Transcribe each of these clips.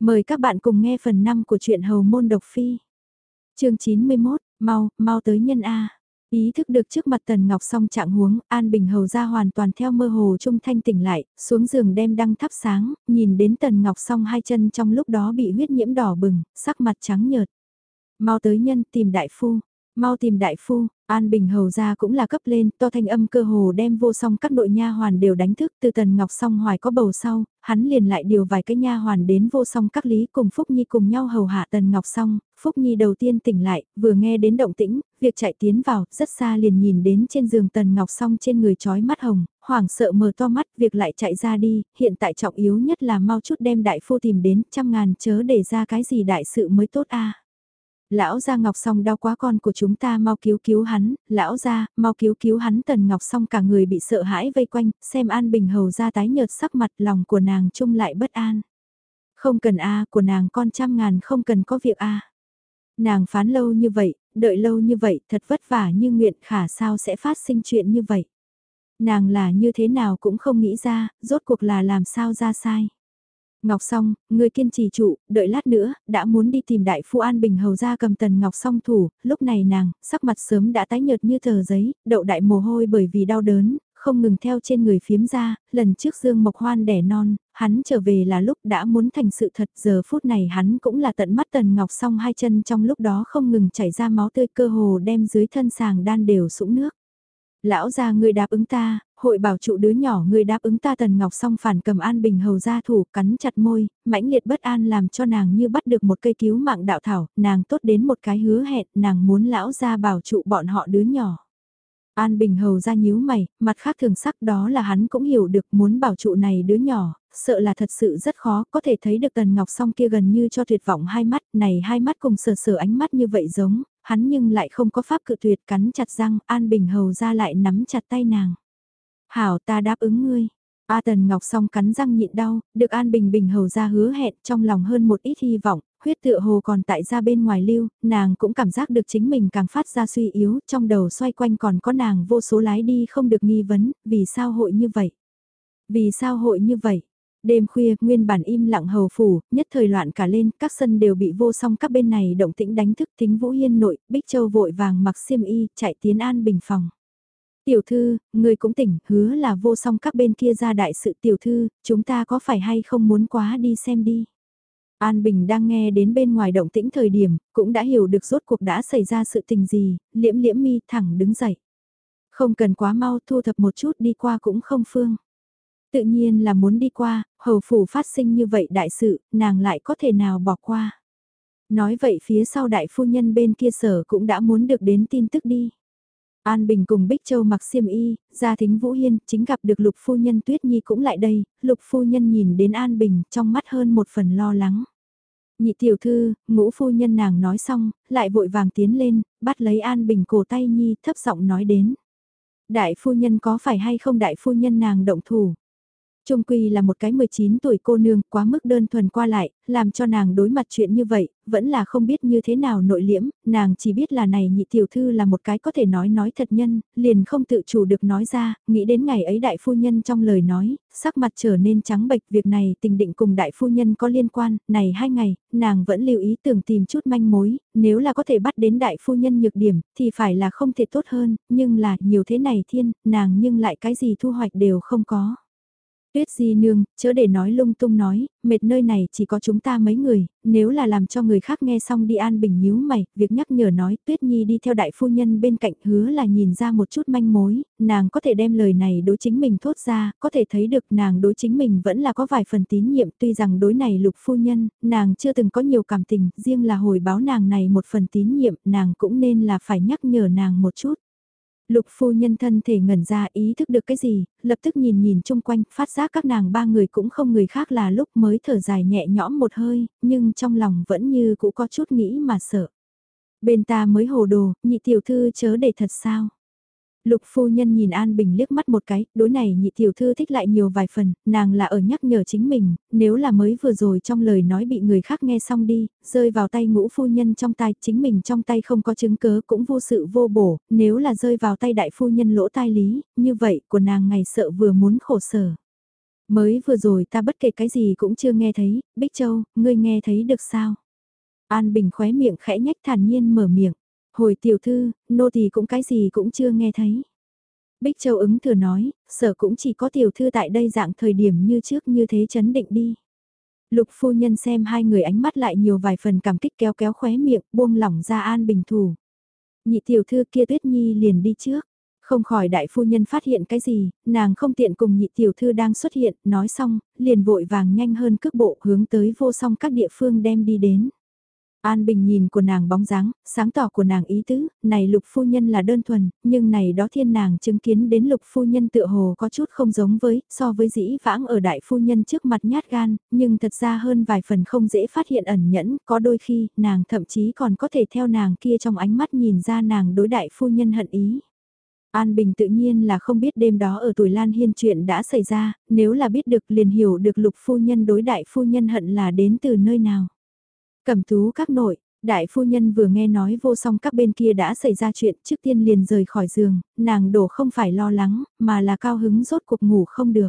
Mời các bạn cùng nghe phần 5 của truyện Hầu Môn Độc Phi. chương 91, mau, mau tới nhân A. Ý thức được trước mặt Tần Ngọc song trạng huống, An Bình Hầu ra hoàn toàn theo mơ hồ trung thanh tỉnh lại, xuống giường đem đăng thắp sáng, nhìn đến Tần Ngọc song hai chân trong lúc đó bị huyết nhiễm đỏ bừng, sắc mặt trắng nhợt. Mau tới nhân tìm đại phu, mau tìm đại phu, An Bình hầu ra cũng là cấp lên, to thanh âm cơ hồ đem vô song các nội nha hoàn đều đánh thức từ tần ngọc song hoài có bầu sau, hắn liền lại điều vài cái nha hoàn đến vô song các lý cùng Phúc Nhi cùng nhau hầu hạ tần ngọc song, Phúc Nhi đầu tiên tỉnh lại, vừa nghe đến động tĩnh, việc chạy tiến vào, rất xa liền nhìn đến trên giường tần ngọc song trên người trói mắt hồng, hoảng sợ mở to mắt, việc lại chạy ra đi, hiện tại trọng yếu nhất là mau chút đem đại phu tìm đến, trăm ngàn chớ để ra cái gì đại sự mới tốt a. Lão gia Ngọc Song đau quá con của chúng ta mau cứu cứu hắn, lão gia, mau cứu cứu hắn Tần Ngọc Song cả người bị sợ hãi vây quanh, xem An Bình Hầu ra tái nhợt sắc mặt lòng của nàng chung lại bất an. Không cần a của nàng con trăm ngàn không cần có việc a Nàng phán lâu như vậy, đợi lâu như vậy, thật vất vả như nguyện khả sao sẽ phát sinh chuyện như vậy. Nàng là như thế nào cũng không nghĩ ra, rốt cuộc là làm sao ra sai. Ngọc Song, người kiên trì trụ, đợi lát nữa, đã muốn đi tìm đại phu An Bình hầu ra cầm tần Ngọc Song thủ, lúc này nàng, sắc mặt sớm đã tái nhợt như tờ giấy, đậu đại mồ hôi bởi vì đau đớn, không ngừng theo trên người phiếm ra, lần trước Dương Mộc Hoan đẻ non, hắn trở về là lúc đã muốn thành sự thật, giờ phút này hắn cũng là tận mắt tần Ngọc Song hai chân trong lúc đó không ngừng chảy ra máu tươi cơ hồ đem dưới thân sàng đan đều sũng nước. Lão gia ngươi đáp ứng ta, hội bảo trụ đứa nhỏ người đáp ứng ta Tần Ngọc song phản cầm An Bình hầu ra thủ cắn chặt môi, mãnh liệt bất an làm cho nàng như bắt được một cây cứu mạng đạo thảo, nàng tốt đến một cái hứa hẹn, nàng muốn lão gia bảo trụ bọn họ đứa nhỏ. An Bình hầu ra nhíu mày, mặt khác thường sắc đó là hắn cũng hiểu được muốn bảo trụ này đứa nhỏ, sợ là thật sự rất khó, có thể thấy được Tần Ngọc song kia gần như cho tuyệt vọng hai mắt, này hai mắt cùng sờ sờ ánh mắt như vậy giống, hắn nhưng lại không có pháp cự tuyệt cắn chặt răng, An Bình hầu ra lại nắm chặt tay nàng. Hảo ta đáp ứng ngươi. A Tần Ngọc song cắn răng nhịn đau, được An Bình Bình hầu ra hứa hẹn trong lòng hơn một ít hy vọng, huyết tựa hồ còn tại ra bên ngoài lưu, nàng cũng cảm giác được chính mình càng phát ra suy yếu, trong đầu xoay quanh còn có nàng vô số lái đi không được nghi vấn, vì sao hội như vậy? Vì sao hội như vậy? Đêm khuya, nguyên bản im lặng hầu phủ, nhất thời loạn cả lên, các sân đều bị vô song các bên này động tĩnh đánh thức tính Vũ Hiên nội, Bích Châu vội vàng mặc xiêm y, chạy tiến an bình phòng. Tiểu thư, người cũng tỉnh, hứa là vô song các bên kia ra đại sự tiểu thư, chúng ta có phải hay không muốn quá đi xem đi. An Bình đang nghe đến bên ngoài động tĩnh thời điểm, cũng đã hiểu được rốt cuộc đã xảy ra sự tình gì, liễm liễm mi thẳng đứng dậy. Không cần quá mau thu thập một chút đi qua cũng không phương. Tự nhiên là muốn đi qua, hầu phủ phát sinh như vậy đại sự, nàng lại có thể nào bỏ qua. Nói vậy phía sau đại phu nhân bên kia sở cũng đã muốn được đến tin tức đi. An Bình cùng Bích Châu mặc xiêm y, ra thính Vũ Hiên, chính gặp được lục phu nhân Tuyết Nhi cũng lại đây, lục phu nhân nhìn đến An Bình trong mắt hơn một phần lo lắng. Nhị tiểu thư, ngũ phu nhân nàng nói xong, lại vội vàng tiến lên, bắt lấy An Bình cổ tay Nhi thấp giọng nói đến. Đại phu nhân có phải hay không đại phu nhân nàng động thủ? Trung Quy là một cái 19 tuổi cô nương quá mức đơn thuần qua lại, làm cho nàng đối mặt chuyện như vậy, vẫn là không biết như thế nào nội liễm, nàng chỉ biết là này nhị tiểu thư là một cái có thể nói nói thật nhân, liền không tự chủ được nói ra, nghĩ đến ngày ấy đại phu nhân trong lời nói, sắc mặt trở nên trắng bệch việc này tình định cùng đại phu nhân có liên quan, này hai ngày, nàng vẫn lưu ý tưởng tìm chút manh mối, nếu là có thể bắt đến đại phu nhân nhược điểm, thì phải là không thể tốt hơn, nhưng là nhiều thế này thiên, nàng nhưng lại cái gì thu hoạch đều không có. Tuyết Di Nương, chớ để nói lung tung nói, mệt nơi này chỉ có chúng ta mấy người, nếu là làm cho người khác nghe xong đi an bình nhíu mày, việc nhắc nhở nói Tuyết Nhi đi theo đại phu nhân bên cạnh hứa là nhìn ra một chút manh mối, nàng có thể đem lời này đối chính mình thốt ra, có thể thấy được nàng đối chính mình vẫn là có vài phần tín nhiệm tuy rằng đối này lục phu nhân, nàng chưa từng có nhiều cảm tình, riêng là hồi báo nàng này một phần tín nhiệm, nàng cũng nên là phải nhắc nhở nàng một chút. Lục phu nhân thân thể ngẩn ra ý thức được cái gì, lập tức nhìn nhìn chung quanh, phát giác các nàng ba người cũng không người khác là lúc mới thở dài nhẹ nhõm một hơi, nhưng trong lòng vẫn như cũng có chút nghĩ mà sợ. Bên ta mới hồ đồ, nhị tiểu thư chớ để thật sao. Lục phu nhân nhìn An Bình liếc mắt một cái, đối này nhị tiểu thư thích lại nhiều vài phần, nàng là ở nhắc nhở chính mình, nếu là mới vừa rồi trong lời nói bị người khác nghe xong đi, rơi vào tay ngũ phu nhân trong tay, chính mình trong tay không có chứng cớ cũng vô sự vô bổ, nếu là rơi vào tay đại phu nhân lỗ tai lý, như vậy của nàng ngày sợ vừa muốn khổ sở. Mới vừa rồi ta bất kể cái gì cũng chưa nghe thấy, Bích Châu, ngươi nghe thấy được sao? An Bình khóe miệng khẽ nhách thản nhiên mở miệng. Hồi tiểu thư, nô tỳ cũng cái gì cũng chưa nghe thấy. Bích Châu ứng thừa nói, sợ cũng chỉ có tiểu thư tại đây dạng thời điểm như trước như thế chấn định đi. Lục phu nhân xem hai người ánh mắt lại nhiều vài phần cảm kích kéo kéo khóe miệng, buông lỏng ra an bình thủ. Nhị tiểu thư kia tuyết nhi liền đi trước. Không khỏi đại phu nhân phát hiện cái gì, nàng không tiện cùng nhị tiểu thư đang xuất hiện, nói xong, liền vội vàng nhanh hơn cước bộ hướng tới vô song các địa phương đem đi đến. An Bình nhìn của nàng bóng dáng, sáng tỏ của nàng ý tứ, này lục phu nhân là đơn thuần, nhưng này đó thiên nàng chứng kiến đến lục phu nhân tựa hồ có chút không giống với, so với dĩ vãng ở đại phu nhân trước mặt nhát gan, nhưng thật ra hơn vài phần không dễ phát hiện ẩn nhẫn, có đôi khi, nàng thậm chí còn có thể theo nàng kia trong ánh mắt nhìn ra nàng đối đại phu nhân hận ý. An Bình tự nhiên là không biết đêm đó ở tuổi Lan Hiên chuyện đã xảy ra, nếu là biết được liền hiểu được lục phu nhân đối đại phu nhân hận là đến từ nơi nào. Cẩm tú các nội, đại phu nhân vừa nghe nói vô song các bên kia đã xảy ra chuyện trước tiên liền rời khỏi giường, nàng đổ không phải lo lắng, mà là cao hứng rốt cuộc ngủ không được.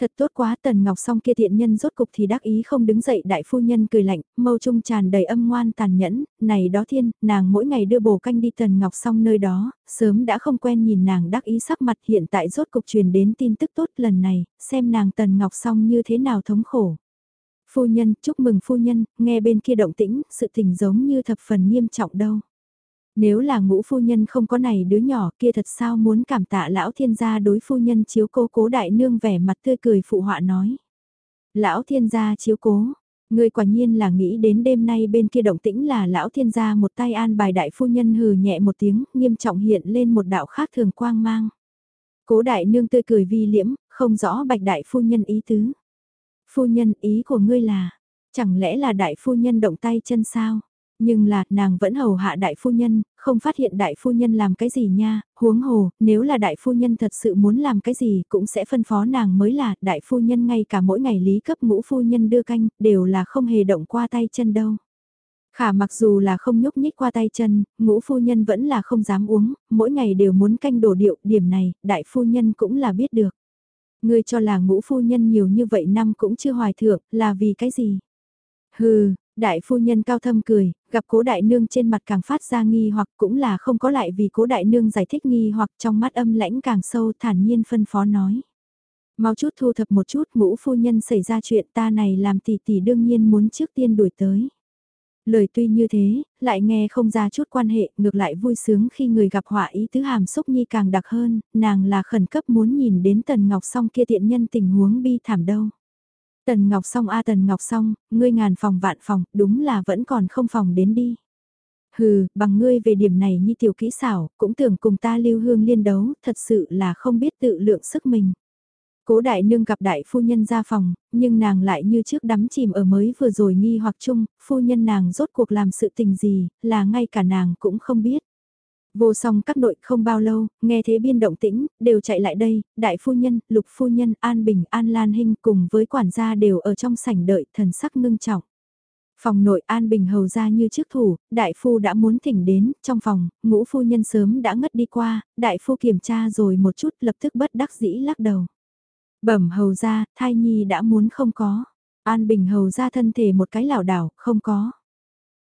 Thật tốt quá tần ngọc song kia thiện nhân rốt cục thì đắc ý không đứng dậy đại phu nhân cười lạnh, mâu trung tràn đầy âm ngoan tàn nhẫn, này đó thiên, nàng mỗi ngày đưa bồ canh đi tần ngọc song nơi đó, sớm đã không quen nhìn nàng đắc ý sắc mặt hiện tại rốt cục truyền đến tin tức tốt lần này, xem nàng tần ngọc song như thế nào thống khổ. Phu nhân, chúc mừng phu nhân, nghe bên kia động tĩnh, sự tình giống như thập phần nghiêm trọng đâu. Nếu là ngũ phu nhân không có này đứa nhỏ kia thật sao muốn cảm tạ lão thiên gia đối phu nhân chiếu cố cố đại nương vẻ mặt tươi cười phụ họa nói. Lão thiên gia chiếu cố, người quả nhiên là nghĩ đến đêm nay bên kia động tĩnh là lão thiên gia một tay an bài đại phu nhân hừ nhẹ một tiếng, nghiêm trọng hiện lên một đạo khác thường quang mang. Cố đại nương tươi cười vi liễm, không rõ bạch đại phu nhân ý tứ. Phu nhân ý của ngươi là, chẳng lẽ là đại phu nhân động tay chân sao? Nhưng là, nàng vẫn hầu hạ đại phu nhân, không phát hiện đại phu nhân làm cái gì nha, huống hồ, nếu là đại phu nhân thật sự muốn làm cái gì cũng sẽ phân phó nàng mới là, đại phu nhân ngay cả mỗi ngày lý cấp ngũ phu nhân đưa canh, đều là không hề động qua tay chân đâu. Khả mặc dù là không nhúc nhích qua tay chân, ngũ phu nhân vẫn là không dám uống, mỗi ngày đều muốn canh đổ điệu, điểm này, đại phu nhân cũng là biết được. Ngươi cho là ngũ phu nhân nhiều như vậy năm cũng chưa hoài thượng, là vì cái gì? Hừ, đại phu nhân cao thâm cười, gặp cố đại nương trên mặt càng phát ra nghi hoặc cũng là không có lại vì cố đại nương giải thích nghi hoặc trong mắt âm lãnh càng sâu thản nhiên phân phó nói. Mau chút thu thập một chút ngũ phu nhân xảy ra chuyện ta này làm tỷ tỷ đương nhiên muốn trước tiên đuổi tới. Lời tuy như thế, lại nghe không ra chút quan hệ, ngược lại vui sướng khi người gặp họa ý tứ hàm xúc nhi càng đặc hơn, nàng là khẩn cấp muốn nhìn đến Tần Ngọc Song kia tiện nhân tình huống bi thảm đâu. Tần Ngọc Song a à, Tần Ngọc Song, ngươi ngàn phòng vạn phòng, đúng là vẫn còn không phòng đến đi. Hừ, bằng ngươi về điểm này như tiểu kỹ xảo, cũng tưởng cùng ta lưu hương liên đấu, thật sự là không biết tự lượng sức mình. Cố đại nương gặp đại phu nhân ra phòng, nhưng nàng lại như trước đắm chìm ở mới vừa rồi nghi hoặc chung, phu nhân nàng rốt cuộc làm sự tình gì, là ngay cả nàng cũng không biết. Vô song các nội không bao lâu, nghe thế biên động tĩnh, đều chạy lại đây, đại phu nhân, lục phu nhân, an bình, an lan hinh cùng với quản gia đều ở trong sảnh đợi, thần sắc ngưng trọng. Phòng nội an bình hầu ra như trước thủ, đại phu đã muốn thỉnh đến, trong phòng, ngũ phu nhân sớm đã ngất đi qua, đại phu kiểm tra rồi một chút lập tức bất đắc dĩ lắc đầu. Bẩm hầu ra, thai nhi đã muốn không có. An Bình hầu ra thân thể một cái lảo đảo, không có.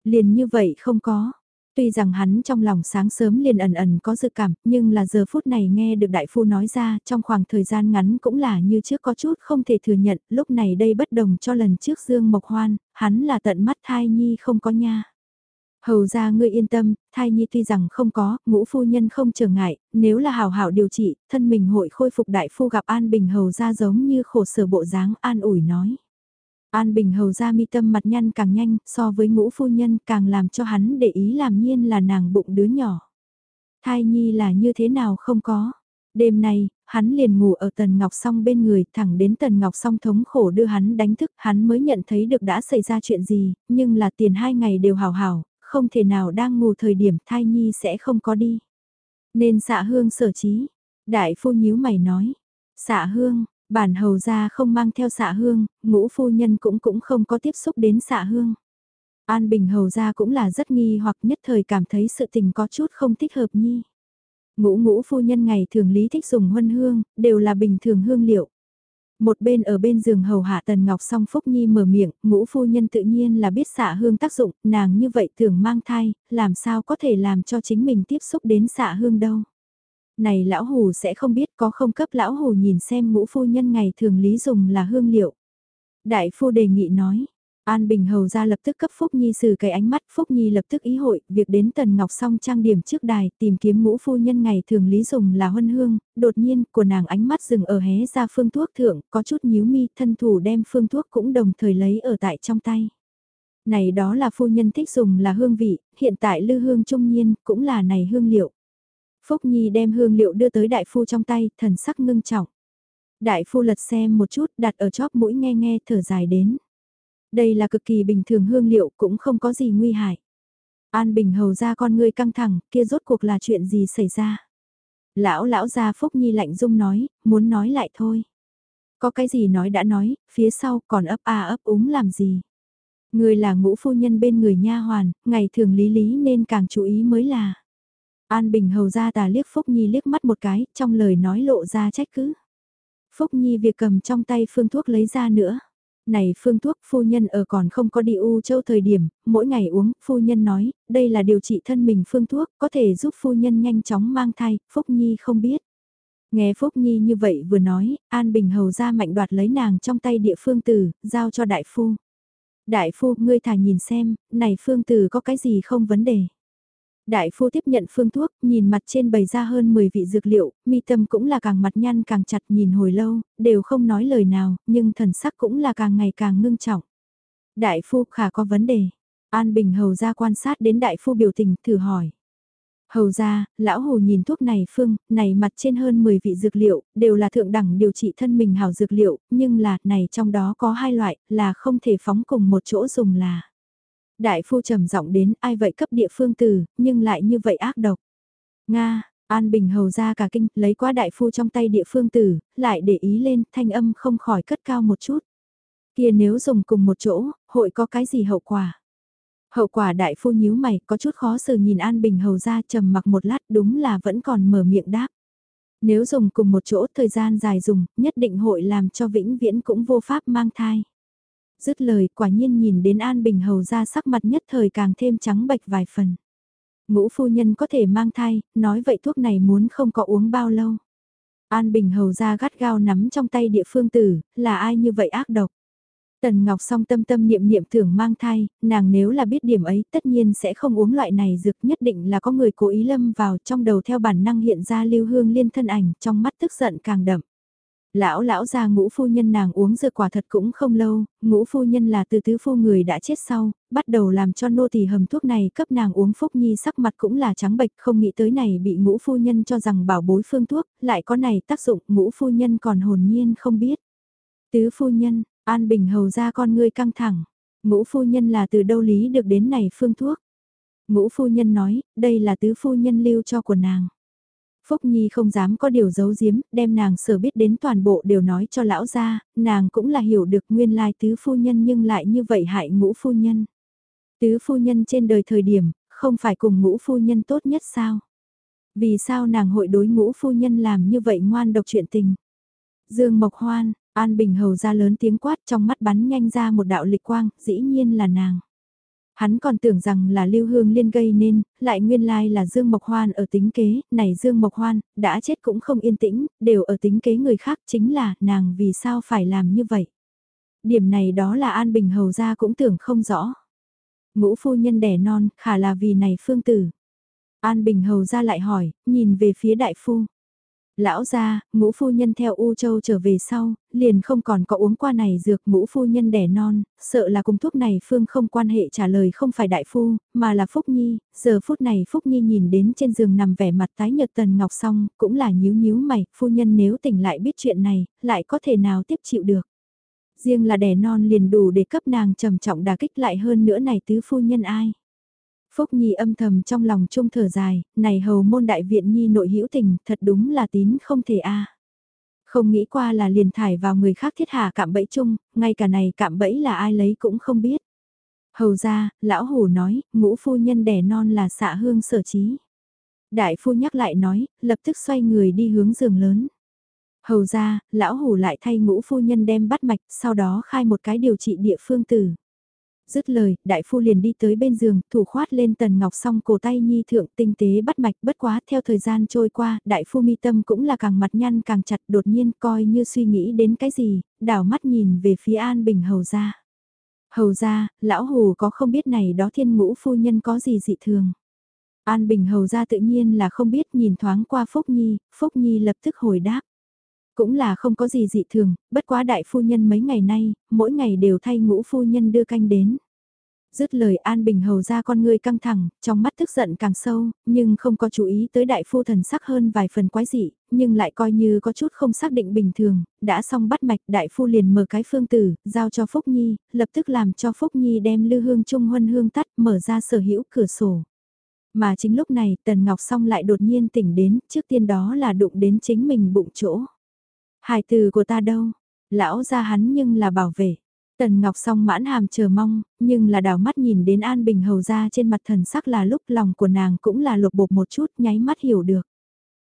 Liền như vậy không có. Tuy rằng hắn trong lòng sáng sớm liền ẩn ẩn có dự cảm, nhưng là giờ phút này nghe được đại phu nói ra, trong khoảng thời gian ngắn cũng là như trước có chút không thể thừa nhận, lúc này đây bất đồng cho lần trước Dương Mộc Hoan, hắn là tận mắt thai nhi không có nha. Hầu ra ngươi yên tâm, thai nhi tuy rằng không có, ngũ phu nhân không trở ngại, nếu là hào hảo điều trị, thân mình hội khôi phục đại phu gặp An Bình hầu ra giống như khổ sở bộ dáng an ủi nói. An Bình hầu ra mi tâm mặt nhăn càng nhanh, so với ngũ phu nhân càng làm cho hắn để ý làm nhiên là nàng bụng đứa nhỏ. Thai nhi là như thế nào không có. Đêm nay, hắn liền ngủ ở Tần Ngọc Song bên người, thẳng đến Tần Ngọc Song thống khổ đưa hắn đánh thức, hắn mới nhận thấy được đã xảy ra chuyện gì, nhưng là tiền hai ngày đều hào hảo, không thể nào đang ngủ thời điểm thai nhi sẽ không có đi. Nên xạ hương sở trí. Đại phu nhíu mày nói. Xạ hương, bản hầu ra không mang theo xạ hương, ngũ phu nhân cũng cũng không có tiếp xúc đến xạ hương. An Bình hầu ra cũng là rất nghi hoặc nhất thời cảm thấy sự tình có chút không thích hợp nhi. Ngũ ngũ phu nhân ngày thường lý thích dùng huân hương, đều là bình thường hương liệu. Một bên ở bên giường hầu hạ Tần Ngọc song Phúc Nhi mở miệng, ngũ phu nhân tự nhiên là biết xạ hương tác dụng, nàng như vậy thường mang thai, làm sao có thể làm cho chính mình tiếp xúc đến xạ hương đâu. Này lão hù sẽ không biết có không cấp lão hù nhìn xem ngũ phu nhân ngày thường lý dùng là hương liệu. Đại phu đề nghị nói, An Bình Hầu ra lập tức cấp Phúc Nhi xử cái ánh mắt, Phúc Nhi lập tức ý hội, việc đến Tần Ngọc song trang điểm trước đài, tìm kiếm ngũ phu nhân ngày thường lý dùng là huân hương, đột nhiên, của nàng ánh mắt dừng ở hé ra phương thuốc thượng, có chút nhíu mi, thân thủ đem phương thuốc cũng đồng thời lấy ở tại trong tay. Này đó là phu nhân thích dùng là hương vị, hiện tại lư hương trung nhiên, cũng là này hương liệu. Phúc Nhi đem hương liệu đưa tới đại phu trong tay, thần sắc ngưng trọng. Đại phu lật xem một chút, đặt ở chóp mũi nghe nghe thở dài đến. Đây là cực kỳ bình thường hương liệu cũng không có gì nguy hại. An Bình hầu ra con ngươi căng thẳng, kia rốt cuộc là chuyện gì xảy ra. Lão lão gia Phúc Nhi lạnh dung nói, muốn nói lại thôi. Có cái gì nói đã nói, phía sau còn ấp a ấp úng làm gì. Người là ngũ phu nhân bên người nha hoàn, ngày thường lý lý nên càng chú ý mới là. An Bình hầu ra tà liếc Phúc Nhi liếc mắt một cái, trong lời nói lộ ra trách cứ. Phúc Nhi việc cầm trong tay phương thuốc lấy ra nữa. Này phương thuốc phu nhân ở còn không có đi U châu thời điểm, mỗi ngày uống, phu nhân nói, đây là điều trị thân mình phương thuốc, có thể giúp phu nhân nhanh chóng mang thai, Phúc Nhi không biết. Nghe Phúc Nhi như vậy vừa nói, An Bình hầu ra mạnh đoạt lấy nàng trong tay địa phương tử, giao cho đại phu. Đại phu, ngươi thả nhìn xem, này phương tử có cái gì không vấn đề. Đại phu tiếp nhận phương thuốc, nhìn mặt trên bày ra hơn 10 vị dược liệu, mi tâm cũng là càng mặt nhăn càng chặt nhìn hồi lâu, đều không nói lời nào, nhưng thần sắc cũng là càng ngày càng ngưng trọng. Đại phu khả có vấn đề. An Bình hầu ra quan sát đến đại phu biểu tình, thử hỏi. Hầu ra, lão hồ nhìn thuốc này phương, này mặt trên hơn 10 vị dược liệu, đều là thượng đẳng điều trị thân mình hảo dược liệu, nhưng là, này trong đó có hai loại, là không thể phóng cùng một chỗ dùng là. Đại phu trầm giọng đến ai vậy cấp địa phương từ, nhưng lại như vậy ác độc. Nga, An Bình hầu ra cả kinh, lấy qua đại phu trong tay địa phương tử, lại để ý lên, thanh âm không khỏi cất cao một chút. Kia nếu dùng cùng một chỗ, hội có cái gì hậu quả? Hậu quả đại phu nhíu mày, có chút khó xử nhìn An Bình hầu ra trầm mặc một lát đúng là vẫn còn mở miệng đáp. Nếu dùng cùng một chỗ thời gian dài dùng, nhất định hội làm cho vĩnh viễn cũng vô pháp mang thai dứt lời quả nhiên nhìn đến An Bình Hầu ra sắc mặt nhất thời càng thêm trắng bệch vài phần. Ngũ phu nhân có thể mang thai, nói vậy thuốc này muốn không có uống bao lâu. An Bình Hầu ra gắt gao nắm trong tay địa phương tử, là ai như vậy ác độc. Tần Ngọc song tâm tâm niệm niệm tưởng mang thai, nàng nếu là biết điểm ấy tất nhiên sẽ không uống loại này dược nhất định là có người cố ý lâm vào trong đầu theo bản năng hiện ra lưu hương liên thân ảnh trong mắt tức giận càng đậm. Lão lão ra ngũ phu nhân nàng uống dược quả thật cũng không lâu, ngũ phu nhân là từ tứ phu người đã chết sau, bắt đầu làm cho nô tỳ hầm thuốc này cấp nàng uống phúc nhi sắc mặt cũng là trắng bệch không nghĩ tới này bị ngũ phu nhân cho rằng bảo bối phương thuốc, lại có này tác dụng ngũ phu nhân còn hồn nhiên không biết. Tứ phu nhân, an bình hầu ra con ngươi căng thẳng, ngũ phu nhân là từ đâu lý được đến này phương thuốc. Ngũ phu nhân nói, đây là tứ phu nhân lưu cho của nàng. Phúc Nhi không dám có điều giấu giếm, đem nàng sở biết đến toàn bộ đều nói cho lão gia, nàng cũng là hiểu được nguyên lai tứ phu nhân nhưng lại như vậy hại ngũ phu nhân. Tứ phu nhân trên đời thời điểm, không phải cùng ngũ phu nhân tốt nhất sao? Vì sao nàng hội đối ngũ phu nhân làm như vậy ngoan độc chuyện tình? Dương Mộc Hoan, An Bình Hầu ra lớn tiếng quát trong mắt bắn nhanh ra một đạo lịch quang, dĩ nhiên là nàng. Hắn còn tưởng rằng là Lưu Hương Liên gây nên, lại nguyên lai là Dương Mộc Hoan ở tính kế, này Dương Mộc Hoan, đã chết cũng không yên tĩnh, đều ở tính kế người khác chính là nàng vì sao phải làm như vậy. Điểm này đó là An Bình Hầu ra cũng tưởng không rõ. Ngũ phu nhân đẻ non, khả là vì này phương tử. An Bình Hầu ra lại hỏi, nhìn về phía đại phu. Lão gia, ngũ phu nhân theo U Châu trở về sau, liền không còn có uống qua này dược ngũ phu nhân đẻ non, sợ là cùng thuốc này Phương không quan hệ trả lời không phải đại phu, mà là Phúc Nhi, giờ phút này Phúc Nhi nhìn đến trên giường nằm vẻ mặt tái nhợt tần ngọc xong, cũng là nhíu nhíu mày, phu nhân nếu tỉnh lại biết chuyện này, lại có thể nào tiếp chịu được. Riêng là đẻ non liền đủ để cấp nàng trầm trọng đà kích lại hơn nữa này tứ phu nhân ai. Phúc Nhi âm thầm trong lòng trung thở dài, này hầu môn đại viện Nhi nội hữu tình, thật đúng là tín không thể a. Không nghĩ qua là liền thải vào người khác thiết hạ cạm bẫy chung, ngay cả này cạm bẫy là ai lấy cũng không biết. Hầu ra, lão hủ nói, ngũ phu nhân đẻ non là xạ hương sở trí. Đại phu nhắc lại nói, lập tức xoay người đi hướng giường lớn. Hầu ra, lão hủ lại thay ngũ phu nhân đem bắt mạch, sau đó khai một cái điều trị địa phương tử. Dứt lời, đại phu liền đi tới bên giường, thủ khoát lên tần ngọc song cổ tay nhi thượng tinh tế bắt mạch bất quá theo thời gian trôi qua, đại phu mi tâm cũng là càng mặt nhăn càng chặt đột nhiên coi như suy nghĩ đến cái gì, đảo mắt nhìn về phía an bình hầu ra. Hầu ra, lão hù có không biết này đó thiên ngũ phu nhân có gì dị thường. An Bình hầu ra tự nhiên là không biết nhìn thoáng qua Phúc Nhi, Phúc Nhi lập tức hồi đáp. Cũng là không có gì dị thường, bất quá đại phu nhân mấy ngày nay, mỗi ngày đều thay ngũ phu nhân đưa canh đến. Dứt lời An Bình hầu ra con người căng thẳng, trong mắt tức giận càng sâu, nhưng không có chú ý tới đại phu thần sắc hơn vài phần quái dị, nhưng lại coi như có chút không xác định bình thường, đã xong bắt mạch đại phu liền mở cái phương tử, giao cho Phúc Nhi, lập tức làm cho Phúc Nhi đem lư hương trung huân hương tắt, mở ra sở hữu cửa sổ. Mà chính lúc này Tần Ngọc Song lại đột nhiên tỉnh đến, trước tiên đó là đụng đến chính mình bụng chỗ. Hài từ của ta đâu? Lão ra hắn nhưng là bảo vệ. Tần Ngọc song mãn hàm chờ mong, nhưng là đảo mắt nhìn đến An Bình hầu ra trên mặt thần sắc là lúc lòng của nàng cũng là lột bột một chút nháy mắt hiểu được.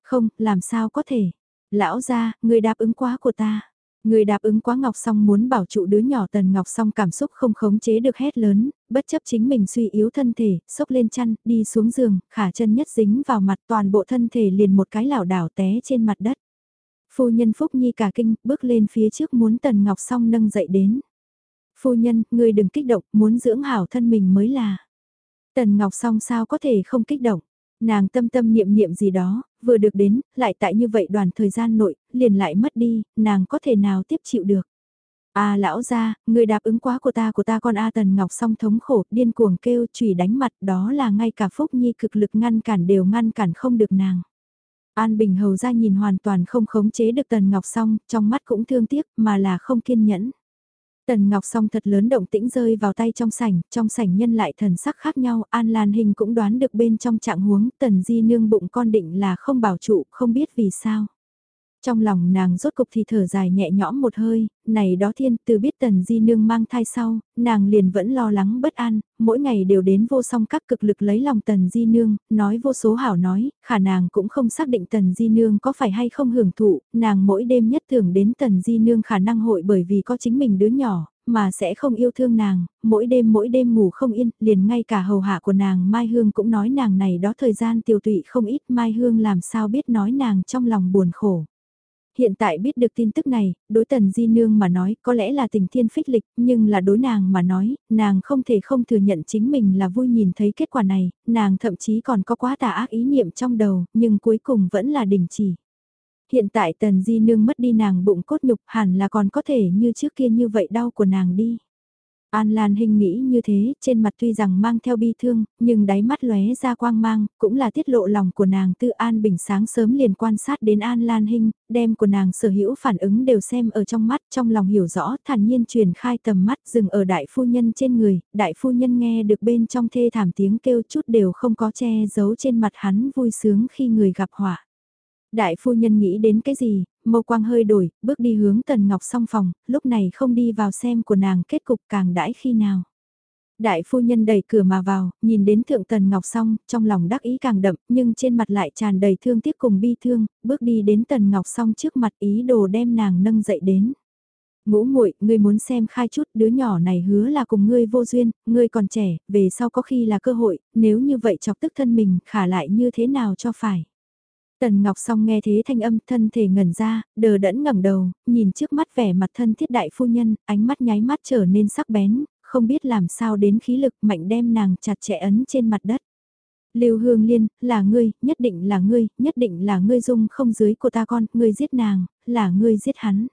Không, làm sao có thể. Lão ra, người đáp ứng quá của ta. Người đáp ứng quá Ngọc Song muốn bảo trụ đứa nhỏ Tần Ngọc Song cảm xúc không khống chế được hét lớn, bất chấp chính mình suy yếu thân thể, sốc lên chăn, đi xuống giường, khả chân nhất dính vào mặt toàn bộ thân thể liền một cái lảo đảo té trên mặt đất. Phu nhân Phúc Nhi cả kinh, bước lên phía trước muốn Tần Ngọc Song nâng dậy đến. Phu nhân, người đừng kích động, muốn dưỡng hảo thân mình mới là. Tần Ngọc Song sao có thể không kích động. Nàng tâm tâm niệm niệm gì đó, vừa được đến, lại tại như vậy đoàn thời gian nội, liền lại mất đi, nàng có thể nào tiếp chịu được. À lão gia người đáp ứng quá của ta của ta con A Tần Ngọc song thống khổ, điên cuồng kêu chùy đánh mặt đó là ngay cả Phúc Nhi cực lực ngăn cản đều ngăn cản không được nàng. An Bình Hầu ra nhìn hoàn toàn không khống chế được Tần Ngọc song, trong mắt cũng thương tiếc mà là không kiên nhẫn. Tần Ngọc song thật lớn động tĩnh rơi vào tay trong sảnh, trong sảnh nhân lại thần sắc khác nhau, An Lan Hình cũng đoán được bên trong trạng huống, Tần Di Nương bụng con định là không bảo trụ, không biết vì sao. Trong lòng nàng rốt cục thì thở dài nhẹ nhõm một hơi, này đó thiên từ biết tần di nương mang thai sau, nàng liền vẫn lo lắng bất an, mỗi ngày đều đến vô song các cực lực lấy lòng tần di nương, nói vô số hảo nói, khả nàng cũng không xác định tần di nương có phải hay không hưởng thụ, nàng mỗi đêm nhất thường đến tần di nương khả năng hội bởi vì có chính mình đứa nhỏ, mà sẽ không yêu thương nàng, mỗi đêm mỗi đêm ngủ không yên, liền ngay cả hầu hạ của nàng Mai Hương cũng nói nàng này đó thời gian tiêu tụy không ít Mai Hương làm sao biết nói nàng trong lòng buồn khổ. Hiện tại biết được tin tức này, đối tần di nương mà nói có lẽ là tình thiên phích lịch, nhưng là đối nàng mà nói, nàng không thể không thừa nhận chính mình là vui nhìn thấy kết quả này, nàng thậm chí còn có quá tà ác ý niệm trong đầu, nhưng cuối cùng vẫn là đình chỉ. Hiện tại tần di nương mất đi nàng bụng cốt nhục hẳn là còn có thể như trước kia như vậy đau của nàng đi. An Lan Hinh nghĩ như thế, trên mặt tuy rằng mang theo bi thương, nhưng đáy mắt lóe ra quang mang, cũng là tiết lộ lòng của nàng tự An Bình sáng sớm liền quan sát đến An Lan Hinh, đem của nàng sở hữu phản ứng đều xem ở trong mắt, trong lòng hiểu rõ, thản nhiên truyền khai tầm mắt dừng ở đại phu nhân trên người, đại phu nhân nghe được bên trong thê thảm tiếng kêu chút đều không có che giấu trên mặt hắn vui sướng khi người gặp họa. Đại phu nhân nghĩ đến cái gì, mâu quang hơi đổi, bước đi hướng Tần Ngọc song phòng, lúc này không đi vào xem của nàng kết cục càng đãi khi nào. Đại phu nhân đẩy cửa mà vào, nhìn đến thượng Tần Ngọc song, trong lòng đắc ý càng đậm, nhưng trên mặt lại tràn đầy thương tiếc cùng bi thương, bước đi đến Tần Ngọc song trước mặt ý đồ đem nàng nâng dậy đến. Ngũ muội, ngươi muốn xem khai chút đứa nhỏ này hứa là cùng ngươi vô duyên, ngươi còn trẻ, về sau có khi là cơ hội, nếu như vậy chọc tức thân mình, khả lại như thế nào cho phải. Tần Ngọc Song nghe thế thanh âm thân thể ngẩn ra, đờ đẫn ngẩng đầu, nhìn trước mắt vẻ mặt thân thiết đại phu nhân, ánh mắt nháy mắt trở nên sắc bén, không biết làm sao đến khí lực mạnh đem nàng chặt chẽ ấn trên mặt đất. Lưu Hương Liên, là ngươi, nhất định là ngươi, nhất định là ngươi dung không dưới của ta con, ngươi giết nàng, là ngươi giết hắn.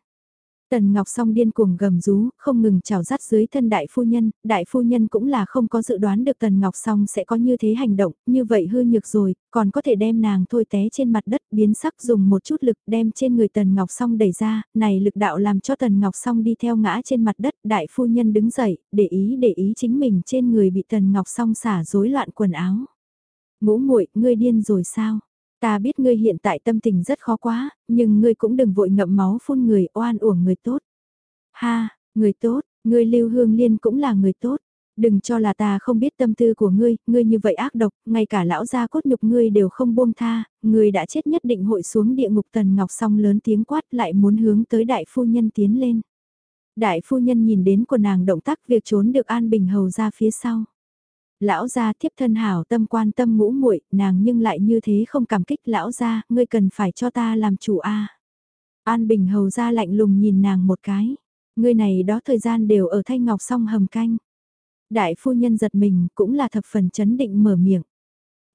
Tần Ngọc song điên cuồng gầm rú, không ngừng trào rắt dưới thân đại phu nhân, đại phu nhân cũng là không có dự đoán được Tần Ngọc song sẽ có như thế hành động, như vậy hư nhược rồi, còn có thể đem nàng thôi té trên mặt đất biến sắc dùng một chút lực đem trên người Tần Ngọc song đẩy ra, này lực đạo làm cho Tần Ngọc song đi theo ngã trên mặt đất, đại phu nhân đứng dậy, để ý để ý chính mình trên người bị Tần Ngọc song xả rối loạn quần áo. Ngũ muội ngươi điên rồi sao? Ta biết ngươi hiện tại tâm tình rất khó quá, nhưng ngươi cũng đừng vội ngậm máu phun người oan uổng người tốt. Ha, người tốt, ngươi lưu hương liên cũng là người tốt. Đừng cho là ta không biết tâm tư của ngươi, ngươi như vậy ác độc, ngay cả lão gia cốt nhục ngươi đều không buông tha, ngươi đã chết nhất định hội xuống địa ngục tần ngọc song lớn tiếng quát lại muốn hướng tới đại phu nhân tiến lên. Đại phu nhân nhìn đến của nàng động tác việc trốn được an bình hầu ra phía sau. Lão gia thiếp thân hảo tâm quan tâm ngũ muội nàng nhưng lại như thế không cảm kích lão gia, ngươi cần phải cho ta làm chủ a. An bình hầu ra lạnh lùng nhìn nàng một cái, ngươi này đó thời gian đều ở thanh ngọc song hầm canh. Đại phu nhân giật mình cũng là thập phần chấn định mở miệng.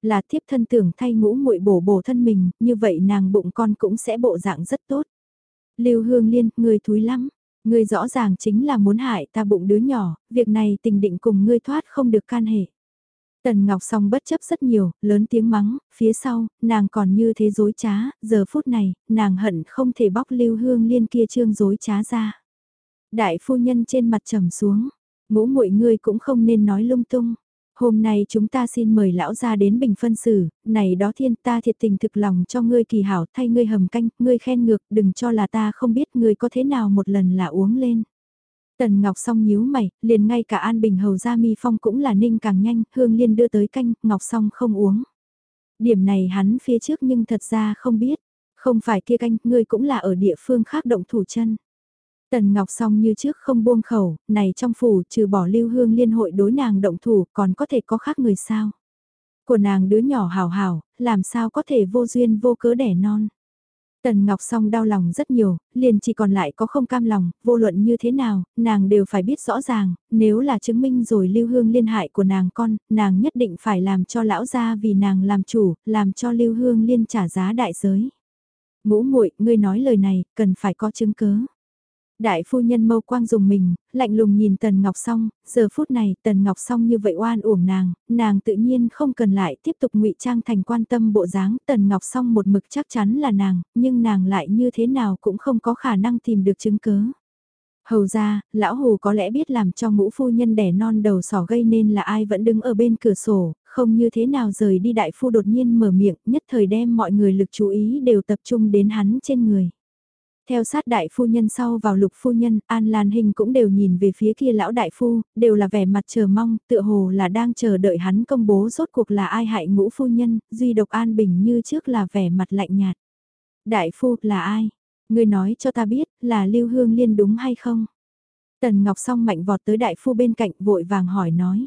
Là thiếp thân tưởng thay ngũ muội bổ bổ thân mình, như vậy nàng bụng con cũng sẽ bộ dạng rất tốt. Lưu Hương Liên, ngươi thúi lắm, ngươi rõ ràng chính là muốn hại ta bụng đứa nhỏ, việc này tình định cùng ngươi thoát không được can hệ. Tần Ngọc Song bất chấp rất nhiều, lớn tiếng mắng, phía sau, nàng còn như thế dối trá, giờ phút này, nàng hận không thể bóc Lưu Hương Liên kia trương dối trá ra. Đại phu nhân trên mặt trầm xuống, ngũ muội ngươi cũng không nên nói lung tung. Hôm nay chúng ta xin mời lão ra đến bình phân xử, này đó thiên ta thiệt tình thực lòng cho ngươi kỳ hảo thay ngươi hầm canh, ngươi khen ngược, đừng cho là ta không biết ngươi có thế nào một lần là uống lên. Tần Ngọc song nhíu mày, liền ngay cả An Bình hầu ra mi phong cũng là ninh càng nhanh, Hương Liên đưa tới canh, Ngọc song không uống. Điểm này hắn phía trước nhưng thật ra không biết, không phải kia canh, ngươi cũng là ở địa phương khác động thủ chân. Tần Ngọc song như trước không buông khẩu, này trong phủ trừ bỏ lưu hương liên hội đối nàng động thủ còn có thể có khác người sao. Của nàng đứa nhỏ hào hào, làm sao có thể vô duyên vô cớ đẻ non. Tần Ngọc song đau lòng rất nhiều, liền chỉ còn lại có không cam lòng, vô luận như thế nào, nàng đều phải biết rõ ràng, nếu là chứng minh rồi lưu hương liên hại của nàng con, nàng nhất định phải làm cho lão gia vì nàng làm chủ, làm cho lưu hương liên trả giá đại giới. Ngũ muội ngươi nói lời này, cần phải có chứng cớ. Đại phu nhân mâu quang dùng mình, lạnh lùng nhìn Tần Ngọc Song, giờ phút này Tần Ngọc Song như vậy oan uổng nàng, nàng tự nhiên không cần lại tiếp tục ngụy trang thành quan tâm bộ dáng, Tần Ngọc Song một mực chắc chắn là nàng, nhưng nàng lại như thế nào cũng không có khả năng tìm được chứng cứ Hầu ra, lão hù có lẽ biết làm cho ngũ phu nhân đẻ non đầu sỏ gây nên là ai vẫn đứng ở bên cửa sổ, không như thế nào rời đi đại phu đột nhiên mở miệng, nhất thời đem mọi người lực chú ý đều tập trung đến hắn trên người. Theo sát đại phu nhân sau vào lục phu nhân, An Lan Hình cũng đều nhìn về phía kia lão đại phu, đều là vẻ mặt chờ mong, tựa hồ là đang chờ đợi hắn công bố rốt cuộc là ai hại ngũ phu nhân, duy độc An Bình như trước là vẻ mặt lạnh nhạt. Đại phu là ai? Người nói cho ta biết, là Lưu Hương Liên đúng hay không? Tần Ngọc song mạnh vọt tới đại phu bên cạnh vội vàng hỏi nói.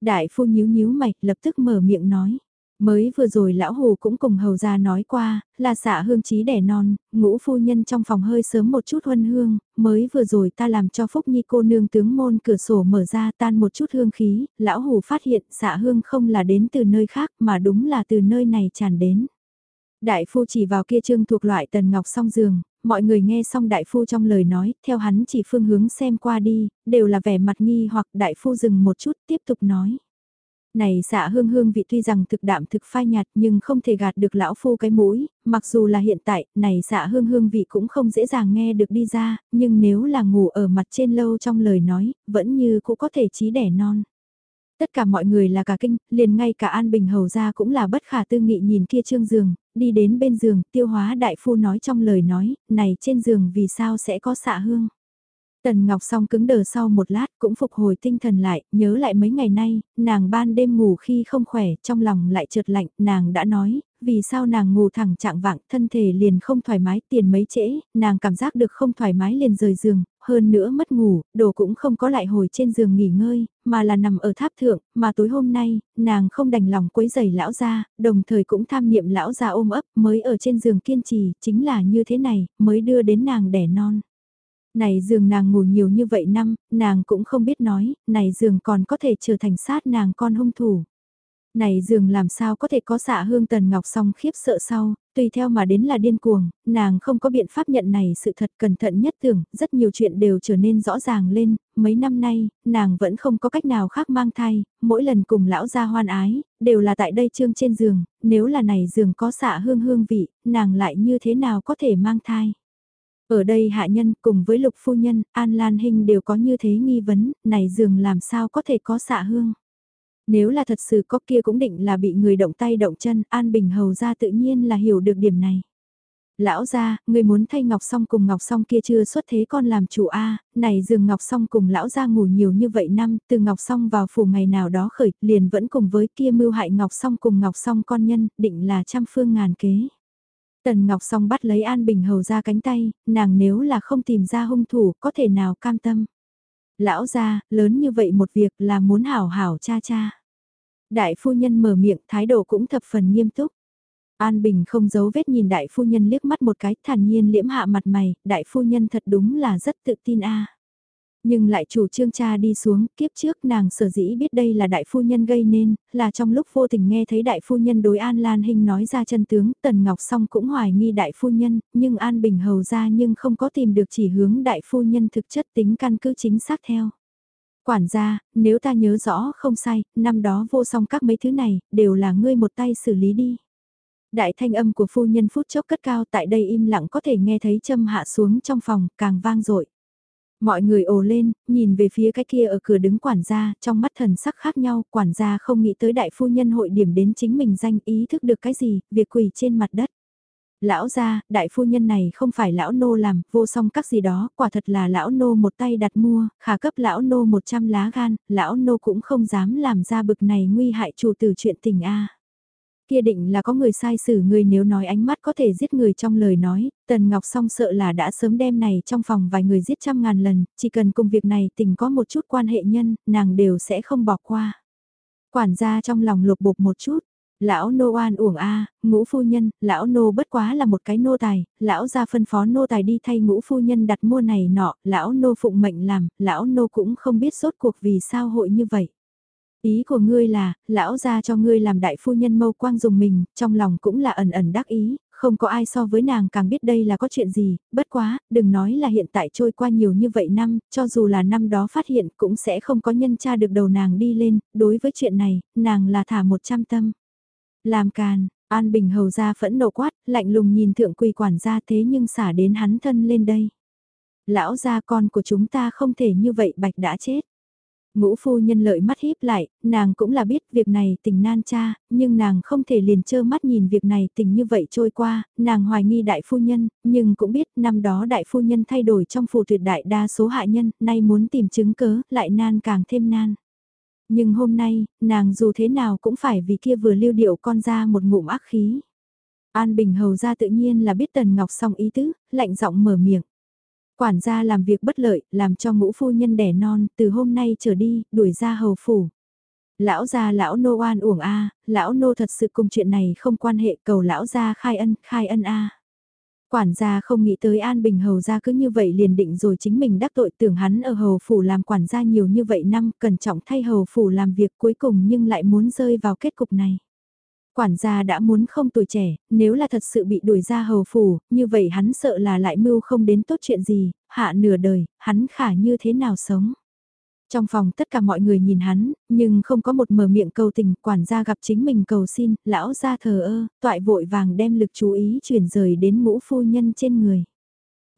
Đại phu nhíu nhíu mày lập tức mở miệng nói. Mới vừa rồi lão hồ cũng cùng hầu gia nói qua, là xạ hương trí đẻ non, ngũ phu nhân trong phòng hơi sớm một chút huân hương, mới vừa rồi ta làm cho phúc nhi cô nương tướng môn cửa sổ mở ra tan một chút hương khí, lão hồ phát hiện xạ hương không là đến từ nơi khác mà đúng là từ nơi này tràn đến. Đại phu chỉ vào kia trương thuộc loại tần ngọc song giường, mọi người nghe xong đại phu trong lời nói, theo hắn chỉ phương hướng xem qua đi, đều là vẻ mặt nghi hoặc đại phu dừng một chút tiếp tục nói. Này xạ hương hương vị tuy rằng thực đạm thực phai nhạt nhưng không thể gạt được lão phu cái mũi, mặc dù là hiện tại, này xạ hương hương vị cũng không dễ dàng nghe được đi ra, nhưng nếu là ngủ ở mặt trên lâu trong lời nói, vẫn như cũng có thể trí đẻ non. Tất cả mọi người là cả kinh, liền ngay cả An Bình Hầu ra cũng là bất khả tư nghị nhìn kia trương giường, đi đến bên giường, tiêu hóa đại phu nói trong lời nói, này trên giường vì sao sẽ có xạ hương. Tần Ngọc song cứng đờ sau một lát cũng phục hồi tinh thần lại, nhớ lại mấy ngày nay, nàng ban đêm ngủ khi không khỏe, trong lòng lại trượt lạnh, nàng đã nói, vì sao nàng ngủ thẳng trạng vạng, thân thể liền không thoải mái, tiền mấy trễ, nàng cảm giác được không thoải mái liền rời giường, hơn nữa mất ngủ, đồ cũng không có lại hồi trên giường nghỉ ngơi, mà là nằm ở tháp thượng, mà tối hôm nay, nàng không đành lòng quấy giày lão gia, đồng thời cũng tham niệm lão gia ôm ấp, mới ở trên giường kiên trì, chính là như thế này, mới đưa đến nàng đẻ non. Này giường nàng ngủ nhiều như vậy năm, nàng cũng không biết nói, này giường còn có thể trở thành sát nàng con hung thủ. Này giường làm sao có thể có xạ hương tần ngọc song khiếp sợ sau, tùy theo mà đến là điên cuồng, nàng không có biện pháp nhận này sự thật cẩn thận nhất tưởng, rất nhiều chuyện đều trở nên rõ ràng lên, mấy năm nay, nàng vẫn không có cách nào khác mang thai, mỗi lần cùng lão gia hoan ái, đều là tại đây trương trên giường, nếu là này giường có xạ hương hương vị, nàng lại như thế nào có thể mang thai. Ở đây hạ nhân cùng với lục phu nhân, An Lan Hinh đều có như thế nghi vấn, này giường làm sao có thể có xạ hương. Nếu là thật sự có kia cũng định là bị người động tay động chân, An Bình Hầu ra tự nhiên là hiểu được điểm này. Lão gia, người muốn thay Ngọc Song cùng Ngọc Song kia chưa xuất thế con làm chủ a, này dường Ngọc Song cùng lão gia ngủ nhiều như vậy năm, từ Ngọc Song vào phủ ngày nào đó khởi, liền vẫn cùng với kia mưu hại Ngọc Song cùng Ngọc Song con nhân, định là trăm phương ngàn kế. Tần Ngọc Song bắt lấy An Bình Hầu ra cánh tay, nàng nếu là không tìm ra hung thủ, có thể nào cam tâm. Lão gia, lớn như vậy một việc là muốn hảo hảo cha cha. Đại phu nhân mở miệng, thái độ cũng thập phần nghiêm túc. An Bình không giấu vết nhìn đại phu nhân liếc mắt một cái, thản nhiên liễm hạ mặt mày, đại phu nhân thật đúng là rất tự tin a. Nhưng lại chủ trương cha đi xuống, kiếp trước nàng sở dĩ biết đây là đại phu nhân gây nên, là trong lúc vô tình nghe thấy đại phu nhân đối An Lan Hinh nói ra chân tướng, Tần Ngọc Song cũng hoài nghi đại phu nhân, nhưng An Bình hầu ra nhưng không có tìm được chỉ hướng đại phu nhân thực chất tính căn cứ chính xác theo. Quản gia, nếu ta nhớ rõ không sai, năm đó vô song các mấy thứ này, đều là ngươi một tay xử lý đi. Đại thanh âm của phu nhân phút chốc cất cao tại đây im lặng có thể nghe thấy châm hạ xuống trong phòng, càng vang dội Mọi người ồ lên, nhìn về phía cái kia ở cửa đứng quản gia, trong mắt thần sắc khác nhau, quản gia không nghĩ tới đại phu nhân hội điểm đến chính mình danh ý thức được cái gì, việc quỳ trên mặt đất. Lão gia, đại phu nhân này không phải lão nô làm, vô song các gì đó, quả thật là lão nô một tay đặt mua, khả cấp lão nô 100 lá gan, lão nô cũng không dám làm ra bực này nguy hại chủ tử chuyện tình a. Kia định là có người sai xử người nếu nói ánh mắt có thể giết người trong lời nói, Tần Ngọc song sợ là đã sớm đem này trong phòng vài người giết trăm ngàn lần, chỉ cần cùng việc này tình có một chút quan hệ nhân, nàng đều sẽ không bỏ qua. Quản gia trong lòng lục bục một chút, Lão nô oan uổng a, ngũ phu nhân, lão nô bất quá là một cái nô tài, lão ra phân phó nô tài đi thay ngũ phu nhân đặt mua này nọ, lão nô phụng mệnh làm, lão nô cũng không biết sốt cuộc vì sao hội như vậy. Ý của ngươi là, lão ra cho ngươi làm đại phu nhân mâu quang dùng mình, trong lòng cũng là ẩn ẩn đắc ý, không có ai so với nàng càng biết đây là có chuyện gì, bất quá, đừng nói là hiện tại trôi qua nhiều như vậy năm, cho dù là năm đó phát hiện cũng sẽ không có nhân tra được đầu nàng đi lên, đối với chuyện này, nàng là thả một trăm tâm. Làm càn, An Bình hầu ra phẫn nộ quát, lạnh lùng nhìn thượng quỳ quản gia thế nhưng xả đến hắn thân lên đây. Lão gia con của chúng ta không thể như vậy bạch đã chết. Ngũ phu nhân lợi mắt híp lại, nàng cũng là biết việc này tình nan cha, nhưng nàng không thể liền trơ mắt nhìn việc này tình như vậy trôi qua, nàng hoài nghi đại phu nhân, nhưng cũng biết năm đó đại phu nhân thay đổi trong phù tuyệt đại đa số hạ nhân, nay muốn tìm chứng cớ, lại nan càng thêm nan. Nhưng hôm nay, nàng dù thế nào cũng phải vì kia vừa lưu điệu con ra một ngụm ác khí. An Bình Hầu ra tự nhiên là biết Tần Ngọc xong ý tứ, lạnh giọng mở miệng. Quản gia làm việc bất lợi, làm cho ngũ phu nhân đẻ non, từ hôm nay trở đi, đuổi ra hầu phủ. Lão gia lão nô oan uổng a, lão nô thật sự cùng chuyện này không quan hệ cầu lão gia khai ân, khai ân a. Quản gia không nghĩ tới An Bình Hầu gia cứ như vậy liền định rồi chính mình đắc tội tưởng hắn ở Hầu Phủ làm quản gia nhiều như vậy năm, cẩn trọng thay Hầu Phủ làm việc cuối cùng nhưng lại muốn rơi vào kết cục này. Quản gia đã muốn không tuổi trẻ, nếu là thật sự bị đuổi ra Hầu Phủ, như vậy hắn sợ là lại mưu không đến tốt chuyện gì, hạ nửa đời, hắn khả như thế nào sống. Trong phòng tất cả mọi người nhìn hắn, nhưng không có một mở miệng cầu tình, quản gia gặp chính mình cầu xin, lão ra thờ ơ, toại vội vàng đem lực chú ý chuyển rời đến ngũ phu nhân trên người.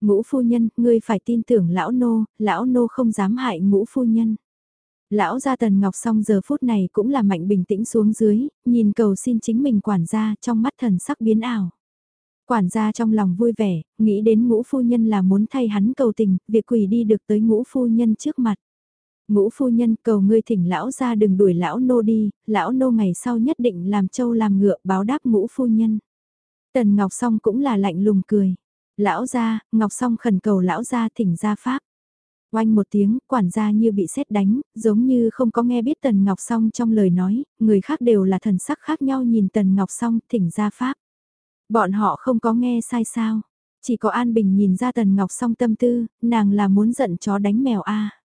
Ngũ phu nhân, ngươi phải tin tưởng lão nô, lão nô không dám hại ngũ phu nhân. Lão gia tần ngọc xong giờ phút này cũng là mạnh bình tĩnh xuống dưới, nhìn cầu xin chính mình quản gia trong mắt thần sắc biến ảo. Quản gia trong lòng vui vẻ, nghĩ đến ngũ phu nhân là muốn thay hắn cầu tình, việc quỷ đi được tới ngũ phu nhân trước mặt. Ngũ phu nhân cầu ngươi thỉnh lão ra đừng đuổi lão nô đi, lão nô ngày sau nhất định làm châu làm ngựa báo đáp ngũ phu nhân. Tần Ngọc Song cũng là lạnh lùng cười. Lão gia, Ngọc Song khẩn cầu lão gia thỉnh ra pháp. Oanh một tiếng, quản gia như bị xét đánh, giống như không có nghe biết Tần Ngọc Song trong lời nói, người khác đều là thần sắc khác nhau nhìn Tần Ngọc Song thỉnh ra pháp. Bọn họ không có nghe sai sao, chỉ có An Bình nhìn ra Tần Ngọc Song tâm tư, nàng là muốn giận chó đánh mèo a.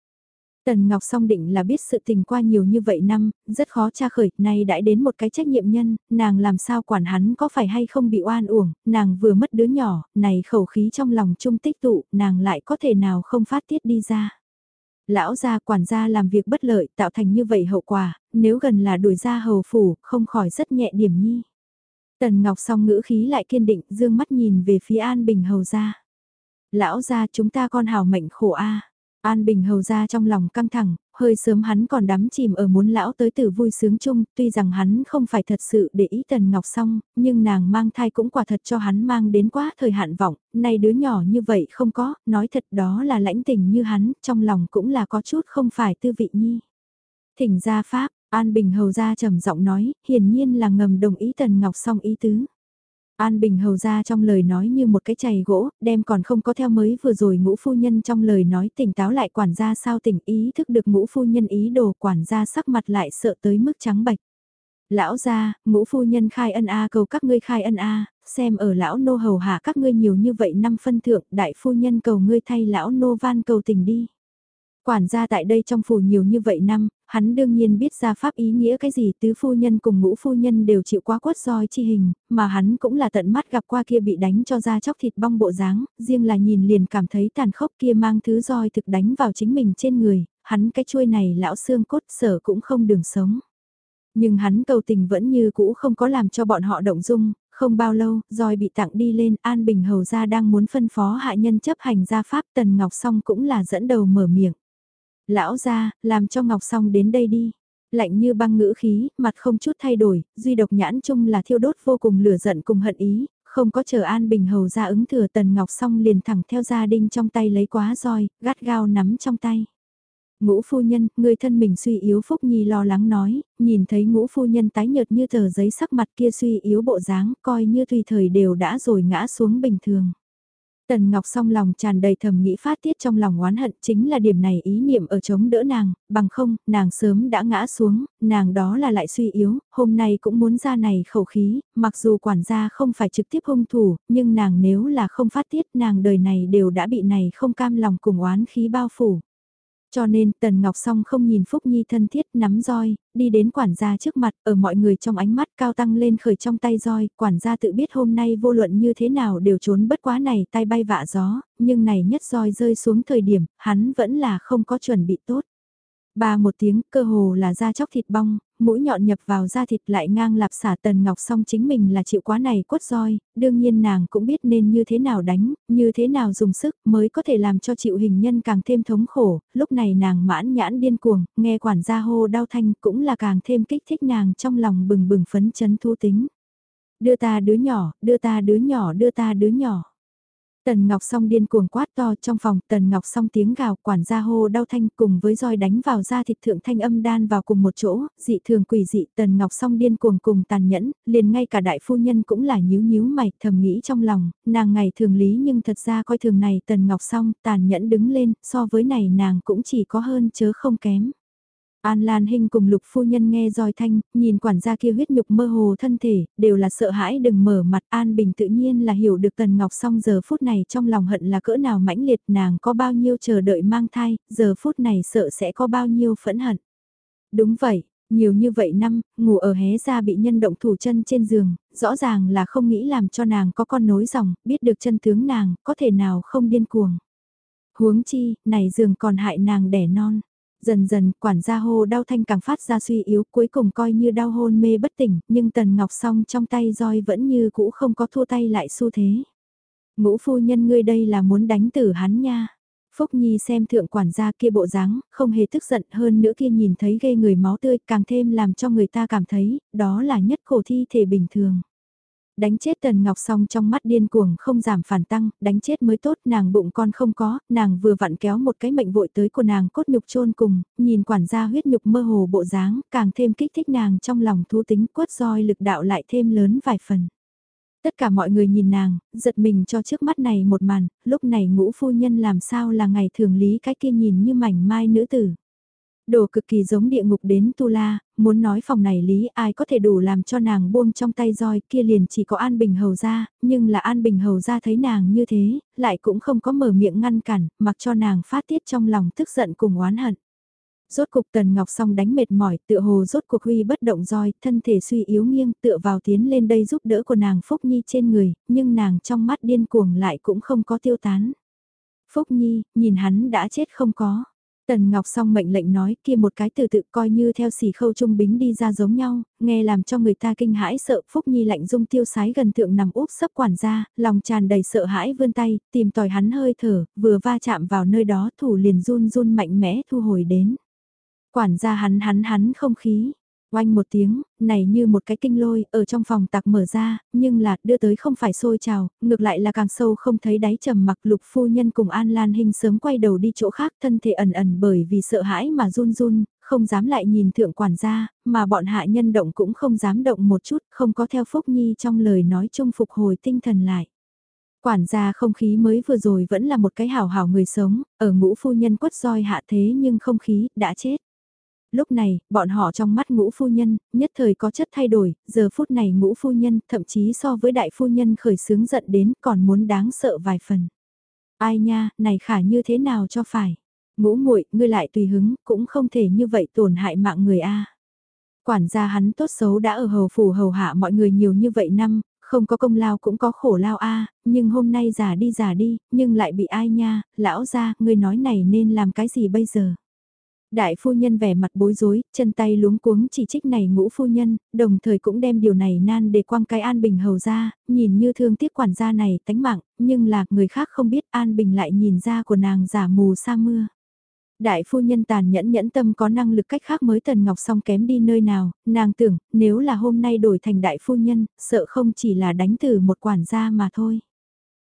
Tần Ngọc song định là biết sự tình qua nhiều như vậy năm, rất khó tra khởi, nay đã đến một cái trách nhiệm nhân, nàng làm sao quản hắn có phải hay không bị oan uổng, nàng vừa mất đứa nhỏ, này khẩu khí trong lòng trung tích tụ, nàng lại có thể nào không phát tiết đi ra. Lão gia quản gia làm việc bất lợi tạo thành như vậy hậu quả, nếu gần là đuổi ra hầu phủ, không khỏi rất nhẹ điểm nhi. Tần Ngọc song ngữ khí lại kiên định, dương mắt nhìn về phía An Bình hầu gia. Lão gia chúng ta con hào mệnh khổ a An Bình hầu ra trong lòng căng thẳng, hơi sớm hắn còn đắm chìm ở muốn lão tới từ vui sướng chung, tuy rằng hắn không phải thật sự để ý Tần Ngọc Song, nhưng nàng mang thai cũng quả thật cho hắn mang đến quá thời hạn vọng, nay đứa nhỏ như vậy không có, nói thật đó là lãnh tình như hắn, trong lòng cũng là có chút không phải tư vị nhi. Thỉnh ra Pháp, An Bình hầu ra trầm giọng nói, hiển nhiên là ngầm đồng ý Tần Ngọc Song ý tứ. An Bình hầu ra trong lời nói như một cái chày gỗ, đem còn không có theo mới vừa rồi ngũ phu nhân trong lời nói tỉnh táo lại quản gia sao tỉnh ý thức được ngũ phu nhân ý đồ quản gia sắc mặt lại sợ tới mức trắng bạch. Lão gia, ngũ phu nhân khai ân a cầu các ngươi khai ân a, xem ở lão nô hầu hạ các ngươi nhiều như vậy năm phân thượng, đại phu nhân cầu ngươi thay lão nô van cầu tình đi. Quản gia tại đây trong phủ nhiều như vậy năm, hắn đương nhiên biết ra pháp ý nghĩa cái gì tứ phu nhân cùng ngũ phu nhân đều chịu quá quất roi chi hình, mà hắn cũng là tận mắt gặp qua kia bị đánh cho ra chóc thịt bong bộ dáng, riêng là nhìn liền cảm thấy tàn khốc kia mang thứ roi thực đánh vào chính mình trên người, hắn cái chuôi này lão xương cốt sở cũng không đường sống. Nhưng hắn cầu tình vẫn như cũ không có làm cho bọn họ động dung, không bao lâu, roi bị tặng đi lên, An Bình Hầu ra đang muốn phân phó hạ nhân chấp hành gia pháp Tần Ngọc Song cũng là dẫn đầu mở miệng. Lão ra, làm cho Ngọc Song đến đây đi. Lạnh như băng ngữ khí, mặt không chút thay đổi, duy độc nhãn chung là thiêu đốt vô cùng lửa giận cùng hận ý, không có chờ An Bình Hầu ra ứng thừa Tần Ngọc Song liền thẳng theo gia đinh trong tay lấy quá roi, gắt gao nắm trong tay. Ngũ phu nhân, người thân mình suy yếu Phúc Nhi lo lắng nói, nhìn thấy ngũ phu nhân tái nhợt như tờ giấy sắc mặt kia suy yếu bộ dáng, coi như tùy thời đều đã rồi ngã xuống bình thường. Tần Ngọc song lòng tràn đầy thầm nghĩ phát tiết trong lòng oán hận chính là điểm này ý niệm ở chống đỡ nàng, bằng không, nàng sớm đã ngã xuống, nàng đó là lại suy yếu, hôm nay cũng muốn ra này khẩu khí, mặc dù quản gia không phải trực tiếp hung thủ, nhưng nàng nếu là không phát tiết nàng đời này đều đã bị này không cam lòng cùng oán khí bao phủ. Cho nên Tần Ngọc Song không nhìn Phúc Nhi thân thiết nắm roi, đi đến quản gia trước mặt ở mọi người trong ánh mắt cao tăng lên khởi trong tay roi, quản gia tự biết hôm nay vô luận như thế nào đều trốn bất quá này tay bay vạ gió, nhưng này nhất roi rơi xuống thời điểm, hắn vẫn là không có chuẩn bị tốt. Ba một tiếng, cơ hồ là da chóc thịt bong, mũi nhọn nhập vào da thịt lại ngang lạp xả tần ngọc song chính mình là chịu quá này quất roi, đương nhiên nàng cũng biết nên như thế nào đánh, như thế nào dùng sức mới có thể làm cho chịu hình nhân càng thêm thống khổ, lúc này nàng mãn nhãn điên cuồng, nghe quản gia hô đau thanh cũng là càng thêm kích thích nàng trong lòng bừng bừng phấn chấn thu tính. Đưa ta đứa nhỏ, đưa ta đứa nhỏ, đưa ta đứa nhỏ. Tần Ngọc Song điên cuồng quát to trong phòng, Tần Ngọc Song tiếng gào quản gia hô đau thanh cùng với roi đánh vào da thịt thượng thanh âm đan vào cùng một chỗ, dị thường quỷ dị, Tần Ngọc Song điên cuồng cùng tàn nhẫn, liền ngay cả đại phu nhân cũng là nhíu nhíu mày, thầm nghĩ trong lòng, nàng ngày thường lý nhưng thật ra coi thường này Tần Ngọc Song tàn nhẫn đứng lên, so với này nàng cũng chỉ có hơn chớ không kém. An Lan Hinh cùng lục phu nhân nghe roi thanh, nhìn quản gia kia huyết nhục mơ hồ thân thể, đều là sợ hãi đừng mở mặt An Bình tự nhiên là hiểu được Tần Ngọc song giờ phút này trong lòng hận là cỡ nào mãnh liệt nàng có bao nhiêu chờ đợi mang thai, giờ phút này sợ sẽ có bao nhiêu phẫn hận. Đúng vậy, nhiều như vậy năm, ngủ ở hé ra bị nhân động thủ chân trên giường, rõ ràng là không nghĩ làm cho nàng có con nối dòng, biết được chân tướng nàng, có thể nào không điên cuồng. Huống chi, này giường còn hại nàng đẻ non. Dần dần, quản gia hô đau thanh càng phát ra suy yếu, cuối cùng coi như đau hôn mê bất tỉnh, nhưng Tần Ngọc song trong tay roi vẫn như cũ không có thua tay lại xu thế. Ngũ phu nhân ngươi đây là muốn đánh tử hắn nha. Phúc Nhi xem thượng quản gia kia bộ dáng, không hề tức giận hơn nữa kia nhìn thấy gây người máu tươi càng thêm làm cho người ta cảm thấy, đó là nhất khổ thi thể bình thường đánh chết Tần Ngọc Song trong mắt điên cuồng không giảm phản tăng, đánh chết mới tốt, nàng bụng con không có, nàng vừa vặn kéo một cái mệnh vội tới của nàng cốt nhục chôn cùng, nhìn quản gia huyết nhục mơ hồ bộ dáng, càng thêm kích thích nàng trong lòng thú tính quất roi lực đạo lại thêm lớn vài phần. Tất cả mọi người nhìn nàng, giật mình cho trước mắt này một màn, lúc này ngũ phu nhân làm sao là ngày thường lý cái kia nhìn như mảnh mai nữ tử. Đồ cực kỳ giống địa ngục đến Tu La, muốn nói phòng này lý ai có thể đủ làm cho nàng buông trong tay roi kia liền chỉ có An Bình Hầu ra, nhưng là An Bình Hầu ra thấy nàng như thế, lại cũng không có mở miệng ngăn cản, mặc cho nàng phát tiết trong lòng tức giận cùng oán hận. Rốt cục Tần Ngọc song đánh mệt mỏi, tựa hồ rốt cuộc huy bất động roi, thân thể suy yếu nghiêng tựa vào tiến lên đây giúp đỡ của nàng Phúc Nhi trên người, nhưng nàng trong mắt điên cuồng lại cũng không có tiêu tán. Phúc Nhi, nhìn hắn đã chết không có. Tần Ngọc song mệnh lệnh nói kia một cái từ tự coi như theo xỉ khâu trung bính đi ra giống nhau, nghe làm cho người ta kinh hãi sợ Phúc Nhi lạnh dung tiêu sái gần thượng nằm úp sấp quản gia, lòng tràn đầy sợ hãi vươn tay, tìm tòi hắn hơi thở, vừa va chạm vào nơi đó thủ liền run run mạnh mẽ thu hồi đến. Quản gia hắn hắn hắn không khí, Oanh một tiếng, này như một cái kinh lôi, ở trong phòng tạc mở ra, nhưng là đưa tới không phải sôi trào, ngược lại là càng sâu không thấy đáy trầm mặc lục phu nhân cùng An Lan Hinh sớm quay đầu đi chỗ khác thân thể ẩn ẩn bởi vì sợ hãi mà run run, không dám lại nhìn thượng quản gia, mà bọn hạ nhân động cũng không dám động một chút, không có theo Phúc Nhi trong lời nói chung phục hồi tinh thần lại. Quản gia không khí mới vừa rồi vẫn là một cái hảo hảo người sống, ở ngũ phu nhân quất roi hạ thế nhưng không khí đã chết. Lúc này, bọn họ trong mắt ngũ phu nhân, nhất thời có chất thay đổi, giờ phút này ngũ phu nhân thậm chí so với đại phu nhân khởi sướng giận đến còn muốn đáng sợ vài phần. Ai nha, này khả như thế nào cho phải. Ngũ muội ngươi lại tùy hứng, cũng không thể như vậy tổn hại mạng người a. Quản gia hắn tốt xấu đã ở hầu phủ hầu hạ mọi người nhiều như vậy năm, không có công lao cũng có khổ lao a, nhưng hôm nay già đi già đi, nhưng lại bị ai nha, lão gia, ngươi nói này nên làm cái gì bây giờ? Đại phu nhân vẻ mặt bối rối, chân tay luống cuống chỉ trích này ngũ phu nhân, đồng thời cũng đem điều này nan để quang cái An Bình hầu ra, nhìn như thương tiếc quản gia này tánh mạng, nhưng là người khác không biết An Bình lại nhìn ra của nàng giả mù sa mưa. Đại phu nhân tàn nhẫn nhẫn tâm có năng lực cách khác mới Tần Ngọc Song kém đi nơi nào, nàng tưởng nếu là hôm nay đổi thành đại phu nhân, sợ không chỉ là đánh từ một quản gia mà thôi.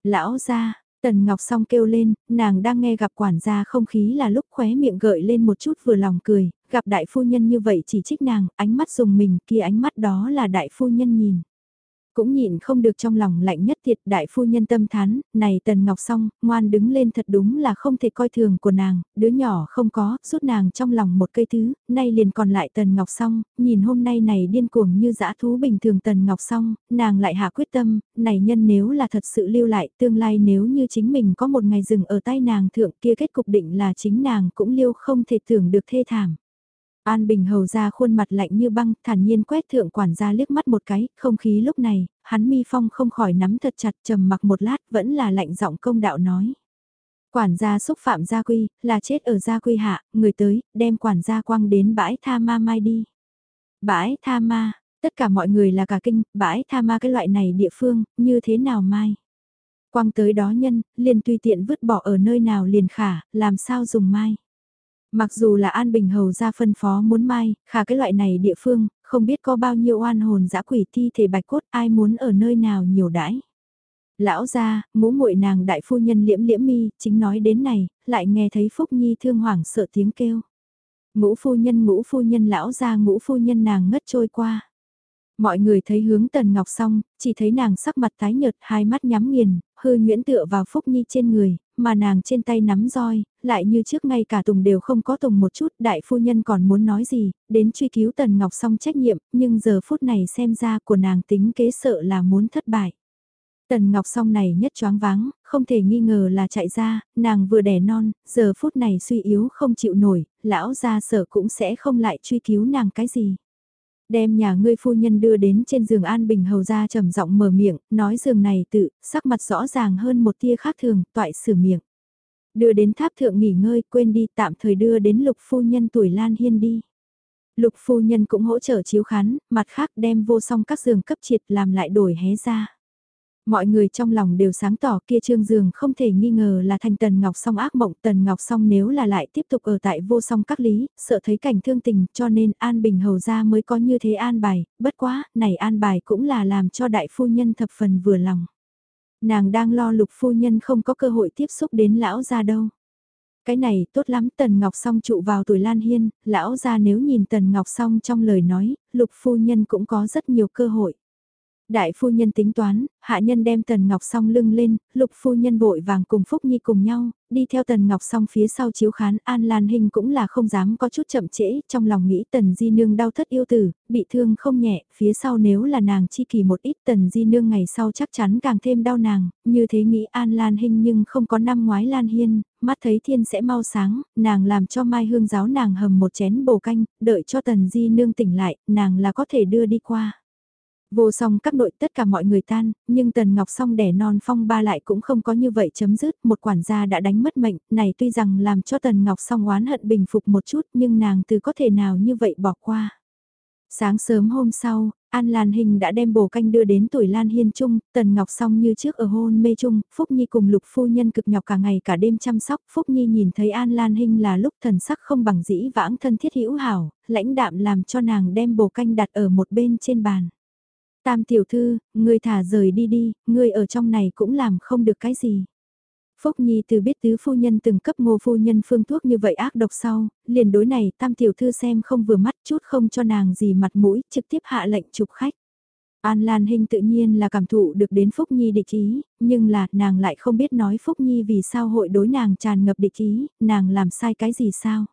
Lão gia, Tần Ngọc Song kêu lên, nàng đang nghe gặp quản gia không khí là lúc khóe miệng gợi lên một chút vừa lòng cười, gặp đại phu nhân như vậy chỉ trích nàng, ánh mắt dùng mình kia ánh mắt đó là đại phu nhân nhìn. Cũng nhịn không được trong lòng lạnh nhất thiệt đại phu nhân tâm thán, này Tần Ngọc Song, ngoan đứng lên thật đúng là không thể coi thường của nàng, đứa nhỏ không có, rút nàng trong lòng một cây thứ, nay liền còn lại Tần Ngọc Song, nhìn hôm nay này điên cuồng như dã thú bình thường Tần Ngọc Song, nàng lại hạ quyết tâm, này nhân nếu là thật sự lưu lại, tương lai nếu như chính mình có một ngày dừng ở tay nàng thượng kia kết cục định là chính nàng cũng liêu không thể tưởng được thê thảm. An Bình hầu ra khuôn mặt lạnh như băng, thản nhiên quét thượng quản gia liếc mắt một cái, không khí lúc này, hắn mi phong không khỏi nắm thật chặt trầm mặc một lát vẫn là lạnh giọng công đạo nói. Quản gia xúc phạm gia quy, là chết ở gia quy hạ, người tới, đem quản gia quăng đến bãi tha ma mai đi. Bãi tha ma, tất cả mọi người là cả kinh, bãi tha ma cái loại này địa phương, như thế nào mai? Quăng tới đó nhân, liền tùy tiện vứt bỏ ở nơi nào liền khả, làm sao dùng mai? Mặc dù là An Bình Hầu ra phân phó muốn mai, khả cái loại này địa phương, không biết có bao nhiêu oan hồn dã quỷ thi thể bạch cốt ai muốn ở nơi nào nhiều đãi. Lão ra, ngũ muội nàng đại phu nhân liễm liễm mi, chính nói đến này, lại nghe thấy Phúc Nhi thương hoảng sợ tiếng kêu. Ngũ phu nhân ngũ phu nhân lão ra ngũ phu nhân nàng ngất trôi qua. Mọi người thấy hướng Tần Ngọc xong, chỉ thấy nàng sắc mặt tái nhợt, hai mắt nhắm nghiền, hư nhuyễn tựa vào Phúc Nhi trên người, mà nàng trên tay nắm roi, lại như trước ngay cả Tùng đều không có Tùng một chút, đại phu nhân còn muốn nói gì, đến truy cứu Tần Ngọc xong trách nhiệm, nhưng giờ phút này xem ra của nàng tính kế sợ là muốn thất bại. Tần Ngọc song này nhất choáng váng, không thể nghi ngờ là chạy ra, nàng vừa đẻ non, giờ phút này suy yếu không chịu nổi, lão gia sở cũng sẽ không lại truy cứu nàng cái gì. Đem nhà ngươi phu nhân đưa đến trên giường An Bình hầu ra trầm giọng mở miệng, nói giường này tự, sắc mặt rõ ràng hơn một tia khác thường, toại sửa miệng. Đưa đến tháp thượng nghỉ ngơi, quên đi, tạm thời đưa đến lục phu nhân tuổi Lan Hiên đi. Lục phu nhân cũng hỗ trợ chiếu khán, mặt khác đem vô song các giường cấp triệt làm lại đổi hé ra. Mọi người trong lòng đều sáng tỏ kia trương giường không thể nghi ngờ là thành Tần Ngọc Song ác mộng. Tần Ngọc Song nếu là lại tiếp tục ở tại vô song các lý, sợ thấy cảnh thương tình cho nên An Bình Hầu ra mới có như thế an bài, bất quá, này an bài cũng là làm cho đại phu nhân thập phần vừa lòng. Nàng đang lo lục phu nhân không có cơ hội tiếp xúc đến lão ra đâu. Cái này tốt lắm Tần Ngọc Song trụ vào tuổi Lan Hiên, lão ra nếu nhìn Tần Ngọc Song trong lời nói, lục phu nhân cũng có rất nhiều cơ hội. Đại phu nhân tính toán, hạ nhân đem Tần Ngọc Song lưng lên, lục phu nhân vội vàng cùng Phúc Nhi cùng nhau, đi theo Tần Ngọc Song phía sau chiếu khán An Lan Hình cũng là không dám có chút chậm trễ, trong lòng nghĩ Tần Di Nương đau thất yêu tử, bị thương không nhẹ, phía sau nếu là nàng chi kỳ một ít Tần Di Nương ngày sau chắc chắn càng thêm đau nàng, như thế nghĩ An Lan Hình nhưng không có năm ngoái Lan Hiên, mắt thấy thiên sẽ mau sáng, nàng làm cho Mai Hương giáo nàng hầm một chén bồ canh, đợi cho Tần Di Nương tỉnh lại, nàng là có thể đưa đi qua. Vô song các đội tất cả mọi người tan, nhưng Tần Ngọc Song đẻ non phong ba lại cũng không có như vậy chấm dứt, một quản gia đã đánh mất mệnh, này tuy rằng làm cho Tần Ngọc Song oán hận bình phục một chút nhưng nàng từ có thể nào như vậy bỏ qua. Sáng sớm hôm sau, An Lan Hình đã đem bồ canh đưa đến tuổi Lan Hiên Trung, Tần Ngọc Song như trước ở hôn mê Trung, Phúc Nhi cùng lục phu nhân cực nhọc cả ngày cả đêm chăm sóc, Phúc Nhi nhìn thấy An Lan Hình là lúc thần sắc không bằng dĩ vãng thân thiết hữu hảo, lãnh đạm làm cho nàng đem bồ canh đặt ở một bên trên bàn. Tam tiểu thư, ngươi thả rời đi đi, ngươi ở trong này cũng làm không được cái gì. Phúc Nhi từ biết tứ phu nhân từng cấp ngô phu nhân phương thuốc như vậy ác độc sau, liền đối này tam tiểu thư xem không vừa mắt chút không cho nàng gì mặt mũi, trực tiếp hạ lệnh chụp khách. An Lan Hinh tự nhiên là cảm thụ được đến Phúc Nhi địch ý, nhưng là nàng lại không biết nói Phúc Nhi vì sao hội đối nàng tràn ngập địch ý, nàng làm sai cái gì sao.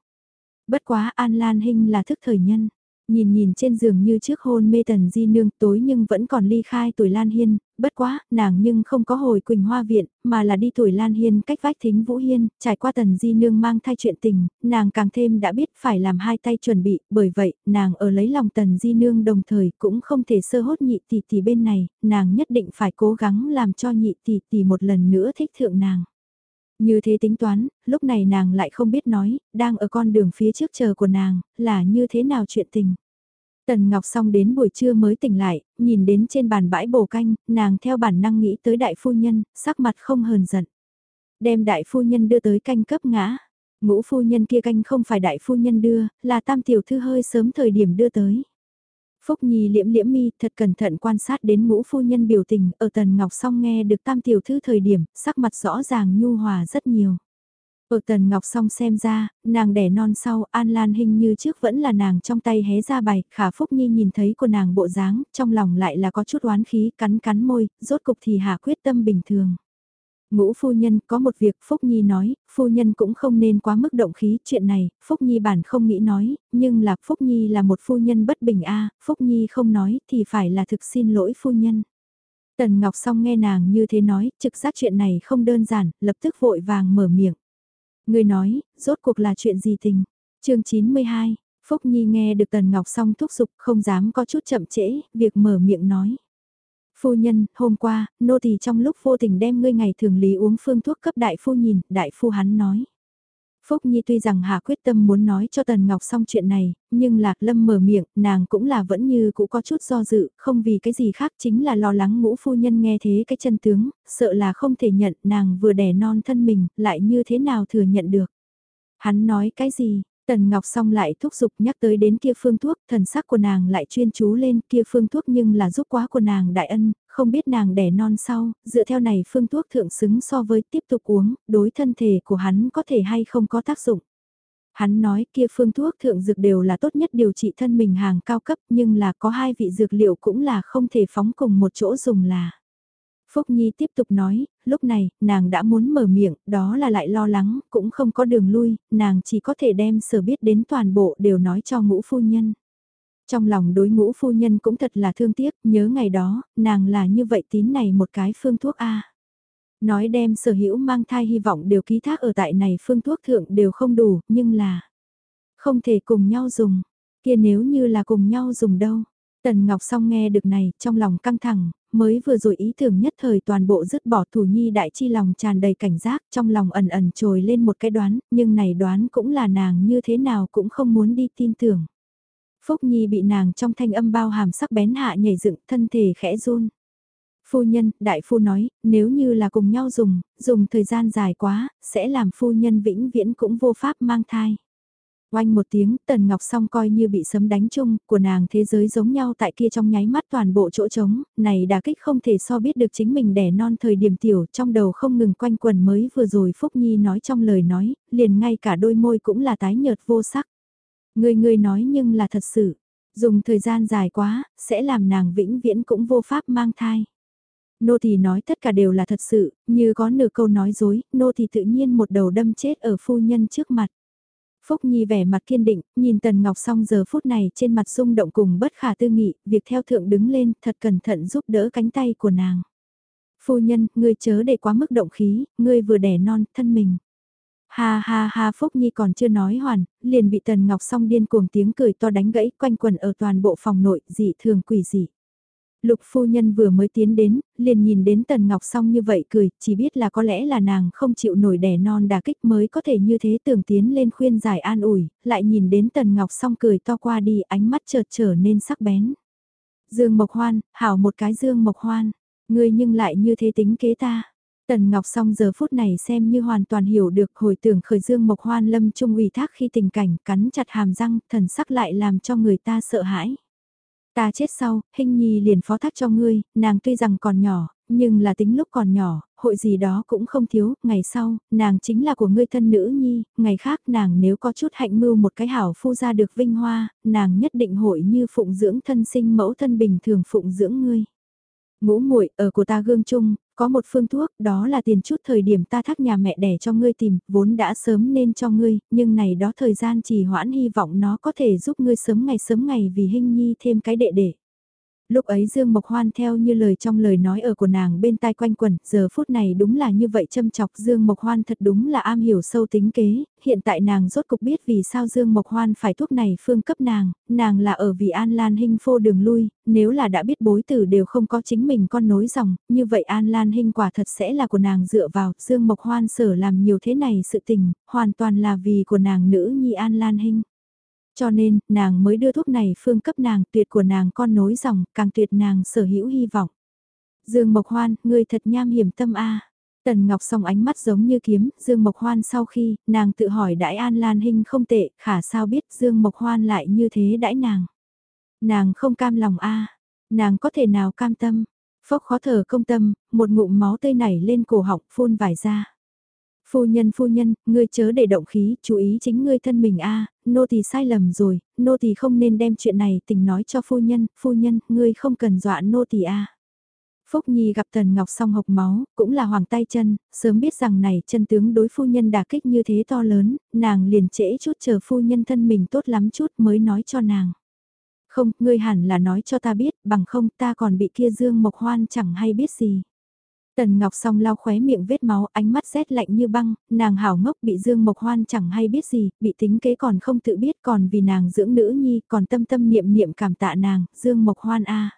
Bất quá An Lan Hinh là thức thời nhân. Nhìn nhìn trên giường như trước hôn mê tần di nương tối nhưng vẫn còn ly khai tuổi Lan Hiên, bất quá, nàng nhưng không có hồi Quỳnh Hoa Viện, mà là đi tuổi Lan Hiên cách vách thính Vũ Hiên, trải qua tần di nương mang thai chuyện tình, nàng càng thêm đã biết phải làm hai tay chuẩn bị, bởi vậy, nàng ở lấy lòng tần di nương đồng thời cũng không thể sơ hốt nhị tỷ tỷ bên này, nàng nhất định phải cố gắng làm cho nhị tỷ tỷ một lần nữa thích thượng nàng. Như thế tính toán, lúc này nàng lại không biết nói, đang ở con đường phía trước chờ của nàng, là như thế nào chuyện tình. Tần Ngọc xong đến buổi trưa mới tỉnh lại, nhìn đến trên bàn bãi bổ canh, nàng theo bản năng nghĩ tới đại phu nhân, sắc mặt không hờn giận. Đem đại phu nhân đưa tới canh cấp ngã. Ngũ phu nhân kia canh không phải đại phu nhân đưa, là tam tiểu thư hơi sớm thời điểm đưa tới. Phúc Nhi liễm liễm mi thật cẩn thận quan sát đến ngũ phu nhân biểu tình, ở Tần Ngọc song nghe được tam tiểu thư thời điểm, sắc mặt rõ ràng nhu hòa rất nhiều. Ở Tần Ngọc song xem ra, nàng đẻ non sau, An Lan hình như trước vẫn là nàng trong tay hé ra bài, khả Phúc Nhi nhìn thấy của nàng bộ dáng, trong lòng lại là có chút oán khí, cắn cắn môi, rốt cục thì hạ quyết tâm bình thường. Ngũ phu nhân có một việc Phúc Nhi nói, phu nhân cũng không nên quá mức động khí chuyện này, Phúc Nhi bản không nghĩ nói, nhưng là Phúc Nhi là một phu nhân bất bình a Phúc Nhi không nói thì phải là thực xin lỗi phu nhân. Tần Ngọc song nghe nàng như thế nói, trực giác chuyện này không đơn giản, lập tức vội vàng mở miệng. Người nói, rốt cuộc là chuyện gì tình? chương 92, Phúc Nhi nghe được Tần Ngọc song thúc giục không dám có chút chậm trễ, việc mở miệng nói. Phu nhân, hôm qua, nô tỳ trong lúc vô tình đem ngươi ngày thường lý uống phương thuốc cấp đại phu nhìn, đại phu hắn nói. Phúc Nhi tuy rằng Hà quyết tâm muốn nói cho Tần Ngọc xong chuyện này, nhưng Lạc Lâm mở miệng, nàng cũng là vẫn như cũng có chút do dự, không vì cái gì khác chính là lo lắng ngũ phu nhân nghe thế cái chân tướng, sợ là không thể nhận nàng vừa đẻ non thân mình, lại như thế nào thừa nhận được. Hắn nói cái gì, Tần Ngọc xong lại thúc giục nhắc tới đến kia phương thuốc, thần sắc của nàng lại chuyên chú lên kia phương thuốc nhưng là giúp quá của nàng đại ân, không biết nàng đẻ non sau, dựa theo này phương thuốc thượng xứng so với tiếp tục uống, đối thân thể của hắn có thể hay không có tác dụng. Hắn nói kia phương thuốc thượng dược đều là tốt nhất điều trị thân mình hàng cao cấp nhưng là có hai vị dược liệu cũng là không thể phóng cùng một chỗ dùng là. Phúc Nhi tiếp tục nói, lúc này, nàng đã muốn mở miệng, đó là lại lo lắng, cũng không có đường lui, nàng chỉ có thể đem sở biết đến toàn bộ đều nói cho ngũ phu nhân. Trong lòng đối ngũ phu nhân cũng thật là thương tiếc, nhớ ngày đó, nàng là như vậy tín này một cái phương thuốc A. Nói đem sở hữu mang thai hy vọng đều ký thác ở tại này phương thuốc thượng đều không đủ, nhưng là không thể cùng nhau dùng, kia nếu như là cùng nhau dùng đâu. Tần Ngọc Song nghe được này, trong lòng căng thẳng, mới vừa rồi ý tưởng nhất thời toàn bộ dứt bỏ thủ nhi đại chi lòng tràn đầy cảnh giác, trong lòng ẩn ẩn trồi lên một cái đoán, nhưng này đoán cũng là nàng như thế nào cũng không muốn đi tin tưởng. Phúc Nhi bị nàng trong thanh âm bao hàm sắc bén hạ nhảy dựng thân thể khẽ run. Phu nhân, đại phu nói, nếu như là cùng nhau dùng, dùng thời gian dài quá, sẽ làm phu nhân vĩnh viễn cũng vô pháp mang thai. Oanh một tiếng, Tần Ngọc Song coi như bị sấm đánh chung, của nàng thế giới giống nhau tại kia trong nháy mắt toàn bộ chỗ trống, này đã kích không thể so biết được chính mình đẻ non thời điểm tiểu, trong đầu không ngừng quanh quần mới vừa rồi Phúc Nhi nói trong lời nói, liền ngay cả đôi môi cũng là tái nhợt vô sắc. Người người nói nhưng là thật sự, dùng thời gian dài quá, sẽ làm nàng vĩnh viễn cũng vô pháp mang thai. Nô thì nói tất cả đều là thật sự, như có nửa câu nói dối, nô thì tự nhiên một đầu đâm chết ở phu nhân trước mặt. Phúc Nhi vẻ mặt kiên định, nhìn Tần Ngọc xong giờ phút này trên mặt rung động cùng bất khả tư nghị, việc theo thượng đứng lên thật cẩn thận giúp đỡ cánh tay của nàng. Phu nhân, ngươi chớ để quá mức động khí, ngươi vừa đẻ non, thân mình. Ha ha ha Phúc Nhi còn chưa nói hoàn, liền bị Tần Ngọc song điên cuồng tiếng cười to đánh gãy quanh quần ở toàn bộ phòng nội, dị thường quỷ dị. Lục phu nhân vừa mới tiến đến, liền nhìn đến Tần Ngọc Song như vậy cười, chỉ biết là có lẽ là nàng không chịu nổi đẻ non đà kích mới có thể như thế tưởng tiến lên khuyên giải an ủi, lại nhìn đến Tần Ngọc Song cười to qua đi ánh mắt chợt trở nên sắc bén. Dương Mộc Hoan, hảo một cái Dương Mộc Hoan, ngươi nhưng lại như thế tính kế ta. Tần Ngọc Song giờ phút này xem như hoàn toàn hiểu được hồi tưởng khởi Dương Mộc Hoan lâm trung ủy thác khi tình cảnh cắn chặt hàm răng, thần sắc lại làm cho người ta sợ hãi. Ta chết sau, hình nhi liền phó thác cho ngươi, nàng tuy rằng còn nhỏ, nhưng là tính lúc còn nhỏ, hội gì đó cũng không thiếu, ngày sau, nàng chính là của ngươi thân nữ nhi, ngày khác nàng nếu có chút hạnh mưu một cái hảo phu ra được vinh hoa, nàng nhất định hội như phụng dưỡng thân sinh mẫu thân bình thường phụng dưỡng ngươi. Ngũ muội ở của ta gương chung, có một phương thuốc, đó là tiền chút thời điểm ta thác nhà mẹ đẻ cho ngươi tìm, vốn đã sớm nên cho ngươi, nhưng này đó thời gian chỉ hoãn hy vọng nó có thể giúp ngươi sớm ngày sớm ngày vì hình nhi thêm cái đệ đệ. Lúc ấy Dương Mộc Hoan theo như lời trong lời nói ở của nàng bên tai quanh quẩn, giờ phút này đúng là như vậy châm chọc Dương Mộc Hoan thật đúng là am hiểu sâu tính kế, hiện tại nàng rốt cục biết vì sao Dương Mộc Hoan phải thuốc này phương cấp nàng, nàng là ở vì An Lan Hinh phô đường lui, nếu là đã biết bối tử đều không có chính mình con nối dòng, như vậy An Lan Hinh quả thật sẽ là của nàng dựa vào, Dương Mộc Hoan sở làm nhiều thế này sự tình, hoàn toàn là vì của nàng nữ nhi An Lan Hinh. Cho nên, nàng mới đưa thuốc này phương cấp nàng tuyệt của nàng con nối dòng, càng tuyệt nàng sở hữu hy vọng. Dương Mộc Hoan, ngươi thật nham hiểm tâm a. Tần Ngọc song ánh mắt giống như kiếm, Dương Mộc Hoan sau khi, nàng tự hỏi đãi An Lan Hinh không tệ, khả sao biết Dương Mộc Hoan lại như thế đãi nàng. Nàng không cam lòng a, nàng có thể nào cam tâm, phốc khó thở công tâm, một ngụm máu tươi nảy lên cổ họng phun vải ra. Phu nhân phu nhân, ngươi chớ để động khí, chú ý chính ngươi thân mình a nô tỳ sai lầm rồi, nô tỳ không nên đem chuyện này tình nói cho phu nhân, phu nhân, ngươi không cần dọa nô tỳ a Phúc Nhi gặp Tần Ngọc song hộc máu, cũng là hoàng tay chân, sớm biết rằng này chân tướng đối phu nhân đả kích như thế to lớn, nàng liền trễ chút chờ phu nhân thân mình tốt lắm chút mới nói cho nàng. Không, ngươi hẳn là nói cho ta biết, bằng không ta còn bị kia dương mộc hoan chẳng hay biết gì. Tần Ngọc song lau khóe miệng vết máu, ánh mắt rét lạnh như băng, nàng hảo ngốc bị Dương Mộc Hoan chẳng hay biết gì, bị tính kế còn không tự biết còn vì nàng dưỡng nữ nhi, còn tâm tâm niệm niệm cảm tạ nàng, Dương Mộc Hoan a.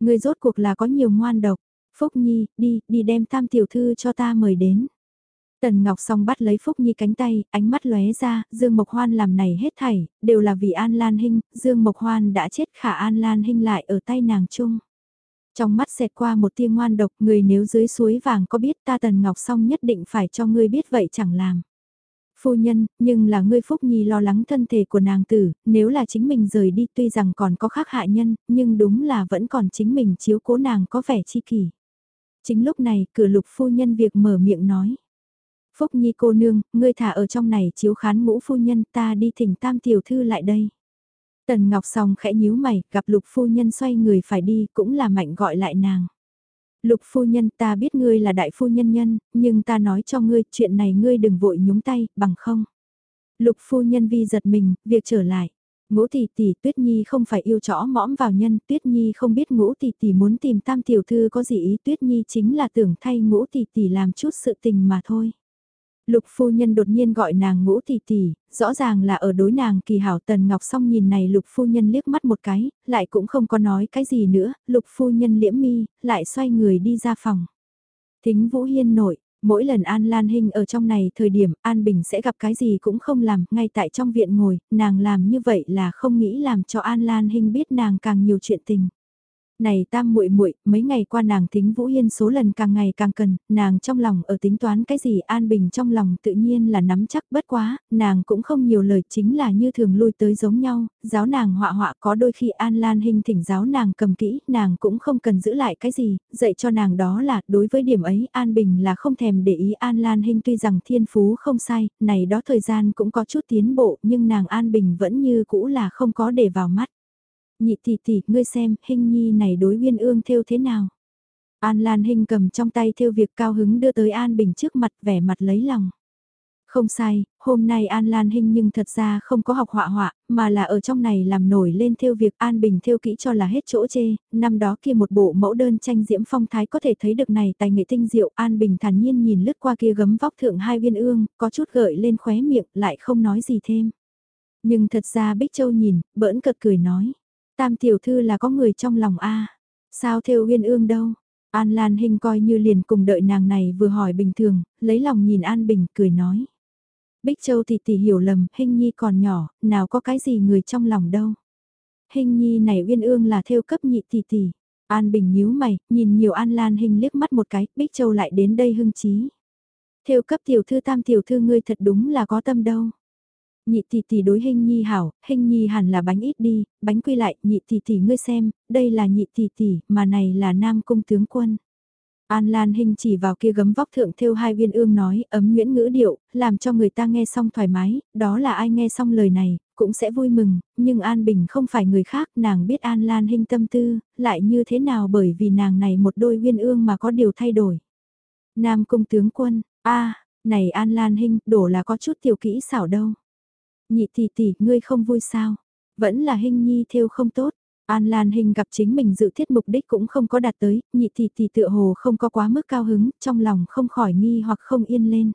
Người rốt cuộc là có nhiều ngoan độc, Phúc Nhi, đi, đi đem tam tiểu thư cho ta mời đến. Tần Ngọc song bắt lấy Phúc Nhi cánh tay, ánh mắt lóe ra, Dương Mộc Hoan làm này hết thảy, đều là vì An Lan Hinh, Dương Mộc Hoan đã chết khả An Lan Hinh lại ở tay nàng chung. Trong mắt xẹt qua một tia ngoan độc, người nếu dưới suối vàng có biết ta Tần Ngọc Song nhất định phải cho ngươi biết vậy chẳng làm. Phu nhân, nhưng là ngươi Phúc Nhi lo lắng thân thể của nàng tử, nếu là chính mình rời đi tuy rằng còn có khác hại nhân, nhưng đúng là vẫn còn chính mình chiếu cố nàng có vẻ chi kỷ. Chính lúc này, cửa lục phu nhân việc mở miệng nói. Phúc Nhi cô nương, ngươi thả ở trong này chiếu khán ngũ phu nhân ta đi thỉnh tam tiểu thư lại đây. Tần Ngọc Song khẽ nhíu mày, gặp lục phu nhân xoay người phải đi, cũng là mạnh gọi lại nàng. Lục phu nhân ta biết ngươi là đại phu nhân nhân, nhưng ta nói cho ngươi, chuyện này ngươi đừng vội nhúng tay, bằng không. Lục phu nhân vi giật mình, việc trở lại. Ngũ tỷ tỷ Tuyết Nhi không phải yêu chó mõm vào nhân, Tuyết Nhi không biết ngũ tỷ tỷ muốn tìm tam tiểu thư có gì ý, Tuyết Nhi chính là tưởng thay ngũ tỷ tỷ làm chút sự tình mà thôi. Lục phu nhân đột nhiên gọi nàng ngũ tỷ tỷ, rõ ràng là ở đối nàng kỳ hảo tần ngọc song nhìn này lục phu nhân liếc mắt một cái, lại cũng không có nói cái gì nữa, lục phu nhân liễm mi, lại xoay người đi ra phòng. Thính Vũ Hiên nội, mỗi lần An Lan Hinh ở trong này thời điểm An Bình sẽ gặp cái gì cũng không làm, ngay tại trong viện ngồi, nàng làm như vậy là không nghĩ làm cho An Lan Hinh biết nàng càng nhiều chuyện tình. Này tam muội muội, mấy ngày qua nàng thính Vũ hiên số lần càng ngày càng cần, nàng trong lòng ở tính toán cái gì an bình trong lòng tự nhiên là nắm chắc bất quá, nàng cũng không nhiều lời chính là như thường lui tới giống nhau, giáo nàng họa họa có đôi khi an lan hình thỉnh giáo nàng cầm kỹ, nàng cũng không cần giữ lại cái gì, dạy cho nàng đó là, đối với điểm ấy an bình là không thèm để ý an lan hình tuy rằng thiên phú không sai, này đó thời gian cũng có chút tiến bộ nhưng nàng an bình vẫn như cũ là không có để vào mắt. Nhị tỷ tỷ, ngươi xem, hình nhi này đối viên ương theo thế nào? An Lan Hinh cầm trong tay theo việc cao hứng đưa tới An Bình trước mặt vẻ mặt lấy lòng. Không sai, hôm nay An Lan Hinh nhưng thật ra không có học họa họa, mà là ở trong này làm nổi lên theo việc An Bình theo kỹ cho là hết chỗ chê, năm đó kia một bộ mẫu đơn tranh diễm phong thái có thể thấy được này tài nghệ tinh diệu An Bình thản nhiên nhìn lướt qua kia gấm vóc thượng hai viên ương, có chút gợi lên khóe miệng lại không nói gì thêm. Nhưng thật ra Bích Châu nhìn, bỡn cợt cười nói. Tam tiểu thư là có người trong lòng a. Sao theo uyên ương đâu? An Lan Hinh coi như liền cùng đợi nàng này vừa hỏi bình thường, lấy lòng nhìn An Bình cười nói. Bích Châu thì tỷ hiểu lầm, Hinh Nhi còn nhỏ, nào có cái gì người trong lòng đâu. Hình nhi này uyên ương là theo cấp nhị tỷ tỷ. An Bình nhíu mày, nhìn nhiều An Lan Hình liếc mắt một cái, Bích Châu lại đến đây hưng trí. Theo cấp tiểu thư tam tiểu thư ngươi thật đúng là có tâm đâu. Nhị tỷ tỷ đối hình nhi hảo, hình nhi hẳn là bánh ít đi, bánh quy lại, nhị tỷ tỷ ngươi xem, đây là nhị tỷ tỷ, mà này là nam cung tướng quân. An Lan Hinh chỉ vào kia gấm vóc thượng thêu hai viên ương nói ấm nguyễn ngữ điệu, làm cho người ta nghe xong thoải mái, đó là ai nghe xong lời này, cũng sẽ vui mừng, nhưng An Bình không phải người khác, nàng biết An Lan Hinh tâm tư, lại như thế nào bởi vì nàng này một đôi viên ương mà có điều thay đổi. Nam Cung tướng quân, a này An Lan Hinh, đổ là có chút tiểu kỹ xảo đâu. Nhị tỷ tỷ, ngươi không vui sao? Vẫn là hình Nhi theo không tốt. An Lan Hình gặp chính mình dự thiết mục đích cũng không có đạt tới, nhị tỷ tỷ tựa hồ không có quá mức cao hứng, trong lòng không khỏi nghi hoặc không yên lên.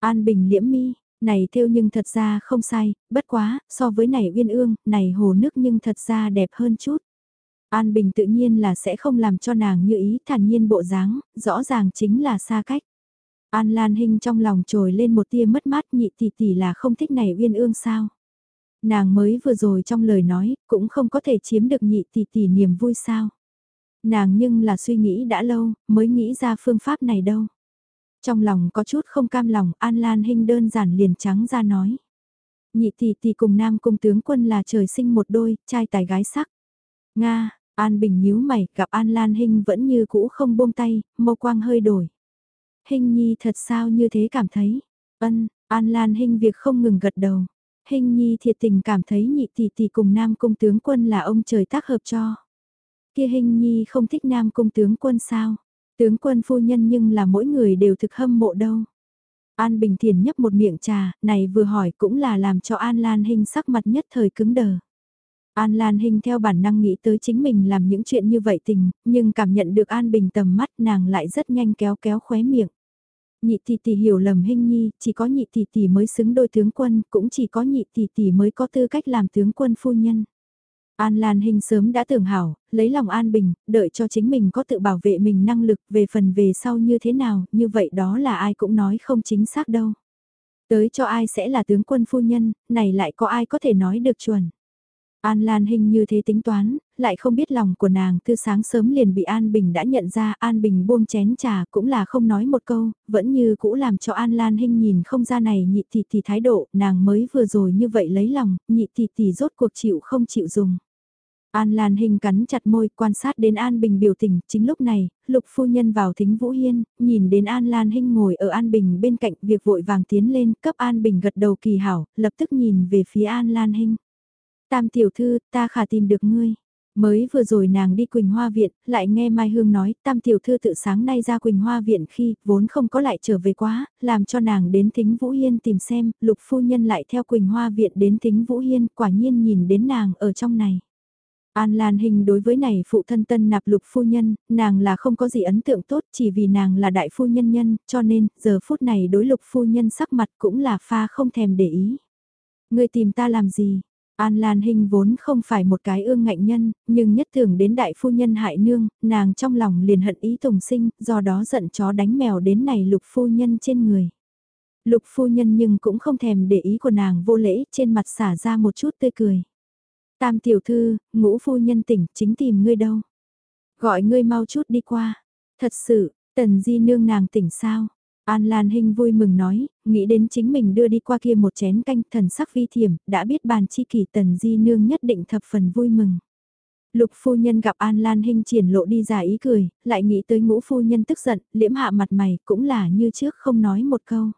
An Bình liễm mi, này theo nhưng thật ra không sai, bất quá, so với này uyên ương, này hồ nước nhưng thật ra đẹp hơn chút. An Bình tự nhiên là sẽ không làm cho nàng như ý thản nhiên bộ dáng, rõ ràng chính là xa cách. An Lan Hinh trong lòng trồi lên một tia mất mát nhị tỷ tỷ là không thích này uyên ương sao. Nàng mới vừa rồi trong lời nói, cũng không có thể chiếm được nhị tỷ tỷ niềm vui sao. Nàng nhưng là suy nghĩ đã lâu, mới nghĩ ra phương pháp này đâu. Trong lòng có chút không cam lòng, An Lan Hinh đơn giản liền trắng ra nói. Nhị tỷ tỷ cùng nam cung tướng quân là trời sinh một đôi, trai tài gái sắc. Nga, An Bình nhíu mày, gặp An Lan Hinh vẫn như cũ không buông tay, mâu quang hơi đổi. Hình Nhi thật sao như thế cảm thấy? Ân, An Lan Hình việc không ngừng gật đầu. Hình nhi thiệt tình cảm thấy nhị tỷ tỷ cùng nam cung tướng quân là ông trời tác hợp cho. Kia hình nhi không thích nam cung tướng quân sao? Tướng quân phu nhân nhưng là mỗi người đều thực hâm mộ đâu. An Bình Thiền nhấp một miệng trà, này vừa hỏi cũng là làm cho An Lan Hinh sắc mặt nhất thời cứng đờ. An Lan Hinh theo bản năng nghĩ tới chính mình làm những chuyện như vậy tình, nhưng cảm nhận được An Bình tầm mắt nàng lại rất nhanh kéo kéo khóe miệng nhị tỷ tỷ hiểu lầm hinh nhi, chỉ có nhị tỷ tỷ mới xứng đôi tướng quân, cũng chỉ có nhị tỷ tỷ mới có tư cách làm tướng quân phu nhân. An Lan Hinh sớm đã tưởng hảo, lấy lòng An Bình, đợi cho chính mình có tự bảo vệ mình năng lực về phần về sau như thế nào, như vậy đó là ai cũng nói không chính xác đâu. Tới cho ai sẽ là tướng quân phu nhân, này lại có ai có thể nói được chuẩn. An Lan Hinh như thế tính toán, lại không biết lòng của nàng từ sáng sớm liền bị An Bình đã nhận ra An Bình buông chén trà cũng là không nói một câu, vẫn như cũ làm cho An Lan Hinh nhìn không ra này nhị tỷ tỷ thái độ, nàng mới vừa rồi như vậy lấy lòng, nhị tỷ tỷ rốt cuộc chịu không chịu dùng. An Lan Hinh cắn chặt môi quan sát đến An Bình biểu tình, chính lúc này, lục phu nhân vào thính Vũ Hiên, nhìn đến An Lan Hinh ngồi ở An Bình bên cạnh việc vội vàng tiến lên cấp An Bình gật đầu kỳ hảo, lập tức nhìn về phía An Lan Hinh. Tam tiểu thư, ta khả tìm được ngươi. Mới vừa rồi nàng đi Quỳnh Hoa Viện, lại nghe Mai Hương nói, tam tiểu thư tự sáng nay ra Quỳnh Hoa Viện khi, vốn không có lại trở về quá, làm cho nàng đến thính Vũ Hiên tìm xem, lục phu nhân lại theo Quỳnh Hoa Viện đến thính Vũ Hiên, quả nhiên nhìn đến nàng ở trong này. An Lan Hình đối với này phụ thân tân nạp lục phu nhân, nàng là không có gì ấn tượng tốt chỉ vì nàng là đại phu nhân nhân, cho nên, giờ phút này đối lục phu nhân sắc mặt cũng là pha không thèm để ý. Người tìm ta làm gì? An Lan Hinh vốn không phải một cái ương ngạnh nhân, nhưng nhất thường đến đại phu nhân hại nương, nàng trong lòng liền hận ý tùng sinh, do đó giận chó đánh mèo đến này lục phu nhân trên người. Lục phu nhân nhưng cũng không thèm để ý của nàng vô lễ, trên mặt xả ra một chút tươi cười. Tam tiểu thư, ngũ phu nhân tỉnh, chính tìm ngươi đâu. Gọi ngươi mau chút đi qua. Thật sự, tần di nương nàng tỉnh sao? An Lan Hinh vui mừng nói, nghĩ đến chính mình đưa đi qua kia một chén canh thần sắc vi thiểm, đã biết bàn chi kỷ tần di nương nhất định thập phần vui mừng. Lục phu nhân gặp An Lan Hinh triển lộ đi giả ý cười, lại nghĩ tới ngũ phu nhân tức giận, liễm hạ mặt mày cũng là như trước không nói một câu.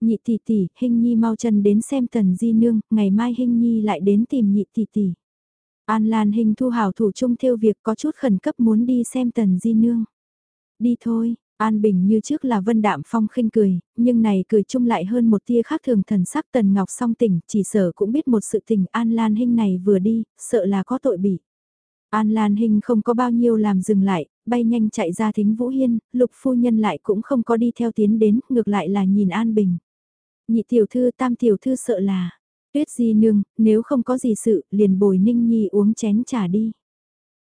Nhị tỷ tỷ, Hinh Nhi mau chân đến xem tần di nương, ngày mai Hinh Nhi lại đến tìm nhị tỷ tỷ. An Lan Hinh thu hào thủ chung theo việc có chút khẩn cấp muốn đi xem tần di nương. Đi thôi, An Bình như trước là vân đạm phong khinh cười, nhưng này cười chung lại hơn một tia khác thường thần sắc Tần Ngọc song tỉnh, chỉ sở cũng biết một sự tình An Lan Hinh này vừa đi, sợ là có tội bị. An Lan Hinh không có bao nhiêu làm dừng lại, bay nhanh chạy ra thính Vũ Hiên, lục phu nhân lại cũng không có đi theo tiến đến, ngược lại là nhìn An Bình. Nhị tiểu thư tam tiểu thư sợ là, tuyết di nương, nếu không có gì sự, liền bồi ninh nhi uống chén trà đi.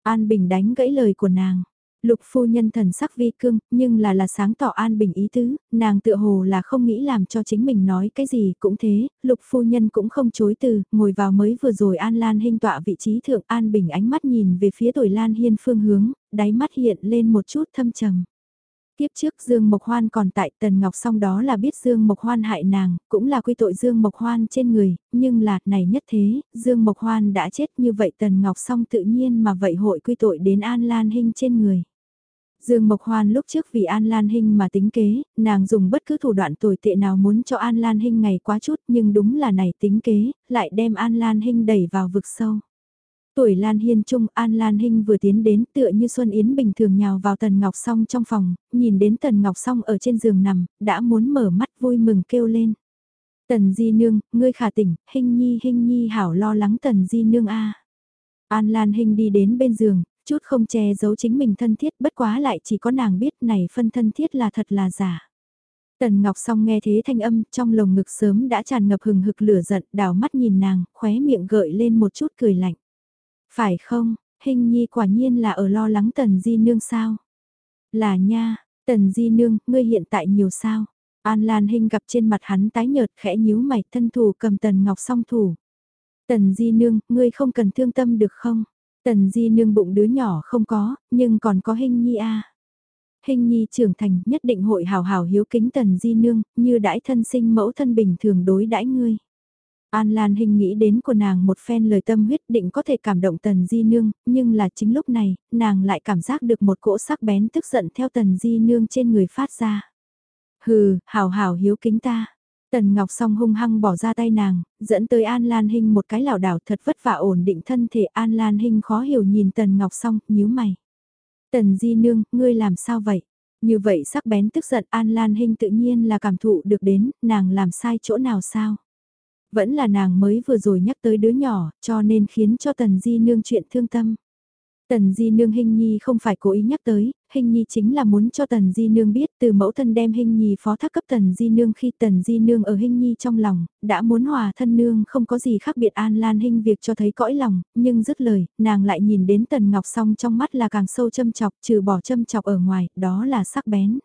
An Bình đánh gãy lời của nàng. Lục phu nhân thần sắc vi cương, nhưng là là sáng tỏ An Bình ý tứ, nàng tựa hồ là không nghĩ làm cho chính mình nói cái gì cũng thế, lục phu nhân cũng không chối từ, ngồi vào mới vừa rồi An Lan hình tọa vị trí thượng An Bình ánh mắt nhìn về phía tuổi Lan Hiên phương hướng, đáy mắt hiện lên một chút thâm trầm. Tiếp trước Dương Mộc Hoan còn tại Tần Ngọc song đó là biết Dương Mộc Hoan hại nàng, cũng là quy tội Dương Mộc Hoan trên người, nhưng là này nhất thế, Dương Mộc Hoan đã chết như vậy Tần Ngọc song tự nhiên mà vậy hội quy tội đến An Lan Hinh trên người. Dương Mộc Hoan lúc trước vì An Lan Hinh mà tính kế, nàng dùng bất cứ thủ đoạn tồi tệ nào muốn cho An Lan Hinh ngày quá chút nhưng đúng là này tính kế, lại đem An Lan Hinh đẩy vào vực sâu. Tuổi Lan Hiên Trung An Lan Hinh vừa tiến đến tựa như Xuân Yến bình thường nhào vào Tần Ngọc Song trong phòng, nhìn đến Tần Ngọc Song ở trên giường nằm, đã muốn mở mắt vui mừng kêu lên. Tần Di Nương, ngươi khả tỉnh, Hinh Nhi Hinh Nhi hảo lo lắng Tần Di Nương a. An Lan Hinh đi đến bên giường, chút không che giấu chính mình thân thiết bất quá lại chỉ có nàng biết này phân thân thiết là thật là giả. Tần Ngọc Song nghe thế thanh âm trong lồng ngực sớm đã tràn ngập hừng hực lửa giận đào mắt nhìn nàng, khóe miệng gợi lên một chút cười lạnh. Phải không, hình nhi quả nhiên là ở lo lắng Tần Di Nương sao? Là nha, Tần Di Nương, ngươi hiện tại nhiều sao? An Lan Hinh gặp trên mặt hắn tái nhợt khẽ nhíu mày thân thủ cầm Tần Ngọc song thủ. Tần Di Nương, ngươi không cần thương tâm được không? Tần Di Nương bụng đứa nhỏ không có, nhưng còn có Hinh Nhi a. À. Hình nhi trưởng thành nhất định hội hào hào hiếu kính tần di nương, như đãi thân sinh mẫu thân bình thường đối đãi ngươi. An Lan Hình nghĩ đến của nàng một phen lời tâm huyết định có thể cảm động Tần Di Nương, nhưng là chính lúc này, nàng lại cảm giác được một cỗ sắc bén tức giận theo Tần Di Nương trên người phát ra. Hừ, hào hào hiếu kính ta. Tần Ngọc song hung hăng bỏ ra tay nàng, dẫn tới An Lan Hinh một cái lảo đảo thật vất vả ổn định thân thể An Lan Hinh khó hiểu nhìn Tần Ngọc song, nhíu mày. Tần Di Nương, ngươi làm sao vậy? Như vậy sắc bén tức giận An Lan Hinh tự nhiên là cảm thụ được đến, nàng làm sai chỗ nào sao? Vẫn là nàng mới vừa rồi nhắc tới đứa nhỏ, cho nên khiến cho Tần Di Nương chuyện thương tâm. Tần Di Nương Hinh Nhi không phải cố ý nhắc tới, Hinh Nhi chính là muốn cho Tần Di Nương biết từ mẫu thân đem Hinh Nhi phó thác cấp Tần Di Nương khi Tần Di Nương ở Hinh Nhi trong lòng, đã muốn hòa thân nương không có gì khác biệt an lan Hinh việc cho thấy cõi lòng, nhưng dứt lời, nàng lại nhìn đến Tần Ngọc song trong mắt là càng sâu châm chọc trừ bỏ châm chọc ở ngoài, đó là sắc bén.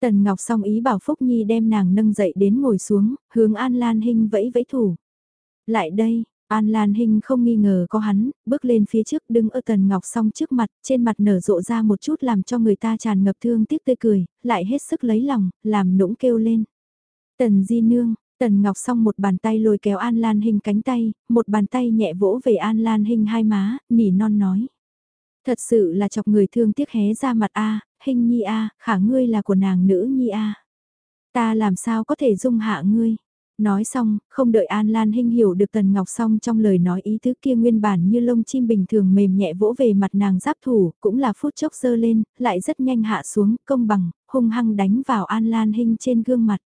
Tần Ngọc song ý bảo Phúc Nhi đem nàng nâng dậy đến ngồi xuống, hướng An Lan Hinh vẫy vẫy thủ. Lại đây, An Lan Hinh không nghi ngờ có hắn, bước lên phía trước đứng ở Tần Ngọc song trước mặt, trên mặt nở rộ ra một chút làm cho người ta tràn ngập thương tiếc tươi cười, lại hết sức lấy lòng, làm nũng kêu lên. Tần Di Nương, Tần Ngọc song một bàn tay lôi kéo An Lan Hinh cánh tay, một bàn tay nhẹ vỗ về An Lan Hinh hai má, nỉ non nói. Thật sự là chọc người thương tiếc hé ra mặt a hình nhi a khả ngươi là của nàng nữ nhi a Ta làm sao có thể dung hạ ngươi. Nói xong, không đợi An Lan Hinh hiểu được Tần Ngọc Song trong lời nói ý tứ kia nguyên bản như lông chim bình thường mềm nhẹ vỗ về mặt nàng giáp thủ, cũng là phút chốc dơ lên, lại rất nhanh hạ xuống, công bằng, hung hăng đánh vào An Lan Hinh trên gương mặt.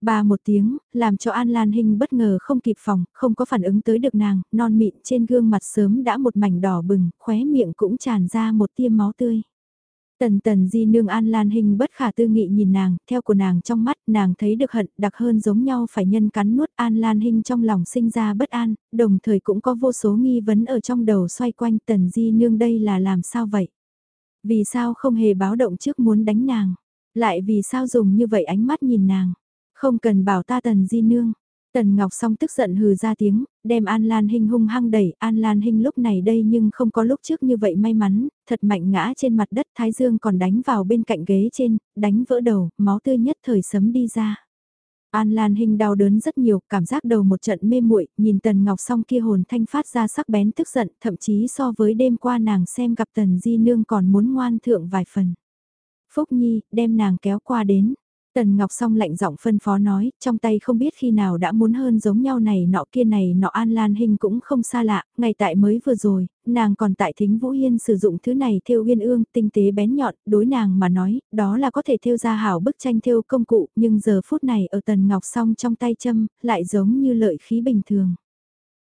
Ba một tiếng, làm cho An Lan Hinh bất ngờ không kịp phòng, không có phản ứng tới được nàng, non mịn trên gương mặt sớm đã một mảnh đỏ bừng, khóe miệng cũng tràn ra một tiêm máu tươi. Tần tần di nương an lan hình bất khả tư nghị nhìn nàng, theo của nàng trong mắt nàng thấy được hận đặc hơn giống nhau phải nhân cắn nuốt an lan hình trong lòng sinh ra bất an, đồng thời cũng có vô số nghi vấn ở trong đầu xoay quanh tần di nương đây là làm sao vậy? Vì sao không hề báo động trước muốn đánh nàng? Lại vì sao dùng như vậy ánh mắt nhìn nàng? Không cần bảo ta tần di nương, Tần Ngọc Song tức giận hừ ra tiếng, đem An Lan Hinh hung hăng đẩy, An Lan Hinh lúc này đây nhưng không có lúc trước như vậy may mắn, thật mạnh ngã trên mặt đất Thái Dương còn đánh vào bên cạnh ghế trên, đánh vỡ đầu, máu tươi nhất thời sấm đi ra. An Lan Hinh đau đớn rất nhiều, cảm giác đầu một trận mê muội, nhìn Tần Ngọc Song kia hồn thanh phát ra sắc bén tức giận, thậm chí so với đêm qua nàng xem gặp Tần Di Nương còn muốn ngoan thượng vài phần. Phúc Nhi, đem nàng kéo qua đến, Tần Ngọc Song lạnh giọng phân phó nói, trong tay không biết khi nào đã muốn hơn giống nhau này nọ kia này nọ An Lan Hình cũng không xa lạ, ngày tại mới vừa rồi, nàng còn tại thính Vũ Hiên sử dụng thứ này theo uyên ương, tinh tế bén nhọn, đối nàng mà nói, đó là có thể theo ra hảo bức tranh theo công cụ, nhưng giờ phút này ở Tần Ngọc Song trong tay châm, lại giống như lợi khí bình thường.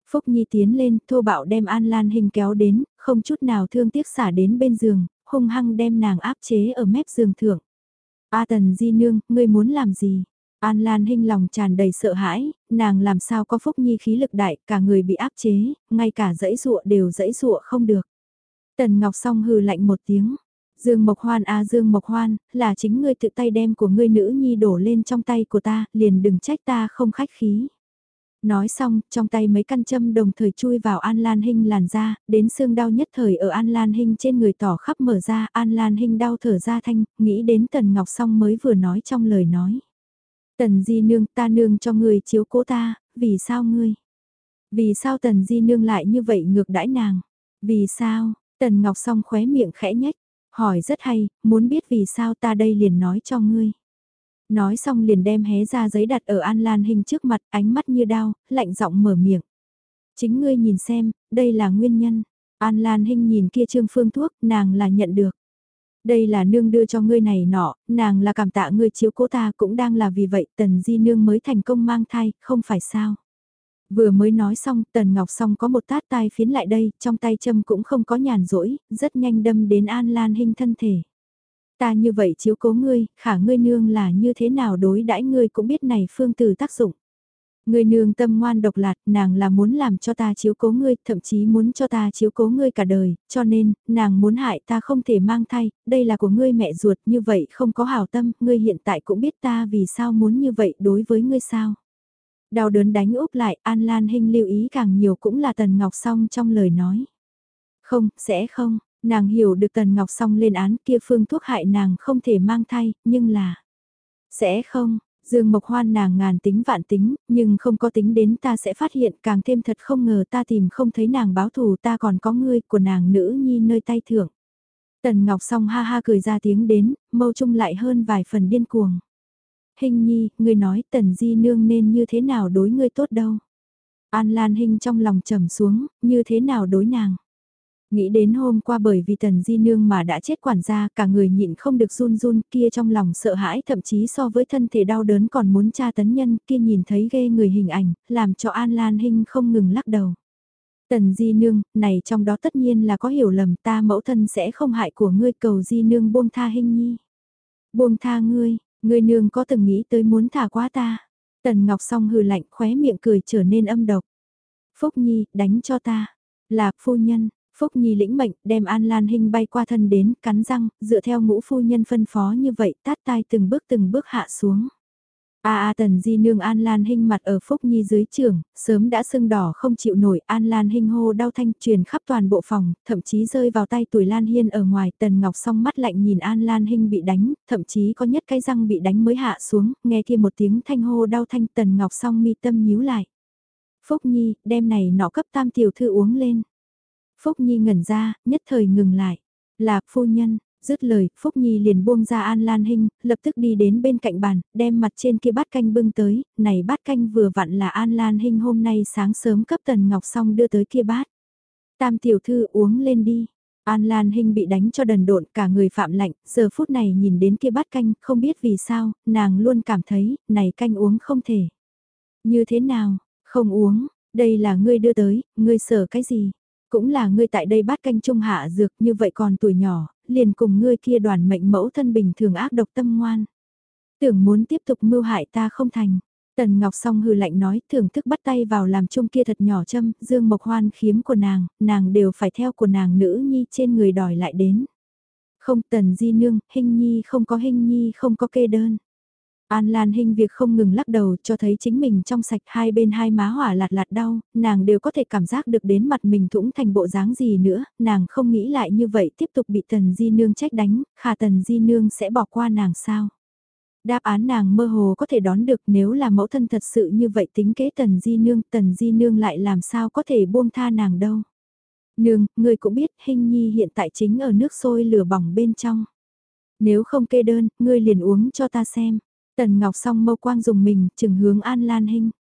Phúc Nhi tiến lên, thô bạo đem An Lan Hình kéo đến, không chút nào thương tiếc xả đến bên giường, hung hăng đem nàng áp chế ở mép giường thượng. A Tần Di Nương, ngươi muốn làm gì? An Lan Hinh lòng tràn đầy sợ hãi, nàng làm sao có phúc nhi khí lực đại, cả người bị áp chế, ngay cả dãy rụa đều dãy rụa không được. Tần Ngọc Song hừ lạnh một tiếng. Dương Mộc Hoan a Dương Mộc Hoan, là chính ngươi tự tay đem của ngươi nữ nhi đổ lên trong tay của ta, liền đừng trách ta không khách khí. Nói xong, trong tay mấy căn châm đồng thời chui vào An Lan Hinh làn da, đến xương đau nhất thời ở An Lan Hinh trên người tỏ khắp mở ra, An Lan Hinh đau thở ra thanh, nghĩ đến Tần Ngọc Song mới vừa nói trong lời nói. Tần Di Nương ta nương cho người chiếu cố ta, vì sao ngươi? Vì sao Tần Di Nương lại như vậy ngược đãi nàng? Vì sao? Tần Ngọc Song khóe miệng khẽ nhếch, hỏi rất hay, muốn biết vì sao ta đây liền nói cho ngươi. Nói xong liền đem hé ra giấy đặt ở An Lan Hinh trước mặt, ánh mắt như đao, lạnh giọng mở miệng. Chính ngươi nhìn xem, đây là nguyên nhân. An Lan Hinh nhìn kia trương phương thuốc, nàng là nhận được. Đây là nương đưa cho ngươi này nọ, nàng là cảm tạ ngươi chiếu cố ta cũng đang là vì vậy tần di nương mới thành công mang thai, không phải sao. Vừa mới nói xong, Tần Ngọc Song có một tát tai phiến lại đây, trong tay châm cũng không có nhàn rỗi, rất nhanh đâm đến An Lan Hinh thân thể. Ta như vậy chiếu cố ngươi, khả ngươi nương là như thế nào đối đãi ngươi cũng biết này phương từ tác dụng. Ngươi nương tâm ngoan độc lạt, nàng là muốn làm cho ta chiếu cố ngươi, thậm chí muốn cho ta chiếu cố ngươi cả đời, cho nên, nàng muốn hại ta không thể mang thai, đây là của ngươi mẹ ruột, như vậy không có hảo tâm, ngươi hiện tại cũng biết ta vì sao muốn như vậy đối với ngươi sao. Đau đớn đánh úp lại, An Lan Hinh lưu ý càng nhiều cũng là Tần Ngọc Song trong lời nói. Không, sẽ không, nàng hiểu được Tần Ngọc Song lên án kia phương thuốc hại nàng không thể mang thai, nhưng là... Sẽ không, Dương Mộc Hoan nàng ngàn tính vạn tính, nhưng không có tính đến ta sẽ phát hiện càng thêm thật không ngờ ta tìm không thấy nàng báo thù ta còn có ngươi của nàng nữ nhi nơi tay thưởng. Tần Ngọc Song ha ha cười ra tiếng đến, mâu trung lại hơn vài phần điên cuồng. Hình nhi, ngươi nói tần di nương nên như thế nào đối ngươi tốt đâu. An Lan hình trong lòng trầm xuống, như thế nào đối nàng. Nghĩ đến hôm qua bởi vì tần di nương mà đã chết quản gia, cả người nhịn không được run run kia trong lòng sợ hãi thậm chí so với thân thể đau đớn còn muốn tra tấn nhân kia nhìn thấy ghê người hình ảnh, làm cho An Lan Hinh không ngừng lắc đầu. Tần di nương, này trong đó tất nhiên là có hiểu lầm ta mẫu thân sẽ không hại của ngươi cầu di nương buông tha hình nhi. Buông tha ngươi, ngươi nương có từng nghĩ tới muốn thả quá ta. Tần Ngọc song hừ lạnh khóe miệng cười trở nên âm độc. Phúc Nhi, đánh cho ta. Là phu nhân, Phúc Nhi lĩnh mệnh đem An Lan Hinh bay qua thân đến, cắn răng, dựa theo ngũ phu nhân phân phó như vậy tát tai từng bước từng bước hạ xuống. A a tần di nương An Lan Hinh mặt ở Phúc Nhi dưới trường, sớm đã sưng đỏ không chịu nổi, An Lan Hinh hô đau thanh truyền khắp toàn bộ phòng, thậm chí rơi vào tay tuổi Lan Hiên ở ngoài, tần ngọc song mắt lạnh nhìn An Lan Hinh bị đánh, thậm chí có nhất cái răng bị đánh mới hạ xuống, nghe kia một tiếng thanh hô đau thanh tần ngọc song mi tâm nhíu lại. Phúc Nhi, đem này nọ cấp tam tiểu thư uống lên. Phúc Nhi ngẩn ra, nhất thời ngừng lại. Là phu nhân, Dứt lời, Phúc Nhi liền buông ra An Lan Hinh, lập tức đi đến bên cạnh bàn, đem mặt trên kia bát canh bưng tới, này bát canh vừa vặn là An Lan Hinh hôm nay sáng sớm cấp Tần Ngọc xong đưa tới kia bát. Tam tiểu thư uống lên đi. An Lan Hinh bị đánh cho đần độn cả người phạm lạnh, giờ phút này nhìn đến kia bát canh, không biết vì sao, nàng luôn cảm thấy, này canh uống không thể. Như thế nào, không uống, đây là ngươi đưa tới, ngươi sợ cái gì? Cũng là ngươi tại đây bát canh trung hạ dược như vậy còn tuổi nhỏ, liền cùng ngươi kia đoàn mệnh mẫu thân bình thường ác độc tâm ngoan. Tưởng muốn tiếp tục mưu hại ta không thành. Tần Ngọc song hừ lạnh nói thưởng thức bắt tay vào làm chung kia thật nhỏ châm, dương mộc hoan khiếm của nàng, nàng đều phải theo của nàng nữ nhi trên người đòi lại đến. Không tần di nương, hình nhi không có hình nhi không có kê đơn. An Lan Hinh việc không ngừng lắc đầu cho thấy chính mình trong sạch hai bên hai má hỏa lạt lạt đau, nàng đều có thể cảm giác được đến mặt mình thủng thành bộ dáng gì nữa, nàng không nghĩ lại như vậy tiếp tục bị Tần Di Nương trách đánh, khả Tần Di Nương sẽ bỏ qua nàng sao. Đáp án nàng mơ hồ có thể đón được nếu là mẫu thân thật sự như vậy tính kế Tần Di Nương, Tần Di Nương lại làm sao có thể buông tha nàng đâu. Nương, người cũng biết Hinh Nhi hiện tại chính ở nước sôi lửa bỏng bên trong. Nếu không kê đơn, ngươi liền uống cho ta xem. Tần Ngọc song mâu quang dùng mình, chừng hướng An Lan Hinh.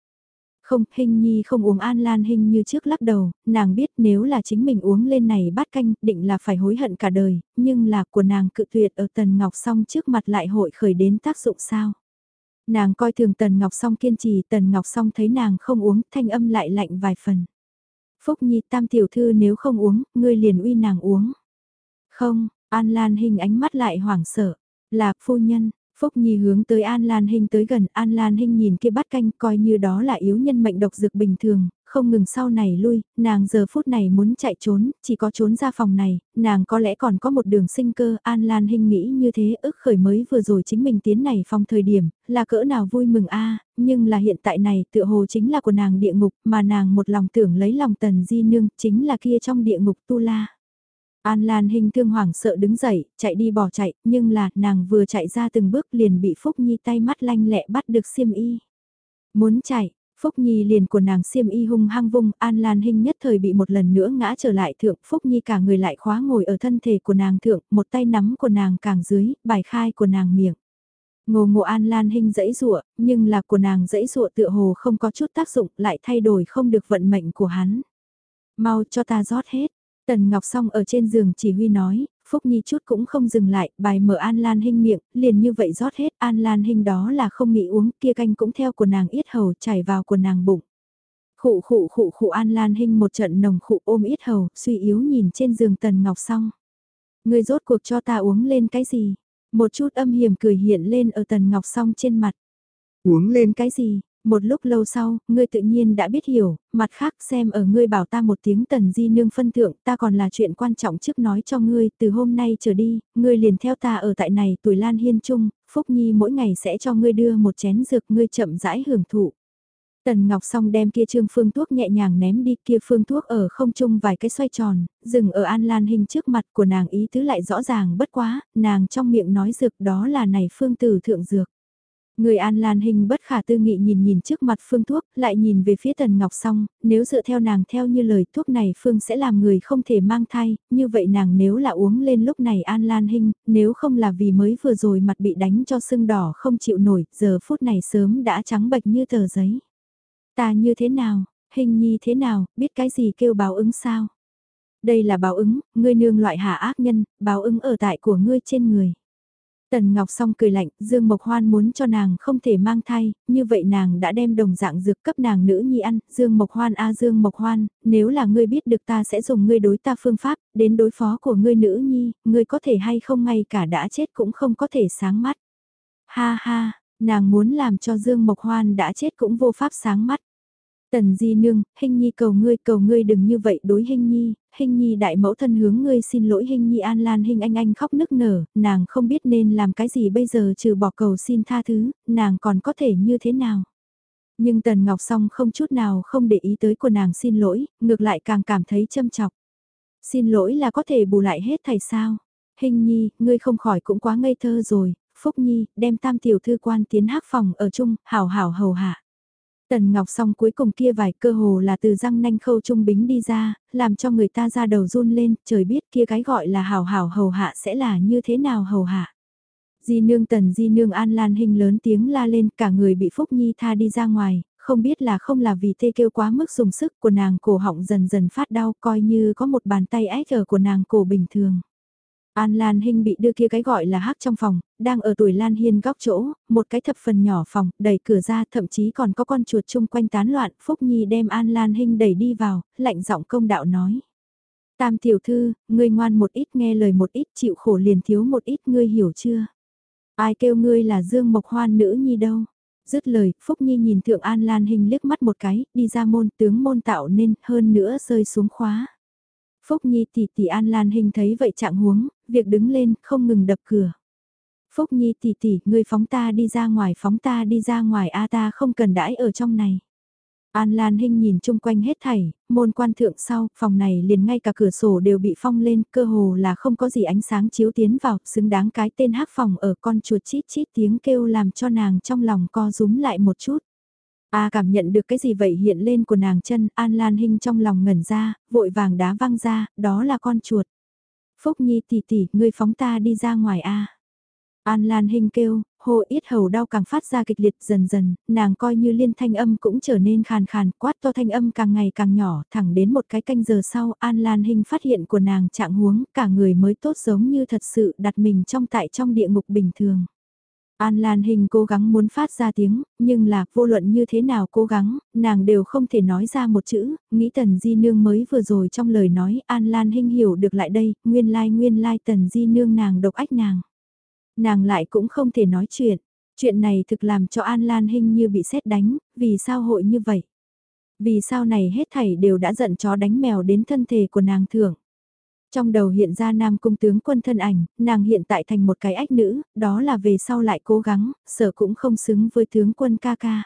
Không, Hinh Nhi không uống An Lan Hinh như trước lắc đầu, nàng biết nếu là chính mình uống lên này bát canh, định là phải hối hận cả đời, nhưng là của nàng cự tuyệt ở Tần Ngọc song trước mặt lại hội khởi đến tác dụng sao. Nàng coi thường Tần Ngọc song kiên trì, Tần Ngọc song thấy nàng không uống, thanh âm lại lạnh vài phần. Phúc Nhi tam tiểu thư nếu không uống, ngươi liền uy nàng uống. Không, An Lan Hinh ánh mắt lại hoảng sợ, là phu nhân, Phúc Nhi hướng tới An Lan Hinh tới gần, An Lan Hinh nhìn kia bát canh coi như đó là yếu nhân mệnh độc dược bình thường, không ngừng sau này lui, nàng giờ phút này muốn chạy trốn, chỉ có trốn ra phòng này, nàng có lẽ còn có một đường sinh cơ, An Lan Hinh nghĩ như thế ức khởi mới vừa rồi chính mình tiến này phòng thời điểm, là cỡ nào vui mừng a nhưng là hiện tại này tựa hồ chính là của nàng địa ngục, mà nàng một lòng tưởng lấy lòng tần di nương, chính là kia trong địa ngục tu la. An Lan Hinh thương hoảng sợ đứng dậy, chạy đi bỏ chạy, nhưng là nàng vừa chạy ra từng bước liền bị Phúc Nhi tay mắt lanh lẹ bắt được xiêm y. Muốn chạy, Phúc Nhi liền của nàng xiêm y hung hăng vung, An Lan Hinh nhất thời bị một lần nữa ngã trở lại thượng, Phúc Nhi cả người lại khóa ngồi ở thân thể của nàng thượng, một tay nắm của nàng càng dưới, bài khai của nàng miệng. Ngô ngộ An Lan Hinh dẫy rụa nhưng là của nàng dẫy rụa tựa hồ không có chút tác dụng, lại thay đổi không được vận mệnh của hắn. Mau cho ta rót hết. Tần Ngọc Song ở trên giường chỉ huy nói, Phúc Nhi chút cũng không dừng lại, bài mở An Lan Hinh miệng, liền như vậy rót hết, An Lan Hinh đó là không nghĩ uống, kia canh cũng theo của nàng yết hầu chảy vào của nàng bụng. Khụ khụ khụ khụ An Lan Hinh một trận nồng khụ ôm yết hầu, suy yếu nhìn trên giường Tần Ngọc Song. Người rốt cuộc cho ta uống lên cái gì? Một chút âm hiểm cười hiện lên ở Tần Ngọc Song trên mặt. Uống lên cái gì? Một lúc lâu sau, ngươi tự nhiên đã biết hiểu, mặt khác xem ở ngươi bảo ta một tiếng tần di nương phân thượng, ta còn là chuyện quan trọng trước nói cho ngươi, từ hôm nay trở đi, ngươi liền theo ta ở tại này tuổi lan hiên trung, Phúc Nhi mỗi ngày sẽ cho ngươi đưa một chén dược ngươi chậm rãi hưởng thụ. Tần Ngọc Song đem kia trương phương thuốc nhẹ nhàng ném đi kia phương thuốc ở không trung vài cái xoay tròn, dừng ở An Lan Hình trước mặt của nàng ý tứ lại rõ ràng bất quá, nàng trong miệng nói dược đó là này phương tử thượng dược. Người An Lan Hình bất khả tư nghị nhìn nhìn trước mặt phương thuốc, lại nhìn về phía Tần Ngọc Song, nếu dựa theo nàng theo như lời thuốc này phương sẽ làm người không thể mang thai, như vậy nàng nếu là uống lên lúc này An Lan Hình, nếu không là vì mới vừa rồi mặt bị đánh cho sưng đỏ không chịu nổi, giờ phút này sớm đã trắng bệch như tờ giấy. Ta như thế nào, hình nhi thế nào, biết cái gì kêu báo ứng sao? Đây là báo ứng, ngươi nương loại hạ ác nhân, báo ứng ở tại của ngươi trên người. Tần Ngọc Song cười lạnh, Dương Mộc Hoan muốn cho nàng không thể mang thai, như vậy nàng đã đem đồng dạng dược cấp nàng nữ nhi ăn, Dương Mộc Hoan a Dương Mộc Hoan, nếu là ngươi biết được ta sẽ dùng ngươi đối ta phương pháp, đến đối phó của ngươi nữ nhi, ngươi có thể hay không ngay cả đã chết cũng không có thể sáng mắt. Ha ha, nàng muốn làm cho Dương Mộc Hoan đã chết cũng vô pháp sáng mắt. Tần Di Nương, Hình Nhi cầu ngươi cầu ngươi đừng như vậy đối Hình Nhi, Hình Nhi đại mẫu thân hướng ngươi xin lỗi Hình Nhi an lan Hình anh anh khóc nức nở, nàng không biết nên làm cái gì bây giờ trừ bỏ cầu xin tha thứ, nàng còn có thể như thế nào. Nhưng Tần Ngọc Song không chút nào không để ý tới của nàng xin lỗi, ngược lại càng cảm thấy châm chọc. Xin lỗi là có thể bù lại hết thầy sao. Hình Nhi, ngươi không khỏi cũng quá ngây thơ rồi, Phúc Nhi, đem tam tiểu thư quan tiến hắc phòng ở chung, hảo hảo hầu hạ. Tần Ngọc song cuối cùng kia vài cơ hồ là từ răng nanh khâu trung bính đi ra, làm cho người ta ra đầu run lên, trời biết kia cái gọi là hảo hảo hầu hạ sẽ là như thế nào hầu hạ. Di nương tần di nương an lan hình lớn tiếng la lên cả người bị Phúc Nhi tha đi ra ngoài, không biết là không là vì thê kêu quá mức dùng sức của nàng cổ họng dần dần phát đau coi như có một bàn tay ách ở của nàng cổ bình thường. An Lan Hinh bị đưa kia cái gọi là hắc trong phòng, đang ở tuổi Lan Hiên góc chỗ, một cái thập phần nhỏ phòng, đẩy cửa ra thậm chí còn có con chuột chung quanh tán loạn, Phúc Nhi đem An Lan Hinh đẩy đi vào, lạnh giọng công đạo nói. Tam tiểu thư, ngươi ngoan một ít nghe lời một ít chịu khổ liền thiếu một ít ngươi hiểu chưa? Ai kêu ngươi là Dương Mộc Hoan nữ nhi đâu? Dứt lời, Phúc Nhi nhìn Thượng An Lan Hinh liếc mắt một cái, đi ra môn tướng môn tạo nên, hơn nữa rơi xuống khóa. Phúc Nhi tỷ tỷ An Lan Hình thấy vậy trạng huống, việc đứng lên không ngừng đập cửa. Phúc Nhi tỷ tỷ, người phóng ta đi ra ngoài, phóng ta đi ra ngoài a ta không cần đãi ở trong này. An Lan Hinh nhìn chung quanh hết thảy, môn quan thượng sau, phòng này liền ngay cả cửa sổ đều bị phong lên, cơ hồ là không có gì ánh sáng chiếu tiến vào, xứng đáng cái tên hắc phòng ở con chuột chít chít tiếng kêu làm cho nàng trong lòng co rúm lại một chút. A cảm nhận được cái gì vậy hiện lên của nàng chân, An Lan Hinh trong lòng ngẩn ra, vội vàng đá văng ra, đó là con chuột. Phúc Nhi tỷ tỷ, ngươi phóng ta đi ra ngoài A. An Lan Hinh kêu, hồ yết hầu đau càng phát ra kịch liệt dần dần, nàng coi như liên thanh âm cũng trở nên khàn khàn, quát to thanh âm càng ngày càng nhỏ, thẳng đến một cái canh giờ sau, An Lan Hinh phát hiện của nàng trạng huống, cả người mới tốt giống như thật sự đặt mình trong tại trong địa ngục bình thường. An Lan Hình cố gắng muốn phát ra tiếng, nhưng là vô luận như thế nào cố gắng, nàng đều không thể nói ra một chữ, nghĩ Tần Di Nương mới vừa rồi trong lời nói An Lan Hình hiểu được lại đây, nguyên lai like, nguyên lai like Tần Di Nương nàng độc ách nàng. Nàng lại cũng không thể nói chuyện, chuyện này thực làm cho An Lan Hình như bị xét đánh, vì sao hội như vậy? Vì sao này hết thảy đều đã giận chó đánh mèo đến thân thể của nàng thưởng. Trong đầu hiện ra nam cung tướng quân thân ảnh, nàng hiện tại thành một cái ách nữ, đó là về sau lại cố gắng, sợ cũng không xứng với tướng quân ca ca.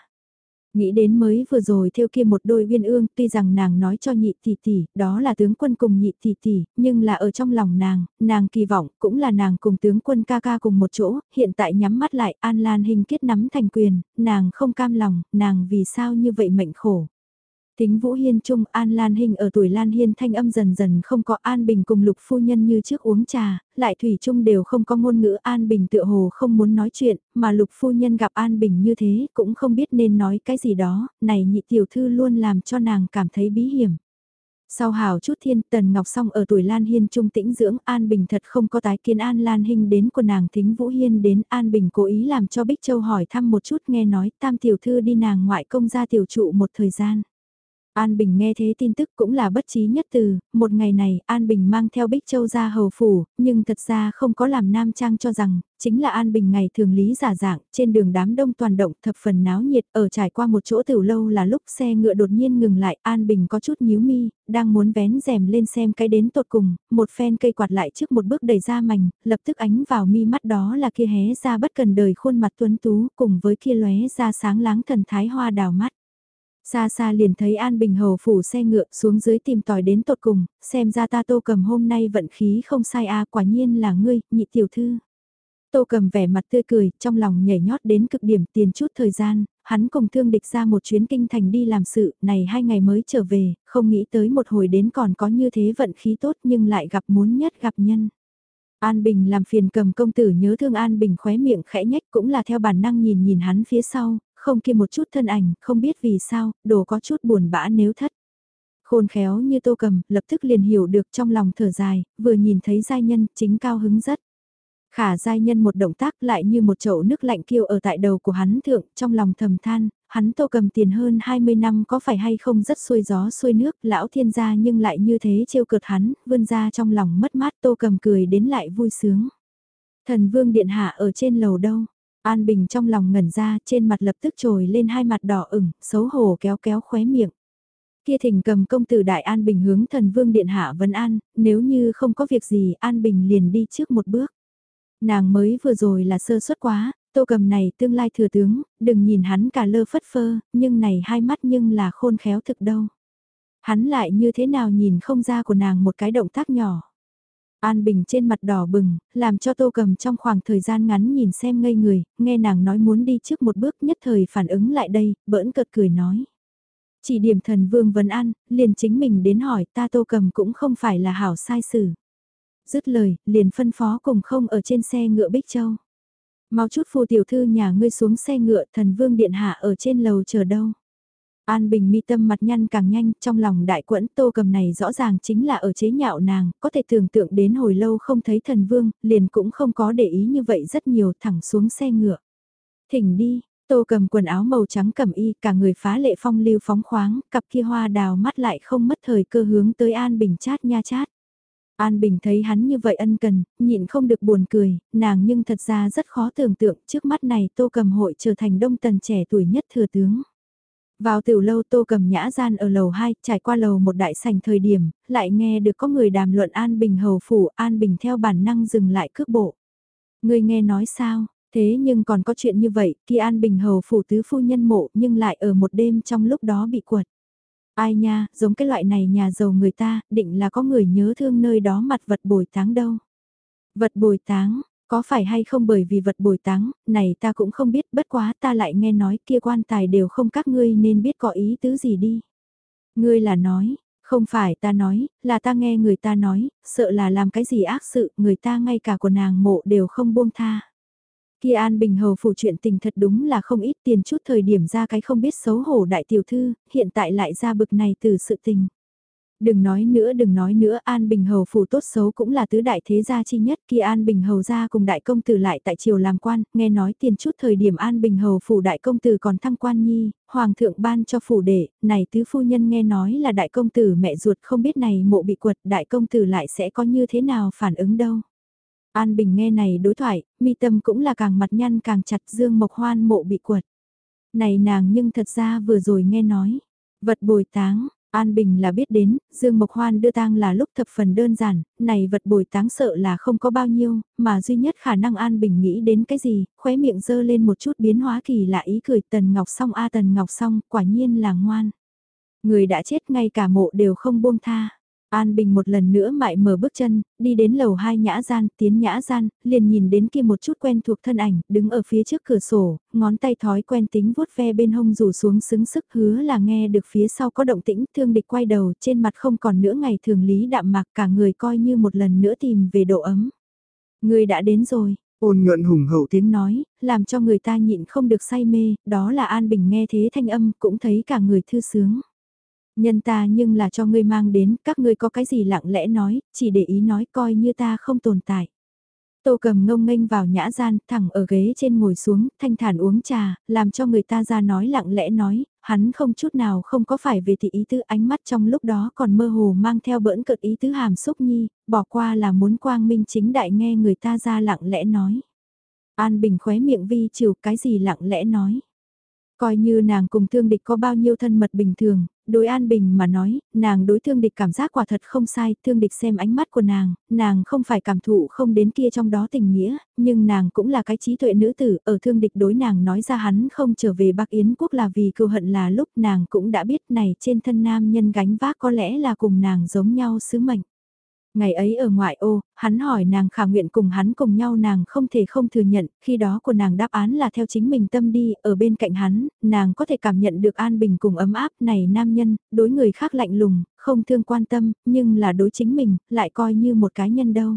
Nghĩ đến mới vừa rồi theo kia một đôi viên ương, tuy rằng nàng nói cho nhị tỷ tỷ, đó là tướng quân cùng nhị tỷ tỷ, nhưng là ở trong lòng nàng, nàng kỳ vọng, cũng là nàng cùng tướng quân ca ca cùng một chỗ, hiện tại nhắm mắt lại, An Lan hình kết nắm thành quyền, nàng không cam lòng, nàng vì sao như vậy mệnh khổ. Tính Vũ Hiên Trung An Lan Hình ở tuổi Lan Hiên thanh âm dần dần không có An Bình cùng Lục Phu Nhân như trước uống trà, lại Thủy Trung đều không có ngôn ngữ An Bình tựa hồ không muốn nói chuyện, mà Lục Phu Nhân gặp An Bình như thế cũng không biết nên nói cái gì đó, này nhị tiểu thư luôn làm cho nàng cảm thấy bí hiểm. Sau hào chút thiên tần ngọc song ở tuổi Lan Hiên trung tĩnh dưỡng An Bình thật không có tái kiến An Lan Hinh đến của nàng thính Vũ Hiên đến An Bình cố ý làm cho Bích Châu hỏi thăm một chút nghe nói tam tiểu thư đi nàng ngoại công ra tiểu trụ một thời gian. An Bình nghe thế tin tức cũng là bất trí nhất từ, một ngày này An Bình mang theo Bích Châu ra hầu phủ, nhưng thật ra không có làm nam trang cho rằng, chính là An Bình ngày thường lý giả dạng, trên đường đám đông toàn động thập phần náo nhiệt, ở trải qua một chỗ tiểu lâu là lúc xe ngựa đột nhiên ngừng lại, An Bình có chút nhíu mi, đang muốn vén rèm lên xem cái đến tột cùng, một phen cây quạt lại trước một bước đẩy ra mảnh, lập tức ánh vào mi mắt đó là kia hé ra bất cần đời khuôn mặt tuấn tú, cùng với kia lóe ra sáng láng thần thái hoa đào mắt. Xa xa liền thấy An Bình Hầu phủ xe ngựa xuống dưới tìm tòi đến tột cùng, xem ra ta tô cầm hôm nay vận khí không sai a quả nhiên là ngươi, nhị tiểu thư. Tô cầm vẻ mặt tươi cười, trong lòng nhảy nhót đến cực điểm tiền chút thời gian, hắn cùng thương địch ra một chuyến kinh thành đi làm sự, này hai ngày mới trở về, không nghĩ tới một hồi đến còn có như thế vận khí tốt nhưng lại gặp muốn nhất gặp nhân. An Bình làm phiền cầm công tử nhớ thương An Bình khóe miệng khẽ nhách cũng là theo bản năng nhìn nhìn hắn phía sau, không kia một chút thân ảnh, không biết vì sao, đồ có chút buồn bã nếu thất. Khôn khéo như tô cầm, lập tức liền hiểu được trong lòng thở dài, vừa nhìn thấy giai nhân, chính cao hứng rất. Khả giai nhân một động tác lại như một chậu nước lạnh kiêu ở tại đầu của hắn thượng, trong lòng thầm than, hắn tô cầm tiền hơn 20 năm có phải hay không rất xuôi gió xuôi nước, lão thiên gia nhưng lại như thế trêu cợt hắn, vươn ra trong lòng mất mát tô cầm cười đến lại vui sướng. Thần vương điện hạ ở trên lầu đâu, An Bình trong lòng ngẩn ra, trên mặt lập tức trồi lên hai mặt đỏ ửng, xấu hổ kéo kéo khóe miệng. Kia thỉnh cầm công tử Đại An Bình hướng thần vương điện hạ vấn an, nếu như không có việc gì An Bình liền đi trước một bước. Nàng mới vừa rồi là sơ suất quá, tô cầm này tương lai thừa tướng, đừng nhìn hắn cả lơ phất phơ, nhưng này hai mắt nhưng là khôn khéo thực đâu. Hắn lại như thế nào nhìn không ra của nàng một cái động tác nhỏ. An Bình trên mặt đỏ bừng, làm cho Tô Cầm trong khoảng thời gian ngắn nhìn xem ngây người, nghe nàng nói muốn đi trước một bước nhất thời phản ứng lại đây, bỡn cợt cười nói. Chỉ điểm thần vương vấn an, liền chính mình đến hỏi ta Tô Cầm cũng không phải là hảo sai xử. Dứt lời, liền phân phó cùng không ở trên xe ngựa Bích Châu. Mau chút phù tiểu thư nhà ngươi xuống xe ngựa thần vương điện hạ ở trên lầu chờ đâu. An Bình mi tâm mặt nhăn càng nhanh, trong lòng đại quẫn tô cầm này rõ ràng chính là ở chế nhạo nàng, có thể tưởng tượng đến hồi lâu không thấy thần vương, liền cũng không có để ý như vậy rất nhiều thẳng xuống xe ngựa. Thỉnh đi, tô cầm quần áo màu trắng cầm y, cả người phá lệ phong lưu phóng khoáng, cặp kia hoa đào mắt lại không mất thời cơ hướng tới An Bình chát nha chát. An Bình thấy hắn như vậy ân cần, nhịn không được buồn cười, nàng nhưng thật ra rất khó tưởng tượng trước mắt này tô cầm hội trở thành đông tần trẻ tuổi nhất thừa tướng. Vào tiểu lâu tô cầm nhã gian ở lầu 2, trải qua lầu một đại sảnh thời điểm, lại nghe được có người đàm luận An Bình hầu phủ, An Bình theo bản năng dừng lại cước bộ. Người nghe nói sao, thế nhưng còn có chuyện như vậy, khi An Bình hầu phủ tứ phu nhân mộ nhưng lại ở một đêm trong lúc đó bị quật. Ai nha, giống cái loại này nhà giàu người ta, định là có người nhớ thương nơi đó mặt vật bồi táng đâu. Vật bồi táng, có phải hay không bởi vì vật bồi táng, này ta cũng không biết bất quá ta lại nghe nói kia quan tài đều không các ngươi nên biết có ý tứ gì đi. Ngươi là nói, không phải ta nói, là ta nghe người ta nói, sợ là làm cái gì ác sự, người ta ngay cả của nàng mộ đều không buông tha. Kia An Bình Hầu phủ chuyện tình thật đúng là không ít tiền chút thời điểm ra cái không biết xấu hổ đại tiểu thư, hiện tại lại ra bực này từ sự tình. Đừng nói nữa đừng nói nữa An Bình Hầu phủ tốt xấu cũng là tứ đại thế gia chi nhất kia An Bình Hầu gia cùng đại công tử lại tại triều làm quan, nghe nói tiền chút thời điểm An Bình Hầu phủ đại công tử còn thăng quan nhi, hoàng thượng ban cho phủ đệ, này tứ phu nhân nghe nói là đại công tử mẹ ruột không biết này mộ bị quật đại công tử lại sẽ có như thế nào phản ứng đâu. An Bình nghe này đối thoại, mi tâm cũng là càng mặt nhăn càng chặt Dương Mộc Hoan mộ bị quật. Này nàng nhưng thật ra vừa rồi nghe nói, Vật bồi táng, An Bình là biết đến, Dương Mộc Hoan đưa tang là lúc thập phần đơn giản, này vật bồi táng sợ là không có bao nhiêu, mà duy nhất khả năng An Bình nghĩ đến cái gì, khóe miệng dơ lên một chút biến hóa kỳ lạ ý cười Tần Ngọc Song a Tần Ngọc Song, quả nhiên là ngoan. Người đã chết ngay cả mộ đều không buông tha. An Bình một lần nữa mại mở bước chân, đi đến lầu hai nhã gian, tiến nhã gian, liền nhìn đến kia một chút quen thuộc thân ảnh, đứng ở phía trước cửa sổ, ngón tay thói quen tính vuốt ve bên hông rủ xuống xứng sức hứa là nghe được phía sau có động tĩnh, thương địch quay đầu, trên mặt không còn nữa ngày thường lý đạm mạc cả người coi như một lần nữa tìm về độ ấm. Người đã đến rồi, ôn nhuận hùng hậu tiếng nói, làm cho người ta nhịn không được say mê, đó là An Bình nghe thế thanh âm, cũng thấy cả người thư sướng. Nhân ta nhưng là cho ngươi mang đến, các ngươi có cái gì lặng lẽ nói, chỉ để ý nói coi như ta không tồn tại. Tô cầm ngông nghênh vào nhã gian, thẳng ở ghế trên ngồi xuống, thanh thản uống trà, làm cho người ta ra nói lặng lẽ nói, hắn không chút nào không có phải về thị ý tứ ánh mắt trong lúc đó còn mơ hồ mang theo bỡn cợt ý tứ hàm xúc nhi, bỏ qua là muốn quang minh chính đại nghe người ta ra lặng lẽ nói. An Bình khóe miệng vi chiều cái gì lặng lẽ nói. Coi như nàng cùng thương địch có bao nhiêu thân mật bình thường, đối an bình mà nói, nàng đối thương địch cảm giác quả thật không sai, thương địch xem ánh mắt của nàng, nàng không phải cảm thụ không đến kia trong đó tình nghĩa, nhưng nàng cũng là cái trí tuệ nữ tử, ở thương địch đối nàng nói ra hắn không trở về Bắc Yến quốc là vì cưu hận là lúc nàng cũng đã biết này trên thân nam nhân gánh vác có lẽ là cùng nàng giống nhau sứ mệnh. Ngày ấy ở ngoại ô, hắn hỏi nàng khả nguyện cùng hắn cùng nhau nàng không thể không thừa nhận, khi đó của nàng đáp án là theo chính mình tâm đi, ở bên cạnh hắn, nàng có thể cảm nhận được an bình cùng ấm áp này nam nhân, đối người khác lạnh lùng, không thương quan tâm, nhưng là đối chính mình, lại coi như một cá nhân đâu.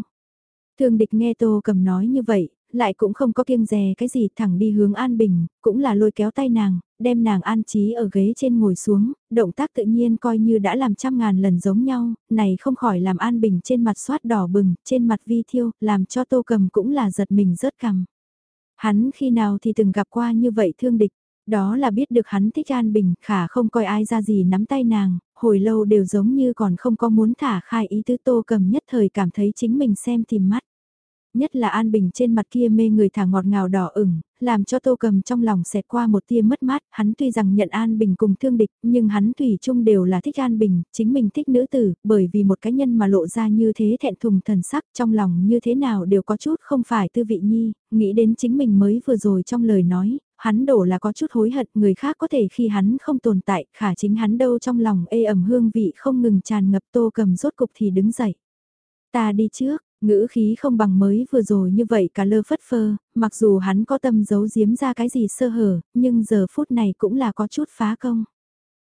Thương địch nghe Tô Cầm nói như vậy, lại cũng không có kiêng dè cái gì thẳng đi hướng An Bình, cũng là lôi kéo tay nàng, đem nàng an trí ở ghế trên ngồi xuống, động tác tự nhiên coi như đã làm trăm ngàn lần giống nhau, này không khỏi làm An Bình trên mặt xoát đỏ bừng, trên mặt vi thiêu, làm cho tô cầm cũng là giật mình rớt cằm. Hắn khi nào thì từng gặp qua như vậy thương địch, đó là biết được hắn thích An Bình, khả không coi ai ra gì nắm tay nàng, hồi lâu đều giống như còn không có muốn thả khai ý tứ tô cầm nhất thời cảm thấy chính mình xem tìm mắt nhất là An Bình trên mặt kia mê người thả ngọt ngào đỏ ửng, làm cho Tô Cầm trong lòng xẹt qua một tia mất mát, hắn tuy rằng nhận An Bình cùng thương địch, nhưng hắn thủy chung đều là thích An Bình, chính mình thích nữ tử, bởi vì một cá nhân mà lộ ra như thế thẹn thùng thần sắc, trong lòng như thế nào đều có chút không phải tư vị nhi, nghĩ đến chính mình mới vừa rồi trong lời nói, hắn đổ là có chút hối hận, người khác có thể khi hắn không tồn tại, khả chính hắn đâu trong lòng ê ẩm hương vị không ngừng tràn ngập. Tô Cầm rốt cục thì đứng dậy. Ta đi trước, Ngữ khí không bằng mới vừa rồi như vậy cả lơ phất phơ, mặc dù hắn có tâm giấu giếm ra cái gì sơ hở, nhưng giờ phút này cũng là có chút phá công.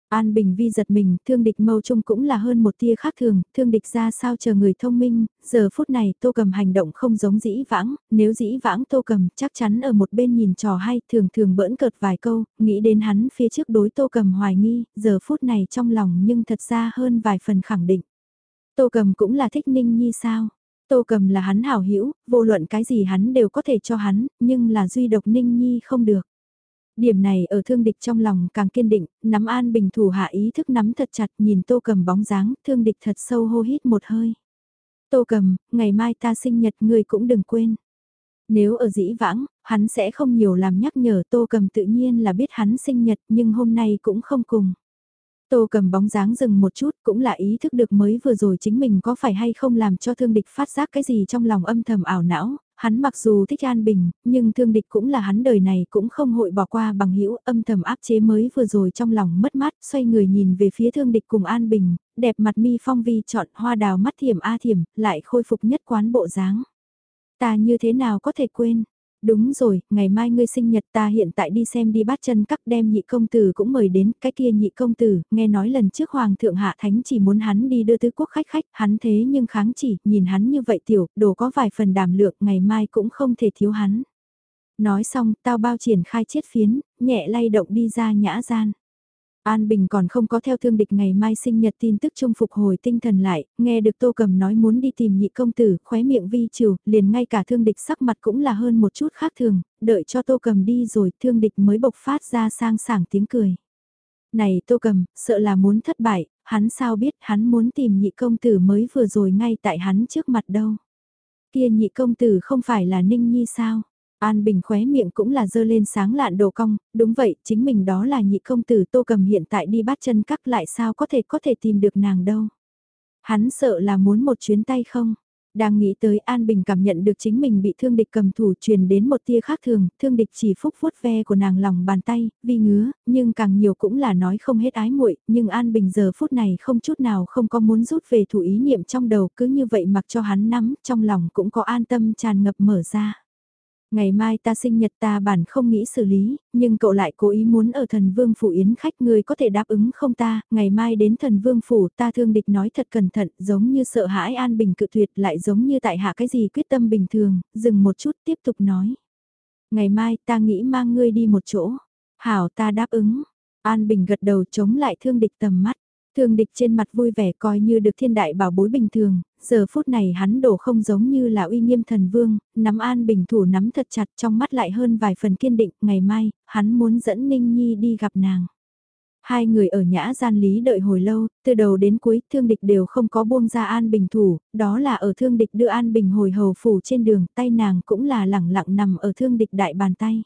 An Bình Vi giật mình, thương địch mâu trung cũng là hơn một tia khác thường, thương địch ra sao chờ người thông minh, giờ phút này tô cầm hành động không giống dĩ vãng, nếu dĩ vãng tô cầm chắc chắn ở một bên nhìn trò hay thường thường bỡn cợt vài câu, nghĩ đến hắn phía trước đối tô cầm hoài nghi, giờ phút này trong lòng nhưng thật ra hơn vài phần khẳng định. Tô cầm cũng là thích ninh nhi sao, Tô cầm là hắn hảo hữu vô luận cái gì hắn đều có thể cho hắn, nhưng là duy độc ninh nhi không được. Điểm này ở thương địch trong lòng càng kiên định, nắm an bình thủ hạ ý thức nắm thật chặt nhìn tô cầm bóng dáng, thương địch thật sâu hô hít một hơi. Tô cầm, ngày mai ta sinh nhật ngươi cũng đừng quên. Nếu ở dĩ vãng, hắn sẽ không nhiều làm nhắc nhở tô cầm tự nhiên là biết hắn sinh nhật nhưng hôm nay cũng không cùng. Tô cầm bóng dáng dừng một chút cũng là ý thức được mới vừa rồi chính mình có phải hay không làm cho thương địch phát giác cái gì trong lòng âm thầm ảo não, hắn mặc dù thích an bình, nhưng thương địch cũng là hắn đời này cũng không hội bỏ qua bằng hữu âm thầm áp chế mới vừa rồi trong lòng mất mát, xoay người nhìn về phía thương địch cùng an bình, đẹp mặt mi phong vi chọn hoa đào mắt thiểm a thiểm, lại khôi phục nhất quán bộ dáng. Ta như thế nào có thể quên, Đúng rồi, ngày mai ngươi sinh nhật ta hiện tại đi xem đi bát chân các đem nhị công tử cũng mời đến, cái kia nhị công tử, nghe nói lần trước Hoàng thượng Hạ Thánh chỉ muốn hắn đi đưa tứ quốc khách khách, hắn thế nhưng kháng chỉ, nhìn hắn như vậy tiểu, đồ có vài phần đảm lượng, ngày mai cũng không thể thiếu hắn. Nói xong, tao bao triển khai chiết phiến, nhẹ lay động đi ra nhã gian. An Bình còn không có theo thương địch ngày mai sinh nhật tin tức chung phục hồi tinh thần lại, nghe được Tô Cầm nói muốn đi tìm nhị công tử, khóe miệng vi trừ, liền ngay cả thương địch sắc mặt cũng là hơn một chút khác thường, đợi cho Tô Cầm đi rồi thương địch mới bộc phát ra sang sảng tiếng cười. Này Tô Cầm, sợ là muốn thất bại, hắn sao biết hắn muốn tìm nhị công tử mới vừa rồi ngay tại hắn trước mặt đâu. Kia nhị công tử không phải là Ninh Nhi sao? An Bình khóe miệng cũng là dơ lên sáng lạn đồ cong, đúng vậy, chính mình đó là nhị công tử Tô Cầm hiện tại đi bắt chân cắt lại sao có thể có thể tìm được nàng đâu. Hắn sợ là muốn một chuyến tay không? Đang nghĩ tới An Bình cảm nhận được chính mình bị thương địch cầm thủ truyền đến một tia khác thường, thương địch chỉ phúc vuốt ve của nàng lòng bàn tay, vì ngứa, nhưng càng nhiều cũng là nói không hết ái muội nhưng An Bình giờ phút này không chút nào không có muốn rút về thủ ý niệm trong đầu cứ như vậy mặc cho hắn nắm, trong lòng cũng có an tâm tràn ngập mở ra. Ngày mai ta sinh nhật ta bản không nghĩ xử lý, nhưng cậu lại cố ý muốn ở thần vương phủ yến khách người có thể đáp ứng không ta, ngày mai đến thần vương phủ ta thương địch nói thật cẩn thận, giống như sợ hãi an bình cự tuyệt lại giống như tại hạ cái gì quyết tâm bình thường, dừng một chút tiếp tục nói. Ngày mai ta nghĩ mang ngươi đi một chỗ, hảo ta đáp ứng, an bình gật đầu chống lại thương địch tầm mắt. Thương địch trên mặt vui vẻ coi như được thiên đại bảo bối bình thường, giờ phút này hắn đổ không giống như là uy nghiêm thần vương, nắm an bình thủ nắm thật chặt trong mắt lại hơn vài phần kiên định, ngày mai, hắn muốn dẫn Ninh Nhi đi gặp nàng. Hai người ở nhã gian lý đợi hồi lâu, từ đầu đến cuối thương địch đều không có buông ra an bình thủ, đó là ở thương địch đưa an bình hồi hầu phủ trên đường, tay nàng cũng là lẳng lặng nằm ở thương địch đại bàn tay.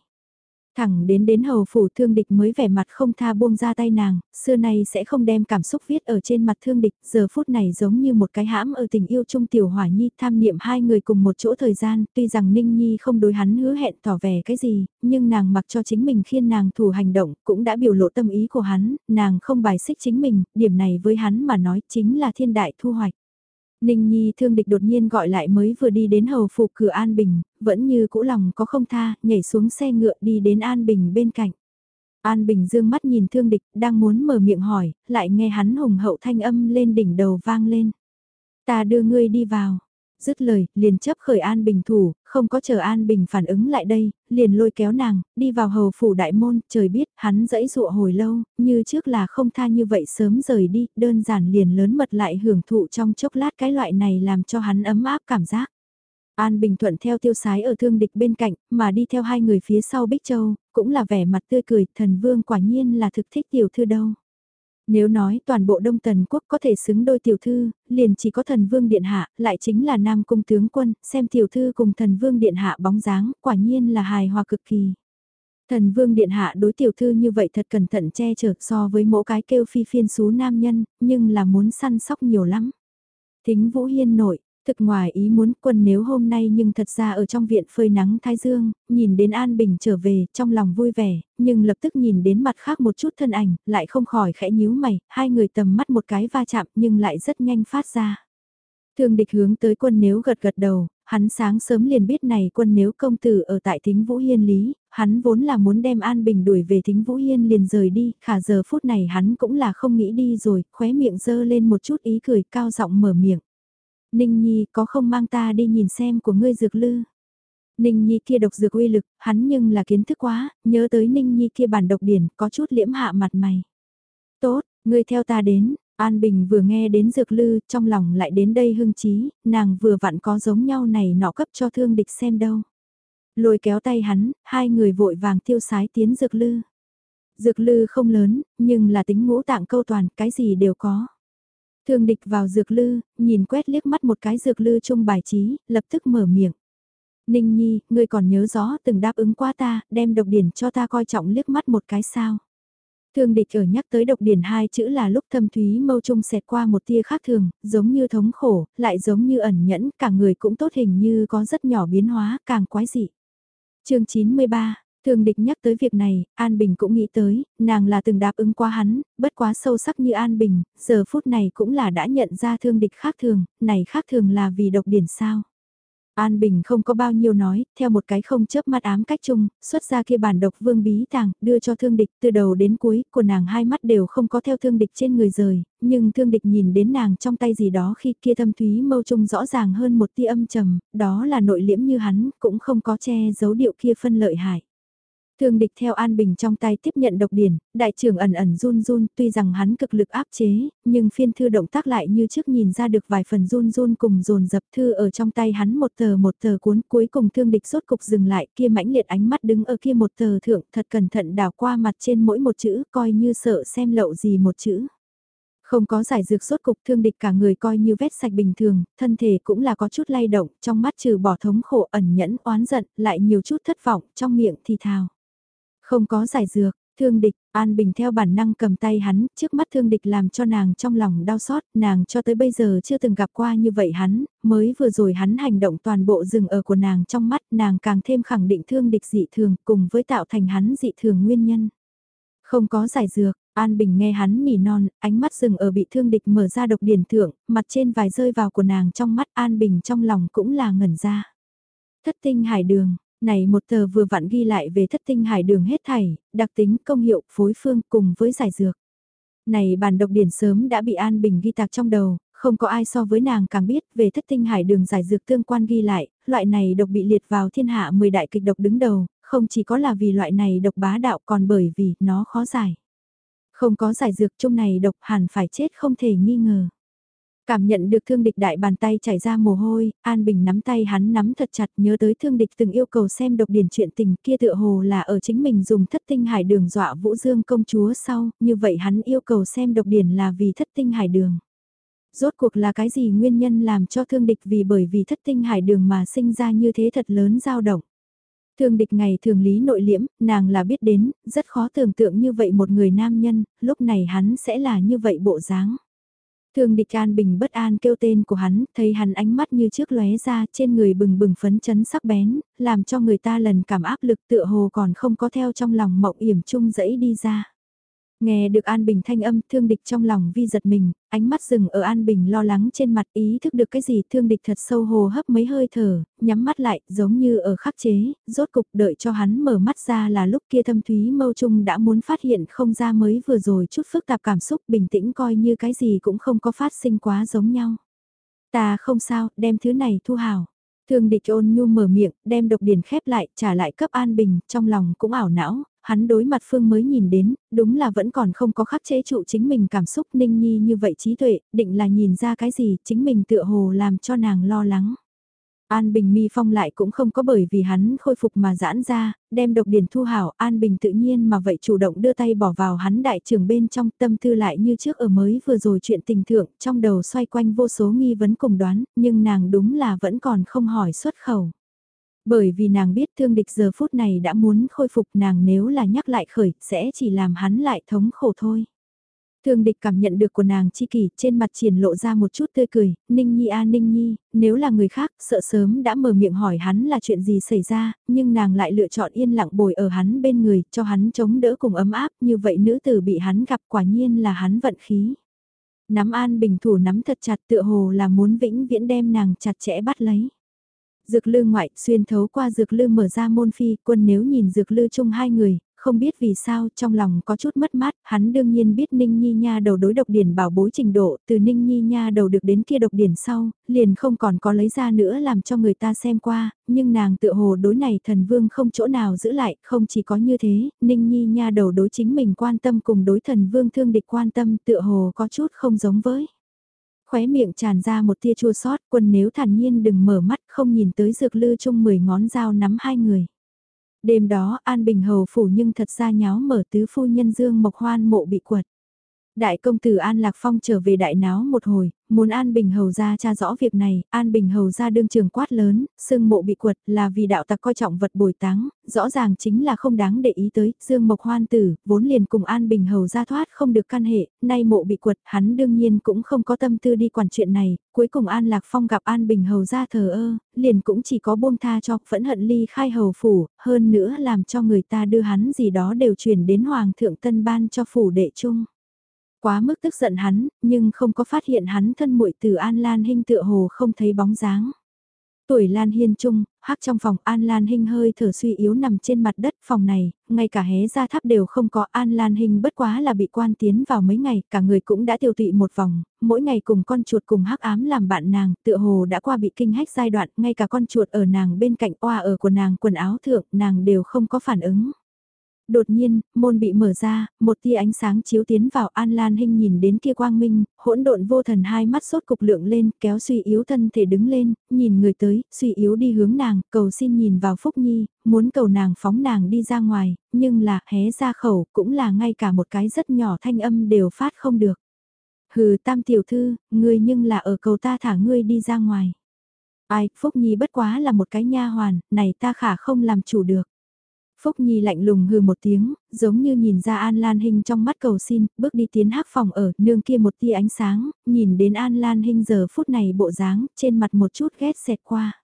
Thẳng đến đến hầu phủ thương địch mới vẻ mặt không tha buông ra tay nàng, xưa nay sẽ không đem cảm xúc viết ở trên mặt thương địch, giờ phút này giống như một cái hãm ở tình yêu chung tiểu hỏa nhi tham niệm hai người cùng một chỗ thời gian, tuy rằng Ninh Nhi không đối hắn hứa hẹn tỏ vẻ cái gì, nhưng nàng mặc cho chính mình khiên nàng thủ hành động cũng đã biểu lộ tâm ý của hắn, nàng không bài xích chính mình, điểm này với hắn mà nói chính là thiên đại thu hoạch. Ninh Nhi thương địch đột nhiên gọi lại mới vừa đi đến hầu phủ cửa An Bình, vẫn như cũ lòng có không tha, nhảy xuống xe ngựa đi đến An Bình bên cạnh. An Bình dương mắt nhìn thương địch, đang muốn mở miệng hỏi, lại nghe hắn hùng hậu thanh âm lên đỉnh đầu vang lên. Ta đưa ngươi đi vào. Dứt lời, liền chấp khởi An Bình thủ, không có chờ An Bình phản ứng lại đây, liền lôi kéo nàng, đi vào hầu phủ đại môn, trời biết, hắn dẫy dụa hồi lâu, như trước là không tha như vậy sớm rời đi, đơn giản liền lớn mật lại hưởng thụ trong chốc lát cái loại này làm cho hắn ấm áp cảm giác. An Bình Thuận theo tiêu sái ở thương địch bên cạnh, mà đi theo hai người phía sau Bích Châu, cũng là vẻ mặt tươi cười, thần vương quả nhiên là thực thích tiểu thư đâu. Nếu nói toàn bộ Đông Tần Quốc có thể xứng đôi tiểu thư, liền chỉ có thần vương điện hạ, lại chính là nam cung tướng quân, xem tiểu thư cùng thần vương điện hạ bóng dáng, quả nhiên là hài hòa cực kỳ. Thần vương điện hạ đối tiểu thư như vậy thật cẩn thận che chở so với mỗi cái kêu phi phiên xú nam nhân, nhưng là muốn săn sóc nhiều lắm. Thính Vũ Hiên nội, Thực ngoài ý muốn quân nếu hôm nay nhưng thật ra ở trong viện phơi nắng thái dương, nhìn đến An Bình trở về, trong lòng vui vẻ, nhưng lập tức nhìn đến mặt khác một chút thân ảnh, lại không khỏi khẽ nhíu mày, hai người tầm mắt một cái va chạm nhưng lại rất nhanh phát ra. Thương địch hướng tới quân nếu gật gật đầu, hắn sáng sớm liền biết này quân nếu công tử ở tại thính Vũ Hiên Lý, hắn vốn là muốn đem An Bình đuổi về thính Vũ Hiên liền rời đi, khả giờ phút này hắn cũng là không nghĩ đi rồi, khóe miệng dơ lên một chút ý cười cao giọng mở miệng. Ninh Nhi có không mang ta đi nhìn xem của ngươi dược lư. Ninh Nhi kia độc dược uy lực, hắn nhưng là kiến thức quá, nhớ tới Ninh Nhi kia bản độc điển, có chút liễm hạ mặt mày. Tốt, ngươi theo ta đến, An Bình vừa nghe đến dược lư, trong lòng lại đến đây hưng trí, nàng vừa vặn có giống nhau này nọ cấp cho thương địch xem đâu. Lôi kéo tay hắn, hai người vội vàng tiêu sái tiến dược lư. Dược lư không lớn, nhưng là tính ngũ tạng câu toàn, cái gì đều có. Thương địch vào dược lư, nhìn quét liếc mắt một cái dược lư chung bài trí, lập tức mở miệng. Ninh Nhi, ngươi còn nhớ rõ từng đáp ứng qua ta, đem độc điển cho ta coi trọng liếc mắt một cái sao. Thương địch ở nhắc tới độc điển hai chữ là lúc thâm thúy mâu trung xẹt qua một tia khác thường, giống như thống khổ, lại giống như ẩn nhẫn, cả người cũng tốt hình như có rất nhỏ biến hóa, càng quái dị. chương 93, Thường địch nhắc tới việc này, An Bình cũng nghĩ tới, nàng là từng đáp ứng qua hắn, bất quá sâu sắc như An Bình, giờ phút này cũng là đã nhận ra thương địch khác thường, này khác thường là vì độc điển sao. An Bình không có bao nhiêu nói, theo một cái không chớp mắt ám cách chung, xuất ra kia bản độc vương bí tàng, đưa cho thương địch từ đầu đến cuối, của nàng hai mắt đều không có theo thương địch trên người rời, nhưng thương địch nhìn đến nàng trong tay gì đó khi kia thâm thúy mâu trung rõ ràng hơn một tia âm trầm, đó là nội liễm như hắn, cũng không có che giấu điệu kia phân lợi hại. Thương địch theo An Bình trong tay tiếp nhận độc điển, đại trưởng ẩn ẩn run run tuy rằng hắn cực lực áp chế, nhưng phiên thư động tác lại như trước nhìn ra được vài phần run run cùng dồn dập thư ở trong tay hắn một tờ một tờ cuốn cuối cùng thương địch rốt cục dừng lại kia mãnh liệt ánh mắt đứng ở kia một tờ thượng thật cẩn thận đào qua mặt trên mỗi một chữ coi như sợ xem lậu gì một chữ. Không có giải dược sốt cục thương địch cả người coi như vết sạch bình thường, thân thể cũng là có chút lay động, trong mắt trừ bỏ thống khổ ẩn nhẫn oán giận, lại nhiều chút thất vọng, trong miệng thì thào. Không có giải dược, thương địch, An Bình theo bản năng cầm tay hắn, trước mắt thương địch làm cho nàng trong lòng đau xót, nàng cho tới bây giờ chưa từng gặp qua như vậy hắn, mới vừa rồi hắn hành động toàn bộ rừng ở của nàng trong mắt, nàng càng thêm khẳng định thương địch dị thường cùng với tạo thành hắn dị thường nguyên nhân. Không có giải dược, An Bình nghe hắn nỉ non, ánh mắt dừng ở bị thương địch mở ra độc điển thượng, mặt trên vài rơi vào của nàng trong mắt An Bình trong lòng cũng là ngẩn ra. Thất tinh hải đường, này một tờ vừa vặn ghi lại về thất tinh hải đường hết thảy, đặc tính công hiệu phối phương cùng với giải dược. Này bản độc điển sớm đã bị An Bình ghi tạc trong đầu, không có ai so với nàng càng biết về thất tinh hải đường giải dược tương quan ghi lại, loại này độc bị liệt vào thiên hạ 10 đại kịch độc đứng đầu, không chỉ có là vì loại này độc bá đạo còn bởi vì nó khó giải. Không có giải dược chung này độc hẳn phải chết không thể nghi ngờ. Cảm nhận được thương địch đại bàn tay chảy ra mồ hôi, An Bình nắm tay hắn nắm thật chặt nhớ tới thương địch từng yêu cầu xem độc điển chuyện tình kia tựa hồ là ở chính mình dùng thất tinh hải đường dọa vũ dương công chúa sau, như vậy hắn yêu cầu xem độc điển là vì thất tinh hải đường. Rốt cuộc là cái gì nguyên nhân làm cho thương địch vì bởi vì thất tinh hải đường mà sinh ra như thế thật lớn dao động. Thương địch ngày thường lý nội liễm, nàng là biết đến, rất khó tưởng tượng như vậy một người nam nhân, lúc này hắn sẽ là như vậy bộ dáng. Thương địch an bình bất an kêu tên của hắn, thấy hắn ánh mắt như trước lóe ra trên người bừng bừng phấn chấn sắc bén, làm cho người ta lần cảm áp lực tựa hồ còn không có theo trong lòng mộng yểm chung dẫy đi ra. Nghe được An Bình thanh âm thương địch trong lòng vi giật mình, ánh mắt dừng ở An Bình lo lắng trên mặt ý thức được cái gì thương địch thật sâu hồ hấp mấy hơi thở, nhắm mắt lại giống như ở khắc chế, rốt cục đợi cho hắn mở mắt ra là lúc kia thâm thúy mâu trung đã muốn phát hiện không ra mới vừa rồi chút phức tạp cảm xúc bình tĩnh coi như cái gì cũng không có phát sinh quá giống nhau. Ta không sao, đem thứ này thu hào. Thương địch ôn nhu mở miệng, đem độc điển khép lại, trả lại cấp an bình, trong lòng cũng ảo não, hắn đối mặt Phương mới nhìn đến, đúng là vẫn còn không có khắc chế trụ chính mình cảm xúc ninh nhi như vậy trí tuệ, định là nhìn ra cái gì chính mình tựa hồ làm cho nàng lo lắng. An Bình mi phong lại cũng không có bởi vì hắn khôi phục mà giãn ra, đem độc điển thu hảo An Bình tự nhiên mà vậy chủ động đưa tay bỏ vào hắn đại trưởng bên trong tâm tư lại như trước ở mới vừa rồi chuyện tình thượng trong đầu xoay quanh vô số nghi vấn cùng đoán, nhưng nàng đúng là vẫn còn không hỏi xuất khẩu. Bởi vì nàng biết thương địch giờ phút này đã muốn khôi phục nàng nếu là nhắc lại khởi, sẽ chỉ làm hắn lại thống khổ thôi. Thương địch cảm nhận được của nàng chi kỷ trên mặt triển lộ ra một chút tươi cười, Ninh Nhi a Ninh Nhi, nếu là người khác sợ sớm đã mở miệng hỏi hắn là chuyện gì xảy ra, nhưng nàng lại lựa chọn yên lặng bồi ở hắn bên người, cho hắn chống đỡ cùng ấm áp, như vậy nữ tử bị hắn gặp quả nhiên là hắn vận khí. Nắm an bình thủ nắm thật chặt tựa hồ là muốn vĩnh viễn đem nàng chặt chẽ bắt lấy. Dược lư ngoại, xuyên thấu qua dược lư mở ra môn phi, quân nếu nhìn dược lư chung hai người, không biết vì sao, trong lòng có chút mất mát, hắn đương nhiên biết Ninh Nhi Nha đầu đối độc điển bảo bối trình độ, từ Ninh Nhi Nha đầu được đến kia độc điển sau, liền không còn có lấy ra nữa làm cho người ta xem qua, nhưng nàng tự hồ đối này thần vương không chỗ nào giữ lại, không chỉ có như thế, Ninh Nhi Nha đầu đối chính mình quan tâm cùng đối thần vương thương địch quan tâm tựa hồ có chút không giống với khóe miệng tràn ra một tia chua sót, quân nếu thản nhiên đừng mở mắt không nhìn tới dược lư chung 10 ngón dao nắm hai người. Đêm đó An Bình Hầu phủ nhưng thật ra nháo mở tứ phu nhân Dương Mộc Hoan mộ bị quật. Đại công tử An Lạc Phong trở về đại náo một hồi, muốn An Bình Hầu ra tra rõ việc này, An Bình Hầu ra đương trường quát lớn, xương mộ bị quật là vì đạo tặc coi trọng vật bồi táng, rõ ràng chính là không đáng để ý tới, Dương Mộc Hoan Tử, vốn liền cùng An Bình Hầu ra thoát không được căn hệ, nay mộ bị quật, hắn đương nhiên cũng không có tâm tư đi quản chuyện này, cuối cùng An Lạc Phong gặp An Bình Hầu ra thờ ơ, liền cũng chỉ có buông tha cho, phẫn hận ly khai hầu phủ, hơn nữa làm cho người ta đưa hắn gì đó đều chuyển đến Hoàng thượng Tân Ban cho phủ đệ chung. Quá mức tức giận hắn, nhưng không có phát hiện hắn thân muội từ An Lan Hinh tựa hồ không thấy bóng dáng. Tuổi Lan Hiên Trung, hắc trong phòng An Lan Hinh hơi thở suy yếu nằm trên mặt đất phòng này, ngay cả hé ra tháp đều không có An Lan Hinh bất quá là bị quan tiến vào mấy ngày, cả người cũng đã tiêu tụy một vòng, mỗi ngày cùng con chuột cùng hắc ám làm bạn nàng, tựa hồ đã qua bị kinh hách giai đoạn, ngay cả con chuột ở nàng bên cạnh oa ở của nàng quần áo thượng, nàng đều không có phản ứng. Đột nhiên, môn bị mở ra, một tia ánh sáng chiếu tiến vào An Lan Hinh nhìn đến kia quang minh, hỗn độn vô thần hai mắt sốt cục lượng lên, kéo suy yếu thân thể đứng lên, nhìn người tới, suy yếu đi hướng nàng, cầu xin nhìn vào Phúc Nhi, muốn cầu nàng phóng nàng đi ra ngoài, nhưng là hé ra khẩu cũng là ngay cả một cái rất nhỏ thanh âm đều phát không được. Hừ tam tiểu thư, ngươi nhưng là ở cầu ta thả ngươi đi ra ngoài. Ai, Phúc Nhi bất quá là một cái nha hoàn, này ta khả không làm chủ được. Phúc Nhi lạnh lùng hừ một tiếng, giống như nhìn ra An Lan Hinh trong mắt cầu xin, bước đi tiến hắc phòng ở, nương kia một tia ánh sáng, nhìn đến An Lan Hinh giờ phút này bộ dáng, trên mặt một chút ghét xẹt qua.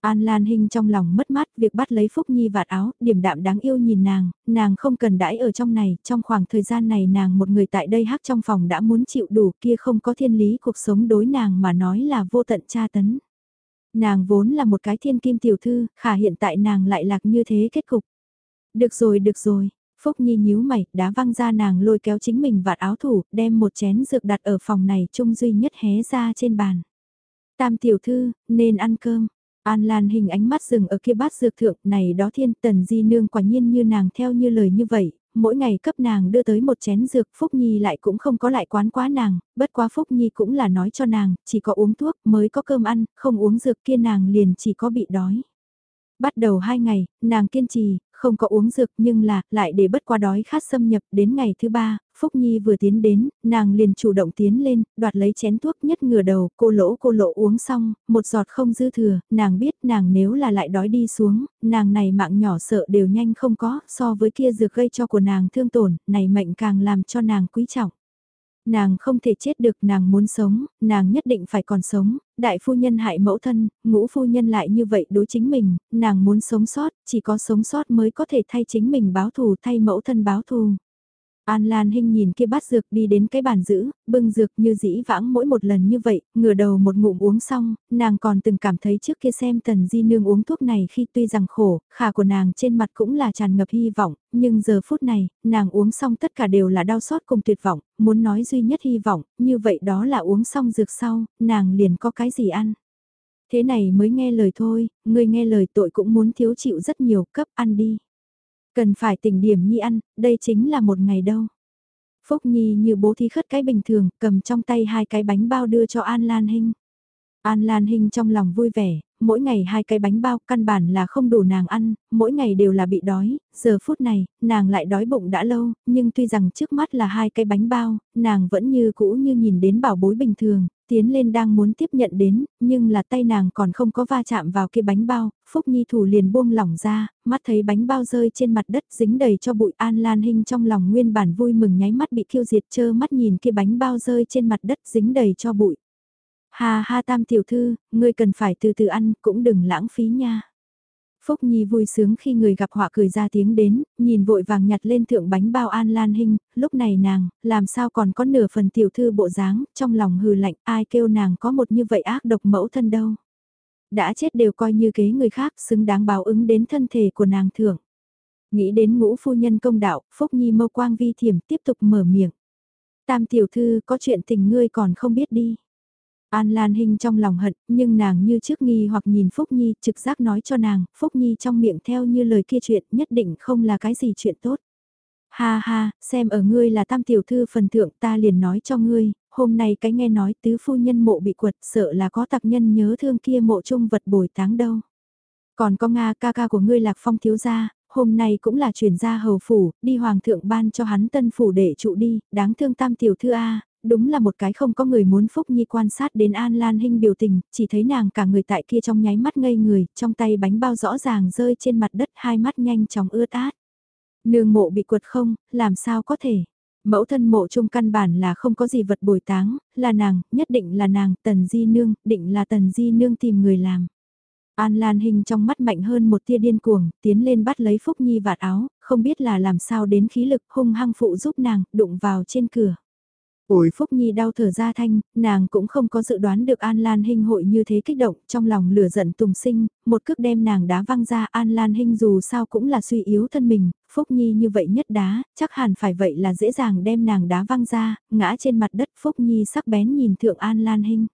An Lan Hinh trong lòng mất mát việc bắt lấy Phúc Nhi vạt áo, điểm đạm đáng yêu nhìn nàng, nàng không cần đãi ở trong này, trong khoảng thời gian này nàng một người tại đây hắc trong phòng đã muốn chịu đủ kia không có thiên lý cuộc sống đối nàng mà nói là vô tận tra tấn. Nàng vốn là một cái thiên kim tiểu thư, khả hiện tại nàng lại lạc như thế kết cục. Được rồi được rồi, Phúc Nhi nhíu mày, đá văng ra nàng lôi kéo chính mình vạt áo thủ, đem một chén dược đặt ở phòng này trung duy nhất hé ra trên bàn. Tam tiểu thư, nên ăn cơm. An Lan hình ánh mắt dừng ở kia bát dược thượng này đó thiên tần di nương quả nhiên như nàng theo như lời như vậy, mỗi ngày cấp nàng đưa tới một chén dược Phúc Nhi lại cũng không có lại quán quá nàng, bất quá Phúc Nhi cũng là nói cho nàng, chỉ có uống thuốc mới có cơm ăn, không uống dược kia nàng liền chỉ có bị đói. Bắt đầu hai ngày, nàng kiên trì, không có uống dược nhưng là, lại để bất qua đói khát xâm nhập đến ngày thứ ba, Phúc Nhi vừa tiến đến, nàng liền chủ động tiến lên, đoạt lấy chén thuốc nhất ngửa đầu, cô lỗ cô lỗ uống xong, một giọt không dư thừa, nàng biết nàng nếu là lại đói đi xuống, nàng này mạng nhỏ sợ đều nhanh không có, so với kia dược gây cho của nàng thương tổn, này mệnh càng làm cho nàng quý trọng. Nàng không thể chết được, nàng muốn sống, nàng nhất định phải còn sống, đại phu nhân hại mẫu thân, ngũ phu nhân lại như vậy đối chính mình, nàng muốn sống sót, chỉ có sống sót mới có thể thay chính mình báo thù thay mẫu thân báo thù. An Lan Hinh nhìn kia bát dược đi đến cái bàn giữ, bưng dược như dĩ vãng mỗi một lần như vậy, ngửa đầu một ngụm uống xong, nàng còn từng cảm thấy trước kia xem tần di nương uống thuốc này khi tuy rằng khổ, khả của nàng trên mặt cũng là tràn ngập hy vọng, nhưng giờ phút này, nàng uống xong tất cả đều là đau xót cùng tuyệt vọng, muốn nói duy nhất hy vọng, như vậy đó là uống xong dược sau, nàng liền có cái gì ăn. Thế này mới nghe lời thôi, người nghe lời tội cũng muốn thiếu chịu rất nhiều, cấp ăn đi. Cần phải tỉnh điểm nhi ăn, đây chính là một ngày đâu. Phúc Nhi như bố thí khất cái bình thường, cầm trong tay hai cái bánh bao đưa cho An Lan Hinh. An Lan Hinh trong lòng vui vẻ, mỗi ngày hai cái bánh bao căn bản là không đủ nàng ăn, mỗi ngày đều là bị đói, giờ phút này, nàng lại đói bụng đã lâu, nhưng tuy rằng trước mắt là hai cái bánh bao, nàng vẫn như cũ như nhìn đến bảo bối bình thường, tiến lên đang muốn tiếp nhận đến, nhưng là tay nàng còn không có va chạm vào kia bánh bao, Phúc Nhi thủ liền buông lỏng ra, mắt thấy bánh bao rơi trên mặt đất dính đầy cho bụi An Lan Hinh trong lòng nguyên bản vui mừng nháy mắt bị thiêu diệt chơ mắt nhìn kia bánh bao rơi trên mặt đất dính đầy cho bụi. Ha ha tam tiểu thư, ngươi cần phải từ từ ăn, cũng đừng lãng phí nha. Phúc Nhi vui sướng khi người gặp họa cười ra tiếng đến, nhìn vội vàng nhặt lên thượng bánh bao an lan hình, lúc này nàng, làm sao còn có nửa phần tiểu thư bộ dáng, trong lòng hừ lạnh, ai kêu nàng có một như vậy ác độc mẫu thân đâu. Đã chết đều coi như kế người khác, xứng đáng báo ứng đến thân thể của nàng thưởng. Nghĩ đến ngũ phu nhân công đạo, Phúc Nhi mâu quang vi thiểm tiếp tục mở miệng. Tam tiểu thư có chuyện tình ngươi còn không biết đi. An Lan Hinh trong lòng hận, nhưng nàng như trước nghi hoặc nhìn Phúc Nhi, trực giác nói cho nàng, Phúc Nhi trong miệng theo như lời kia chuyện nhất định không là cái gì chuyện tốt. Ha ha, xem ở ngươi là tam tiểu thư phần thượng ta liền nói cho ngươi, hôm nay cái nghe nói tứ phu nhân mộ bị quật sợ là có tặc nhân nhớ thương kia mộ trung vật bồi táng đâu. Còn có Nga ca ca của ngươi lạc phong thiếu gia, hôm nay cũng là chuyển gia hầu phủ, đi hoàng thượng ban cho hắn tân phủ để trụ đi, đáng thương tam tiểu thư A, đúng là một cái không có người muốn Phúc Nhi quan sát đến An Lan Hinh biểu tình, chỉ thấy nàng cả người tại kia trong nháy mắt ngây người, trong tay bánh bao rõ ràng rơi trên mặt đất hai mắt nhanh chóng ướt át. Nương mộ bị quật không, làm sao có thể. Mẫu thân mộ chung căn bản là không có gì vật bồi táng, là nàng, nhất định là nàng, tần di nương, định là tần di nương tìm người làm. An Lan Hinh trong mắt mạnh hơn một tia điên cuồng, tiến lên bắt lấy Phúc Nhi vạt áo, không biết là làm sao đến khí lực hung hăng phụ giúp nàng, đụng vào trên cửa. Ôi Phúc Nhi đau thở ra thanh, nàng cũng không có dự đoán được An Lan Hinh hội như thế kích động, trong lòng lửa giận tùng sinh, một cước đem nàng đá văng ra An Lan Hinh dù sao cũng là suy yếu thân mình, Phúc Nhi như vậy nhất đá, chắc hẳn phải vậy là dễ dàng đem nàng đá văng ra, ngã trên mặt đất Phúc Nhi sắc bén nhìn thượng An Lan Hinh.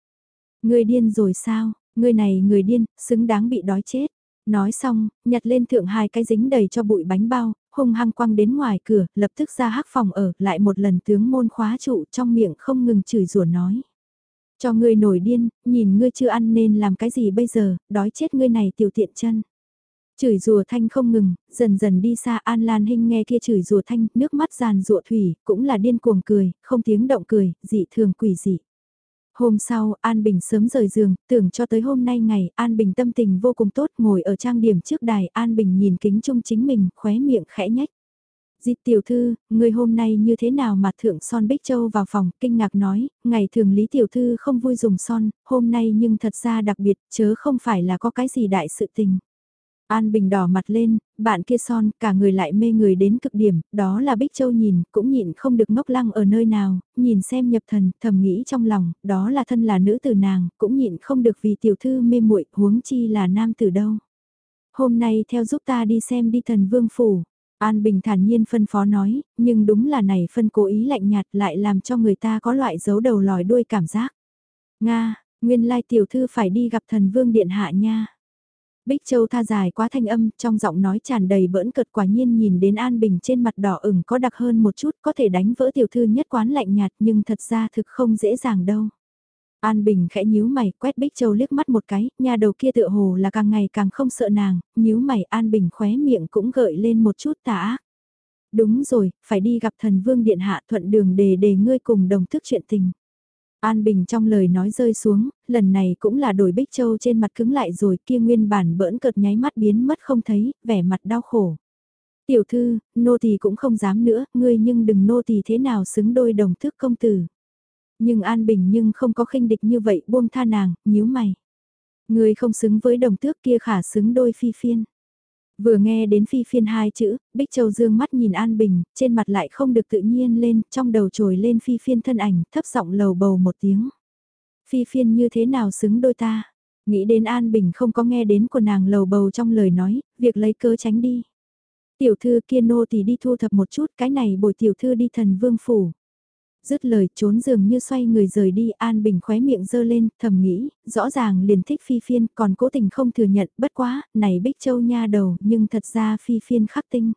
Người điên rồi sao, người này người điên, xứng đáng bị đói chết. Nói xong, nhặt lên thượng hai cái dính đầy cho bụi bánh bao, hung hăng quăng đến ngoài cửa, lập tức ra hắc phòng ở, lại một lần tướng môn khóa trụ trong miệng không ngừng chửi rủa nói. Cho ngươi nổi điên, nhìn ngươi chưa ăn nên làm cái gì bây giờ, đói chết ngươi này tiểu tiện chân. Chửi rùa thanh không ngừng, dần dần đi xa An Lan Hinh nghe kia chửi rùa thanh, nước mắt giàn rụa thủy, cũng là điên cuồng cười, không tiếng động cười, dị thường quỷ dị. Hôm sau, An Bình sớm rời giường, tưởng cho tới hôm nay ngày, An Bình tâm tình vô cùng tốt, ngồi ở trang điểm trước đài, An Bình nhìn kính chung chính mình, khóe miệng khẽ nhách. Dịch tiểu thư, người hôm nay như thế nào mà thượng son Bích Châu vào phòng, kinh ngạc nói, ngày thường Lý tiểu thư không vui dùng son, hôm nay nhưng thật ra đặc biệt, chớ không phải là có cái gì đại sự tình. An Bình đỏ mặt lên, bạn kia son, cả người lại mê người đến cực điểm, đó là Bích Châu nhìn, cũng nhịn không được ngốc lăng ở nơi nào, nhìn xem nhập thần, thầm nghĩ trong lòng, đó là thân là nữ tử nàng, cũng nhịn không được vì tiểu thư mê muội huống chi là nam tử đâu. Hôm nay theo giúp ta đi xem đi thần vương phủ. An Bình thản nhiên phân phó nói, nhưng đúng là này phân cố ý lạnh nhạt lại làm cho người ta có loại giấu đầu lòi đuôi cảm giác. Nga, nguyên lai tiểu thư phải đi gặp thần vương điện hạ nha. Bích Châu tha dài quá thanh âm, trong giọng nói tràn đầy bỡn cợt quả nhiên nhìn đến An Bình trên mặt đỏ ửng có đặc hơn một chút có thể đánh vỡ tiểu thư nhất quán lạnh nhạt nhưng thật ra thực không dễ dàng đâu. An Bình khẽ nhíu mày, quét Bích Châu liếc mắt một cái, nhà đầu kia tựa hồ là càng ngày càng không sợ nàng, nhíu mày An Bình khóe miệng cũng gợi lên một chút tà Đúng rồi, phải đi gặp thần vương điện hạ thuận đường để đề ngươi cùng đồng thức chuyện tình. An Bình trong lời nói rơi xuống, lần này cũng là đổi Bích Châu trên mặt cứng lại rồi kia nguyên bản bỡn cợt nháy mắt biến mất không thấy, vẻ mặt đau khổ. Tiểu thư, nô tỳ cũng không dám nữa, ngươi nhưng đừng nô tỳ thế nào xứng đôi đồng thức công tử. Nhưng An Bình nhưng không có khinh địch như vậy buông tha nàng, nhíu mày. Ngươi không xứng với đồng tước kia khả xứng đôi phi phiên. Vừa nghe đến phi phiên hai chữ, Bích Châu dương mắt nhìn An Bình, trên mặt lại không được tự nhiên lên, trong đầu trồi lên phi phiên thân ảnh, thấp giọng lầu bầu một tiếng. Phi phiên như thế nào xứng đôi ta? Nghĩ đến An Bình không có nghe đến của nàng lầu bầu trong lời nói, việc lấy cớ tránh đi. Tiểu thư kia nô thì đi thu thập một chút, cái này bồi tiểu thư đi thần vương phủ dứt lời trốn giường như xoay người rời đi An Bình khóe miệng dơ lên, thầm nghĩ, rõ ràng liền thích phi phiên, còn cố tình không thừa nhận, bất quá, này Bích Châu nha đầu, nhưng thật ra phi phiên khắc tinh.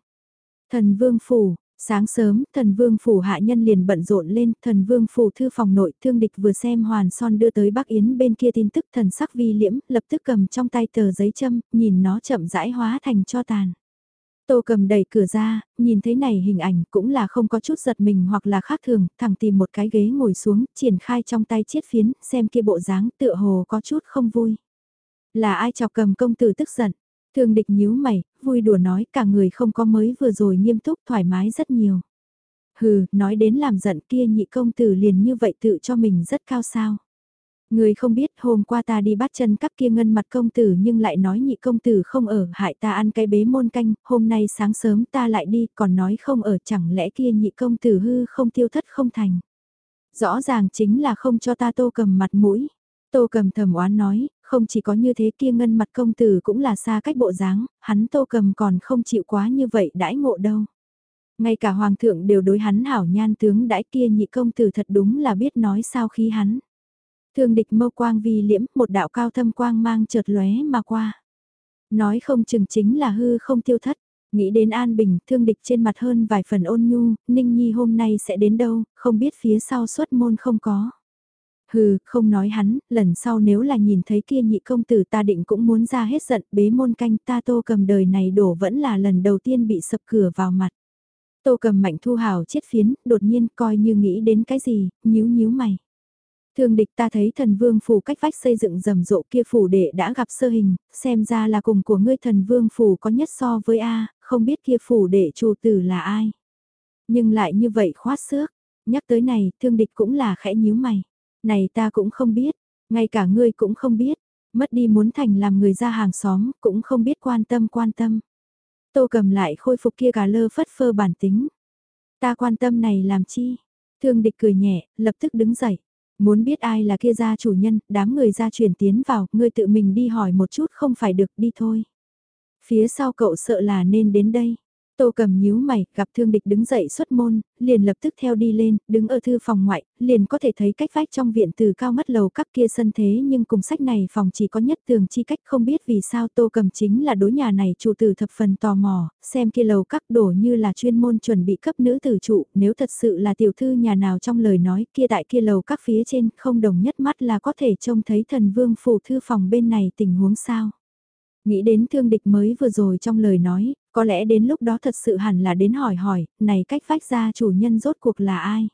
Thần Vương Phủ, Sáng sớm, thần vương phủ hạ nhân liền bận rộn lên, thần vương phủ thư phòng nội thương địch vừa xem hoàn son đưa tới Bắc Yến bên kia tin tức thần sắc vi liễm, lập tức cầm trong tay tờ giấy châm, nhìn nó chậm rãi hóa thành cho tàn. Tô cầm đẩy cửa ra, nhìn thấy này hình ảnh cũng là không có chút giật mình hoặc là khác thường, thẳng tìm một cái ghế ngồi xuống, triển khai trong tay chiết phiến, xem kia bộ dáng tựa hồ có chút không vui. Là ai chọc cầm công tử tức giận? thường địch nhíu mày, vui đùa nói cả người không có mới vừa rồi nghiêm túc thoải mái rất nhiều. Hừ, nói đến làm giận kia nhị công tử liền như vậy tự cho mình rất cao sao. Người không biết hôm qua ta đi bắt chân cắp kia ngân mặt công tử nhưng lại nói nhị công tử không ở hại ta ăn cái bế môn canh, hôm nay sáng sớm ta lại đi còn nói không ở chẳng lẽ kia nhị công tử hư không tiêu thất không thành. Rõ ràng chính là không cho ta tô cầm mặt mũi. Tô cầm thầm oán nói, không chỉ có như thế kia ngân mặt công tử cũng là xa cách bộ dáng, hắn tô cầm còn không chịu quá như vậy đãi ngộ đâu. Ngay cả hoàng thượng đều đối hắn hảo nhan tướng đãi kia nhị công tử thật đúng là biết nói sao khi hắn. Thương địch mâu quang vi liễm, một đạo cao thâm quang mang chợt lóe mà qua. Nói không chừng chính là hư không tiêu thất. Nghĩ đến An Bình, thương địch trên mặt hơn vài phần ôn nhu, Ninh Nhi hôm nay sẽ đến đâu, không biết phía sau xuất môn không có. Hừ, không nói hắn, lần sau nếu là nhìn thấy kia nhị công tử ta định cũng muốn ra hết giận bế môn canh ta tô cầm đời này đổ vẫn là lần đầu tiên bị sập cửa vào mặt. Tô cầm mạnh thu hào chết phiến, đột nhiên coi như nghĩ đến cái gì, nhíu nhíu mày. Thương địch ta thấy thần vương phủ cách vách xây dựng rầm rộ kia phủ đệ đã gặp sơ hình, xem ra là cùng của ngươi thần vương phủ có nhất so với A, không biết kia phủ đệ chủ tử là ai. Nhưng lại như vậy khoát xước, nhắc tới này, thương địch cũng là khẽ nhíu mày. Này ta cũng không biết, ngay cả ngươi cũng không biết, mất đi muốn thành làm người ra hàng xóm, cũng không biết quan tâm quan tâm. Tô cầm lại khôi phục kia gà lơ phất phơ bản tính. Ta quan tâm này làm chi? Thương địch cười nhẹ, lập tức đứng dậy. Muốn biết ai là kia gia chủ nhân, đám người gia chuyển tiến vào, ngươi tự mình đi hỏi một chút không phải được đi thôi. Phía sau cậu sợ là nên đến đây. Tô cầm nhíu mày, gặp thương địch đứng dậy xuất môn, liền lập tức theo đi lên, đứng ở thư phòng ngoại, liền có thể thấy cách vách trong viện từ cao mất lầu các kia sân thế nhưng cùng sách này phòng chỉ có nhất tường chi cách không biết vì sao tô cầm chính là đối nhà này chủ tử thập phần tò mò, xem kia lầu các đổ như là chuyên môn chuẩn bị cấp nữ tử trụ, nếu thật sự là tiểu thư nhà nào trong lời nói kia tại kia lầu các phía trên không đồng nhất mắt là có thể trông thấy thần vương phủ thư phòng bên này tình huống sao. Nghĩ đến thương địch mới vừa rồi trong lời nói, có lẽ đến lúc đó thật sự hẳn là đến hỏi hỏi, này cách phách ra chủ nhân rốt cuộc là ai?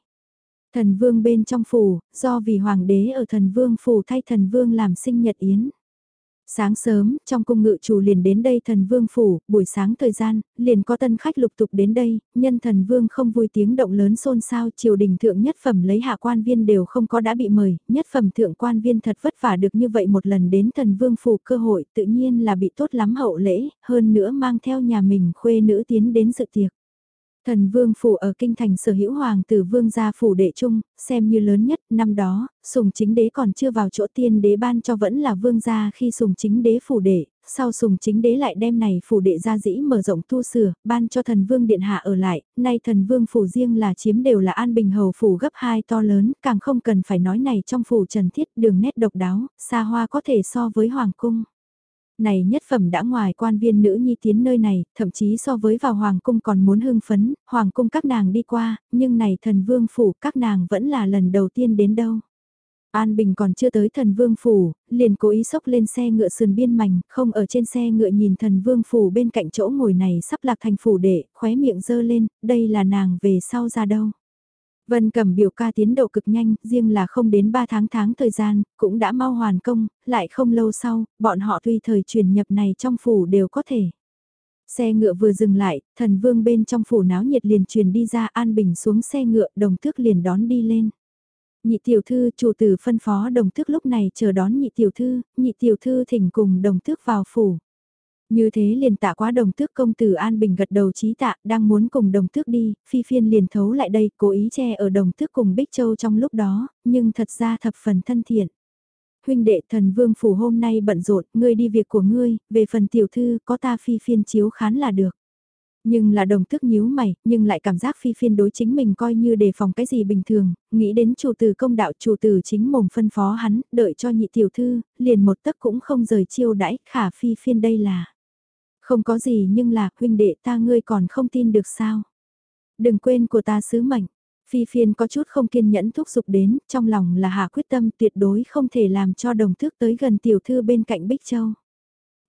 Thần vương bên trong phủ, do vì hoàng đế ở thần vương phủ thay thần vương làm sinh nhật yến. Sáng sớm, trong cung ngự chủ liền đến đây thần vương phủ, buổi sáng thời gian, liền có tân khách lục tục đến đây, nhân thần vương không vui tiếng động lớn xôn xao, triều đình thượng nhất phẩm lấy hạ quan viên đều không có đã bị mời, nhất phẩm thượng quan viên thật vất vả được như vậy một lần đến thần vương phủ cơ hội tự nhiên là bị tốt lắm hậu lễ, hơn nữa mang theo nhà mình khuê nữ tiến đến sự tiệc. Thần vương phủ ở kinh thành sở hữu hoàng tử vương gia phủ đệ trung, xem như lớn nhất, năm đó, sùng chính đế còn chưa vào chỗ tiên đế ban cho vẫn là vương gia khi sùng chính đế phủ đệ, sau sùng chính đế lại đem này phủ đệ gia dĩ mở rộng tu sửa, ban cho thần vương điện hạ ở lại, nay thần vương phủ riêng là chiếm đều là an bình hầu phủ gấp hai to lớn, càng không cần phải nói này trong phủ trần thiết đường nét độc đáo, xa hoa có thể so với hoàng cung. Này nhất phẩm đã ngoài quan viên nữ nhi tiến nơi này, thậm chí so với vào hoàng cung còn muốn hưng phấn, hoàng cung các nàng đi qua, nhưng này thần vương phủ các nàng vẫn là lần đầu tiên đến đâu. An Bình còn chưa tới thần vương phủ, liền cố ý sốc lên xe ngựa sườn biên mảnh, không ở trên xe ngựa nhìn thần vương phủ bên cạnh chỗ ngồi này sắp lạc thành phủ đệ, khóe miệng dơ lên, đây là nàng về sau ra đâu. Vân Cẩm biểu ca tiến độ cực nhanh, riêng là không đến 3 tháng tháng thời gian, cũng đã mau hoàn công, lại không lâu sau, bọn họ tùy thời truyền nhập này trong phủ đều có thể. Xe ngựa vừa dừng lại, thần vương bên trong phủ náo nhiệt liền truyền đi ra an bình xuống xe ngựa, đồng tước liền đón đi lên. Nhị tiểu thư, chủ tử phân phó đồng tước lúc này chờ đón nhị tiểu thư, nhị tiểu thư thỉnh cùng đồng tước vào phủ. Như thế liền tạ quá đồng tước công tử An Bình gật đầu trí tạ, đang muốn cùng đồng tước đi, phi phiên liền thấu lại đây, cố ý che ở đồng tước cùng Bích Châu trong lúc đó, nhưng thật ra thập phần thân thiện. Huynh đệ thần vương phủ hôm nay bận rộn, ngươi đi việc của ngươi, về phần tiểu thư có ta phi phiên chiếu khán là được. Nhưng là đồng tước nhíu mày, nhưng lại cảm giác phi phiên đối chính mình coi như đề phòng cái gì bình thường, nghĩ đến chủ tử công đạo chủ tử chính mồm phân phó hắn, đợi cho nhị tiểu thư, liền một tấc cũng không rời chiêu đãi, khả phi phiên đây là. Không có gì nhưng là, huynh đệ ta ngươi còn không tin được sao. Đừng quên của ta sứ mệnh. Phi phiên có chút không kiên nhẫn thúc giục đến, trong lòng là hạ quyết tâm tuyệt đối không thể làm cho đồng thước tới gần tiểu thư bên cạnh Bích Châu.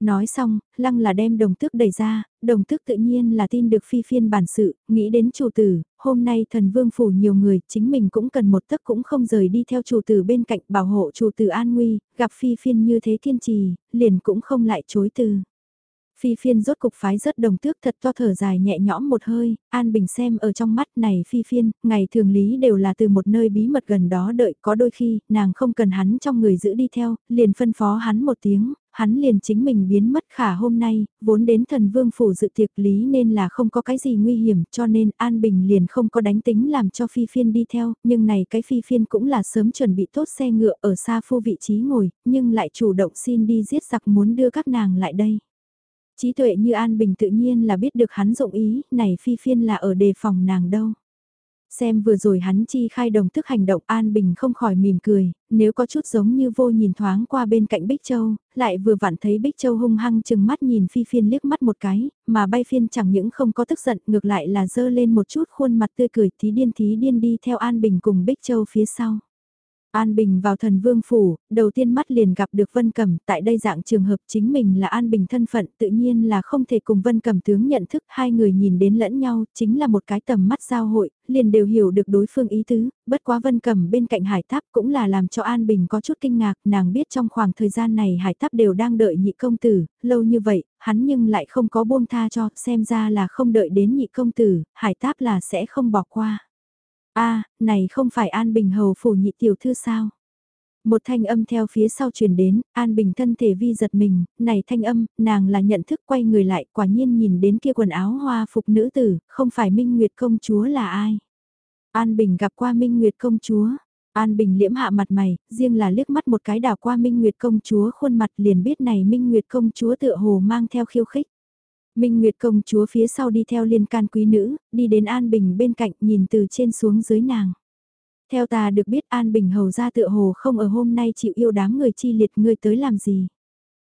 Nói xong, lăng là đem đồng tước đẩy ra, đồng tước tự nhiên là tin được phi phiên bản sự, nghĩ đến chủ tử, hôm nay thần vương phủ nhiều người, chính mình cũng cần một tấc cũng không rời đi theo chủ tử bên cạnh bảo hộ chủ tử an nguy, gặp phi phiên như thế kiên trì, liền cũng không lại chối từ. Phi phiên rốt cục phái rất đồng tước thật to thở dài nhẹ nhõm một hơi, An Bình xem ở trong mắt này phi phiên, ngày thường lý đều là từ một nơi bí mật gần đó đợi có đôi khi, nàng không cần hắn trong người giữ đi theo, liền phân phó hắn một tiếng, hắn liền chính mình biến mất khả hôm nay, vốn đến thần vương phủ dự tiệc lý nên là không có cái gì nguy hiểm cho nên An Bình liền không có đánh tính làm cho phi phiên đi theo, nhưng này cái phi phiên cũng là sớm chuẩn bị tốt xe ngựa ở xa phu vị trí ngồi, nhưng lại chủ động xin đi giết giặc muốn đưa các nàng lại đây. Trí tuệ như An Bình tự nhiên là biết được hắn dụng ý, này phi phiên là ở đề phòng nàng đâu. Xem vừa rồi hắn chi khai đồng thức hành động An Bình không khỏi mỉm cười, nếu có chút giống như vô nhìn thoáng qua bên cạnh Bích Châu, lại vừa vặn thấy Bích Châu hung hăng chừng mắt nhìn phi phiên liếc mắt một cái, mà bay phiên chẳng những không có tức giận ngược lại là dơ lên một chút khuôn mặt tươi cười thí điên thí điên đi theo An Bình cùng Bích Châu phía sau. An Bình vào thần vương phủ, đầu tiên mắt liền gặp được Vân Cẩm, tại đây dạng trường hợp chính mình là An Bình thân phận tự nhiên là không thể cùng Vân Cẩm tướng nhận thức hai người nhìn đến lẫn nhau, chính là một cái tầm mắt giao hội, liền đều hiểu được đối phương ý tứ, bất quá Vân Cẩm bên cạnh hải tháp cũng là làm cho An Bình có chút kinh ngạc, nàng biết trong khoảng thời gian này hải tháp đều đang đợi nhị công tử, lâu như vậy, hắn nhưng lại không có buông tha cho, xem ra là không đợi đến nhị công tử, hải tháp là sẽ không bỏ qua a này không phải An Bình hầu phủ nhị tiểu thư sao? Một thanh âm theo phía sau truyền đến, An Bình thân thể vi giật mình, này thanh âm, nàng là nhận thức quay người lại, quả nhiên nhìn đến kia quần áo hoa phục nữ tử, không phải Minh Nguyệt công chúa là ai? An Bình gặp qua Minh Nguyệt công chúa, An Bình liễm hạ mặt mày, riêng là liếc mắt một cái đảo qua Minh Nguyệt công chúa khuôn mặt liền biết này Minh Nguyệt công chúa tựa hồ mang theo khiêu khích. Minh Nguyệt công chúa phía sau đi theo liên can quý nữ, đi đến An Bình bên cạnh nhìn từ trên xuống dưới nàng. Theo ta được biết An Bình hầu ra tựa hồ không ở hôm nay chịu yêu đám người chi liệt ngươi tới làm gì.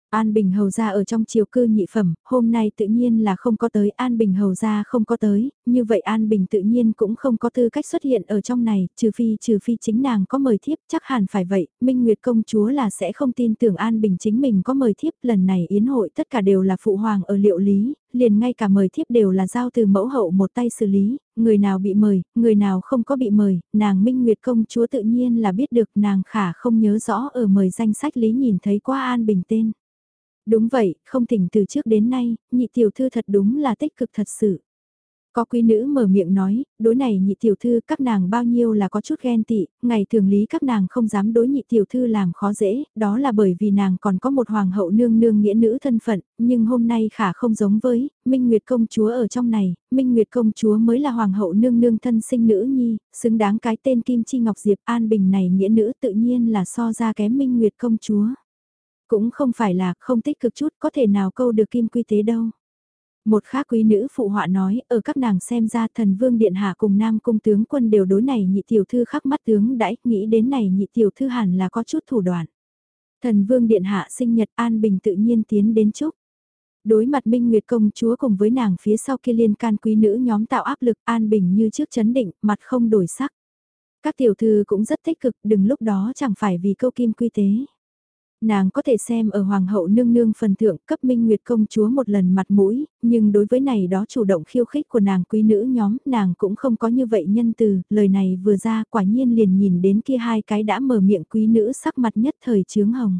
An Bình Hầu gia ở trong chiều cư nhị phẩm, hôm nay tự nhiên là không có tới, An Bình Hầu gia không có tới, như vậy An Bình tự nhiên cũng không có tư cách xuất hiện ở trong này, trừ phi trừ phi chính nàng có mời thiếp, chắc hẳn phải vậy, Minh Nguyệt công chúa là sẽ không tin tưởng An Bình chính mình có mời thiếp, lần này yến hội tất cả đều là phụ hoàng ở liệu lý, liền ngay cả mời thiếp đều là giao từ mẫu hậu một tay xử lý, người nào bị mời, người nào không có bị mời, nàng Minh Nguyệt công chúa tự nhiên là biết được nàng khả không nhớ rõ ở mời danh sách lý nhìn thấy qua An Bình tên. Đúng vậy, không thỉnh từ trước đến nay, nhị tiểu thư thật đúng là tích cực thật sự. Có quý nữ mở miệng nói, đối này nhị tiểu thư các nàng bao nhiêu là có chút ghen tị, ngày thường lý các nàng không dám đối nhị tiểu thư làm khó dễ, đó là bởi vì nàng còn có một hoàng hậu nương nương nghĩa nữ thân phận, nhưng hôm nay khả không giống với, Minh Nguyệt công chúa ở trong này, Minh Nguyệt công chúa mới là hoàng hậu nương nương thân sinh nữ nhi, xứng đáng cái tên Kim Chi Ngọc Diệp An Bình này nghĩa nữ tự nhiên là so ra kém Minh Nguyệt công chúa. Cũng không phải là không tích cực chút có thể nào câu được kim quy tế đâu. Một khác quý nữ phụ họa nói, ở các nàng xem ra thần vương điện hạ cùng nam cung tướng quân đều đối này nhị tiểu thư khắc mắt tướng đãi, nghĩ đến này nhị tiểu thư hẳn là có chút thủ đoạn. Thần vương điện hạ sinh nhật an bình tự nhiên tiến đến chúc. Đối mặt Minh Nguyệt công chúa cùng với nàng phía sau kia liên can quý nữ nhóm tạo áp lực an bình như trước chấn định, mặt không đổi sắc. Các tiểu thư cũng rất tích cực, đừng lúc đó chẳng phải vì câu kim quy tế. Nàng có thể xem ở Hoàng hậu nương nương phần thượng cấp Minh Nguyệt công chúa một lần mặt mũi, nhưng đối với này đó chủ động khiêu khích của nàng quý nữ nhóm, nàng cũng không có như vậy nhân từ, lời này vừa ra quả nhiên liền nhìn đến kia hai cái đã mở miệng quý nữ sắc mặt nhất thời chướng hồng.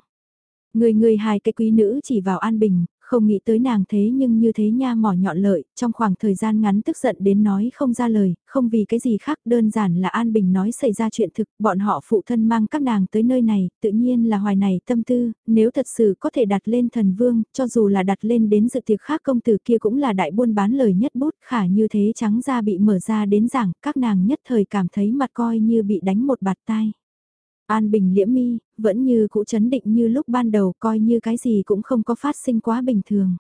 Người người hai cái quý nữ chỉ vào an bình, không nghĩ tới nàng thế nhưng như thế nha mỏ nhọn lợi, trong khoảng thời gian ngắn tức giận đến nói không ra lời, không vì cái gì khác đơn giản là An Bình nói xảy ra chuyện thực, bọn họ phụ thân mang các nàng tới nơi này, tự nhiên là hoài này tâm tư, nếu thật sự có thể đặt lên thần vương, cho dù là đặt lên đến dự tiệc khác công tử kia cũng là đại buôn bán lời nhất bút, khả như thế trắng ra bị mở ra đến giảng, các nàng nhất thời cảm thấy mặt coi như bị đánh một bạt tai. An Bình liễm mi, vẫn như cũ chấn định như lúc ban đầu coi như cái gì cũng không có phát sinh quá bình thường.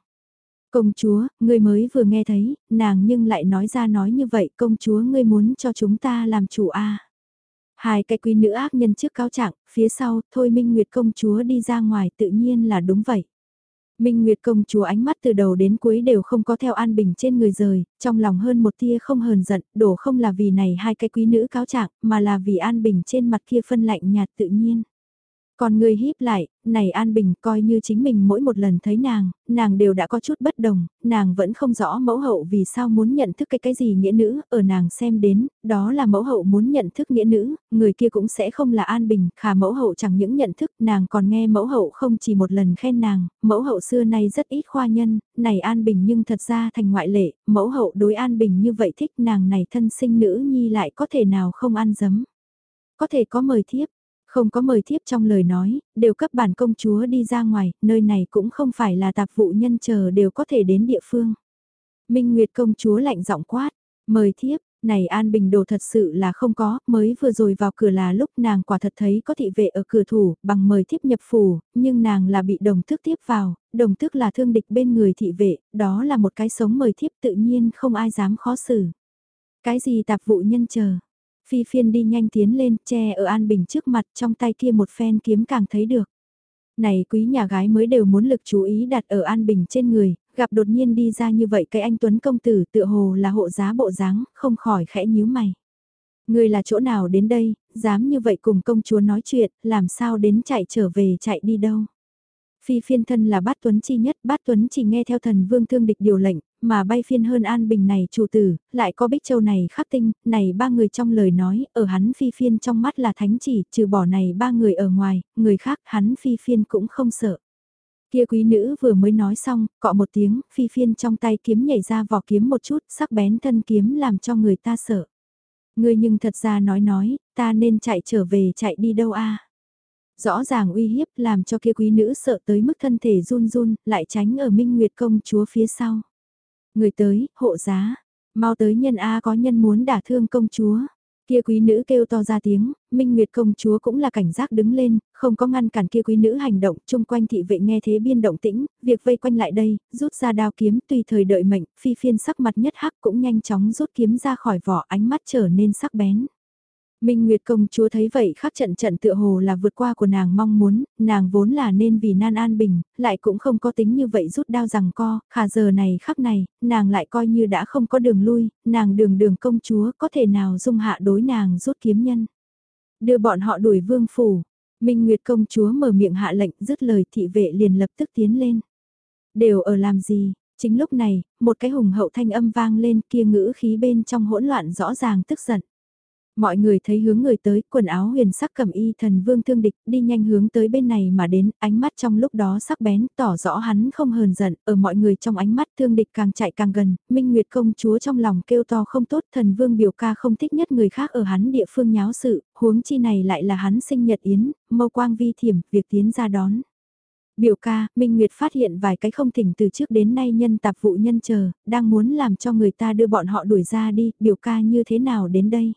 Công chúa, ngươi mới vừa nghe thấy, nàng nhưng lại nói ra nói như vậy công chúa ngươi muốn cho chúng ta làm chủ a Hai cái quý nữ ác nhân trước cáo trạng, phía sau, thôi Minh Nguyệt công chúa đi ra ngoài tự nhiên là đúng vậy. Minh Nguyệt công chúa ánh mắt từ đầu đến cuối đều không có theo An Bình trên người rời, trong lòng hơn một tia không hờn giận, đổ không là vì này hai cái quý nữ cáo trạng, mà là vì An Bình trên mặt kia phân lạnh nhạt tự nhiên. Còn người híp lại, này An Bình coi như chính mình mỗi một lần thấy nàng, nàng đều đã có chút bất đồng, nàng vẫn không rõ mẫu hậu vì sao muốn nhận thức cái cái gì nghĩa nữ, ở nàng xem đến, đó là mẫu hậu muốn nhận thức nghĩa nữ, người kia cũng sẽ không là An Bình, khả mẫu hậu chẳng những nhận thức, nàng còn nghe mẫu hậu không chỉ một lần khen nàng, mẫu hậu xưa nay rất ít khoa nhân, này An Bình nhưng thật ra thành ngoại lệ, mẫu hậu đối An Bình như vậy thích nàng này thân sinh nữ nhi lại có thể nào không ăn dấm. Có thể có mời thiếp, không có mời thiếp trong lời nói, đều cấp bản công chúa đi ra ngoài, nơi này cũng không phải là tạp vụ nhân chờ đều có thể đến địa phương. Minh Nguyệt công chúa lạnh giọng quát, mời thiếp, này An Bình Đồ thật sự là không có, mới vừa rồi vào cửa là lúc nàng quả thật thấy có thị vệ ở cửa thủ, bằng mời thiếp nhập phủ, nhưng nàng là bị đồng thức tiếp vào, đồng thức là thương địch bên người thị vệ, đó là một cái sống mời thiếp tự nhiên không ai dám khó xử. Cái gì tạp vụ nhân chờ, Phi phiên đi nhanh tiến lên, che ở An Bình trước mặt trong tay kia một phen kiếm càng thấy được. Này quý nhà gái mới đều muốn lực chú ý đặt ở An Bình trên người, gặp đột nhiên đi ra như vậy cái anh Tuấn công tử tựa hồ là hộ giá bộ dáng, không khỏi khẽ nhíu mày. Người là chỗ nào đến đây, dám như vậy cùng công chúa nói chuyện, làm sao đến chạy trở về chạy đi đâu. Phi phiên thân là bát tuấn chi nhất, bát tuấn chỉ nghe theo thần vương thương địch điều lệnh, mà bay phiên hơn an bình này chủ tử, lại có bích châu này khắc tinh, này ba người trong lời nói, ở hắn phi phiên trong mắt là thánh chỉ, trừ bỏ này ba người ở ngoài, người khác hắn phi phiên cũng không sợ. Kia quý nữ vừa mới nói xong, cọ một tiếng, phi phiên trong tay kiếm nhảy ra vỏ kiếm một chút, sắc bén thân kiếm làm cho người ta sợ. Người nhưng thật ra nói nói, ta nên chạy trở về chạy đi đâu a Rõ ràng uy hiếp làm cho kia quý nữ sợ tới mức thân thể run run, lại tránh ở Minh Nguyệt công chúa phía sau. Người tới, hộ giá, mau tới nhân A có nhân muốn đả thương công chúa. Kia quý nữ kêu to ra tiếng, Minh Nguyệt công chúa cũng là cảnh giác đứng lên, không có ngăn cản kia quý nữ hành động, chung quanh thị vệ nghe thế biên động tĩnh, việc vây quanh lại đây, rút ra đao kiếm tùy thời đợi mệnh, phi phiên sắc mặt nhất hắc cũng nhanh chóng rút kiếm ra khỏi vỏ ánh mắt trở nên sắc bén. Minh Nguyệt công chúa thấy vậy khắc trận trận tựa hồ là vượt qua của nàng mong muốn, nàng vốn là nên vì nan an bình, lại cũng không có tính như vậy rút đao rằng co, khả giờ này khắc này, nàng lại coi như đã không có đường lui, nàng đường đường công chúa có thể nào dung hạ đối nàng rút kiếm nhân. Đưa bọn họ đuổi vương phủ, Minh Nguyệt công chúa mở miệng hạ lệnh dứt lời thị vệ liền lập tức tiến lên. Đều ở làm gì, chính lúc này, một cái hùng hậu thanh âm vang lên kia ngữ khí bên trong hỗn loạn rõ ràng tức giận. Mọi người thấy hướng người tới, quần áo huyền sắc cầm y thần vương thương địch, đi nhanh hướng tới bên này mà đến, ánh mắt trong lúc đó sắc bén, tỏ rõ hắn không hờn giận, ở mọi người trong ánh mắt thương địch càng chạy càng gần, Minh Nguyệt công chúa trong lòng kêu to không tốt, thần vương biểu ca không thích nhất người khác ở hắn địa phương nháo sự, huống chi này lại là hắn sinh nhật yến, mâu quang vi thiểm, việc tiến ra đón. Biểu ca, Minh Nguyệt phát hiện vài cái không thỉnh từ trước đến nay nhân tạp vụ nhân chờ, đang muốn làm cho người ta đưa bọn họ đuổi ra đi, biểu ca như thế nào đến đây?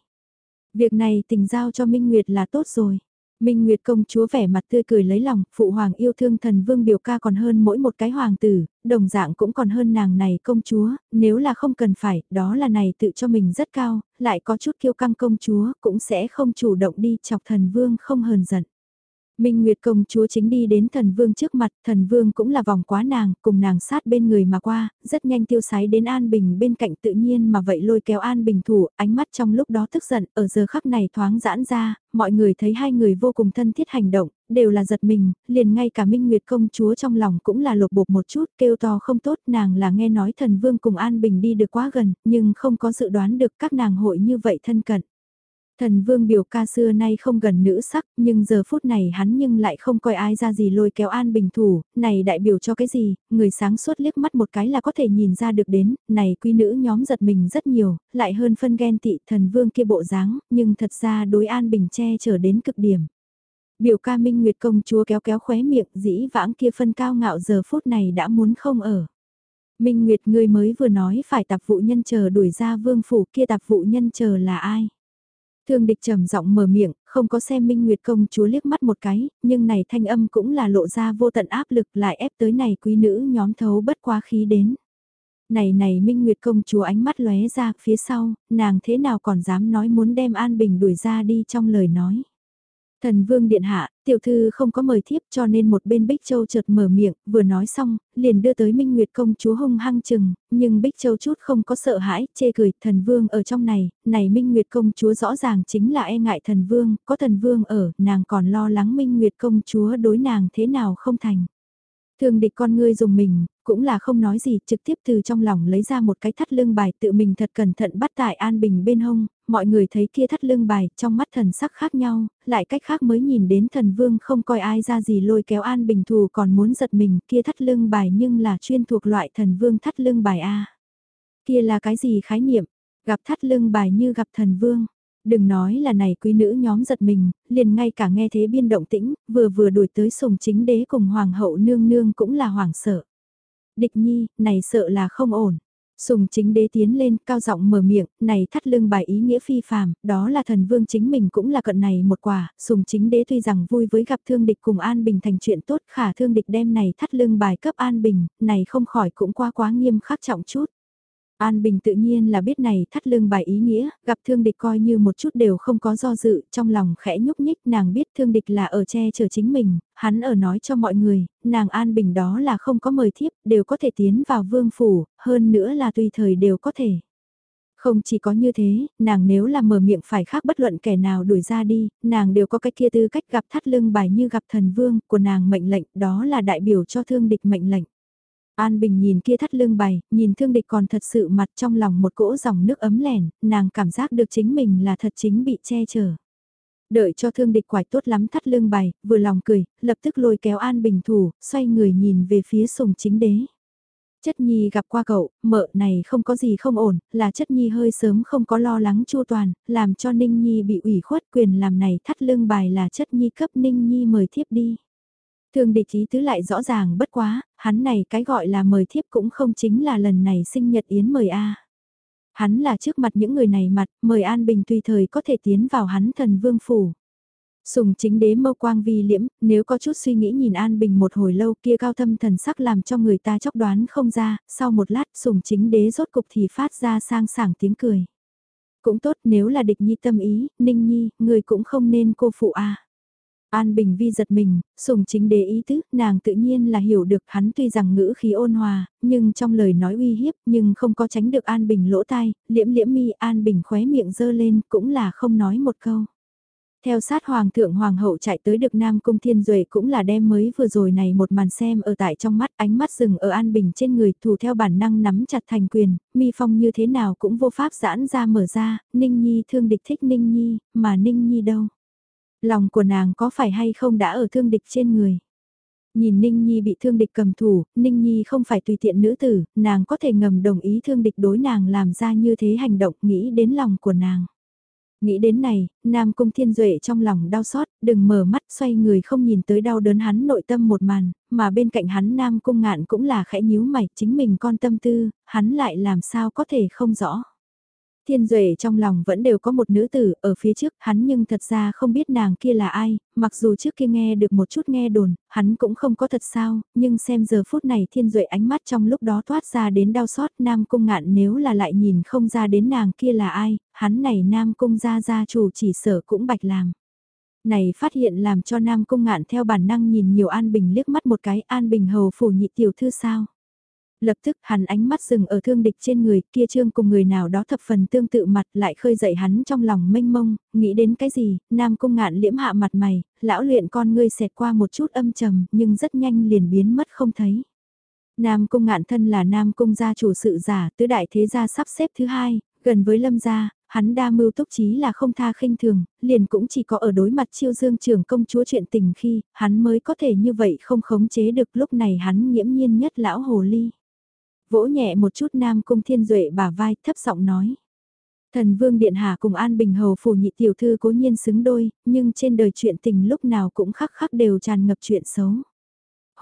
Việc này tình giao cho Minh Nguyệt là tốt rồi. Minh Nguyệt công chúa vẻ mặt tươi cười lấy lòng, phụ hoàng yêu thương thần vương biểu ca còn hơn mỗi một cái hoàng tử, đồng dạng cũng còn hơn nàng này công chúa, nếu là không cần phải, đó là này tự cho mình rất cao, lại có chút kiêu căng công chúa, cũng sẽ không chủ động đi chọc thần vương không hờn giận. Minh Nguyệt công chúa chính đi đến thần vương trước mặt, thần vương cũng là vòng quá nàng, cùng nàng sát bên người mà qua, rất nhanh tiêu sái đến An Bình bên cạnh tự nhiên mà vậy lôi kéo An Bình thủ, ánh mắt trong lúc đó tức giận, ở giờ khắc này thoáng giãn ra, mọi người thấy hai người vô cùng thân thiết hành động, đều là giật mình, liền ngay cả Minh Nguyệt công chúa trong lòng cũng là lột bột một chút, kêu to không tốt, nàng là nghe nói thần vương cùng An Bình đi được quá gần, nhưng không có dự đoán được các nàng hội như vậy thân cận. Thần vương biểu ca xưa nay không gần nữ sắc, nhưng giờ phút này hắn nhưng lại không coi ai ra gì lôi kéo an bình thủ, này đại biểu cho cái gì, người sáng suốt liếc mắt một cái là có thể nhìn ra được đến, này quý nữ nhóm giật mình rất nhiều, lại hơn phân ghen tị thần vương kia bộ dáng, nhưng thật ra đối an bình che trở đến cực điểm. Biểu ca minh nguyệt công chúa kéo kéo khóe miệng dĩ vãng kia phân cao ngạo giờ phút này đã muốn không ở. Minh Nguyệt ngươi mới vừa nói phải tạp vụ nhân chờ đuổi ra vương phủ kia tạp vụ nhân chờ là ai? Thương địch trầm giọng mở miệng, không có xem Minh Nguyệt công chúa liếc mắt một cái, nhưng này thanh âm cũng là lộ ra vô tận áp lực lại ép tới này quý nữ nhóm thấu bất quá khí đến. Này này Minh Nguyệt công chúa ánh mắt lóe ra phía sau, nàng thế nào còn dám nói muốn đem An Bình đuổi ra đi trong lời nói. Thần vương điện hạ, tiểu thư không có mời thiếp cho nên một bên Bích Châu chợt mở miệng, vừa nói xong, liền đưa tới Minh Nguyệt công chúa hung hăng chừng, nhưng Bích Châu chút không có sợ hãi, chê cười, thần vương ở trong này, này Minh Nguyệt công chúa rõ ràng chính là e ngại thần vương, có thần vương ở, nàng còn lo lắng Minh Nguyệt công chúa đối nàng thế nào không thành. Thường địch con ngươi dùng mình, cũng là không nói gì, trực tiếp từ trong lòng lấy ra một cái thắt lưng bài tự mình thật cẩn thận bắt tại An Bình bên hông, mọi người thấy kia thắt lưng bài trong mắt thần sắc khác nhau, lại cách khác mới nhìn đến thần vương không coi ai ra gì lôi kéo An Bình thù còn muốn giật mình kia thắt lưng bài nhưng là chuyên thuộc loại thần vương thắt lưng bài A. Kia là cái gì khái niệm, gặp thắt lưng bài như gặp thần vương. Đừng nói là này quý nữ nhóm giật mình, liền ngay cả nghe thế biên động tĩnh, vừa vừa đuổi tới sùng chính đế cùng hoàng hậu nương nương cũng là hoảng sợ. Địch nhi, này sợ là không ổn. Sùng chính đế tiến lên, cao giọng mở miệng, này thắt lưng bài ý nghĩa phi phàm, đó là thần vương chính mình cũng là cận này một quả, sùng chính đế tuy rằng vui với gặp thương địch cùng An Bình thành chuyện tốt khả thương địch đem này thắt lưng bài cấp An Bình, này không khỏi cũng qua quá nghiêm khắc trọng chút. An Bình tự nhiên là biết này thắt lưng bài ý nghĩa, gặp thương địch coi như một chút đều không có do dự, trong lòng khẽ nhúc nhích nàng biết thương địch là ở che chở chính mình, hắn ở nói cho mọi người, nàng An Bình đó là không có mời thiếp, đều có thể tiến vào vương phủ, hơn nữa là tùy thời đều có thể. Không chỉ có như thế, nàng nếu là mở miệng phải khác bất luận kẻ nào đuổi ra đi, nàng đều có cái kia tư cách gặp thắt lưng bài như gặp thần vương của nàng mệnh lệnh, đó là đại biểu cho thương địch mệnh lệnh. An Bình nhìn kia thắt lưng bày, nhìn thương địch còn thật sự mặt trong lòng một cỗ dòng nước ấm lẻn, nàng cảm giác được chính mình là thật chính bị che chở. Đợi cho thương địch quải tốt lắm thắt lưng bày, vừa lòng cười, lập tức lôi kéo An Bình thủ, xoay người nhìn về phía sùng chính đế. Chất nhi gặp qua cậu, mợ này không có gì không ổn, là chất nhi hơi sớm không có lo lắng chu toàn, làm cho Ninh Nhi bị ủy khuất quyền làm này thắt lưng bài là chất nhi cấp Ninh Nhi mời thiếp đi. Thương địch ý tứ lại rõ ràng bất quá, hắn này cái gọi là mời thiếp cũng không chính là lần này sinh nhật yến mời A. Hắn là trước mặt những người này mặt, mời An Bình tùy thời có thể tiến vào hắn thần vương phủ. Sùng chính đế mâu quang vi liễm, nếu có chút suy nghĩ nhìn An Bình một hồi lâu kia cao thâm thần sắc làm cho người ta chóc đoán không ra, sau một lát sùng chính đế rốt cục thì phát ra sang sảng tiếng cười. Cũng tốt nếu là địch nhi tâm ý, Ninh Nhi, người cũng không nên cô phụ a. An Bình Vi giật mình, sùng chính đế ý tứ, nàng tự nhiên là hiểu được hắn tuy rằng ngữ khí ôn hòa, nhưng trong lời nói uy hiếp nhưng không có tránh được An Bình lỗ tai, liễm liễm mi An Bình khóe miệng dơ lên cũng là không nói một câu. Theo sát Hoàng thượng Hoàng hậu chạy tới được Nam Cung Thiên Duệ cũng là đem mới vừa rồi này một màn xem ở tại trong mắt ánh mắt dừng ở An Bình trên người thủ theo bản năng nắm chặt thành quyền, mi phong như thế nào cũng vô pháp giãn ra mở ra, Ninh Nhi thương địch thích Ninh Nhi, mà Ninh Nhi đâu. Lòng của nàng có phải hay không đã ở thương địch trên người. Nhìn Ninh Nhi bị thương địch cầm thủ, Ninh Nhi không phải tùy tiện nữ tử, nàng có thể ngầm đồng ý thương địch đối nàng làm ra như thế hành động nghĩ đến lòng của nàng. Nghĩ đến này, Nam Cung Thiên Duệ trong lòng đau xót, đừng mở mắt xoay người không nhìn tới đau đớn hắn nội tâm một màn, mà bên cạnh hắn Nam Cung Ngạn cũng là khẽ nhíu mày, chính mình con tâm tư, hắn lại làm sao có thể không rõ. Thiên Duệ trong lòng vẫn đều có một nữ tử ở phía trước, hắn nhưng thật ra không biết nàng kia là ai, mặc dù trước kia nghe được một chút nghe đồn, hắn cũng không có thật sao, nhưng xem giờ phút này Thiên Duệ ánh mắt trong lúc đó thoát ra đến đau xót Nam Cung ngạn nếu là lại nhìn không ra đến nàng kia là ai, hắn này Nam Cung gia gia chủ chỉ sở cũng bạch làm. Này phát hiện làm cho Nam Cung ngạn theo bản năng nhìn nhiều An Bình liếc mắt một cái An Bình hầu phủ nhị tiểu thư sao lập tức hắn ánh mắt dừng ở thương địch trên người kia trương cùng người nào đó thập phần tương tự mặt lại khơi dậy hắn trong lòng mênh mông, nghĩ đến cái gì, nam cung ngạn liễm hạ mặt mày, lão luyện con ngươi xẹt qua một chút âm trầm nhưng rất nhanh liền biến mất không thấy. Nam cung ngạn thân là nam cung gia chủ sự giả tứ đại thế gia sắp xếp thứ hai, gần với lâm gia, hắn đa mưu túc trí là không tha khinh thường, liền cũng chỉ có ở đối mặt chiêu dương trưởng công chúa chuyện tình khi, hắn mới có thể như vậy không khống chế được lúc này hắn nghiễm nhiên nhất lão hồ ly vỗ nhẹ một chút Nam Cung Thiên Duệ bả vai thấp giọng nói. Thần Vương Điện Hạ cùng An Bình Hầu phủ nhị tiểu thư cố nhiên xứng đôi, nhưng trên đời chuyện tình lúc nào cũng khắc khắc đều tràn ngập chuyện xấu.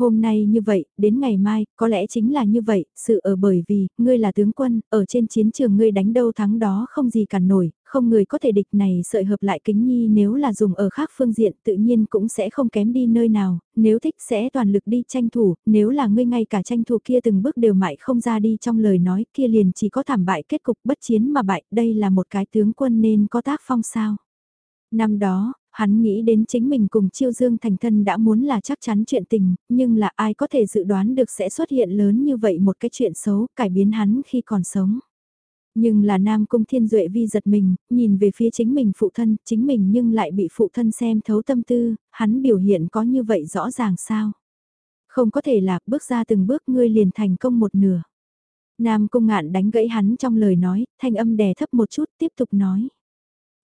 Hôm nay như vậy, đến ngày mai, có lẽ chính là như vậy, sự ở bởi vì, ngươi là tướng quân, ở trên chiến trường ngươi đánh đâu thắng đó không gì cản nổi, không người có thể địch này sợi hợp lại kính nhi nếu là dùng ở khác phương diện tự nhiên cũng sẽ không kém đi nơi nào, nếu thích sẽ toàn lực đi tranh thủ, nếu là ngươi ngay cả tranh thủ kia từng bước đều mại không ra đi trong lời nói kia liền chỉ có thảm bại kết cục bất chiến mà bại, đây là một cái tướng quân nên có tác phong sao. Năm đó, hắn nghĩ đến chính mình cùng chiêu dương thành thân đã muốn là chắc chắn chuyện tình, nhưng là ai có thể dự đoán được sẽ xuất hiện lớn như vậy một cái chuyện xấu, cải biến hắn khi còn sống. Nhưng là Nam Cung Thiên Duệ vi giật mình, nhìn về phía chính mình phụ thân, chính mình nhưng lại bị phụ thân xem thấu tâm tư, hắn biểu hiện có như vậy rõ ràng sao? Không có thể là bước ra từng bước ngươi liền thành công một nửa. Nam Cung Ngạn đánh gãy hắn trong lời nói, thanh âm đè thấp một chút tiếp tục nói.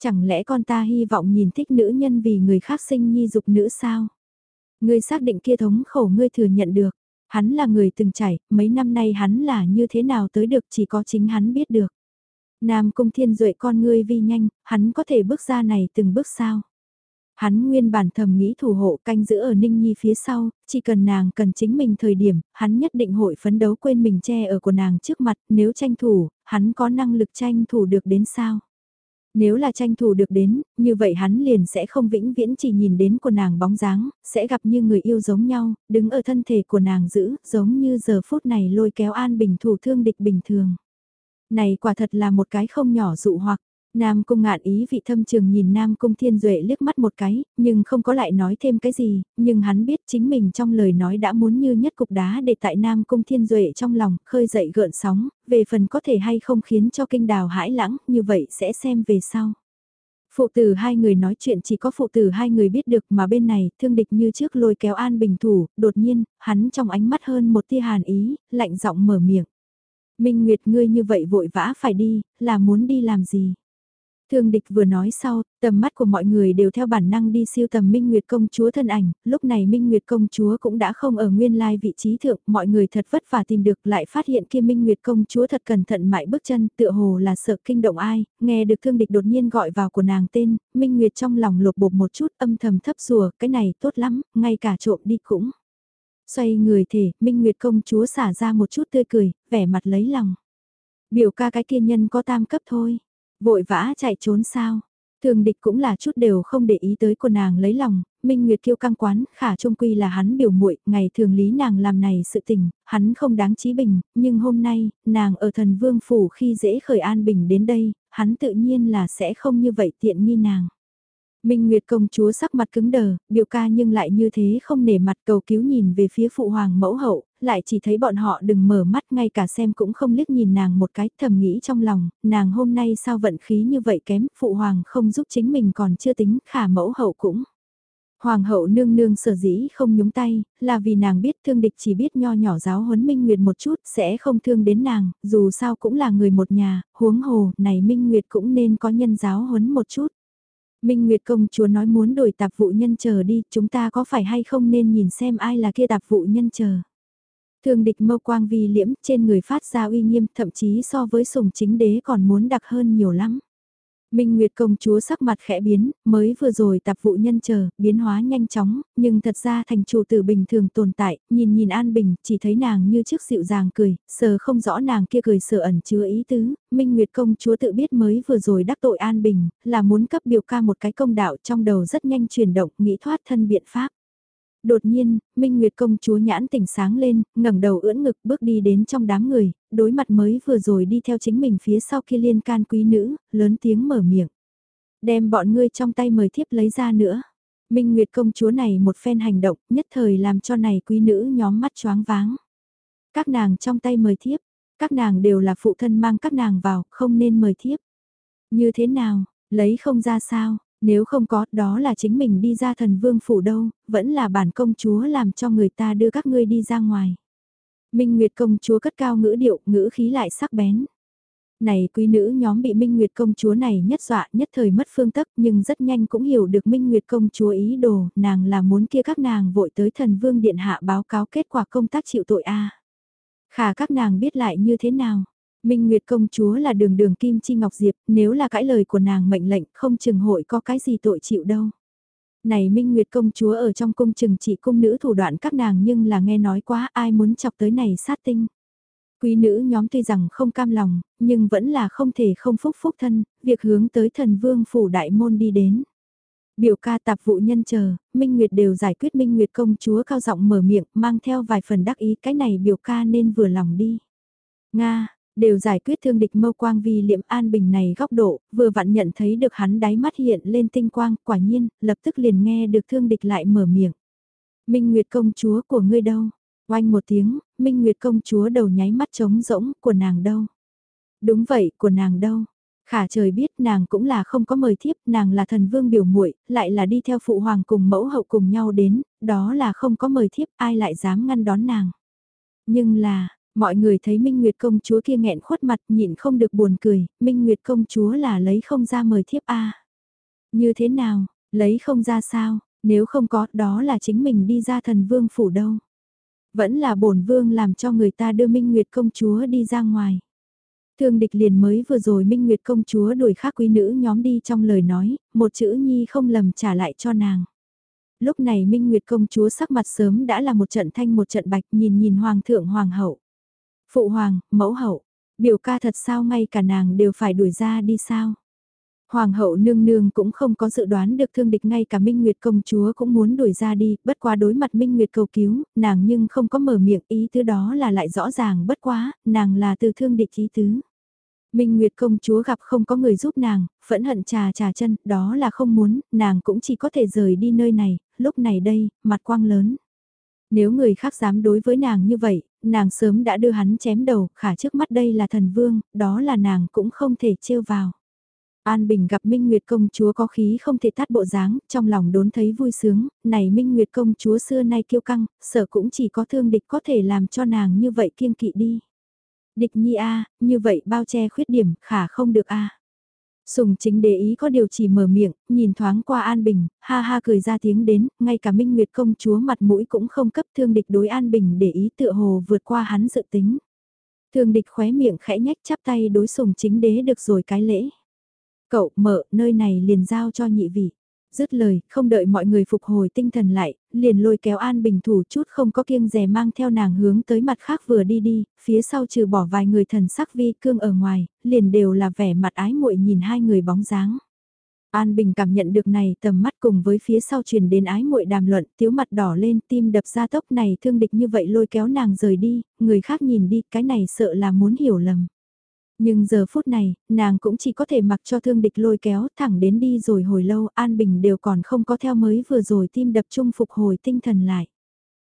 Chẳng lẽ con ta hy vọng nhìn thích nữ nhân vì người khác sinh nhi dục nữ sao? Ngươi xác định kia thống khổ ngươi thừa nhận được. Hắn là người từng trải, mấy năm nay hắn là như thế nào tới được chỉ có chính hắn biết được. Nam Cung Thiên Duệ con ngươi vi nhanh, hắn có thể bước ra này từng bước sao? Hắn nguyên bản thầm nghĩ thủ hộ canh giữ ở Ninh Nhi phía sau, chỉ cần nàng cần chính mình thời điểm, hắn nhất định hội phấn đấu quên mình che ở của nàng trước mặt, nếu tranh thủ, hắn có năng lực tranh thủ được đến sao? Nếu là tranh thủ được đến, như vậy hắn liền sẽ không vĩnh viễn chỉ nhìn đến của nàng bóng dáng, sẽ gặp như người yêu giống nhau, đứng ở thân thể của nàng giữ, giống như giờ phút này lôi kéo an bình thủ thương địch bình thường. Này quả thật là một cái không nhỏ dụ hoặc, Nam Cung ngạn ý vị thâm trường nhìn Nam Cung Thiên Duệ liếc mắt một cái, nhưng không có lại nói thêm cái gì, nhưng hắn biết chính mình trong lời nói đã muốn như nhất cục đá để tại Nam Cung Thiên Duệ trong lòng, khơi dậy gợn sóng, về phần có thể hay không khiến cho kinh đào hãi lãng, như vậy sẽ xem về sau. Phụ tử hai người nói chuyện chỉ có phụ tử hai người biết được mà bên này, thương địch như trước lôi kéo an bình thủ, đột nhiên, hắn trong ánh mắt hơn một tia hàn ý, lạnh giọng mở miệng. Minh Nguyệt ngươi như vậy vội vã phải đi, là muốn đi làm gì? Thương địch vừa nói sau, tầm mắt của mọi người đều theo bản năng đi siêu tầm Minh Nguyệt công chúa thân ảnh, lúc này Minh Nguyệt công chúa cũng đã không ở nguyên lai vị trí thượng, mọi người thật vất vả tìm được lại phát hiện kia Minh Nguyệt công chúa thật cẩn thận mãi bước chân, tựa hồ là sợ kinh động ai, nghe được thương địch đột nhiên gọi vào của nàng tên, Minh Nguyệt trong lòng lột bột một chút âm thầm thấp rùa, cái này tốt lắm, ngay cả trộm đi cũng. Xoay người thể, Minh Nguyệt công chúa xả ra một chút tươi cười, vẻ mặt lấy lòng. Biểu ca cái kia nhân có tam cấp thôi. Vội vã chạy trốn sao? Thường địch cũng là chút đều không để ý tới của nàng lấy lòng, Minh Nguyệt kiêu căng quán, khả trung quy là hắn biểu muội ngày thường lý nàng làm này sự tình, hắn không đáng trí bình, nhưng hôm nay, nàng ở thần vương phủ khi dễ khởi an bình đến đây, hắn tự nhiên là sẽ không như vậy tiện nghi nàng. Minh Nguyệt công chúa sắc mặt cứng đờ, biểu ca nhưng lại như thế không nể mặt cầu cứu nhìn về phía phụ hoàng mẫu hậu, lại chỉ thấy bọn họ đừng mở mắt ngay cả xem cũng không liếc nhìn nàng một cái thầm nghĩ trong lòng, nàng hôm nay sao vận khí như vậy kém, phụ hoàng không giúp chính mình còn chưa tính, khả mẫu hậu cũng. Hoàng hậu nương nương sở dĩ không nhúng tay, là vì nàng biết thương địch chỉ biết nho nhỏ giáo huấn Minh Nguyệt một chút, sẽ không thương đến nàng, dù sao cũng là người một nhà, huống hồ, này Minh Nguyệt cũng nên có nhân giáo huấn một chút. Minh Nguyệt công chúa nói muốn đổi tạp vụ nhân chờ đi, chúng ta có phải hay không nên nhìn xem ai là kia tạp vụ nhân chờ. Thường địch mâu quang vi liễm trên người phát ra uy nghiêm thậm chí so với sùng chính đế còn muốn đặc hơn nhiều lắm. Minh Nguyệt công chúa sắc mặt khẽ biến, mới vừa rồi tạp vụ nhân chờ, biến hóa nhanh chóng, nhưng thật ra thành chủ tử bình thường tồn tại, nhìn nhìn An Bình, chỉ thấy nàng như trước dịu dàng cười, sờ không rõ nàng kia cười sợ ẩn chứa ý tứ, Minh Nguyệt công chúa tự biết mới vừa rồi đắc tội An Bình, là muốn cấp biểu ca một cái công đạo trong đầu rất nhanh chuyển động, nghĩ thoát thân biện pháp. Đột nhiên, Minh Nguyệt công chúa nhãn tỉnh sáng lên, ngẩng đầu ưỡn ngực bước đi đến trong đám người, đối mặt mới vừa rồi đi theo chính mình phía sau kia liên can quý nữ, lớn tiếng mở miệng. Đem bọn ngươi trong tay mời thiếp lấy ra nữa. Minh Nguyệt công chúa này một phen hành động, nhất thời làm cho này quý nữ nhóm mắt choáng váng. Các nàng trong tay mời thiếp, các nàng đều là phụ thân mang các nàng vào, không nên mời thiếp. Như thế nào, lấy không ra sao, nếu không có, đó là chính mình đi ra thần vương phủ đâu, vẫn là bản công chúa làm cho người ta đưa các ngươi đi ra ngoài. Minh Nguyệt công chúa cất cao ngữ điệu, ngữ khí lại sắc bén. Này quý nữ nhóm bị Minh Nguyệt công chúa này nhất dọa nhất thời mất phương tức nhưng rất nhanh cũng hiểu được Minh Nguyệt công chúa ý đồ, nàng là muốn kia các nàng vội tới thần vương điện hạ báo cáo kết quả công tác chịu tội a Khả các nàng biết lại như thế nào? Minh Nguyệt công chúa là đường đường kim chi ngọc diệp, nếu là cãi lời của nàng mệnh lệnh không chừng hội có cái gì tội chịu đâu. Này Minh Nguyệt công chúa ở trong cung chừng chỉ cung nữ thủ đoạn các nàng nhưng là nghe nói quá ai muốn chọc tới này sát tinh. Quý nữ nhóm tuy rằng không cam lòng, nhưng vẫn là không thể không phúc phúc thân, việc hướng tới thần vương phủ đại môn đi đến. Biểu ca tạp vụ nhân chờ, Minh Nguyệt đều giải quyết Minh Nguyệt công chúa cao giọng mở miệng, mang theo vài phần đắc ý cái này biểu ca nên vừa lòng đi. Nga, đều giải quyết thương địch mâu quang vì liệm an bình này góc độ, vừa vặn nhận thấy được hắn đáy mắt hiện lên tinh quang, quả nhiên, lập tức liền nghe được thương địch lại mở miệng. Minh Nguyệt công chúa của ngươi đâu? Oanh một tiếng, Minh Nguyệt công chúa đầu nháy mắt trống rỗng, của nàng đâu? Đúng vậy, của nàng đâu? Khả trời biết nàng cũng là không có mời thiếp, nàng là thần vương biểu muội, lại là đi theo phụ hoàng cùng mẫu hậu cùng nhau đến, đó là không có mời thiếp, ai lại dám ngăn đón nàng. Nhưng là, Mọi người thấy Minh Nguyệt công chúa kia nghẹn khuất mặt nhịn không được buồn cười, Minh Nguyệt công chúa là lấy không ra mời thiếp A. Như thế nào, lấy không ra sao, nếu không có đó là chính mình đi ra thần vương phủ đâu. Vẫn là bổn vương làm cho người ta đưa Minh Nguyệt công chúa đi ra ngoài. Thương địch liền mới vừa rồi Minh Nguyệt công chúa đuổi khác quý nữ nhóm đi trong lời nói, một chữ nhi không lầm trả lại cho nàng. Lúc này Minh Nguyệt công chúa sắc mặt sớm đã là một trận thanh một trận bạch nhìn nhìn hoàng thượng hoàng hậu. Phụ hoàng, mẫu hậu, biểu ca thật sao ngay cả nàng đều phải đuổi ra đi sao? Hoàng hậu nương nương cũng không có dự đoán được thương địch ngay cả Minh Nguyệt công chúa cũng muốn đuổi ra đi, bất quá đối mặt Minh Nguyệt cầu cứu, nàng nhưng không có mở miệng ý thứ đó là lại rõ ràng bất quá, nàng là từ thương địch ý tứ. Minh Nguyệt công chúa gặp không có người giúp nàng, phẫn hận trà trà chân, đó là không muốn, nàng cũng chỉ có thể rời đi nơi này, lúc này đây, mặt quang lớn. Nếu người khác dám đối với nàng như vậy, nàng sớm đã đưa hắn chém đầu, khả trước mắt đây là thần vương, đó là nàng cũng không thể trêu vào. An Bình gặp Minh Nguyệt công chúa có khí không thể tắt bộ dáng, trong lòng đốn thấy vui sướng, này Minh Nguyệt công chúa xưa nay kiêu căng, sợ cũng chỉ có thương địch có thể làm cho nàng như vậy kiên kỵ đi. Địch nhi a, như vậy bao che khuyết điểm, khả không được a. Sùng chính để ý có điều chỉ mở miệng, nhìn thoáng qua An Bình, ha ha cười ra tiếng đến, ngay cả Minh Nguyệt công chúa mặt mũi cũng không cấp thương địch đối An Bình để ý tựa hồ vượt qua hắn dự tính. Thương địch khóe miệng khẽ nhách chắp tay đối sùng chính đế được rồi cái lễ. Cậu mở, nơi này liền giao cho nhị vị dứt lời, không đợi mọi người phục hồi tinh thần lại, liền lôi kéo An Bình thủ chút không có kiêng rè mang theo nàng hướng tới mặt khác vừa đi đi, phía sau trừ bỏ vài người thần sắc vi cương ở ngoài, liền đều là vẻ mặt ái muội nhìn hai người bóng dáng. An Bình cảm nhận được này tầm mắt cùng với phía sau truyền đến ái muội đàm luận, tiếu mặt đỏ lên, tim đập ra tốc này thương địch như vậy lôi kéo nàng rời đi, người khác nhìn đi, cái này sợ là muốn hiểu lầm. Nhưng giờ phút này, nàng cũng chỉ có thể mặc cho thương địch lôi kéo thẳng đến đi rồi hồi lâu An Bình đều còn không có theo mới vừa rồi tim đập trung phục hồi tinh thần lại.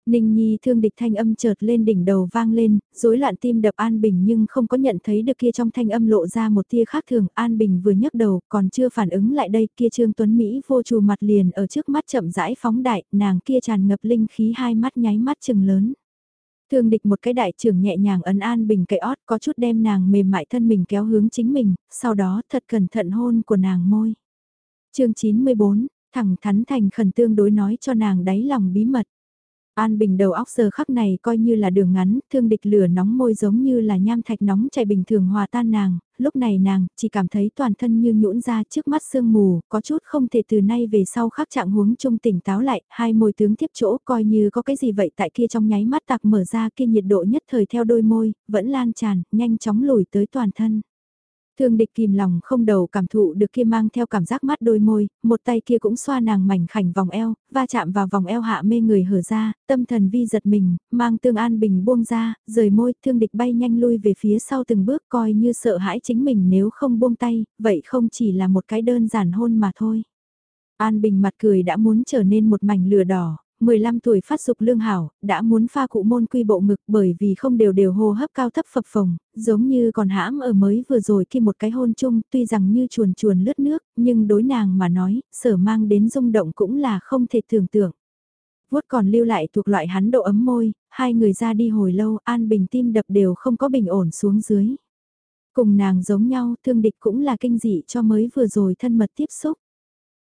Ninh Nhi thương địch thanh âm chợt lên đỉnh đầu vang lên, rối loạn tim đập An Bình nhưng không có nhận thấy được kia trong thanh âm lộ ra một tia khác thường. An Bình vừa nhấc đầu còn chưa phản ứng lại đây kia Trương Tuấn Mỹ vô trù mặt liền ở trước mắt chậm rãi phóng đại, nàng kia tràn ngập linh khí hai mắt nháy mắt chừng lớn. Thương địch một cái đại trưởng nhẹ nhàng ấn An Bình cậy ót có chút đem nàng mềm mại thân mình kéo hướng chính mình, sau đó thật cẩn thận hôn của nàng môi. chương 94, thẳng thắn thành khẩn tương đối nói cho nàng đáy lòng bí mật. An Bình đầu óc giờ khắc này coi như là đường ngắn, thương địch lửa nóng môi giống như là nham thạch nóng chảy bình thường hòa tan nàng, lúc này nàng chỉ cảm thấy toàn thân như nhũn ra trước mắt sương mù, có chút không thể từ nay về sau khắc trạng huống trung tỉnh táo lại, hai môi tướng tiếp chỗ coi như có cái gì vậy tại kia trong nháy mắt tạc mở ra kia nhiệt độ nhất thời theo đôi môi, vẫn lan tràn, nhanh chóng lùi tới toàn thân. Thương địch kìm lòng không đầu cảm thụ được kia mang theo cảm giác mắt đôi môi, một tay kia cũng xoa nàng mảnh khảnh vòng eo, va chạm vào vòng eo hạ mê người hở ra, tâm thần vi giật mình, mang tương an bình buông ra, rời môi, thương địch bay nhanh lui về phía sau từng bước coi như sợ hãi chính mình nếu không buông tay, vậy không chỉ là một cái đơn giản hôn mà thôi. An Bình mặt cười đã muốn trở nên một mảnh lửa đỏ, 15 tuổi phát dục lương hảo, đã muốn pha cụ môn quy bộ ngực bởi vì không đều đều hô hấp cao thấp phập phồng, giống như còn hãm ở mới vừa rồi khi một cái hôn chung tuy rằng như chuồn chuồn lướt nước, nhưng đối nàng mà nói, sở mang đến rung động cũng là không thể tưởng tượng. Vuốt còn lưu lại thuộc loại hắn độ ấm môi, hai người ra đi hồi lâu, an bình tim đập đều không có bình ổn xuống dưới. Cùng nàng giống nhau, thương địch cũng là kinh dị cho mới vừa rồi thân mật tiếp xúc.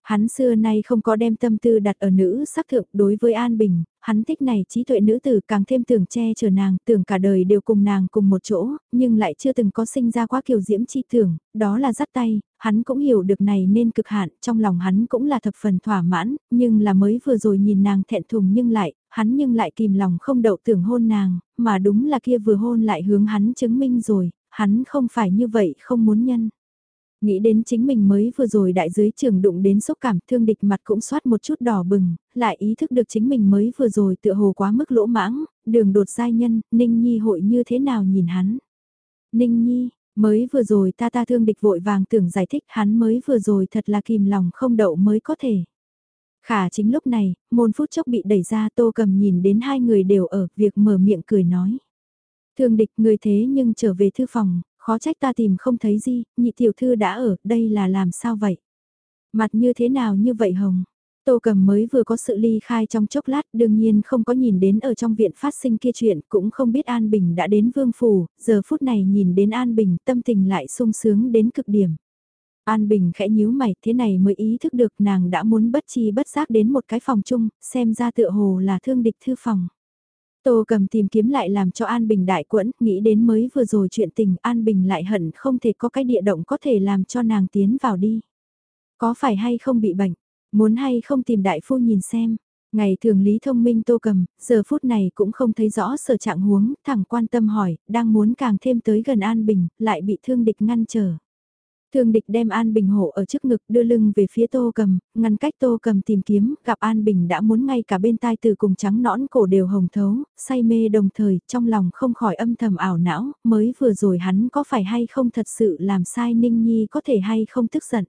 Hắn xưa nay không có đem tâm tư đặt ở nữ sắc thượng đối với An Bình, hắn thích này trí tuệ nữ tử càng thêm tưởng che chở nàng, tưởng cả đời đều cùng nàng cùng một chỗ, nhưng lại chưa từng có sinh ra quá kiều diễm chi tưởng, đó là dắt tay, hắn cũng hiểu được này nên cực hạn, trong lòng hắn cũng là thập phần thỏa mãn, nhưng là mới vừa rồi nhìn nàng thẹn thùng nhưng lại, hắn nhưng lại kìm lòng không đậu tưởng hôn nàng, mà đúng là kia vừa hôn lại hướng hắn chứng minh rồi, hắn không phải như vậy không muốn nhân. Nghĩ đến chính mình mới vừa rồi đại dưới trường đụng đến xúc cảm thương địch mặt cũng soát một chút đỏ bừng, lại ý thức được chính mình mới vừa rồi tựa hồ quá mức lỗ mãng, đường đột giai nhân, Ninh Nhi hội như thế nào nhìn hắn. Ninh Nhi, mới vừa rồi ta ta thương địch vội vàng tưởng giải thích hắn mới vừa rồi thật là kìm lòng không đậu mới có thể. Khả chính lúc này, môn phút chốc bị đẩy ra tô cầm nhìn đến hai người đều ở việc mở miệng cười nói. Thương địch người thế nhưng trở về thư phòng, khó trách ta tìm không thấy gì, nhị tiểu thư đã ở, đây là làm sao vậy? Mặt như thế nào như vậy hồng? Tô cầm mới vừa có sự ly khai trong chốc lát đương nhiên không có nhìn đến ở trong viện phát sinh kia chuyện cũng không biết An Bình đã đến vương phủ, giờ phút này nhìn đến An Bình tâm tình lại sung sướng đến cực điểm. An Bình khẽ nhíu mày thế này mới ý thức được nàng đã muốn bất chi bất giác đến một cái phòng chung, xem ra tựa hồ là thương địch thư phòng. Tô cầm tìm kiếm lại làm cho An Bình đại quẫn, nghĩ đến mới vừa rồi chuyện tình An Bình lại hận không thể có cái địa động có thể làm cho nàng tiến vào đi. Có phải hay không bị bệnh, muốn hay không tìm đại phu nhìn xem. Ngày thường lý thông minh tô cầm, giờ phút này cũng không thấy rõ sở trạng huống, thẳng quan tâm hỏi, đang muốn càng thêm tới gần An Bình, lại bị thương địch ngăn trở. Thương địch đem An Bình hộ ở trước ngực đưa lưng về phía Tô Cầm, ngăn cách Tô Cầm tìm kiếm, gặp An Bình đã muốn ngay cả bên tai từ cùng trắng nõn cổ đều hồng thấu, say mê đồng thời, trong lòng không khỏi âm thầm ảo não, mới vừa rồi hắn có phải hay không thật sự làm sai Ninh Nhi có thể hay không tức giận.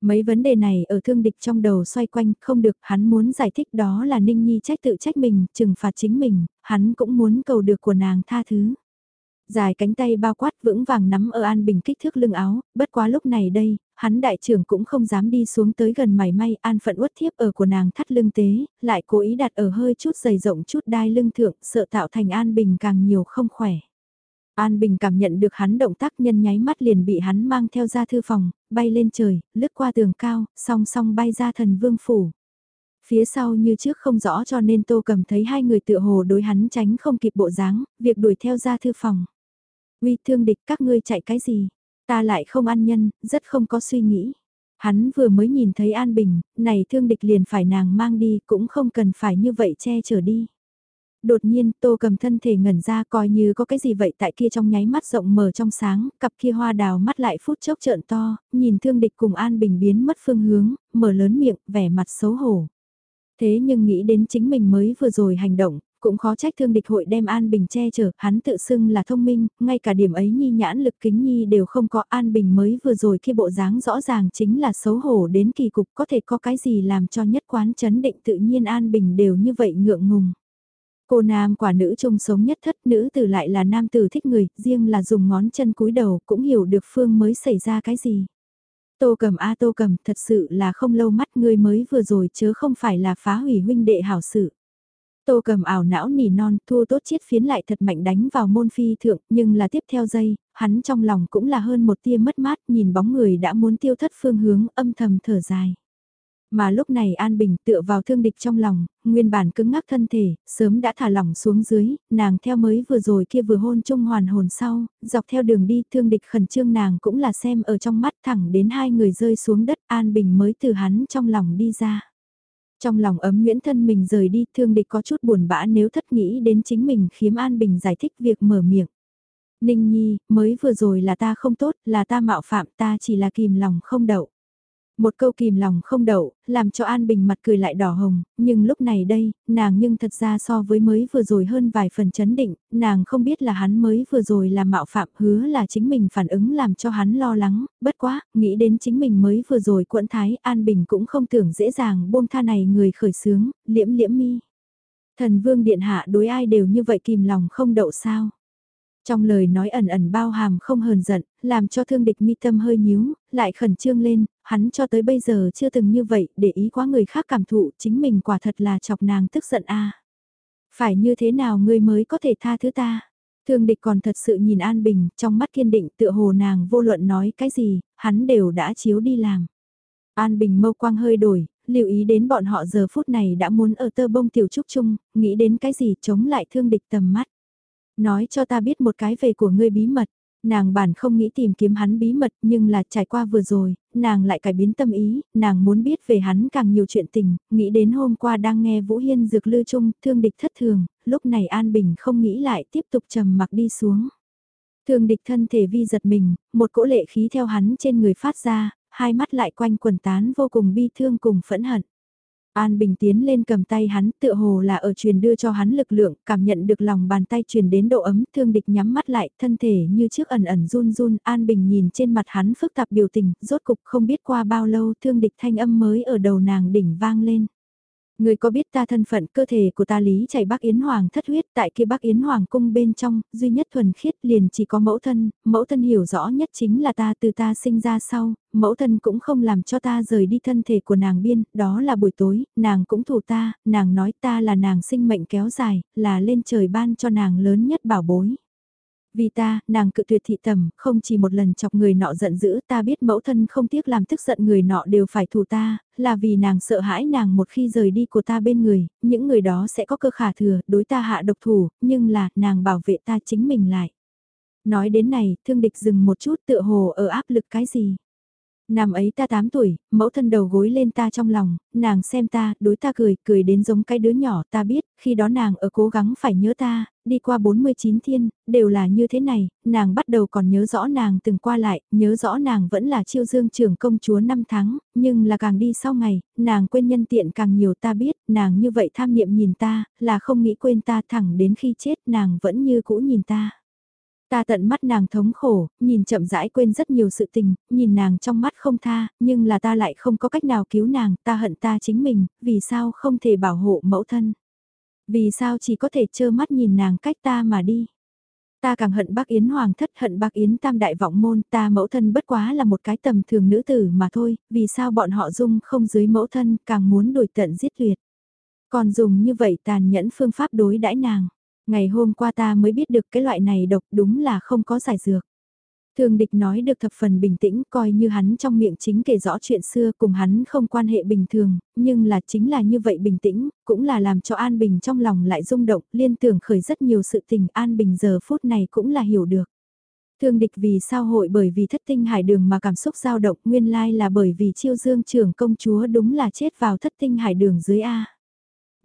Mấy vấn đề này ở thương địch trong đầu xoay quanh, không được, hắn muốn giải thích đó là Ninh Nhi trách tự trách mình, trừng phạt chính mình, hắn cũng muốn cầu được của nàng tha thứ. Dài cánh tay bao quát vững vàng nắm ở An Bình kích thước lưng áo, bất quá lúc này đây, hắn đại trưởng cũng không dám đi xuống tới gần mảy may An phận uất thiếp ở của nàng thắt lưng tế, lại cố ý đặt ở hơi chút dày rộng chút đai lưng thượng sợ tạo thành An Bình càng nhiều không khỏe. An Bình cảm nhận được hắn động tác nhân nháy mắt liền bị hắn mang theo ra thư phòng, bay lên trời, lướt qua tường cao, song song bay ra thần vương phủ. Phía sau như trước không rõ cho nên tô cầm thấy hai người tựa hồ đối hắn tránh không kịp bộ dáng, việc đuổi theo ra thư phòng. Uy thương địch các ngươi chạy cái gì? Ta lại không ăn nhân, rất không có suy nghĩ. Hắn vừa mới nhìn thấy An Bình, này thương địch liền phải nàng mang đi cũng không cần phải như vậy che chở đi. Đột nhiên tô cầm thân thể ngẩn ra coi như có cái gì vậy tại kia trong nháy mắt rộng mở trong sáng, cặp kia hoa đào mắt lại phút chốc trợn to, nhìn thương địch cùng An Bình biến mất phương hướng, mở lớn miệng, vẻ mặt xấu hổ. Thế nhưng nghĩ đến chính mình mới vừa rồi hành động, cũng khó trách thương địch hội đem An Bình che chở, hắn tự xưng là thông minh, ngay cả điểm ấy nhi nhãn lực kính nhi đều không có An Bình mới vừa rồi khi bộ dáng rõ ràng chính là xấu hổ đến kỳ cục có thể có cái gì làm cho nhất quán chấn định tự nhiên An Bình đều như vậy ngượng ngùng. Cô nam quả nữ chung sống nhất thất nữ tử lại là nam tử thích người, riêng là dùng ngón chân cúi đầu cũng hiểu được phương mới xảy ra cái gì. Tô cầm a tô cầm thật sự là không lâu mắt ngươi mới vừa rồi chớ không phải là phá hủy huynh đệ hảo sự. Tô cầm ảo não nỉ non, thua tốt chiết phiến lại thật mạnh đánh vào môn phi thượng, nhưng là tiếp theo giây, hắn trong lòng cũng là hơn một tia mất mát, nhìn bóng người đã muốn tiêu thất phương hướng, âm thầm thở dài. Mà lúc này An Bình tựa vào thương địch trong lòng, nguyên bản cứng ngắc thân thể, sớm đã thả lỏng xuống dưới, nàng theo mới vừa rồi kia vừa hôn chung hoàn hồn sau, dọc theo đường đi thương địch khẩn trương nàng cũng là xem ở trong mắt thẳng đến hai người rơi xuống đất An Bình mới từ hắn trong lòng đi ra. Trong lòng ấm Nguyễn thân mình rời đi thương địch có chút buồn bã nếu thất nghĩ đến chính mình khiếm An Bình giải thích việc mở miệng. Ninh Nhi, mới vừa rồi là ta không tốt, là ta mạo phạm ta chỉ là kìm lòng không đậu. Một câu kìm lòng không đậu, làm cho An Bình mặt cười lại đỏ hồng, nhưng lúc này đây, nàng nhưng thật ra so với mới vừa rồi hơn vài phần chấn định, nàng không biết là hắn mới vừa rồi là mạo phạm hứa là chính mình phản ứng làm cho hắn lo lắng, bất quá, nghĩ đến chính mình mới vừa rồi quẫn thái, An Bình cũng không tưởng dễ dàng buông tha này người khởi sướng, liễm liễm mi. Thần vương điện hạ đối ai đều như vậy kìm lòng không đậu sao. Trong lời nói ẩn ẩn bao hàm không hờn giận, làm cho thương địch mi tâm hơi nhíu, lại khẩn trương lên, hắn cho tới bây giờ chưa từng như vậy, để ý quá người khác cảm thụ, chính mình quả thật là chọc nàng tức giận a. Phải như thế nào ngươi mới có thể tha thứ ta? Thương địch còn thật sự nhìn An Bình, trong mắt kiên định tựa hồ nàng vô luận nói cái gì, hắn đều đã chiếu đi làm. An Bình mâu quang hơi đổi, lưu ý đến bọn họ giờ phút này đã muốn ở tơ bông tiểu trúc chung, nghĩ đến cái gì chống lại thương địch tầm mắt. Nói cho ta biết một cái về của ngươi bí mật. Nàng bản không nghĩ tìm kiếm hắn bí mật nhưng là trải qua vừa rồi, nàng lại cải biến tâm ý, nàng muốn biết về hắn càng nhiều chuyện tình, nghĩ đến hôm qua đang nghe Vũ Hiên dược lư chung, thương địch thất thường, lúc này An Bình không nghĩ lại tiếp tục trầm mặc đi xuống. Thương địch thân thể vi giật mình, một cỗ lệ khí theo hắn trên người phát ra, hai mắt lại quanh quần tán vô cùng bi thương cùng phẫn hận. An Bình tiến lên cầm tay hắn tựa hồ là ở truyền đưa cho hắn lực lượng, cảm nhận được lòng bàn tay truyền đến độ ấm, thương địch nhắm mắt lại, thân thể như trước ẩn ẩn run run, An Bình nhìn trên mặt hắn phức tạp biểu tình, rốt cục không biết qua bao lâu thương địch thanh âm mới ở đầu nàng đỉnh vang lên. Người có biết ta thân phận cơ thể của ta lý chảy Bắc Yến Hoàng thất huyết tại kia Bắc Yến Hoàng cung bên trong, duy nhất thuần khiết liền chỉ có mẫu thân, mẫu thân hiểu rõ nhất chính là ta từ ta sinh ra sau, mẫu thân cũng không làm cho ta rời đi thân thể của nàng biên, đó là buổi tối, nàng cũng thủ ta, nàng nói ta là nàng sinh mệnh kéo dài, là lên trời ban cho nàng lớn nhất bảo bối. Vì ta, nàng cự tuyệt thị tầm, không chỉ một lần chọc người nọ giận dữ ta biết mẫu thân không tiếc làm tức giận người nọ đều phải thù ta, là vì nàng sợ hãi nàng một khi rời đi của ta bên người, những người đó sẽ có cơ khả thừa, đối ta hạ độc thủ, nhưng là, nàng bảo vệ ta chính mình lại. Nói đến này, thương địch dừng một chút tựa hồ ở áp lực cái gì. Năm ấy ta 8 tuổi, mẫu thân đầu gối lên ta trong lòng, nàng xem ta, đối ta cười, cười đến giống cái đứa nhỏ ta biết, khi đó nàng ở cố gắng phải nhớ ta, đi qua 49 thiên, đều là như thế này, nàng bắt đầu còn nhớ rõ nàng từng qua lại, nhớ rõ nàng vẫn là chiêu dương trưởng công chúa năm tháng, nhưng là càng đi sau ngày, nàng quên nhân tiện càng nhiều ta biết, nàng như vậy tham niệm nhìn ta, là không nghĩ quên ta thẳng đến khi chết nàng vẫn như cũ nhìn ta. Ta tận mắt nàng thống khổ, nhìn chậm rãi quên rất nhiều sự tình, nhìn nàng trong mắt không tha, nhưng là ta lại không có cách nào cứu nàng, ta hận ta chính mình, vì sao không thể bảo hộ mẫu thân. Vì sao chỉ có thể trơ mắt nhìn nàng cách ta mà đi. Ta càng hận bác Yến Hoàng thất hận bác Yến tam đại vọng môn ta mẫu thân bất quá là một cái tầm thường nữ tử mà thôi, vì sao bọn họ dung không dưới mẫu thân càng muốn đổi tận giết tuyệt. Còn dùng như vậy tàn nhẫn phương pháp đối đãi nàng. Ngày hôm qua ta mới biết được cái loại này độc đúng là không có giải dược. Thường địch nói được thập phần bình tĩnh coi như hắn trong miệng chính kể rõ chuyện xưa cùng hắn không quan hệ bình thường, nhưng là chính là như vậy bình tĩnh, cũng là làm cho An Bình trong lòng lại rung động, liên tưởng khởi rất nhiều sự tình An Bình giờ phút này cũng là hiểu được. Thương địch vì sao hội bởi vì thất tinh hải đường mà cảm xúc dao động nguyên lai là bởi vì chiêu dương trưởng công chúa đúng là chết vào thất tinh hải đường dưới A.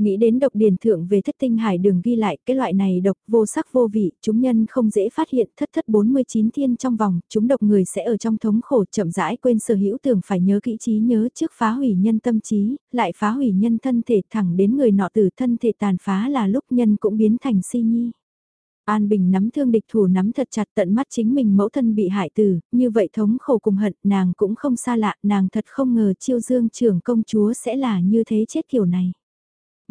Nghĩ đến độc điển thượng về thất tinh hải đường ghi lại cái loại này độc vô sắc vô vị, chúng nhân không dễ phát hiện thất thất 49 thiên trong vòng, chúng độc người sẽ ở trong thống khổ chậm rãi quên sở hữu tưởng phải nhớ kỹ trí nhớ trước phá hủy nhân tâm trí, lại phá hủy nhân thân thể thẳng đến người nọ tử thân thể tàn phá là lúc nhân cũng biến thành si nhi. An Bình nắm thương địch thủ nắm thật chặt tận mắt chính mình mẫu thân bị hại tử, như vậy thống khổ cùng hận nàng cũng không xa lạ, nàng thật không ngờ chiêu dương trưởng công chúa sẽ là như thế chết kiểu này.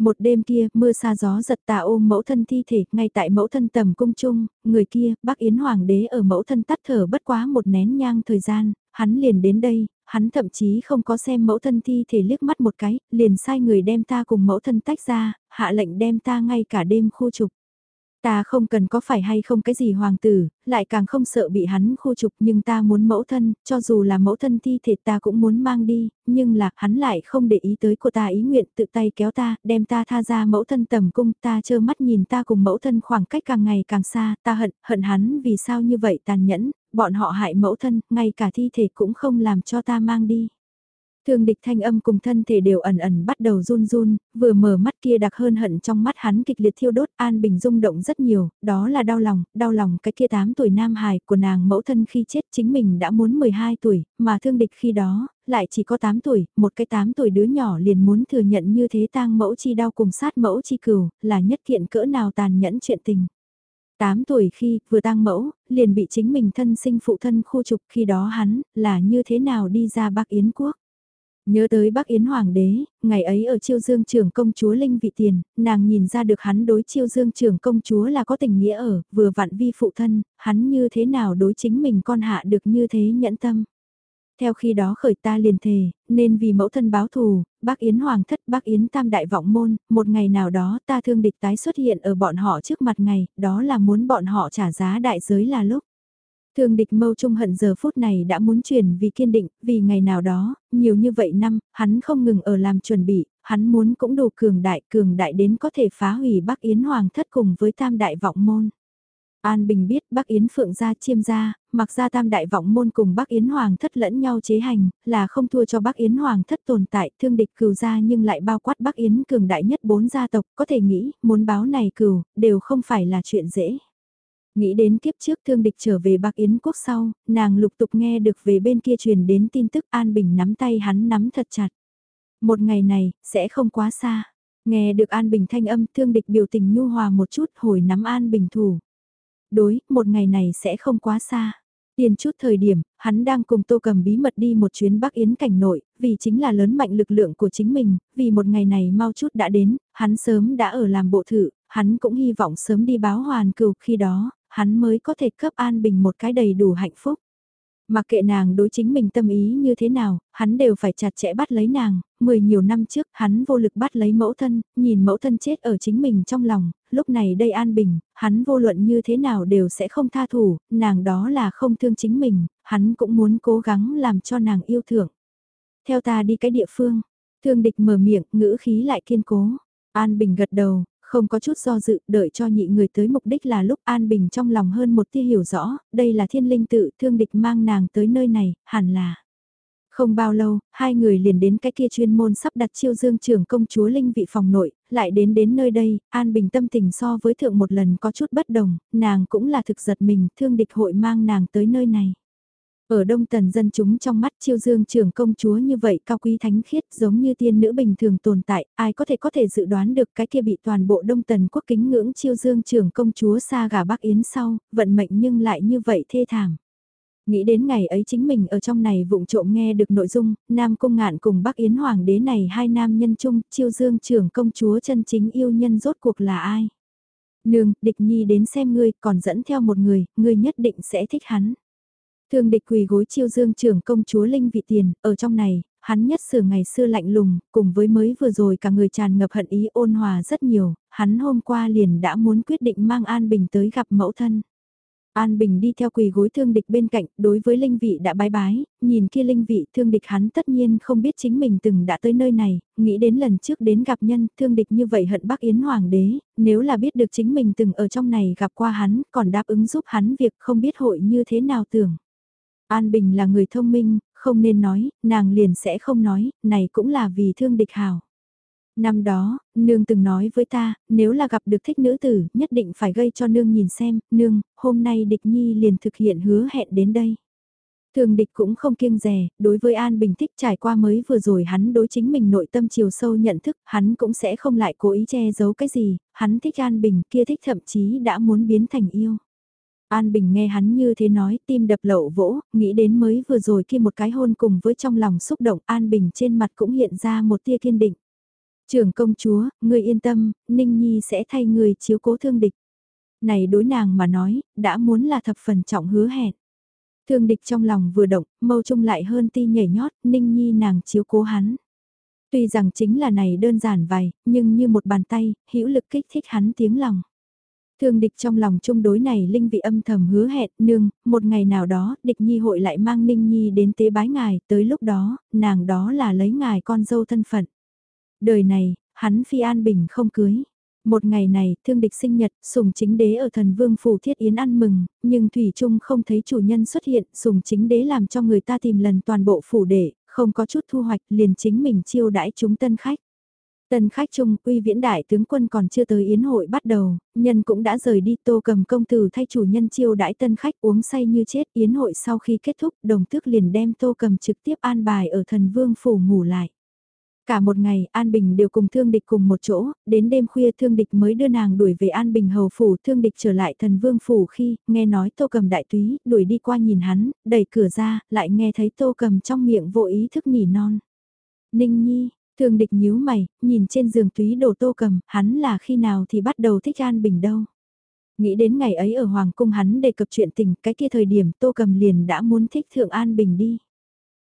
Một đêm kia, mưa xa gió giật tà ôm mẫu thân thi thể, ngay tại mẫu thân tầm cung chung, người kia, bác Yến Hoàng đế ở mẫu thân tắt thở bất quá một nén nhang thời gian, hắn liền đến đây, hắn thậm chí không có xem mẫu thân thi thể liếc mắt một cái, liền sai người đem ta cùng mẫu thân tách ra, hạ lệnh đem ta ngay cả đêm khu trục. Ta không cần có phải hay không cái gì hoàng tử, lại càng không sợ bị hắn khu trục nhưng ta muốn mẫu thân, cho dù là mẫu thân thi thể ta cũng muốn mang đi, nhưng là hắn lại không để ý tới của ta ý nguyện tự tay kéo ta, đem ta tha ra mẫu thân tầm cung, ta trơ mắt nhìn ta cùng mẫu thân khoảng cách càng ngày càng xa, ta hận, hận hắn vì sao như vậy tàn nhẫn, bọn họ hại mẫu thân, ngay cả thi thể cũng không làm cho ta mang đi. Thương địch thanh âm cùng thân thể đều ẩn ẩn bắt đầu run run, vừa mở mắt kia đặc hơn hận trong mắt hắn kịch liệt thiêu đốt An Bình rung động rất nhiều, đó là đau lòng, đau lòng cái kia 8 tuổi nam hài của nàng mẫu thân khi chết chính mình đã muốn 12 tuổi, mà thương địch khi đó, lại chỉ có 8 tuổi, một cái 8 tuổi đứa nhỏ liền muốn thừa nhận như thế tang mẫu chi đau cùng sát mẫu chi cừu, là nhất kiện cỡ nào tàn nhẫn chuyện tình. 8 tuổi khi vừa tang mẫu, liền bị chính mình thân sinh phụ thân khu trục khi đó hắn, là như thế nào đi ra Bắc Yến Quốc. Nhớ tới Bắc Yến Hoàng đế, ngày ấy ở chiêu dương trưởng công chúa Linh Vị Tiền, nàng nhìn ra được hắn đối chiêu dương trưởng công chúa là có tình nghĩa ở, vừa vặn vi phụ thân, hắn như thế nào đối chính mình con hạ được như thế nhẫn tâm. Theo khi đó khởi ta liền thề, nên vì mẫu thân báo thù, bác Yến Hoàng thất bác Yến Tam Đại Vọng Môn, một ngày nào đó ta thương địch tái xuất hiện ở bọn họ trước mặt ngày, đó là muốn bọn họ trả giá đại giới là lúc. Thương địch mâu trung hận giờ phút này đã muốn chuyển vì kiên định, vì ngày nào đó, nhiều như vậy năm, hắn không ngừng ở làm chuẩn bị, hắn muốn cũng đủ cường đại, cường đại đến có thể phá hủy Bắc Yến Hoàng thất cùng với tam đại vọng môn. An Bình biết Bắc Yến Phượng gia chiêm gia, mặc ra tam đại vọng môn cùng Bắc Yến Hoàng thất lẫn nhau chế hành, là không thua cho Bắc Yến Hoàng thất tồn tại thương địch cừu gia nhưng lại bao quát Bắc Yến cường đại nhất bốn gia tộc, có thể nghĩ, muốn báo này cừu, đều không phải là chuyện dễ. Nghĩ đến kiếp trước thương địch trở về Bắc Yến quốc sau, nàng lục tục nghe được về bên kia truyền đến tin tức An Bình nắm tay hắn nắm thật chặt. Một ngày này, sẽ không quá xa. Nghe được An Bình thanh âm thương địch biểu tình nhu hòa một chút hồi nắm An Bình thủ. Đối, một ngày này sẽ không quá xa. Tiền chút thời điểm, hắn đang cùng Tô Cầm bí mật đi một chuyến Bắc Yến cảnh nội, vì chính là lớn mạnh lực lượng của chính mình, vì một ngày này mau chút đã đến, hắn sớm đã ở làm bộ thử, hắn cũng hy vọng sớm đi báo hoàn cừu khi đó, hắn mới có thể cấp An Bình một cái đầy đủ hạnh phúc. Mặc kệ nàng đối chính mình tâm ý như thế nào, hắn đều phải chặt chẽ bắt lấy nàng, mười nhiều năm trước hắn vô lực bắt lấy mẫu thân, nhìn mẫu thân chết ở chính mình trong lòng, lúc này đây an bình, hắn vô luận như thế nào đều sẽ không tha thủ, nàng đó là không thương chính mình, hắn cũng muốn cố gắng làm cho nàng yêu thưởng. Theo ta đi cái địa phương, thương địch mở miệng, ngữ khí lại kiên cố. An Bình gật đầu, không có chút do dự, đợi cho nhị người tới mục đích là lúc an bình trong lòng hơn một tia hiểu rõ, đây là thiên linh tự thương địch mang nàng tới nơi này, hẳn là. Không bao lâu, hai người liền đến cái kia chuyên môn sắp đặt chiêu dương trưởng công chúa linh vị phòng nội, lại đến đến nơi đây, an bình tâm tình so với thượng một lần có chút bất đồng, nàng cũng là thực giật mình, thương địch hội mang nàng tới nơi này. Ở đông tần dân chúng trong mắt chiêu dương trưởng công chúa như vậy cao quý thánh khiết giống như tiên nữ bình thường tồn tại, ai có thể có thể dự đoán được cái kia bị toàn bộ đông tần quốc kính ngưỡng chiêu dương trưởng công chúa xa gà Bắc Yến sau, vận mệnh nhưng lại như vậy thê thảm. Nghĩ đến ngày ấy chính mình ở trong này vụng trộm nghe được nội dung, Nam Cung Ngạn cùng Bắc Yến Hoàng đế này hai nam nhân chung, chiêu dương trưởng công chúa chân chính yêu nhân rốt cuộc là ai? Nương, địch nhi đến xem ngươi, còn dẫn theo một người, ngươi nhất định sẽ thích hắn. Thương địch quỳ gối chiêu dương trưởng công chúa Linh Vị Tiền, ở trong này, hắn nhất sửa ngày xưa lạnh lùng, cùng với mới vừa rồi cả người tràn ngập hận ý ôn hòa rất nhiều, hắn hôm qua liền đã muốn quyết định mang An Bình tới gặp mẫu thân. An Bình đi theo quỳ gối thương địch bên cạnh, đối với linh vị đã bái bái, nhìn kia linh vị thương địch hắn tất nhiên không biết chính mình từng đã tới nơi này, nghĩ đến lần trước đến gặp nhân, thương địch như vậy hận bác Yến Hoàng đế, nếu là biết được chính mình từng ở trong này gặp qua hắn, còn đáp ứng giúp hắn việc không biết hội như thế nào tưởng. An Bình là người thông minh, không nên nói, nàng liền sẽ không nói, này cũng là vì thương địch hảo. Năm đó, nương từng nói với ta, nếu là gặp được thích nữ tử, nhất định phải gây cho nương nhìn xem, nương, hôm nay địch nhi liền thực hiện hứa hẹn đến đây. Thường địch cũng không kiêng rè, đối với An Bình thích trải qua mới vừa rồi hắn đối chính mình nội tâm chiều sâu nhận thức, hắn cũng sẽ không lại cố ý che giấu cái gì, hắn thích An Bình kia thích thậm chí đã muốn biến thành yêu. An Bình nghe hắn như thế nói, tim đập lậu vỗ, nghĩ đến mới vừa rồi kia một cái hôn cùng với trong lòng xúc động An Bình trên mặt cũng hiện ra một tia kiên định. Trưởng công chúa, người yên tâm, Ninh Nhi sẽ thay người chiếu cố thương địch. Này đối nàng mà nói, đã muốn là thập phần trọng hứa hẹn. Thương địch trong lòng vừa động, mâu trung lại hơn ti nhảy nhót, Ninh Nhi nàng chiếu cố hắn. Tuy rằng chính là này đơn giản vài, nhưng như một bàn tay, hữu lực kích thích hắn tiếng lòng. Thương địch trong lòng chung đối này linh vị âm thầm hứa hẹn, nương, một ngày nào đó, địch nhi hội lại mang ninh nhi đến tế bái ngài, tới lúc đó, nàng đó là lấy ngài con dâu thân phận. Đời này, hắn phi an bình không cưới. Một ngày này, thương địch sinh nhật, sùng chính đế ở thần vương phủ thiết yến ăn mừng, nhưng Thủy Trung không thấy chủ nhân xuất hiện, sùng chính đế làm cho người ta tìm lần toàn bộ phủ để, không có chút thu hoạch, liền chính mình chiêu đãi chúng tân khách. Tân khách chung, uy viễn đại tướng quân còn chưa tới yến hội bắt đầu, nhân cũng đã rời đi tô cầm công tử thay chủ nhân chiêu đãi tân khách uống say như chết yến hội sau khi kết thúc đồng tước liền đem tô cầm trực tiếp an bài ở thần vương phủ ngủ lại. Cả một ngày, An Bình đều cùng Thương Địch cùng một chỗ, đến đêm khuya Thương Địch mới đưa nàng đuổi về An Bình hầu phủ, Thương Địch trở lại thần vương phủ khi, nghe nói Tô Cầm đại túy, đuổi đi qua nhìn hắn, đẩy cửa ra, lại nghe thấy Tô Cầm trong miệng vô ý thức nhỉ non. Ninh Nhi, Thương Địch nhíu mày, nhìn trên giường túy đồ Tô Cầm, hắn là khi nào thì bắt đầu thích An Bình đâu. Nghĩ đến ngày ấy ở Hoàng cung hắn đề cập chuyện tình, cái kia thời điểm Tô Cầm liền đã muốn thích Thượng An Bình đi.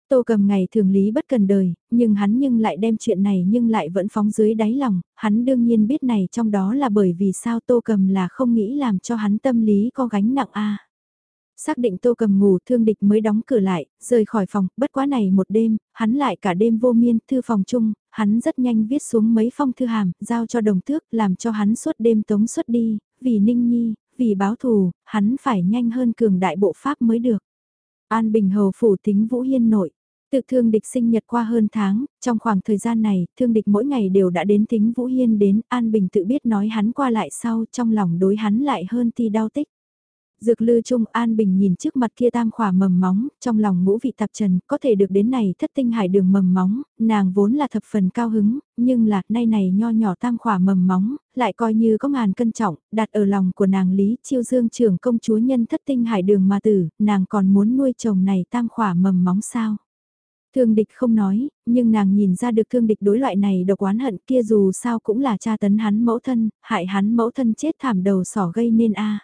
Tô cầm ngày thường lý bất cần đời, nhưng hắn nhưng lại đem chuyện này nhưng lại vẫn phóng dưới đáy lòng, hắn đương nhiên biết này trong đó là bởi vì sao tô cầm là không nghĩ làm cho hắn tâm lý có gánh nặng a Xác định tô cầm ngủ thương địch mới đóng cửa lại, rời khỏi phòng, bất quá này một đêm, hắn lại cả đêm vô miên, thư phòng chung, hắn rất nhanh viết xuống mấy phong thư hàm, giao cho đồng tước, làm cho hắn suốt đêm tống xuất đi, vì ninh nhi, vì báo thù, hắn phải nhanh hơn cường đại bộ pháp mới được. An Bình Hầu phủ tính Vũ Hiên nội. Tự thương địch sinh nhật qua hơn tháng, trong khoảng thời gian này, thương địch mỗi ngày đều đã đến tính Vũ Hiên đến, An Bình tự biết nói hắn qua lại sau, trong lòng đối hắn lại hơn ti đau tích. Dược lư trung An Bình nhìn trước mặt kia tam khỏa mầm móng, trong lòng ngũ vị tạp trần, có thể được đến này thất tinh hải đường mầm móng, nàng vốn là thập phần cao hứng, nhưng là, nay này nho nhỏ tam khỏa mầm móng, lại coi như có ngàn cân trọng, đặt ở lòng của nàng Lý Chiêu Dương trưởng công chúa nhân thất tinh hải đường mà tử, nàng còn muốn nuôi chồng này tam khỏa mầm móng sao. Thương địch không nói, nhưng nàng nhìn ra được thương địch đối loại này độc oán hận kia dù sao cũng là cha tấn hắn mẫu thân, hại hắn mẫu thân chết thảm đầu sỏ gây nên a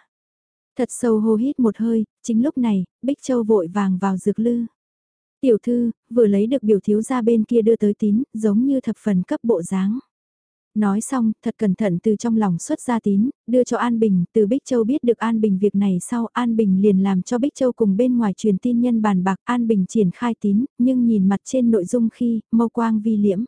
Thật sâu hô hít một hơi, chính lúc này, Bích Châu vội vàng vào dược lư. Tiểu thư, vừa lấy được biểu thiếu ra bên kia đưa tới tín, giống như thập phần cấp bộ dáng. Nói xong, thật cẩn thận từ trong lòng xuất ra tín, đưa cho An Bình, từ Bích Châu biết được An Bình việc này sau An Bình liền làm cho Bích Châu cùng bên ngoài truyền tin nhân bàn bạc An Bình triển khai tín, nhưng nhìn mặt trên nội dung khi, mâu quang vi liễm.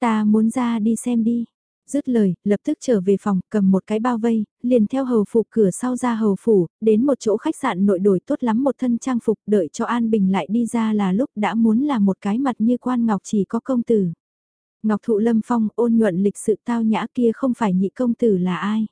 Ta muốn ra đi xem đi, Dứt lời, lập tức trở về phòng, cầm một cái bao vây, liền theo hầu phục cửa sau ra hầu phủ, đến một chỗ khách sạn nội đổi tốt lắm một thân trang phục, đợi cho An Bình lại đi ra là lúc đã muốn là một cái mặt như quan ngọc chỉ có công tử. Ngọc thụ lâm phong ôn nhuận lịch sự tao nhã kia không phải nhị công tử là ai.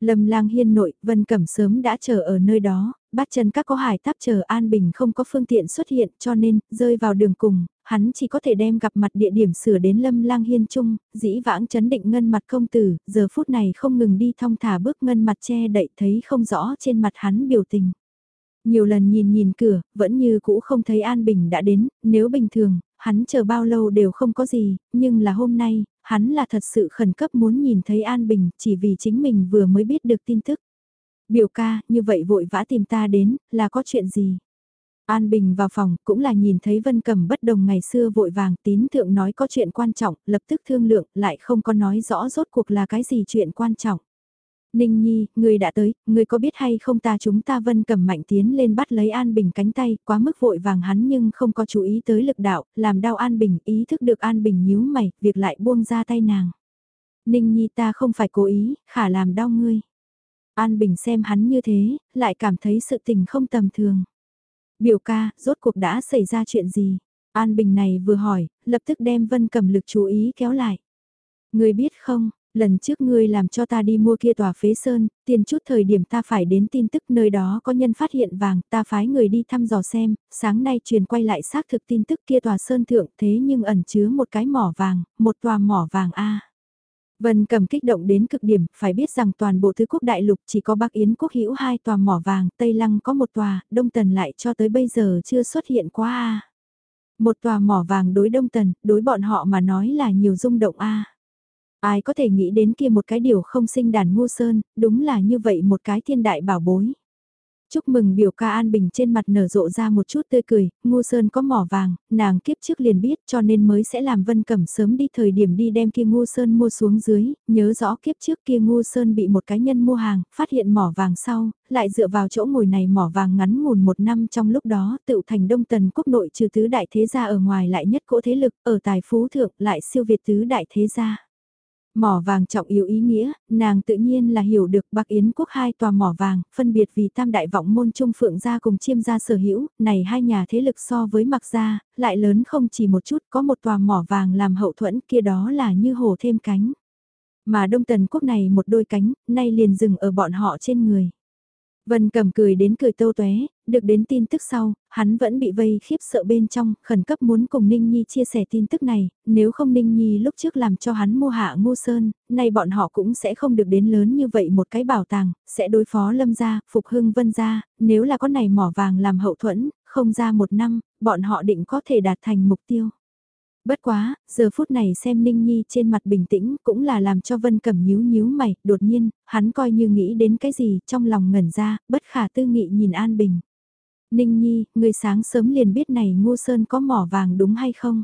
Lâm lang hiên nội, Vân Cẩm sớm đã chờ ở nơi đó, bắt chân các có hải táp chờ An Bình không có phương tiện xuất hiện cho nên, rơi vào đường cùng, hắn chỉ có thể đem gặp mặt địa điểm sửa đến Lâm lang hiên trung dĩ vãng chấn định ngân mặt công tử, giờ phút này không ngừng đi thong thả bước ngân mặt che đậy thấy không rõ trên mặt hắn biểu tình. Nhiều lần nhìn nhìn cửa, vẫn như cũ không thấy An Bình đã đến, nếu bình thường, hắn chờ bao lâu đều không có gì, nhưng là hôm nay, hắn là thật sự khẩn cấp muốn nhìn thấy An Bình chỉ vì chính mình vừa mới biết được tin tức. Biểu ca, như vậy vội vã tìm ta đến, là có chuyện gì? An Bình vào phòng cũng là nhìn thấy Vân Cầm bất đồng ngày xưa vội vàng tín thượng nói có chuyện quan trọng, lập tức thương lượng lại không có nói rõ rốt cuộc là cái gì chuyện quan trọng. Ninh Nhi, người đã tới, người có biết hay không ta chúng ta vân cầm mạnh tiến lên bắt lấy An Bình cánh tay, quá mức vội vàng hắn nhưng không có chú ý tới lực đạo, làm đau An Bình, ý thức được An Bình nhíu mày, việc lại buông ra tay nàng. Ninh Nhi ta không phải cố ý, khả làm đau ngươi. An Bình xem hắn như thế, lại cảm thấy sự tình không tầm thường. Biểu ca, rốt cuộc đã xảy ra chuyện gì? An Bình này vừa hỏi, lập tức đem Vân Cầm lực chú ý kéo lại. Ngươi biết không, lần trước ngươi làm cho ta đi mua kia tòa phế sơn, tiền chút thời điểm ta phải đến tin tức nơi đó có nhân phát hiện vàng, ta phái người đi thăm dò xem, sáng nay truyền quay lại xác thực tin tức kia tòa sơn thượng thế nhưng ẩn chứa một cái mỏ vàng, một tòa mỏ vàng A. Vân cầm kích động đến cực điểm, phải biết rằng toàn bộ thứ quốc đại lục chỉ có Bắc Yến quốc hữu hai tòa mỏ vàng, Tây Lăng có một tòa, Đông Tần lại cho tới bây giờ chưa xuất hiện quá a. Một tòa mỏ vàng đối Đông Tần, đối bọn họ mà nói là nhiều rung động a. Ai có thể nghĩ đến kia một cái điều không sinh đàn ngu sơn, đúng là như vậy một cái thiên đại bảo bối. Chúc mừng biểu ca An Bình trên mặt nở rộ ra một chút tươi cười, ngu sơn có mỏ vàng, nàng kiếp trước liền biết cho nên mới sẽ làm vân cẩm sớm đi thời điểm đi đem kia ngu sơn mua xuống dưới, nhớ rõ kiếp trước kia ngu sơn bị một cá nhân mua hàng, phát hiện mỏ vàng sau, lại dựa vào chỗ ngồi này mỏ vàng ngắn ngủn một năm trong lúc đó tự thành đông tần quốc nội trừ tứ đại thế gia ở ngoài lại nhất cỗ thế lực, ở tài phú thượng lại siêu việt tứ đại thế gia. Mỏ vàng trọng yếu ý nghĩa, nàng tự nhiên là hiểu được Bắc Yến quốc hai tòa mỏ vàng, phân biệt vì tam đại vọng môn trung phượng gia cùng chiêm gia sở hữu, này hai nhà thế lực so với mặc gia, lại lớn không chỉ một chút, có một tòa mỏ vàng làm hậu thuẫn kia đó là như hồ thêm cánh. Mà đông tần quốc này một đôi cánh, nay liền dừng ở bọn họ trên người. Vân cầm cười đến cười tâu tué, được đến tin tức sau, hắn vẫn bị vây khiếp sợ bên trong, khẩn cấp muốn cùng Ninh Nhi chia sẻ tin tức này, nếu không Ninh Nhi lúc trước làm cho hắn mua hạ ngô sơn, nay bọn họ cũng sẽ không được đến lớn như vậy một cái bảo tàng, sẽ đối phó lâm gia, phục hưng vân gia, nếu là con này mỏ vàng làm hậu thuẫn, không ra một năm, bọn họ định có thể đạt thành mục tiêu. Bất quá, giờ phút này xem Ninh Nhi trên mặt bình tĩnh cũng là làm cho Vân Cẩm nhíu nhíu mày, đột nhiên, hắn coi như nghĩ đến cái gì trong lòng ngẩn ra, bất khả tư nghị nhìn An Bình. Ninh Nhi, người sáng sớm liền biết này Ngô Sơn có mỏ vàng đúng hay không?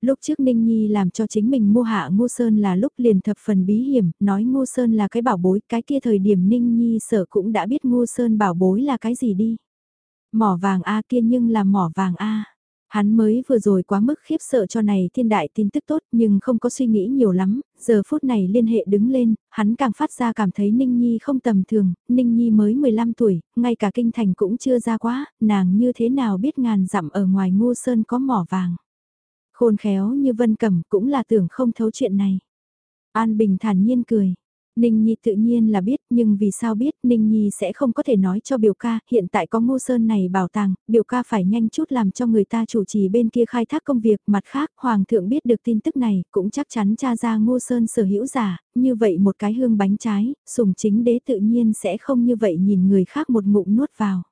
Lúc trước Ninh Nhi làm cho chính mình mua hạ Ngô Sơn là lúc liền thập phần bí hiểm, nói Ngô Sơn là cái bảo bối, cái kia thời điểm Ninh Nhi sợ cũng đã biết Ngô Sơn bảo bối là cái gì đi. Mỏ vàng A kia nhưng là mỏ vàng A. Hắn mới vừa rồi quá mức khiếp sợ cho này thiên đại tin tức tốt nhưng không có suy nghĩ nhiều lắm, giờ phút này liên hệ đứng lên, hắn càng phát ra cảm thấy Ninh Nhi không tầm thường, Ninh Nhi mới 15 tuổi, ngay cả kinh thành cũng chưa ra quá, nàng như thế nào biết ngàn dặm ở ngoài ngu sơn có mỏ vàng. Khôn khéo như Vân Cẩm cũng là tưởng không thấu chuyện này. An Bình thản nhiên cười. Ninh Nhi tự nhiên là biết nhưng vì sao biết Ninh Nhi sẽ không có thể nói cho biểu ca hiện tại có ngô sơn này bảo tàng, biểu ca phải nhanh chút làm cho người ta chủ trì bên kia khai thác công việc mặt khác Hoàng thượng biết được tin tức này cũng chắc chắn cha ra ngô sơn sở hữu giả, như vậy một cái hương bánh trái, sùng chính đế tự nhiên sẽ không như vậy nhìn người khác một ngụm nuốt vào.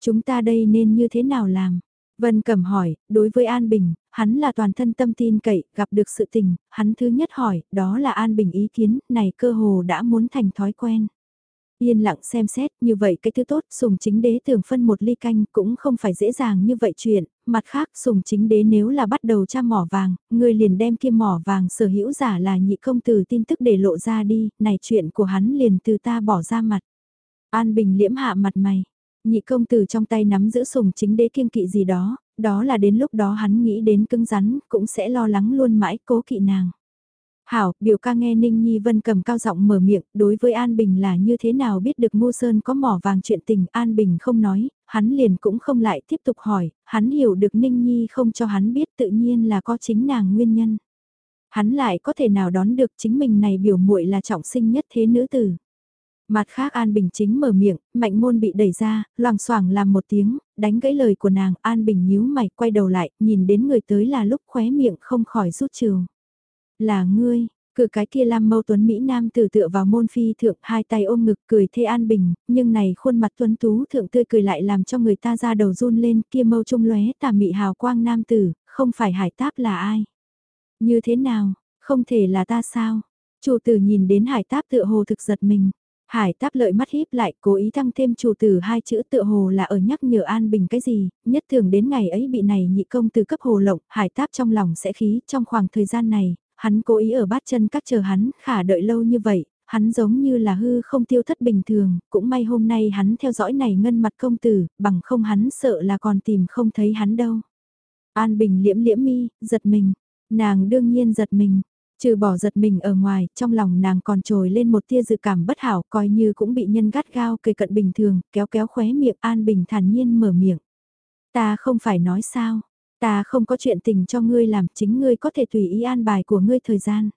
Chúng ta đây nên như thế nào làm? Vân Cẩm hỏi, đối với An Bình, hắn là toàn thân tâm tin cậy, gặp được sự tình, hắn thứ nhất hỏi, đó là An Bình ý kiến, này cơ hồ đã muốn thành thói quen. Yên lặng xem xét, như vậy cái thứ tốt, sùng chính đế tưởng phân một ly canh cũng không phải dễ dàng như vậy chuyện, mặt khác sùng chính đế nếu là bắt đầu tra mỏ vàng, người liền đem kia mỏ vàng sở hữu giả là nhị công tử tin tức để lộ ra đi, này chuyện của hắn liền từ ta bỏ ra mặt. An Bình liễm hạ mặt mày, Nhị công tử trong tay nắm giữ sùng chính đế kiêng kỵ gì đó, đó là đến lúc đó hắn nghĩ đến cứng rắn, cũng sẽ lo lắng luôn mãi cố kỵ nàng. Hảo, biểu ca nghe Ninh Nhi Vân cầm cao giọng mở miệng, đối với An Bình là như thế nào biết được Ngô Sơn có mỏ vàng chuyện tình, An Bình không nói, hắn liền cũng không lại tiếp tục hỏi, hắn hiểu được Ninh Nhi không cho hắn biết tự nhiên là có chính nàng nguyên nhân. Hắn lại có thể nào đón được chính mình này biểu muội là trọng sinh nhất thế nữ tử. Mặt khác An Bình chính mở miệng, mạnh môn bị đẩy ra, loàng xoảng làm một tiếng, đánh gãy lời của nàng, An Bình nhíu mày, quay đầu lại, nhìn đến người tới là lúc khóe miệng không khỏi rút trừ. Là ngươi, cự cái kia Lam Mâu Tuấn Mỹ Nam từ tựa vào môn phi thượng hai tay ôm ngực cười thê An Bình, nhưng này khuôn mặt tuấn tú thượng tươi cười lại làm cho người ta ra đầu run lên kia mâu trung lóe tà mị hào quang nam tử, không phải hải táp là ai. Như thế nào, không thể là ta sao? Chủ tử nhìn đến hải táp tựa hồ thực giật mình. Hải táp lợi mắt híp lại cố ý tăng thêm chủ tử hai chữ tựa hồ là ở nhắc nhở An Bình cái gì, nhất thường đến ngày ấy bị này nhị công từ cấp hồ lộng, hải táp trong lòng sẽ khí trong khoảng thời gian này, hắn cố ý ở bát chân các chờ hắn, khả đợi lâu như vậy, hắn giống như là hư không tiêu thất bình thường, cũng may hôm nay hắn theo dõi này ngân mặt công tử, bằng không hắn sợ là còn tìm không thấy hắn đâu. An Bình liễm liễm mi, giật mình, nàng đương nhiên giật mình, Trừ bỏ giật mình ở ngoài, trong lòng nàng còn trồi lên một tia dự cảm bất hảo, coi như cũng bị nhân gắt gao kề cận bình thường, kéo kéo khóe miệng an bình thản nhiên mở miệng. Ta không phải nói sao, ta không có chuyện tình cho ngươi làm, chính ngươi có thể tùy ý an bài của ngươi thời gian.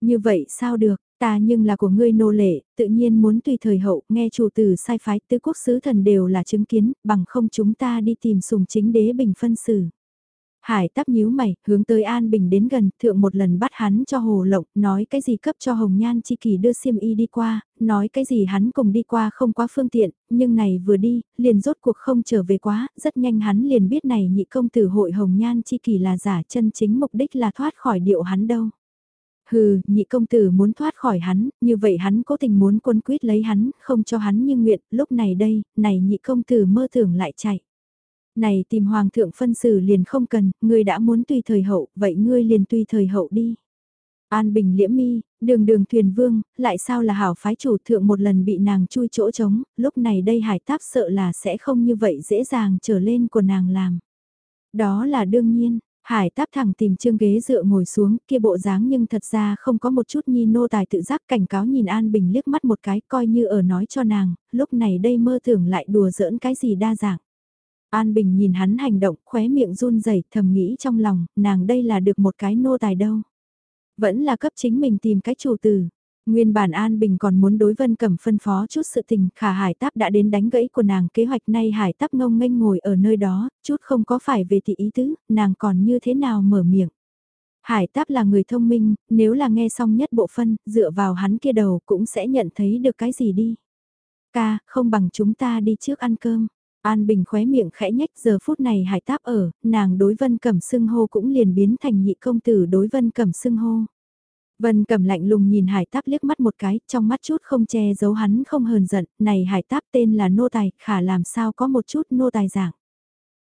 Như vậy sao được, ta nhưng là của ngươi nô lệ, tự nhiên muốn tùy thời hậu, nghe chủ tử sai phái tứ quốc sứ thần đều là chứng kiến, bằng không chúng ta đi tìm sùng chính đế bình phân xử. Hải tắp nhíu mày, hướng tới An Bình đến gần, thượng một lần bắt hắn cho hồ lộng, nói cái gì cấp cho Hồng Nhan Chi Kỳ đưa xiêm y đi qua, nói cái gì hắn cùng đi qua không quá phương tiện, nhưng này vừa đi, liền rốt cuộc không trở về quá, rất nhanh hắn liền biết này nhị công tử hội Hồng Nhan Chi Kỳ là giả chân chính mục đích là thoát khỏi điệu hắn đâu. Hừ, nhị công tử muốn thoát khỏi hắn, như vậy hắn cố tình muốn quân quyết lấy hắn, không cho hắn như nguyện, lúc này đây, này nhị công tử mơ tưởng lại chạy. Này tìm hoàng thượng phân xử liền không cần, ngươi đã muốn tùy thời hậu, vậy ngươi liền tùy thời hậu đi. An Bình liễm mi, đường đường thuyền vương, lại sao là hảo phái chủ thượng một lần bị nàng chui chỗ trống, lúc này đây hải táp sợ là sẽ không như vậy dễ dàng trở lên của nàng làm. Đó là đương nhiên, Hải táp thẳng tìm chương ghế dựa ngồi xuống, kia bộ dáng nhưng thật ra không có một chút nhi nô tài tự giác cảnh cáo nhìn An Bình liếc mắt một cái coi như ở nói cho nàng, lúc này đây mơ tưởng lại đùa giỡn cái gì đa dạng. An Bình nhìn hắn hành động, khóe miệng run rẩy thầm nghĩ trong lòng, nàng đây là được một cái nô tài đâu. Vẫn là cấp chính mình tìm cái chủ tử. Nguyên bản An Bình còn muốn đối Vân Cẩm phân phó chút sự tình, khả hải táp đã đến đánh gãy của nàng kế hoạch nay hải táp ngông nghênh ngồi ở nơi đó, chút không có phải về thị ý tứ, nàng còn như thế nào mở miệng. Hải táp là người thông minh, nếu là nghe xong nhất bộ phân, dựa vào hắn kia đầu cũng sẽ nhận thấy được cái gì đi. Ca, không bằng chúng ta đi trước ăn cơm. An Bình khóe miệng khẽ nhách giờ phút này hải táp ở, nàng đối vân cẩm Sưng hô cũng liền biến thành nhị công tử đối vân cẩm Sưng hô. Vân cẩm lạnh lùng nhìn hải táp liếc mắt một cái, trong mắt chút không che giấu hắn không hờn giận, này hải táp tên là nô tài, khả làm sao có một chút nô tài dạng.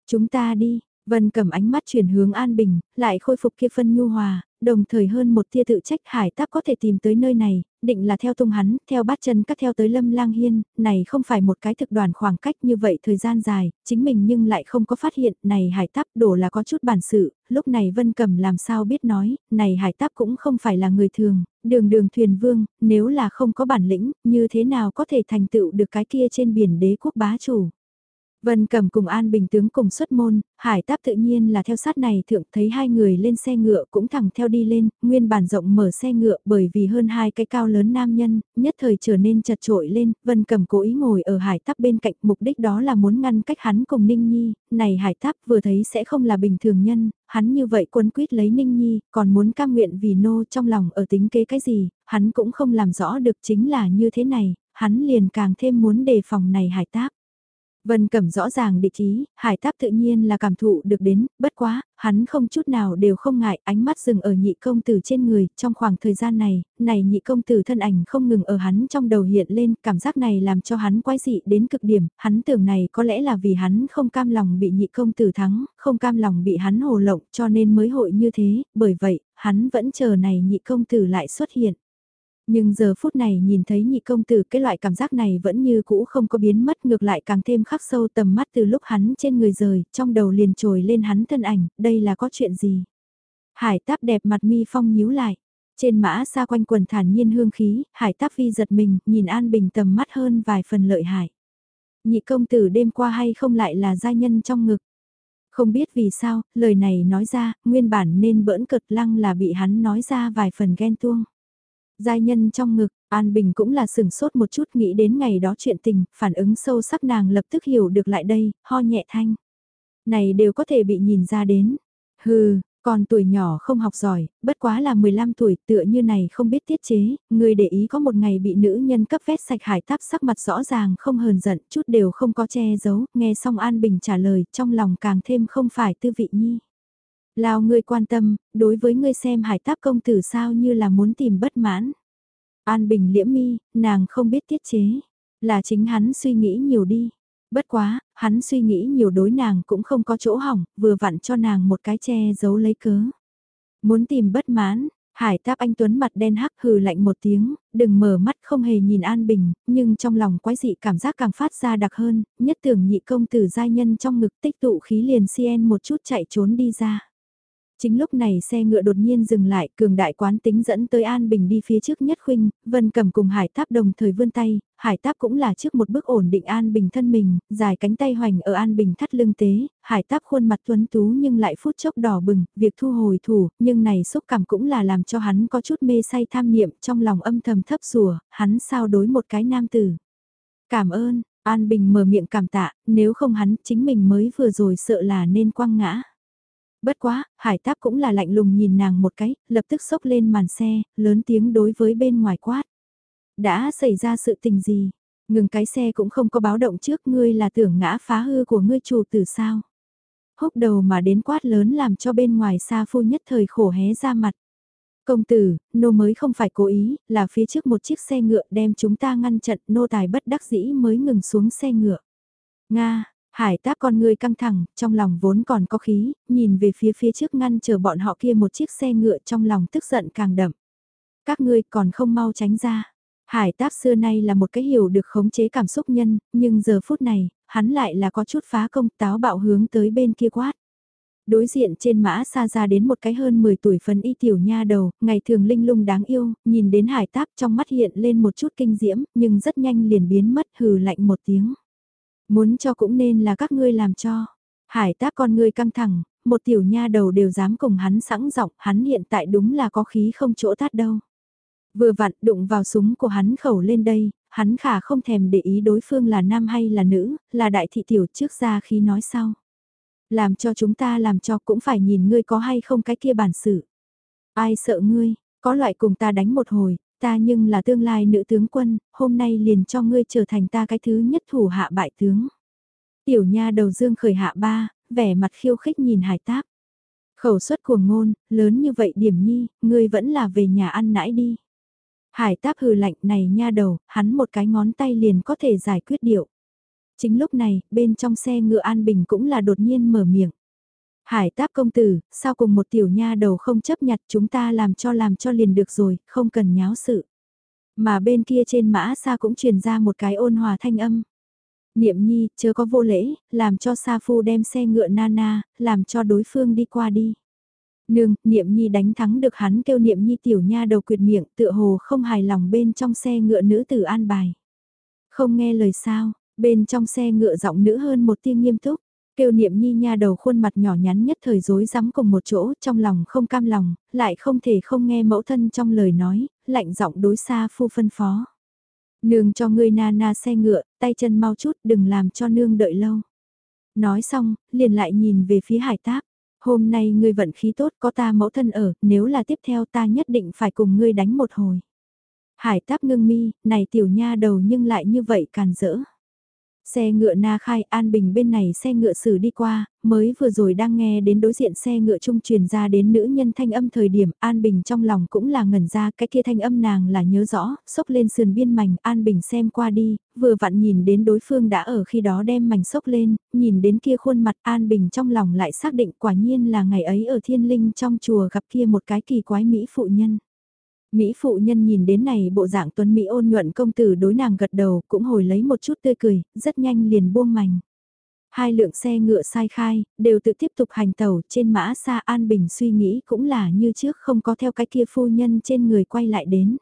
Chúng ta đi, Vân cầm ánh mắt chuyển hướng An Bình, lại khôi phục kia phân nhu hòa, đồng thời hơn một tia tự trách hải táp có thể tìm tới nơi này, định là theo tung hắn, theo bát chân cắt theo tới lâm lang hiên, này không phải một cái thực đoàn khoảng cách như vậy thời gian dài, chính mình nhưng lại không có phát hiện, này hải táp đổ là có chút bản sự, lúc này vân cầm làm sao biết nói, này hải táp cũng không phải là người thường, đường đường thuyền vương, nếu là không có bản lĩnh, như thế nào có thể thành tựu được cái kia trên biển đế quốc bá chủ. Vân Cầm cùng An Bình tướng cùng xuất môn, hải táp tự nhiên là theo sát này thượng thấy hai người lên xe ngựa cũng thẳng theo đi lên, nguyên bản rộng mở xe ngựa bởi vì hơn hai cái cao lớn nam nhân, nhất thời trở nên chật trội lên, Vân Cầm cố ý ngồi ở hải táp bên cạnh mục đích đó là muốn ngăn cách hắn cùng Ninh Nhi, này hải táp vừa thấy sẽ không là bình thường nhân, hắn như vậy quân quyết lấy Ninh Nhi, còn muốn cam nguyện vì nô trong lòng ở tính kế cái gì, hắn cũng không làm rõ được chính là như thế này, hắn liền càng thêm muốn đề phòng này hải táp. Vân Cẩm rõ ràng địch ý, hải táp tự nhiên là cảm thụ được đến, bất quá, hắn không chút nào đều không ngại, ánh mắt dừng ở nhị công tử trên người, trong khoảng thời gian này, này nhị công tử thân ảnh không ngừng ở hắn trong đầu hiện lên, cảm giác này làm cho hắn quái dị đến cực điểm, hắn tưởng này có lẽ là vì hắn không cam lòng bị nhị công tử thắng, không cam lòng bị hắn hồ lộng cho nên mới hội như thế, bởi vậy, hắn vẫn chờ này nhị công tử lại xuất hiện. Nhưng giờ phút này nhìn thấy nhị công tử cái loại cảm giác này vẫn như cũ không có biến mất ngược lại càng thêm khắc sâu tầm mắt từ lúc hắn trên người rời, trong đầu liền trồi lên hắn thân ảnh, đây là có chuyện gì? Hải táp đẹp mặt mi phong nhíu lại. Trên mã xa quanh quần thản nhiên hương khí, hải táp vi giật mình, nhìn an bình tầm mắt hơn vài phần lợi hại. Nhị công tử đêm qua hay không lại là gia nhân trong ngực. Không biết vì sao, lời này nói ra, nguyên bản nên bỡn cực lăng là bị hắn nói ra vài phần ghen tuông. Giai nhân trong ngực, An Bình cũng là sừng sốt một chút nghĩ đến ngày đó chuyện tình, phản ứng sâu sắc nàng lập tức hiểu được lại đây, ho nhẹ thanh. Này đều có thể bị nhìn ra đến. Hừ, còn tuổi nhỏ không học giỏi, bất quá là 15 tuổi tựa như này không biết tiết chế, người để ý có một ngày bị nữ nhân cấp vét sạch hải táp sắc mặt rõ ràng không hờn giận, chút đều không có che giấu, nghe xong An Bình trả lời, trong lòng càng thêm không phải tư vị nhi. Lao ngươi quan tâm, đối với ngươi xem hải táp công tử sao như là muốn tìm bất mãn. An Bình liễm mi, nàng không biết tiết chế. Là chính hắn suy nghĩ nhiều đi. Bất quá, hắn suy nghĩ nhiều đối nàng cũng không có chỗ hỏng, vừa vặn cho nàng một cái che giấu lấy cớ. Muốn tìm bất mãn, Hải táp anh Tuấn mặt đen hắc hừ lạnh một tiếng, đừng mở mắt không hề nhìn An Bình, nhưng trong lòng quái dị cảm giác càng phát ra đặc hơn, nhất tưởng nhị công tử giai nhân trong ngực tích tụ khí liền cien một chút chạy trốn đi ra. Chính lúc này xe ngựa đột nhiên dừng lại, cường đại quán tính dẫn tới An Bình đi phía trước nhất khuynh, Vân cầm cùng Hải Táp đồng thời vươn tay, Hải Táp cũng là trước một bước ổn định An Bình thân mình, dài cánh tay hoành ở An Bình thắt lưng tế, Hải Táp khuôn mặt tuấn tú nhưng lại phút chốc đỏ bừng, việc thu hồi thủ, nhưng này xúc cảm cũng là làm cho hắn có chút mê say tham niệm trong lòng âm thầm thấp rùa, hắn sao đối một cái nam tử. Cảm ơn, An Bình mở miệng cảm tạ, nếu không hắn chính mình mới vừa rồi sợ là nên quăng ngã. Bất quá, hải táp cũng là lạnh lùng nhìn nàng một cái, lập tức sốc lên màn xe, lớn tiếng đối với bên ngoài quát. Đã xảy ra sự tình gì? Ngừng cái xe cũng không có báo động trước ngươi là tưởng ngã phá hư của ngươi chủ tử sao? Húc đầu mà đến quát lớn làm cho bên ngoài xa phu nhất thời khổ hé ra mặt. Công tử, nô mới không phải cố ý, là phía trước một chiếc xe ngựa đem chúng ta ngăn chặn nô tài bất đắc dĩ mới ngừng xuống xe ngựa. Nga, Hải táp con người căng thẳng, trong lòng vốn còn có khí, nhìn về phía phía trước ngăn chờ bọn họ kia một chiếc xe ngựa trong lòng tức giận càng đậm. Các ngươi còn không mau tránh ra. Hải táp xưa nay là một cái hiểu được khống chế cảm xúc nhân, nhưng giờ phút này, hắn lại là có chút phá công táo bạo hướng tới bên kia quát. Đối diện trên mã xa ra đến một cái hơn 10 tuổi phấn y tiểu nha đầu, ngày thường linh lung đáng yêu, nhìn đến hải táp trong mắt hiện lên một chút kinh diễm, nhưng rất nhanh liền biến mất hừ lạnh một tiếng. Muốn cho cũng nên là các ngươi làm cho. Hải táp con ngươi căng thẳng, một tiểu nha đầu đều dám cùng hắn sẵn giọng, hắn hiện tại đúng là có khí không chỗ tát đâu. Vừa vặn đụng vào súng của hắn khẩu lên đây, hắn khả không thèm để ý đối phương là nam hay là nữ, là đại thị tiểu trước ra khi nói sau. Làm cho chúng ta làm cho cũng phải nhìn ngươi có hay không cái kia bản sự. Ai sợ ngươi, có loại cùng ta đánh một hồi, ta nhưng là tương lai nữ tướng quân, hôm nay liền cho ngươi trở thành ta cái thứ nhất thủ hạ bại tướng. Tiểu nha đầu dương khởi hạ ba, vẻ mặt khiêu khích nhìn hải táp. Khẩu suất của ngôn, lớn như vậy điểm nhi, ngươi vẫn là về nhà ăn nãi đi. Hải táp hừ lạnh này nha đầu, hắn một cái ngón tay liền có thể giải quyết điệu. Chính lúc này, bên trong xe ngựa An Bình cũng là đột nhiên mở miệng. Hải táp công tử, sao cùng một tiểu nha đầu không chấp nhặt chúng ta làm cho làm cho liền được rồi, không cần nháo sự. Mà bên kia trên mã xa cũng truyền ra một cái ôn hòa thanh âm. Niệm nhi, chớ có vô lễ, làm cho Sa Phu đem xe ngựa Nana, làm cho đối phương đi qua đi. Nương, Niệm nhi đánh thắng được hắn kêu Niệm nhi tiểu nha đầu quyệt miệng tựa hồ không hài lòng bên trong xe ngựa nữ tử an bài. Không nghe lời sao, bên trong xe ngựa giọng nữ hơn một tiếng nghiêm túc. Kêu niệm nhi nha đầu khuôn mặt nhỏ nhắn nhất thời rối rắm cùng một chỗ, trong lòng không cam lòng, lại không thể không nghe mẫu thân trong lời nói, lạnh giọng đối xa phu phân phó. Nương cho ngươi na na xe ngựa, tay chân mau chút đừng làm cho nương đợi lâu. Nói xong, liền lại nhìn về phía hải táp. Hôm nay ngươi vận khí tốt có ta mẫu thân ở, nếu là tiếp theo ta nhất định phải cùng ngươi đánh một hồi. Hải táp ngưng mi, này tiểu nha đầu nhưng lại như vậy càn rỡ. Xe ngựa na khai An Bình bên này xe ngựa xử đi qua, mới vừa rồi đang nghe đến đối diện xe ngựa trung truyền ra đến nữ nhân thanh âm thời điểm An Bình trong lòng cũng là ngẩn ra cái kia thanh âm nàng là nhớ rõ, sốc lên sườn biên mảnh An Bình xem qua đi, vừa vặn nhìn đến đối phương đã ở khi đó đem mảnh sốc lên, nhìn đến kia khuôn mặt An Bình trong lòng lại xác định quả nhiên là ngày ấy ở thiên linh trong chùa gặp kia một cái kỳ quái Mỹ phụ nhân. Mỹ phụ nhân nhìn đến này bộ dạng tuấn Mỹ ôn nhuận công tử đối nàng gật đầu cũng hồi lấy một chút tươi cười, rất nhanh liền buông mảnh. Hai lượng xe ngựa sai khai, đều tự tiếp tục hành tàu trên mã xa An Bình suy nghĩ cũng là như trước không có theo cái kia phu nhân trên người quay lại đến.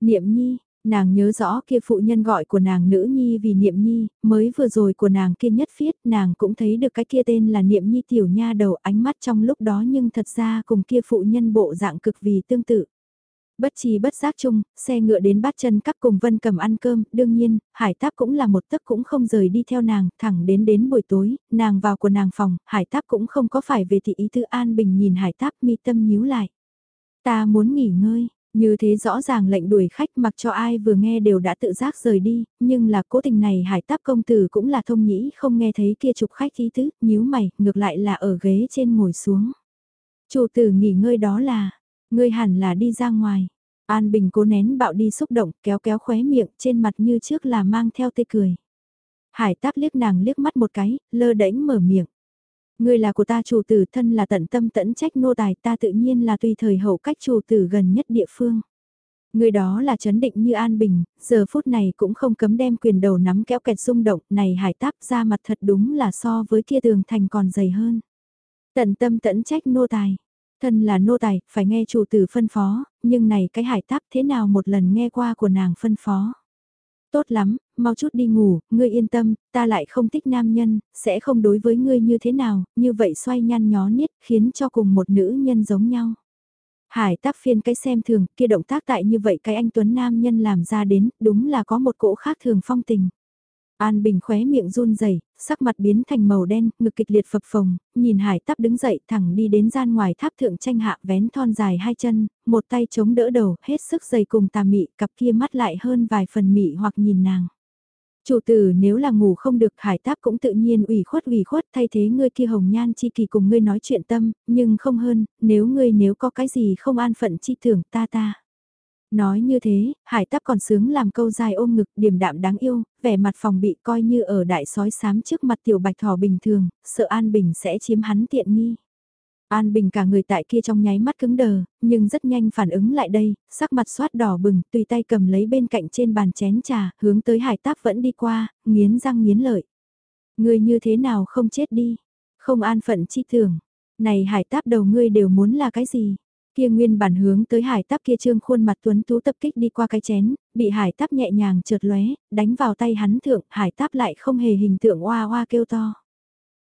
Niệm nhi, nàng nhớ rõ kia phụ nhân gọi của nàng nữ nhi vì niệm nhi, mới vừa rồi của nàng kia nhất phiết nàng cũng thấy được cái kia tên là niệm nhi tiểu nha đầu ánh mắt trong lúc đó nhưng thật ra cùng kia phụ nhân bộ dạng cực vì tương tự. Bất chi bất giác chung, xe ngựa đến bát chân cắp cùng Vân cầm ăn cơm, đương nhiên, hải táp cũng là một tấc cũng không rời đi theo nàng, thẳng đến đến buổi tối, nàng vào của nàng phòng, hải táp cũng không có phải về thị ý tư an bình nhìn hải táp mi tâm nhíu lại. Ta muốn nghỉ ngơi, như thế rõ ràng lệnh đuổi khách mặc cho ai vừa nghe đều đã tự giác rời đi, nhưng là cố tình này hải táp công tử cũng là thông nhĩ không nghe thấy kia chụp khách ý tứ, nhíu mày, ngược lại là ở ghế trên ngồi xuống. Chủ tử nghỉ ngơi đó là, ngươi hẳn là đi ra ngoài. An Bình cố nén bạo đi xúc động, kéo kéo khóe miệng, trên mặt như trước là mang theo tê cười. Hải táp liếc nàng liếc mắt một cái, lơ đễnh mở miệng. Ngươi là của ta chủ tử thân là tận tâm tận trách nô tài ta tự nhiên là tùy thời hậu cách chủ tử gần nhất địa phương. Người đó là chấn định như An Bình, giờ phút này cũng không cấm đem quyền đầu nắm kéo kẹt rung động, này hải táp ra mặt thật đúng là so với kia tường thành còn dày hơn. Tận tâm tận trách nô tài, Thân là nô tài, phải nghe chủ tử phân phó, nhưng này cái hải táp thế nào một lần nghe qua của nàng phân phó. Tốt lắm, mau chút đi ngủ, ngươi yên tâm, ta lại không thích nam nhân, sẽ không đối với ngươi như thế nào, như vậy xoay nhăn nhó niết khiến cho cùng một nữ nhân giống nhau. Hải táp phiên cái xem thường, kia động tác tại như vậy cái anh Tuấn Nam nhân làm ra đến, đúng là có một cỗ khác thường phong tình. An Bình khóe miệng run rẩy, sắc mặt biến thành màu đen, ngực kịch liệt phập phồng, nhìn Hải Táp đứng dậy thẳng đi đến gian ngoài tháp thượng tranh hạ vén thon dài hai chân, một tay chống đỡ đầu, hết sức dày cùng tà mị, cặp kia mắt lại hơn vài phần mị hoặc nhìn nàng. Chủ tử nếu là ngủ không được hải táp cũng tự nhiên ủy khuất ủy khuất thay thế ngươi kia hồng nhan chi kỳ cùng ngươi nói chuyện tâm, nhưng không hơn, nếu ngươi nếu có cái gì không an phận chi thưởng ta ta. Nói như thế, hải táp còn sướng làm câu dài ôm ngực điềm đạm đáng yêu, vẻ mặt phòng bị coi như ở đại sói sám trước mặt tiểu bạch thỏ bình thường, sợ An Bình sẽ chiếm hắn tiện nghi. An Bình cả người tại kia trong nháy mắt cứng đờ, nhưng rất nhanh phản ứng lại đây, sắc mặt xoát đỏ bừng, tùy tay cầm lấy bên cạnh trên bàn chén trà, hướng tới hải táp vẫn đi qua, nghiến răng nghiến lợi. Ngươi như thế nào không chết đi, không an phận chi thường, này hải táp đầu ngươi đều muốn là cái gì? Kia nguyên bản hướng tới hải táp kia trương khuôn mặt tuấn tú tập kích đi qua cái chén, bị hải táp nhẹ nhàng trượt lóe, đánh vào tay hắn thượng, hải táp lại không hề hình tượng oa oa kêu to.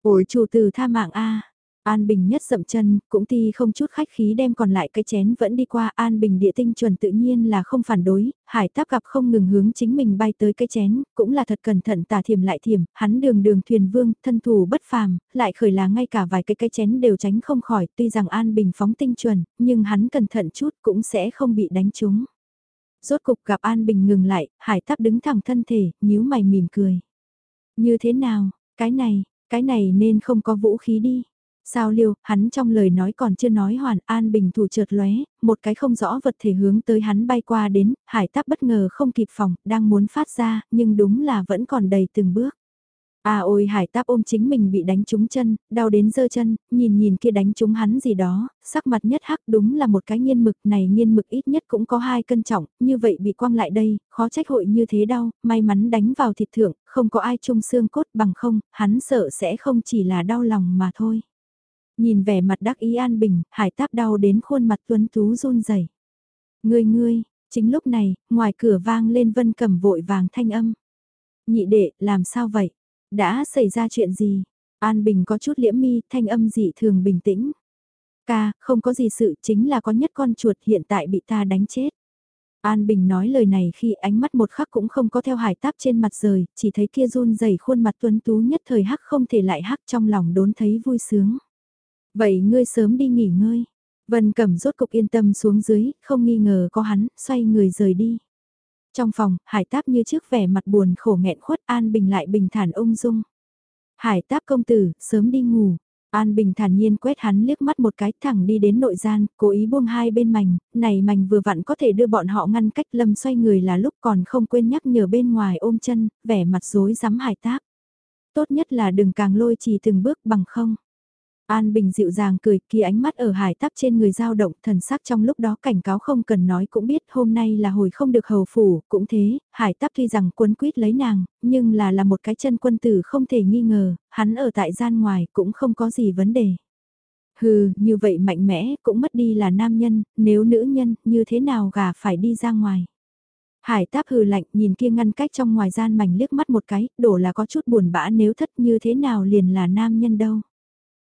Ôi chủ tử tha mạng a An Bình nhất dậm chân, cũng ti không chút khách khí đem còn lại cái chén vẫn đi qua An Bình địa tinh chuẩn tự nhiên là không phản đối, hải táp gặp không ngừng hướng chính mình bay tới cái chén, cũng là thật cẩn thận tả thiểm lại thiểm, hắn đường đường thuyền vương, thân thủ bất phàm, lại khởi là ngay cả vài cái cái chén đều tránh không khỏi, tuy rằng An Bình phóng tinh chuẩn, nhưng hắn cẩn thận chút cũng sẽ không bị đánh trúng. Rốt cục gặp An Bình ngừng lại, hải táp đứng thẳng thân thể, nhíu mày mỉm cười. Như thế nào, cái này, cái này nên không có vũ khí đi. Sao liêu, hắn trong lời nói còn chưa nói hoàn an bình thủ trượt lóe, một cái không rõ vật thể hướng tới hắn bay qua đến, hải táp bất ngờ không kịp phòng, đang muốn phát ra, nhưng đúng là vẫn còn đầy từng bước. À ôi hải táp ôm chính mình bị đánh trúng chân, đau đến dơ chân, nhìn nhìn kia đánh trúng hắn gì đó, sắc mặt nhất hắc đúng là một cái nghiên mực này nghiên mực ít nhất cũng có hai cân trọng, như vậy bị quăng lại đây, khó trách hội như thế đau, may mắn đánh vào thịt thượng, không có ai chung xương cốt bằng không, hắn sợ sẽ không chỉ là đau lòng mà thôi. Nhìn vẻ mặt đắc ý an bình, hải táp đau đến khuôn mặt tuấn tú run rẩy. Ngươi ngươi, chính lúc này, ngoài cửa vang lên vân cầm vội vàng thanh âm. Nhị đệ, làm sao vậy? Đã xảy ra chuyện gì? An Bình có chút liễm mi, thanh âm dị thường bình tĩnh. Ca, không có gì sự, chính là có nhất con chuột hiện tại bị ta đánh chết. An Bình nói lời này khi ánh mắt một khắc cũng không có theo hải táp trên mặt rời, chỉ thấy kia run rẩy khuôn mặt tuấn tú nhất thời hắc không thể lại hắc trong lòng đốn thấy vui sướng. Vậy ngươi sớm đi nghỉ ngơi. Vân Cẩm rốt cục yên tâm xuống dưới, không nghi ngờ có hắn, xoay người rời đi. Trong phòng, hải táp như trước vẻ mặt buồn khổ nghẹn khuất An Bình lại bình thản ung dung. Hải táp công tử, sớm đi ngủ. An Bình thản nhiên quét hắn liếc mắt một cái thẳng đi đến nội gian, cố ý buông hai bên mảnh, này mảnh vừa vặn có thể đưa bọn họ ngăn cách lâm xoay người là lúc còn không quên nhắc nhở bên ngoài ôm chân, vẻ mặt rối rắm hải táp. Tốt nhất là đừng càng lôi trì từng bước bằng không. An Bình dịu dàng cười kia ánh mắt ở hải tắp trên người dao động thần sắc trong lúc đó cảnh cáo không cần nói cũng biết hôm nay là hồi không được hầu phủ, cũng thế, hải tắp tuy rằng quân quyết lấy nàng, nhưng là là một cái chân quân tử không thể nghi ngờ, hắn ở tại gian ngoài cũng không có gì vấn đề. Hừ, như vậy mạnh mẽ cũng mất đi là nam nhân, nếu nữ nhân, như thế nào gà phải đi ra ngoài. Hải táp hừ lạnh nhìn kia ngăn cách trong ngoài gian mảnh liếc mắt một cái, đổ là có chút buồn bã nếu thất như thế nào liền là nam nhân đâu.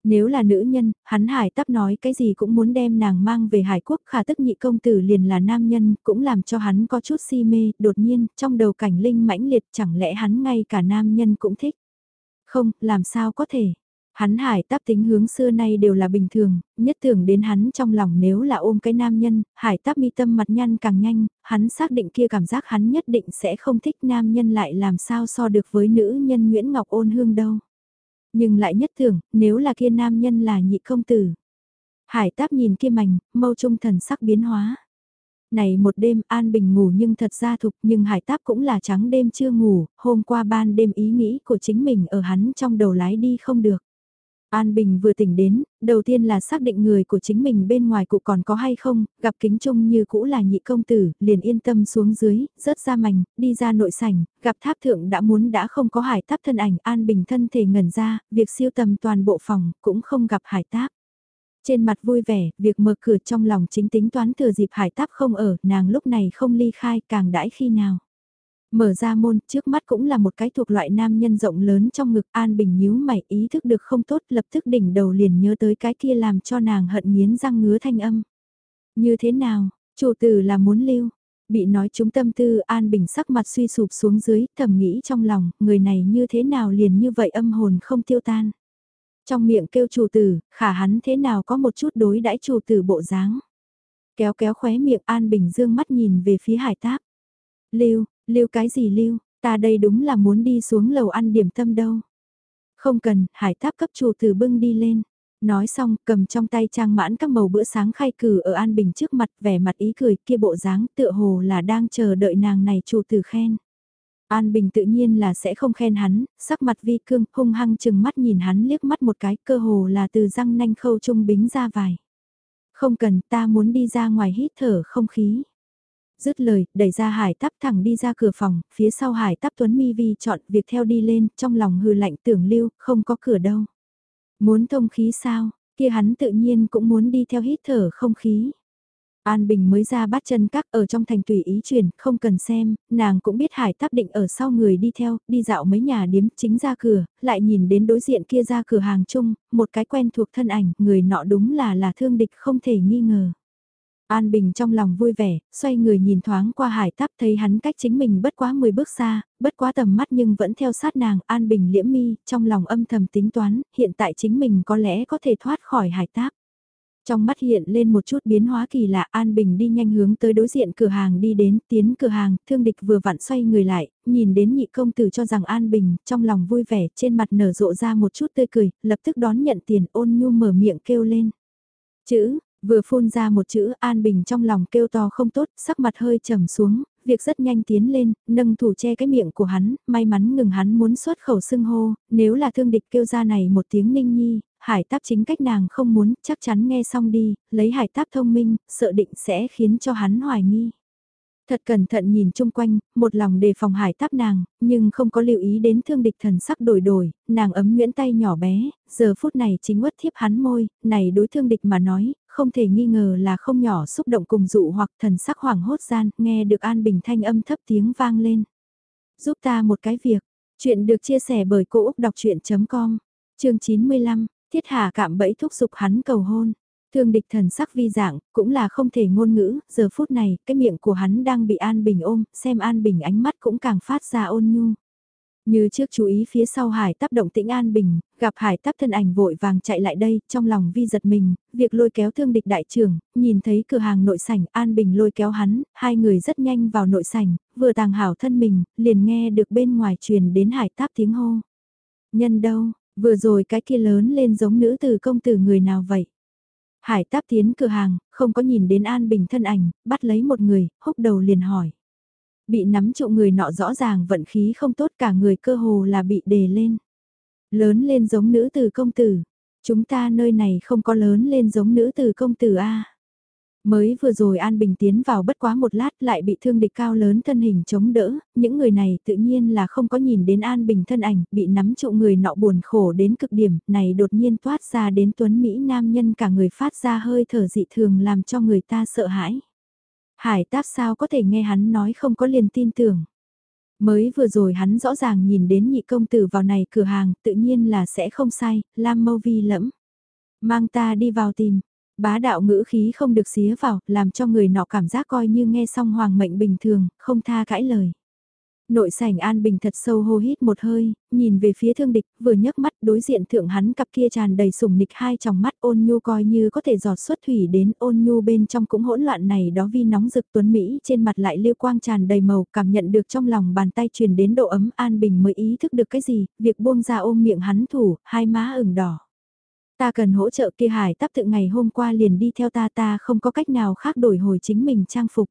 Nếu là nữ nhân, hắn hải tắp nói cái gì cũng muốn đem nàng mang về hải quốc khả tức nhị công tử liền là nam nhân, cũng làm cho hắn có chút si mê, đột nhiên, trong đầu cảnh linh mãnh liệt chẳng lẽ hắn ngay cả nam nhân cũng thích. Không, làm sao có thể. Hắn hải táp tính hướng xưa nay đều là bình thường, nhất tưởng đến hắn trong lòng nếu là ôm cái nam nhân, hải táp mi tâm mặt nhăn càng nhanh, hắn xác định kia cảm giác hắn nhất định sẽ không thích nam nhân lại làm sao so được với nữ nhân Nguyễn Ngọc ôn hương đâu. Nhưng lại nhất tưởng, nếu là kia nam nhân là nhị công tử. Hải táp nhìn kia mảnh, mâu trung thần sắc biến hóa. Này một đêm an bình ngủ nhưng thật ra thục nhưng hải táp cũng là trắng đêm chưa ngủ, hôm qua ban đêm ý nghĩ của chính mình ở hắn trong đầu lái đi không được. An Bình vừa tỉnh đến, đầu tiên là xác định người của chính mình bên ngoài cụ còn có hay không, gặp kính trung như cũ là nhị công tử, liền yên tâm xuống dưới, rớt ra mảnh, đi ra nội sảnh, gặp tháp thượng đã muốn đã không có hải Tháp thân ảnh, An Bình thân thể ngẩn ra, việc siêu tầm toàn bộ phòng, cũng không gặp hải Tháp. Trên mặt vui vẻ, việc mở cửa trong lòng chính tính toán thừa dịp hải Tháp không ở, nàng lúc này không ly khai càng đãi khi nào. Mở ra môn, trước mắt cũng là một cái thuộc loại nam nhân rộng lớn trong ngực An Bình nhíu mày ý thức được không tốt lập tức đỉnh đầu liền nhớ tới cái kia làm cho nàng hận nghiến răng ngứa thanh âm. Như thế nào, chủ tử là muốn lưu, bị nói chúng tâm tư An Bình sắc mặt suy sụp xuống dưới thầm nghĩ trong lòng, người này như thế nào liền như vậy âm hồn không tiêu tan. Trong miệng kêu chủ tử, khả hắn thế nào có một chút đối đãi chủ tử bộ dáng. Kéo kéo khóe miệng An Bình dương mắt nhìn về phía hải táp. Lưu, lưu cái gì lưu, ta đây đúng là muốn đi xuống lầu ăn điểm tâm đâu. Không cần, hải tháp cấp chủ từ bưng đi lên. Nói xong, cầm trong tay trang mãn các màu bữa sáng khai cử ở An Bình trước mặt, vẻ mặt ý cười kia bộ dáng tựa hồ là đang chờ đợi nàng này chủ từ khen. An Bình tự nhiên là sẽ không khen hắn, sắc mặt vi cương, hung hăng chừng mắt nhìn hắn liếc mắt một cái, cơ hồ là từ răng nanh khâu trung bính ra vài. Không cần, ta muốn đi ra ngoài hít thở không khí. Dứt lời, đẩy ra hải tắp thẳng đi ra cửa phòng, phía sau hải tắp tuấn mi vi chọn việc theo đi lên, trong lòng hư lạnh tưởng lưu, không có cửa đâu. Muốn thông khí sao, kia hắn tự nhiên cũng muốn đi theo hít thở không khí. An Bình mới ra bắt chân các ở trong thành tùy ý truyền, không cần xem, nàng cũng biết hải tắp định ở sau người đi theo, đi dạo mấy nhà điếm chính ra cửa, lại nhìn đến đối diện kia ra cửa hàng chung, một cái quen thuộc thân ảnh, người nọ đúng là là thương địch không thể nghi ngờ. An Bình trong lòng vui vẻ, xoay người nhìn thoáng qua hải Táp thấy hắn cách chính mình bất quá 10 bước xa, bất quá tầm mắt nhưng vẫn theo sát nàng. An Bình liễm mi, trong lòng âm thầm tính toán, hiện tại chính mình có lẽ có thể thoát khỏi hải táp. Trong mắt hiện lên một chút biến hóa kỳ lạ An Bình đi nhanh hướng tới đối diện cửa hàng đi đến tiến cửa hàng, thương địch vừa vặn xoay người lại, nhìn đến nhị công tử cho rằng An Bình, trong lòng vui vẻ, trên mặt nở rộ ra một chút tươi cười, lập tức đón nhận tiền ôn nhu mở miệng kêu lên. Chữ, Vừa phun ra một chữ An Bình trong lòng kêu to không tốt, sắc mặt hơi trầm xuống, việc rất nhanh tiến lên, nâng thủ che cái miệng của hắn, may mắn ngừng hắn muốn xuất khẩu xưng hô, nếu là thương địch kêu ra này một tiếng ninh nhi, hải táp chính cách nàng không muốn, chắc chắn nghe xong đi, lấy hải táp thông minh, sợ định sẽ khiến cho hắn hoài nghi. Thật cẩn thận nhìn chung quanh, một lòng đề phòng hải táp nàng, nhưng không có lưu ý đến thương địch thần sắc đổi đổi, nàng ấm nguyễn tay nhỏ bé, giờ phút này chính uất thiếp hắn môi, này đối thương địch mà nói, không thể nghi ngờ là không nhỏ xúc động cùng dụ hoặc thần sắc hoảng hốt gian, nghe được An Bình thanh âm thấp tiếng vang lên. Giúp ta một cái việc, chuyện được chia sẻ bởi Cô Úc Đọc Chuyện.com, chương 95, thiết hà cạm bẫy thúc giục hắn cầu hôn. Thương địch thần sắc vi dạng, cũng là không thể ngôn ngữ, giờ phút này, cái miệng của hắn đang bị An Bình ôm, xem An Bình ánh mắt cũng càng phát ra ôn nhu. Như trước chú ý phía sau hải tắp động tĩnh an bình, gặp hải tắp thân ảnh vội vàng chạy lại đây, trong lòng vi giật mình, việc lôi kéo thương địch đại trưởng, nhìn thấy cửa hàng nội sảnh an bình lôi kéo hắn, hai người rất nhanh vào nội sảnh, vừa tàng hảo thân mình, liền nghe được bên ngoài truyền đến hải tắp tiếng hô. Nhân đâu, vừa rồi cái kia lớn lên giống nữ từ công tử người nào vậy? Hải táp tiến cửa hàng, không có nhìn đến An Bình thân ảnh, bắt lấy một người, húc đầu liền hỏi. Bị nắm trụ người nọ rõ ràng vận khí không tốt cả người cơ hồ là bị đề lên. Lớn lên giống nữ từ công tử. Chúng ta nơi này không có lớn lên giống nữ từ công tử A. Mới vừa rồi An Bình tiến vào bất quá một lát lại bị thương địch cao lớn thân hình chống đỡ, những người này tự nhiên là không có nhìn đến An Bình thân ảnh, bị nắm trụ người nọ buồn khổ đến cực điểm, này đột nhiên toát ra đến tuấn Mỹ nam nhân cả người phát ra hơi thở dị thường làm cho người ta sợ hãi. Hải táp sao có thể nghe hắn nói không có liền tin tưởng. Mới vừa rồi hắn rõ ràng nhìn đến nhị công tử vào này cửa hàng tự nhiên là sẽ không sai, Lam Mâu Vi lẫm. Mang ta đi vào tìm, bá đạo ngữ khí không được xía vào, làm cho người nọ cảm giác coi như nghe xong hoàng mệnh bình thường, không tha cãi lời. Nội sảnh An Bình thật sâu hô hít một hơi, nhìn về phía thương địch, vừa nhấc mắt đối diện thượng hắn cặp kia tràn đầy sủng nịch hai tròng mắt ôn nhu coi như có thể giọt xuất thủy đến ôn nhu bên trong cũng hỗn loạn này đó vi nóng rực tuấn Mỹ trên mặt lại liêu quang tràn đầy màu cảm nhận được trong lòng bàn tay truyền đến độ ấm An Bình mới ý thức được cái gì, việc buông ra ôm miệng hắn thủ, hai má ửng đỏ. Ta cần hỗ trợ kia hải tắp tự ngày hôm qua liền đi theo ta ta không có cách nào khác đổi hồi chính mình trang phục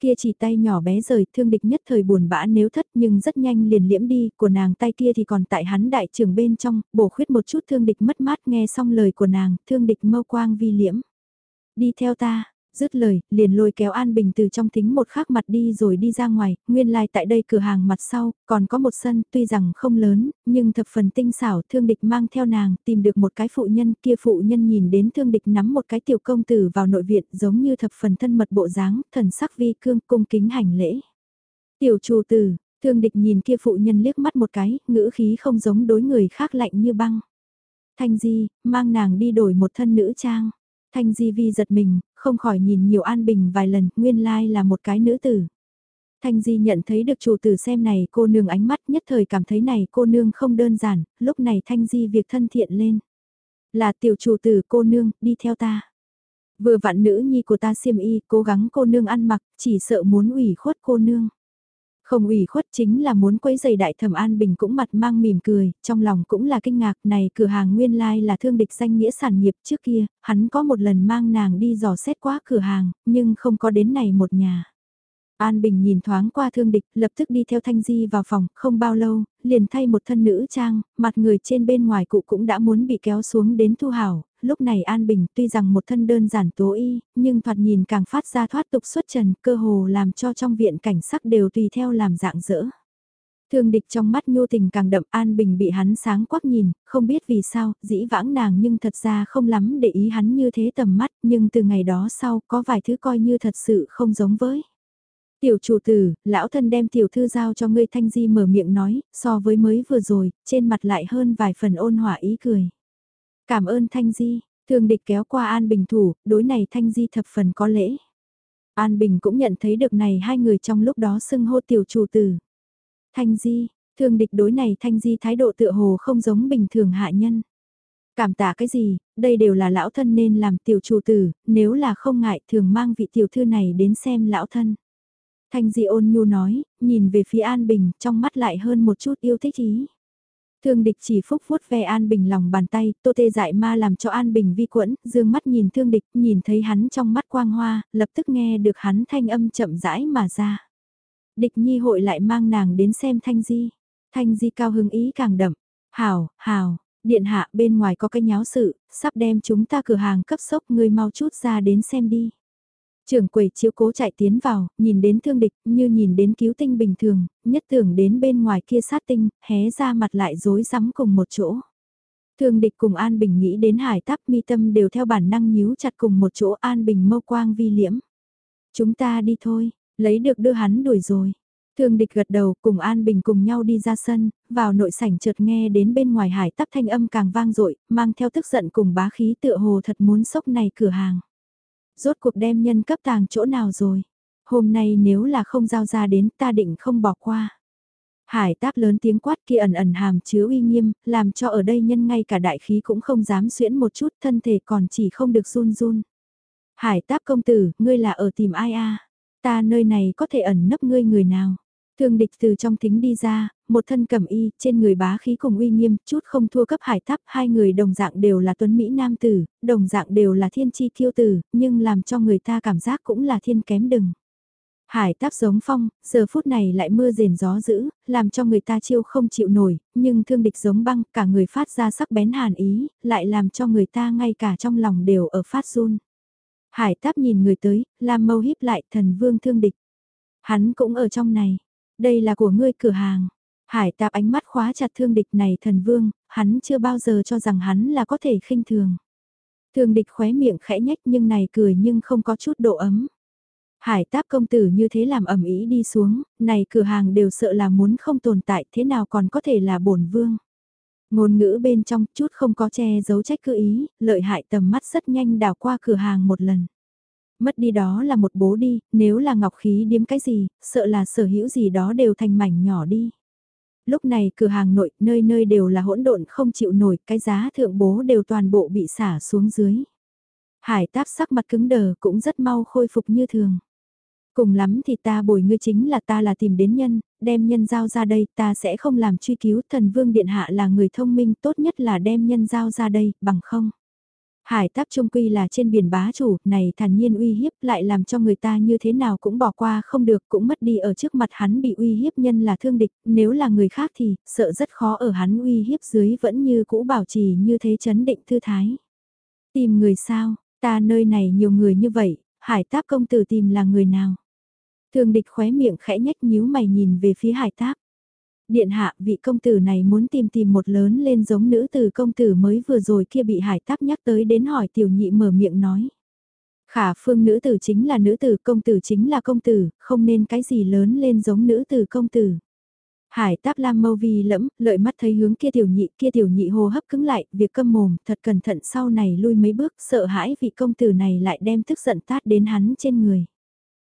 kia chỉ tay nhỏ bé rời thương địch nhất thời buồn bã nếu thất nhưng rất nhanh liền liễm đi, của nàng tay kia thì còn tại hắn đại trưởng bên trong, bổ khuyết một chút thương địch mất mát nghe xong lời của nàng, thương địch mâu quang vi liễm. Đi theo ta, Dứt lời, liền lôi kéo An Bình từ trong thính một khắc mặt đi rồi đi ra ngoài, nguyên lai like tại đây cửa hàng mặt sau, còn có một sân, tuy rằng không lớn, nhưng thập phần tinh xảo, thương địch mang theo nàng, tìm được một cái phụ nhân, kia phụ nhân nhìn đến thương địch nắm một cái tiểu công tử vào nội viện, giống như thập phần thân mật bộ dáng, thần sắc vi cương, cung kính hành lễ. Tiểu chủ tử, thương địch nhìn kia phụ nhân liếc mắt một cái, ngữ khí không giống đối người khác lạnh như băng. Thanh Di, mang nàng đi đổi một thân nữ trang. Thanh Di Vi giật mình, không khỏi nhìn nhiều An Bình vài lần, nguyên lai là một cái nữ tử. Thanh Di nhận thấy được chủ tử xem này cô nương ánh mắt nhất thời cảm thấy này cô nương không đơn giản, lúc này Thanh Di việc thân thiện lên. Là tiểu chủ tử cô nương, đi theo ta. Vừa vặn nữ nhi của ta xiêm y, cố gắng cô nương ăn mặc, chỉ sợ muốn ủy khuất cô nương. Không ủy khuất chính là muốn quấy giày đại thẩm An Bình cũng mặt mang mỉm cười, trong lòng cũng là kinh ngạc này cửa hàng nguyên lai like là thương địch danh nghĩa sản nghiệp trước kia, hắn có một lần mang nàng đi dò xét qua cửa hàng, nhưng không có đến này một nhà. An Bình nhìn thoáng qua thương địch, lập tức đi theo Thanh Di vào phòng, không bao lâu, liền thay một thân nữ trang, mặt người trên bên ngoài cụ cũng đã muốn bị kéo xuống đến thu hảo, lúc này An Bình tuy rằng một thân đơn giản tố y, nhưng thoạt nhìn càng phát ra thoát tục xuất trần, cơ hồ làm cho trong viện cảnh sắc đều tùy theo làm dạng dỡ. Thương địch trong mắt nhô tình càng đậm An Bình bị hắn sáng quắc nhìn, không biết vì sao, dĩ vãng nàng nhưng thật ra không lắm để ý hắn như thế tầm mắt, nhưng từ ngày đó sau có vài thứ coi như thật sự không giống với. Tiểu chủ tử, lão thân đem tiểu thư giao cho ngươi Thanh Di mở miệng nói, so với mới vừa rồi, trên mặt lại hơn vài phần ôn hòa ý cười. Cảm ơn Thanh Di, thương địch kéo qua An Bình thủ, đối này Thanh Di thập phần có lễ. An Bình cũng nhận thấy được này hai người trong lúc đó xưng hô tiểu chủ tử. Thanh Di, thương địch đối này Thanh Di thái độ tựa hồ không giống bình thường hạ nhân. Cảm tạ cái gì, đây đều là lão thân nên làm tiểu chủ tử, nếu là không ngại thường mang vị tiểu thư này đến xem lão thân. Thanh Di ôn nhu nói, nhìn về phía An Bình, trong mắt lại hơn một chút yêu thích ý. Thương địch chỉ phúc vuốt ve An Bình lòng bàn tay, tô tê dại ma làm cho An Bình vi quẫn, dương mắt nhìn thương địch, nhìn thấy hắn trong mắt quang hoa, lập tức nghe được hắn thanh âm chậm rãi mà ra. Địch nhi hội lại mang nàng đến xem Thanh Di. Thanh Di cao hứng ý càng đậm. Hào, hào, điện hạ bên ngoài có cái nháo sự, sắp đem chúng ta cửa hàng cấp sốc người mau chút ra đến xem đi. Trưởng quầy chiếu cố chạy tiến vào, nhìn đến thương địch như nhìn đến cứu tinh bình thường, nhất tưởng đến bên ngoài kia sát tinh, hé ra mặt lại rối rắm cùng một chỗ. Thương địch cùng An Bình nghĩ đến hải tắp mi tâm đều theo bản năng nhíu chặt cùng một chỗ An Bình mâu quang vi liễm. Chúng ta đi thôi, lấy được đưa hắn đuổi rồi. Thương địch gật đầu cùng An Bình cùng nhau đi ra sân, vào nội sảnh chợt nghe đến bên ngoài hải tắp thanh âm càng vang dội mang theo tức giận cùng bá khí tựa hồ thật muốn sốc này cửa hàng. Rốt cuộc đem nhân cấp tàng chỗ nào rồi? Hôm nay nếu là không giao ra đến ta định không bỏ qua. Hải táp lớn tiếng quát kia ẩn ẩn hàm chứa uy nghiêm, làm cho ở đây nhân ngay cả đại khí cũng không dám xuyễn một chút thân thể còn chỉ không được run run. Hải táp công tử, ngươi là ở tìm ai a? Ta nơi này có thể ẩn nấp ngươi người nào? Thương địch từ trong thính đi ra, một thân cẩm y, trên người bá khí cùng uy nghiêm, chút không thua cấp hải tháp, hai người đồng dạng đều là tuấn Mỹ nam tử, đồng dạng đều là thiên chi kiêu tử, nhưng làm cho người ta cảm giác cũng là thiên kém đừng. Hải táp giống phong, giờ phút này lại mưa rền gió dữ, làm cho người ta chiêu không chịu nổi, nhưng thương địch giống băng, cả người phát ra sắc bén hàn ý, lại làm cho người ta ngay cả trong lòng đều ở phát run. Hải táp nhìn người tới, làm mâu híp lại thần vương thương địch. Hắn cũng ở trong này, đây là của ngươi cửa hàng. Hải tạp ánh mắt khóa chặt thương địch này thần vương, hắn chưa bao giờ cho rằng hắn là có thể khinh thường. Thương địch khóe miệng khẽ nhách nhưng này cười nhưng không có chút độ ấm. Hải táp công tử như thế làm ẩm ý đi xuống, này cửa hàng đều sợ là muốn không tồn tại thế nào còn có thể là bổn vương. Ngôn ngữ bên trong chút không có che giấu trách cứ ý, lợi hại tầm mắt rất nhanh đào qua cửa hàng một lần. Mất đi đó là một bố đi, nếu là ngọc khí điếm cái gì, sợ là sở hữu gì đó đều thành mảnh nhỏ đi. Lúc này cửa hàng nội, nơi nơi đều là hỗn độn không chịu nổi, cái giá thượng bố đều toàn bộ bị xả xuống dưới. Hải táp sắc mặt cứng đờ cũng rất mau khôi phục như thường. Cùng lắm thì ta bồi ngươi chính là ta là tìm đến nhân, đem nhân giao ra đây, ta sẽ không làm truy cứu, thần vương điện hạ là người thông minh, tốt nhất là đem nhân giao ra đây, bằng không. Hải táp trung quy là trên biển bá chủ, này thản nhiên uy hiếp lại làm cho người ta như thế nào cũng bỏ qua không được cũng mất đi ở trước mặt hắn bị uy hiếp nhân là thương địch, nếu là người khác thì sợ rất khó ở hắn uy hiếp dưới vẫn như cũ bảo trì như thế chấn định thư thái. Tìm người sao, ta nơi này nhiều người như vậy, hải táp công tử tìm là người nào? Thương địch khóe miệng khẽ nhách nhíu mày nhìn về phía hải táp. Điện hạ, vị công tử này muốn tìm tìm một lớn lên giống nữ tử công tử mới vừa rồi kia bị hải táp nhắc tới đến hỏi tiểu nhị mở miệng nói. Khả phương nữ tử chính là nữ tử, công tử chính là công tử, không nên cái gì lớn lên giống nữ tử công tử. Hải táp lam mâu vi lẫm, lợi mắt thấy hướng kia tiểu nhị, kia tiểu nhị hô hấp cứng lại, việc câm mồm, thật cẩn thận sau này lui mấy bước, sợ hãi vị công tử này lại đem tức giận tát đến hắn trên người.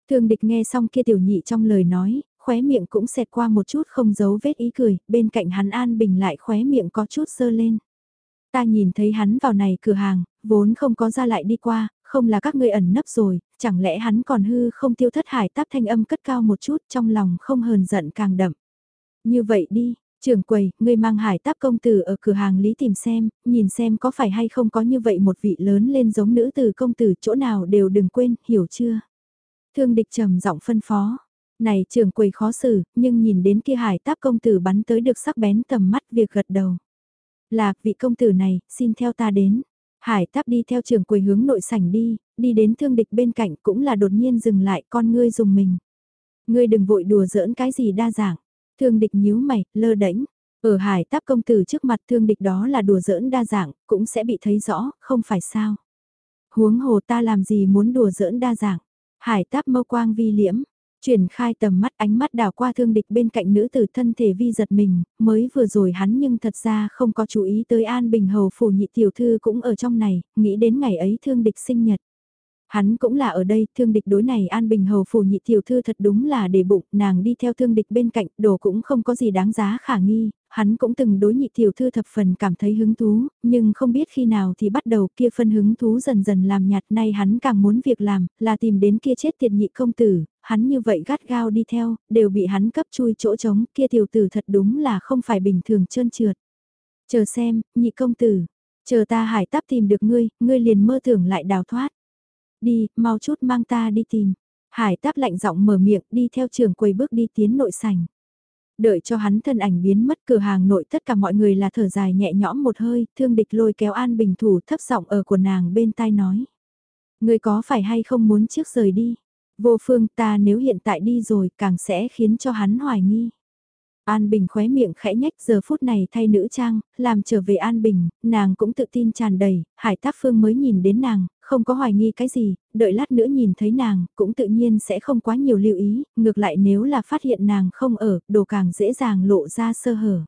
thường địch nghe xong kia tiểu nhị trong lời nói, khóe miệng cũng xẹt qua một chút không giấu vết ý cười, bên cạnh hắn an bình lại khóe miệng có chút sơ lên. Ta nhìn thấy hắn vào này cửa hàng, vốn không có ra lại đi qua, không là các ngươi ẩn nấp rồi, chẳng lẽ hắn còn hư không tiêu thất hải táp thanh âm cất cao một chút trong lòng không hờn giận càng đậm. Như vậy đi, trưởng quầy, ngươi mang hải táp công tử ở cửa hàng lý tìm xem, nhìn xem có phải hay không có như vậy một vị lớn lên giống nữ tử công tử chỗ nào đều đừng quên, hiểu chưa? Thương địch trầm giọng phân phó. Này trưởng quầy khó xử, nhưng nhìn đến kia hải táp công tử bắn tới được sắc bén tầm mắt việc gật đầu. Là, vị công tử này, xin theo ta đến. Hải táp đi theo trường quầy hướng nội sảnh đi, đi đến thương địch bên cạnh cũng là đột nhiên dừng lại con ngươi dùng mình. Ngươi đừng vội đùa giỡn cái gì đa dạng. Thương địch nhíu mày, lơ đễnh Ở hải táp công tử trước mặt thương địch đó là đùa giỡn đa dạng, cũng sẽ bị thấy rõ, không phải sao. Huống hồ ta làm gì muốn đùa giỡn đa dạng. Hải táp mâu quang vi liễm, Chuyển khai tầm mắt ánh mắt đảo qua thương địch bên cạnh nữ tử thân thể vi giật mình, mới vừa rồi hắn nhưng thật ra không có chú ý tới An Bình Hầu phủ nhị tiểu thư cũng ở trong này, nghĩ đến ngày ấy thương địch sinh nhật. Hắn cũng là ở đây, thương địch đối này An Bình Hầu phủ nhị tiểu thư thật đúng là để bụng, nàng đi theo thương địch bên cạnh, đồ cũng không có gì đáng giá khả nghi, hắn cũng từng đối nhị tiểu thư thập phần cảm thấy hứng thú, nhưng không biết khi nào thì bắt đầu kia phân hứng thú dần dần làm nhạt nay hắn càng muốn việc làm, là tìm đến kia chết tiệt nhị công tử, hắn như vậy gắt gao đi theo, đều bị hắn cấp chui chỗ trống, kia tiểu tử thật đúng là không phải bình thường trơn trượt. Chờ xem, nhị công tử, chờ ta hải táp tìm được ngươi, ngươi liền mơ tưởng lại đào thoát. Đi, mau chút mang ta đi tìm. Hải táp lạnh giọng mở miệng đi theo trường quầy bước đi tiến nội sảnh. Đợi cho hắn thân ảnh biến mất cửa hàng nội tất cả mọi người là thở dài nhẹ nhõm một hơi, thương địch lôi kéo an bình thủ thấp giọng ở của nàng bên tai nói. Người có phải hay không muốn trước rời đi? Vô phương ta nếu hiện tại đi rồi càng sẽ khiến cho hắn hoài nghi. An Bình khóe miệng khẽ nhách giờ phút này thay nữ trang, làm trở về An Bình, nàng cũng tự tin tràn đầy, Hải Tác Phương mới nhìn đến nàng, không có hoài nghi cái gì, đợi lát nữa nhìn thấy nàng, cũng tự nhiên sẽ không quá nhiều lưu ý, ngược lại nếu là phát hiện nàng không ở, đồ càng dễ dàng lộ ra sơ hở.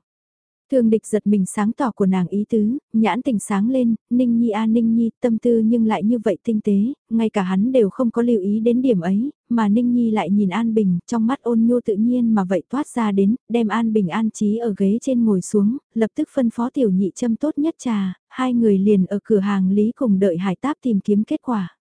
Thương địch giật mình sáng tỏ của nàng ý tứ, nhãn tình sáng lên, ninh nhi a ninh nhi tâm tư nhưng lại như vậy tinh tế, ngay cả hắn đều không có lưu ý đến điểm ấy, mà ninh nhi lại nhìn an bình, trong mắt ôn nhu tự nhiên mà vậy toát ra đến, đem an bình an trí ở ghế trên ngồi xuống, lập tức phân phó tiểu nhị châm tốt nhất trà, hai người liền ở cửa hàng lý cùng đợi hải táp tìm kiếm kết quả.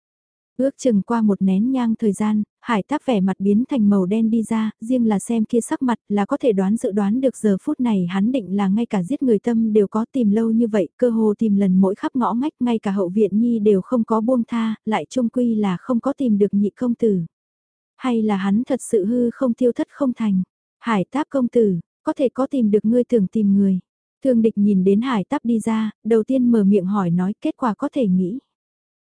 Ước chừng qua một nén nhang thời gian, hải táp vẻ mặt biến thành màu đen đi ra, riêng là xem kia sắc mặt là có thể đoán dự đoán được giờ phút này hắn định là ngay cả giết người tâm đều có tìm lâu như vậy, cơ hồ tìm lần mỗi khắp ngõ ngách ngay cả hậu viện nhi đều không có buông tha, lại trung quy là không có tìm được nhị công tử. Hay là hắn thật sự hư không tiêu thất không thành, hải táp công tử, có thể có tìm được ngươi tưởng tìm người. Thương địch nhìn đến hải táp đi ra, đầu tiên mở miệng hỏi nói kết quả có thể nghĩ.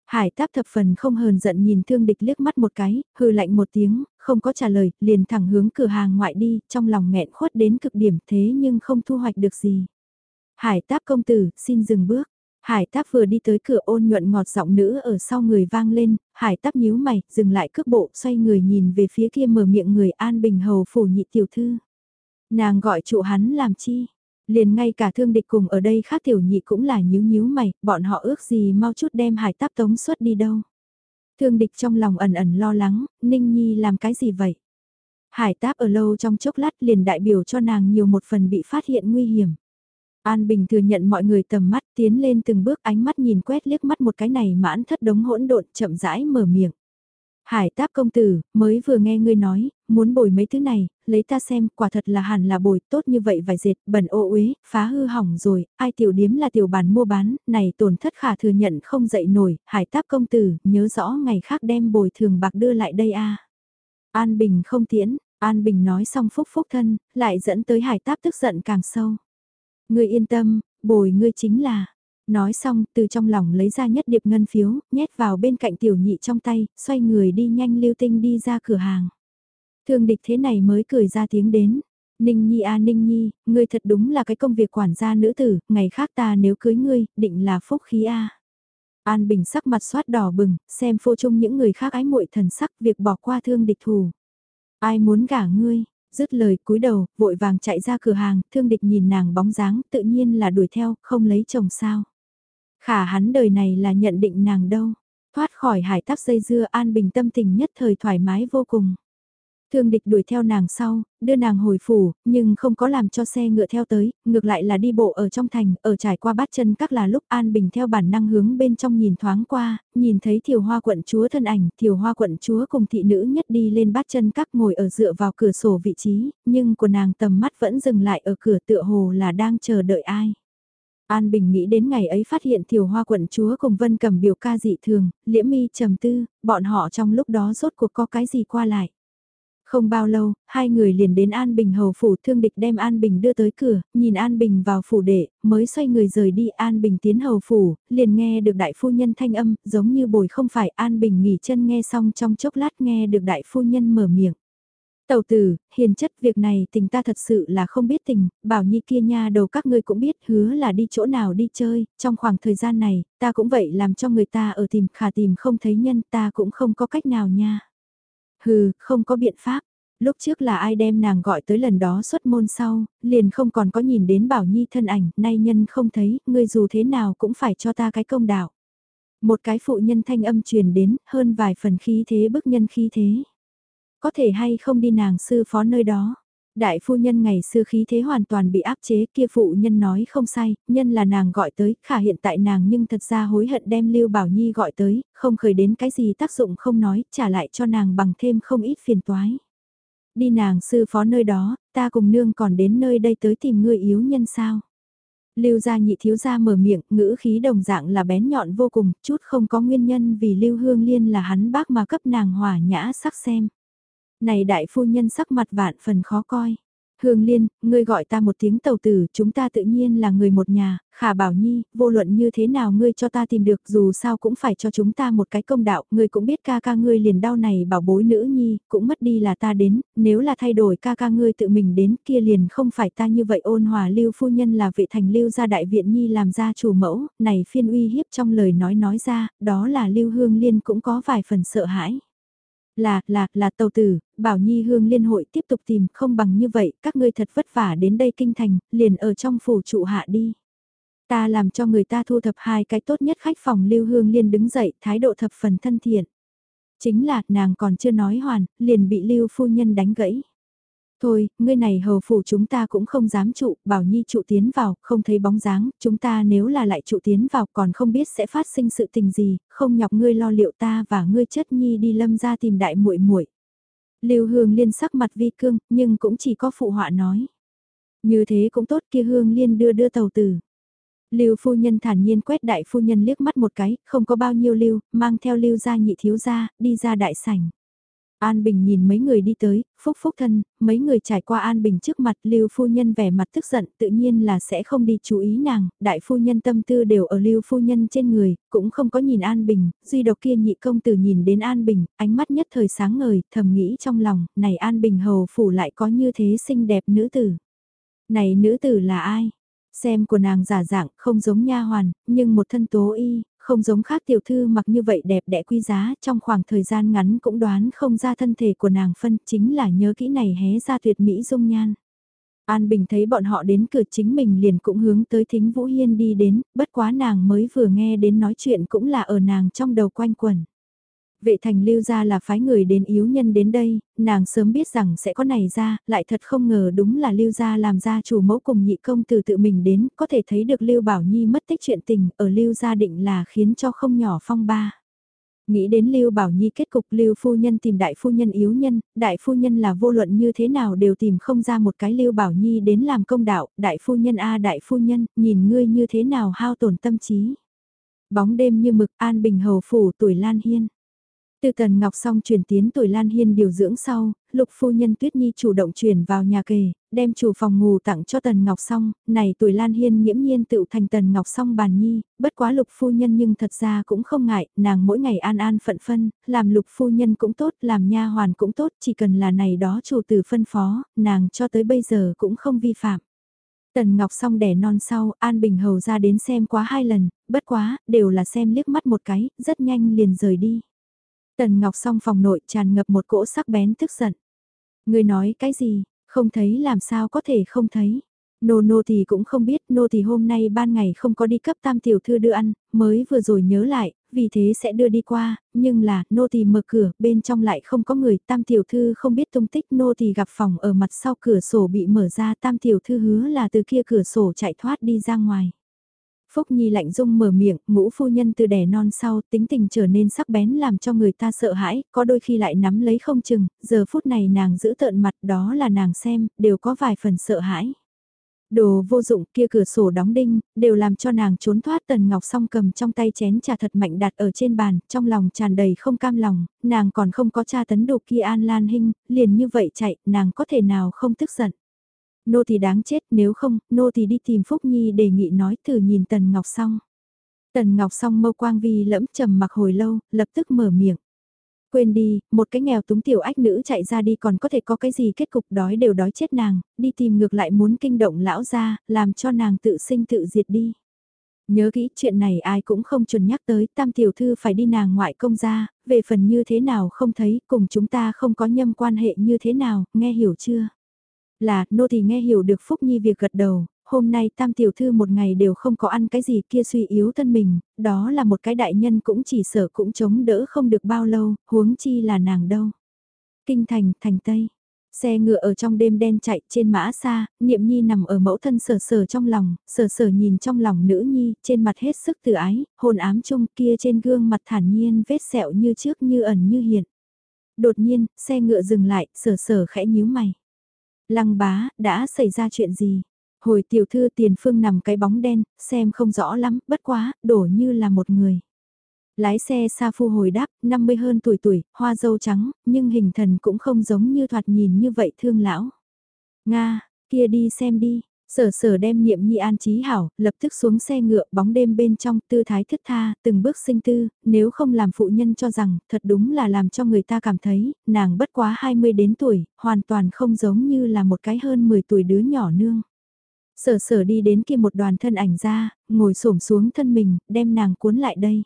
Hải táp thập phần không hờn giận nhìn thương địch liếc mắt một cái, hư lạnh một tiếng, không có trả lời, liền thẳng hướng cửa hàng ngoại đi, trong lòng nghẹn khuất đến cực điểm thế nhưng không thu hoạch được gì. Hải táp công tử, xin dừng bước. Hải táp vừa đi tới cửa ôn nhuận ngọt giọng nữ ở sau người vang lên, hải táp nhíu mày, dừng lại cước bộ, xoay người nhìn về phía kia mở miệng người an bình hầu phủ nhị tiểu thư. Nàng gọi trụ hắn làm chi? Liền ngay cả thương địch cùng ở đây khác tiểu nhị cũng là nhíu nhíu mày, bọn họ ước gì mau chút đem hải táp tống xuất đi đâu. Thương địch trong lòng ẩn ẩn lo lắng, Ninh Nhi làm cái gì vậy? Hải táp ở lâu trong chốc lát liền đại biểu cho nàng nhiều một phần bị phát hiện nguy hiểm. An Bình thừa nhận mọi người tầm mắt tiến lên từng bước ánh mắt nhìn quét liếc mắt một cái này mãn thất đống hỗn độn chậm rãi mở miệng. Hải táp công tử, mới vừa nghe ngươi nói, muốn bồi mấy thứ này, lấy ta xem, quả thật là hẳn là bồi tốt như vậy vài dệt, bẩn ô uế, phá hư hỏng rồi, ai tiểu điếm là tiểu bản mua bán, này tổn thất khả thừa nhận không dậy nổi, hải táp công tử, nhớ rõ ngày khác đem bồi thường bạc đưa lại đây a An Bình không tiễn, An Bình nói xong phúc phúc thân, lại dẫn tới hải táp tức giận càng sâu. Ngươi yên tâm, bồi ngươi chính là, Nói xong, từ trong lòng lấy ra nhất điệp ngân phiếu, nhét vào bên cạnh tiểu nhị trong tay, xoay người đi nhanh lưu tinh đi ra cửa hàng. Thương địch thế này mới cười ra tiếng đến. Ninh Nhi a Ninh Nhi, ngươi thật đúng là cái công việc quản gia nữ tử, ngày khác ta nếu cưới ngươi, định là phúc khí a. An Bình sắc mặt xoát đỏ bừng, xem phô chung những người khác ái muội thần sắc việc bỏ qua thương địch thù. Ai muốn gả ngươi, dứt lời cúi đầu, vội vàng chạy ra cửa hàng, thương địch nhìn nàng bóng dáng, tự nhiên là đuổi theo, không lấy chồng sao. Khả hắn đời này là nhận định nàng đâu, thoát khỏi hải tắc dây dưa An Bình tâm tình nhất thời thoải mái vô cùng. Thương địch đuổi theo nàng sau, đưa nàng hồi phủ, nhưng không có làm cho xe ngựa theo tới, ngược lại là đi bộ ở trong thành, ở trải qua bát chân các là lúc An Bình theo bản năng hướng bên trong nhìn thoáng qua, nhìn thấy thiều hoa quận chúa thân ảnh, thiều hoa quận chúa cùng thị nữ nhất đi lên bát chân các ngồi ở dựa vào cửa sổ vị trí, nhưng của nàng tầm mắt vẫn dừng lại ở cửa tựa hồ là đang chờ đợi ai. An Bình nghĩ đến ngày ấy phát hiện thiều hoa quận chúa cùng vân cầm biểu ca dị thường, liễm mi trầm tư, bọn họ trong lúc đó rốt cuộc có cái gì qua lại. Không bao lâu, hai người liền đến An Bình hầu phủ thương địch đem An Bình đưa tới cửa, nhìn An Bình vào phủ đệ, mới xoay người rời đi An Bình tiến hầu phủ, liền nghe được đại phu nhân thanh âm, giống như bồi không phải An Bình nghỉ chân nghe xong trong chốc lát nghe được đại phu nhân mở miệng. Tầu tử, hiền chất việc này tình ta thật sự là không biết tình, bảo nhi kia nha đầu các ngươi cũng biết hứa là đi chỗ nào đi chơi, trong khoảng thời gian này, ta cũng vậy làm cho người ta ở tìm khả tìm không thấy nhân ta cũng không có cách nào nha. Hừ, không có biện pháp. Lúc trước là ai đem nàng gọi tới lần đó xuất môn sau, liền không còn có nhìn đến Bảo Nhi thân ảnh, nay nhân không thấy, ngươi dù thế nào cũng phải cho ta cái công đạo. Một cái phụ nhân thanh âm truyền đến, hơn vài phần khí thế bức nhân khí thế. Có thể hay không đi nàng sư phó nơi đó. Đại phu nhân ngày xưa khí thế hoàn toàn bị áp chế kia phụ nhân nói không sai, nhân là nàng gọi tới, khả hiện tại nàng nhưng thật ra hối hận đem Lưu Bảo Nhi gọi tới, không khởi đến cái gì tác dụng không nói, trả lại cho nàng bằng thêm không ít phiền toái. Đi nàng sư phó nơi đó, ta cùng nương còn đến nơi đây tới tìm người yếu nhân sao. Lưu gia nhị thiếu gia mở miệng, ngữ khí đồng dạng là bén nhọn vô cùng, chút không có nguyên nhân vì Lưu Hương Liên là hắn bác mà cấp nàng hòa nhã sắc xem. Này đại phu nhân sắc mặt vạn phần khó coi. Hương Liên, ngươi gọi ta một tiếng tàu tử, chúng ta tự nhiên là người một nhà, khả bảo nhi, vô luận như thế nào ngươi cho ta tìm được dù sao cũng phải cho chúng ta một cái công đạo, ngươi cũng biết ca ca ngươi liền đau này bảo bối nữ nhi, cũng mất đi là ta đến, nếu là thay đổi ca ca ngươi tự mình đến kia liền không phải ta như vậy ôn hòa lưu phu nhân là vệ thành lưu gia đại viện nhi làm gia chủ mẫu, này phiên uy hiếp trong lời nói nói ra, đó là lưu hương liên cũng có vài phần sợ hãi. Là, là, là tàu tử, bảo nhi hương liên hội tiếp tục tìm, không bằng như vậy, các ngươi thật vất vả đến đây kinh thành, liền ở trong phủ trụ hạ đi. Ta làm cho người ta thu thập hai cái tốt nhất khách phòng lưu hương liên đứng dậy, thái độ thập phần thân thiện. Chính là, nàng còn chưa nói hoàn, liền bị lưu phu nhân đánh gãy. Thôi, ngươi này hầu phủ chúng ta cũng không dám trụ, bảo nhi trụ tiến vào, không thấy bóng dáng, chúng ta nếu là lại trụ tiến vào còn không biết sẽ phát sinh sự tình gì, không nhọc ngươi lo liệu ta và ngươi chất nhi đi lâm ra tìm đại muội muội. Lưu Hương Liên sắc mặt vi cương, nhưng cũng chỉ có phụ họa nói. Như thế cũng tốt kia Hương Liên đưa đưa tàu tử. Lưu phu nhân thản nhiên quét đại phu nhân liếc mắt một cái, không có bao nhiêu lưu, mang theo lưu gia nhị thiếu gia, đi ra đại sảnh. An Bình nhìn mấy người đi tới, phúc phúc thân, mấy người trải qua An Bình trước mặt Lưu Phu Nhân vẻ mặt tức giận tự nhiên là sẽ không đi chú ý nàng, đại phu nhân tâm tư đều ở Lưu Phu Nhân trên người, cũng không có nhìn An Bình, duy độc kia nhị công tử nhìn đến An Bình, ánh mắt nhất thời sáng ngời, thầm nghĩ trong lòng, này An Bình hầu phủ lại có như thế xinh đẹp nữ tử. Này nữ tử là ai? Xem của nàng giả dạng không giống nha hoàn, nhưng một thân tố y, không giống khác tiểu thư mặc như vậy đẹp đẽ quý giá, trong khoảng thời gian ngắn cũng đoán không ra thân thể của nàng phân, chính là nhớ kỹ này hé ra tuyệt mỹ dung nhan. An Bình thấy bọn họ đến cửa chính mình liền cũng hướng tới Thính Vũ Hiên đi đến, bất quá nàng mới vừa nghe đến nói chuyện cũng là ở nàng trong đầu quanh quẩn. Vệ thành lưu ra là phái người đến yếu nhân đến đây, nàng sớm biết rằng sẽ có này ra, lại thật không ngờ đúng là lưu gia làm gia chủ mẫu cùng nhị công từ tự mình đến, có thể thấy được lưu bảo nhi mất tích chuyện tình ở lưu gia định là khiến cho không nhỏ phong ba. Nghĩ đến Lưu Bảo Nhi kết cục Lưu Phu Nhân tìm Đại Phu Nhân yếu nhân, Đại Phu Nhân là vô luận như thế nào đều tìm không ra một cái Lưu Bảo Nhi đến làm công đạo, Đại Phu Nhân A Đại Phu Nhân, nhìn ngươi như thế nào hao tổn tâm trí. Bóng đêm như mực An Bình Hầu Phủ tuổi Lan Hiên. Từ Tần Ngọc xong chuyển tiến tuổi Lan Hiên điều dưỡng sau, lục phu nhân Tuyết Nhi chủ động chuyển vào nhà kề, đem chủ phòng ngủ tặng cho Tần Ngọc Song, này tuổi Lan Hiên nghiễm nhiên tự thành Tần Ngọc Song bàn nhi, bất quá lục phu nhân nhưng thật ra cũng không ngại, nàng mỗi ngày an an phận phân, làm lục phu nhân cũng tốt, làm nha hoàn cũng tốt, chỉ cần là này đó chủ tử phân phó, nàng cho tới bây giờ cũng không vi phạm. Tần Ngọc Song đẻ non sau, An Bình Hầu ra đến xem quá hai lần, bất quá, đều là xem liếc mắt một cái, rất nhanh liền rời đi. Tần Ngọc Song phòng nội tràn ngập một cỗ sắc bén tức giận. Người nói cái gì, không thấy làm sao có thể không thấy. Nô nô thì cũng không biết, nô thì hôm nay ban ngày không có đi cấp tam tiểu thư đưa ăn, mới vừa rồi nhớ lại, vì thế sẽ đưa đi qua, nhưng là, nô thì mở cửa, bên trong lại không có người, tam tiểu thư không biết tung tích, nô thì gặp phòng ở mặt sau cửa sổ bị mở ra, tam tiểu thư hứa là từ kia cửa sổ chạy thoát đi ra ngoài. Phúc Nhi lạnh dung mở miệng, ngũ phu nhân từ đẻ non sau tính tình trở nên sắc bén làm cho người ta sợ hãi, có đôi khi lại nắm lấy không chừng, giờ phút này nàng giữ tợn mặt đó là nàng xem, đều có vài phần sợ hãi. Đồ vô dụng kia cửa sổ đóng đinh, đều làm cho nàng trốn thoát tần ngọc song cầm trong tay chén trà thật mạnh đặt ở trên bàn, trong lòng tràn đầy không cam lòng, nàng còn không có cha tấn đồ kia an lan hinh, liền như vậy chạy, nàng có thể nào không tức giận. Nô thì đáng chết nếu không, nô thì đi tìm Phúc Nhi đề nghị nói thử nhìn Tần Ngọc Song. Tần Ngọc Song mâu quang vi lẫm trầm mặc hồi lâu, lập tức mở miệng. Quên đi, một cái nghèo túng tiểu ách nữ chạy ra đi còn có thể có cái gì kết cục đói đều đói chết nàng, đi tìm ngược lại muốn kinh động lão ra, làm cho nàng tự sinh tự diệt đi. Nhớ kỹ chuyện này ai cũng không chuẩn nhắc tới, tam tiểu thư phải đi nàng ngoại công ra, về phần như thế nào không thấy, cùng chúng ta không có nhâm quan hệ như thế nào, nghe hiểu chưa? Là, nô thì nghe hiểu được Phúc Nhi việc gật đầu, hôm nay tam tiểu thư một ngày đều không có ăn cái gì kia suy yếu thân mình, đó là một cái đại nhân cũng chỉ sợ cũng chống đỡ không được bao lâu, huống chi là nàng đâu. Kinh thành, thành Tây. Xe ngựa ở trong đêm đen chạy trên mã xa, niệm nhi nằm ở mẫu thân sờ sờ trong lòng, sờ sờ nhìn trong lòng nữ nhi, trên mặt hết sức tự ái, hồn ám chung kia trên gương mặt thản nhiên vết sẹo như trước như ẩn như hiện. Đột nhiên, xe ngựa dừng lại, sờ sờ khẽ nhíu mày. Lăng bá, đã xảy ra chuyện gì? Hồi tiểu thư tiền phương nằm cái bóng đen, xem không rõ lắm, bất quá, đổ như là một người. Lái xe xa phu hồi đáp, 50 hơn tuổi tuổi, hoa dâu trắng, nhưng hình thần cũng không giống như thoạt nhìn như vậy thương lão. Nga, kia đi xem đi, Sở sở đem niệm nhi an trí hảo, lập tức xuống xe ngựa bóng đêm bên trong tư thái thức tha, từng bước sinh tư, nếu không làm phụ nhân cho rằng, thật đúng là làm cho người ta cảm thấy, nàng bất quá 20 đến tuổi, hoàn toàn không giống như là một cái hơn 10 tuổi đứa nhỏ nương. Sở sở đi đến kia một đoàn thân ảnh ra, ngồi xổm xuống thân mình, đem nàng cuốn lại đây.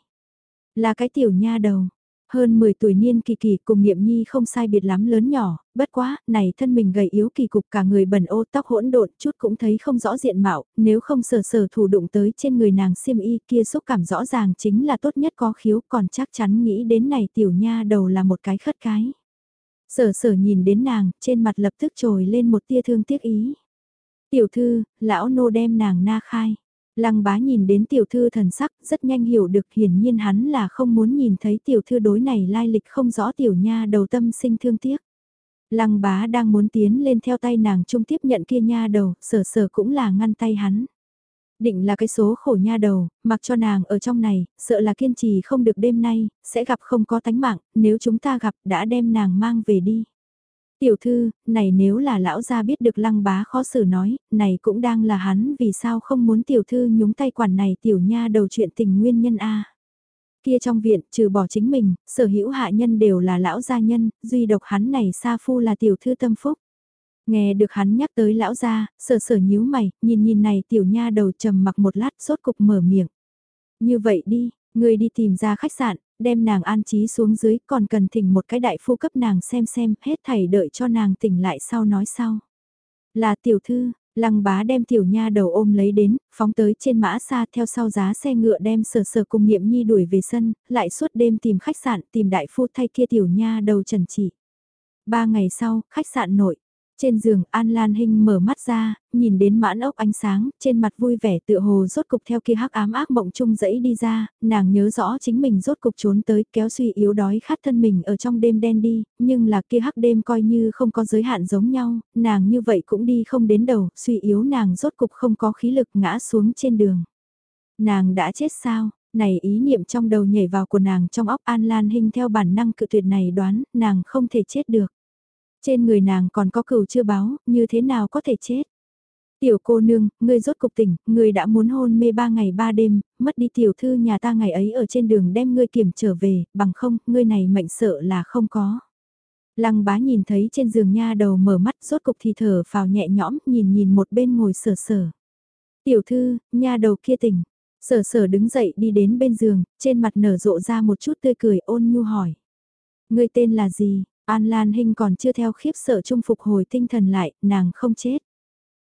Là cái tiểu nha đầu, hơn 10 tuổi niên kỳ kỳ cùng niệm nhi không sai biệt lắm lớn nhỏ, bất quá, này thân mình gầy yếu kỳ cục cả người bẩn ô tóc hỗn độn chút cũng thấy không rõ diện mạo, nếu không sờ sờ thủ đụng tới trên người nàng xiêm y kia xúc cảm rõ ràng chính là tốt nhất có khiếu còn chắc chắn nghĩ đến này tiểu nha đầu là một cái khất cái. Sở sở nhìn đến nàng, trên mặt lập tức trồi lên một tia thương tiếc ý. Tiểu thư, lão nô đem nàng na khai. Lăng bá nhìn đến tiểu thư thần sắc, rất nhanh hiểu được hiển nhiên hắn là không muốn nhìn thấy tiểu thư đối này lai lịch không rõ tiểu nha đầu tâm sinh thương tiếc. Lăng bá đang muốn tiến lên theo tay nàng trung tiếp nhận kia nha đầu, sở sở cũng là ngăn tay hắn. Định là cái số khổ nha đầu, mặc cho nàng ở trong này, sợ là kiên trì không được đêm nay, sẽ gặp không có tánh mạng, nếu chúng ta gặp đã đem nàng mang về đi. Tiểu thư, này nếu là lão gia biết được lăng bá khó xử nói, này cũng đang là hắn vì sao không muốn tiểu thư nhúng tay quản này tiểu nha đầu chuyện tình nguyên nhân a Kia trong viện, trừ bỏ chính mình, sở hữu hạ nhân đều là lão gia nhân, duy độc hắn này sa phu là tiểu thư tâm phúc. Nghe được hắn nhắc tới lão gia, sở sở nhíu mày, nhìn nhìn này tiểu nha đầu trầm mặc một lát sốt cục mở miệng. Như vậy đi, người đi tìm ra khách sạn, đem nàng an trí xuống dưới còn cần thỉnh một cái đại phu cấp nàng xem xem, hết thảy đợi cho nàng tỉnh lại sau nói sau. Là tiểu thư, lăng bá đem tiểu nha đầu ôm lấy đến, phóng tới trên mã xa theo sau giá xe ngựa đem sờ sờ cùng niệm nhi đuổi về sân, lại suốt đêm tìm khách sạn tìm đại phu thay kia tiểu nha đầu trần chỉ. Ba ngày sau, khách sạn nội, trên giường An Lan Hinh mở mắt ra, nhìn đến mãn ốc ánh sáng, trên mặt vui vẻ tựa hồ rốt cục theo kia hắc ám ác mộng chung dẫy đi ra, nàng nhớ rõ chính mình rốt cục trốn tới kéo suy yếu đói khát thân mình ở trong đêm đen đi, nhưng là kia hắc đêm coi như không có giới hạn giống nhau, nàng như vậy cũng đi không đến đầu, suy yếu nàng rốt cục không có khí lực ngã xuống trên đường. Nàng đã chết sao? Này ý niệm trong đầu nhảy vào của nàng trong óc An Lan Hinh theo bản năng cự tuyệt này đoán, nàng không thể chết được trên người nàng còn có cừu chưa báo, như thế nào có thể chết. Tiểu cô nương, ngươi rốt cục tỉnh, ngươi đã muốn hôn mê ba ngày ba đêm, mất đi tiểu thư nhà ta ngày ấy ở trên đường đem ngươi kiểm trở về, bằng không, ngươi này mệnh sợ là không có. Lăng bá nhìn thấy trên giường nha đầu mở mắt rốt cục thì thở vào nhẹ nhõm, nhìn nhìn một bên ngồi sở sở. Tiểu thư, nha đầu kia tỉnh. Sở sở đứng dậy đi đến bên giường, trên mặt nở rộ ra một chút tươi cười ôn nhu hỏi. Ngươi tên là gì? An Lan Hinh còn chưa theo khiếp sợ chung phục hồi tinh thần lại, nàng không chết.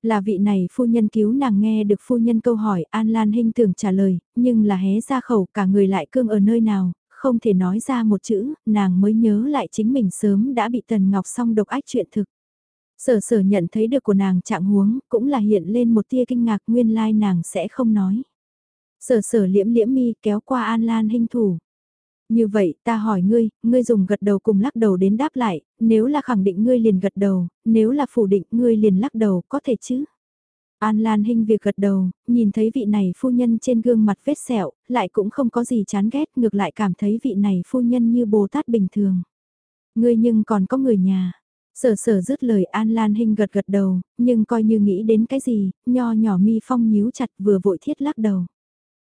Là vị này phu nhân cứu nàng nghe được phu nhân câu hỏi An Lan Hinh tưởng trả lời, nhưng là hé ra khẩu cả người lại cương ở nơi nào, không thể nói ra một chữ, nàng mới nhớ lại chính mình sớm đã bị Tần Ngọc song độc ách chuyện thực. Sở sở nhận thấy được của nàng trạng huống, cũng là hiện lên một tia kinh ngạc nguyên lai nàng sẽ không nói. Sở sở liễm liễm mi kéo qua An Lan Hinh thủ. Như vậy ta hỏi ngươi, ngươi dùng gật đầu cùng lắc đầu đến đáp lại, nếu là khẳng định ngươi liền gật đầu, nếu là phủ định ngươi liền lắc đầu, có thể chứ? An Lan Hinh việc gật đầu, nhìn thấy vị này phu nhân trên gương mặt vết sẹo, lại cũng không có gì chán ghét, ngược lại cảm thấy vị này phu nhân như Bồ Tát bình thường. Ngươi nhưng còn có người nhà. Sở sở dứt lời An Lan Hinh gật gật đầu, nhưng coi như nghĩ đến cái gì, nho nhỏ mi phong nhíu chặt vừa vội thiết lắc đầu.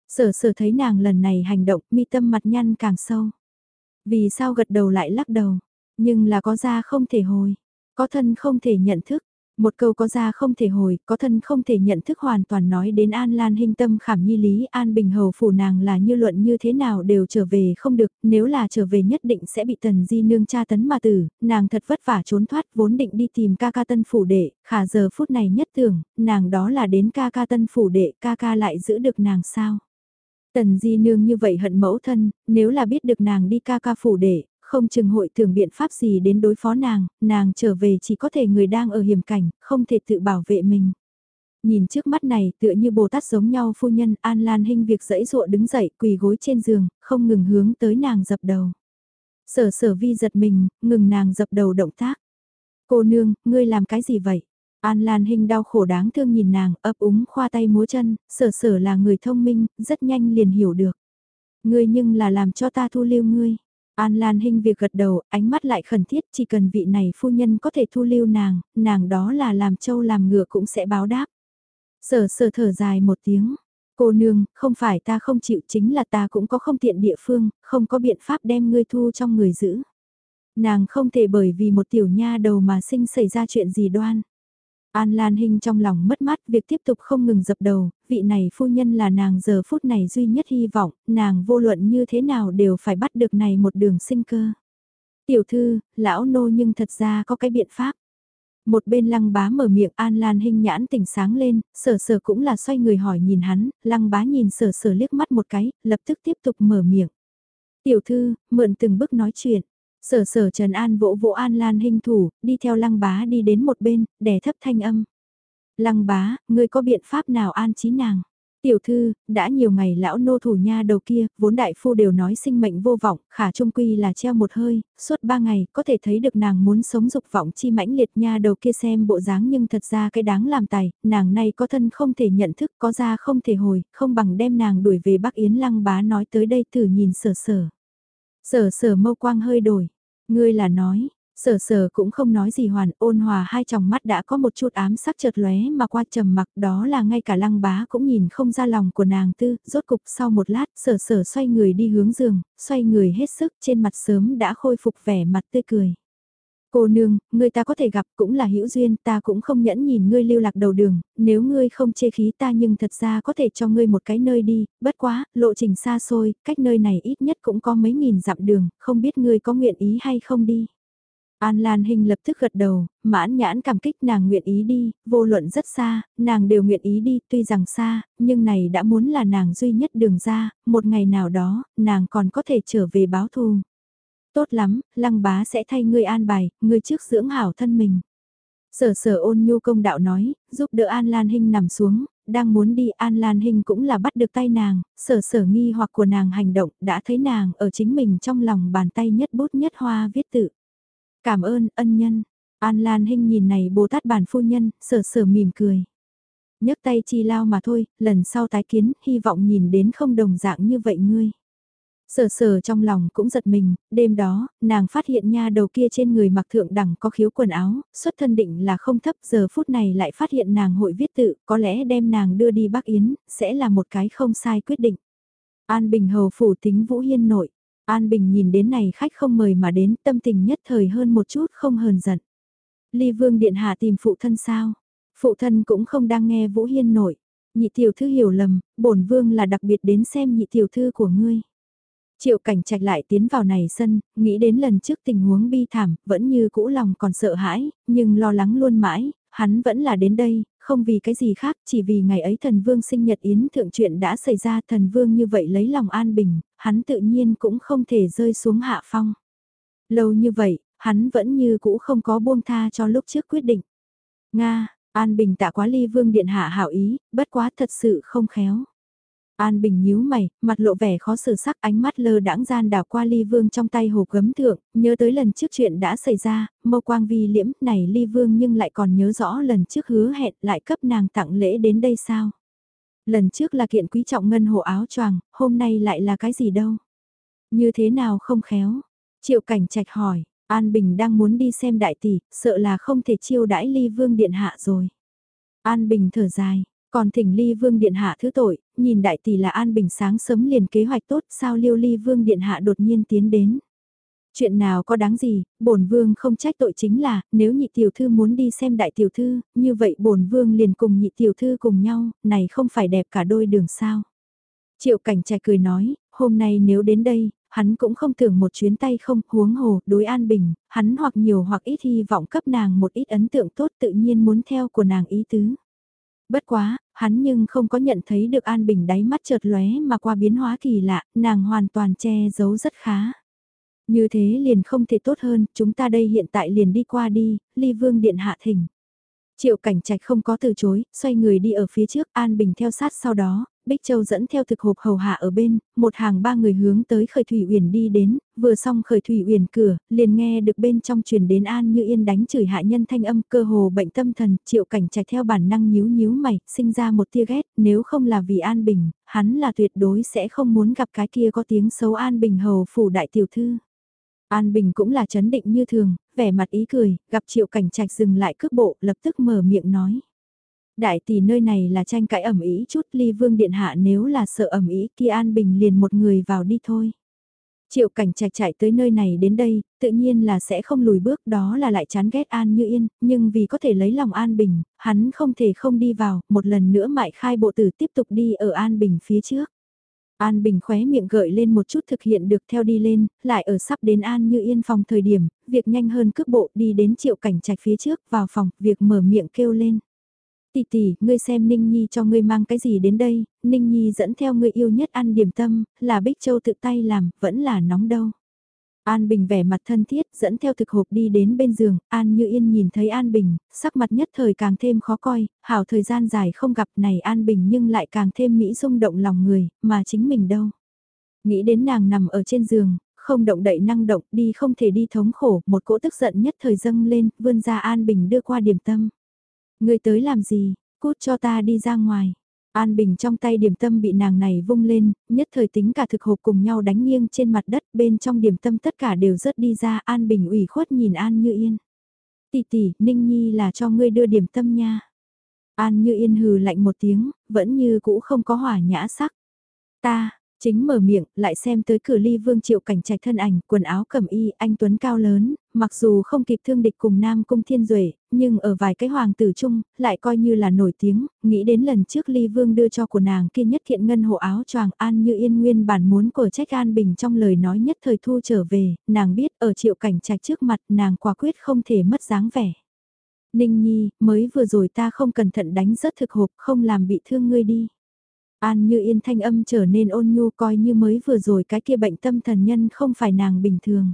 Sở sở thấy nàng lần này hành động, mi tâm mặt nhăn càng sâu. Vì sao gật đầu lại lắc đầu, nhưng là có ra không thể hồi, có thân không thể nhận thức, một câu có ra không thể hồi, có thân không thể nhận thức hoàn toàn nói đến An Lan hình tâm khảm nhi lý An Bình Hầu phủ nàng là như luận như thế nào đều trở về không được, nếu là trở về nhất định sẽ bị tần di nương tra tấn mà tử, nàng thật vất vả trốn thoát vốn định đi tìm ca ca tân phủ đệ, khả giờ phút này nhất tưởng, nàng đó là đến ca ca tân phủ đệ, ca ca lại giữ được nàng sao. Tần di nương như vậy hận mẫu thân, nếu là biết được nàng đi ca ca phủ để không chừng hội thường biện pháp gì đến đối phó nàng, nàng trở về chỉ có thể người đang ở hiểm cảnh, không thể tự bảo vệ mình. Nhìn trước mắt này tựa như Bồ Tát giống nhau phu nhân An Lan Hinh việc dẫy dụa đứng dậy quỳ gối trên giường, không ngừng hướng tới nàng dập đầu. Sở sở vi giật mình, ngừng nàng dập đầu động tác. Cô nương, ngươi làm cái gì vậy? An Lan Hinh đau khổ đáng thương nhìn nàng, ấp úng khoa tay múa chân, sở sở là người thông minh, rất nhanh liền hiểu được. Ngươi nhưng là làm cho ta thu lưu ngươi. An Lan Hinh việc gật đầu, ánh mắt lại khẩn thiết, chỉ cần vị này phu nhân có thể thu lưu nàng, nàng đó là làm châu làm ngựa cũng sẽ báo đáp. Sở sở thở dài một tiếng. Cô nương, không phải ta không chịu chính là ta cũng có không tiện địa phương, không có biện pháp đem ngươi thu trong người giữ. Nàng không thể bởi vì một tiểu nha đầu mà sinh xảy ra chuyện gì đoan. An Lan Hinh trong lòng mất mát việc tiếp tục không ngừng dập đầu, vị này phu nhân là nàng giờ phút này duy nhất hy vọng, nàng vô luận như thế nào đều phải bắt được này một đường sinh cơ. Tiểu thư, lão nô nhưng thật ra có cái biện pháp. Một bên lăng bá mở miệng An Lan Hinh nhãn tỉnh sáng lên, sở sở cũng là xoay người hỏi nhìn hắn, lăng bá nhìn sở sở liếc mắt một cái, lập tức tiếp tục mở miệng. Tiểu thư, mượn từng bước nói chuyện. Sở sở Trần An vỗ vỗ An Lan hình thủ, đi theo lăng bá đi đến một bên, đè thấp thanh âm. Lăng bá, ngươi có biện pháp nào an trí nàng? Tiểu thư, đã nhiều ngày lão nô thủ nha đầu kia, vốn đại phu đều nói sinh mệnh vô vọng, khả trung quy là treo một hơi, suốt ba ngày, có thể thấy được nàng muốn sống dục vọng chi mãnh liệt nha đầu kia xem bộ dáng nhưng thật ra cái đáng làm tài, nàng này có thân không thể nhận thức, có ra không thể hồi, không bằng đem nàng đuổi về Bắc Yến lăng bá nói tới đây thử nhìn sở sở. Sở sở mâu quang hơi đổi, Ngươi là nói, sở sở cũng không nói gì hoàn, ôn hòa hai tròng mắt đã có một chút ám sắc chợt lóe mà qua trầm mặc đó là ngay cả lăng bá cũng nhìn không ra lòng của nàng tư, rốt cục sau một lát sở sở xoay người đi hướng giường, xoay người hết sức trên mặt sớm đã khôi phục vẻ mặt tươi cười. Cô nương, người ta có thể gặp cũng là hữu duyên, ta cũng không nhẫn nhìn ngươi lưu lạc đầu đường, nếu ngươi không chê khí ta nhưng thật ra có thể cho ngươi một cái nơi đi, bất quá, lộ trình xa xôi, cách nơi này ít nhất cũng có mấy nghìn dặm đường, không biết ngươi có nguyện ý hay không đi. An Lan Hình lập tức gật đầu, mãn nhãn cảm kích nàng nguyện ý đi, vô luận rất xa, nàng đều nguyện ý đi, tuy rằng xa, nhưng này đã muốn là nàng duy nhất đường ra, một ngày nào đó, nàng còn có thể trở về báo thù. Tốt lắm, lăng bá sẽ thay ngươi an bài, ngươi trước dưỡng hảo thân mình. Sở sở ôn nhu công đạo nói, giúp đỡ An Lan Hinh nằm xuống, đang muốn đi An Lan Hinh cũng là bắt được tay nàng, sở sở nghi hoặc của nàng hành động, đã thấy nàng ở chính mình trong lòng bàn tay nhất bút nhất hoa viết tự. Cảm ơn, ân nhân. An Lan Hinh nhìn này Bồ Tát bản phu nhân, sở sở mỉm cười. nhấc tay chi lao mà thôi, lần sau tái kiến, hy vọng nhìn đến không đồng dạng như vậy ngươi. Sở sở trong lòng cũng giật mình, đêm đó, nàng phát hiện nha đầu kia trên người mặc thượng đẳng có khiếu quần áo, xuất thân định là không thấp giờ phút này lại phát hiện nàng hội viết tự, có lẽ đem nàng đưa đi Bắc Yến, sẽ là một cái không sai quyết định. An Bình hầu phủ tính Vũ Hiên nội, An Bình nhìn đến này khách không mời mà đến tâm tình nhất thời hơn một chút không hờn giận. Ly Vương Điện Hạ tìm phụ thân sao? Phụ thân cũng không đang nghe Vũ Hiên nội. Nhị tiểu thư hiểu lầm, bổn vương là đặc biệt đến xem nhị tiểu thư của ngươi. Triệu cảnh trạch lại tiến vào này sân, nghĩ đến lần trước tình huống bi thảm, vẫn như cũ lòng còn sợ hãi, nhưng lo lắng luôn mãi, hắn vẫn là đến đây, không vì cái gì khác, chỉ vì ngày ấy thần vương sinh nhật yến thượng chuyện đã xảy ra thần vương như vậy lấy lòng an bình, hắn tự nhiên cũng không thể rơi xuống hạ phong. Lâu như vậy, hắn vẫn như cũ không có buông tha cho lúc trước quyết định. Nga, An Bình tạ quá ly vương điện hạ hảo ý, bất quá thật sự không khéo. An Bình nhíu mày, mặt lộ vẻ khó xử sắc ánh mắt lơ đãng gian đảo qua ly vương trong tay hồ gấm thượng, nhớ tới lần trước chuyện đã xảy ra, mâu quang vi liễm này ly vương nhưng lại còn nhớ rõ lần trước hứa hẹn lại cấp nàng tặng lễ đến đây sao. Lần trước là kiện quý trọng ngân hộ áo choàng, hôm nay lại là cái gì đâu. Như thế nào không khéo? Triệu cảnh trạch hỏi, An Bình đang muốn đi xem đại tỷ, sợ là không thể chiêu đãi ly vương điện hạ rồi. An Bình thở dài, còn thỉnh ly vương điện hạ thứ tội, nhìn đại tỷ là An Bình sáng sớm liền kế hoạch tốt sao liêu ly vương điện hạ đột nhiên tiến đến. Chuyện nào có đáng gì, bổn vương không trách tội chính là, nếu nhị tiểu thư muốn đi xem đại tiểu thư, như vậy bổn vương liền cùng nhị tiểu thư cùng nhau, này không phải đẹp cả đôi đường sao. Triệu cảnh trai cười nói, hôm nay nếu đến đây, hắn cũng không tưởng một chuyến tay không huống hồ, đối an bình, hắn hoặc nhiều hoặc ít hy vọng cấp nàng một ít ấn tượng tốt tự nhiên muốn theo của nàng ý tứ. Bất quá, hắn nhưng không có nhận thấy được An Bình đáy mắt chợt lóe mà qua biến hóa kỳ lạ, nàng hoàn toàn che giấu rất khá. Như thế liền không thể tốt hơn, chúng ta đây hiện tại liền đi qua đi, ly vương điện hạ thỉnh. Triệu cảnh trạch không có từ chối, xoay người đi ở phía trước, An Bình theo sát sau đó, Bích Châu dẫn theo thực hộp hầu hạ ở bên, một hàng ba người hướng tới khởi thủy uyển đi đến, vừa xong khởi thủy uyển cửa, liền nghe được bên trong truyền đến An Như Yên đánh chửi hạ nhân thanh âm cơ hồ bệnh tâm thần, triệu cảnh trạch theo bản năng nhíu nhíu mày, sinh ra một tia ghét, nếu không là vì An Bình, hắn là tuyệt đối sẽ không muốn gặp cái kia có tiếng xấu An Bình hầu phủ đại tiểu thư. An Bình cũng là chấn định như thường, vẻ mặt ý cười, gặp triệu cảnh trạch dừng lại cước bộ, lập tức mở miệng nói. Đại tỷ nơi này là tranh cãi ẩm ý chút ly vương điện hạ nếu là sợ ẩm ý kia An Bình liền một người vào đi thôi. Triệu cảnh trạch chạy tới nơi này đến đây, tự nhiên là sẽ không lùi bước đó là lại chán ghét An Như Yên, nhưng vì có thể lấy lòng An Bình, hắn không thể không đi vào, một lần nữa mại khai bộ tử tiếp tục đi ở An Bình phía trước. An Bình khóe miệng gợi lên một chút thực hiện được theo đi lên, lại ở sắp đến An Như Yên phòng thời điểm, việc nhanh hơn cước bộ đi đến triệu cảnh trạch phía trước vào phòng, việc mở miệng kêu lên. Tỷ tỷ, ngươi xem Ninh Nhi cho ngươi mang cái gì đến đây, Ninh Nhi dẫn theo ngươi yêu nhất ăn điểm tâm, là Bích Châu tự tay làm, vẫn là nóng đâu. An Bình vẻ mặt thân thiết, dẫn theo thực hộp đi đến bên giường, An Như Yên nhìn thấy An Bình, sắc mặt nhất thời càng thêm khó coi, hảo thời gian dài không gặp này An Bình nhưng lại càng thêm mỹ rung động lòng người, mà chính mình đâu. Nghĩ đến nàng nằm ở trên giường, không động đậy năng động, đi không thể đi thống khổ, một cỗ tức giận nhất thời dâng lên, vươn ra An Bình đưa qua điểm tâm. Người tới làm gì, cút cho ta đi ra ngoài. An Bình trong tay điểm tâm bị nàng này vung lên, nhất thời tính cả thực hộp cùng nhau đánh nghiêng trên mặt đất bên trong điểm tâm tất cả đều rớt đi ra An Bình ủy khuất nhìn An Như Yên. Tỷ tỷ, Ninh Nhi là cho ngươi đưa điểm tâm nha. An Như Yên hừ lạnh một tiếng, vẫn như cũ không có hỏa nhã sắc. Ta, Chính mở miệng, lại xem tới cửa ly vương triệu cảnh trạch thân ảnh, quần áo cẩm y, anh Tuấn cao lớn, mặc dù không kịp thương địch cùng Nam Cung Thiên Duệ, nhưng ở vài cái hoàng tử chung, lại coi như là nổi tiếng, nghĩ đến lần trước ly vương đưa cho của nàng kia nhất thiện ngân hộ áo choàng an như yên nguyên bản muốn của trách an bình trong lời nói nhất thời thu trở về, nàng biết ở triệu cảnh trạch trước mặt nàng quả quyết không thể mất dáng vẻ. Ninh Nhi, mới vừa rồi ta không cẩn thận đánh rớt thực hộp không làm bị thương ngươi đi. An như yên thanh âm trở nên ôn nhu coi như mới vừa rồi cái kia bệnh tâm thần nhân không phải nàng bình thường.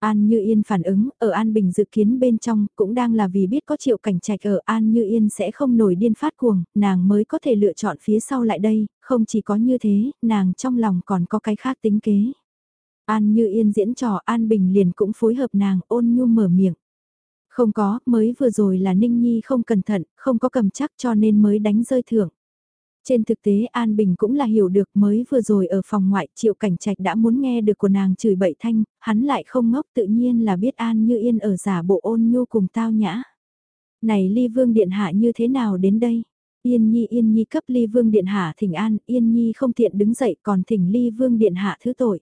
An Như Yên phản ứng, ở An Bình dự kiến bên trong, cũng đang là vì biết có triệu cảnh trạch ở An Như Yên sẽ không nổi điên phát cuồng, nàng mới có thể lựa chọn phía sau lại đây, không chỉ có như thế, nàng trong lòng còn có cái khác tính kế. An Như Yên diễn trò An Bình liền cũng phối hợp nàng ôn nhu mở miệng. Không có, mới vừa rồi là Ninh Nhi không cẩn thận, không có cầm chắc cho nên mới đánh rơi thưởng. Trên thực tế An Bình cũng là hiểu được mới vừa rồi ở phòng ngoại triệu cảnh trạch đã muốn nghe được của nàng chửi bậy thanh, hắn lại không ngốc tự nhiên là biết An như yên ở giả bộ ôn nhu cùng tao nhã. Này ly vương điện hạ như thế nào đến đây? Yên Nhi Yên Nhi cấp ly vương điện hạ thỉnh an, Yên Nhi không tiện đứng dậy còn thỉnh ly vương điện hạ thứ tội.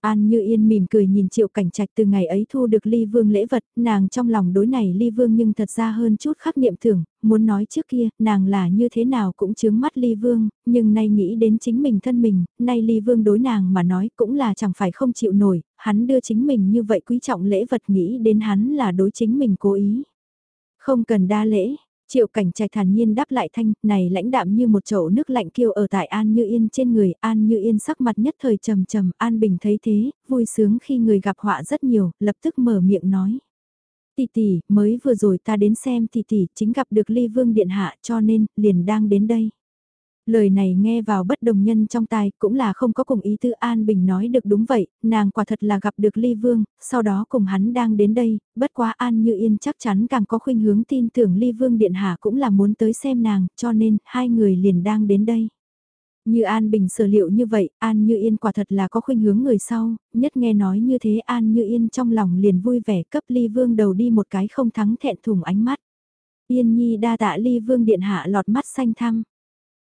An Như Yên mỉm cười nhìn Triệu Cảnh Trạch từ ngày ấy thu được Ly Vương lễ vật, nàng trong lòng đối này Ly Vương nhưng thật ra hơn chút khắc niệm thưởng, muốn nói trước kia, nàng là như thế nào cũng chướng mắt Ly Vương, nhưng nay nghĩ đến chính mình thân mình, nay Ly Vương đối nàng mà nói cũng là chẳng phải không chịu nổi, hắn đưa chính mình như vậy quý trọng lễ vật nghĩ đến hắn là đối chính mình cố ý. Không cần đa lễ, Triệu cảnh trạch thản nhiên đáp lại thanh, này lãnh đạm như một chậu nước lạnh kiêu ở tại An Như Yên trên người, An Như Yên sắc mặt nhất thời trầm trầm, An Bình thấy thế, vui sướng khi người gặp họa rất nhiều, lập tức mở miệng nói. Tỷ tỷ, mới vừa rồi ta đến xem tỷ tỷ, chính gặp được ly vương điện hạ cho nên, liền đang đến đây. Lời này nghe vào bất đồng nhân trong tai cũng là không có cùng ý tư An Bình nói được đúng vậy, nàng quả thật là gặp được Ly Vương, sau đó cùng hắn đang đến đây, bất quá An Như Yên chắc chắn càng có khuynh hướng tin tưởng Ly Vương Điện Hạ cũng là muốn tới xem nàng, cho nên hai người liền đang đến đây. Như An Bình sở liệu như vậy, An Như Yên quả thật là có khuynh hướng người sau, nhất nghe nói như thế An Như Yên trong lòng liền vui vẻ cấp Ly Vương đầu đi một cái không thắng thẹn thùng ánh mắt. Yên Nhi đa tạ Ly Vương Điện Hạ lọt mắt xanh thăm.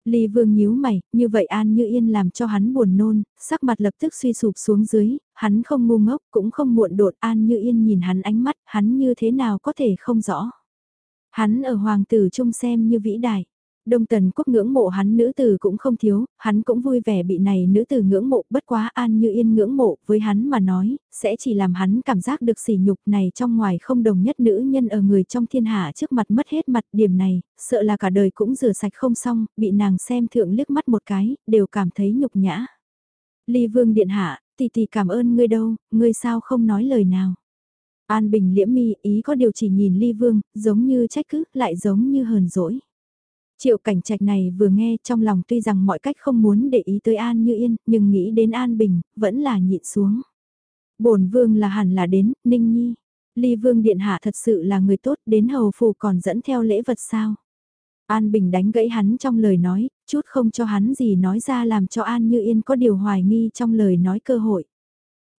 Ly Vương nhíu mày, như vậy An Như Yên làm cho hắn buồn nôn, sắc mặt lập tức suy sụp xuống dưới, hắn không ngu ngốc, cũng không muộn đột An Như Yên nhìn hắn ánh mắt, hắn như thế nào có thể không rõ. Hắn ở hoàng tử trung xem như vĩ đại. Đông Tần Quốc ngưỡng mộ hắn nữ tử cũng không thiếu, hắn cũng vui vẻ bị này nữ tử ngưỡng mộ bất quá an như yên ngưỡng mộ với hắn mà nói, sẽ chỉ làm hắn cảm giác được sỉ nhục này trong ngoài không đồng nhất nữ nhân ở người trong thiên hạ trước mặt mất hết mặt điểm này, sợ là cả đời cũng rửa sạch không xong, bị nàng xem thượng liếc mắt một cái, đều cảm thấy nhục nhã. Ly Vương Điện Hạ, tỷ tỷ cảm ơn ngươi đâu, ngươi sao không nói lời nào. An Bình liễm mi ý có điều chỉ nhìn Ly Vương, giống như trách cứ, lại giống như hờn dỗi. Triệu cảnh trạch này vừa nghe trong lòng tuy rằng mọi cách không muốn để ý tới An Như Yên, nhưng nghĩ đến An Bình, vẫn là nhịn xuống. bổn vương là hẳn là đến, Ninh Nhi. Ly vương điện hạ thật sự là người tốt, đến hầu phù còn dẫn theo lễ vật sao. An Bình đánh gãy hắn trong lời nói, chút không cho hắn gì nói ra làm cho An Như Yên có điều hoài nghi trong lời nói cơ hội.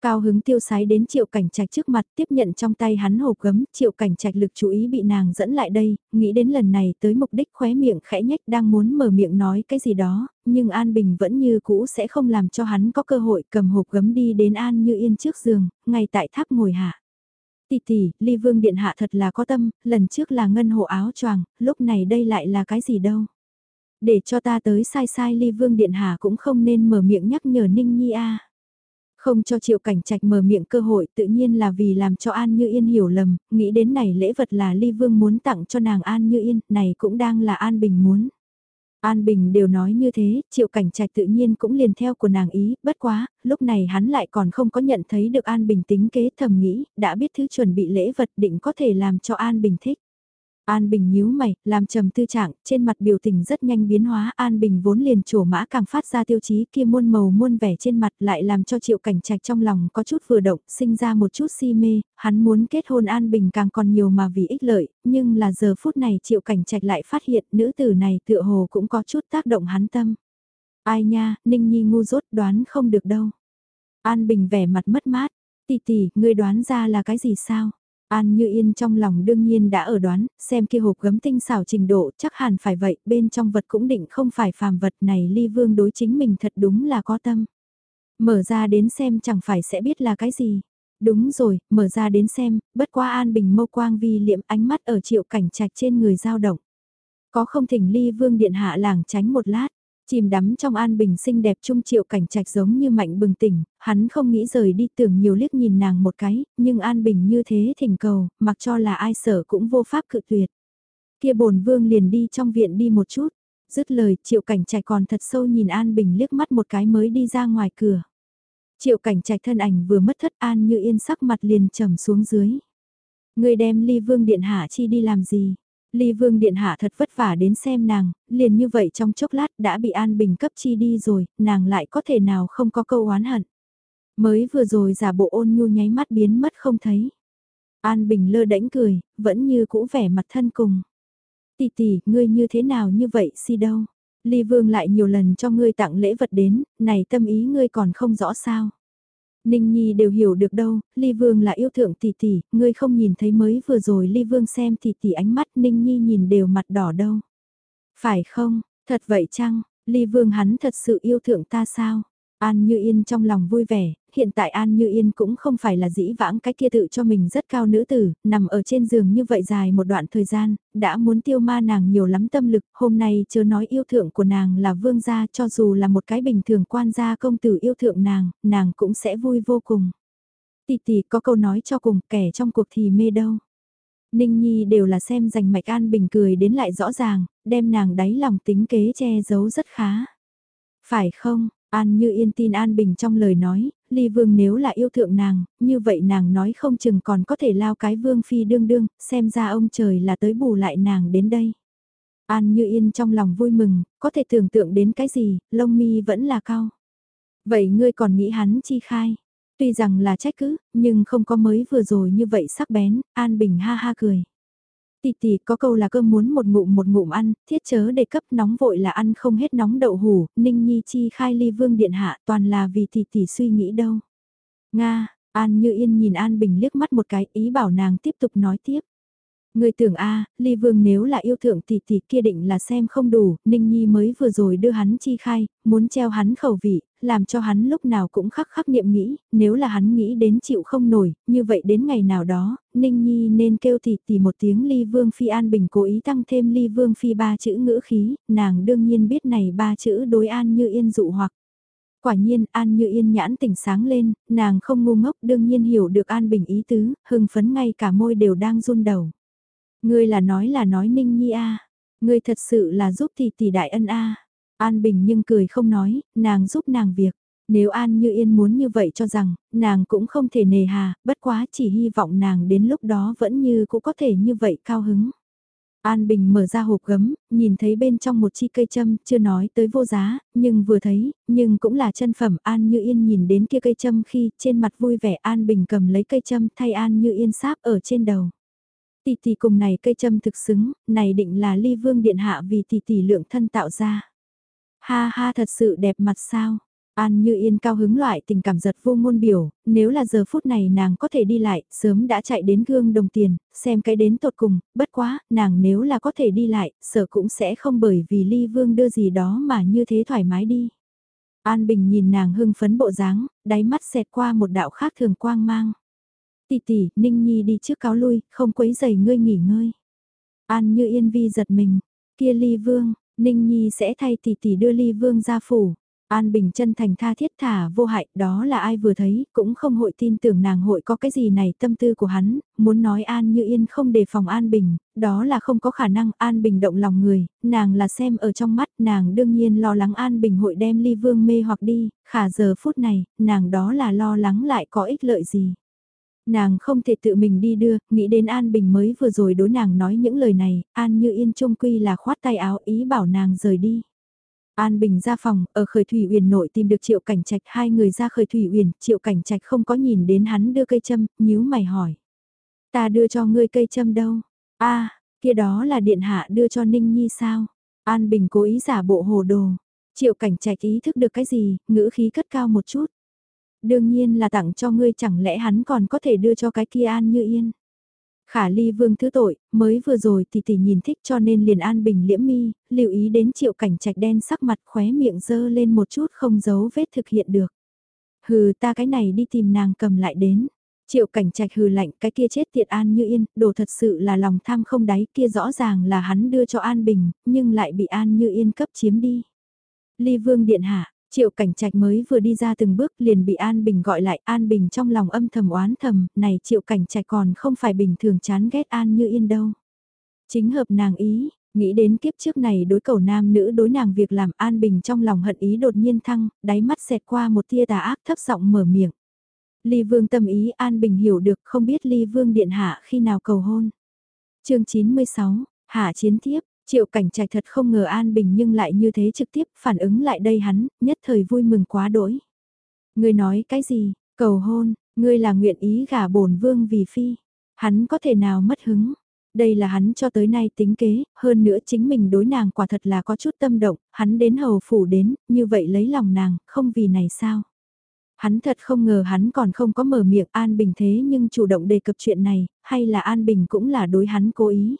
Cao hứng tiêu sái đến triệu cảnh trạch trước mặt tiếp nhận trong tay hắn hộp gấm, triệu cảnh trạch lực chú ý bị nàng dẫn lại đây, nghĩ đến lần này tới mục đích khóe miệng khẽ nhách đang muốn mở miệng nói cái gì đó, nhưng An Bình vẫn như cũ sẽ không làm cho hắn có cơ hội cầm hộp gấm đi đến An như yên trước giường, ngay tại tháp ngồi hạ. Tỷ tỷ, ly vương điện hạ thật là có tâm, lần trước là ngân hộ áo choàng, lúc này đây lại là cái gì đâu. Để cho ta tới sai sai ly vương điện hạ cũng không nên mở miệng nhắc nhở Ninh Nhi a. Không cho triệu cảnh trạch mở miệng cơ hội tự nhiên là vì làm cho An Như Yên hiểu lầm, nghĩ đến này lễ vật là Ly Vương muốn tặng cho nàng An Như Yên, này cũng đang là An Bình muốn. An Bình đều nói như thế, triệu cảnh trạch tự nhiên cũng liền theo của nàng ý, bất quá, lúc này hắn lại còn không có nhận thấy được An Bình tính kế thầm nghĩ, đã biết thứ chuẩn bị lễ vật định có thể làm cho An Bình thích. An Bình nhíu mày, làm trầm tư trạng, trên mặt biểu tình rất nhanh biến hóa. An Bình vốn liền trổ mã càng phát ra tiêu chí kia muôn màu muôn vẻ trên mặt lại làm cho triệu cảnh trạch trong lòng có chút vừa động, sinh ra một chút si mê, hắn muốn kết hôn An Bình càng còn nhiều mà vì ích lợi, nhưng là giờ phút này triệu cảnh trạch lại phát hiện nữ tử này tựa hồ cũng có chút tác động hắn tâm. Ai nha, Ninh Nhi ngu dốt đoán không được đâu. An Bình vẻ mặt mất mát, tỷ tỷ, ngươi đoán ra là cái gì sao? An Như Yên trong lòng đương nhiên đã ở đoán, xem kia hộp gấm tinh xảo trình độ chắc hẳn phải vậy, bên trong vật cũng định không phải phàm vật này ly vương đối chính mình thật đúng là có tâm. Mở ra đến xem chẳng phải sẽ biết là cái gì. Đúng rồi, mở ra đến xem, bất qua An Bình mâu quang vi liệm ánh mắt ở triệu cảnh trạch trên người dao động. Có không thỉnh ly vương điện hạ làng tránh một lát. Chìm đắm trong an bình xinh đẹp trung triệu cảnh trạch giống như mạnh bừng tỉnh, hắn không nghĩ rời đi tưởng nhiều liếc nhìn nàng một cái, nhưng an bình như thế thỉnh cầu, mặc cho là ai sở cũng vô pháp cự tuyệt. Kia bổn vương liền đi trong viện đi một chút, dứt lời triệu cảnh trạch còn thật sâu nhìn an bình liếc mắt một cái mới đi ra ngoài cửa. Triệu cảnh trạch thân ảnh vừa mất thất an như yên sắc mặt liền trầm xuống dưới. Người đem ly vương điện hạ chi đi làm gì? Ly Vương Điện Hạ thật vất vả đến xem nàng, liền như vậy trong chốc lát đã bị An Bình cấp chi đi rồi, nàng lại có thể nào không có câu oán hận. Mới vừa rồi giả bộ ôn nhu nháy mắt biến mất không thấy. An Bình lơ đễnh cười, vẫn như cũ vẻ mặt thân cùng. Tỷ tỷ, ngươi như thế nào như vậy si đâu? Ly Vương lại nhiều lần cho ngươi tặng lễ vật đến, này tâm ý ngươi còn không rõ sao. Ninh Nhi đều hiểu được đâu, Ly Vương là yêu thượng tỷ tỷ, ngươi không nhìn thấy mới vừa rồi Ly Vương xem tỷ tỷ ánh mắt Ninh Nhi nhìn đều mặt đỏ đâu. Phải không, thật vậy chăng, Ly Vương hắn thật sự yêu thượng ta sao? An Như Yên trong lòng vui vẻ, hiện tại An Như Yên cũng không phải là dĩ vãng cái kia tự cho mình rất cao nữ tử, nằm ở trên giường như vậy dài một đoạn thời gian, đã muốn tiêu ma nàng nhiều lắm tâm lực, hôm nay chưa nói yêu thượng của nàng là vương gia cho dù là một cái bình thường quan gia công tử yêu thượng nàng, nàng cũng sẽ vui vô cùng. tì tì có câu nói cho cùng kẻ trong cuộc thì mê đâu. Ninh Nhi đều là xem dành mạch An Bình cười đến lại rõ ràng, đem nàng đáy lòng tính kế che giấu rất khá. Phải không, An như yên tin An Bình trong lời nói, Ly Vương nếu là yêu thượng nàng, như vậy nàng nói không chừng còn có thể lao cái Vương Phi đương đương, xem ra ông trời là tới bù lại nàng đến đây. An như yên trong lòng vui mừng, có thể tưởng tượng đến cái gì, lông mi vẫn là cao. Vậy ngươi còn nghĩ hắn chi khai? Tuy rằng là trách cứ, nhưng không có mới vừa rồi như vậy sắc bén, An Bình ha ha cười. Tỷ tỷ có câu là cơm muốn một ngụm một ngụm ăn, thiết chớ để cấp nóng vội là ăn không hết nóng đậu hủ, Ninh Nhi chi khai ly vương điện hạ toàn là vì tỷ tỷ suy nghĩ đâu. Nga, An Như Yên nhìn An Bình liếc mắt một cái ý bảo nàng tiếp tục nói tiếp. Người tưởng a ly vương nếu là yêu thượng tỷ tỷ kia định là xem không đủ, Ninh Nhi mới vừa rồi đưa hắn chi khai, muốn treo hắn khẩu vị, làm cho hắn lúc nào cũng khắc khắc niệm nghĩ, nếu là hắn nghĩ đến chịu không nổi, như vậy đến ngày nào đó, Ninh Nhi nên kêu tỷ tỷ một tiếng ly vương phi an bình cố ý tăng thêm ly vương phi ba chữ ngữ khí, nàng đương nhiên biết này ba chữ đối an như yên dụ hoặc. Quả nhiên An Như Yên nhãn tỉnh sáng lên, nàng không ngu ngốc đương nhiên hiểu được An Bình ý tứ, hưng phấn ngay cả môi đều đang run đầu. Ngươi là nói là nói Ninh Nhi a, ngươi thật sự là giúp tỷ tỷ đại ân a. An Bình nhưng cười không nói, nàng giúp nàng việc. Nếu An Như Yên muốn như vậy cho rằng, nàng cũng không thể nề hà, bất quá chỉ hy vọng nàng đến lúc đó vẫn như cũng có thể như vậy cao hứng. An Bình mở ra hộp gấm, nhìn thấy bên trong một chi cây châm, chưa nói tới vô giá, nhưng vừa thấy, nhưng cũng là chân phẩm. An Như Yên nhìn đến kia cây châm khi trên mặt vui vẻ An Bình cầm lấy cây châm thay An Như Yên sáp ở trên đầu. Tỷ tỷ cùng này cây châm thực xứng, này định là ly vương điện hạ vì tỷ tỷ lượng thân tạo ra. Ha ha thật sự đẹp mặt sao. An như yên cao hứng loại tình cảm giật vô ngôn biểu, nếu là giờ phút này nàng có thể đi lại, sớm đã chạy đến gương đồng tiền, xem cái đến tột cùng, bất quá, nàng nếu là có thể đi lại, sợ cũng sẽ không bởi vì ly vương đưa gì đó mà như thế thoải mái đi. An Bình nhìn nàng hưng phấn bộ dáng, đáy mắt xẹt qua một đạo khác thường quang mang. Tỷ tỷ, Ninh Nhi đi trước cáo lui, không quấy giày ngươi nghỉ ngơi. An như yên vi giật mình, kia ly vương, Ninh Nhi sẽ thay tỷ tỷ đưa ly vương ra phủ. An Bình chân thành tha thiết thả vô hại, đó là ai vừa thấy, cũng không hội tin tưởng nàng hội có cái gì này tâm tư của hắn, muốn nói An Như Yên không đề phòng An Bình, đó là không có khả năng An Bình động lòng người, nàng là xem ở trong mắt, nàng đương nhiên lo lắng An Bình hội đem ly vương mê hoặc đi, khả giờ phút này, nàng đó là lo lắng lại có ích lợi gì. Nàng không thể tự mình đi đưa, nghĩ đến An Bình mới vừa rồi đối nàng nói những lời này, An Như Yên trung quy là khoát tay áo ý bảo nàng rời đi. An Bình ra phòng, ở khởi thủy uyển nội tìm được triệu cảnh trạch hai người ra khởi thủy uyển, triệu cảnh trạch không có nhìn đến hắn đưa cây châm, nhíu mày hỏi. Ta đưa cho ngươi cây châm đâu? a kia đó là điện hạ đưa cho Ninh Nhi sao? An Bình cố ý giả bộ hồ đồ. Triệu cảnh trạch ý thức được cái gì, ngữ khí cất cao một chút. Đương nhiên là tặng cho ngươi chẳng lẽ hắn còn có thể đưa cho cái kia An Như Yên. Khả ly vương thứ tội, mới vừa rồi thì tỷ nhìn thích cho nên liền an bình liễm mi, lưu ý đến triệu cảnh trạch đen sắc mặt khóe miệng dơ lên một chút không giấu vết thực hiện được. Hừ ta cái này đi tìm nàng cầm lại đến. Triệu cảnh trạch hừ lạnh cái kia chết tiệt an như yên, đồ thật sự là lòng tham không đáy kia rõ ràng là hắn đưa cho an bình, nhưng lại bị an như yên cấp chiếm đi. Ly vương điện hạ, Triệu cảnh trạch mới vừa đi ra từng bước liền bị An Bình gọi lại An Bình trong lòng âm thầm oán thầm, này triệu cảnh trạch còn không phải bình thường chán ghét An như yên đâu. Chính hợp nàng ý, nghĩ đến kiếp trước này đối cầu nam nữ đối nàng việc làm An Bình trong lòng hận ý đột nhiên thăng, đáy mắt xẹt qua một tia tà ác thấp giọng mở miệng. Ly Vương tâm ý An Bình hiểu được không biết Ly Vương điện hạ khi nào cầu hôn. chương 96, Hạ chiến thiếp, Triệu cảnh trạch thật không ngờ An Bình nhưng lại như thế trực tiếp phản ứng lại đây hắn, nhất thời vui mừng quá đỗi. Ngươi nói cái gì, cầu hôn, ngươi là nguyện ý gả bổn vương vì phi, hắn có thể nào mất hứng. Đây là hắn cho tới nay tính kế, hơn nữa chính mình đối nàng quả thật là có chút tâm động, hắn đến hầu phủ đến, như vậy lấy lòng nàng, không vì này sao? Hắn thật không ngờ hắn còn không có mở miệng An Bình thế nhưng chủ động đề cập chuyện này, hay là An Bình cũng là đối hắn cố ý.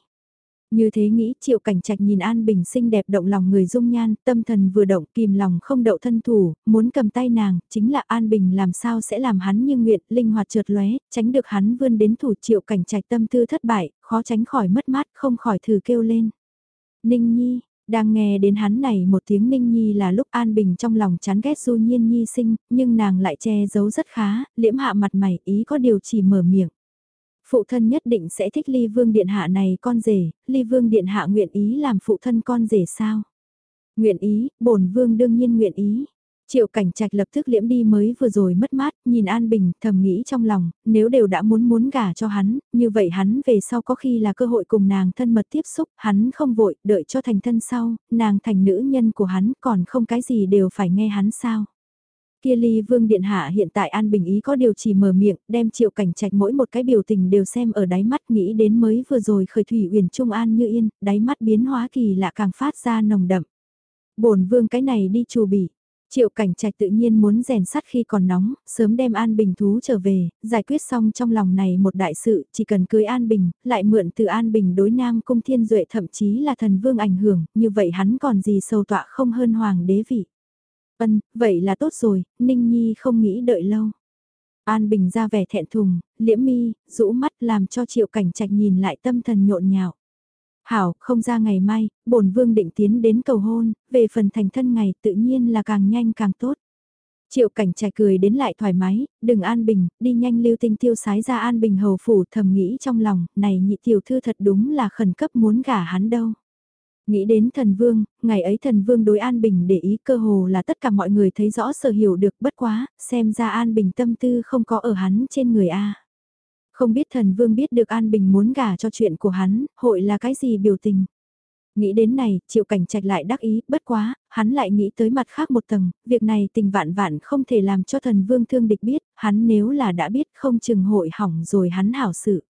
Như thế nghĩ triệu cảnh trạch nhìn An Bình xinh đẹp động lòng người dung nhan, tâm thần vừa động kìm lòng không đậu thân thủ, muốn cầm tay nàng, chính là An Bình làm sao sẽ làm hắn như nguyện, linh hoạt trượt lóe, tránh được hắn vươn đến thủ triệu cảnh trạch tâm tư thất bại, khó tránh khỏi mất mát, không khỏi thử kêu lên. Ninh Nhi, đang nghe đến hắn này một tiếng Ninh Nhi là lúc An Bình trong lòng chán ghét Du Nhiên Nhi sinh, nhưng nàng lại che giấu rất khá, liễm hạ mặt mày ý có điều chỉ mở miệng. Phụ thân nhất định sẽ thích ly vương điện hạ này con rể, ly vương điện hạ nguyện ý làm phụ thân con rể sao? Nguyện ý, bổn vương đương nhiên nguyện ý. Triệu cảnh trạch lập tức liễm đi mới vừa rồi mất mát, nhìn An Bình, thầm nghĩ trong lòng, nếu đều đã muốn muốn gả cho hắn, như vậy hắn về sau có khi là cơ hội cùng nàng thân mật tiếp xúc, hắn không vội, đợi cho thành thân sau, nàng thành nữ nhân của hắn, còn không cái gì đều phải nghe hắn sao. Kia ly vương điện hạ hiện tại an bình ý có điều chỉ mở miệng, đem triệu cảnh trạch mỗi một cái biểu tình đều xem ở đáy mắt nghĩ đến mới vừa rồi khởi thủy uyển trung an như yên, đáy mắt biến hóa kỳ lạ càng phát ra nồng đậm. bổn vương cái này đi chủ bị. Triệu cảnh trạch tự nhiên muốn rèn sắt khi còn nóng, sớm đem An Bình thú trở về, giải quyết xong trong lòng này một đại sự, chỉ cần cưới An Bình, lại mượn từ An Bình đối Nam Cung Thiên Duệ thậm chí là thần vương ảnh hưởng, như vậy hắn còn gì sâu tọa không hơn hoàng đế vị. Ân, vậy là tốt rồi, Ninh Nhi không nghĩ đợi lâu. An Bình ra vẻ thẹn thùng, liễm mi, rũ mắt làm cho triệu cảnh trạch nhìn lại tâm thần nhộn nhạo. Hảo, không ra ngày mai, bổn vương định tiến đến cầu hôn, về phần thành thân ngày tự nhiên là càng nhanh càng tốt. Triệu cảnh trạch cười đến lại thoải mái, đừng an bình, đi nhanh lưu tinh tiêu sái ra an bình hầu phủ thầm nghĩ trong lòng, này nhị tiểu thư thật đúng là khẩn cấp muốn gả hắn đâu. Nghĩ đến thần vương, ngày ấy thần vương đối An Bình để ý cơ hồ là tất cả mọi người thấy rõ sở hiểu được bất quá, xem ra An Bình tâm tư không có ở hắn trên người A. Không biết thần vương biết được An Bình muốn gả cho chuyện của hắn, hội là cái gì biểu tình. Nghĩ đến này, triệu cảnh trạch lại đắc ý, bất quá, hắn lại nghĩ tới mặt khác một tầng, việc này tình vạn vạn không thể làm cho thần vương thương địch biết, hắn nếu là đã biết không chừng hội hỏng rồi hắn hảo sự.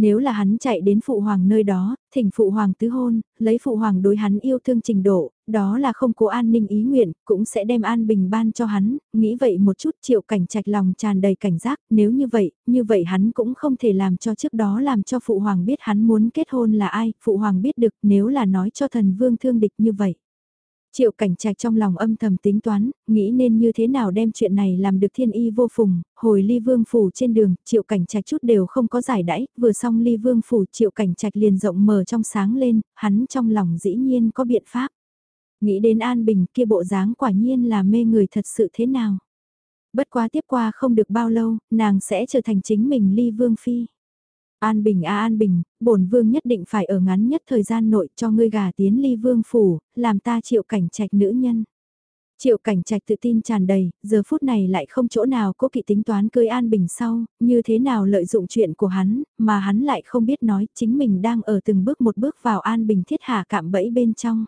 Nếu là hắn chạy đến phụ hoàng nơi đó, thỉnh phụ hoàng tứ hôn, lấy phụ hoàng đối hắn yêu thương trình độ, đó là không cố an ninh ý nguyện, cũng sẽ đem an bình ban cho hắn, nghĩ vậy một chút triệu cảnh trạch lòng tràn đầy cảnh giác, nếu như vậy, như vậy hắn cũng không thể làm cho trước đó làm cho phụ hoàng biết hắn muốn kết hôn là ai, phụ hoàng biết được nếu là nói cho thần vương thương địch như vậy. Triệu cảnh trạch trong lòng âm thầm tính toán, nghĩ nên như thế nào đem chuyện này làm được thiên y vô phùng, hồi ly vương phủ trên đường, triệu cảnh trạch chút đều không có giải đãi, vừa xong ly vương phủ triệu cảnh trạch liền rộng mở trong sáng lên, hắn trong lòng dĩ nhiên có biện pháp. Nghĩ đến An Bình kia bộ dáng quả nhiên là mê người thật sự thế nào. Bất quá tiếp qua không được bao lâu, nàng sẽ trở thành chính mình ly vương phi. An Bình a An Bình, bổn vương nhất định phải ở ngắn nhất thời gian nội cho ngươi gả tiến ly vương phủ, làm ta triệu cảnh trạch nữ nhân. Triệu cảnh trạch tự tin tràn đầy, giờ phút này lại không chỗ nào cố kỵ tính toán cưới An Bình sau, như thế nào lợi dụng chuyện của hắn, mà hắn lại không biết nói chính mình đang ở từng bước một bước vào An Bình thiết hạ cạm bẫy bên trong.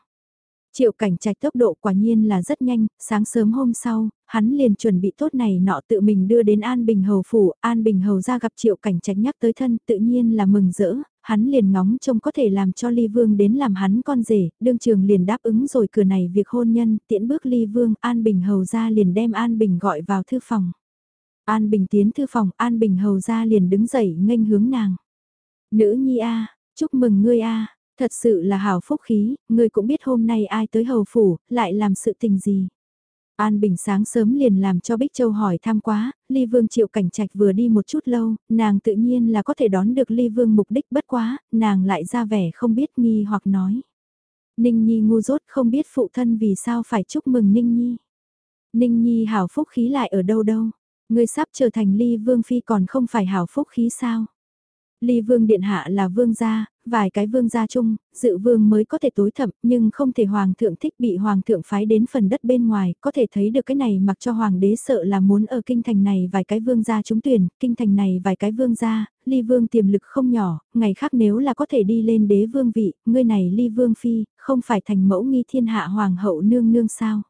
Triệu cảnh trạch tốc độ quả nhiên là rất nhanh, sáng sớm hôm sau, hắn liền chuẩn bị tốt này nọ tự mình đưa đến An Bình Hầu Phủ, An Bình Hầu ra gặp triệu cảnh trạch nhắc tới thân tự nhiên là mừng rỡ, hắn liền ngóng trông có thể làm cho Ly Vương đến làm hắn con rể, đương trường liền đáp ứng rồi cửa này việc hôn nhân, tiễn bước Ly Vương, An Bình Hầu ra liền đem An Bình gọi vào thư phòng. An Bình tiến thư phòng, An Bình Hầu ra liền đứng dậy nghênh hướng nàng. Nữ nhi a chúc mừng ngươi a Thật sự là hào phúc khí, ngươi cũng biết hôm nay ai tới hầu phủ, lại làm sự tình gì. An Bình sáng sớm liền làm cho Bích Châu hỏi thăm quá, Ly Vương Triệu Cảnh Trạch vừa đi một chút lâu, nàng tự nhiên là có thể đón được Ly Vương mục đích bất quá, nàng lại ra vẻ không biết nghi hoặc nói. Ninh Nhi ngu dốt không biết phụ thân vì sao phải chúc mừng Ninh Nhi. Ninh Nhi hào phúc khí lại ở đâu đâu, ngươi sắp trở thành Ly Vương Phi còn không phải hào phúc khí sao. Ly Vương Điện Hạ là vương gia, vài cái vương gia chung, dự vương mới có thể tối thẩm, nhưng không thể hoàng thượng thích bị hoàng thượng phái đến phần đất bên ngoài, có thể thấy được cái này mặc cho hoàng đế sợ là muốn ở kinh thành này vài cái vương gia trúng tuyển, kinh thành này vài cái vương gia, ly vương tiềm lực không nhỏ, ngày khác nếu là có thể đi lên đế vương vị, ngươi này ly vương phi, không phải thành mẫu nghi thiên hạ hoàng hậu nương nương sao.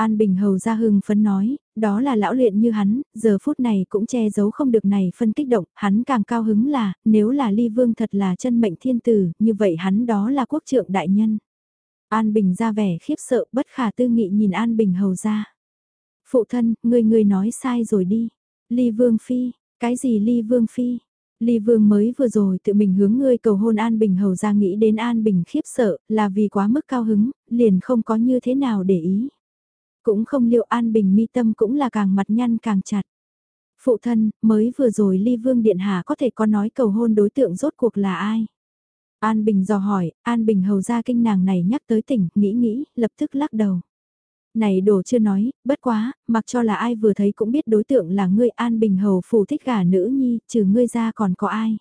An Bình Hầu ra hưng phấn nói, đó là lão luyện như hắn, giờ phút này cũng che giấu không được này phân kích động, hắn càng cao hứng là, nếu là ly vương thật là chân mệnh thiên tử, như vậy hắn đó là quốc trượng đại nhân. An Bình ra vẻ khiếp sợ bất khả tư nghị nhìn An Bình Hầu ra. Phụ thân, người người nói sai rồi đi. Ly Vương Phi, cái gì Ly Vương Phi? Ly Vương mới vừa rồi tự mình hướng ngươi cầu hôn An Bình hầu ra nghĩ đến An Bình khiếp sợ, là vì quá mức cao hứng, liền không có như thế nào để ý. Cũng không liệu An Bình mi tâm cũng là càng mặt nhăn càng chặt. Phụ thân, mới vừa rồi Ly Vương Điện Hạ có thể có nói cầu hôn đối tượng rốt cuộc là ai? An Bình dò hỏi, An Bình hầu ra kinh nàng này nhắc tới tỉnh, nghĩ nghĩ, lập tức lắc đầu. Này đồ chưa nói, bất quá, mặc cho là ai vừa thấy cũng biết đối tượng là ngươi An Bình hầu phù thích gả nữ nhi, trừ ngươi ra còn có ai.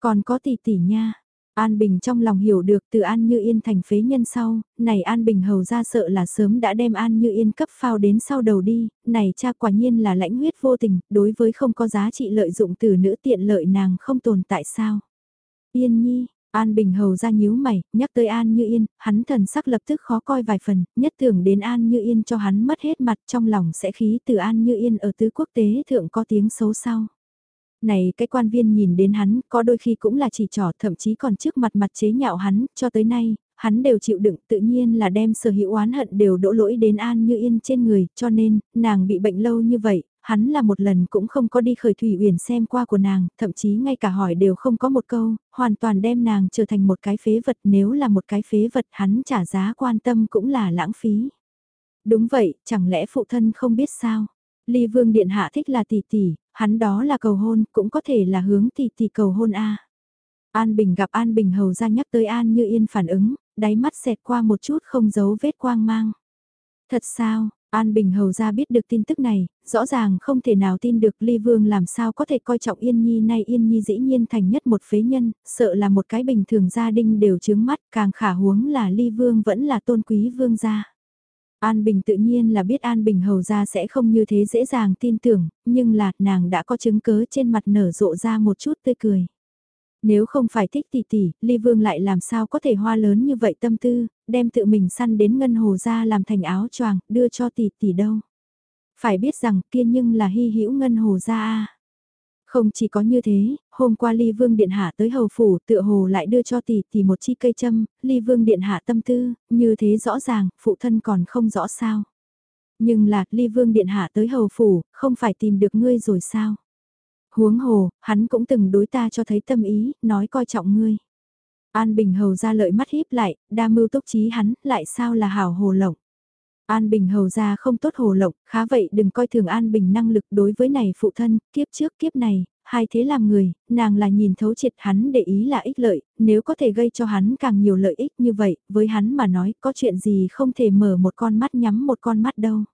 Còn có tỷ tỷ nha. An Bình trong lòng hiểu được từ An Như Yên thành phế nhân sau, này An Bình hầu ra sợ là sớm đã đem An Như Yên cấp phao đến sau đầu đi, này cha quả nhiên là lãnh huyết vô tình, đối với không có giá trị lợi dụng từ nữ tiện lợi nàng không tồn tại sao. Yên nhi, An Bình Hầu ra nhíu mày, nhắc tới An Như Yên, hắn thần sắc lập tức khó coi vài phần, nhất tưởng đến An Như Yên cho hắn mất hết mặt trong lòng sẽ khí từ An Như Yên ở tứ quốc tế thượng có tiếng xấu sau. Này cái quan viên nhìn đến hắn, có đôi khi cũng là chỉ trỏ thậm chí còn trước mặt mặt chế nhạo hắn, cho tới nay, hắn đều chịu đựng tự nhiên là đem sở hữu oán hận đều đổ lỗi đến An Như Yên trên người, cho nên, nàng bị bệnh lâu như vậy, hắn là một lần cũng không có đi khởi thủy uyển xem qua của nàng, thậm chí ngay cả hỏi đều không có một câu, hoàn toàn đem nàng trở thành một cái phế vật nếu là một cái phế vật hắn trả giá quan tâm cũng là lãng phí. Đúng vậy, chẳng lẽ phụ thân không biết sao? Ly Vương Điện Hạ thích là tỷ tỷ, hắn đó là cầu hôn, cũng có thể là hướng tỷ tỷ cầu hôn a. An Bình gặp An Bình hầu ra nhắc tới An Như Yên phản ứng, đáy mắt xẹt qua một chút không giấu vết quang mang. Thật sao, An Bình Hầu ra biết được tin tức này, rõ ràng không thể nào tin được Ly Vương làm sao có thể coi trọng Yên Nhi nay Yên Nhi dĩ nhiên thành nhất một phế nhân, sợ là một cái bình thường gia đình đều chướng mắt, càng khả huống là Ly Vương vẫn là tôn quý vương gia. An Bình tự nhiên là biết An Bình Hầu ra sẽ không như thế dễ dàng tin tưởng, nhưng là nàng đã có chứng cớ trên mặt nở rộ ra một chút tươi cười. Nếu không phải thích tỷ tỷ, Ly Vương lại làm sao có thể hoa lớn như vậy tâm tư, đem tự mình săn đến ngân hồ ra làm thành áo choàng, đưa cho tỷ tỷ đâu. Phải biết rằng kia nhưng là hy hữu ngân hồ ra a. Không chỉ có như thế, hôm qua Ly Vương Điện Hạ tới hầu phủ tựa hồ lại đưa cho tỷ tỷ một chi cây châm, Ly Vương Điện Hạ tâm tư, như thế rõ ràng, phụ thân còn không rõ sao. Nhưng là, Ly Vương Điện Hạ tới hầu phủ, không phải tìm được ngươi rồi sao? Huống hồ, hắn cũng từng đối ta cho thấy tâm ý, nói coi trọng ngươi. An Bình Hầu ra lợi mắt híp lại, đa mưu tốc trí hắn, lại sao là hảo hồ lộng. An Bình Hầu ra không tốt hồ lộng, khá vậy đừng coi thường An Bình năng lực đối với này phụ thân, kiếp trước kiếp này, hai thế làm người, nàng là nhìn thấu triệt hắn để ý là ích lợi, nếu có thể gây cho hắn càng nhiều lợi ích như vậy, với hắn mà nói có chuyện gì không thể mở một con mắt nhắm một con mắt đâu.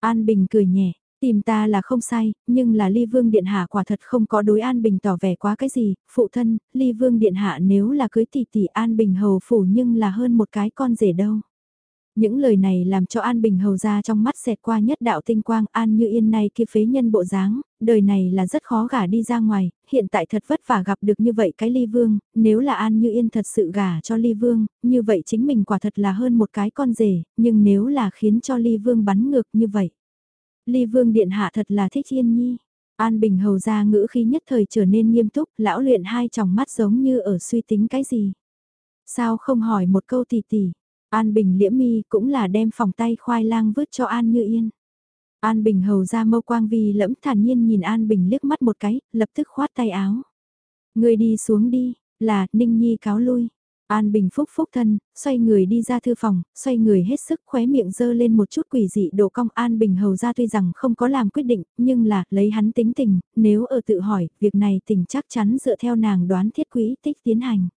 An Bình cười nhẹ, Tìm ta là không sai, nhưng là ly vương điện hạ quả thật không có đối an bình tỏ vẻ quá cái gì, phụ thân, ly vương điện hạ nếu là cưới tỷ tỷ an bình hầu phủ nhưng là hơn một cái con rể đâu. Những lời này làm cho An Bình hầu ra trong mắt xẹt qua nhất đạo tinh quang An như yên này kia phế nhân bộ dáng, đời này là rất khó gả đi ra ngoài, hiện tại thật vất vả gặp được như vậy cái ly vương, nếu là An như yên thật sự gả cho ly vương, như vậy chính mình quả thật là hơn một cái con rể, nhưng nếu là khiến cho ly vương bắn ngược như vậy. Ly Vương Điện Hạ thật là thích Yên Nhi. An Bình hầu ra ngữ khí nhất thời trở nên nghiêm túc, lão luyện hai tròng mắt giống như ở suy tính cái gì. Sao không hỏi một câu tỉ tỉ, An Bình liễm mi cũng là đem phòng tay khoai lang vứt cho An Như Yên. An Bình hầu ra mâu quang vi lẫm thản nhiên nhìn An Bình liếc mắt một cái, lập tức khoát tay áo. Người đi xuống đi, là, Ninh Nhi cáo lui. An Bình phúc phúc thân, xoay người đi ra thư phòng, xoay người hết sức khóe miệng dơ lên một chút quỷ dị độ cong An Bình hầu ra tuy rằng không có làm quyết định, nhưng là, lấy hắn tính tình, nếu ở tự hỏi, việc này tình chắc chắn dựa theo nàng đoán thiết quỹ tích tiến hành.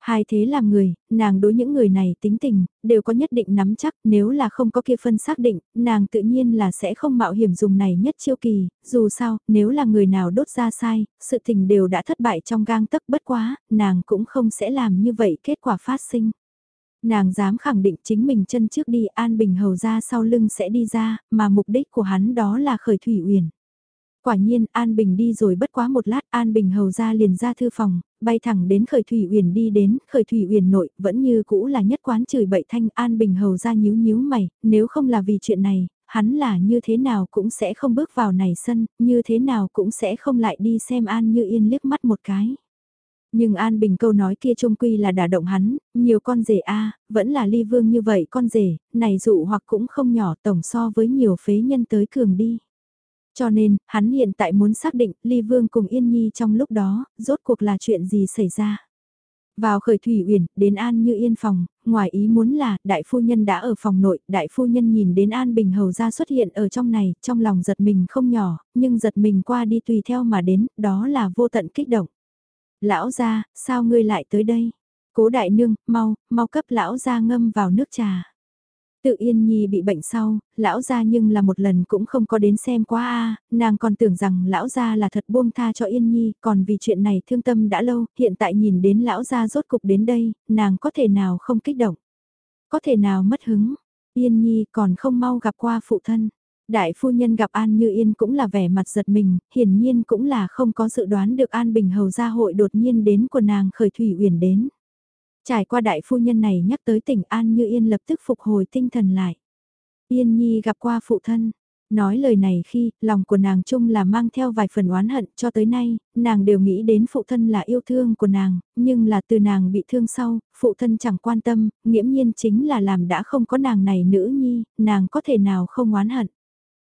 Hai thế làm người, nàng đối những người này tính tình, đều có nhất định nắm chắc, nếu là không có kia phân xác định, nàng tự nhiên là sẽ không mạo hiểm dùng này nhất chiêu kỳ, dù sao, nếu là người nào đốt ra sai, sự tình đều đã thất bại trong gang tấc bất quá, nàng cũng không sẽ làm như vậy kết quả phát sinh. Nàng dám khẳng định chính mình chân trước đi an bình hầu ra sau lưng sẽ đi ra, mà mục đích của hắn đó là khởi thủy uyển. Quả nhiên, An Bình đi rồi bất quá một lát, An Bình hầu ra liền ra thư phòng, bay thẳng đến khởi thủy uyển đi đến, khởi thủy uyển nội, vẫn như cũ là nhất quán chửi bậy thanh An Bình hầu ra nhíu nhíu mày, nếu không là vì chuyện này, hắn là như thế nào cũng sẽ không bước vào này sân, như thế nào cũng sẽ không lại đi xem An Như Yên liếc mắt một cái. Nhưng An Bình câu nói kia trông quy là đả động hắn, nhiều con rể a vẫn là ly vương như vậy con rể, này dụ hoặc cũng không nhỏ tổng so với nhiều phế nhân tới cường đi. Cho nên, hắn hiện tại muốn xác định ly vương cùng Yên Nhi trong lúc đó, rốt cuộc là chuyện gì xảy ra. Vào khởi thủy uyển, đến An Như Yên phòng, ngoài ý muốn là, đại phu nhân đã ở phòng nội, đại phu nhân nhìn đến An Bình Hầu ra xuất hiện ở trong này, trong lòng giật mình không nhỏ, nhưng giật mình qua đi tùy theo mà đến, đó là vô tận kích động. Lão gia, sao ngươi lại tới đây? Cố đại nương, mau, mau cấp lão gia ngâm vào nước trà. Tự Yên Nhi bị bệnh sau, lão gia nhưng là một lần cũng không có đến xem qua a, nàng còn tưởng rằng lão gia là thật buông tha cho Yên Nhi, còn vì chuyện này thương tâm đã lâu, hiện tại nhìn đến lão gia rốt cục đến đây, nàng có thể nào không kích động, có thể nào mất hứng. Yên Nhi còn không mau gặp qua phụ thân. Đại phu nhân gặp An Như Yên cũng là vẻ mặt giật mình, hiển nhiên cũng là không có dự đoán được An Bình Hầu gia hội đột nhiên đến của nàng khởi thủy uyển đến. Trải qua đại phu nhân này nhắc tới tỉnh An Như Yên lập tức phục hồi tinh thần lại. Yên Nhi gặp qua phụ thân. Nói lời này khi, lòng của nàng chung là mang theo vài phần oán hận cho tới nay, nàng đều nghĩ đến phụ thân là yêu thương của nàng, nhưng là từ nàng bị thương sau, phụ thân chẳng quan tâm, nghiễm nhiên chính là làm đã không có nàng này nữ nhi, nàng có thể nào không oán hận.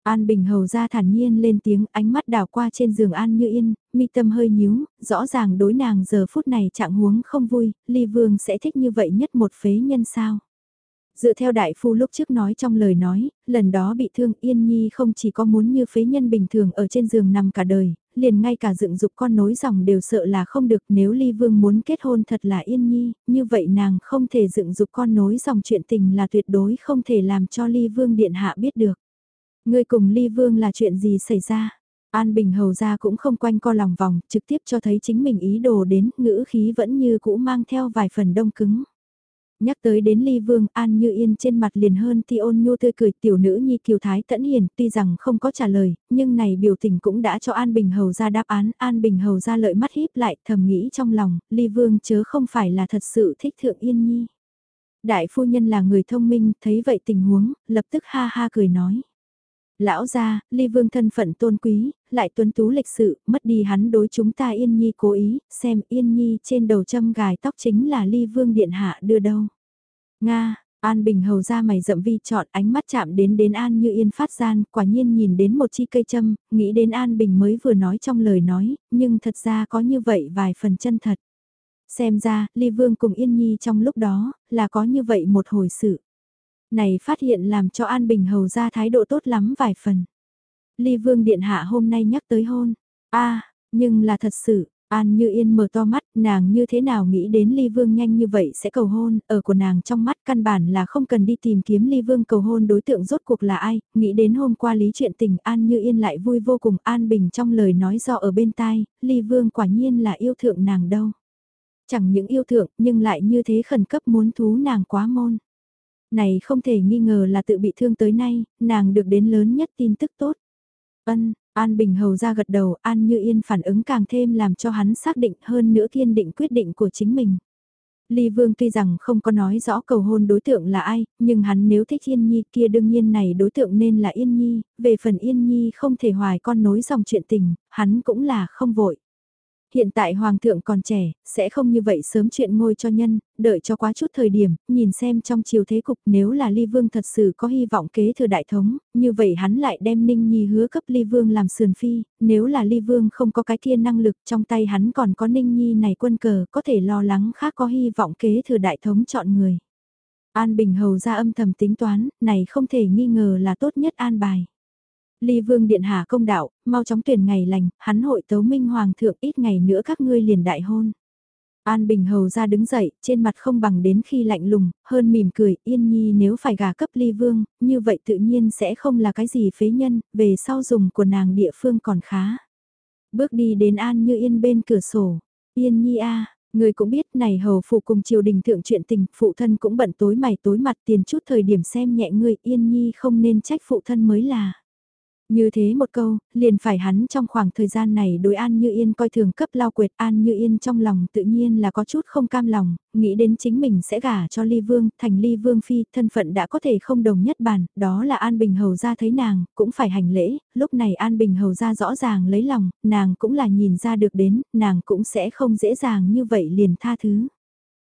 An Bình Hầu ra thản nhiên lên tiếng ánh mắt đảo qua trên giường An Như Yên, mi tâm hơi nhíu, rõ ràng đối nàng giờ phút này trạng huống không vui, Ly Vương sẽ thích như vậy nhất một phế nhân sao. Dựa theo đại phu lúc trước nói trong lời nói, lần đó bị thương Yên Nhi không chỉ có muốn như phế nhân bình thường ở trên giường nằm cả đời, liền ngay cả dựng dục con nối dòng đều sợ là không được nếu Ly Vương muốn kết hôn thật là Yên Nhi, như vậy nàng không thể dựng dục con nối dòng chuyện tình là tuyệt đối không thể làm cho Ly Vương Điện Hạ biết được. Ngươi cùng Ly Vương là chuyện gì xảy ra? An Bình hầu ra cũng không quanh co lòng vòng, trực tiếp cho thấy chính mình ý đồ đến, ngữ khí vẫn như cũ mang theo vài phần đông cứng. Nhắc tới đến Ly Vương, An Như Yên trên mặt liền hơn ti ôn nhu tươi cười tiểu nữ nhi kiều thái tẫn hiền, tuy rằng không có trả lời, nhưng này biểu tình cũng đã cho An Bình hầu ra đáp án, An Bình hầu ra lợi mắt híp lại, thầm nghĩ trong lòng, Ly Vương chớ không phải là thật sự thích thượng Yên Nhi. Đại phu nhân là người thông minh, thấy vậy tình huống, lập tức ha ha cười nói. Lão gia, ly vương thân phận tôn quý, lại tuân tú lịch sự, mất đi hắn đối chúng ta yên nhi cố ý, xem yên nhi trên đầu châm gài tóc chính là ly vương điện hạ đưa đâu. Nga, An Bình hầu ra mày rậm vi chọn ánh mắt chạm đến đến An như yên phát gian, quả nhiên nhìn đến một chi cây châm, nghĩ đến An Bình mới vừa nói trong lời nói, nhưng thật ra có như vậy vài phần chân thật. Xem ra, Ly Vương cùng Yên Nhi trong lúc đó, là có như vậy một hồi sự. Này phát hiện làm cho An Bình hầu ra thái độ tốt lắm vài phần. Ly Vương Điện Hạ hôm nay nhắc tới hôn. a nhưng là thật sự, An Như Yên mở to mắt, nàng như thế nào nghĩ đến Ly Vương nhanh như vậy sẽ cầu hôn, ở của nàng trong mắt căn bản là không cần đi tìm kiếm Ly Vương cầu hôn đối tượng rốt cuộc là ai, nghĩ đến hôm qua lý chuyện tình An Như Yên lại vui vô cùng An Bình trong lời nói do ở bên tai, Ly Vương quả nhiên là yêu thượng nàng đâu. Chẳng những yêu thượng nhưng lại như thế khẩn cấp muốn thú nàng quá môn. Này không thể nghi ngờ là tự bị thương tới nay, nàng được đến lớn nhất tin tức tốt. Ân, An Bình Hầu ra gật đầu, An Như Yên phản ứng càng thêm làm cho hắn xác định hơn nữa kiên định quyết định của chính mình. Ly Vương tuy rằng không có nói rõ cầu hôn đối tượng là ai, nhưng hắn nếu thích Yên Nhi kia đương nhiên này đối tượng nên là Yên Nhi, về phần Yên Nhi không thể hoài con nối dòng chuyện tình, hắn cũng là không vội. Hiện tại hoàng thượng còn trẻ, sẽ không như vậy sớm chuyện ngôi cho nhân, đợi cho quá chút thời điểm, nhìn xem trong chiều thế cục nếu là ly vương thật sự có hy vọng kế thừa đại thống, như vậy hắn lại đem ninh nhi hứa cấp ly vương làm sườn phi, nếu là ly vương không có cái kia năng lực trong tay hắn còn có ninh nhi này quân cờ có thể lo lắng khác có hy vọng kế thừa đại thống chọn người. An Bình Hầu ra âm thầm tính toán, này không thể nghi ngờ là tốt nhất an bài. Ly Vương Điện Hà công đạo, mau chóng tuyển ngày lành, hắn hội tấu minh hoàng thượng ít ngày nữa các ngươi liền đại hôn. An Bình Hầu ra đứng dậy, trên mặt không bằng đến khi lạnh lùng, hơn mỉm cười, yên nhi nếu phải gà cấp ly vương, như vậy tự nhiên sẽ không là cái gì phế nhân, về sau dùng của nàng địa phương còn khá. Bước đi đến An như yên bên cửa sổ, yên nhi a người cũng biết này hầu phụ cùng triều đình thượng chuyện tình, phụ thân cũng bận tối mày tối mặt tiền chút thời điểm xem nhẹ ngươi yên nhi không nên trách phụ thân mới là. Như thế một câu, liền phải hắn trong khoảng thời gian này đối An Như Yên coi thường cấp lao quyệt An Như Yên trong lòng tự nhiên là có chút không cam lòng, nghĩ đến chính mình sẽ gả cho Ly Vương, thành Ly Vương Phi, thân phận đã có thể không đồng nhất bản, đó là An Bình Hầu ra thấy nàng, cũng phải hành lễ, lúc này An Bình Hầu ra rõ ràng lấy lòng, nàng cũng là nhìn ra được đến, nàng cũng sẽ không dễ dàng như vậy liền tha thứ.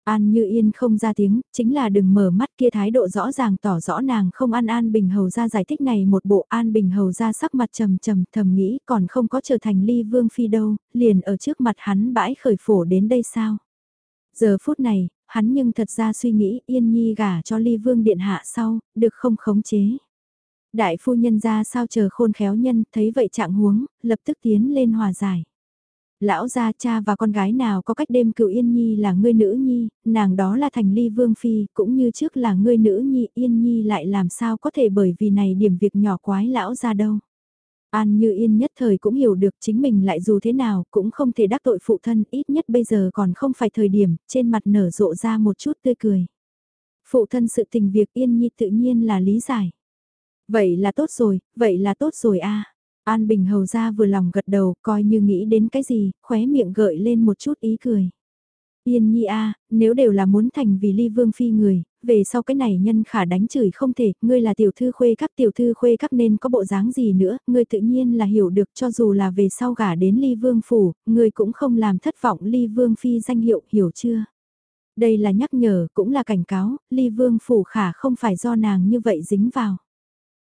An như yên không ra tiếng, chính là đừng mở mắt kia thái độ rõ ràng tỏ rõ nàng không ăn An Bình Hầu ra giải thích này một bộ An Bình Hầu ra sắc mặt trầm trầm thầm nghĩ còn không có trở thành ly vương phi đâu, liền ở trước mặt hắn bãi khởi phổ đến đây sao. Giờ phút này, hắn nhưng thật ra suy nghĩ yên nhi gả cho ly vương điện hạ sau, được không khống chế. Đại phu nhân ra sao chờ khôn khéo nhân, thấy vậy trạng huống, lập tức tiến lên hòa giải lão gia cha và con gái nào có cách đêm cựu Yên Nhi là ngươi nữ nhi, nàng đó là thành ly vương phi, cũng như trước là ngươi nữ nhi, Yên Nhi lại làm sao có thể bởi vì này điểm việc nhỏ quái lão ra đâu. An như yên nhất thời cũng hiểu được chính mình lại dù thế nào cũng không thể đắc tội phụ thân ít nhất bây giờ còn không phải thời điểm, trên mặt nở rộ ra một chút tươi cười. Phụ thân sự tình việc yên nhi tự nhiên là lý giải. Vậy là tốt rồi, vậy là tốt rồi a An Bình Hầu ra vừa lòng gật đầu, coi như nghĩ đến cái gì, khóe miệng gợi lên một chút ý cười. Yên nhi a, nếu đều là muốn thành vì ly vương phi người, về sau cái này nhân khả đánh chửi không thể, ngươi là tiểu thư khuê các tiểu thư khuê các nên có bộ dáng gì nữa, ngươi tự nhiên là hiểu được cho dù là về sau gả đến ly vương phủ, ngươi cũng không làm thất vọng ly vương phi danh hiệu, hiểu chưa? Đây là nhắc nhở, cũng là cảnh cáo, ly vương phủ khả không phải do nàng như vậy dính vào.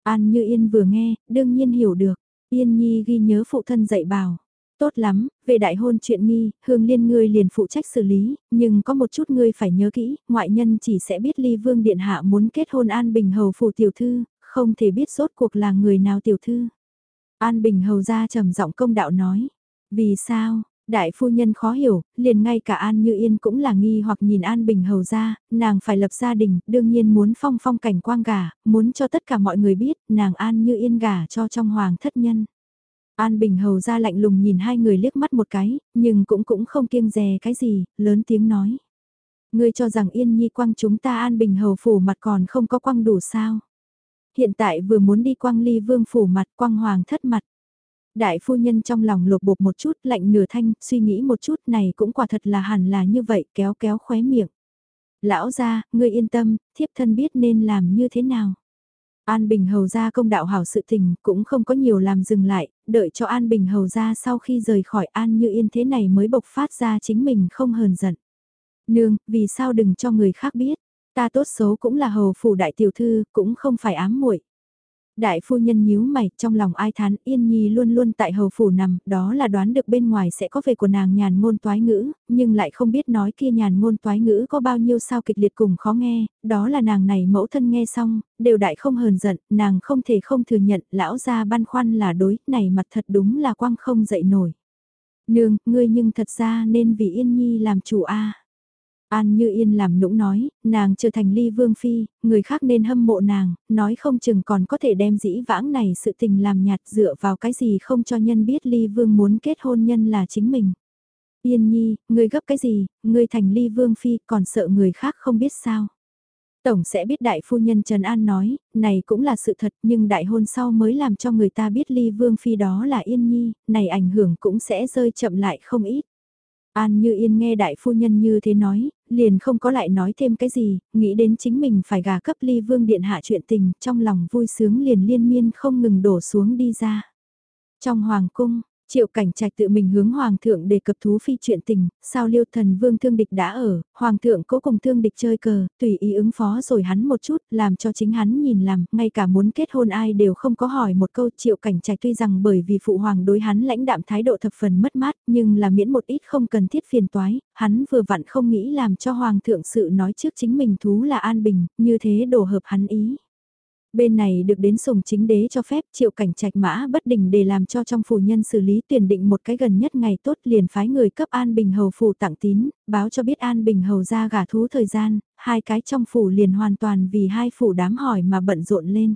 An như yên vừa nghe, đương nhiên hiểu được. Yên Nhi ghi nhớ phụ thân dạy bảo. Tốt lắm, về đại hôn chuyện nghi, hương liên ngươi liền phụ trách xử lý, nhưng có một chút ngươi phải nhớ kỹ, ngoại nhân chỉ sẽ biết ly vương điện hạ muốn kết hôn An Bình Hầu phủ tiểu thư, không thể biết rốt cuộc là người nào tiểu thư. An Bình Hầu ra trầm giọng công đạo nói, vì sao, Đại phu nhân khó hiểu, liền ngay cả An Như Yên cũng là nghi hoặc nhìn An Bình Hầu ra, nàng phải lập gia đình, đương nhiên muốn phong phong cảnh quang gả, muốn cho tất cả mọi người biết, nàng An Như Yên gả cho trong hoàng thất nhân. An Bình Hầu ra lạnh lùng nhìn hai người liếc mắt một cái, nhưng cũng cũng không kiêng dè cái gì, lớn tiếng nói. Ngươi cho rằng Yên Nhi quang chúng ta An Bình Hầu phủ mặt còn không có quang đủ sao. Hiện tại vừa muốn đi quang ly vương phủ mặt quang hoàng thất mặt. Đại phu nhân trong lòng lột bột một chút lạnh nửa thanh, suy nghĩ một chút này cũng quả thật là hẳn là như vậy kéo kéo khóe miệng. Lão ra, ngươi yên tâm, thiếp thân biết nên làm như thế nào. An Bình Hầu ra công đạo hảo sự tình cũng không có nhiều làm dừng lại, đợi cho An Bình Hầu ra sau khi rời khỏi An như yên thế này mới bộc phát ra chính mình không hờn giận. Nương, vì sao đừng cho người khác biết, ta tốt xấu cũng là hầu phủ đại tiểu thư, cũng không phải ám muội Đại phu nhân nhíu mày, trong lòng ai thán Yên Nhi luôn luôn tại hầu phủ nằm, đó là đoán được bên ngoài sẽ có về của nàng nhàn ngôn toái ngữ, nhưng lại không biết nói kia nhàn ngôn toái ngữ có bao nhiêu sao kịch liệt cùng khó nghe, đó là nàng này mẫu thân nghe xong, đều đại không hờn giận, nàng không thể không thừa nhận, lão gia băn khoăn là đối, này mặt thật đúng là quang không dậy nổi. Nương, ngươi nhưng thật ra nên vì Yên Nhi làm chủ a. An Như Yên làm nũng nói, nàng trở thành ly vương phi, người khác nên hâm mộ nàng, nói không chừng còn có thể đem dĩ vãng này sự tình làm nhạt dựa vào cái gì không cho nhân biết ly vương muốn kết hôn nhân là chính mình. Yên Nhi, ngươi gấp cái gì, ngươi thành ly vương phi còn sợ người khác không biết sao. Tổng sẽ biết đại phu nhân Trần An nói, này cũng là sự thật nhưng đại hôn sau mới làm cho người ta biết ly vương phi đó là Yên Nhi, này ảnh hưởng cũng sẽ rơi chậm lại không ít. An như yên nghe đại phu nhân như thế nói, liền không có lại nói thêm cái gì, nghĩ đến chính mình phải gà cấp ly vương điện hạ chuyện tình, trong lòng vui sướng liền liên miên không ngừng đổ xuống đi ra. Trong hoàng cung, Triệu cảnh trạch tự mình hướng hoàng thượng đề cập thú phi chuyện tình, sao liêu thần vương thương địch đã ở, hoàng thượng cố cùng thương địch chơi cờ, tùy ý ứng phó rồi hắn một chút, làm cho chính hắn nhìn làm, ngay cả muốn kết hôn ai đều không có hỏi một câu triệu cảnh trạch tuy rằng bởi vì phụ hoàng đối hắn lãnh đạm thái độ thập phần mất mát, nhưng là miễn một ít không cần thiết phiền toái, hắn vừa vặn không nghĩ làm cho hoàng thượng sự nói trước chính mình thú là an bình, như thế đổ hợp hắn ý. Bên này được đến sùng chính đế cho phép triệu cảnh trạch mã bất đình để làm cho trong phủ nhân xử lý tuyển định một cái gần nhất ngày tốt liền phái người cấp An Bình Hầu phủ tặng tín, báo cho biết An Bình Hầu ra gả thú thời gian, hai cái trong phủ liền hoàn toàn vì hai phủ đám hỏi mà bận rộn lên.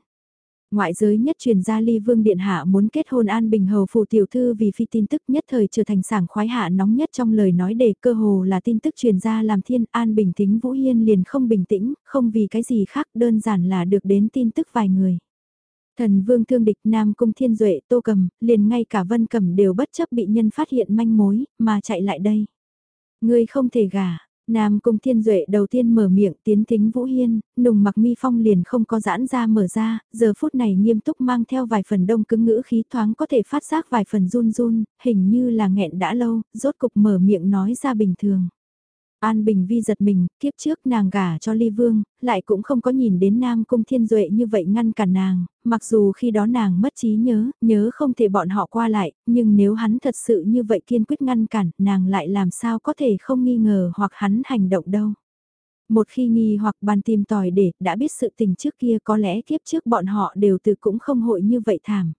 Ngoại giới nhất truyền ra ly vương điện hạ muốn kết hôn an bình hầu phù tiểu thư vì phi tin tức nhất thời trở thành sảng khoái hạ nóng nhất trong lời nói để cơ hồ là tin tức truyền ra làm thiên an bình tính vũ hiên liền không bình tĩnh, không vì cái gì khác đơn giản là được đến tin tức vài người. Thần vương thương địch Nam Cung Thiên Duệ Tô Cầm, liền ngay cả Vân Cầm đều bất chấp bị nhân phát hiện manh mối, mà chạy lại đây. Ngươi không thể gả, Nam Cung Thiên Duệ đầu tiên mở miệng tiến thính Vũ Hiên, nùng mặc mi phong liền không có giãn ra mở ra, giờ phút này nghiêm túc mang theo vài phần đông cứng ngữ khí thoáng có thể phát giác vài phần run run, hình như là nghẹn đã lâu, rốt cục mở miệng nói ra bình thường. An Bình Vi giật mình, kiếp trước nàng gả cho Ly Vương, lại cũng không có nhìn đến Nam Cung Thiên Duệ như vậy ngăn cản nàng, mặc dù khi đó nàng mất trí nhớ, nhớ không thể bọn họ qua lại, nhưng nếu hắn thật sự như vậy kiên quyết ngăn cản, nàng lại làm sao có thể không nghi ngờ hoặc hắn hành động đâu. Một khi nghi hoặc bàn tìm tòi để đã biết sự tình trước kia có lẽ kiếp trước bọn họ đều từ cũng không hội như vậy thảm.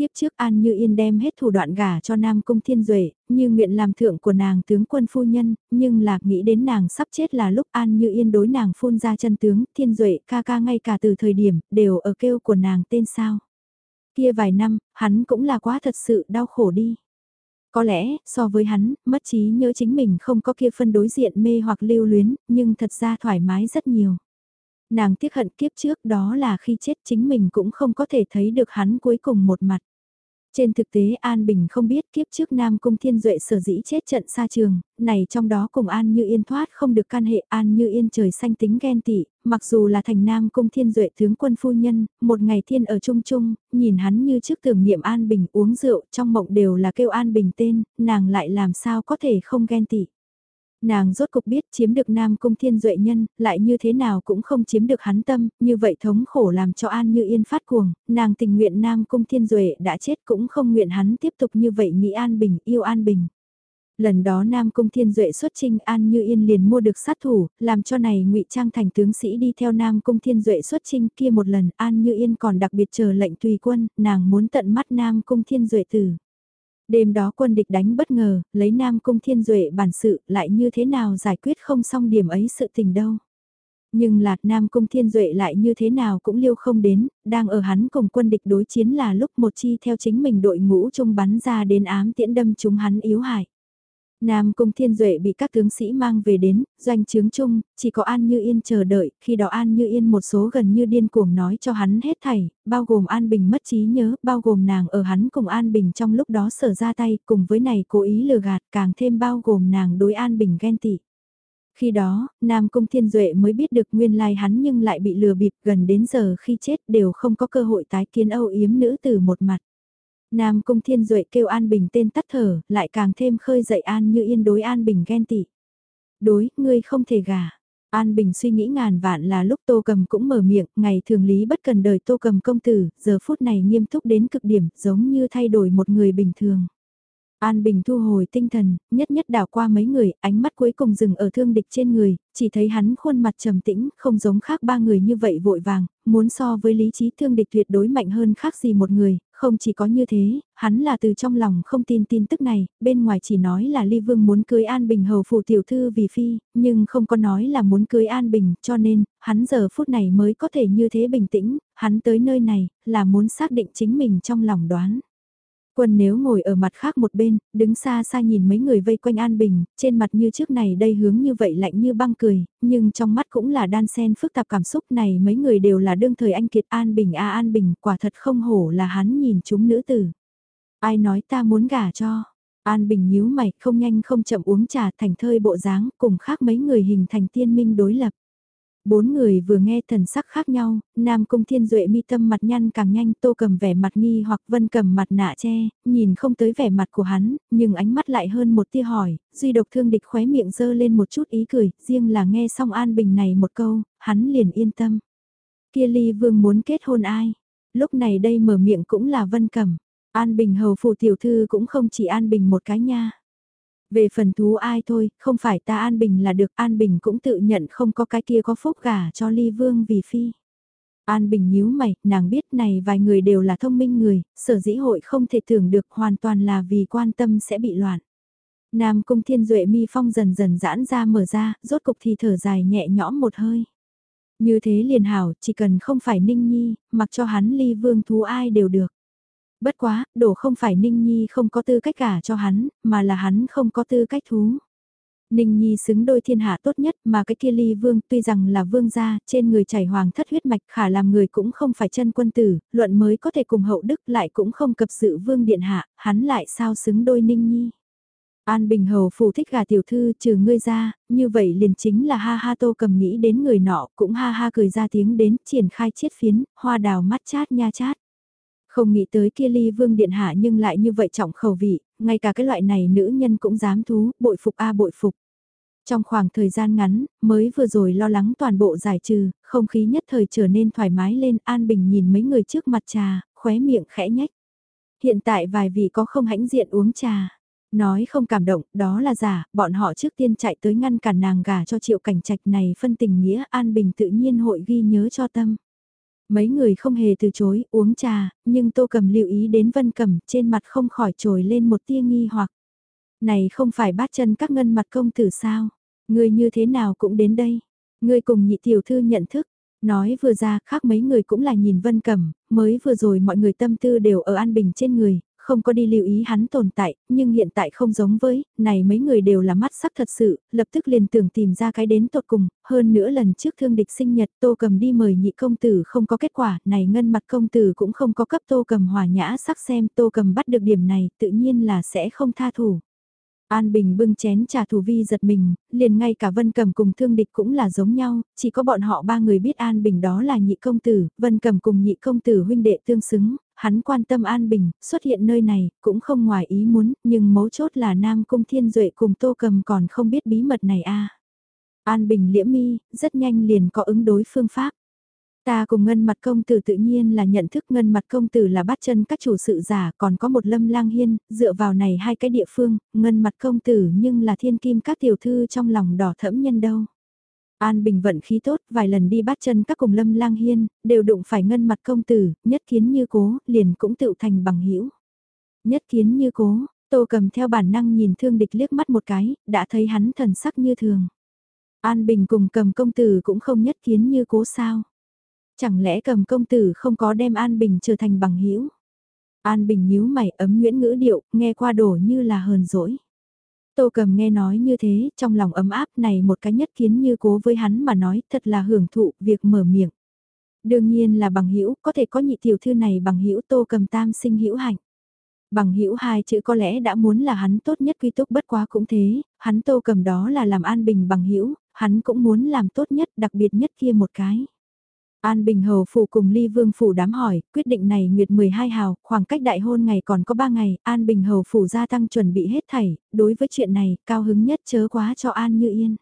Tiếp trước An Như Yên đem hết thủ đoạn gả cho Nam Cung Thiên Duệ, như nguyện làm thượng của nàng tướng quân phu nhân, nhưng là nghĩ đến nàng sắp chết là lúc An Như Yên đối nàng phun ra chân tướng, Thiên Duệ ca ca ngay cả từ thời điểm, đều ở kêu của nàng tên sao. Kia vài năm, hắn cũng là quá thật sự đau khổ đi. Có lẽ, so với hắn, mất trí nhớ chính mình không có kia phân đối diện mê hoặc lưu luyến, nhưng thật ra thoải mái rất nhiều. Nàng tiếc hận kiếp trước đó là khi chết chính mình cũng không có thể thấy được hắn cuối cùng một mặt. Trên thực tế An Bình không biết kiếp trước Nam Cung Thiên Duệ sở dĩ chết trận xa trường, này trong đó cùng An Như Yên thoát không được can hệ An Như Yên trời xanh tính ghen tị, mặc dù là thành Nam Cung Thiên Duệ tướng quân phu nhân, một ngày thiên ở chung chung, nhìn hắn như trước tưởng niệm An Bình uống rượu trong mộng đều là kêu An Bình tên, nàng lại làm sao có thể không ghen tị. Nàng rốt cục biết chiếm được Nam Cung Thiên Duệ Nhân, lại như thế nào cũng không chiếm được hắn tâm, như vậy thống khổ làm cho An Như Yên phát cuồng, nàng tình nguyện Nam Cung Thiên Duệ đã chết cũng không nguyện hắn tiếp tục như vậy nghĩ An Bình, yêu An Bình. Lần đó Nam Cung Thiên Duệ xuất trinh An Như Yên liền mua được sát thủ, làm cho này ngụy Trang thành tướng sĩ đi theo Nam Cung Thiên Duệ xuất trinh kia một lần An Như Yên còn đặc biệt chờ lệnh tùy quân, nàng muốn tận mắt Nam Cung Thiên Duệ tử. Đêm đó quân địch đánh bất ngờ, lấy Nam Cung Thiên Duệ bản sự lại như thế nào giải quyết không xong điểm ấy sự tình đâu. Nhưng lạc Nam Cung Thiên Duệ lại như thế nào cũng liêu không đến, đang ở hắn cùng quân địch đối chiến là lúc một chi theo chính mình đội ngũ trung bắn ra đến ám tiễn đâm chúng hắn yếu hại. Nam Cung Thiên Duệ bị các tướng sĩ mang về đến, doanh trướng chung, chỉ có An Như Yên chờ đợi, khi đó An Như Yên một số gần như điên cuồng nói cho hắn hết thảy, bao gồm An Bình mất trí nhớ, bao gồm nàng ở hắn cùng An Bình trong lúc đó sở ra tay, cùng với này cố ý lừa gạt, càng thêm bao gồm nàng đối An Bình ghen tị. Khi đó, Nam Cung Thiên Duệ mới biết được nguyên lai hắn nhưng lại bị lừa bịp gần đến giờ khi chết đều không có cơ hội tái kiến âu yếm nữ từ một mặt. Nam Cung Thiên Duệ kêu An Bình tên tắt thở, lại càng thêm khơi dậy An như yên đối An Bình ghen tị. Đối, ngươi không thể gả. An Bình suy nghĩ ngàn vạn là lúc Tô Cầm cũng mở miệng, ngày thường lý bất cần đời Tô Cầm công tử, giờ phút này nghiêm túc đến cực điểm, giống như thay đổi một người bình thường. An Bình thu hồi tinh thần, nhất nhất đảo qua mấy người, ánh mắt cuối cùng dừng ở thương địch trên người, chỉ thấy hắn khuôn mặt trầm tĩnh, không giống khác ba người như vậy vội vàng, muốn so với lý trí thương địch tuyệt đối mạnh hơn khác gì một người, không chỉ có như thế, hắn là từ trong lòng không tin tin tức này, bên ngoài chỉ nói là Ly Vương muốn cưới An Bình hầu phủ tiểu thư vì phi, nhưng không có nói là muốn cưới An Bình, cho nên, hắn giờ phút này mới có thể như thế bình tĩnh, hắn tới nơi này, là muốn xác định chính mình trong lòng đoán. Quân nếu ngồi ở mặt khác một bên, đứng xa xa nhìn mấy người vây quanh An Bình, trên mặt như trước này đây hướng như vậy lạnh như băng cười, nhưng trong mắt cũng là đan sen phức tạp cảm xúc này mấy người đều là đương thời anh Kiệt An Bình a à An Bình, quả thật không hổ là hắn nhìn chúng nữ tử. Ai nói ta muốn gả cho? An Bình nhíu mày, không nhanh không chậm uống trà thành thơi bộ dáng, cùng khác mấy người hình thành tiên minh đối lập. Bốn người vừa nghe thần sắc khác nhau, Nam Cung Thiên Duệ mi tâm mặt nhăn càng nhanh tô cầm vẻ mặt nghi hoặc vân cầm mặt nạ che, nhìn không tới vẻ mặt của hắn, nhưng ánh mắt lại hơn một tia hỏi, duy độc thương địch khóe miệng dơ lên một chút ý cười, riêng là nghe xong An Bình này một câu, hắn liền yên tâm. Kia ly vương muốn kết hôn ai? Lúc này đây mở miệng cũng là vân cầm. An Bình hầu phụ tiểu thư cũng không chỉ An Bình một cái nha. Về phần thú ai thôi, không phải ta An Bình là được, An Bình cũng tự nhận không có cái kia có phúc gả cho Ly Vương vì phi. An Bình nhíu mày, nàng biết này vài người đều là thông minh người, sở dĩ hội không thể tưởng được hoàn toàn là vì quan tâm sẽ bị loạn. Nam Cung Thiên Duệ mi phong dần dần giãn ra mở ra, rốt cục thì thở dài nhẹ nhõm một hơi. Như thế liền hảo, chỉ cần không phải Ninh Nhi, mặc cho hắn ly vương thú ai đều được. Bất quá, đổ không phải Ninh Nhi không có tư cách cả cho hắn, mà là hắn không có tư cách thú. Ninh Nhi xứng đôi thiên hạ tốt nhất mà cái kia ly vương tuy rằng là vương gia, trên người chảy hoàng thất huyết mạch khả làm người cũng không phải chân quân tử, luận mới có thể cùng hậu đức lại cũng không cập sự vương điện hạ, hắn lại sao xứng đôi Ninh Nhi. An Bình Hầu phù thích gà tiểu thư trừ ngươi ra, như vậy liền chính là ha ha tô cầm nghĩ đến người nọ cũng ha ha cười ra tiếng đến triển khai chiết phiến, hoa đào mắt chát nha chát. Không nghĩ tới kia ly vương điện hạ nhưng lại như vậy trọng khẩu vị, ngay cả cái loại này nữ nhân cũng dám thú, bội phục a à, bội phục. Trong khoảng thời gian ngắn, mới vừa rồi lo lắng toàn bộ giải trừ, không khí nhất thời trở nên thoải mái lên an bình nhìn mấy người trước mặt trà, khóe miệng khẽ nhách. Hiện tại vài vị có không hãnh diện uống trà. Nói không cảm động, đó là giả, bọn họ trước tiên chạy tới ngăn cản nàng gà cho triệu cảnh trạch này phân tình nghĩa an bình tự nhiên hội ghi nhớ cho tâm. Mấy người không hề từ chối uống trà, nhưng tô cầm lưu ý đến vân cầm trên mặt không khỏi trồi lên một tia nghi hoặc. Này không phải bát chân các ngân mặt công tử sao? Người như thế nào cũng đến đây. Người cùng nhị tiểu thư nhận thức. Nói vừa ra khác mấy người cũng là nhìn vân cầm, mới vừa rồi mọi người tâm tư đều ở an bình trên người, không có đi lưu ý hắn tồn tại, nhưng hiện tại không giống với, này mấy người đều là mắt sắc thật sự, lập tức liền tưởng tìm ra cái đến tột cùng, hơn nữa lần trước thương địch sinh nhật tô cầm đi mời nhị công tử không có kết quả, này ngân mặt công tử cũng không có cấp tô cầm hòa nhã sắc xem tô cầm bắt được điểm này, tự nhiên là sẽ không tha thủ. An Bình bưng chén trà thủ vi giật mình, liền ngay cả Vân Cầm cùng Thương Địch cũng là giống nhau, chỉ có bọn họ ba người biết An Bình đó là nhị công tử, Vân Cầm cùng nhị công tử huynh đệ tương xứng, hắn quan tâm An Bình, xuất hiện nơi này, cũng không ngoài ý muốn, nhưng mấu chốt là Nam Cung Thiên Duệ cùng Tô Cầm còn không biết bí mật này a. An Bình liễm mi, rất nhanh liền có ứng đối phương pháp. Ta cùng ngân mặt công tử tự nhiên là nhận thức ngân mặt công tử là bắt chân các chủ sự giả còn có một lâm lang hiên, dựa vào này hai cái địa phương, ngân mặt công tử nhưng là thiên kim các tiểu thư trong lòng đỏ thẫm nhân đâu. An Bình vận khí tốt, vài lần đi bắt chân các cùng lâm lang hiên, đều đụng phải ngân mặt công tử, nhất kiến như cố, liền cũng tự thành bằng hữu Nhất kiến như cố, tô cầm theo bản năng nhìn thương địch liếc mắt một cái, đã thấy hắn thần sắc như thường. An Bình cùng cầm công tử cũng không nhất kiến như cố sao. Chẳng lẽ cầm công tử không có đem An Bình trở thành bằng hữu An Bình nhíu mày ấm nguyễn ngữ điệu, nghe qua đổ như là hờn dỗi. Tô cầm nghe nói như thế, trong lòng ấm áp này một cái nhất kiến như cố với hắn mà nói, thật là hưởng thụ việc mở miệng. Đương nhiên là bằng hữu có thể có nhị tiểu thư này bằng hữu tô cầm tam sinh hữu hạnh. Bằng hữu hai chữ có lẽ đã muốn là hắn tốt nhất quy túc bất quá cũng thế, hắn tô cầm đó là làm an bình bằng hữu hắn cũng muốn làm tốt nhất đặc biệt nhất kia một cái. An Bình Hầu Phủ cùng Ly Vương Phủ đám hỏi, quyết định này nguyệt 12 hào, khoảng cách đại hôn ngày còn có 3 ngày, An Bình Hầu Phủ gia tăng chuẩn bị hết thảy, đối với chuyện này, cao hứng nhất chớ quá cho An Như Yên.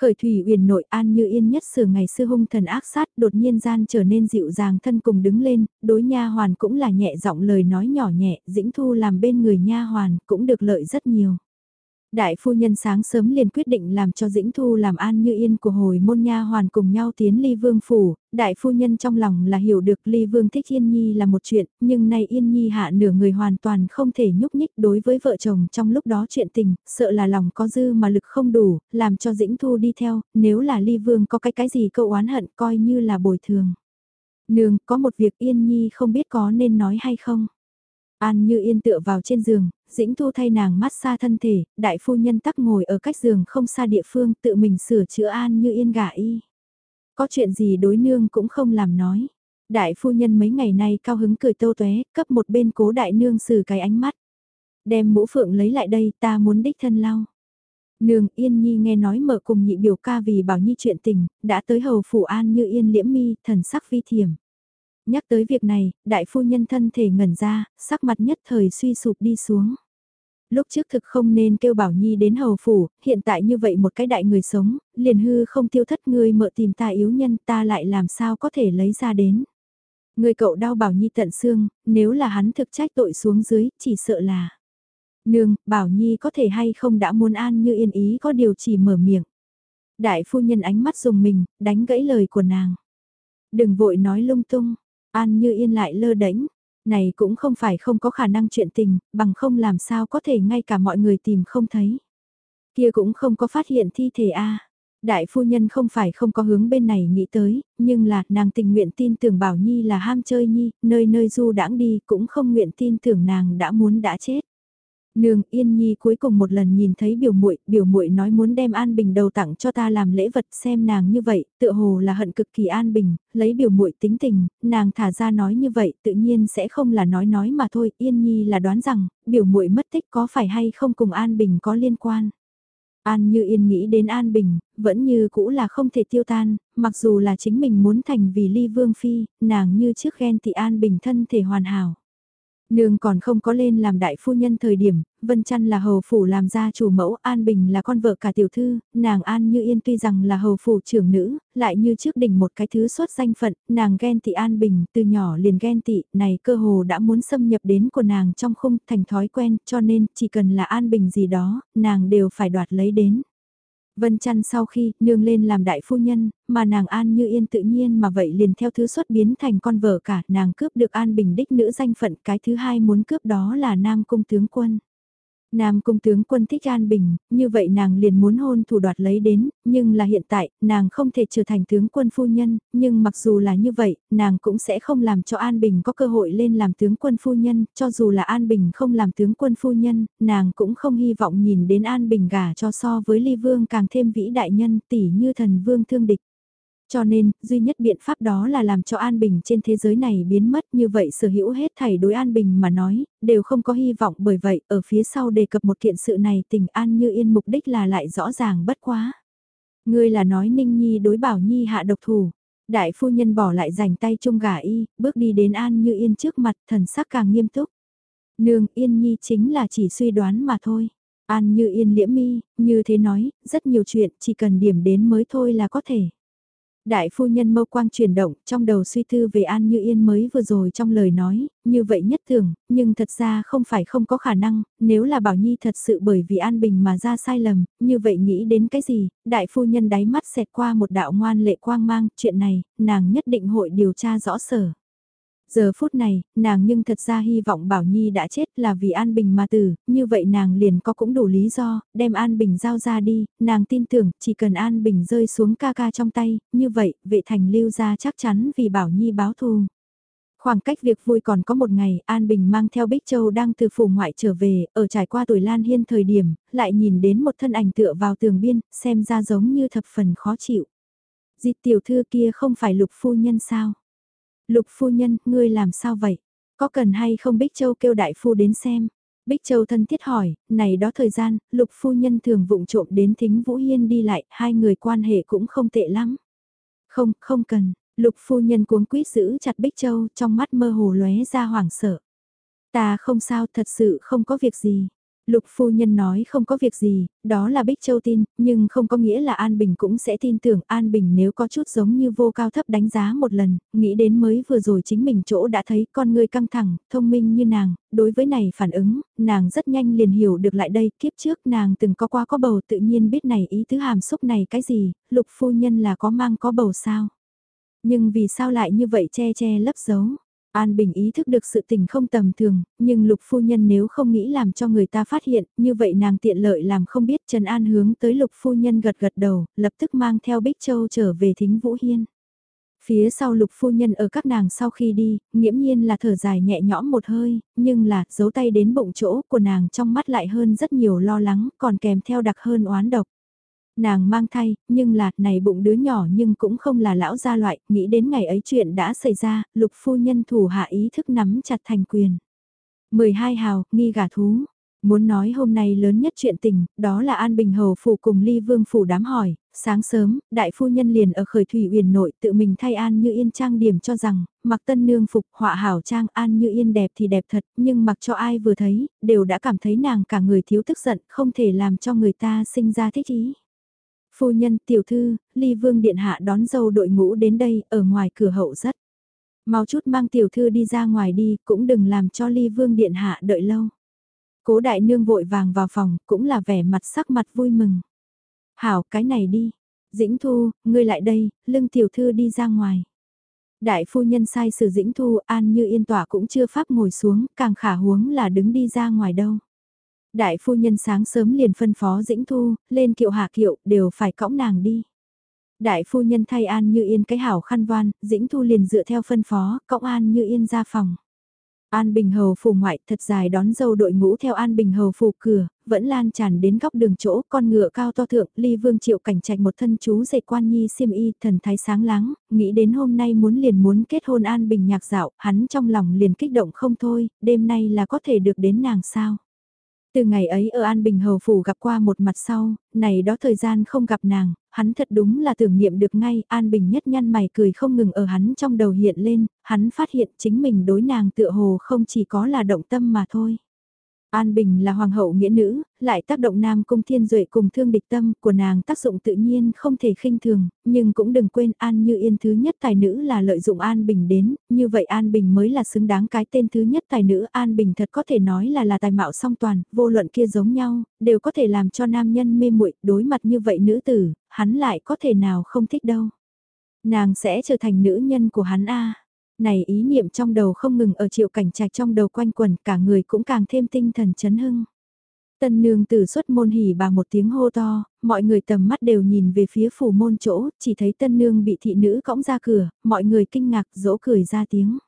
Khởi thủy uyển nội An Như Yên nhất sửa ngày xưa hung thần ác sát đột nhiên gian trở nên dịu dàng thân cùng đứng lên, đối nha hoàn cũng là nhẹ giọng lời nói nhỏ nhẹ, dĩnh thu làm bên người nha hoàn cũng được lợi rất nhiều. Đại phu nhân sáng sớm liền quyết định làm cho Dĩnh Thu làm an như yên của hồi môn nha hoàn cùng nhau tiến ly vương phủ, đại phu nhân trong lòng là hiểu được ly vương thích Yên Nhi là một chuyện, nhưng nay Yên Nhi hạ nửa người hoàn toàn không thể nhúc nhích đối với vợ chồng trong lúc đó chuyện tình, sợ là lòng có dư mà lực không đủ, làm cho Dĩnh Thu đi theo, nếu là ly vương có cái cái gì cậu oán hận coi như là bồi thường. Nương, có một việc Yên Nhi không biết có nên nói hay không. An như yên tựa vào trên giường, dĩnh thu thay nàng mát xa thân thể, đại phu nhân tắc ngồi ở cách giường không xa địa phương tự mình sửa chữa An như yên gả y. Có chuyện gì đối nương cũng không làm nói. Đại phu nhân mấy ngày nay cao hứng cười tô tuế cấp một bên cố đại nương xử cái ánh mắt. Đem mũ phượng lấy lại đây ta muốn đích thân lau. Nương Yên Nhi nghe nói mở cùng nhị biểu ca vì bảo Nhi chuyện tình, đã tới hầu phủ an như Yên liễm mi, thần sắc vi thiểm. Nhắc tới việc này, đại phu nhân thân thể ngẩn ra, sắc mặt nhất thời suy sụp đi xuống. Lúc trước thực không nên kêu Bảo Nhi đến hầu phủ, hiện tại như vậy một cái đại người sống, liền hư không tiêu thất ngươi mợ tìm ta yếu nhân ta lại làm sao có thể lấy ra đến. Người cậu đau Bảo Nhi tận xương, nếu là hắn thực trách tội xuống dưới, chỉ sợ là. Nương, Bảo Nhi có thể hay không đã muốn an như yên ý có điều chỉ mở miệng. Đại phu nhân ánh mắt dùng mình, đánh gãy lời của nàng. Đừng vội nói lung tung, An như yên lại lơ đễnh này cũng không phải không có khả năng chuyện tình, bằng không làm sao có thể ngay cả mọi người tìm không thấy. Kia cũng không có phát hiện thi thể a. Đại phu nhân không phải không có hướng bên này nghĩ tới, nhưng là nàng tình nguyện tin tưởng Bảo Nhi là ham chơi Nhi, nơi nơi du đãng đi cũng không nguyện tin tưởng nàng đã muốn đã chết. Nương Yên Nhi cuối cùng một lần nhìn thấy biểu muội, biểu muội nói muốn đem An Bình đầu tặng cho ta làm lễ vật xem nàng như vậy, tựa hồ là hận cực kỳ An Bình, lấy biểu muội tính tình, nàng thả ra nói như vậy tự nhiên sẽ không là nói nói mà thôi, Yên Nhi là đoán rằng, biểu muội mất tích có phải hay không cùng An Bình có liên quan. An Như Yên nghĩ đến An Bình, vẫn như cũ là không thể tiêu tan, mặc dù là chính mình muốn thành vì ly vương phi, nàng như trước ghen thì An Bình thân thể hoàn hảo. Nương còn không có lên làm đại phu nhân thời điểm, Vân Chăn là hầu phủ làm gia chủ mẫu, An Bình là con vợ cả tiểu thư, nàng An Như Yên tuy rằng là hầu phủ trưởng nữ, lại như trước đỉnh một cái thứ xuất danh phận, nàng ghen tị An Bình, từ nhỏ liền ghen tị, này cơ hồ đã muốn xâm nhập đến của nàng trong khung thành thói quen, cho nên chỉ cần là An Bình gì đó, nàng đều phải đoạt lấy đến. Vân chăn sau khi nương lên làm đại phu nhân, mà nàng An Như Yên tự nhiên mà vậy liền theo thứ xuất biến thành con vợ cả, nàng cướp được An Bình đích nữ danh phận, cái thứ hai muốn cướp đó là Nam Cung Tướng Quân. Nam cung tướng quân thích An Bình, như vậy nàng liền muốn hôn thủ đoạt lấy đến, nhưng là hiện tại, nàng không thể trở thành tướng quân phu nhân, nhưng mặc dù là như vậy, nàng cũng sẽ không làm cho An Bình có cơ hội lên làm tướng quân phu nhân, cho dù là An Bình không làm tướng quân phu nhân, nàng cũng không hy vọng nhìn đến An Bình gả cho so với ly vương càng thêm vĩ đại nhân tỷ như thần vương thương địch. Cho nên, duy nhất biện pháp đó là làm cho an bình trên thế giới này biến mất như vậy sở hữu hết thảy đối an bình mà nói, đều không có hy vọng bởi vậy ở phía sau đề cập một kiện sự này tình an như yên mục đích là lại rõ ràng bất quá. Ngươi là nói Ninh Nhi đối bảo Nhi hạ độc thủ. Đại phu nhân bỏ lại rảnh tay chung gà y, bước đi đến An Như Yên trước mặt, thần sắc càng nghiêm túc. Nương, Yên Nhi chính là chỉ suy đoán mà thôi. An Như Yên liễm mi, như thế nói, rất nhiều chuyện, chỉ cần điểm đến mới thôi là có thể. Đại phu nhân mâu quang chuyển động, trong đầu suy thư về An Như Yên mới vừa rồi trong lời nói, như vậy nhất thường, nhưng thật ra không phải không có khả năng, nếu là Bảo Nhi thật sự bởi vì An Bình mà ra sai lầm, như vậy nghĩ đến cái gì, đại phu nhân đáy mắt xẹt qua một đạo ngoan lệ quang mang, chuyện này, nàng nhất định hội điều tra rõ sở. Giờ phút này, nàng nhưng thật ra hy vọng Bảo Nhi đã chết là vì An Bình mà tử, như vậy nàng liền có cũng đủ lý do, đem An Bình giao ra đi, nàng tin tưởng chỉ cần An Bình rơi xuống ca ca trong tay, như vậy, vệ thành lưu ra chắc chắn vì Bảo Nhi báo thù. Khoảng cách việc vui còn có một ngày, An Bình mang theo Bích Châu đang từ phủ ngoại trở về, ở trải qua tuổi Lan Hiên thời điểm, lại nhìn đến một thân ảnh tựa vào tường biên, xem ra giống như thập phần khó chịu. Dịch tiểu thư kia không phải lục phu nhân sao? Lục phu nhân, ngươi làm sao vậy? Có cần hay không Bích Châu kêu đại phu đến xem? Bích Châu thân thiết hỏi, này đó thời gian, lục phu nhân thường vụng trộm đến thính Vũ Hiên đi lại, hai người quan hệ cũng không tệ lắm. Không, không cần, lục phu nhân cuống quýt giữ chặt Bích Châu trong mắt mơ hồ lóe ra hoảng sợ. Ta không sao, thật sự không có việc gì. Lục phu nhân nói không có việc gì, đó là Bích Châu tin, nhưng không có nghĩa là An Bình cũng sẽ tin tưởng An Bình nếu có chút giống như vô cao thấp đánh giá một lần, nghĩ đến mới vừa rồi chính mình chỗ đã thấy con người căng thẳng, thông minh như nàng, đối với này phản ứng, nàng rất nhanh liền hiểu được lại đây, kiếp trước nàng từng có qua có bầu tự nhiên biết này ý tứ hàm xúc này cái gì, lục phu nhân là có mang có bầu sao. Nhưng vì sao lại như vậy che che lấp giấu? An Bình ý thức được sự tình không tầm thường, nhưng lục phu nhân nếu không nghĩ làm cho người ta phát hiện, như vậy nàng tiện lợi làm không biết Trần An hướng tới lục phu nhân gật gật đầu, lập tức mang theo Bích Châu trở về thính Vũ Hiên. Phía sau lục phu nhân ở các nàng sau khi đi, nghiễm nhiên là thở dài nhẹ nhõm một hơi, nhưng là giấu tay đến bụng chỗ của nàng trong mắt lại hơn rất nhiều lo lắng, còn kèm theo đặc hơn oán độc. Nàng mang thai, nhưng là, này bụng đứa nhỏ nhưng cũng không là lão gia loại, nghĩ đến ngày ấy chuyện đã xảy ra, lục phu nhân thủ hạ ý thức nắm chặt thành quyền. 12 hào, nghi gà thú. Muốn nói hôm nay lớn nhất chuyện tình, đó là An Bình Hầu phủ cùng Ly Vương phủ đám hỏi, sáng sớm, đại phu nhân liền ở khởi thủy uyển nội tự mình thay An Như Yên trang điểm cho rằng, mặc tân nương phục họa hảo trang An Như Yên đẹp thì đẹp thật, nhưng mặc cho ai vừa thấy, đều đã cảm thấy nàng cả người thiếu tức giận, không thể làm cho người ta sinh ra thích ý. Phu nhân, tiểu thư, ly vương điện hạ đón dâu đội ngũ đến đây, ở ngoài cửa hậu rất. Mau chút mang tiểu thư đi ra ngoài đi, cũng đừng làm cho ly vương điện hạ đợi lâu. Cố đại nương vội vàng vào phòng, cũng là vẻ mặt sắc mặt vui mừng. Hảo, cái này đi. Dĩnh thu, ngươi lại đây, lưng tiểu thư đi ra ngoài. Đại phu nhân sai sử dĩnh thu, an như yên tỏa cũng chưa pháp ngồi xuống, càng khả huống là đứng đi ra ngoài đâu. Đại phu nhân sáng sớm liền phân phó dĩnh thu, lên kiệu hạ kiệu, đều phải cõng nàng đi. Đại phu nhân thay An Như Yên cái hảo khăn voan, dĩnh thu liền dựa theo phân phó, cõng An Như Yên ra phòng. An Bình Hầu phủ ngoại thật dài đón dâu đội ngũ theo An Bình Hầu phủ cửa, vẫn lan tràn đến góc đường chỗ, con ngựa cao to thượng, ly vương triệu cảnh trạch một thân chú dạy quan nhi xiêm y, thần thái sáng láng, nghĩ đến hôm nay muốn liền muốn kết hôn An Bình nhạc dạo, hắn trong lòng liền kích động không thôi, đêm nay là có thể được đến nàng sao. Từ ngày ấy ở An Bình Hầu Phủ gặp qua một mặt sau, này đó thời gian không gặp nàng, hắn thật đúng là tưởng niệm được ngay, An Bình nhất nhăn mày cười không ngừng ở hắn trong đầu hiện lên, hắn phát hiện chính mình đối nàng tựa hồ không chỉ có là động tâm mà thôi. An Bình là hoàng hậu nghĩa nữ, lại tác động Nam Cung Thiên Duệ cùng thương địch tâm của nàng tác dụng tự nhiên không thể khinh thường, nhưng cũng đừng quên An Như Yên thứ nhất tài nữ là lợi dụng An Bình đến, như vậy An Bình mới là xứng đáng cái tên thứ nhất tài nữ An Bình thật có thể nói là là tài mạo song toàn, vô luận kia giống nhau, đều có thể làm cho nam nhân mê muội đối mặt như vậy nữ tử, hắn lại có thể nào không thích đâu. Nàng sẽ trở thành nữ nhân của hắn a này ý niệm trong đầu không ngừng ở triệu cảnh trạch trong đầu quanh quẩn cả người cũng càng thêm tinh thần chấn hưng. Tân nương tử xuất môn hỉ bà một tiếng hô to, mọi người tầm mắt đều nhìn về phía phủ môn chỗ, chỉ thấy tân nương bị thị nữ cõng ra cửa, mọi người kinh ngạc dỗ cười ra tiếng.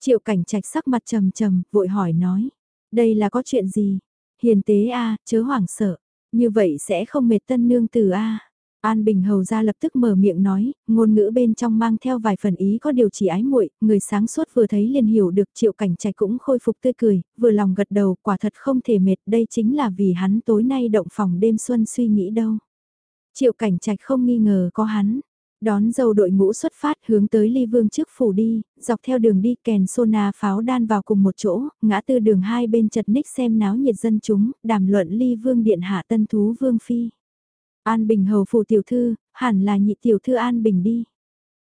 Triệu cảnh trạch sắc mặt trầm trầm, vội hỏi nói, đây là có chuyện gì? Hiền tế a chớ hoảng sợ, như vậy sẽ không mệt tân nương tử a An Bình Hầu ra lập tức mở miệng nói, ngôn ngữ bên trong mang theo vài phần ý có điều chỉ ái muội, người sáng suốt vừa thấy liền hiểu được triệu cảnh trạch cũng khôi phục tươi cười, vừa lòng gật đầu, quả thật không thể mệt, đây chính là vì hắn tối nay động phòng đêm xuân suy nghĩ đâu. Triệu cảnh trạch không nghi ngờ có hắn, đón dâu đội ngũ xuất phát hướng tới ly vương trước phủ đi, dọc theo đường đi kèn sona pháo đan vào cùng một chỗ, ngã tư đường hai bên chật ních xem náo nhiệt dân chúng, đàm luận ly vương điện hạ tân thú vương phi. An Bình hầu phủ tiểu thư, hẳn là nhị tiểu thư An Bình đi.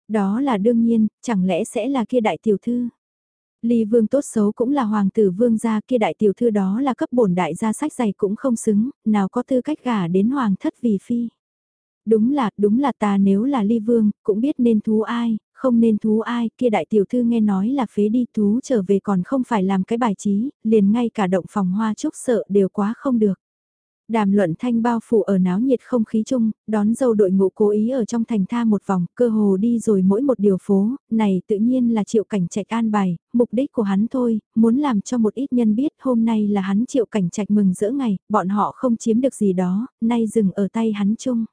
Đó là đương nhiên, chẳng lẽ sẽ là kia đại tiểu thư. Ly vương tốt xấu cũng là hoàng tử vương gia kia đại tiểu thư đó là cấp bổn đại gia sách dày cũng không xứng, nào có tư cách gả đến hoàng thất vì phi. Đúng là, đúng là ta nếu là ly vương, cũng biết nên thú ai, không nên thú ai, kia đại tiểu thư nghe nói là phế đi thú trở về còn không phải làm cái bài trí, liền ngay cả động phòng hoa trúc sợ đều quá không được. Đàm luận thanh bao phủ ở náo nhiệt không khí chung, đón dâu đội ngũ cố ý ở trong thành tha một vòng, cơ hồ đi rồi mỗi một điều phố, này tự nhiên là triệu cảnh trạch an bài, mục đích của hắn thôi, muốn làm cho một ít nhân biết hôm nay là hắn triệu cảnh trạch mừng giữa ngày, bọn họ không chiếm được gì đó, nay dừng ở tay hắn chung.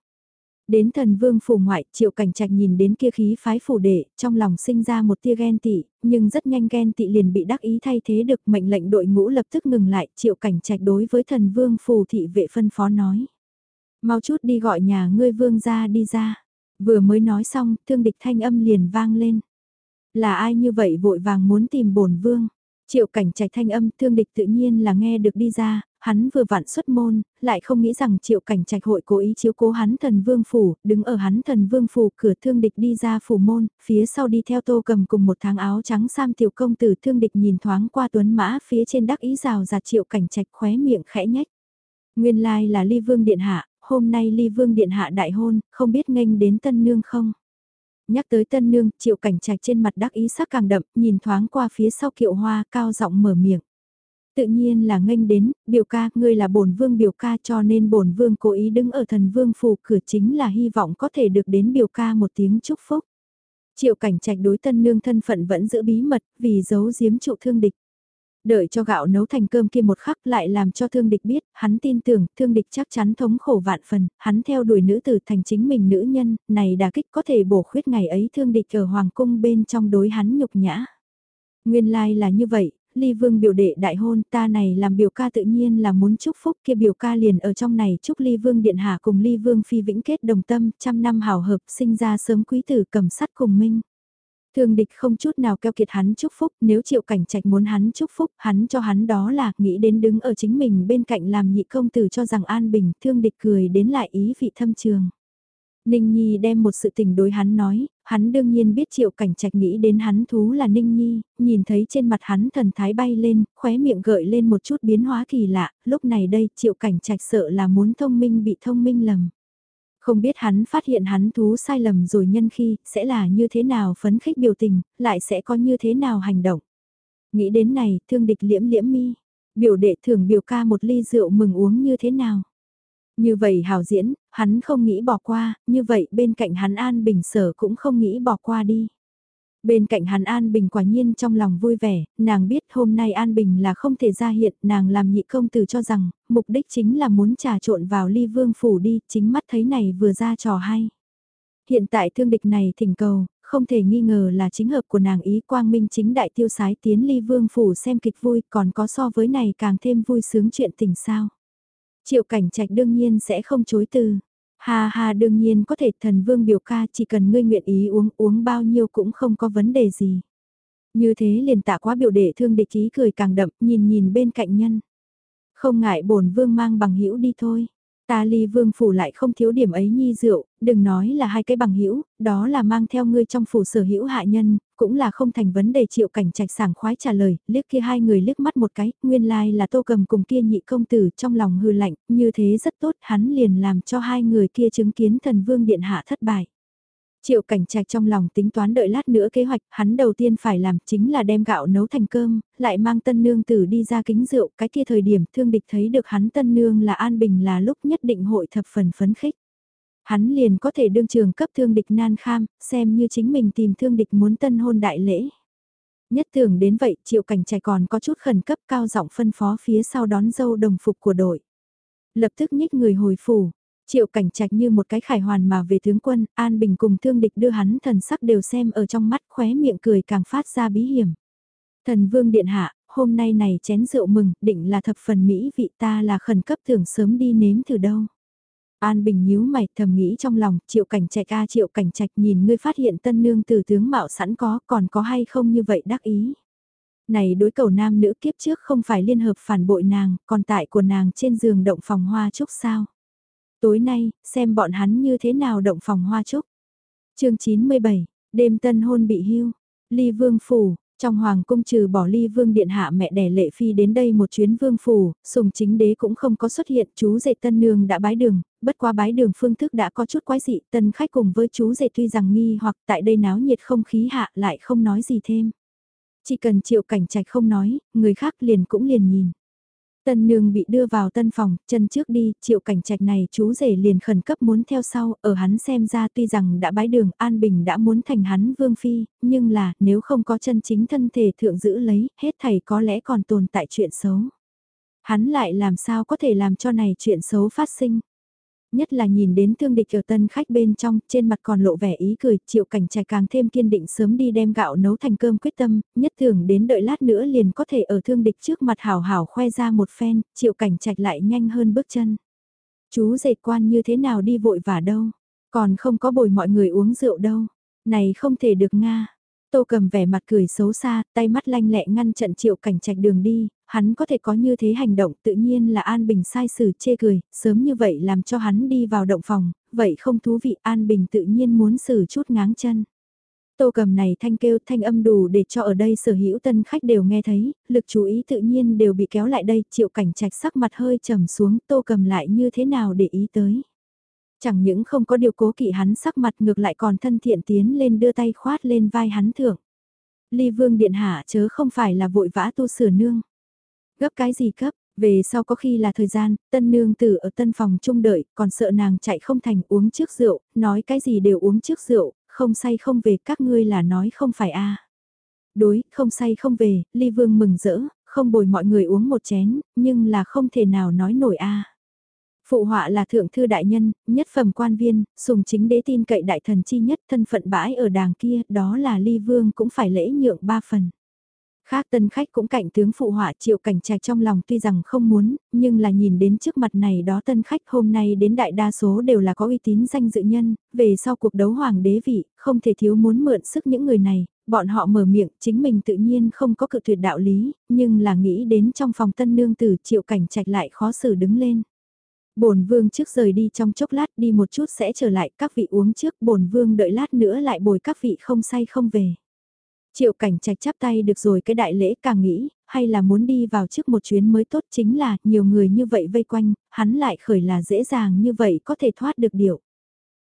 Đến thần vương phủ ngoại, triệu cảnh trạch nhìn đến kia khí phái phủ đệ, trong lòng sinh ra một tia ghen tị, nhưng rất nhanh ghen tị liền bị đắc ý thay thế được mệnh lệnh đội ngũ lập tức ngừng lại, triệu cảnh trạch đối với thần vương phủ thị vệ phân phó nói. Mau chút đi gọi nhà ngươi vương ra đi ra. Vừa mới nói xong, thương địch thanh âm liền vang lên. Là ai như vậy vội vàng muốn tìm bổn vương? Triệu cảnh trạch thanh âm thương địch tự nhiên là nghe được đi ra, hắn vừa vặn xuất môn, lại không nghĩ rằng triệu cảnh trạch hội cố ý chiếu cố hắn thần vương phủ, đứng ở hắn thần vương phủ cửa thương địch đi ra phủ môn, phía sau đi theo tô cầm cùng một tháng áo trắng sam tiểu công tử thương địch nhìn thoáng qua tuấn mã phía trên đắc ý rào rạt triệu cảnh trạch khóe miệng khẽ nhách. Nguyên lai là ly vương điện hạ, hôm nay ly vương điện hạ đại hôn, không biết nghênh đến tân nương không? Nhắc tới tân nương, triệu cảnh trạch trên mặt đắc ý sắc càng đậm, nhìn thoáng qua phía sau kiệu hoa cao giọng mở miệng. Tự nhiên là nghênh đến, biểu ca, ngươi là bổn vương biểu ca cho nên bổn vương cố ý đứng ở thần vương phủ cửa chính là hy vọng có thể được đến biểu ca một tiếng chúc phúc. Triệu cảnh trạch đối tân nương thân phận vẫn giữ bí mật vì giấu giếm trụ thương địch. Đợi cho gạo nấu thành cơm kia một khắc lại làm cho thương địch biết, hắn tin tưởng thương địch chắc chắn thống khổ vạn phần, hắn theo đuổi nữ tử thành chính mình nữ nhân, này đà kích có thể bổ khuyết ngày ấy thương địch ở hoàng cung bên trong đối hắn nhục nhã. Nguyên lai like là như vậy, ly vương biểu đệ đại hôn ta này làm biểu ca tự nhiên là muốn chúc phúc kia biểu ca liền ở trong này chúc ly vương điện hạ cùng ly vương phi vĩnh kết đồng tâm trăm năm hào hợp sinh ra sớm quý tử cầm sắt cùng minh. Thương địch không chút nào keo kiệt hắn chúc phúc, nếu triệu cảnh trạch muốn hắn chúc phúc, hắn cho hắn đó là nghĩ đến đứng ở chính mình bên cạnh làm nhị công tử cho rằng an bình, thương địch cười đến lại ý vị thâm trường. Ninh Nhi đem một sự tình đối hắn nói, hắn đương nhiên biết triệu cảnh trạch nghĩ đến hắn thú là Ninh Nhi, nhìn thấy trên mặt hắn thần thái bay lên, khóe miệng gợi lên một chút biến hóa kỳ lạ, lúc này đây triệu cảnh trạch sợ là muốn thông minh bị thông minh lầm. Không biết hắn phát hiện hắn thú sai lầm rồi nhân khi, sẽ là như thế nào phấn khích biểu tình, lại sẽ có như thế nào hành động. Nghĩ đến này, thương địch liễm liễm mi, biểu đệ thưởng biểu ca một ly rượu mừng uống như thế nào. Như vậy hào diễn, hắn không nghĩ bỏ qua, như vậy bên cạnh hắn An Bình Sở cũng không nghĩ bỏ qua đi. Bên cạnh hắn An Bình quả nhiên trong lòng vui vẻ, nàng biết hôm nay An Bình là không thể ra hiện, nàng làm nhị công tử cho rằng, mục đích chính là muốn trà trộn vào ly vương phủ đi, chính mắt thấy này vừa ra trò hay. Hiện tại thương địch này thỉnh cầu, không thể nghi ngờ là chính hợp của nàng ý quang minh chính đại tiêu sái tiến ly vương phủ xem kịch vui, còn có so với này càng thêm vui sướng chuyện tình sao. Triệu cảnh trạch đương nhiên sẽ không chối từ. Ha ha, đương nhiên có thể thần vương biểu ca, chỉ cần ngươi nguyện ý uống uống bao nhiêu cũng không có vấn đề gì. Như thế liền tạ quá biểu đệ thương địch ý cười càng đậm, nhìn nhìn bên cạnh nhân. Không ngại bổn vương mang bằng hữu đi thôi. Ta ly vương phủ lại không thiếu điểm ấy nhi rượu, đừng nói là hai cái bằng hữu đó là mang theo ngươi trong phủ sở hữu hạ nhân, cũng là không thành vấn đề triệu cảnh trạch sảng khoái trả lời, liếc kia hai người liếc mắt một cái, nguyên lai like là tô cầm cùng kia nhị công tử trong lòng hư lạnh, như thế rất tốt, hắn liền làm cho hai người kia chứng kiến thần vương điện hạ thất bại. Triệu cảnh trạch trong lòng tính toán đợi lát nữa kế hoạch, hắn đầu tiên phải làm chính là đem gạo nấu thành cơm, lại mang tân nương tử đi ra kính rượu, cái kia thời điểm thương địch thấy được hắn tân nương là an bình là lúc nhất định hội thập phần phấn khích. Hắn liền có thể đương trường cấp thương địch nan kham, xem như chính mình tìm thương địch muốn tân hôn đại lễ. Nhất tưởng đến vậy, triệu cảnh trạch còn có chút khẩn cấp cao giọng phân phó phía sau đón dâu đồng phục của đội. Lập tức nhích người hồi phủ, Triệu cảnh trạch như một cái khải hoàn mà về tướng quân, An Bình cùng thương địch đưa hắn thần sắc đều xem ở trong mắt khóe miệng cười càng phát ra bí hiểm. Thần vương điện hạ, hôm nay này chén rượu mừng, định là thập phần mỹ vị ta là khẩn cấp tưởng sớm đi nếm thử đâu. An Bình nhíu mày thầm nghĩ trong lòng, triệu cảnh trạch a triệu cảnh trạch nhìn ngươi phát hiện tân nương từ tướng mạo sẵn có, còn có hay không như vậy đắc ý. Này đối cầu nam nữ kiếp trước không phải liên hợp phản bội nàng, còn tại của nàng trên giường động phòng hoa trúc sao. Tối nay, xem bọn hắn như thế nào động phòng hoa trúc. chương 97, đêm tân hôn bị hưu, ly vương phủ, trong hoàng cung trừ bỏ ly vương điện hạ mẹ đẻ lệ phi đến đây một chuyến vương phủ, sùng chính đế cũng không có xuất hiện, chú rể tân nương đã bái đường, bất qua bái đường phương thức đã có chút quái dị, tân khách cùng với chú rể tuy rằng nghi hoặc tại đây náo nhiệt không khí hạ lại không nói gì thêm. Chỉ cần triệu cảnh trạch không nói, người khác liền cũng liền nhìn. Tân nương bị đưa vào tân phòng, chân trước đi, triệu cảnh trạch này chú rể liền khẩn cấp muốn theo sau, ở hắn xem ra tuy rằng đã bái đường An Bình đã muốn thành hắn vương phi, nhưng là nếu không có chân chính thân thể thượng giữ lấy, hết thầy có lẽ còn tồn tại chuyện xấu. Hắn lại làm sao có thể làm cho này chuyện xấu phát sinh nhất là nhìn đến thương địch ở tân khách bên trong, trên mặt còn lộ vẻ ý cười, triệu cảnh trải càng thêm kiên định sớm đi đem gạo nấu thành cơm quyết tâm, nhất thường đến đợi lát nữa liền có thể ở thương địch trước mặt hào hào khoe ra một phen, triệu cảnh trạch lại nhanh hơn bước chân. Chú dệt quan như thế nào đi vội vả đâu, còn không có bồi mọi người uống rượu đâu, này không thể được Nga. Tô cầm vẻ mặt cười xấu xa, tay mắt lanh lẹ ngăn trận triệu cảnh trạch đường đi, hắn có thể có như thế hành động tự nhiên là An Bình sai xử chê cười, sớm như vậy làm cho hắn đi vào động phòng, vậy không thú vị An Bình tự nhiên muốn xử chút ngáng chân. Tô cầm này thanh kêu thanh âm đủ để cho ở đây sở hữu tân khách đều nghe thấy, lực chú ý tự nhiên đều bị kéo lại đây, triệu cảnh trạch sắc mặt hơi trầm xuống, tô cầm lại như thế nào để ý tới. Chẳng những không có điều cố kỵ hắn sắc mặt ngược lại còn thân thiện tiến lên đưa tay khoát lên vai hắn thưởng. Ly vương điện hạ chớ không phải là vội vã tu sửa nương. Gấp cái gì cấp, về sau có khi là thời gian, tân nương tử ở tân phòng chung đợi, còn sợ nàng chạy không thành uống trước rượu, nói cái gì đều uống trước rượu, không say không về các ngươi là nói không phải a Đối, không say không về, ly vương mừng rỡ, không bồi mọi người uống một chén, nhưng là không thể nào nói nổi a Phụ họa là thượng thư đại nhân, nhất phẩm quan viên, sùng chính đế tin cậy đại thần chi nhất thân phận bãi ở đàng kia, đó là ly vương cũng phải lễ nhượng ba phần. Khác tân khách cũng cạnh tướng phụ họa triệu cảnh trạch trong lòng tuy rằng không muốn, nhưng là nhìn đến trước mặt này đó tân khách hôm nay đến đại đa số đều là có uy tín danh dự nhân, về sau cuộc đấu hoàng đế vị, không thể thiếu muốn mượn sức những người này, bọn họ mở miệng chính mình tự nhiên không có cự tuyệt đạo lý, nhưng là nghĩ đến trong phòng tân nương tử triệu cảnh trạch lại khó xử đứng lên. Bổn vương trước rời đi trong chốc lát đi một chút sẽ trở lại các vị uống trước bổn vương đợi lát nữa lại bồi các vị không say không về. Triệu cảnh trạch chắp tay được rồi cái đại lễ càng nghĩ, hay là muốn đi vào trước một chuyến mới tốt chính là nhiều người như vậy vây quanh, hắn lại khởi là dễ dàng như vậy có thể thoát được điệu.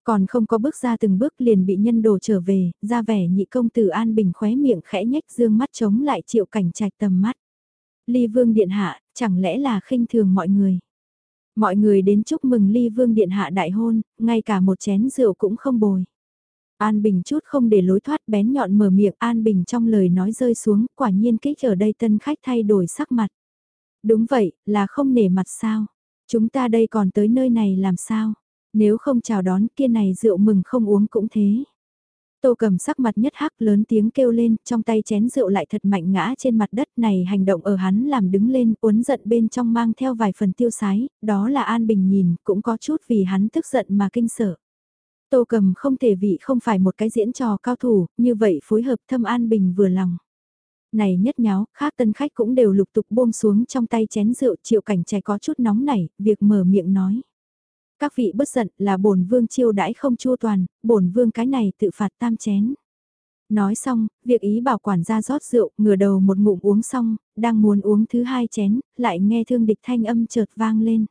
Còn không có bước ra từng bước liền bị nhân đồ trở về, ra vẻ nhị công tử an bình khóe miệng khẽ nhách dương mắt chống lại triệu cảnh trạch tầm mắt. Ly vương điện hạ, chẳng lẽ là khinh thường mọi người. Mọi người đến chúc mừng ly vương điện hạ đại hôn, ngay cả một chén rượu cũng không bồi. An Bình chút không để lối thoát bén nhọn mở miệng An Bình trong lời nói rơi xuống, quả nhiên kích ở đây tân khách thay đổi sắc mặt. Đúng vậy, là không nể mặt sao? Chúng ta đây còn tới nơi này làm sao? Nếu không chào đón kia này rượu mừng không uống cũng thế. Tô cầm sắc mặt nhất hắc lớn tiếng kêu lên, trong tay chén rượu lại thật mạnh ngã trên mặt đất này hành động ở hắn làm đứng lên, uốn giận bên trong mang theo vài phần tiêu sái, đó là An Bình nhìn, cũng có chút vì hắn tức giận mà kinh sợ. Tô cầm không thể vị không phải một cái diễn trò cao thủ, như vậy phối hợp thâm An Bình vừa lòng. Này nhất nháo, khác tân khách cũng đều lục tục buông xuống trong tay chén rượu triệu cảnh trẻ có chút nóng nảy, việc mở miệng nói. Các vị bất giận là bổn vương chiêu đãi không chua toàn, bổn vương cái này tự phạt tam chén. Nói xong, việc ý bảo quản gia rót rượu, ngửa đầu một ngụm uống xong, đang muốn uống thứ hai chén, lại nghe thương địch thanh âm chợt vang lên.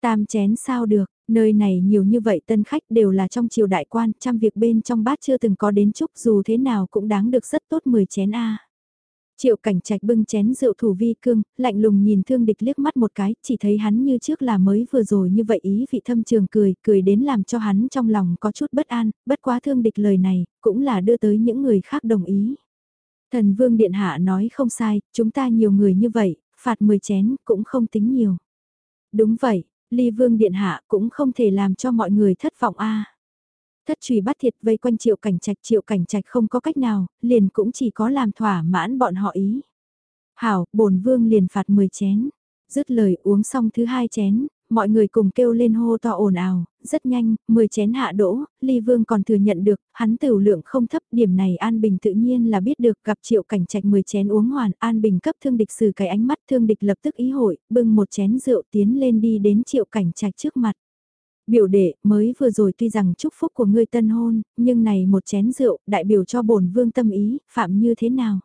Tam chén sao được, nơi này nhiều như vậy tân khách đều là trong triều đại quan, trăm việc bên trong bát chưa từng có đến chúc dù thế nào cũng đáng được rất tốt 10 chén A. Triệu cảnh trạch bưng chén rượu thủ vi cương, lạnh lùng nhìn thương địch liếc mắt một cái, chỉ thấy hắn như trước là mới vừa rồi như vậy ý vị thâm trường cười, cười đến làm cho hắn trong lòng có chút bất an, bất quá thương địch lời này, cũng là đưa tới những người khác đồng ý. Thần vương điện hạ nói không sai, chúng ta nhiều người như vậy, phạt 10 chén cũng không tính nhiều. Đúng vậy, ly vương điện hạ cũng không thể làm cho mọi người thất vọng a thất truy bắt thiệt vây quanh triệu cảnh trạch triệu cảnh trạch không có cách nào, liền cũng chỉ có làm thỏa mãn bọn họ ý. Hảo, bổn vương liền phạt 10 chén. Dứt lời uống xong thứ hai chén, mọi người cùng kêu lên hô to ồn ào, rất nhanh, 10 chén hạ đỗ, ly vương còn thừa nhận được, hắn tử lượng không thấp, điểm này An Bình tự nhiên là biết được gặp triệu cảnh trạch 10 chén uống hoàn, An Bình cấp thương địch sử cái ánh mắt thương địch lập tức ý hội, bưng một chén rượu tiến lên đi đến triệu cảnh trạch trước mặt. Biểu đệ, mới vừa rồi tuy rằng chúc phúc của ngươi tân hôn, nhưng này một chén rượu, đại biểu cho bổn vương tâm ý, phạm như thế nào?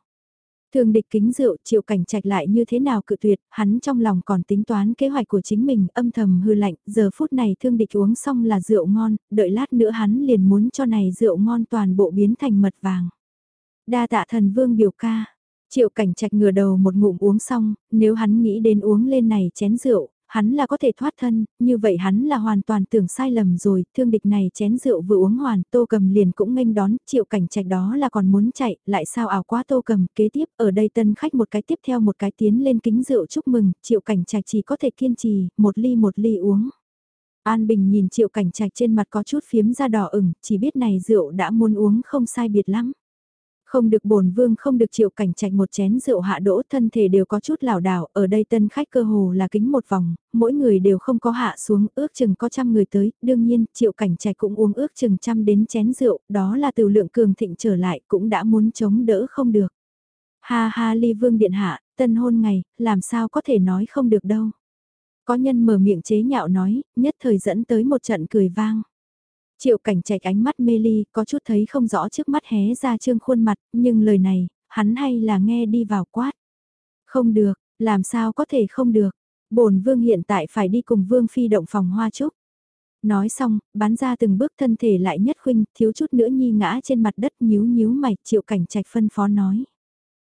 Thường địch kính rượu, triệu cảnh trạch lại như thế nào cự tuyệt, hắn trong lòng còn tính toán kế hoạch của chính mình, âm thầm hư lạnh, giờ phút này thương địch uống xong là rượu ngon, đợi lát nữa hắn liền muốn cho này rượu ngon toàn bộ biến thành mật vàng. Đa tạ thần vương biểu ca. Triệu cảnh trạch ngửa đầu một ngụm uống xong, nếu hắn nghĩ đến uống lên này chén rượu, hắn là có thể thoát thân, như vậy hắn là hoàn toàn tưởng sai lầm rồi, thương địch này chén rượu vừa uống hoàn, tô cầm liền cũng nghênh đón, triệu cảnh trạch đó là còn muốn chạy, lại sao ảo quá tô cầm, kế tiếp, ở đây tân khách một cái tiếp theo một cái tiến lên kính rượu chúc mừng, triệu cảnh trạch chỉ có thể kiên trì, một ly một ly uống. An Bình nhìn triệu cảnh trạch trên mặt có chút phiếm da đỏ ửng, chỉ biết này rượu đã muốn uống không sai biệt lắm. Không được bổn vương không được chịu cảnh trạch một chén rượu hạ đỗ thân thể đều có chút lảo đảo, ở đây tân khách cơ hồ là kính một vòng, mỗi người đều không có hạ xuống, ước chừng có trăm người tới, đương nhiên, chịu cảnh trạch cũng uống ước chừng trăm đến chén rượu, đó là từ lượng cường thịnh trở lại cũng đã muốn chống đỡ không được. Ha ha ly vương điện hạ, tân hôn ngày, làm sao có thể nói không được đâu. Có nhân mở miệng chế nhạo nói, nhất thời dẫn tới một trận cười vang. Triệu cảnh trạch ánh mắt mê ly, có chút thấy không rõ trước mắt hé ra trương khuôn mặt, nhưng lời này, hắn hay là nghe đi vào quát. Không được, làm sao có thể không được, bổn vương hiện tại phải đi cùng vương phi động phòng hoa trúc. Nói xong, bán ra từng bước thân thể lại nhất khuynh, thiếu chút nữa nhi ngã trên mặt đất nhíu nhíu mày, triệu cảnh trạch phân phó nói.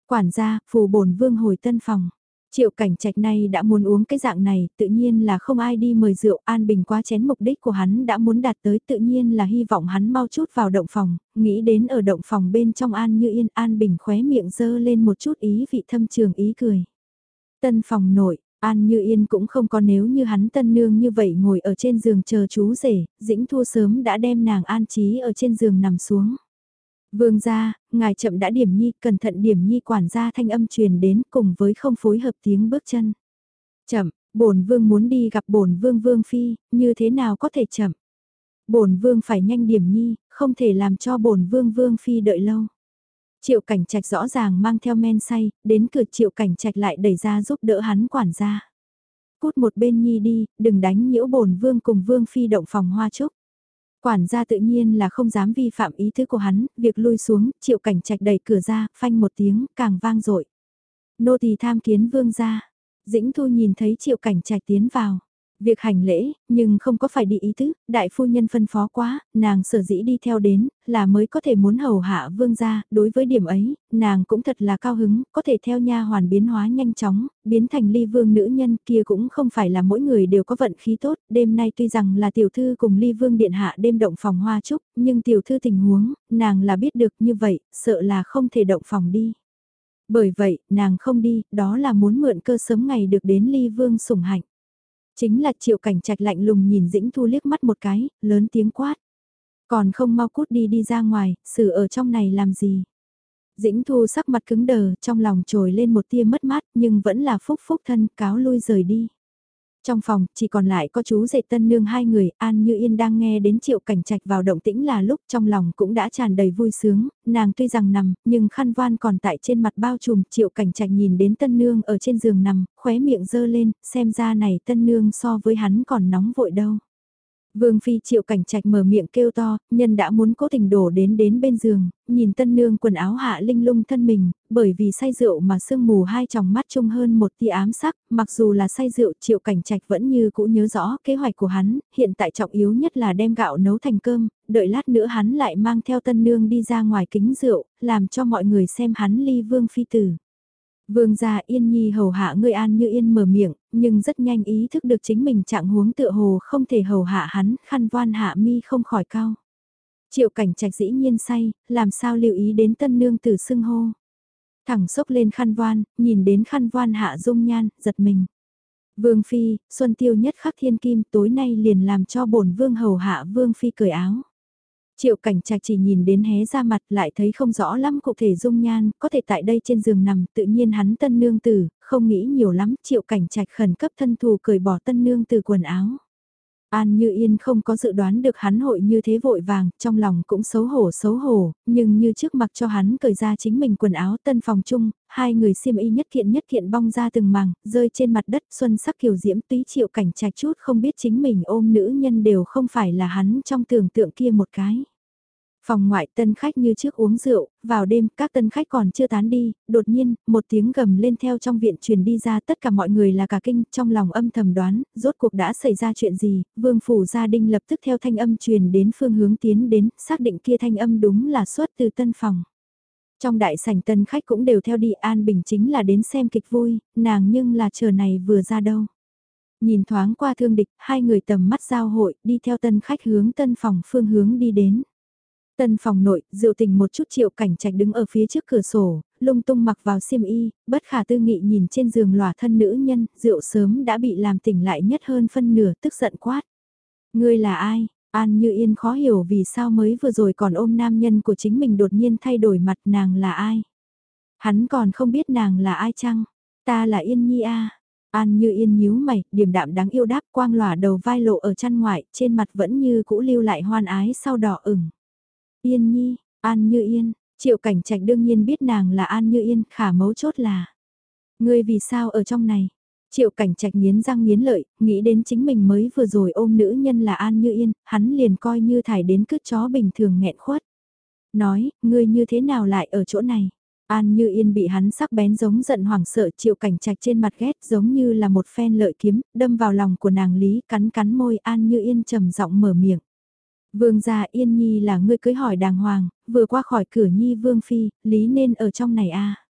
Quản gia, phù bổn vương hồi tân phòng. Triệu cảnh trạch này đã muốn uống cái dạng này, tự nhiên là không ai đi mời rượu, An Bình quá chén mục đích của hắn đã muốn đạt tới tự nhiên là hy vọng hắn mau chút vào động phòng, nghĩ đến ở động phòng bên trong An Như Yên, An Bình khóe miệng dơ lên một chút ý vị thâm trường ý cười. Tân phòng nội, An Như Yên cũng không có nếu như hắn tân nương như vậy ngồi ở trên giường chờ chú rể, dĩnh thua sớm đã đem nàng an trí ở trên giường nằm xuống. Vương gia, ngài chậm đã điểm nhi, cẩn thận điểm nhi quản gia thanh âm truyền đến cùng với không phối hợp tiếng bước chân. Chậm, bổn vương muốn đi gặp bổn vương vương phi, như thế nào có thể chậm? Bổn vương phải nhanh điểm nhi, không thể làm cho bổn vương vương phi đợi lâu. Triệu cảnh trạch rõ ràng mang theo men say, đến cửa triệu cảnh trạch lại đẩy ra giúp đỡ hắn quản gia. Cút một bên nhi đi, đừng đánh nhiễu bổn vương cùng vương phi động phòng hoa trúc. Quản gia tự nhiên là không dám vi phạm ý thức của hắn, việc lui xuống, triệu cảnh trạch đẩy cửa ra, phanh một tiếng, càng vang dội Nô tỳ tham kiến vương gia. Dĩnh Thu nhìn thấy triệu cảnh trạch tiến vào. Việc hành lễ, nhưng không có phải đi ý tứ, đại phu nhân phân phó quá, nàng sở dĩ đi theo đến, là mới có thể muốn hầu hạ vương gia, đối với điểm ấy, nàng cũng thật là cao hứng, có thể theo nha hoàn biến hóa nhanh chóng, biến thành ly vương nữ nhân kia cũng không phải là mỗi người đều có vận khí tốt, đêm nay tuy rằng là tiểu thư cùng ly vương điện hạ đêm động phòng hoa trúc, nhưng tiểu thư tình huống, nàng là biết được như vậy, sợ là không thể động phòng đi. Bởi vậy, nàng không đi, đó là muốn mượn cơ sớm ngày được đến ly vương sủng hạnh. Chính là triệu cảnh trạch lạnh lùng nhìn Dĩnh Thu liếc mắt một cái, lớn tiếng quát. Còn không mau cút đi đi ra ngoài, xử ở trong này làm gì? Dĩnh Thu sắc mặt cứng đờ, trong lòng trồi lên một tia mất mát, nhưng vẫn là phúc phúc thân cáo lui rời đi. Trong phòng, chỉ còn lại có chú dệ tân nương hai người, An Như Yên đang nghe đến triệu cảnh trạch vào động tĩnh là lúc trong lòng cũng đã tràn đầy vui sướng, nàng tuy rằng nằm, nhưng khăn voan còn tại trên mặt bao trùm, triệu cảnh trạch nhìn đến tân nương ở trên giường nằm, khóe miệng dơ lên, xem ra này tân nương so với hắn còn nóng vội đâu. Vương Phi triệu cảnh trạch mở miệng kêu to, nhân đã muốn cố tình đổ đến đến bên giường, nhìn tân nương quần áo hạ linh lung thân mình, bởi vì say rượu mà sương mù hai tròng mắt chung hơn một tia ám sắc, mặc dù là say rượu triệu cảnh trạch vẫn như cũ nhớ rõ kế hoạch của hắn, hiện tại trọng yếu nhất là đem gạo nấu thành cơm, đợi lát nữa hắn lại mang theo tân nương đi ra ngoài kính rượu, làm cho mọi người xem hắn ly Vương Phi tử. Vương gia yên nhi hầu hạ ngươi an như yên mở miệng, nhưng rất nhanh ý thức được chính mình trạng huống tựa hồ không thể hầu hạ hắn, khăn voan hạ mi không khỏi cao. Triệu cảnh trạch dĩ nhiên say, làm sao lưu ý đến tân nương tử xưng hô. Thẳng sốc lên khăn voan, nhìn đến khăn voan hạ dung nhan, giật mình. Vương Phi, Xuân Tiêu nhất khắc thiên kim tối nay liền làm cho bổn vương hầu hạ Vương Phi cởi áo. Triệu cảnh trạch chỉ nhìn đến hé ra mặt lại thấy không rõ lắm cụ thể dung nhan, có thể tại đây trên giường nằm tự nhiên hắn tân nương tử, không nghĩ nhiều lắm, triệu cảnh trạch khẩn cấp thân thù cởi bỏ tân nương từ quần áo. An Như Yên không có dự đoán được hắn hội như thế vội vàng, trong lòng cũng xấu hổ xấu hổ, nhưng như trước mặt cho hắn cởi ra chính mình quần áo tân phòng chung, hai người xiêm y nhất kiện nhất kiện bong ra từng màng, rơi trên mặt đất xuân sắc kiều diễm túy triệu cảnh trạch chút không biết chính mình ôm nữ nhân đều không phải là hắn trong tưởng tượng kia một cái. Phòng ngoại tân khách như trước uống rượu, vào đêm các tân khách còn chưa tán đi, đột nhiên, một tiếng gầm lên theo trong viện truyền đi ra tất cả mọi người là cả kinh, trong lòng âm thầm đoán, rốt cuộc đã xảy ra chuyện gì, vương phủ gia đình lập tức theo thanh âm truyền đến phương hướng tiến đến, xác định kia thanh âm đúng là xuất từ tân phòng. Trong đại sảnh tân khách cũng đều theo đi An Bình chính là đến xem kịch vui, nàng nhưng là chờ này vừa ra đâu. Nhìn thoáng qua thương địch, hai người tầm mắt giao hội, đi theo tân khách hướng tân phòng phương hướng đi đến. Tân phòng nội, diệu tình một chút triệu cảnh trạch đứng ở phía trước cửa sổ, lung tung mặc vào xiêm y, bất khả tư nghị nhìn trên giường lòa thân nữ nhân, rượu sớm đã bị làm tỉnh lại nhất hơn phân nửa tức giận quát. Ngươi là ai? An như yên khó hiểu vì sao mới vừa rồi còn ôm nam nhân của chính mình đột nhiên thay đổi mặt nàng là ai? Hắn còn không biết nàng là ai chăng? Ta là Yên Nhi a. An như yên nhíu mày, điềm đạm đáng yêu đáp quang lòa đầu vai lộ ở chăn ngoại, trên mặt vẫn như cũ lưu lại hoan ái sau đỏ ửng. Yên Nhi, An Như Yên, Triệu Cảnh Trạch đương nhiên biết nàng là An Như Yên, khả mấu chốt là. Ngươi vì sao ở trong này? Triệu Cảnh Trạch nghiến răng nghiến lợi, nghĩ đến chính mình mới vừa rồi ôm nữ nhân là An Như Yên, hắn liền coi như thải đến cứt chó bình thường nghẹn khuất. Nói, ngươi như thế nào lại ở chỗ này? An Như Yên bị hắn sắc bén giống giận hoảng sợ Triệu Cảnh Trạch trên mặt ghét giống như là một phen lợi kiếm, đâm vào lòng của nàng Lý, cắn cắn môi An Như Yên trầm giọng mở miệng. Vương gia Yên Nhi là ngươi cưới hỏi đàng hoàng, vừa qua khỏi cửa Nhi Vương Phi, lý nên ở trong này a à?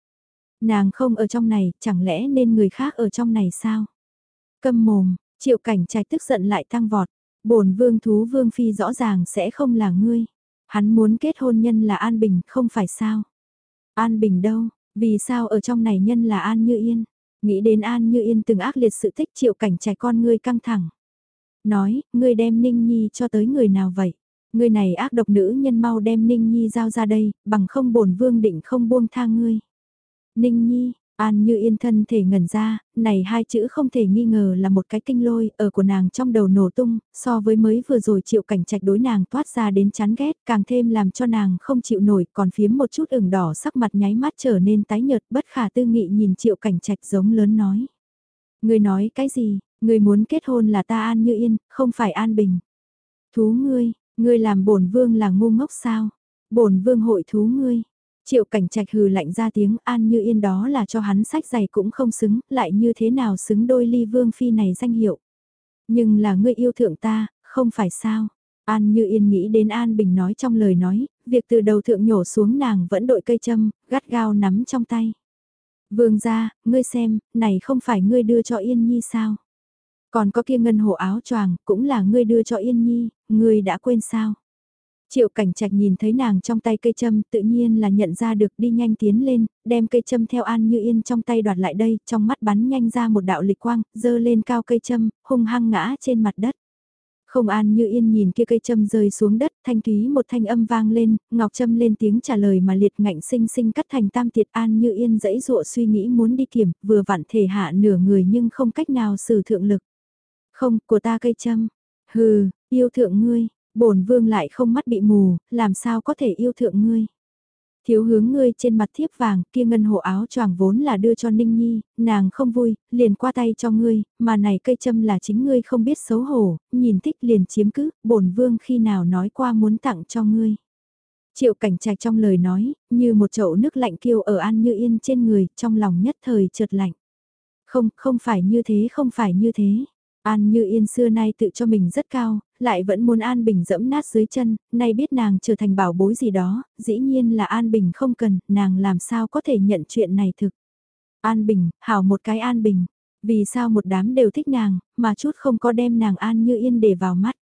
Nàng không ở trong này, chẳng lẽ nên người khác ở trong này sao? Câm mồm, triệu cảnh trai tức giận lại tăng vọt, bổn vương thú Vương Phi rõ ràng sẽ không là ngươi. Hắn muốn kết hôn nhân là An Bình, không phải sao? An Bình đâu, vì sao ở trong này nhân là An Như Yên? Nghĩ đến An Như Yên từng ác liệt sự thích triệu cảnh trai con ngươi căng thẳng nói, ngươi đem Ninh Nhi cho tới người nào vậy? Ngươi này ác độc nữ nhân mau đem Ninh Nhi giao ra đây, bằng không bổn vương định không buông tha ngươi. Ninh Nhi, An như yên thân thể ngẩn ra, này hai chữ không thể nghi ngờ là một cái kinh lôi ở của nàng trong đầu nổ tung, so với mới vừa rồi chịu cảnh trạch đối nàng toát ra đến chán ghét, càng thêm làm cho nàng không chịu nổi, còn phiếm một chút ửng đỏ sắc mặt nháy mắt trở nên tái nhợt bất khả tư nghị nhìn triệu cảnh trạch giống lớn nói. Người nói cái gì, Người muốn kết hôn là ta An Như Yên, không phải An Bình. Thú ngươi, ngươi làm bổn vương là ngu ngốc sao? Bổn vương hội thú ngươi. Triệu cảnh trạch hừ lạnh ra tiếng An Như Yên đó là cho hắn sách giày cũng không xứng, lại như thế nào xứng đôi ly vương phi này danh hiệu. Nhưng là ngươi yêu thượng ta, không phải sao? An Như Yên nghĩ đến An Bình nói trong lời nói, việc từ đầu thượng nhổ xuống nàng vẫn đội cây châm, gắt gao nắm trong tay. Vương gia, ngươi xem, này không phải ngươi đưa cho Yên Nhi sao? Còn có kia ngân hộ áo choàng cũng là ngươi đưa cho Yên Nhi, ngươi đã quên sao? Triệu cảnh trạch nhìn thấy nàng trong tay cây châm tự nhiên là nhận ra được đi nhanh tiến lên, đem cây châm theo An Như Yên trong tay đoạt lại đây, trong mắt bắn nhanh ra một đạo lịch quang, dơ lên cao cây châm, hung hăng ngã trên mặt đất. Không An Như Yên nhìn kia cây châm rơi xuống đất, thanh thúy một thanh âm vang lên, Ngọc châm lên tiếng trả lời mà liệt ngạnh sinh sinh cắt thành tam tiệt An Như Yên dãy dụa suy nghĩ muốn đi kiểm, vừa vặn thể hạ nửa người nhưng không cách nào sử thượng lực. Không, của ta cây châm. Hừ, yêu thượng ngươi, bổn vương lại không mắt bị mù, làm sao có thể yêu thượng ngươi. Thiếu hướng ngươi trên mặt thiếp vàng, kia ngân hộ áo choàng vốn là đưa cho Ninh Nhi, nàng không vui, liền qua tay cho ngươi, mà này cây châm là chính ngươi không biết xấu hổ, nhìn thích liền chiếm cứ, bổn vương khi nào nói qua muốn tặng cho ngươi. Triệu cảnh trạch trong lời nói, như một chậu nước lạnh kêu ở an như yên trên người, trong lòng nhất thời trượt lạnh. Không, không phải như thế, không phải như thế. An Như Yên xưa nay tự cho mình rất cao, lại vẫn muốn An Bình dẫm nát dưới chân, nay biết nàng trở thành bảo bối gì đó, dĩ nhiên là An Bình không cần, nàng làm sao có thể nhận chuyện này thực. An Bình, hảo một cái An Bình, vì sao một đám đều thích nàng, mà chút không có đem nàng An Như Yên để vào mắt.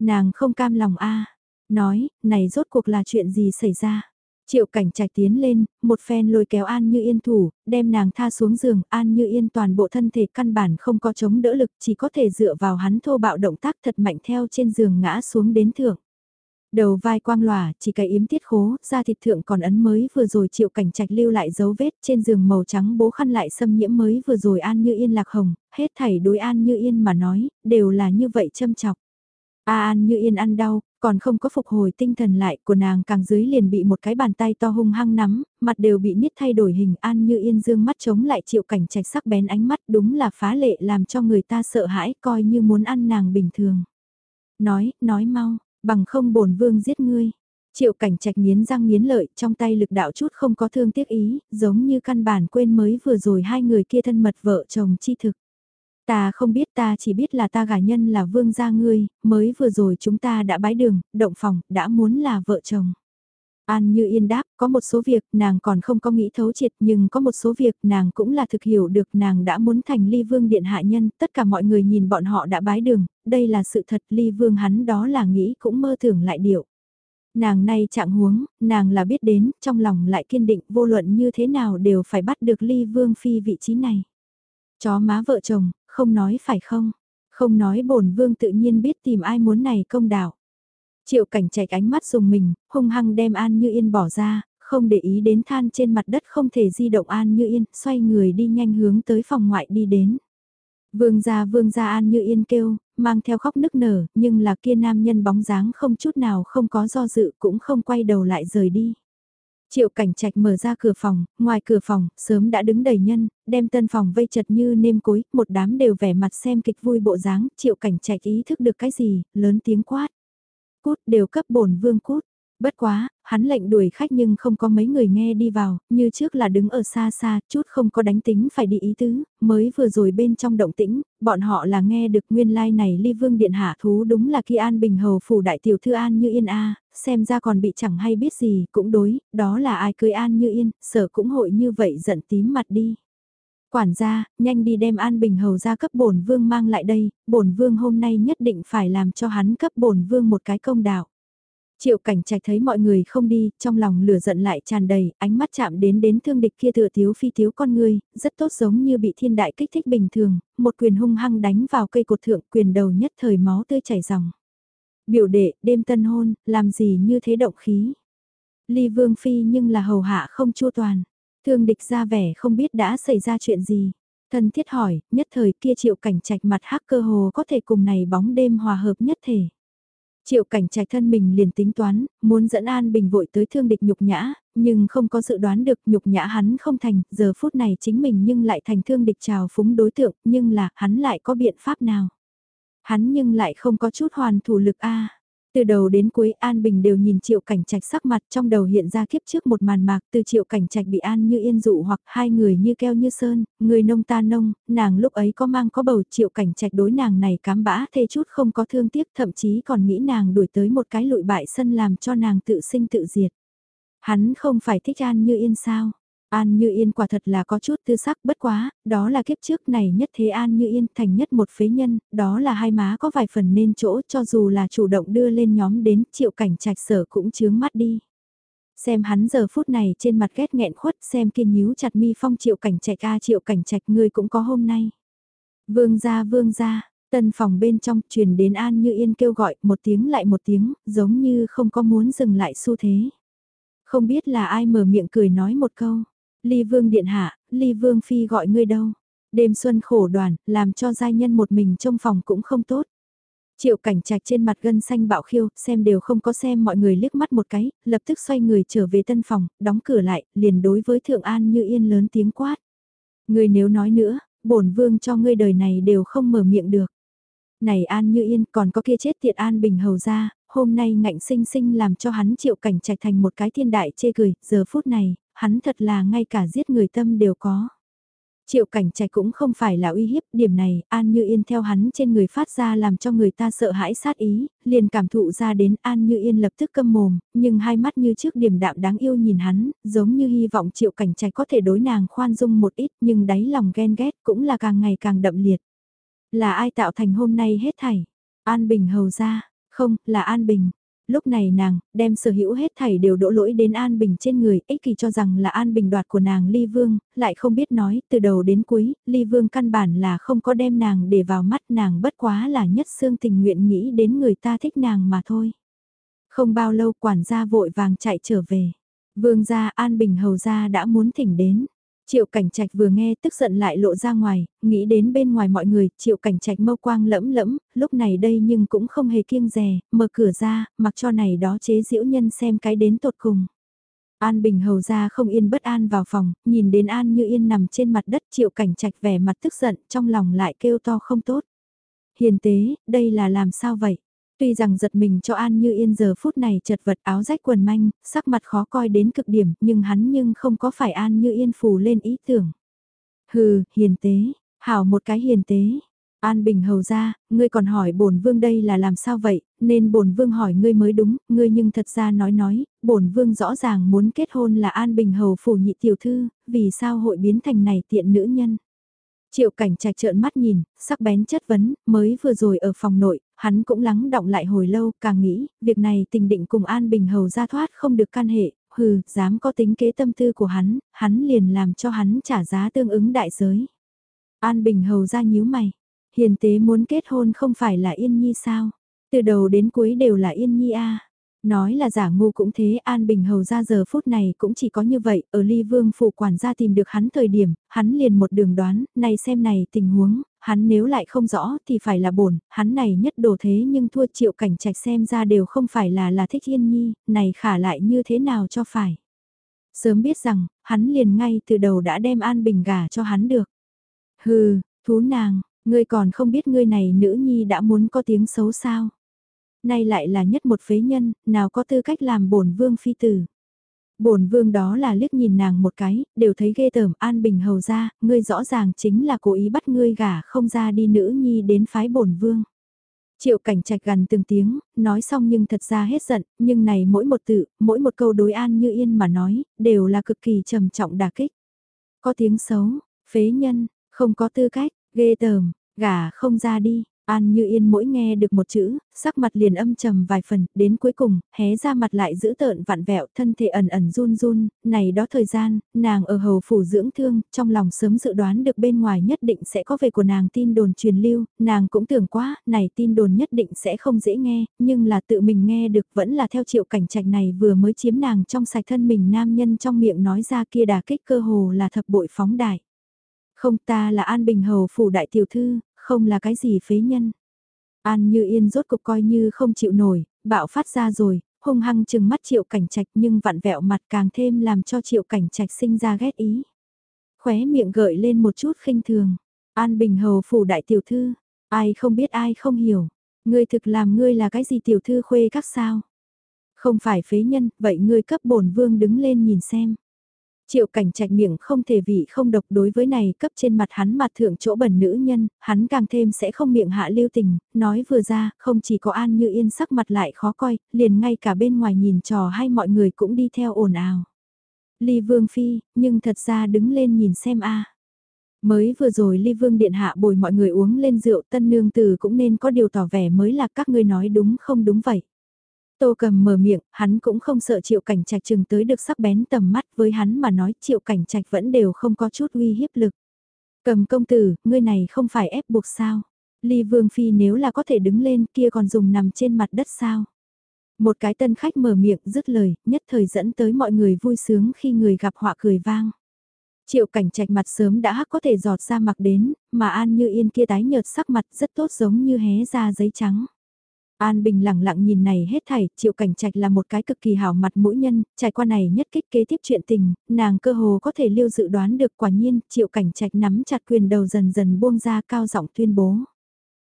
Nàng không cam lòng a nói, này rốt cuộc là chuyện gì xảy ra. Triệu cảnh trạch tiến lên, một phen lôi kéo An Như Yên thủ, đem nàng tha xuống giường, An Như Yên toàn bộ thân thể căn bản không có chống đỡ lực, chỉ có thể dựa vào hắn thô bạo động tác thật mạnh theo trên giường ngã xuống đến thượng. Đầu vai quang lòa, chỉ cái yếm tiết khố, da thịt thượng còn ấn mới vừa rồi triệu cảnh trạch lưu lại dấu vết trên giường màu trắng bố khăn lại xâm nhiễm mới vừa rồi An Như Yên lạc hồng, hết thảy đối An Như Yên mà nói, đều là như vậy châm chọc. A An Như Yên ăn đau, còn không có phục hồi tinh thần lại của nàng càng dưới liền bị một cái bàn tay to hung hăng nắm, mặt đều bị niết thay đổi hình an như yên dương mắt chống lại triệu cảnh trạch sắc bén ánh mắt đúng là phá lệ làm cho người ta sợ hãi coi như muốn ăn nàng bình thường. Nói, nói mau, bằng không bổn vương giết ngươi. Triệu cảnh trạch nghiến răng nghiến lợi trong tay lực đạo chút không có thương tiếc ý, giống như căn bản quên mới vừa rồi hai người kia thân mật vợ chồng chi thực. Ta không biết ta chỉ biết là ta gả nhân là vương gia ngươi, mới vừa rồi chúng ta đã bái đường, động phòng, đã muốn là vợ chồng. An như yên đáp, có một số việc nàng còn không có nghĩ thấu triệt nhưng có một số việc nàng cũng là thực hiểu được nàng đã muốn thành ly vương điện hạ nhân, tất cả mọi người nhìn bọn họ đã bái đường, đây là sự thật ly vương hắn đó là nghĩ cũng mơ tưởng lại điệu. Nàng nay trạng huống, nàng là biết đến, trong lòng lại kiên định vô luận như thế nào đều phải bắt được ly vương phi vị trí này. Chó má vợ chồng, không nói phải không? Không nói bổn vương tự nhiên biết tìm ai muốn này công đạo. Triệu cảnh chạy ánh mắt dùng mình, hung hăng đem An Như Yên bỏ ra, không để ý đến than trên mặt đất không thể di động An Như Yên, xoay người đi nhanh hướng tới phòng ngoại đi đến. Vương gia vương gia An Như Yên kêu, mang theo khóc nức nở, nhưng là kia nam nhân bóng dáng không chút nào không có do dự cũng không quay đầu lại rời đi. Triệu cảnh trạch mở ra cửa phòng, ngoài cửa phòng, sớm đã đứng đầy nhân, đem tân phòng vây chật như nêm cối, một đám đều vẻ mặt xem kịch vui bộ dáng, triệu cảnh trạch ý thức được cái gì, lớn tiếng quát. Cút đều cấp bổn vương cút, Bất quá, hắn lệnh đuổi khách nhưng không có mấy người nghe đi vào, như trước là đứng ở xa xa, chút không có đánh tính phải đi ý tứ, mới vừa rồi bên trong động tĩnh, bọn họ là nghe được nguyên lai like này ly vương điện hạ thú đúng là khi an bình hầu phủ đại tiểu thư an như yên a xem ra còn bị chẳng hay biết gì, cũng đối, đó là ai cưới an như yên, sở cũng hội như vậy giận tím mặt đi. Quản gia, nhanh đi đem An Bình Hầu ra cấp bổn vương mang lại đây, bổn vương hôm nay nhất định phải làm cho hắn cấp bổn vương một cái công đạo. Triệu cảnh trạch thấy mọi người không đi, trong lòng lửa giận lại tràn đầy, ánh mắt chạm đến đến thương địch kia thừa thiếu phi thiếu con người, rất tốt giống như bị thiên đại kích thích bình thường, một quyền hung hăng đánh vào cây cột thượng quyền đầu nhất thời máu tươi chảy ròng. Biểu đệ, đêm tân hôn, làm gì như thế động khí. Ly vương phi nhưng là hầu hạ không chua toàn. Thương địch ra vẻ không biết đã xảy ra chuyện gì. Thân thiết hỏi, nhất thời kia triệu cảnh trạch mặt hắc cơ hồ có thể cùng này bóng đêm hòa hợp nhất thể. Triệu cảnh trạch thân mình liền tính toán, muốn dẫn An Bình vội tới thương địch nhục nhã, nhưng không có dự đoán được nhục nhã hắn không thành, giờ phút này chính mình nhưng lại thành thương địch trào phúng đối tượng, nhưng là hắn lại có biện pháp nào. Hắn nhưng lại không có chút hoàn thủ lực a từ đầu đến cuối An Bình đều nhìn Triệu Cảnh Trạch sắc mặt trong đầu hiện ra kiếp trước một màn mạc từ Triệu Cảnh Trạch bị An như yên dụ hoặc hai người như keo như sơn, người nông ta nông, nàng lúc ấy có mang có bầu Triệu Cảnh Trạch đối nàng này cám bã thê chút không có thương tiếc thậm chí còn nghĩ nàng đuổi tới một cái lụi bại sân làm cho nàng tự sinh tự diệt. Hắn không phải thích An như yên sao? An Như Yên quả thật là có chút tư sắc bất quá, đó là kiếp trước này nhất thế An Như Yên thành nhất một phế nhân, đó là hai má có vài phần nên chỗ cho dù là chủ động đưa lên nhóm đến triệu cảnh trạch sở cũng chướng mắt đi. Xem hắn giờ phút này trên mặt ghét nghẹn khuất xem kiên nhíu chặt mi phong triệu cảnh trạch a triệu cảnh trạch người cũng có hôm nay. Vương gia vương gia, tân phòng bên trong truyền đến An Như Yên kêu gọi một tiếng lại một tiếng, giống như không có muốn dừng lại xu thế. Không biết là ai mở miệng cười nói một câu Ly Vương Điện Hạ, Ly Vương Phi gọi ngươi đâu. Đêm xuân khổ đoàn, làm cho giai nhân một mình trong phòng cũng không tốt. Triệu cảnh trạch trên mặt gân xanh bạo khiêu, xem đều không có xem mọi người liếc mắt một cái, lập tức xoay người trở về tân phòng, đóng cửa lại, liền đối với Thượng An như yên lớn tiếng quát. Ngươi nếu nói nữa, bổn vương cho ngươi đời này đều không mở miệng được. Này An như yên còn có kia chết tiệt An bình hầu ra, hôm nay ngạnh sinh sinh làm cho hắn triệu cảnh trạch thành một cái thiên đại chê cười, giờ phút này, hắn thật là ngay cả giết người tâm đều có. Triệu cảnh trạch cũng không phải là uy hiếp, điểm này, An Như Yên theo hắn trên người phát ra làm cho người ta sợ hãi sát ý, liền cảm thụ ra đến An Như Yên lập tức câm mồm, nhưng hai mắt như trước điểm đạm đáng yêu nhìn hắn, giống như hy vọng triệu cảnh trạch có thể đối nàng khoan dung một ít nhưng đáy lòng ghen ghét cũng là càng ngày càng đậm liệt. Là ai tạo thành hôm nay hết thảy? An Bình hầu ra, không, là An Bình. Lúc này nàng, đem sở hữu hết thảy đều đổ lỗi đến An Bình trên người, ích kỳ cho rằng là An Bình đoạt của nàng Ly Vương, lại không biết nói, từ đầu đến cuối, Ly Vương căn bản là không có đem nàng để vào mắt nàng bất quá là nhất xương tình nguyện nghĩ đến người ta thích nàng mà thôi. Không bao lâu quản gia vội vàng chạy trở về. Vương gia An Bình hầu gia đã muốn thỉnh đến. Triệu cảnh trạch vừa nghe tức giận lại lộ ra ngoài, nghĩ đến bên ngoài mọi người, triệu cảnh trạch mâu quang lẫm lẫm, lúc này đây nhưng cũng không hề kiêng rè, mở cửa ra, mặc cho này đó chế diễu nhân xem cái đến tột cùng. An Bình hầu ra không yên bất an vào phòng, nhìn đến An như yên nằm trên mặt đất triệu cảnh trạch vẻ mặt tức giận, trong lòng lại kêu to không tốt. Hiền tế, đây là làm sao vậy? Tuy rằng giật mình cho An Như Yên giờ phút này chật vật áo rách quần manh, sắc mặt khó coi đến cực điểm, nhưng hắn nhưng không có phải An Như Yên phù lên ý tưởng. Hừ, hiền tế, hảo một cái hiền tế. An Bình hầu ra, ngươi còn hỏi bổn vương đây là làm sao vậy, nên bổn vương hỏi ngươi mới đúng, ngươi nhưng thật ra nói nói, bổn vương rõ ràng muốn kết hôn là An Bình hầu phủ nhị tiểu thư, vì sao hội biến thành này tiện nữ nhân. Triệu cảnh trạch trợn mắt nhìn, sắc bén chất vấn, mới vừa rồi ở phòng nội, hắn cũng lắng động lại hồi lâu, càng nghĩ, việc này tình định cùng An Bình Hầu ra thoát không được can hệ, hừ, dám có tính kế tâm tư của hắn, hắn liền làm cho hắn trả giá tương ứng đại giới. An Bình Hầu ra nhíu mày, hiền tế muốn kết hôn không phải là Yên Nhi sao? Từ đầu đến cuối đều là Yên Nhi a Nói là giả ngu cũng thế, An Bình Hầu ra giờ phút này cũng chỉ có như vậy, ở ly vương phủ quản gia tìm được hắn thời điểm, hắn liền một đường đoán, này xem này tình huống, hắn nếu lại không rõ thì phải là bổn, hắn này nhất đồ thế nhưng thua triệu cảnh trạch xem ra đều không phải là là thích yên nhi, này khả lại như thế nào cho phải. Sớm biết rằng, hắn liền ngay từ đầu đã đem An Bình gả cho hắn được. Hừ, thú nàng, ngươi còn không biết ngươi này nữ nhi đã muốn có tiếng xấu sao nay lại là nhất một phế nhân, nào có tư cách làm bổn vương phi tử. Bổn vương đó là liếc nhìn nàng một cái, đều thấy ghê tởm an bình hầu ra, ngươi rõ ràng chính là cố ý bắt ngươi gả không ra đi nữ nhi đến phái bổn vương. Triệu cảnh trạch gần từng tiếng, nói xong nhưng thật ra hết giận, nhưng này mỗi một tự, mỗi một câu đối an như yên mà nói, đều là cực kỳ trầm trọng đả kích. Có tiếng xấu, phế nhân, không có tư cách, ghê tởm, gả không ra đi, An Như Yên mỗi nghe được một chữ, sắc mặt liền âm trầm vài phần, đến cuối cùng, hé ra mặt lại giữ tợn vặn vẹo, thân thể ẩn ẩn run run, này đó thời gian, nàng ở hầu phủ dưỡng thương, trong lòng sớm dự đoán được bên ngoài nhất định sẽ có về của nàng tin đồn truyền lưu, nàng cũng tưởng quá, này tin đồn nhất định sẽ không dễ nghe, nhưng là tự mình nghe được vẫn là theo triệu cảnh trạch này vừa mới chiếm nàng trong sạch thân mình nam nhân trong miệng nói ra kia đà kích cơ hồ là thập bội phóng đại. Không ta là An Bình Hầu phủ đại tiểu thư, không là cái gì phế nhân. An như yên rốt cục coi như không chịu nổi, bạo phát ra rồi, hung hăng chừng mắt triệu cảnh trạch nhưng vặn vẹo mặt càng thêm làm cho triệu cảnh trạch sinh ra ghét ý. Khóe miệng gợi lên một chút khinh thường. An Bình Hầu phủ đại tiểu thư, ai không biết ai không hiểu. Ngươi thực làm ngươi là cái gì tiểu thư khuê các sao? Không phải phế nhân, vậy ngươi cấp bổn vương đứng lên nhìn xem. Triệu cảnh trạch miệng không thể vị không độc đối với này cấp trên mặt hắn mặt thượng chỗ bẩn nữ nhân, hắn càng thêm sẽ không miệng hạ lưu tình, nói vừa ra, không chỉ có an như yên sắc mặt lại khó coi, liền ngay cả bên ngoài nhìn trò hay mọi người cũng đi theo ồn ào. Ly vương phi, nhưng thật ra đứng lên nhìn xem a Mới vừa rồi ly vương điện hạ bồi mọi người uống lên rượu tân nương từ cũng nên có điều tỏ vẻ mới là các ngươi nói đúng không đúng vậy. Tô cầm mở miệng, hắn cũng không sợ triệu cảnh trạch chừng tới được sắc bén tầm mắt với hắn mà nói triệu cảnh trạch vẫn đều không có chút uy hiếp lực. Cầm công tử, ngươi này không phải ép buộc sao? Ly Vương Phi nếu là có thể đứng lên kia còn dùng nằm trên mặt đất sao? Một cái tân khách mở miệng dứt lời, nhất thời dẫn tới mọi người vui sướng khi người gặp họa cười vang. Triệu cảnh trạch mặt sớm đã hắc có thể giọt ra mặc đến, mà An Như Yên kia tái nhợt sắc mặt rất tốt giống như hé ra giấy trắng. An Bình lặng lặng nhìn này hết thảy, Triệu Cảnh Trạch là một cái cực kỳ hảo mặt mũi nhân, trải qua này nhất kích kế tiếp chuyện tình, nàng cơ hồ có thể lưu dự đoán được quả nhiên, Triệu Cảnh Trạch nắm chặt quyền đầu dần dần buông ra cao giọng tuyên bố.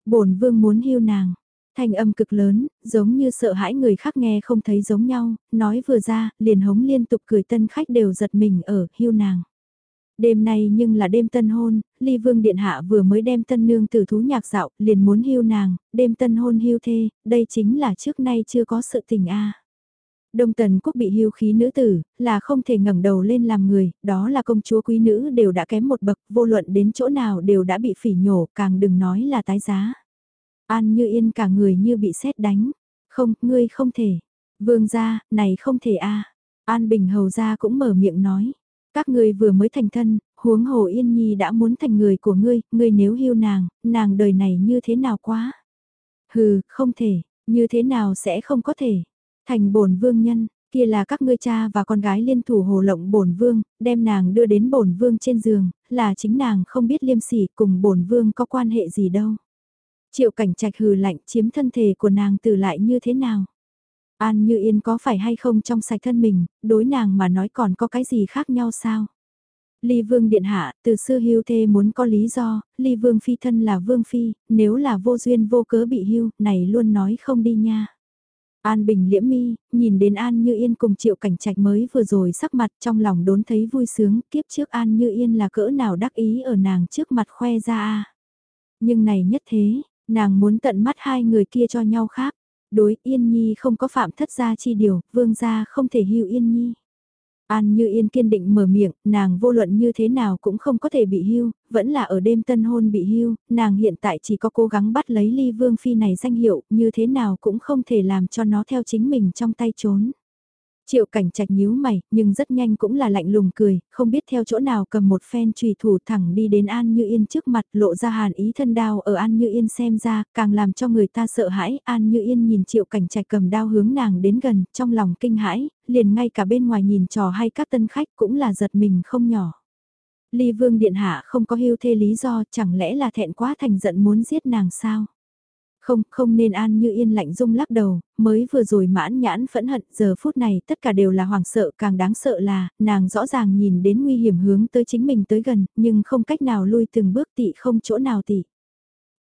Bổn vương muốn hưu nàng, thanh âm cực lớn, giống như sợ hãi người khác nghe không thấy giống nhau, nói vừa ra, liền hống liên tục cười tân khách đều giật mình ở hưu nàng. Đêm nay nhưng là đêm tân hôn, ly vương điện hạ vừa mới đem tân nương tử thú nhạc dạo, liền muốn hưu nàng, đêm tân hôn hưu thê, đây chính là trước nay chưa có sự tình a. Đông tần quốc bị hưu khí nữ tử, là không thể ngẩng đầu lên làm người, đó là công chúa quý nữ đều đã kém một bậc, vô luận đến chỗ nào đều đã bị phỉ nhổ, càng đừng nói là tái giá. An như yên cả người như bị sét đánh, không, ngươi không thể. Vương gia, này không thể a. An Bình hầu gia cũng mở miệng nói. Các ngươi vừa mới thành thân, huống hồ Yên Nhi đã muốn thành người của ngươi, ngươi nếu hưu nàng, nàng đời này như thế nào quá? Hừ, không thể, như thế nào sẽ không có thể? Thành bổn vương nhân, kia là các ngươi cha và con gái liên thủ hồ lộng bổn vương, đem nàng đưa đến bổn vương trên giường, là chính nàng không biết liêm sỉ cùng bổn vương có quan hệ gì đâu. Triệu cảnh trạch hừ lạnh chiếm thân thể của nàng từ lại như thế nào? An Như Yên có phải hay không trong sạch thân mình, đối nàng mà nói còn có cái gì khác nhau sao? Ly Vương Điện Hạ, từ xưa hưu thê muốn có lý do, Ly Vương Phi thân là Vương Phi, nếu là vô duyên vô cớ bị hưu, này luôn nói không đi nha. An Bình liễm mi, nhìn đến An Như Yên cùng triệu cảnh trạch mới vừa rồi sắc mặt trong lòng đốn thấy vui sướng, kiếp trước An Như Yên là cỡ nào đắc ý ở nàng trước mặt khoe ra a Nhưng này nhất thế, nàng muốn tận mắt hai người kia cho nhau khác. Đối Yên Nhi không có phạm thất gia chi điều, vương gia không thể hưu Yên Nhi. An như yên kiên định mở miệng, nàng vô luận như thế nào cũng không có thể bị hưu, vẫn là ở đêm tân hôn bị hưu, nàng hiện tại chỉ có cố gắng bắt lấy ly vương phi này danh hiệu, như thế nào cũng không thể làm cho nó theo chính mình trong tay trốn. Triệu cảnh trạch nhíu mày, nhưng rất nhanh cũng là lạnh lùng cười, không biết theo chỗ nào cầm một phen trùy thủ thẳng đi đến An Như Yên trước mặt lộ ra hàn ý thân đao ở An Như Yên xem ra, càng làm cho người ta sợ hãi. An Như Yên nhìn triệu cảnh trạch cầm đao hướng nàng đến gần, trong lòng kinh hãi, liền ngay cả bên ngoài nhìn trò hay các tân khách cũng là giật mình không nhỏ. Ly Vương Điện Hạ không có hưu thê lý do, chẳng lẽ là thẹn quá thành giận muốn giết nàng sao? Không, không nên an như yên lạnh rung lắc đầu, mới vừa rồi mãn nhãn phẫn hận, giờ phút này tất cả đều là hoàng sợ, càng đáng sợ là, nàng rõ ràng nhìn đến nguy hiểm hướng tới chính mình tới gần, nhưng không cách nào lui từng bước tị không chỗ nào tị.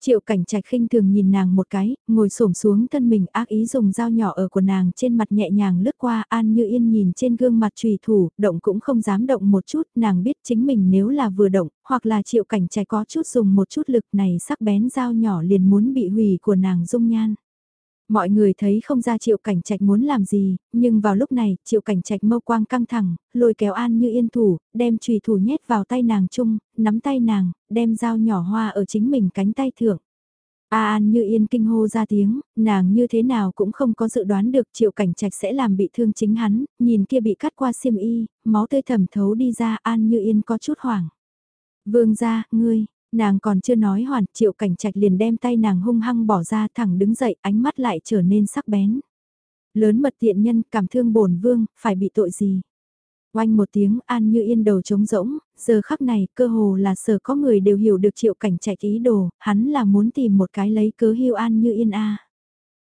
Triệu cảnh trạch khinh thường nhìn nàng một cái, ngồi xổm xuống thân mình ác ý dùng dao nhỏ ở của nàng trên mặt nhẹ nhàng lướt qua an như yên nhìn trên gương mặt trùy thủ, động cũng không dám động một chút, nàng biết chính mình nếu là vừa động, hoặc là triệu cảnh trạch có chút dùng một chút lực này sắc bén dao nhỏ liền muốn bị hủy của nàng dung nhan. Mọi người thấy không ra triệu cảnh trạch muốn làm gì, nhưng vào lúc này, triệu cảnh trạch mâu quang căng thẳng, lôi kéo an như yên thủ, đem trùy thủ nhét vào tay nàng chung, nắm tay nàng, đem dao nhỏ hoa ở chính mình cánh tay thượng. A An như yên kinh hô ra tiếng, nàng như thế nào cũng không có dự đoán được triệu cảnh trạch sẽ làm bị thương chính hắn, nhìn kia bị cắt qua xiêm y, máu tươi thẩm thấu đi ra An như yên có chút hoảng. Vương ra, ngươi, Nàng còn chưa nói hoàn, triệu cảnh trạch liền đem tay nàng hung hăng bỏ ra thẳng đứng dậy, ánh mắt lại trở nên sắc bén. Lớn mật tiện nhân, cảm thương bổn vương, phải bị tội gì? Oanh một tiếng an như yên đầu trống rỗng, giờ khắc này cơ hồ là sở có người đều hiểu được triệu cảnh trạch ý đồ, hắn là muốn tìm một cái lấy cớ hưu an như yên a.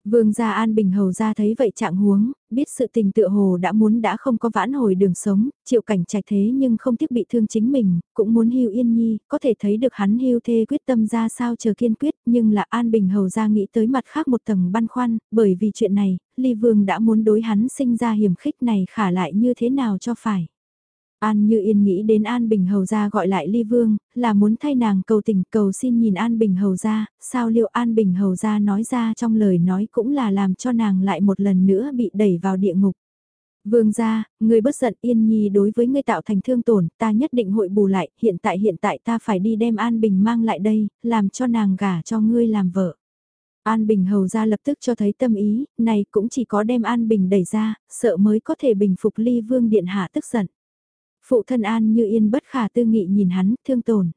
Vương gia An Bình Hầu ra thấy vậy trạng huống, biết sự tình tựa hồ đã muốn đã không có vãn hồi đường sống, chịu cảnh trạch thế nhưng không tiếc bị thương chính mình, cũng muốn hưu yên nhi, có thể thấy được hắn hưu thê quyết tâm ra sao chờ kiên quyết, nhưng là An Bình Hầu ra nghĩ tới mặt khác một tầng băn khoăn, bởi vì chuyện này, Ly Vương đã muốn đối hắn sinh ra hiểm khích này khả lại như thế nào cho phải. An Như Yên nghĩ đến An Bình Hầu gia gọi lại Ly Vương, là muốn thay nàng cầu tình cầu xin nhìn An Bình Hầu gia, sao liệu An Bình Hầu gia nói ra trong lời nói cũng là làm cho nàng lại một lần nữa bị đẩy vào địa ngục. Vương gia, người bất giận Yên Nhi đối với ngươi tạo thành thương tổn, ta nhất định hội bù lại, hiện tại hiện tại ta phải đi đem An Bình mang lại đây, làm cho nàng gả cho ngươi làm vợ. An Bình hầu ra lập tức cho thấy tâm ý, này cũng chỉ có đem An Bình đẩy ra, sợ mới có thể bình phục ly vương điện hạ tức giận. Phụ thân An như yên bất khả tư nghị nhìn hắn, thương tổn.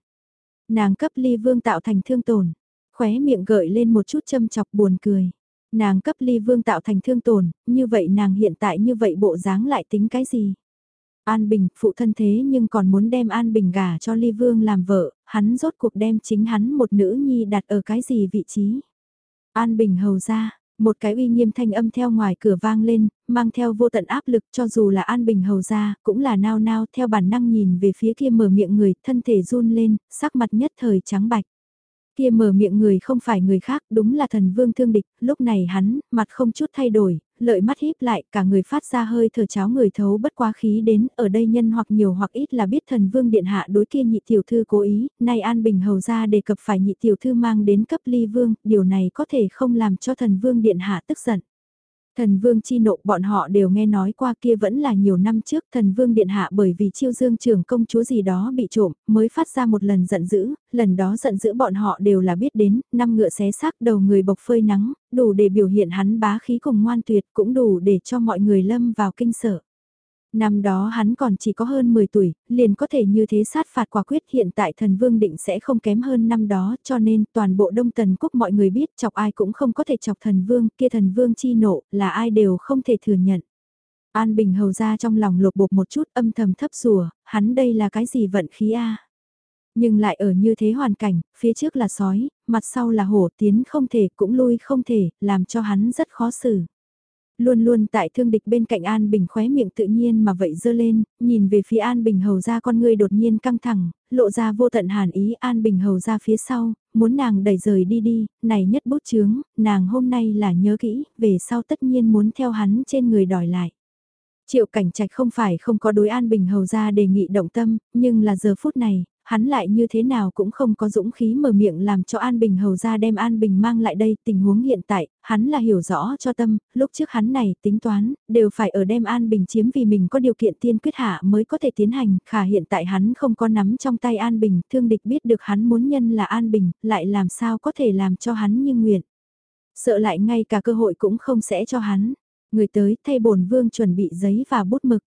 Nàng cấp ly vương tạo thành thương tổn, khóe miệng gợi lên một chút châm chọc buồn cười. Nàng cấp ly vương tạo thành thương tổn, như vậy nàng hiện tại như vậy bộ dáng lại tính cái gì? An Bình, phụ thân thế nhưng còn muốn đem An Bình gả cho ly vương làm vợ, hắn rốt cuộc đem chính hắn một nữ nhi đặt ở cái gì vị trí? An Bình hầu ra, một cái uy nghiêm thanh âm theo ngoài cửa vang lên, mang theo vô tận áp lực cho dù là An Bình hầu ra, cũng là nao nao theo bản năng nhìn về phía kia mở miệng người, thân thể run lên, sắc mặt nhất thời trắng bạch. Kia mở miệng người không phải người khác, đúng là thần vương thương địch, lúc này hắn, mặt không chút thay đổi, lợi mắt híp lại, cả người phát ra hơi thở cháo người thấu bất quá khí đến, ở đây nhân hoặc nhiều hoặc ít là biết thần vương điện hạ đối kia nhị tiểu thư cố ý, nay An Bình hầu ra đề cập phải nhị tiểu thư mang đến cấp ly vương, điều này có thể không làm cho thần vương điện hạ tức giận. Thần vương chi nộ bọn họ đều nghe nói qua kia vẫn là nhiều năm trước thần vương điện hạ bởi vì chiêu dương trường công chúa gì đó bị trộm mới phát ra một lần giận dữ, lần đó giận dữ bọn họ đều là biết đến, năm ngựa xé xác đầu người bộc phơi nắng, đủ để biểu hiện hắn bá khí cùng ngoan tuyệt cũng đủ để cho mọi người lâm vào kinh sợ. Năm đó hắn còn chỉ có hơn 10 tuổi, liền có thể như thế sát phạt quả quyết hiện tại thần vương định sẽ không kém hơn năm đó cho nên toàn bộ đông tần quốc mọi người biết chọc ai cũng không có thể chọc thần vương kia thần vương chi nộ là ai đều không thể thừa nhận. An Bình hầu ra trong lòng lột bột một chút âm thầm thấp rùa, hắn đây là cái gì vận khí a Nhưng lại ở như thế hoàn cảnh, phía trước là sói, mặt sau là hổ tiến không thể cũng lui không thể, làm cho hắn rất khó xử luôn luôn tại thương địch bên cạnh An Bình khóe miệng tự nhiên mà vậy dơ lên, nhìn về phía An Bình hầu ra con ngươi đột nhiên căng thẳng, lộ ra vô tận hàn ý An Bình hầu ra phía sau, muốn nàng đẩy rời đi đi, này nhất bút chướng, nàng hôm nay là nhớ kỹ, về sau tất nhiên muốn theo hắn trên người đòi lại. Triệu cảnh trạch không phải không có đối An Bình hầu ra đề nghị động tâm, nhưng là giờ phút này, hắn lại như thế nào cũng không có dũng khí mở miệng làm cho An Bình hầu ra đem An Bình mang lại đây, tình huống hiện tại, hắn là hiểu rõ cho tâm, lúc trước hắn này tính toán, đều phải ở đem An Bình chiếm vì mình có điều kiện tiên quyết hạ mới có thể tiến hành, khả hiện tại hắn không có nắm trong tay An Bình, thương địch biết được hắn muốn nhân là An Bình, lại làm sao có thể làm cho hắn như nguyện. Sợ lại ngay cả cơ hội cũng không sẽ cho hắn. Người tới thay bổn vương chuẩn bị giấy và bút mực.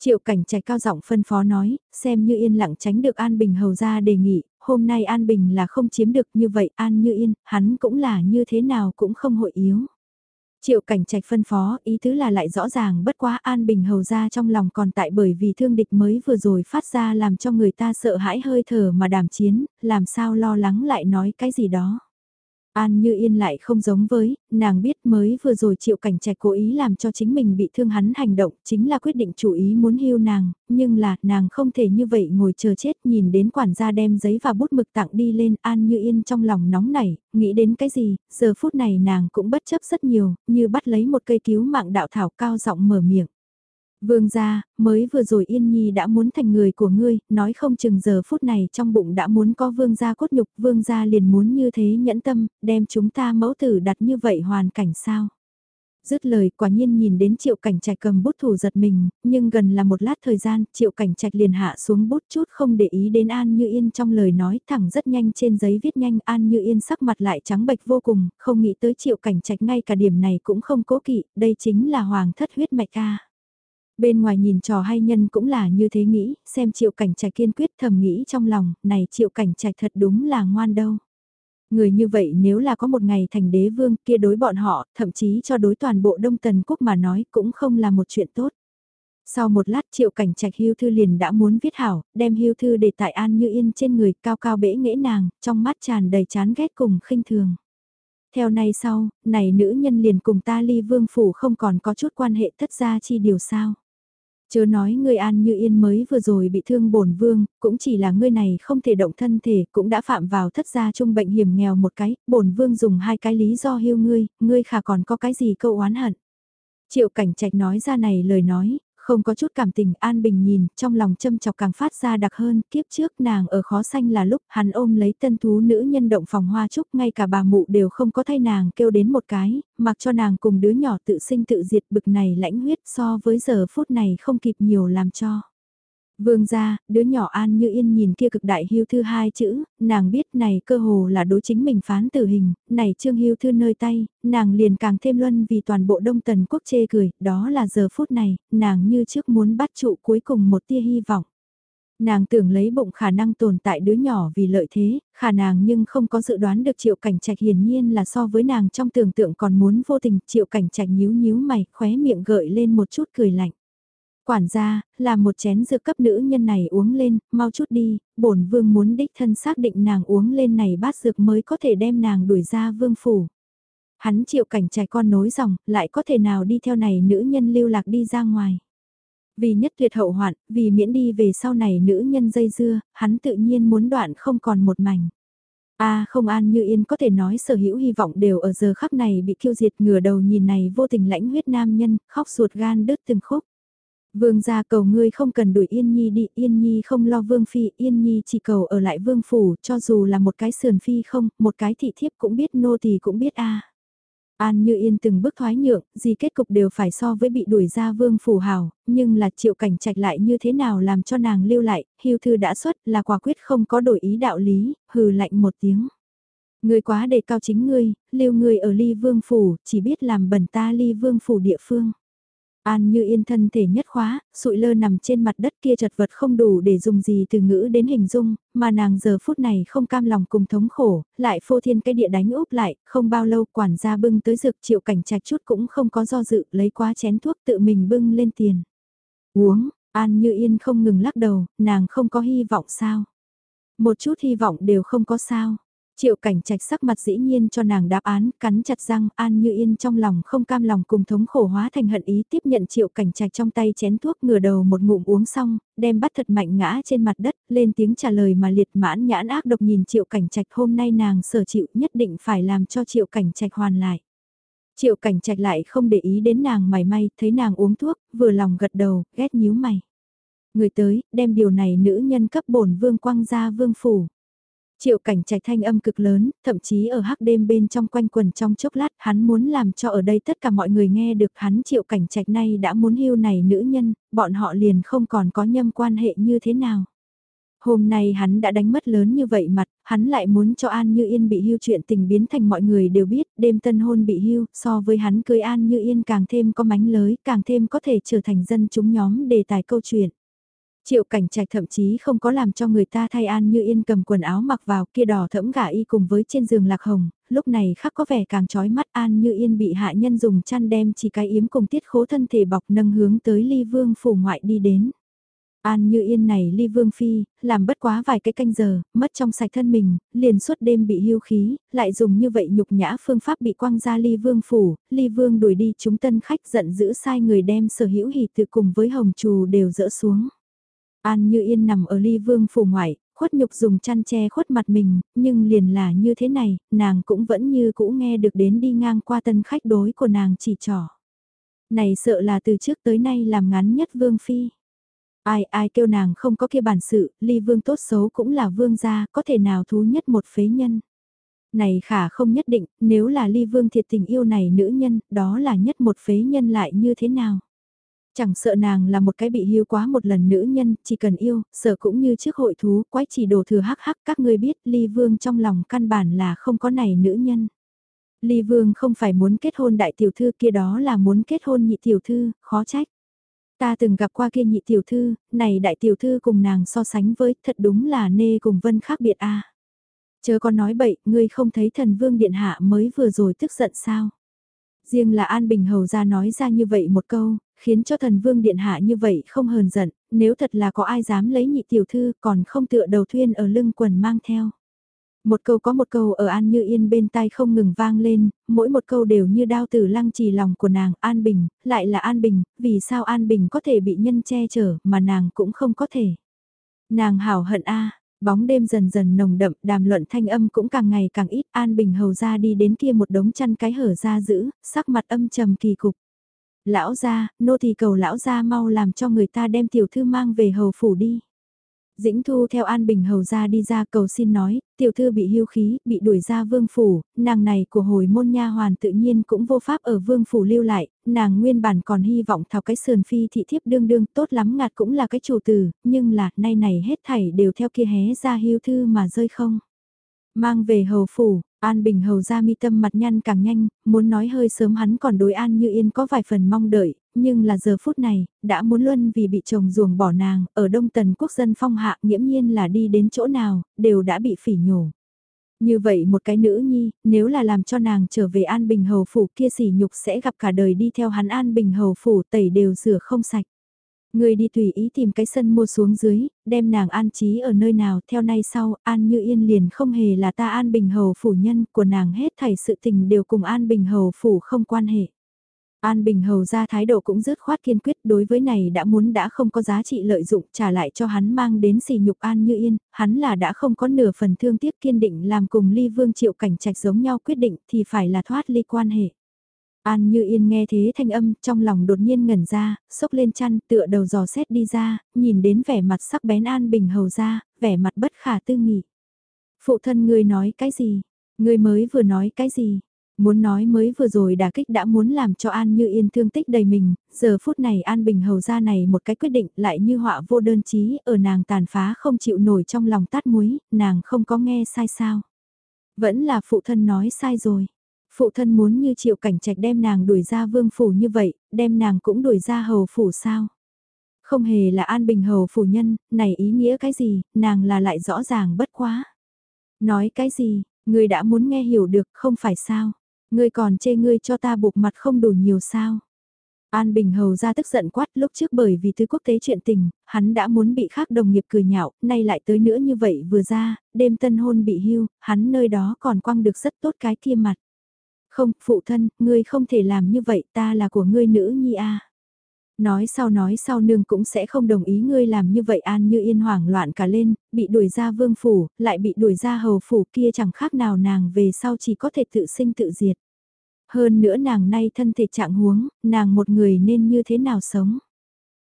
Triệu cảnh trạch cao giọng phân phó nói, xem như yên lặng tránh được An Bình hầu ra đề nghị, hôm nay An Bình là không chiếm được như vậy An như yên, hắn cũng là như thế nào cũng không hội yếu. Triệu cảnh trạch phân phó, ý tứ là lại rõ ràng bất quá An Bình hầu ra trong lòng còn tại bởi vì thương địch mới vừa rồi phát ra làm cho người ta sợ hãi hơi thở mà đàm chiến, làm sao lo lắng lại nói cái gì đó. An như yên lại không giống với, nàng biết mới vừa rồi triệu cảnh trạch cố ý làm cho chính mình bị thương hắn hành động, chính là quyết định chủ ý muốn hưu nàng, nhưng là nàng không thể như vậy ngồi chờ chết nhìn đến quản gia đem giấy và bút mực tặng đi lên An như yên trong lòng nóng nảy, nghĩ đến cái gì, giờ phút này nàng cũng bất chấp rất nhiều, như bắt lấy một cây cứu mạng đạo thảo cao giọng mở miệng. Vương gia, mới vừa rồi Yên Nhi đã muốn thành người của ngươi, nói không chừng giờ phút này trong bụng đã muốn có vương gia cốt nhục, vương gia liền muốn như thế nhẫn tâm, đem chúng ta mẫu tử đặt như vậy hoàn cảnh sao. Dứt lời quả nhiên nhìn đến triệu cảnh trạch cầm bút thủ giật mình, nhưng gần là một lát thời gian, triệu cảnh trạch liền hạ xuống bút chút không để ý đến An Như Yên trong lời nói thẳng rất nhanh trên giấy viết nhanh An Như Yên sắc mặt lại trắng bệch vô cùng, không nghĩ tới triệu cảnh trạch ngay cả điểm này cũng không cố kỵ, đây chính là hoàng thất huyết mạch ca. Bên ngoài nhìn trò hay nhân cũng là như thế nghĩ, xem triệu cảnh trạch kiên quyết thầm nghĩ trong lòng, này triệu cảnh trạch thật đúng là ngoan đâu. Người như vậy nếu là có một ngày thành đế vương kia đối bọn họ, thậm chí cho đối toàn bộ Đông Tần Quốc mà nói cũng không là một chuyện tốt. Sau một lát triệu cảnh trạch hưu thư liền đã muốn viết hảo, đem hưu thư để tại An Như Yên trên người cao cao bể nghễ nàng, trong mắt tràn đầy chán ghét cùng khinh thường. theo nay sau, này nữ nhân liền cùng ta ly vương phủ không còn có chút quan hệ thất gia chi điều sao. Chớ nói ngươi an như yên mới vừa rồi bị thương bổn vương, cũng chỉ là ngươi này không thể động thân thể, cũng đã phạm vào thất gia trung bệnh hiểm nghèo một cái, bổn vương dùng hai cái lý do hiêu ngươi, ngươi khả còn có cái gì câu oán hận. Triệu cảnh trạch nói ra này lời nói, không có chút cảm tình an bình nhìn, trong lòng châm chọc càng phát ra đặc hơn, kiếp trước nàng ở khó xanh là lúc hắn ôm lấy tân thú nữ nhân động phòng hoa trúc, ngay cả bà mụ đều không có thay nàng kêu đến một cái, mặc cho nàng cùng đứa nhỏ tự sinh tự diệt bực này lãnh huyết so với giờ phút này không kịp nhiều làm cho. Vương gia, đứa nhỏ An Như Yên nhìn kia cực đại hưu thư hai chữ, nàng biết này cơ hồ là đối chính mình phán tử hình, này trương hưu thư nơi tay, nàng liền càng thêm luân vì toàn bộ đông tần quốc chê cười, đó là giờ phút này, nàng như trước muốn bắt trụ cuối cùng một tia hy vọng. Nàng tưởng lấy bụng khả năng tồn tại đứa nhỏ vì lợi thế, khả nàng nhưng không có dự đoán được triệu cảnh trạch hiển nhiên là so với nàng trong tưởng tượng còn muốn vô tình triệu cảnh trạch nhíu nhíu mày, khóe miệng gợi lên một chút cười lạnh. Quản gia, làm một chén dược cấp nữ nhân này uống lên, mau chút đi, bổn vương muốn đích thân xác định nàng uống lên này bát dược mới có thể đem nàng đuổi ra vương phủ. Hắn chịu cảnh trẻ con nối dòng, lại có thể nào đi theo này nữ nhân lưu lạc đi ra ngoài. Vì nhất tuyệt hậu hoạn, vì miễn đi về sau này nữ nhân dây dưa, hắn tự nhiên muốn đoạn không còn một mảnh. A không an như yên có thể nói sở hữu hy vọng đều ở giờ khắc này bị kiêu diệt ngửa đầu nhìn này vô tình lãnh huyết nam nhân, khóc ruột gan đứt từng khúc. Vương gia cầu ngươi không cần đuổi Yên Nhi đi, Yên Nhi không lo Vương Phi, Yên Nhi chỉ cầu ở lại Vương Phủ, cho dù là một cái sườn phi không, một cái thị thiếp cũng biết nô thì cũng biết a. An như yên từng bước thoái nhượng, gì kết cục đều phải so với bị đuổi ra vương phủ hào, nhưng là triệu cảnh trạch lại như thế nào làm cho nàng lưu lại, hưu thư đã xuất là quả quyết không có đổi ý đạo lý, hừ lạnh một tiếng. Ngươi quá đề cao chính ngươi, lưu ngươi ở ly vương phủ, chỉ biết làm bẩn ta ly vương phủ địa phương. An như yên thân thể nhất khóa, sụi lơ nằm trên mặt đất kia chật vật không đủ để dùng gì từ ngữ đến hình dung, mà nàng giờ phút này không cam lòng cùng thống khổ, lại phô thiên cái địa đánh úp lại, không bao lâu quản gia bưng tới dược triệu cảnh trạch chút cũng không có do dự, lấy quá chén thuốc tự mình bưng lên tiền. Uống, An như yên không ngừng lắc đầu, nàng không có hy vọng sao. Một chút hy vọng đều không có sao. Triệu cảnh trạch sắc mặt dĩ nhiên cho nàng đáp án, cắn chặt răng, an như yên trong lòng không cam lòng cùng thống khổ hóa thành hận ý tiếp nhận triệu cảnh trạch trong tay chén thuốc ngửa đầu một ngụm uống xong, đem bắt thật mạnh ngã trên mặt đất, lên tiếng trả lời mà liệt mãn nhãn ác độc nhìn triệu cảnh trạch hôm nay nàng sở chịu nhất định phải làm cho triệu cảnh trạch hoàn lại. Triệu cảnh trạch lại không để ý đến nàng mày may, thấy nàng uống thuốc, vừa lòng gật đầu, ghét nhíu mày. Người tới, đem điều này nữ nhân cấp bổn vương quang ra vương phủ. Triệu cảnh trạch thanh âm cực lớn, thậm chí ở hắc đêm bên trong quanh quần trong chốc lát hắn muốn làm cho ở đây tất cả mọi người nghe được hắn triệu cảnh trạch nay đã muốn hưu này nữ nhân, bọn họ liền không còn có nhâm quan hệ như thế nào. Hôm nay hắn đã đánh mất lớn như vậy mặt, hắn lại muốn cho An Như Yên bị hưu chuyện tình biến thành mọi người đều biết, đêm tân hôn bị hưu, so với hắn cưới An Như Yên càng thêm có mánh lới, càng thêm có thể trở thành dân chúng nhóm đề tài câu chuyện. Triệu cảnh trạch thậm chí không có làm cho người ta thay An Như Yên cầm quần áo mặc vào kia đỏ thẫm gà y cùng với trên giường lạc hồng, lúc này khắc có vẻ càng trói mắt An Như Yên bị hạ nhân dùng chăn đem chỉ cái yếm cùng tiết khố thân thể bọc nâng hướng tới ly vương phủ ngoại đi đến. An Như Yên này ly vương phi, làm bất quá vài cái canh giờ, mất trong sạch thân mình, liền suốt đêm bị hưu khí, lại dùng như vậy nhục nhã phương pháp bị quăng ra ly vương phủ, ly vương đuổi đi chúng tân khách giận dữ sai người đem sở hữu hỷ tự cùng với hồng trù đều dỡ xuống. An như yên nằm ở ly vương phủ ngoại, khuất nhục dùng chăn che khuất mặt mình, nhưng liền là như thế này, nàng cũng vẫn như cũ nghe được đến đi ngang qua tân khách đối của nàng chỉ trỏ. Này sợ là từ trước tới nay làm ngắn nhất vương phi. Ai ai kêu nàng không có kia bản sự, ly vương tốt xấu cũng là vương gia, có thể nào thú nhất một phế nhân. Này khả không nhất định, nếu là ly vương thiệt tình yêu này nữ nhân, đó là nhất một phế nhân lại như thế nào. Chẳng sợ nàng là một cái bị hưu quá một lần nữ nhân, chỉ cần yêu, sợ cũng như trước hội thú, quái chỉ đồ thừa hắc hắc các ngươi biết ly vương trong lòng căn bản là không có này nữ nhân. Ly vương không phải muốn kết hôn đại tiểu thư kia đó là muốn kết hôn nhị tiểu thư, khó trách. Ta từng gặp qua kia nhị tiểu thư, này đại tiểu thư cùng nàng so sánh với, thật đúng là nê cùng vân khác biệt a. Chớ có nói bậy, ngươi không thấy thần vương điện hạ mới vừa rồi tức giận sao? Riêng là An Bình Hầu ra nói ra như vậy một câu, khiến cho thần vương điện hạ như vậy không hờn giận, nếu thật là có ai dám lấy nhị tiểu thư còn không tựa đầu thuyên ở lưng quần mang theo. Một câu có một câu ở An Như Yên bên tai không ngừng vang lên, mỗi một câu đều như đao tử lăng trì lòng của nàng, An Bình, lại là An Bình, vì sao An Bình có thể bị nhân che chở mà nàng cũng không có thể. Nàng hảo hận a bóng đêm dần dần nồng đậm, đàm luận thanh âm cũng càng ngày càng ít, An Bình hầu ra đi đến kia một đống chăn cái hở ra giữ, sắc mặt âm trầm kỳ cục. Lão gia, nô thì cầu lão gia mau làm cho người ta đem tiểu thư mang về hầu phủ đi. Dĩnh Thu theo An Bình Hầu ra đi ra cầu xin nói, tiểu thư bị hưu khí, bị đuổi ra vương phủ, nàng này của hồi môn nha hoàn tự nhiên cũng vô pháp ở vương phủ lưu lại, nàng nguyên bản còn hy vọng thảo cái sườn phi thị thiếp đương đương tốt lắm ngạt cũng là cái chủ tử, nhưng là nay này hết thảy đều theo kia hé ra hưu thư mà rơi không. Mang về hầu phủ, An Bình hầu ra mi tâm mặt nhăn càng nhanh, muốn nói hơi sớm hắn còn đối An Như Yên có vài phần mong đợi, nhưng là giờ phút này, đã muốn luân vì bị chồng ruồng bỏ nàng, ở Đông Tần quốc dân phong hạ nghiễm nhiên là đi đến chỗ nào, đều đã bị phỉ nhổ. Như vậy một cái nữ nhi, nếu là làm cho nàng trở về An Bình Hầu Phủ kia sỉ nhục sẽ gặp cả đời đi theo hắn An Bình Hầu Phủ tẩy đều rửa không sạch. Người đi tùy ý tìm cái sân mua xuống dưới, đem nàng an trí ở nơi nào, theo nay sau, An Như Yên liền không hề là ta An Bình Hầu phủ nhân, của nàng hết thảy sự tình đều cùng An Bình Hầu phủ không quan hệ. An Bình Hầu ra thái độ cũng dứt khoát kiên quyết đối với này đã muốn đã không có giá trị lợi dụng trả lại cho hắn mang đến sỉ nhục An Như Yên, hắn là đã không có nửa phần thương tiếc kiên định làm cùng ly vương triệu cảnh trạch giống nhau quyết định thì phải là thoát ly quan hệ. An như yên nghe thế thanh âm, trong lòng đột nhiên ngẩn ra, sốc lên chăn, tựa đầu giò xét đi ra, nhìn đến vẻ mặt sắc bén An Bình hầu ra, vẻ mặt bất khả tư nghị. Phụ thân ngươi nói cái gì? Ngươi mới vừa nói cái gì? Muốn nói mới vừa rồi đả kích đã muốn làm cho An Như Yên thương tích đầy mình, giờ phút này An Bình hầu ra này một cái quyết định lại như họa vô đơn chí ở nàng tàn phá không chịu nổi trong lòng tát muối, nàng không có nghe sai sao. Vẫn là phụ thân nói sai rồi phụ thân muốn như triệu cảnh trạch đem nàng đuổi ra vương phủ như vậy, đem nàng cũng đuổi ra hầu phủ sao? Không hề là an bình hầu phủ nhân, này ý nghĩa cái gì, nàng là lại rõ ràng bất quá. Nói cái gì, người đã muốn nghe hiểu được không phải sao? Người còn chê ngươi cho ta buộc mặt không đủ nhiều sao? An Bình Hầu ra tức giận quát lúc trước bởi vì thứ quốc tế chuyện tình, hắn đã muốn bị khác đồng nghiệp cười nhạo, nay lại tới nữa như vậy vừa ra, đêm tân hôn bị hưu, hắn nơi đó còn quăng được rất tốt cái kia mặt. Không, phụ thân, ngươi không thể làm như vậy, ta là của ngươi nữ nhi a. Nói sau nói sau nương cũng sẽ không đồng ý ngươi làm như vậy an như yên hoảng loạn cả lên, bị đuổi ra vương phủ, lại bị đuổi ra hầu phủ kia chẳng khác nào nàng về sau chỉ có thể tự sinh tự diệt. Hơn nữa nàng nay thân thể trạng huống, nàng một người nên như thế nào sống.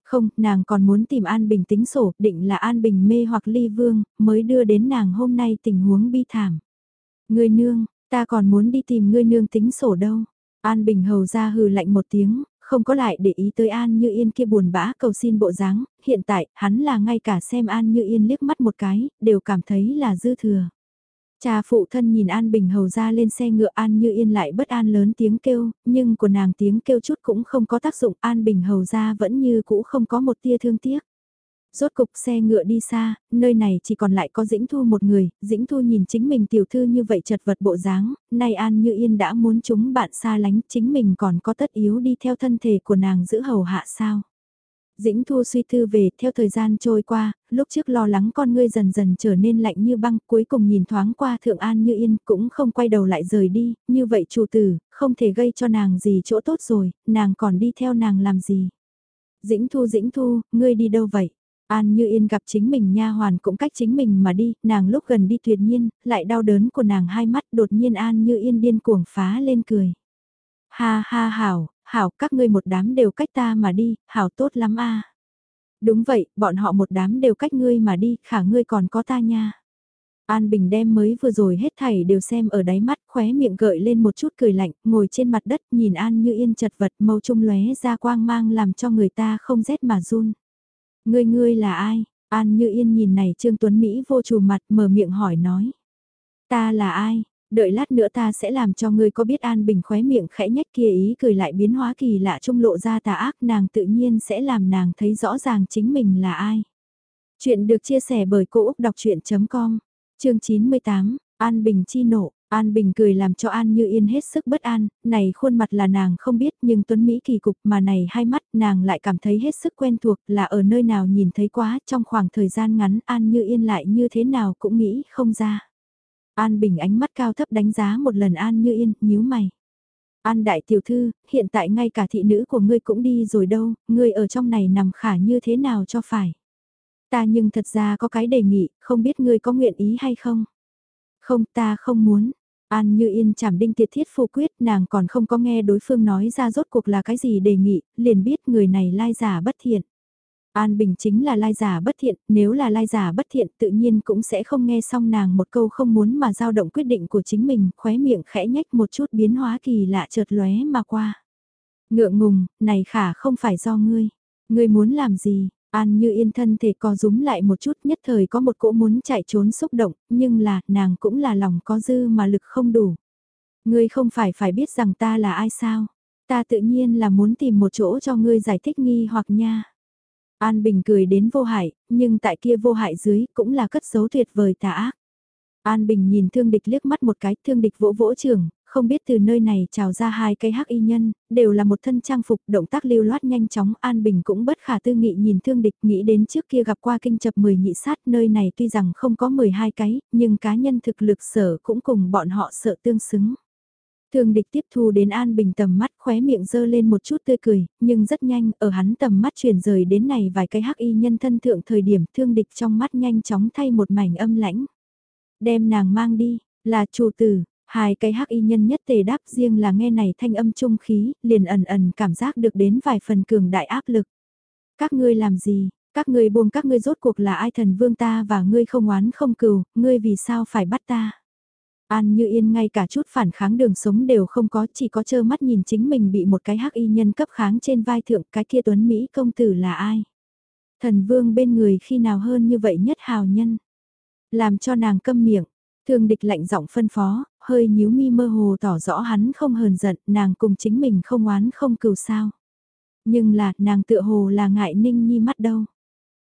Không, nàng còn muốn tìm An Bình tính sổ, định là An Bình mê hoặc ly vương, mới đưa đến nàng hôm nay tình huống bi thảm. Người nương, Ta còn muốn đi tìm ngươi nương tính sổ đâu. An Bình Hầu ra hừ lạnh một tiếng, không có lại để ý tới An Như Yên kia buồn bã cầu xin bộ dáng, hiện tại hắn là ngay cả xem An Như Yên liếc mắt một cái, đều cảm thấy là dư thừa. Cha phụ thân nhìn An Bình Hầu ra lên xe ngựa An Như Yên lại bất an lớn tiếng kêu, nhưng của nàng tiếng kêu chút cũng không có tác dụng An Bình Hầu ra vẫn như cũ không có một tia thương tiếc. Rốt cục xe ngựa đi xa, nơi này chỉ còn lại có Dĩnh Thu một người, Dĩnh Thu nhìn chính mình tiểu thư như vậy chật vật bộ dáng, nay An Như Yên đã muốn chúng bạn xa lánh, chính mình còn có tất yếu đi theo thân thể của nàng giữ hầu hạ sao. Dĩnh Thu suy tư về, theo thời gian trôi qua, lúc trước lo lắng con ngươi dần dần trở nên lạnh như băng, cuối cùng nhìn thoáng qua Thượng An Như Yên, cũng không quay đầu lại rời đi, như vậy chủ tử, không thể gây cho nàng gì chỗ tốt rồi, nàng còn đi theo nàng làm gì. Dĩnh Thu Dĩnh Thu, ngươi đi đâu vậy? An Như Yên gặp chính mình nha hoàn cũng cách chính mình mà đi, nàng lúc gần đi tuyệt nhiên, lại đau đớn của nàng hai mắt đột nhiên An Như Yên điên cuồng phá lên cười. Ha ha hảo, hảo các ngươi một đám đều cách ta mà đi, hảo tốt lắm a. Đúng vậy, bọn họ một đám đều cách ngươi mà đi, khả ngươi còn có ta nha. An Bình đem mới vừa rồi hết thảy đều xem ở đáy mắt, khóe miệng gợi lên một chút cười lạnh, ngồi trên mặt đất nhìn An Như Yên chật vật mâu trung lóe ra quang mang làm cho người ta không rét mà run. Ngươi ngươi là ai? An Như Yên nhìn này Trương Tuấn Mỹ vô chủ mặt mở miệng hỏi nói. Ta là ai? Đợi lát nữa ta sẽ làm cho ngươi có biết An Bình khóe miệng khẽ nhách kia ý cười lại biến hóa kỳ lạ trung lộ ra tà ác nàng tự nhiên sẽ làm nàng thấy rõ ràng chính mình là ai. Chuyện được chia sẻ bởi Cô Úc Đọc Chuyện.com, chương 98, An Bình chi nộ, An Bình cười làm cho An Như Yên hết sức bất an, này khuôn mặt là nàng không biết nhưng Tuấn Mỹ kỳ cục mà này hai mắt nàng lại cảm thấy hết sức quen thuộc là ở nơi nào nhìn thấy quá trong khoảng thời gian ngắn An Như Yên lại như thế nào cũng nghĩ không ra. An Bình ánh mắt cao thấp đánh giá một lần An Như Yên, nhíu mày. An đại tiểu thư, hiện tại ngay cả thị nữ của ngươi cũng đi rồi đâu, ngươi ở trong này nằm khả như thế nào cho phải. Ta nhưng thật ra có cái đề nghị, không biết ngươi có nguyện ý hay không. Không ta không muốn, An như yên chảm đinh tiệt thiết phụ quyết nàng còn không có nghe đối phương nói ra rốt cuộc là cái gì đề nghị, liền biết người này lai giả bất thiện. An Bình chính là lai giả bất thiện, nếu là lai giả bất thiện tự nhiên cũng sẽ không nghe xong nàng một câu không muốn mà giao động quyết định của chính mình, khóe miệng khẽ nhách một chút biến hóa kỳ lạ chợt lóe mà qua. Ngượng ngùng, này khả không phải do ngươi. Ngươi muốn làm gì, An như yên thân thể co rúm lại một chút nhất thời có một cỗ muốn chạy trốn xúc động, nhưng là, nàng cũng là lòng có dư mà lực không đủ. Ngươi không phải phải biết rằng ta là ai sao? Ta tự nhiên là muốn tìm một chỗ cho ngươi giải thích nghi hoặc nha. An Bình cười đến vô hại, nhưng tại kia vô hại dưới cũng là cất dấu tuyệt vời tà ác. An Bình nhìn thương địch liếc mắt một cái, thương địch vỗ vỗ trường, không biết từ nơi này trào ra hai cây hắc y nhân, đều là một thân trang phục, động tác lưu loát nhanh chóng, An Bình cũng bất khả tư nghị nhìn thương địch, nghĩ đến trước kia gặp qua kinh chập 10 nhị sát, nơi này tuy rằng không có 12 cái, nhưng cá nhân thực lực sở cũng cùng bọn họ sợ tương xứng. Thương địch tiếp thu đến An Bình tầm mắt khóe miệng dơ lên một chút tươi cười, nhưng rất nhanh, ở hắn tầm mắt chuyển rời đến này vài cái hắc y nhân thân thượng thời điểm thương địch trong mắt nhanh chóng thay một mảnh âm lãnh. Đem nàng mang đi, là chủ tử, Hai cái hắc y nhân nhất tề đáp riêng là nghe này thanh âm trung khí, liền ẩn ẩn cảm giác được đến vài phần cường đại áp lực. Các ngươi làm gì, các ngươi buông các ngươi rốt cuộc là ai thần vương ta và ngươi không oán không cừu, ngươi vì sao phải bắt ta. An như yên ngay cả chút phản kháng đường sống đều không có, chỉ có trơ mắt nhìn chính mình bị một cái hắc y nhân cấp kháng trên vai thượng cái kia tuấn Mỹ công tử là ai. Thần vương bên người khi nào hơn như vậy nhất hào nhân. Làm cho nàng câm miệng, Thương địch lạnh giọng phân phó, hơi nhíu mi mơ hồ tỏ rõ hắn không hờn giận, nàng cùng chính mình không oán không cừu sao. Nhưng là, nàng tựa hồ là ngại ninh nhi mắt đâu.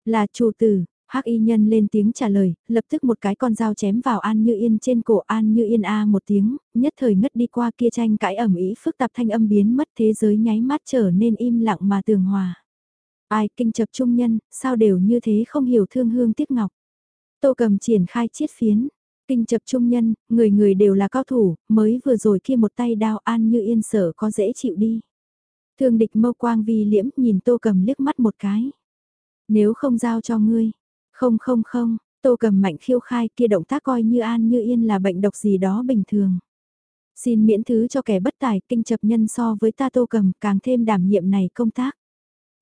Là chủ tử, hắc y nhân lên tiếng trả lời, lập tức một cái con dao chém vào An Như Yên trên cổ An Như Yên A một tiếng, nhất thời ngất đi qua kia tranh cãi ẩm ý phức tạp thanh âm biến mất thế giới nháy mắt trở nên im lặng mà tường hòa. Ai kinh chập trung nhân, sao đều như thế không hiểu thương hương tiếc ngọc. Tô cầm triển khai chiết phiến, Kinh chập trung nhân, người người đều là cao thủ, mới vừa rồi kia một tay đao an như yên sở có dễ chịu đi. Thương địch mâu quang vi liễm nhìn tô cầm liếc mắt một cái. Nếu không giao cho ngươi, không không không, tô cầm mạnh khiêu khai kia động tác coi như an như yên là bệnh độc gì đó bình thường. Xin miễn thứ cho kẻ bất tài kinh chập nhân so với ta tô cầm càng thêm đảm nhiệm này công tác.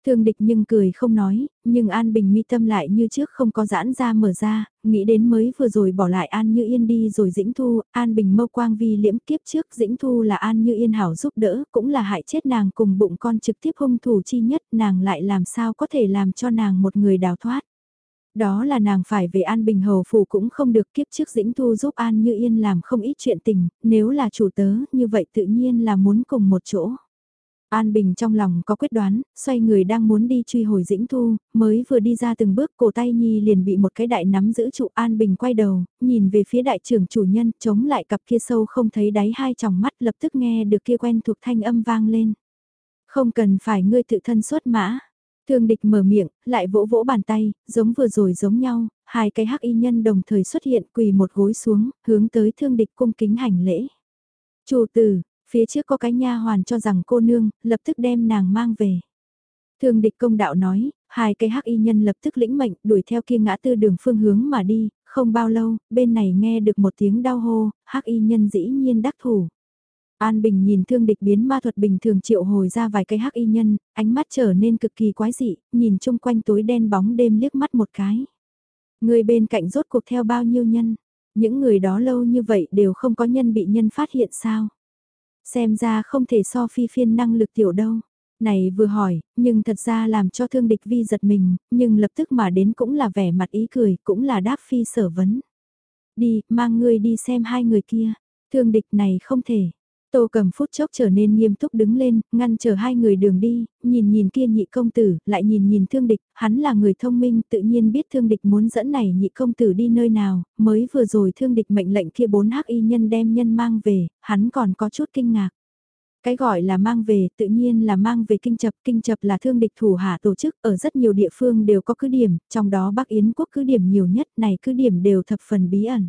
Thương địch nhưng cười không nói, nhưng An Bình mi tâm lại như trước không có giãn ra mở ra, nghĩ đến mới vừa rồi bỏ lại An Như Yên đi rồi Dĩnh Thu, An Bình mâu quang vi liễm kiếp trước Dĩnh Thu là An Như Yên hảo giúp đỡ, cũng là hại chết nàng cùng bụng con trực tiếp hung thủ chi nhất, nàng lại làm sao có thể làm cho nàng một người đào thoát. Đó là nàng phải về An Bình Hầu Phủ cũng không được kiếp trước Dĩnh Thu giúp An Như Yên làm không ít chuyện tình, nếu là chủ tớ như vậy tự nhiên là muốn cùng một chỗ. An Bình trong lòng có quyết đoán, xoay người đang muốn đi truy hồi Dĩnh Thu, mới vừa đi ra từng bước cổ tay Nhi liền bị một cái đại nắm giữ trụ An Bình quay đầu, nhìn về phía đại trưởng chủ nhân, chống lại cặp kia sâu không thấy đáy hai tròng mắt lập tức nghe được kia quen thuộc thanh âm vang lên. Không cần phải ngươi tự thân xuất mã. Thương địch mở miệng, lại vỗ vỗ bàn tay, giống vừa rồi giống nhau, hai cái hắc y nhân đồng thời xuất hiện quỳ một gối xuống, hướng tới thương địch cung kính hành lễ. Chủ tử, Phía trước có cái nha hoàn cho rằng cô nương, lập tức đem nàng mang về. Thường địch công đạo nói, hai cái hắc y nhân lập tức lĩnh mệnh đuổi theo kia ngã tư đường phương hướng mà đi, không bao lâu, bên này nghe được một tiếng đau hô, hắc y nhân dĩ nhiên đắc thủ. An Bình nhìn thương địch biến ma thuật bình thường triệu hồi ra vài cây hắc y nhân, ánh mắt trở nên cực kỳ quái dị, nhìn chung quanh tối đen bóng đêm liếc mắt một cái. Người bên cạnh rốt cuộc theo bao nhiêu nhân, những người đó lâu như vậy đều không có nhân bị nhân phát hiện sao. Xem ra không thể so phi phiên năng lực tiểu đâu. Này vừa hỏi, nhưng thật ra làm cho thương địch vi giật mình, nhưng lập tức mà đến cũng là vẻ mặt ý cười, cũng là đáp phi sở vấn. Đi, mang ngươi đi xem hai người kia. Thương địch này không thể. Tô cầm phút chốc trở nên nghiêm túc đứng lên, ngăn chờ hai người đường đi, nhìn nhìn kia nhị công tử, lại nhìn nhìn thương địch, hắn là người thông minh tự nhiên biết thương địch muốn dẫn này nhị công tử đi nơi nào, mới vừa rồi thương địch mệnh lệnh kia bốn hắc y nhân đem nhân mang về, hắn còn có chút kinh ngạc. Cái gọi là mang về tự nhiên là mang về kinh chập, kinh chập là thương địch thủ hạ tổ chức ở rất nhiều địa phương đều có cứ điểm, trong đó Bắc Yến quốc cứ điểm nhiều nhất này cứ điểm đều thập phần bí ẩn.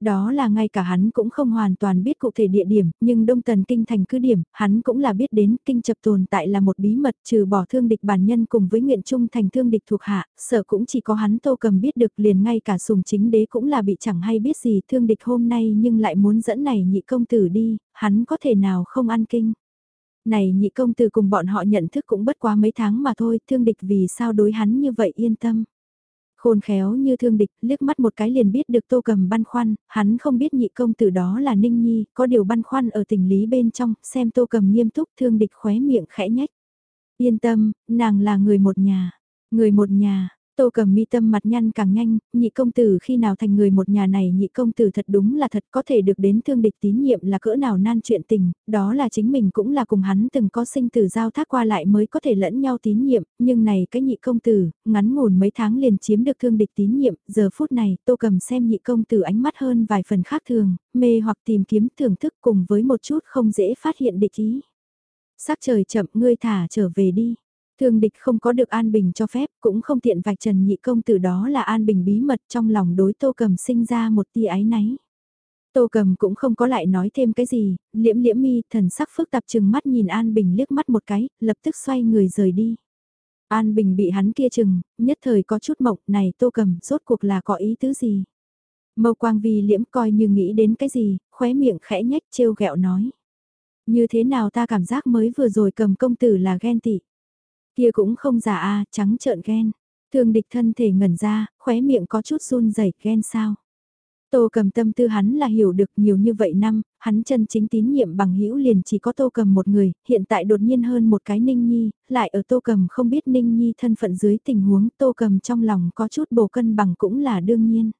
Đó là ngay cả hắn cũng không hoàn toàn biết cụ thể địa điểm, nhưng Đông Tần Kinh thành cứ điểm, hắn cũng là biết đến kinh chập tồn tại là một bí mật trừ bỏ thương địch bản nhân cùng với nguyện trung thành thương địch thuộc hạ, sợ cũng chỉ có hắn tô cầm biết được liền ngay cả sùng chính đế cũng là bị chẳng hay biết gì thương địch hôm nay nhưng lại muốn dẫn này nhị công tử đi, hắn có thể nào không ăn kinh. Này nhị công tử cùng bọn họ nhận thức cũng bất quá mấy tháng mà thôi, thương địch vì sao đối hắn như vậy yên tâm. Khôn khéo như thương địch, liếc mắt một cái liền biết được tô cầm băn khoăn, hắn không biết nhị công tử đó là Ninh Nhi, có điều băn khoăn ở tình lý bên trong, xem tô cầm nghiêm túc thương địch khóe miệng khẽ nhách. Yên tâm, nàng là người một nhà, người một nhà, Tô cầm mi tâm mặt nhăn càng nhanh, nhị công tử khi nào thành người một nhà này nhị công tử thật đúng là thật có thể được đến thương địch tín nhiệm là cỡ nào nan chuyện tình, đó là chính mình cũng là cùng hắn từng có sinh tử giao thác qua lại mới có thể lẫn nhau tín nhiệm, nhưng này cái nhị công tử, ngắn ngủn mấy tháng liền chiếm được thương địch tín nhiệm, giờ phút này tô cầm xem nhị công tử ánh mắt hơn vài phần khác thường, mê hoặc tìm kiếm thưởng thức cùng với một chút không dễ phát hiện địch ý. Sắc trời chậm ngươi thả trở về đi. Thương địch không có được An Bình cho phép, cũng không tiện vạch trần nhị công tử đó là An Bình bí mật trong lòng đối tô cầm sinh ra một tia ái náy. Tô cầm cũng không có lại nói thêm cái gì, liễm liễm mi thần sắc phức tạp chừng mắt nhìn An Bình liếc mắt một cái, lập tức xoay người rời đi. An Bình bị hắn kia chừng, nhất thời có chút mộng này tô cầm rốt cuộc là có ý tứ gì. Mâu quang vi liễm coi như nghĩ đến cái gì, khóe miệng khẽ nhách trêu ghẹo nói. Như thế nào ta cảm giác mới vừa rồi cầm công tử là ghen tị. Kia cũng không giả a trắng trợn ghen. Thương địch thân thể ngẩn ra, khóe miệng có chút run rẩy ghen sao. Tô cầm tâm tư hắn là hiểu được nhiều như vậy năm, hắn chân chính tín nhiệm bằng hữu liền chỉ có tô cầm một người, hiện tại đột nhiên hơn một cái ninh nhi, lại ở tô cầm không biết ninh nhi thân phận dưới tình huống tô cầm trong lòng có chút bổ cân bằng cũng là đương nhiên.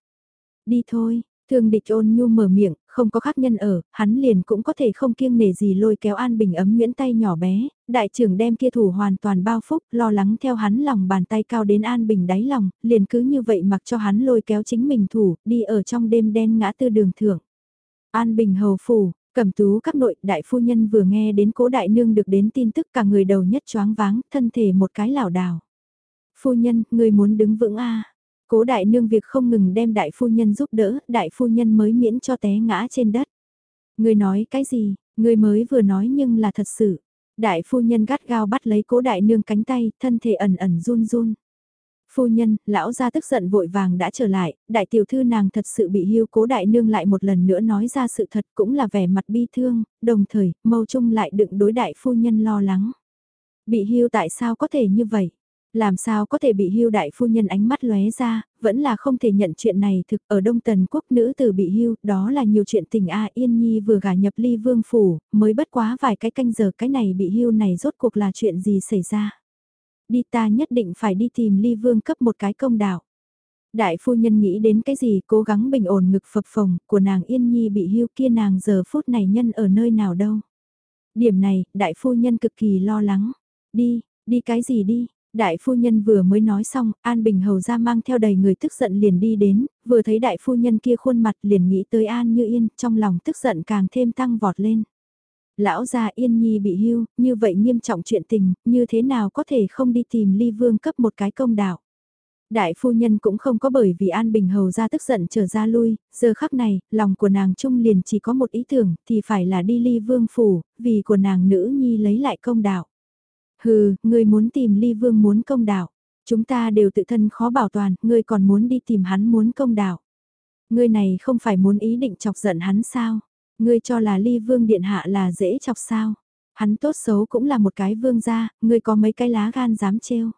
Đi thôi, Thương địch ôn nhu mở miệng, không có khác nhân ở, hắn liền cũng có thể không kiêng nể gì lôi kéo An Bình ấm nguyễn tay nhỏ bé, đại trưởng đem kia thủ hoàn toàn bao phúc, lo lắng theo hắn lòng bàn tay cao đến An Bình đáy lòng, liền cứ như vậy mặc cho hắn lôi kéo chính mình thủ, đi ở trong đêm đen ngã tư đường thượng. An Bình hầu phủ, Cẩm tú các nội đại phu nhân vừa nghe đến cố đại nương được đến tin tức cả người đầu nhất choáng váng, thân thể một cái lảo đảo. Phu nhân, người muốn đứng vững a Cố đại nương việc không ngừng đem đại phu nhân giúp đỡ, đại phu nhân mới miễn cho té ngã trên đất. Người nói cái gì, người mới vừa nói nhưng là thật sự. Đại phu nhân gắt gao bắt lấy cố đại nương cánh tay, thân thể ẩn ẩn run run. Phu nhân, lão gia tức giận vội vàng đã trở lại, đại tiểu thư nàng thật sự bị hưu cố đại nương lại một lần nữa nói ra sự thật cũng là vẻ mặt bi thương, đồng thời, mâu trung lại đựng đối đại phu nhân lo lắng. Bị hưu tại sao có thể như vậy? Làm sao có thể bị hưu đại phu nhân ánh mắt lóe ra, vẫn là không thể nhận chuyện này thực ở Đông Tần quốc nữ tử bị hưu, đó là nhiều chuyện tình A Yên Nhi vừa gả nhập ly vương phủ, mới bất quá vài cái canh giờ cái này bị hưu này rốt cuộc là chuyện gì xảy ra. Đi ta nhất định phải đi tìm ly vương cấp một cái công đạo. Đại phu nhân nghĩ đến cái gì cố gắng bình ổn ngực phập phồng của nàng Yên Nhi bị hưu kia nàng giờ phút này nhân ở nơi nào đâu. Điểm này, đại phu nhân cực kỳ lo lắng. Đi, đi cái gì đi, Đại phu nhân vừa mới nói xong, An Bình Hầu ra mang theo đầy người tức giận liền đi đến, vừa thấy đại phu nhân kia khuôn mặt liền nghĩ tới An Như Yên, trong lòng tức giận càng thêm tăng vọt lên. Lão gia Yên Nhi bị hưu, như vậy nghiêm trọng chuyện tình, như thế nào có thể không đi tìm ly vương cấp một cái công đạo. Đại phu nhân cũng không có bởi vì An Bình Hầu ra tức giận trở ra lui, giờ khắc này, lòng của nàng trung liền chỉ có một ý tưởng, thì phải là đi ly vương phủ, vì của nàng nữ nhi lấy lại công đạo. Hừ, ngươi muốn tìm ly vương muốn công đạo. Chúng ta đều tự thân khó bảo toàn, ngươi còn muốn đi tìm hắn muốn công đạo. Ngươi này không phải muốn ý định chọc giận hắn sao? Ngươi cho là ly vương điện hạ là dễ chọc sao? Hắn tốt xấu cũng là một cái vương gia, ngươi có mấy cái lá gan dám trêu.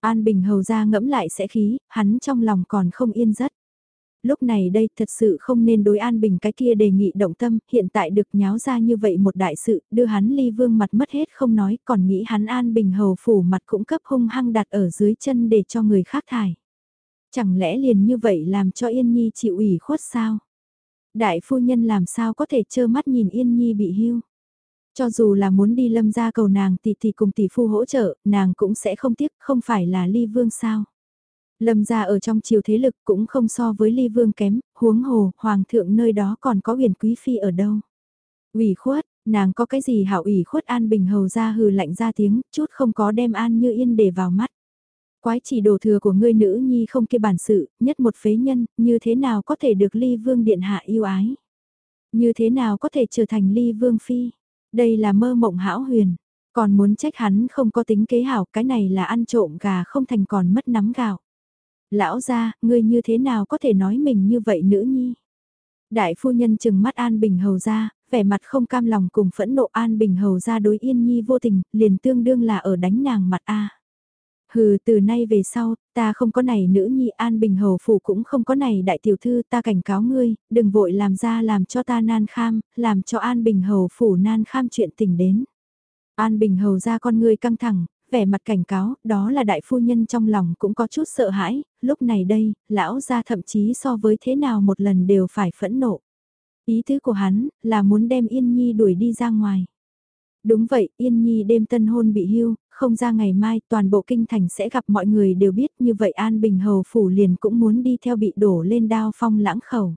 An Bình hầu ra ngẫm lại sẽ khí, hắn trong lòng còn không yên giấc lúc này đây thật sự không nên đối An Bình cái kia đề nghị động tâm, hiện tại được nháo ra như vậy một đại sự, đưa hắn ly vương mặt mất hết không nói, còn nghĩ hắn An Bình hầu phủ mặt cũng cấp hung hăng đặt ở dưới chân để cho người khác thải. Chẳng lẽ liền như vậy làm cho Yên Nhi chịu ủy khuất sao? Đại phu nhân làm sao có thể trơ mắt nhìn Yên Nhi bị hưu? Cho dù là muốn đi lâm ra cầu nàng tỷ tỷ cùng tỷ phu hỗ trợ, nàng cũng sẽ không tiếc, không phải là ly vương sao? Lâm gia ở trong triều thế lực cũng không so với ly vương kém, huống hồ, hoàng thượng nơi đó còn có huyền quý phi ở đâu. ủy khuất, nàng có cái gì hảo ủy khuất an bình hầu ra hừ lạnh ra tiếng, chút không có đem an như yên để vào mắt. Quái chỉ đồ thừa của ngươi nữ nhi không kia bản sự, nhất một phế nhân, như thế nào có thể được ly vương điện hạ yêu ái? Như thế nào có thể trở thành ly vương phi? Đây là mơ mộng hão huyền. Còn muốn trách hắn không có tính kế hảo, cái này là ăn trộm gà không thành còn mất nắm gạo. Lão ra, ngươi như thế nào có thể nói mình như vậy nữ nhi? Đại phu nhân chừng mắt An Bình Hầu ra, vẻ mặt không cam lòng cùng phẫn nộ An Bình Hầu ra đối Yên Nhi vô tình, liền tương đương là ở đánh nàng mặt A. Hừ từ nay về sau, ta không có này nữ nhi An Bình Hầu Phủ cũng không có này đại tiểu thư ta cảnh cáo ngươi, đừng vội làm ra làm cho ta nan kham, làm cho An Bình Hầu Phủ nan kham chuyện tình đến. An Bình Hầu ra con ngươi căng thẳng, vẻ mặt cảnh cáo, đó là đại phu nhân trong lòng cũng có chút sợ hãi, lúc này đây, lão ra thậm chí so với thế nào một lần đều phải phẫn nộ. Ý tứ của hắn, là muốn đem Yên Nhi đuổi đi ra ngoài. Đúng vậy, Yên Nhi đêm tân hôn bị hưu, không ra ngày mai toàn bộ kinh thành sẽ gặp mọi người đều biết như vậy An Bình Hầu Phủ liền cũng muốn đi theo bị đổ lên đao phong lãng khẩu.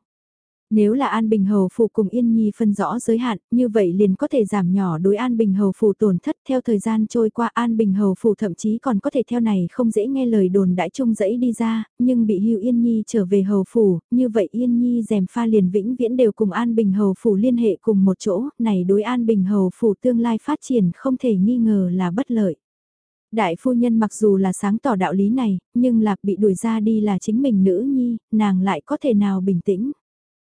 Nếu là An Bình Hầu Phủ cùng Yên Nhi phân rõ giới hạn, như vậy liền có thể giảm nhỏ đối An Bình Hầu Phủ tổn thất theo thời gian trôi qua An Bình Hầu Phủ thậm chí còn có thể theo này không dễ nghe lời đồn đãi chung dẫy đi ra, nhưng bị hưu Yên Nhi trở về Hầu Phủ, như vậy Yên Nhi dèm pha liền vĩnh viễn đều cùng An Bình Hầu Phủ liên hệ cùng một chỗ, này đối An Bình Hầu Phủ tương lai phát triển không thể nghi ngờ là bất lợi. Đại phu nhân mặc dù là sáng tỏ đạo lý này, nhưng lạc bị đuổi ra đi là chính mình nữ nhi, nàng lại có thể nào bình tĩnh.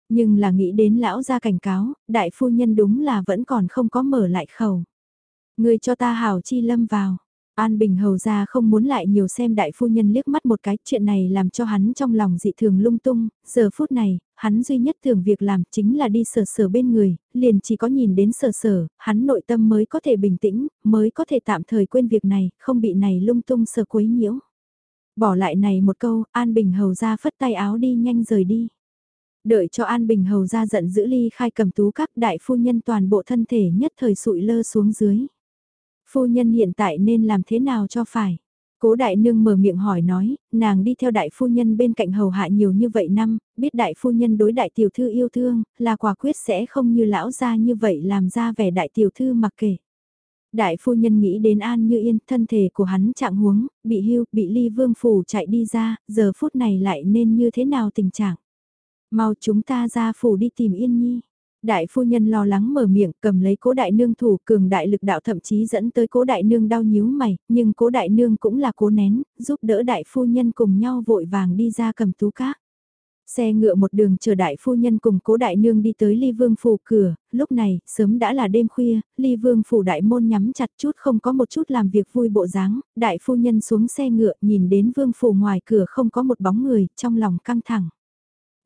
Nhưng là nghĩ đến lão ra cảnh cáo, đại phu nhân đúng là vẫn còn không có mở lại khẩu. Người cho ta hảo chi lâm vào. An Bình hầu ra không muốn lại nhiều xem đại phu nhân liếc mắt một cái, chuyện này làm cho hắn trong lòng dị thường lung tung, giờ phút này, hắn duy nhất thường việc làm chính là đi sờ sờ bên người, liền chỉ có nhìn đến sờ sờ, hắn nội tâm mới có thể bình tĩnh, mới có thể tạm thời quên việc này, không bị này lung tung sờ quấy nhiễu. Bỏ lại này một câu, An Bình hầu ra phất tay áo đi nhanh rời đi. Đợi cho An Bình hầu ra giận giữ ly khai cầm tú các đại phu nhân toàn bộ thân thể nhất thời sụi lơ xuống dưới. Phu nhân hiện tại nên làm thế nào cho phải? Cố đại nương mở miệng hỏi nói, nàng đi theo đại phu nhân bên cạnh hầu hạ nhiều như vậy năm, biết đại phu nhân đối đại tiểu thư yêu thương, là quả quyết sẽ không như lão gia như vậy làm ra vẻ đại tiểu thư mặc kệ. Đại phu nhân nghĩ đến An Như Yên, thân thể của hắn trạng huống, bị hưu, bị ly vương phủ chạy đi ra, giờ phút này lại nên như thế nào tình trạng. Mau chúng ta ra phủ đi tìm Yên Nhi. Đại phu nhân lo lắng mở miệng cầm lấy cố đại nương thủ cường đại lực đạo thậm chí dẫn tới cố đại nương đau nhíu mày, nhưng cố đại nương cũng là cố nén, giúp đỡ đại phu nhân cùng nhau vội vàng đi ra cầm tú cá. Xe ngựa một đường chờ đại phu nhân cùng cố đại nương đi tới ly vương phủ cửa, lúc này, sớm đã là đêm khuya, ly vương phủ đại môn nhắm chặt chút không có một chút làm việc vui bộ dáng, đại phu nhân xuống xe ngựa nhìn đến vương phủ ngoài cửa không có một bóng người, trong lòng căng thẳng.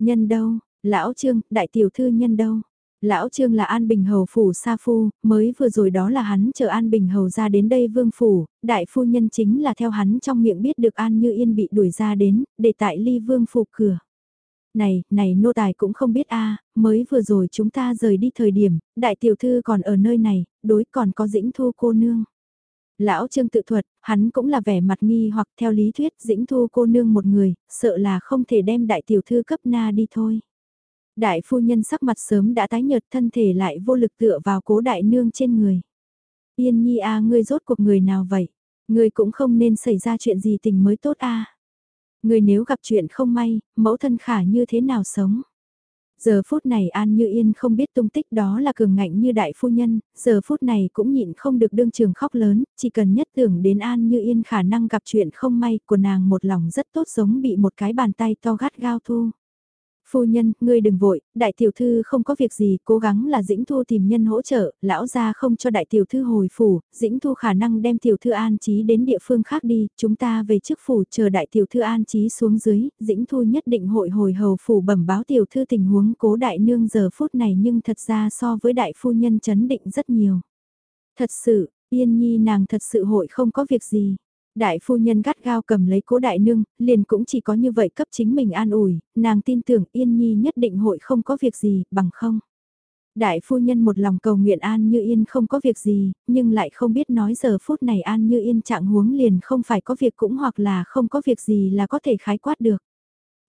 Nhân đâu, lão trương, đại tiểu thư nhân đâu. Lão Trương là An Bình Hầu Phủ Sa Phu, mới vừa rồi đó là hắn chờ An Bình Hầu ra đến đây vương phủ, đại phu nhân chính là theo hắn trong miệng biết được An Như Yên bị đuổi ra đến, để tại ly vương phủ cửa. Này, này nô tài cũng không biết a mới vừa rồi chúng ta rời đi thời điểm, đại tiểu thư còn ở nơi này, đối còn có dĩnh thu cô nương. Lão Trương tự thuật, hắn cũng là vẻ mặt nghi hoặc theo lý thuyết dĩnh thu cô nương một người, sợ là không thể đem đại tiểu thư cấp na đi thôi. Đại phu nhân sắc mặt sớm đã tái nhợt thân thể lại vô lực tựa vào cố đại nương trên người. Yên nhi a ngươi rốt cuộc người nào vậy? Ngươi cũng không nên xảy ra chuyện gì tình mới tốt a. Ngươi nếu gặp chuyện không may, mẫu thân khả như thế nào sống? Giờ phút này An Như Yên không biết tung tích đó là cường ngạnh như đại phu nhân, giờ phút này cũng nhịn không được đương trường khóc lớn, chỉ cần nhất tưởng đến An Như Yên khả năng gặp chuyện không may của nàng một lòng rất tốt giống bị một cái bàn tay to gắt gao thu. Phu nhân, ngươi đừng vội, đại tiểu thư không có việc gì, cố gắng là dĩnh thu tìm nhân hỗ trợ, lão gia không cho đại tiểu thư hồi phủ, dĩnh thu khả năng đem tiểu thư an trí đến địa phương khác đi, chúng ta về trước phủ chờ đại tiểu thư an trí xuống dưới, dĩnh thu nhất định hội hồi hầu phủ bẩm báo tiểu thư tình huống cố đại nương giờ phút này nhưng thật ra so với đại phu nhân chấn định rất nhiều. Thật sự, yên nhi nàng thật sự hội không có việc gì. Đại phu nhân gắt gao cầm lấy cố đại nương, liền cũng chỉ có như vậy cấp chính mình an ủi, nàng tin tưởng Yên Nhi nhất định hội không có việc gì, bằng không. Đại phu nhân một lòng cầu nguyện An Như Yên không có việc gì, nhưng lại không biết nói giờ phút này An Như Yên trạng huống liền không phải có việc cũng hoặc là không có việc gì là có thể khái quát được.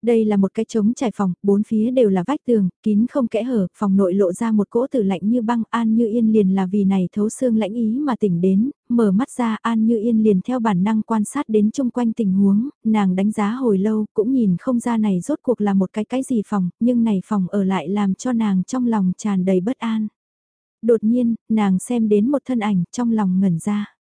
Đây là một cái trống trải phòng, bốn phía đều là vách tường, kín không kẽ hở, phòng nội lộ ra một cỗ tử lạnh như băng, An Như Yên liền là vì này thấu xương lãnh ý mà tỉnh đến, mở mắt ra An Như Yên liền theo bản năng quan sát đến chung quanh tình huống, nàng đánh giá hồi lâu, cũng nhìn không ra này rốt cuộc là một cái cái gì phòng, nhưng này phòng ở lại làm cho nàng trong lòng tràn đầy bất an. Đột nhiên, nàng xem đến một thân ảnh trong lòng ngẩn ra.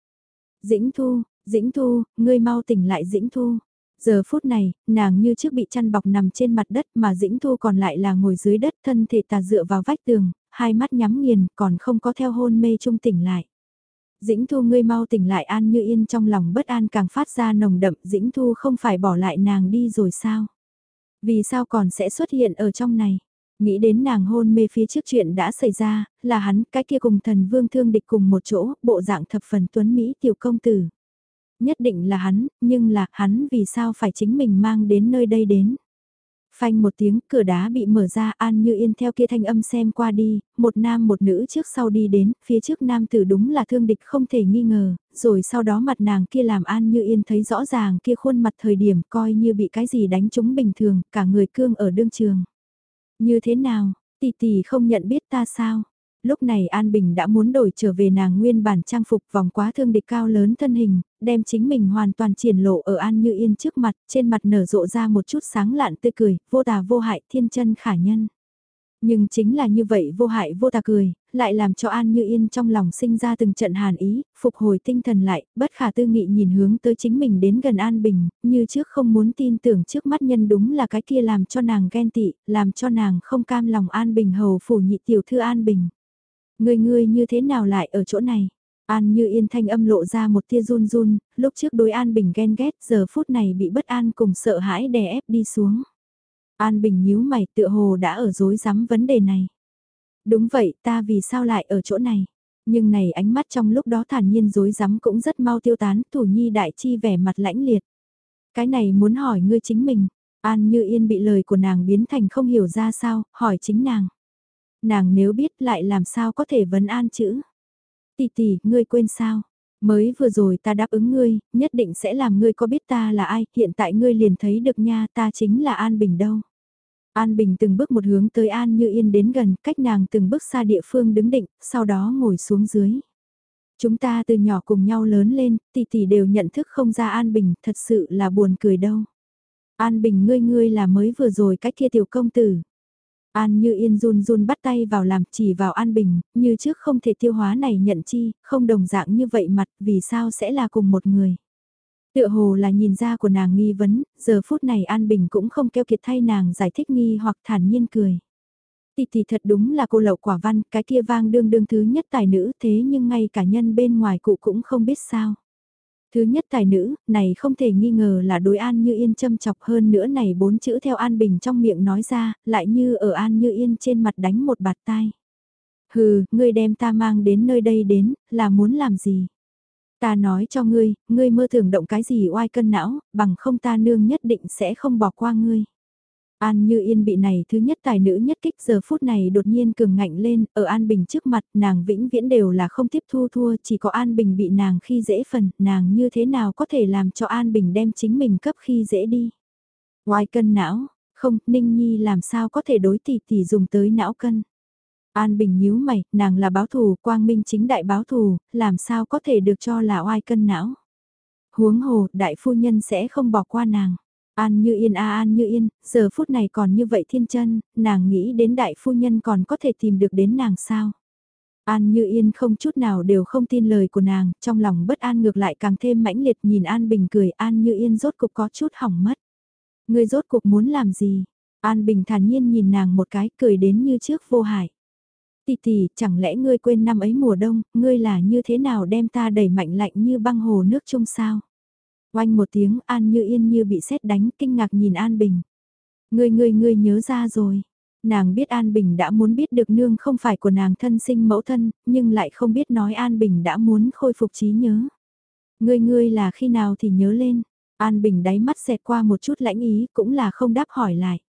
Dĩnh Thu, Dĩnh Thu, ngươi mau tỉnh lại Dĩnh Thu. Giờ phút này, nàng như trước bị chăn bọc nằm trên mặt đất mà Dĩnh Thu còn lại là ngồi dưới đất thân thể tà dựa vào vách tường, hai mắt nhắm nghiền còn không có theo hôn mê trung tỉnh lại. Dĩnh Thu ngươi mau tỉnh lại an như yên trong lòng bất an càng phát ra nồng đậm Dĩnh Thu không phải bỏ lại nàng đi rồi sao? Vì sao còn sẽ xuất hiện ở trong này? Nghĩ đến nàng hôn mê phía trước chuyện đã xảy ra, là hắn cái kia cùng thần vương thương địch cùng một chỗ, bộ dạng thập phần tuấn Mỹ tiểu công tử nhất định là hắn, nhưng là hắn vì sao phải chính mình mang đến nơi đây đến. Phanh một tiếng, cửa đá bị mở ra, An Như Yên theo kia thanh âm xem qua đi, một nam một nữ trước sau đi đến, phía trước nam tử đúng là thương địch không thể nghi ngờ, rồi sau đó mặt nàng kia làm An Như Yên thấy rõ ràng kia khuôn mặt thời điểm coi như bị cái gì đánh trúng bình thường, cả người cương ở đương trường. Như thế nào, tỷ tỷ không nhận biết ta sao? Lúc này An Bình đã muốn đổi trở về nàng nguyên bản trang phục vòng quá thương địch cao lớn thân hình, đem chính mình hoàn toàn triển lộ ở An Như Yên trước mặt, trên mặt nở rộ ra một chút sáng lạn tươi cười, vô tà vô hại thiên chân khả nhân. Nhưng chính là như vậy vô hại vô tà cười, lại làm cho An Như Yên trong lòng sinh ra từng trận hàn ý, phục hồi tinh thần lại, bất khả tư nghị nhìn hướng tới chính mình đến gần An Bình, như trước không muốn tin tưởng trước mắt nhân đúng là cái kia làm cho nàng ghen tị, làm cho nàng không cam lòng An Bình hầu phủ nhị tiểu thư An Bình. Người ngươi như thế nào lại ở chỗ này? An như yên thanh âm lộ ra một tia run run, lúc trước đối An Bình ghen ghét giờ phút này bị bất an cùng sợ hãi đè ép đi xuống. An Bình nhíu mày tựa hồ đã ở dối rắm vấn đề này. Đúng vậy ta vì sao lại ở chỗ này? Nhưng này ánh mắt trong lúc đó thản nhiên dối rắm cũng rất mau tiêu tán, thủ nhi đại chi vẻ mặt lãnh liệt. Cái này muốn hỏi ngươi chính mình, An như yên bị lời của nàng biến thành không hiểu ra sao, hỏi chính nàng. Nàng nếu biết lại làm sao có thể vấn an chữ. Tỷ tỷ, ngươi quên sao? Mới vừa rồi ta đáp ứng ngươi, nhất định sẽ làm ngươi có biết ta là ai, hiện tại ngươi liền thấy được nha, ta chính là An Bình đâu. An Bình từng bước một hướng tới An Như Yên đến gần, cách nàng từng bước xa địa phương đứng định, sau đó ngồi xuống dưới. Chúng ta từ nhỏ cùng nhau lớn lên, tỷ tỷ đều nhận thức không ra An Bình, thật sự là buồn cười đâu. An Bình ngươi ngươi là mới vừa rồi cách kia tiểu công tử. An như yên run run bắt tay vào làm chỉ vào An Bình, như trước không thể tiêu hóa này nhận chi, không đồng dạng như vậy mặt vì sao sẽ là cùng một người. Tựa hồ là nhìn ra của nàng nghi vấn, giờ phút này An Bình cũng không keo kiệt thay nàng giải thích nghi hoặc thản nhiên cười. Tì tì thật đúng là cô lậu quả văn, cái kia vang đương đương thứ nhất tài nữ thế nhưng ngay cả nhân bên ngoài cụ cũng không biết sao. Thứ nhất tài nữ, này không thể nghi ngờ là đối An Như Yên châm chọc hơn nữa này bốn chữ theo An Bình trong miệng nói ra, lại như ở An Như Yên trên mặt đánh một bạt tai. Hừ, ngươi đem ta mang đến nơi đây đến, là muốn làm gì? Ta nói cho ngươi, ngươi mơ tưởng động cái gì oai cân não, bằng không ta nương nhất định sẽ không bỏ qua ngươi. An Như Yên bị này thứ nhất tài nữ nhất kích giờ phút này đột nhiên cường ngạnh lên, ở An Bình trước mặt nàng vĩnh viễn đều là không tiếp thu thua, chỉ có An Bình bị nàng khi dễ phần, nàng như thế nào có thể làm cho An Bình đem chính mình cấp khi dễ đi. Ngoài cân não, không, Ninh Nhi làm sao có thể đối tỷ tỷ dùng tới não cân. An Bình nhíu mày, nàng là báo thù, quang minh chính đại báo thù, làm sao có thể được cho là oai cân não. Huống hồ, đại phu nhân sẽ không bỏ qua nàng. An như yên a an như yên, giờ phút này còn như vậy thiên chân, nàng nghĩ đến đại phu nhân còn có thể tìm được đến nàng sao. An như yên không chút nào đều không tin lời của nàng, trong lòng bất an ngược lại càng thêm mãnh liệt nhìn An Bình cười An như yên rốt cục có chút hỏng mất. Người rốt cục muốn làm gì? An Bình thản nhiên nhìn nàng một cái cười đến như trước vô hại. Tì tì, chẳng lẽ ngươi quên năm ấy mùa đông, ngươi là như thế nào đem ta đẩy mạnh lạnh như băng hồ nước chung sao? Oanh một tiếng An Như Yên như bị sét đánh kinh ngạc nhìn An Bình. Ngươi ngươi ngươi nhớ ra rồi. Nàng biết An Bình đã muốn biết được nương không phải của nàng thân sinh mẫu thân, nhưng lại không biết nói An Bình đã muốn khôi phục trí nhớ. Ngươi ngươi là khi nào thì nhớ lên. An Bình đáy mắt xẹt qua một chút lãnh ý cũng là không đáp hỏi lại.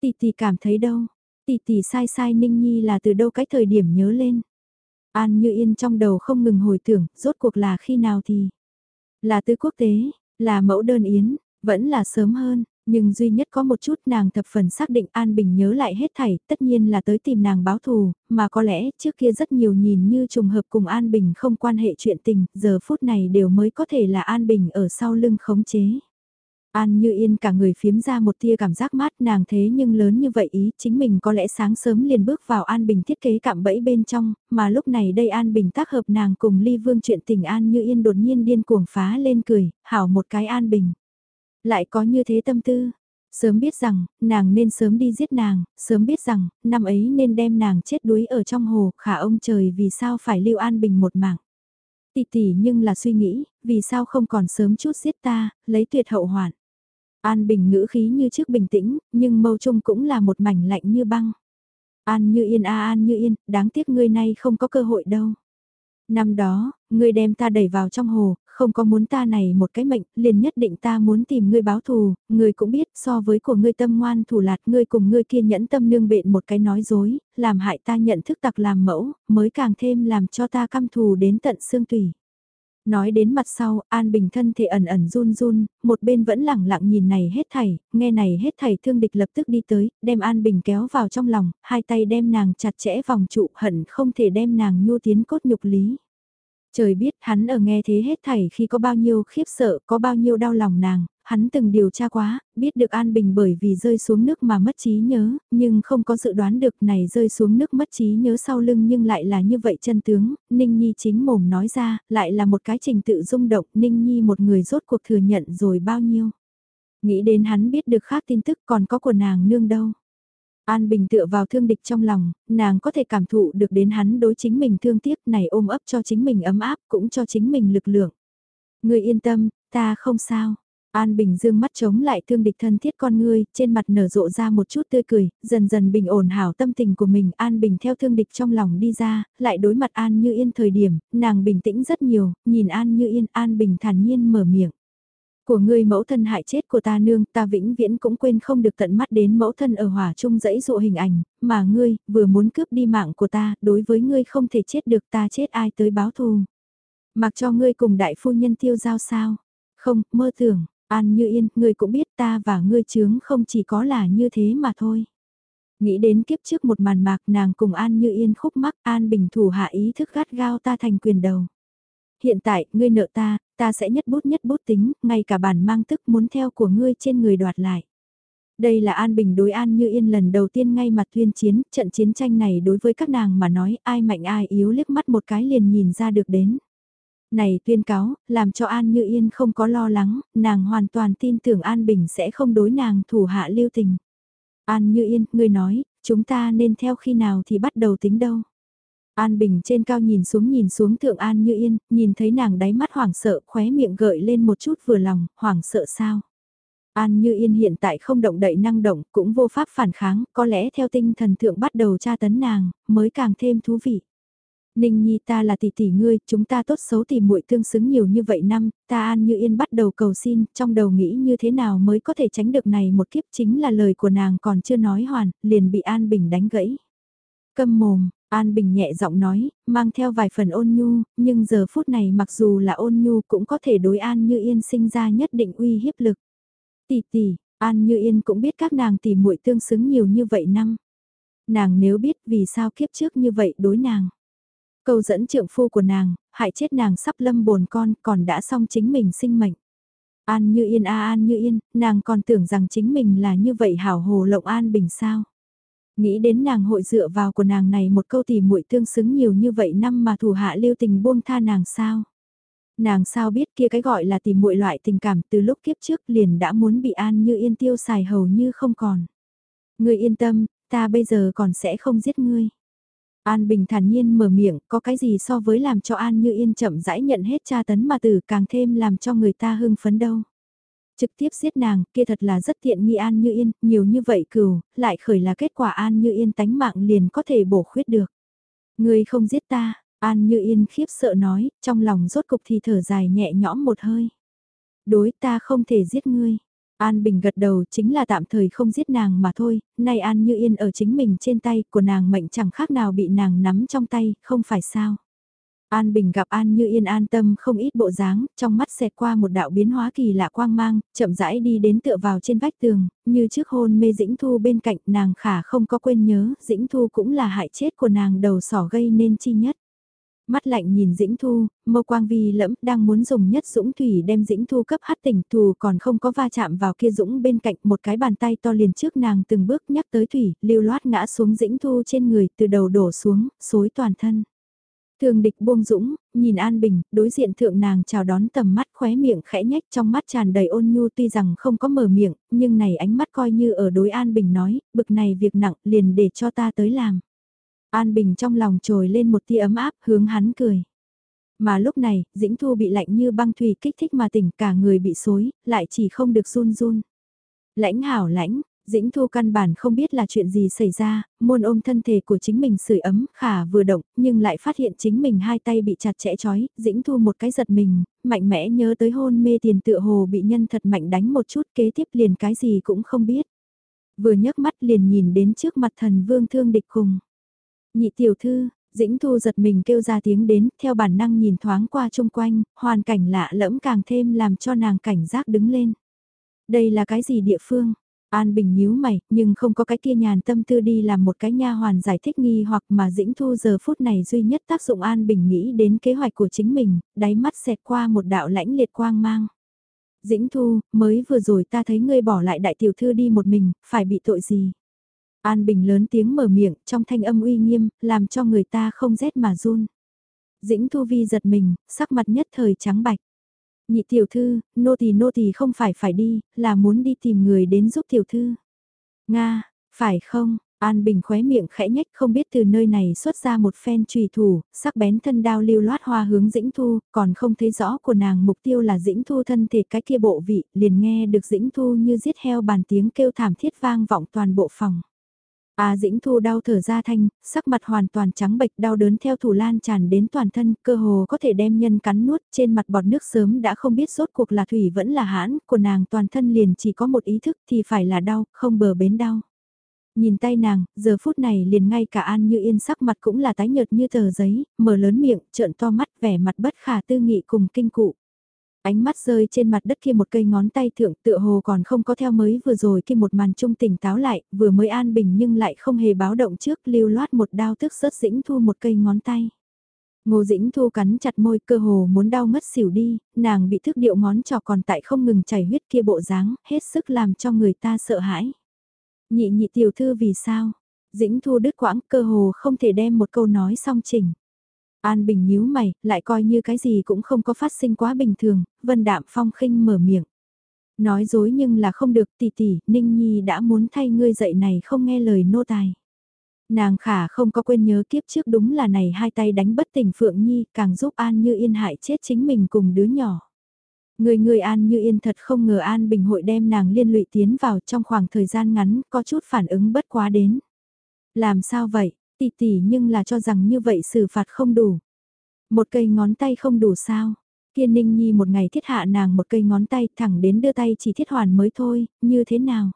Tì tì cảm thấy đâu? Tì tì sai sai Ninh Nhi là từ đâu cái thời điểm nhớ lên? An như yên trong đầu không ngừng hồi tưởng, rốt cuộc là khi nào thì... Là tư quốc tế, là mẫu đơn yến, vẫn là sớm hơn, Nhưng duy nhất có một chút nàng thập phần xác định An Bình nhớ lại hết thảy, tất nhiên là tới tìm nàng báo thù, mà có lẽ trước kia rất nhiều nhìn như trùng hợp cùng An Bình không quan hệ chuyện tình, giờ phút này đều mới có thể là An Bình ở sau lưng khống chế. An như yên cả người phiếm ra một tia cảm giác mát nàng thế nhưng lớn như vậy ý chính mình có lẽ sáng sớm liền bước vào An Bình thiết kế cạm bẫy bên trong, mà lúc này đây An Bình tác hợp nàng cùng ly vương chuyện tình An như yên đột nhiên điên cuồng phá lên cười, hảo một cái An Bình. Lại có như thế tâm tư, sớm biết rằng, nàng nên sớm đi giết nàng, sớm biết rằng, năm ấy nên đem nàng chết đuối ở trong hồ, khả ông trời vì sao phải lưu An Bình một mạng. Tỷ tỷ nhưng là suy nghĩ, vì sao không còn sớm chút giết ta, lấy tuyệt hậu hoạn. An Bình ngữ khí như trước bình tĩnh, nhưng mâu trung cũng là một mảnh lạnh như băng. An như yên a an như yên, đáng tiếc ngươi nay không có cơ hội đâu. Năm đó, ngươi đem ta đẩy vào trong hồ, không có muốn ta này một cái mệnh, liền nhất định ta muốn tìm ngươi báo thù, ngươi cũng biết so với của ngươi tâm ngoan thủ lạt ngươi cùng ngươi kiên nhẫn tâm nương bện một cái nói dối, làm hại ta nhận thức tặc làm mẫu, mới càng thêm làm cho ta căm thù đến tận xương tủy. Nói đến mặt sau, An Bình thân thể ẩn ẩn run run, một bên vẫn lẳng lặng nhìn này hết thảy, nghe này hết thảy thương địch lập tức đi tới, đem An Bình kéo vào trong lòng, hai tay đem nàng chặt chẽ vòng trụ hận không thể đem nàng nhu tiến cốt nhục lý. Trời biết hắn ở nghe thế hết thảy khi có bao nhiêu khiếp sợ, có bao nhiêu đau lòng nàng, hắn từng điều tra quá, biết được An Bình bởi vì rơi xuống nước mà mất trí nhớ, nhưng không có dự đoán được này rơi xuống nước mất trí nhớ sau lưng nhưng lại là như vậy chân tướng, Ninh Nhi chính mồm nói ra, lại là một cái trình tự rung động, Ninh Nhi một người rốt cuộc thừa nhận rồi bao nhiêu. Nghĩ đến hắn biết được khác tin tức còn có của nàng nương đâu. An Bình tựa vào thương địch trong lòng, nàng có thể cảm thụ được đến hắn đối chính mình thương tiếc này ôm ấp cho chính mình ấm áp cũng cho chính mình lực lượng. Người yên tâm, ta không sao. An Bình dương mắt chống lại thương địch thân thiết con ngươi, trên mặt nở rộ ra một chút tươi cười, dần dần bình ổn hảo tâm tình của mình. An Bình theo thương địch trong lòng đi ra, lại đối mặt An Như Yên thời điểm, nàng bình tĩnh rất nhiều, nhìn An Như Yên, An Bình thản nhiên mở miệng. Của ngươi mẫu thân hại chết của ta nương, ta vĩnh viễn cũng quên không được tận mắt đến mẫu thân ở hỏa chung dãy dụ hình ảnh, mà ngươi, vừa muốn cướp đi mạng của ta, đối với ngươi không thể chết được ta chết ai tới báo thù. Mặc cho ngươi cùng đại phu nhân tiêu giao sao? Không, mơ tưởng, An Như Yên, ngươi cũng biết ta và ngươi chướng không chỉ có là như thế mà thôi. Nghĩ đến kiếp trước một màn mạc nàng cùng An Như Yên khúc mắc An Bình thủ hạ ý thức gắt gao ta thành quyền đầu. Hiện tại, ngươi nợ ta, ta sẽ nhất bút nhất bút tính, ngay cả bản mang tức muốn theo của ngươi trên người đoạt lại. Đây là An Bình đối An Như Yên lần đầu tiên ngay mặt tuyên chiến, trận chiến tranh này đối với các nàng mà nói ai mạnh ai yếu liếc mắt một cái liền nhìn ra được đến. Này tuyên cáo, làm cho An Như Yên không có lo lắng, nàng hoàn toàn tin tưởng An Bình sẽ không đối nàng thủ hạ lưu tình. An Như Yên, ngươi nói, chúng ta nên theo khi nào thì bắt đầu tính đâu. An Bình trên cao nhìn xuống nhìn xuống thượng An Như Yên, nhìn thấy nàng đáy mắt hoảng sợ, khóe miệng gợi lên một chút vừa lòng, hoảng sợ sao. An Như Yên hiện tại không động đậy năng động, cũng vô pháp phản kháng, có lẽ theo tinh thần thượng bắt đầu tra tấn nàng, mới càng thêm thú vị. Ninh Nhi ta là tỷ tỷ ngươi, chúng ta tốt xấu tỷ muội tương xứng nhiều như vậy năm, ta An Như Yên bắt đầu cầu xin, trong đầu nghĩ như thế nào mới có thể tránh được này một kiếp chính là lời của nàng còn chưa nói hoàn, liền bị An Bình đánh gãy. Câm mồm, An Bình nhẹ giọng nói, mang theo vài phần ôn nhu, nhưng giờ phút này mặc dù là ôn nhu cũng có thể đối An Như Yên sinh ra nhất định uy hiếp lực. Tỷ tỷ, An Như Yên cũng biết các nàng tỷ muội tương xứng nhiều như vậy năm. Nàng nếu biết vì sao kiếp trước như vậy đối nàng. Câu dẫn trượng phu của nàng, hại chết nàng sắp lâm bồn con còn đã xong chính mình sinh mệnh. An Như Yên a An Như Yên, nàng còn tưởng rằng chính mình là như vậy hảo hồ lộng An Bình sao. Nghĩ đến nàng hội dựa vào của nàng này một câu tỉ muội tương xứng nhiều như vậy năm mà thủ hạ lưu tình buông tha nàng sao. Nàng sao biết kia cái gọi là tỉ muội loại tình cảm từ lúc kiếp trước liền đã muốn bị an như yên tiêu xài hầu như không còn. Ngươi yên tâm, ta bây giờ còn sẽ không giết ngươi. An Bình thản nhiên mở miệng, có cái gì so với làm cho An Như Yên chậm rãi nhận hết tra tấn mà tử càng thêm làm cho người ta hưng phấn đâu. Trực tiếp giết nàng, kia thật là rất tiện nghi An Như Yên, nhiều như vậy cừu, lại khởi là kết quả An Như Yên tánh mạng liền có thể bổ khuyết được. Người không giết ta, An Như Yên khiếp sợ nói, trong lòng rốt cục thì thở dài nhẹ nhõm một hơi. Đối ta không thể giết ngươi. An Bình gật đầu chính là tạm thời không giết nàng mà thôi, nay An Như Yên ở chính mình trên tay của nàng mệnh chẳng khác nào bị nàng nắm trong tay, không phải sao. An Bình gặp An Như Yên an tâm không ít bộ dáng, trong mắt xẹt qua một đạo biến hóa kỳ lạ quang mang, chậm rãi đi đến tựa vào trên vách tường, như trước hôn mê Dĩnh Thu bên cạnh nàng khả không có quên nhớ, Dĩnh Thu cũng là hại chết của nàng đầu sỏ gây nên chi nhất. Mắt lạnh nhìn Dĩnh Thu, mâu quang vi lẫm đang muốn dùng nhất dũng thủy đem Dĩnh Thu cấp hát tỉnh thù còn không có va chạm vào kia dũng bên cạnh một cái bàn tay to liền trước nàng từng bước nhắc tới thủy, lưu loát ngã xuống Dĩnh Thu trên người từ đầu đổ xuống, xối toàn thân. Thường địch buông dũng, nhìn An Bình, đối diện thượng nàng chào đón tầm mắt khóe miệng khẽ nhách trong mắt tràn đầy ôn nhu tuy rằng không có mở miệng, nhưng này ánh mắt coi như ở đối An Bình nói, bực này việc nặng liền để cho ta tới làm. An Bình trong lòng trồi lên một tia ấm áp hướng hắn cười. Mà lúc này, Dĩnh Thu bị lạnh như băng thủy kích thích mà tỉnh cả người bị xối, lại chỉ không được run run. Lãnh hảo lãnh, Dĩnh Thu căn bản không biết là chuyện gì xảy ra, môn ôm thân thể của chính mình sưởi ấm, khả vừa động, nhưng lại phát hiện chính mình hai tay bị chặt chẽ chói, Dĩnh Thu một cái giật mình, mạnh mẽ nhớ tới hôn mê tiền tựa hồ bị nhân thật mạnh đánh một chút kế tiếp liền cái gì cũng không biết. Vừa nhấc mắt liền nhìn đến trước mặt thần vương thương địch cùng. Nhị tiểu thư, Dĩnh Thu giật mình kêu ra tiếng đến, theo bản năng nhìn thoáng qua chung quanh, hoàn cảnh lạ lẫm càng thêm làm cho nàng cảnh giác đứng lên. Đây là cái gì địa phương? An Bình nhíu mày, nhưng không có cái kia nhàn tâm tư đi làm một cái nha hoàn giải thích nghi hoặc mà Dĩnh Thu giờ phút này duy nhất tác dụng An Bình nghĩ đến kế hoạch của chính mình, đáy mắt xẹt qua một đạo lãnh liệt quang mang. Dĩnh Thu, mới vừa rồi ta thấy ngươi bỏ lại đại tiểu thư đi một mình, phải bị tội gì? An Bình lớn tiếng mở miệng, trong thanh âm uy nghiêm, làm cho người ta không rét mà run. Dĩnh Thu Vi giật mình, sắc mặt nhất thời trắng bạch. Nhị tiểu thư, nô tỳ nô tỳ không phải phải đi, là muốn đi tìm người đến giúp tiểu thư. Nga, phải không? An Bình khóe miệng khẽ nhếch, không biết từ nơi này xuất ra một phen trùy thủ, sắc bén thân đao lưu loát hoa hướng Dĩnh Thu, còn không thấy rõ của nàng mục tiêu là Dĩnh Thu thân thể cái kia bộ vị, liền nghe được Dĩnh Thu như giết heo bàn tiếng kêu thảm thiết vang vọng toàn bộ phòng. A Dĩnh Thu đau thở ra thanh, sắc mặt hoàn toàn trắng bệch đau đớn theo thủ lan tràn đến toàn thân, cơ hồ có thể đem nhân cắn nuốt, trên mặt bọt nước sớm đã không biết rốt cuộc là thủy vẫn là hãn, của nàng toàn thân liền chỉ có một ý thức thì phải là đau, không bờ bến đau. Nhìn tay nàng, giờ phút này liền ngay cả An Như Yên sắc mặt cũng là tái nhợt như tờ giấy, mở lớn miệng, trợn to mắt vẻ mặt bất khả tư nghị cùng kinh cụ. Ánh mắt rơi trên mặt đất kia một cây ngón tay thượng tựa hồ còn không có theo mới vừa rồi kia một màn trung tỉnh táo lại, vừa mới an bình nhưng lại không hề báo động trước lưu loát một đao tức rớt dĩnh thu một cây ngón tay. Ngô Dĩnh Thu cắn chặt môi cơ hồ muốn đau mất xỉu đi, nàng bị thức điệu ngón trò còn tại không ngừng chảy huyết kia bộ dáng, hết sức làm cho người ta sợ hãi. Nhị nhị tiểu thư vì sao? Dĩnh Thu đứt quãng cơ hồ không thể đem một câu nói xong chỉnh. An Bình nhíu mày, lại coi như cái gì cũng không có phát sinh quá bình thường, Vân Đạm Phong khinh mở miệng. Nói dối nhưng là không được tỷ tỷ, Ninh Nhi đã muốn thay ngươi dạy này không nghe lời nô tài. Nàng khả không có quên nhớ kiếp trước đúng là này hai tay đánh bất tỉnh Phượng Nhi càng giúp An Như Yên hại chết chính mình cùng đứa nhỏ. Người người An Như Yên thật không ngờ An Bình hội đem nàng liên lụy tiến vào trong khoảng thời gian ngắn có chút phản ứng bất quá đến. Làm sao vậy, tỷ tỷ nhưng là cho rằng như vậy xử phạt không đủ. Một cây ngón tay không đủ sao? Kiên Ninh Nhi một ngày thiết hạ nàng một cây ngón tay thẳng đến đưa tay chỉ thiết hoàn mới thôi, như thế nào?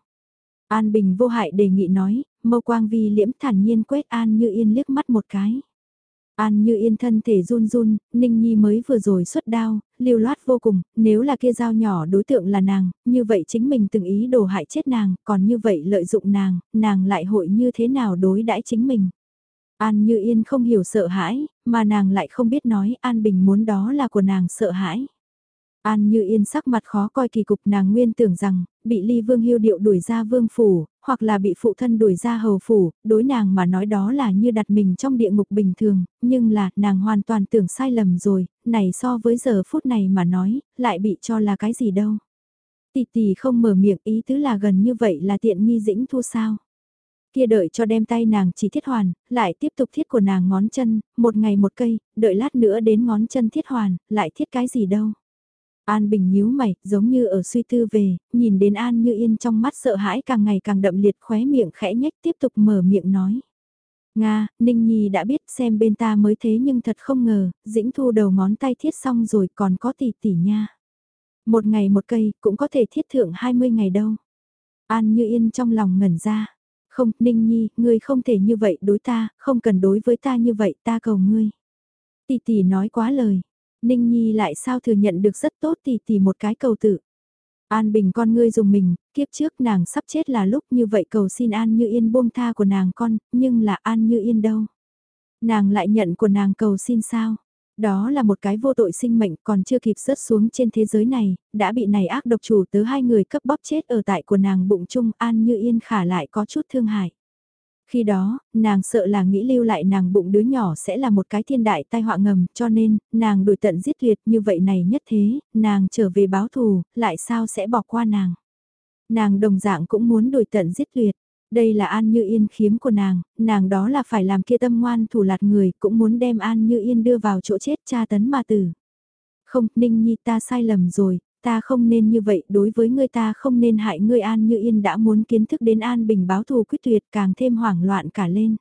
An Bình vô hại đề nghị nói, mâu quang vi liễm thản nhiên quét An Như Yên liếc mắt một cái. An Như Yên thân thể run run, Ninh Nhi mới vừa rồi xuất đao, lưu loát vô cùng, nếu là kia dao nhỏ đối tượng là nàng, như vậy chính mình từng ý đồ hại chết nàng, còn như vậy lợi dụng nàng, nàng lại hội như thế nào đối đãi chính mình. An Như Yên không hiểu sợ hãi, mà nàng lại không biết nói An Bình muốn đó là của nàng sợ hãi. An Như Yên sắc mặt khó coi kỳ cục nàng nguyên tưởng rằng, bị ly vương hiêu điệu đuổi ra vương phủ, hoặc là bị phụ thân đuổi ra hầu phủ, đối nàng mà nói đó là như đặt mình trong địa ngục bình thường, nhưng là nàng hoàn toàn tưởng sai lầm rồi, này so với giờ phút này mà nói, lại bị cho là cái gì đâu. Tỷ tỷ không mở miệng ý tứ là gần như vậy là tiện nghi dĩnh thua sao kia đợi cho đem tay nàng chỉ thiết hoàn, lại tiếp tục thiết của nàng ngón chân, một ngày một cây, đợi lát nữa đến ngón chân thiết hoàn, lại thiết cái gì đâu. An Bình nhíu mày, giống như ở suy tư về, nhìn đến An Như Yên trong mắt sợ hãi càng ngày càng đậm liệt khóe miệng khẽ nhách tiếp tục mở miệng nói. Nga, Ninh Nhi đã biết xem bên ta mới thế nhưng thật không ngờ, dĩnh thu đầu ngón tay thiết xong rồi còn có tỷ tỷ nha. Một ngày một cây, cũng có thể thiết thượng 20 ngày đâu. An Như Yên trong lòng ngẩn ra. Không, Ninh Nhi, ngươi không thể như vậy đối ta, không cần đối với ta như vậy, ta cầu ngươi. Tỷ tỷ nói quá lời. Ninh Nhi lại sao thừa nhận được rất tốt tỷ tỷ một cái cầu tự. An Bình con ngươi dùng mình, kiếp trước nàng sắp chết là lúc như vậy cầu xin An Như Yên buông tha của nàng con, nhưng là An Như Yên đâu. Nàng lại nhận của nàng cầu xin sao? Đó là một cái vô tội sinh mệnh còn chưa kịp rớt xuống trên thế giới này, đã bị này ác độc chủ tớ hai người cấp bóp chết ở tại của nàng bụng chung An Như Yên khả lại có chút thương hại. Khi đó, nàng sợ là nghĩ lưu lại nàng bụng đứa nhỏ sẽ là một cái thiên đại tai họa ngầm, cho nên, nàng đuổi tận giết tuyệt như vậy này nhất thế, nàng trở về báo thù, lại sao sẽ bỏ qua nàng. Nàng đồng dạng cũng muốn đuổi tận giết tuyệt. Đây là An Như Yên khiếm của nàng, nàng đó là phải làm kia tâm ngoan thủ lạt người, cũng muốn đem An Như Yên đưa vào chỗ chết cha tấn mà tử. Không, Ninh Nhi ta sai lầm rồi, ta không nên như vậy, đối với ngươi ta không nên hại ngươi An Như Yên đã muốn kiến thức đến An Bình báo thù quyết tuyệt càng thêm hoảng loạn cả lên.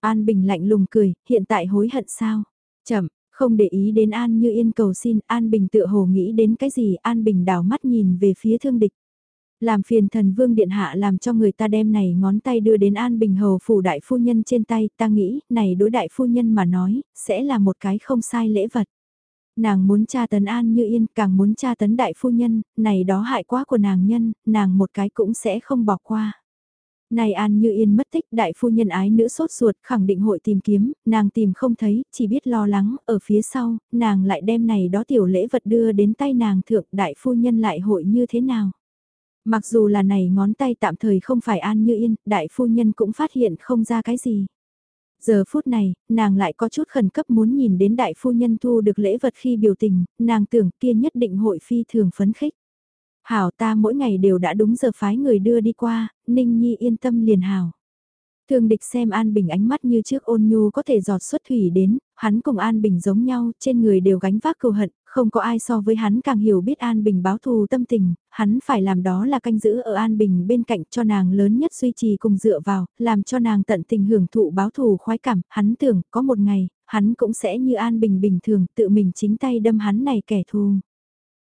An Bình lạnh lùng cười, hiện tại hối hận sao? Chậm, không để ý đến An Như Yên cầu xin, An Bình tự hồ nghĩ đến cái gì, An Bình đảo mắt nhìn về phía thương địch. Làm phiền thần vương điện hạ làm cho người ta đem này ngón tay đưa đến An Bình hầu phủ đại phu nhân trên tay, ta nghĩ, này đối đại phu nhân mà nói, sẽ là một cái không sai lễ vật. Nàng muốn tra tấn An Như Yên, càng muốn tra tấn đại phu nhân, này đó hại quá của nàng nhân, nàng một cái cũng sẽ không bỏ qua. Này An Như Yên mất tích, đại phu nhân ái nữ sốt ruột, khẳng định hội tìm kiếm, nàng tìm không thấy, chỉ biết lo lắng, ở phía sau, nàng lại đem này đó tiểu lễ vật đưa đến tay nàng thượng, đại phu nhân lại hội như thế nào. Mặc dù là này ngón tay tạm thời không phải An Như Yên, đại phu nhân cũng phát hiện không ra cái gì. Giờ phút này, nàng lại có chút khẩn cấp muốn nhìn đến đại phu nhân thu được lễ vật khi biểu tình, nàng tưởng kia nhất định hội phi thường phấn khích. Hảo ta mỗi ngày đều đã đúng giờ phái người đưa đi qua, Ninh Nhi yên tâm liền hảo. Thường địch xem An Bình ánh mắt như trước ôn nhu có thể giọt xuất thủy đến, hắn cùng An Bình giống nhau, trên người đều gánh vác cừu hận, không có ai so với hắn càng hiểu biết An Bình báo thù tâm tình, hắn phải làm đó là canh giữ ở An Bình bên cạnh cho nàng lớn nhất duy trì cùng dựa vào, làm cho nàng tận tình hưởng thụ báo thù khoái cảm, hắn tưởng có một ngày, hắn cũng sẽ như An Bình bình thường tự mình chính tay đâm hắn này kẻ thù.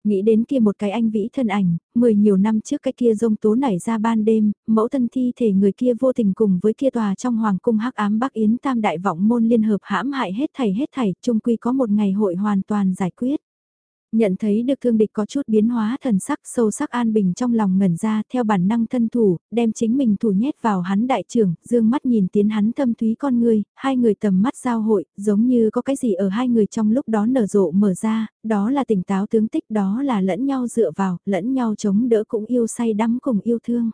Nghĩ đến kia một cái anh vĩ thân ảnh, mười nhiều năm trước cái kia rông tố nảy ra ban đêm, mẫu thân thi thể người kia vô tình cùng với kia tòa trong hoàng cung hắc ám Bắc Yến tam đại vọng môn liên hợp hãm hại hết thảy hết thảy, chung quy có một ngày hội hoàn toàn giải quyết. Nhận thấy được thương địch có chút biến hóa thần sắc sâu sắc an bình trong lòng ngẩn ra theo bản năng thân thủ, đem chính mình thủ nhét vào hắn đại trưởng, dương mắt nhìn tiến hắn thâm thúy con người, hai người tầm mắt giao hội, giống như có cái gì ở hai người trong lúc đó nở rộ mở ra, đó là tỉnh táo tướng tích đó là lẫn nhau dựa vào, lẫn nhau chống đỡ cũng yêu say đắm cùng yêu thương.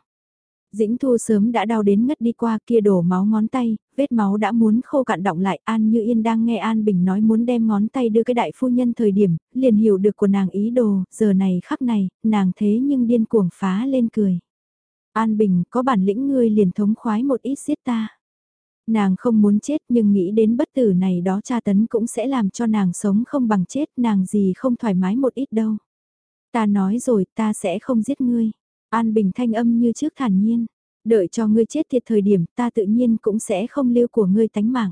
Dĩnh Thu sớm đã đau đến ngất đi qua kia đổ máu ngón tay, vết máu đã muốn khô cạn động lại. An Như Yên đang nghe An Bình nói muốn đem ngón tay đưa cái đại phu nhân thời điểm, liền hiểu được của nàng ý đồ, giờ này khắc này, nàng thế nhưng điên cuồng phá lên cười. An Bình có bản lĩnh ngươi liền thống khoái một ít giết ta. Nàng không muốn chết nhưng nghĩ đến bất tử này đó tra tấn cũng sẽ làm cho nàng sống không bằng chết nàng gì không thoải mái một ít đâu. Ta nói rồi ta sẽ không giết ngươi. An Bình thanh âm như trước thản nhiên, đợi cho ngươi chết thiệt thời điểm ta tự nhiên cũng sẽ không lưu của ngươi tánh mạng.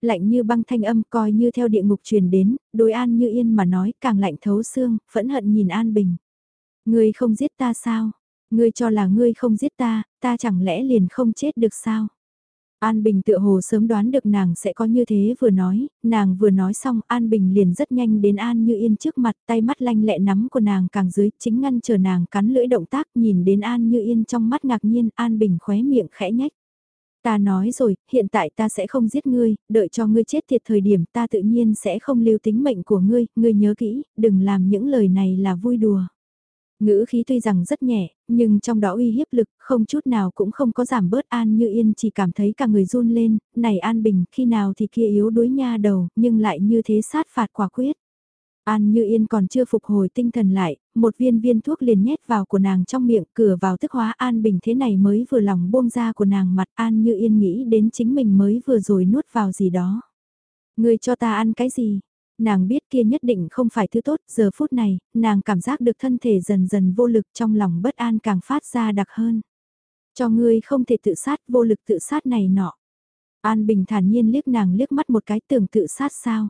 Lạnh như băng thanh âm coi như theo địa ngục truyền đến, đối An như yên mà nói càng lạnh thấu xương, phẫn hận nhìn An Bình. Ngươi không giết ta sao? Ngươi cho là ngươi không giết ta, ta chẳng lẽ liền không chết được sao? An Bình tựa hồ sớm đoán được nàng sẽ có như thế vừa nói, nàng vừa nói xong An Bình liền rất nhanh đến An Như Yên trước mặt tay mắt lanh lẹ nắm của nàng càng dưới chính ngăn chờ nàng cắn lưỡi động tác nhìn đến An Như Yên trong mắt ngạc nhiên An Bình khóe miệng khẽ nhách. Ta nói rồi, hiện tại ta sẽ không giết ngươi, đợi cho ngươi chết thiệt thời điểm ta tự nhiên sẽ không lưu tính mệnh của ngươi, ngươi nhớ kỹ, đừng làm những lời này là vui đùa. Ngữ khí tuy rằng rất nhẹ, nhưng trong đó uy hiếp lực không chút nào cũng không có giảm bớt An Như Yên chỉ cảm thấy cả người run lên, này An Bình khi nào thì kia yếu đuối nha đầu, nhưng lại như thế sát phạt quả quyết. An Như Yên còn chưa phục hồi tinh thần lại, một viên viên thuốc liền nhét vào của nàng trong miệng, cửa vào tức hóa An Bình thế này mới vừa lòng buông ra của nàng mặt An Như Yên nghĩ đến chính mình mới vừa rồi nuốt vào gì đó. Người cho ta ăn cái gì? Nàng biết kia nhất định không phải thứ tốt, giờ phút này, nàng cảm giác được thân thể dần dần vô lực trong lòng bất an càng phát ra đặc hơn. Cho ngươi không thể tự sát vô lực tự sát này nọ. An Bình thản nhiên liếc nàng liếc mắt một cái tưởng tự sát sao.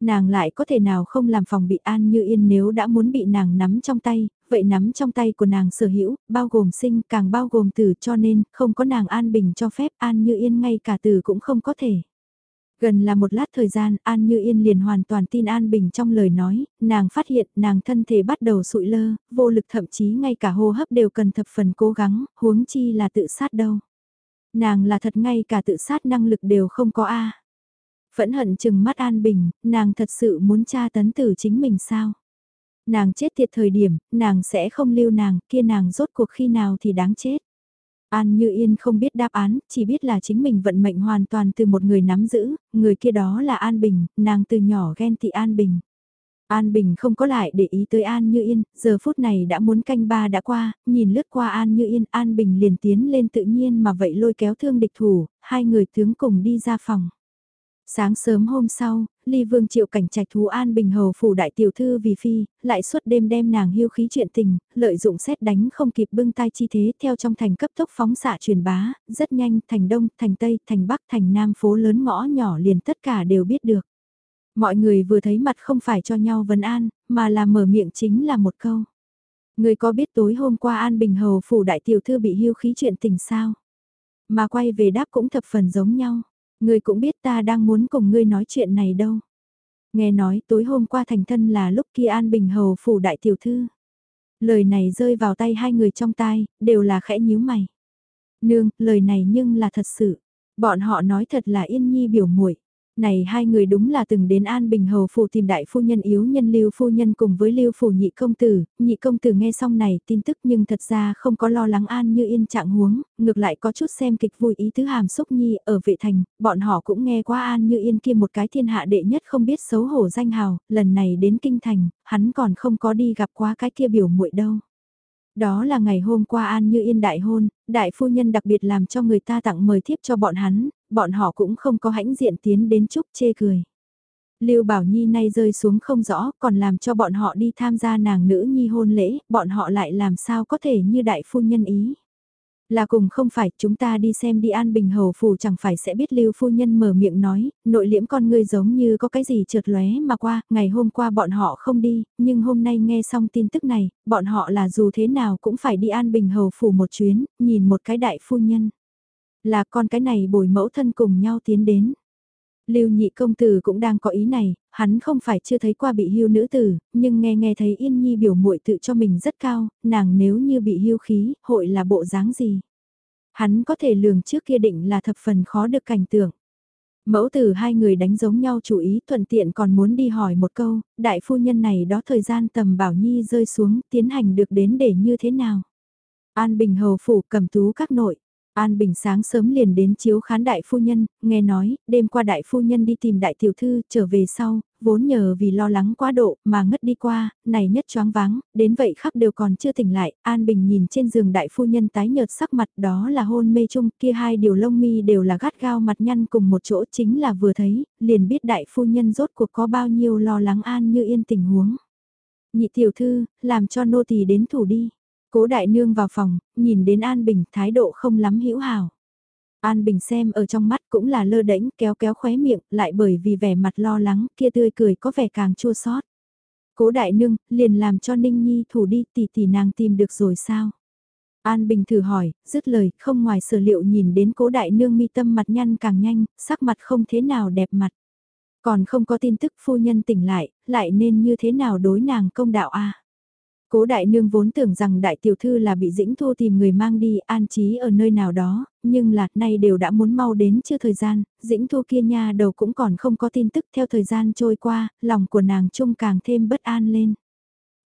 Nàng lại có thể nào không làm phòng bị An Như Yên nếu đã muốn bị nàng nắm trong tay, vậy nắm trong tay của nàng sở hữu, bao gồm sinh càng bao gồm tử cho nên không có nàng An Bình cho phép An Như Yên ngay cả tử cũng không có thể. Gần là một lát thời gian, An Như Yên liền hoàn toàn tin An Bình trong lời nói, nàng phát hiện nàng thân thể bắt đầu sụi lơ, vô lực thậm chí ngay cả hô hấp đều cần thập phần cố gắng, huống chi là tự sát đâu. Nàng là thật ngay cả tự sát năng lực đều không có a. Phẫn hận chừng mắt An Bình, nàng thật sự muốn tra tấn tử chính mình sao? Nàng chết thiệt thời điểm, nàng sẽ không lưu nàng, kia nàng rốt cuộc khi nào thì đáng chết. An Như Yên không biết đáp án, chỉ biết là chính mình vận mệnh hoàn toàn từ một người nắm giữ, người kia đó là An Bình, nàng từ nhỏ ghen tị An Bình. An Bình không có lại để ý tới An Như Yên, giờ phút này đã muốn canh ba đã qua, nhìn lướt qua An Như Yên, An Bình liền tiến lên tự nhiên mà vậy lôi kéo thương địch thủ, hai người tướng cùng đi ra phòng. Sáng sớm hôm sau, Ly Vương triệu cảnh trạch thú An Bình Hầu phủ đại tiểu thư vì phi, lại suốt đêm đem nàng hiêu khí chuyện tình, lợi dụng xét đánh không kịp bưng tay chi thế theo trong thành cấp tốc phóng xạ truyền bá, rất nhanh thành đông, thành tây, thành bắc, thành nam phố lớn ngõ nhỏ liền tất cả đều biết được. Mọi người vừa thấy mặt không phải cho nhau vấn an, mà là mở miệng chính là một câu. Người có biết tối hôm qua An Bình Hầu phủ đại tiểu thư bị hưu khí chuyện tình sao? Mà quay về đáp cũng thập phần giống nhau. Ngươi cũng biết ta đang muốn cùng ngươi nói chuyện này đâu. Nghe nói tối hôm qua thành thân là lúc kia An Bình Hầu phủ đại tiểu thư. Lời này rơi vào tay hai người trong tai, đều là khẽ nhíu mày. Nương, lời này nhưng là thật sự. Bọn họ nói thật là yên nhi biểu muội này hai người đúng là từng đến An Bình Hầu Phủ tìm đại phu nhân yếu nhân Lưu Phu Nhân cùng với Lưu Phủ nhị công tử, nhị công tử nghe xong này tin tức nhưng thật ra không có lo lắng An như yên trạng huống, ngược lại có chút xem kịch vui ý tứ hàm xúc nhi ở vệ thành, bọn họ cũng nghe qua An như yên kia một cái thiên hạ đệ nhất không biết xấu hổ danh hào, lần này đến kinh thành, hắn còn không có đi gặp qua cái kia biểu muội đâu. Đó là ngày hôm qua An Như Yên đại hôn, đại phu nhân đặc biệt làm cho người ta tặng mời thiếp cho bọn hắn, bọn họ cũng không có hãnh diện tiến đến chúc chê cười. Lưu Bảo Nhi nay rơi xuống không rõ, còn làm cho bọn họ đi tham gia nàng nữ nhi hôn lễ, bọn họ lại làm sao có thể như đại phu nhân ý. Là cùng không phải, chúng ta đi xem đi an bình hầu phủ chẳng phải sẽ biết lưu phu nhân mở miệng nói, nội liễm con ngươi giống như có cái gì trượt lóe mà qua, ngày hôm qua bọn họ không đi, nhưng hôm nay nghe xong tin tức này, bọn họ là dù thế nào cũng phải đi an bình hầu phủ một chuyến, nhìn một cái đại phu nhân. Là con cái này bồi mẫu thân cùng nhau tiến đến. Lưu nhị công tử cũng đang có ý này, hắn không phải chưa thấy qua bị hưu nữ tử, nhưng nghe nghe thấy Yên Nhi biểu muội tự cho mình rất cao, nàng nếu như bị hưu khí, hội là bộ dáng gì? Hắn có thể lường trước kia định là thập phần khó được cảnh tượng. Mẫu tử hai người đánh giống nhau chủ ý thuận tiện còn muốn đi hỏi một câu, đại phu nhân này đó thời gian tầm bảo nhi rơi xuống tiến hành được đến để như thế nào? An Bình Hầu Phủ cầm tú các nội, An Bình sáng sớm liền đến chiếu khán đại phu nhân, nghe nói, đêm qua đại phu nhân đi tìm đại tiểu thư, trở về sau, vốn nhờ vì lo lắng quá độ, mà ngất đi qua, này nhất choáng váng, đến vậy khắc đều còn chưa tỉnh lại, An Bình nhìn trên giường đại phu nhân tái nhợt sắc mặt đó là hôn mê chung, kia hai điều lông mi đều là gắt gao mặt nhăn cùng một chỗ chính là vừa thấy, liền biết đại phu nhân rốt cuộc có bao nhiêu lo lắng An như yên tình huống. Nhị tiểu thư, làm cho nô tỳ đến thủ đi. Cố đại nương vào phòng, nhìn đến An Bình thái độ không lắm hữu hảo. An Bình xem ở trong mắt cũng là lơ đễnh kéo kéo khóe miệng, lại bởi vì vẻ mặt lo lắng kia tươi cười có vẻ càng chua xót. Cố đại nương, liền làm cho Ninh Nhi thủ đi tỷ tỷ nàng tìm được rồi sao? An Bình thử hỏi, dứt lời, không ngoài sở liệu nhìn đến cố đại nương mi tâm mặt nhăn càng nhanh, sắc mặt không thế nào đẹp mặt. Còn không có tin tức phu nhân tỉnh lại, lại nên như thế nào đối nàng công đạo a Cố đại nương vốn tưởng rằng đại tiểu thư là bị dĩnh thu tìm người mang đi an trí ở nơi nào đó, nhưng là nay đều đã muốn mau đến chưa thời gian, dĩnh thu kia nha đầu cũng còn không có tin tức theo thời gian trôi qua, lòng của nàng chung càng thêm bất an lên.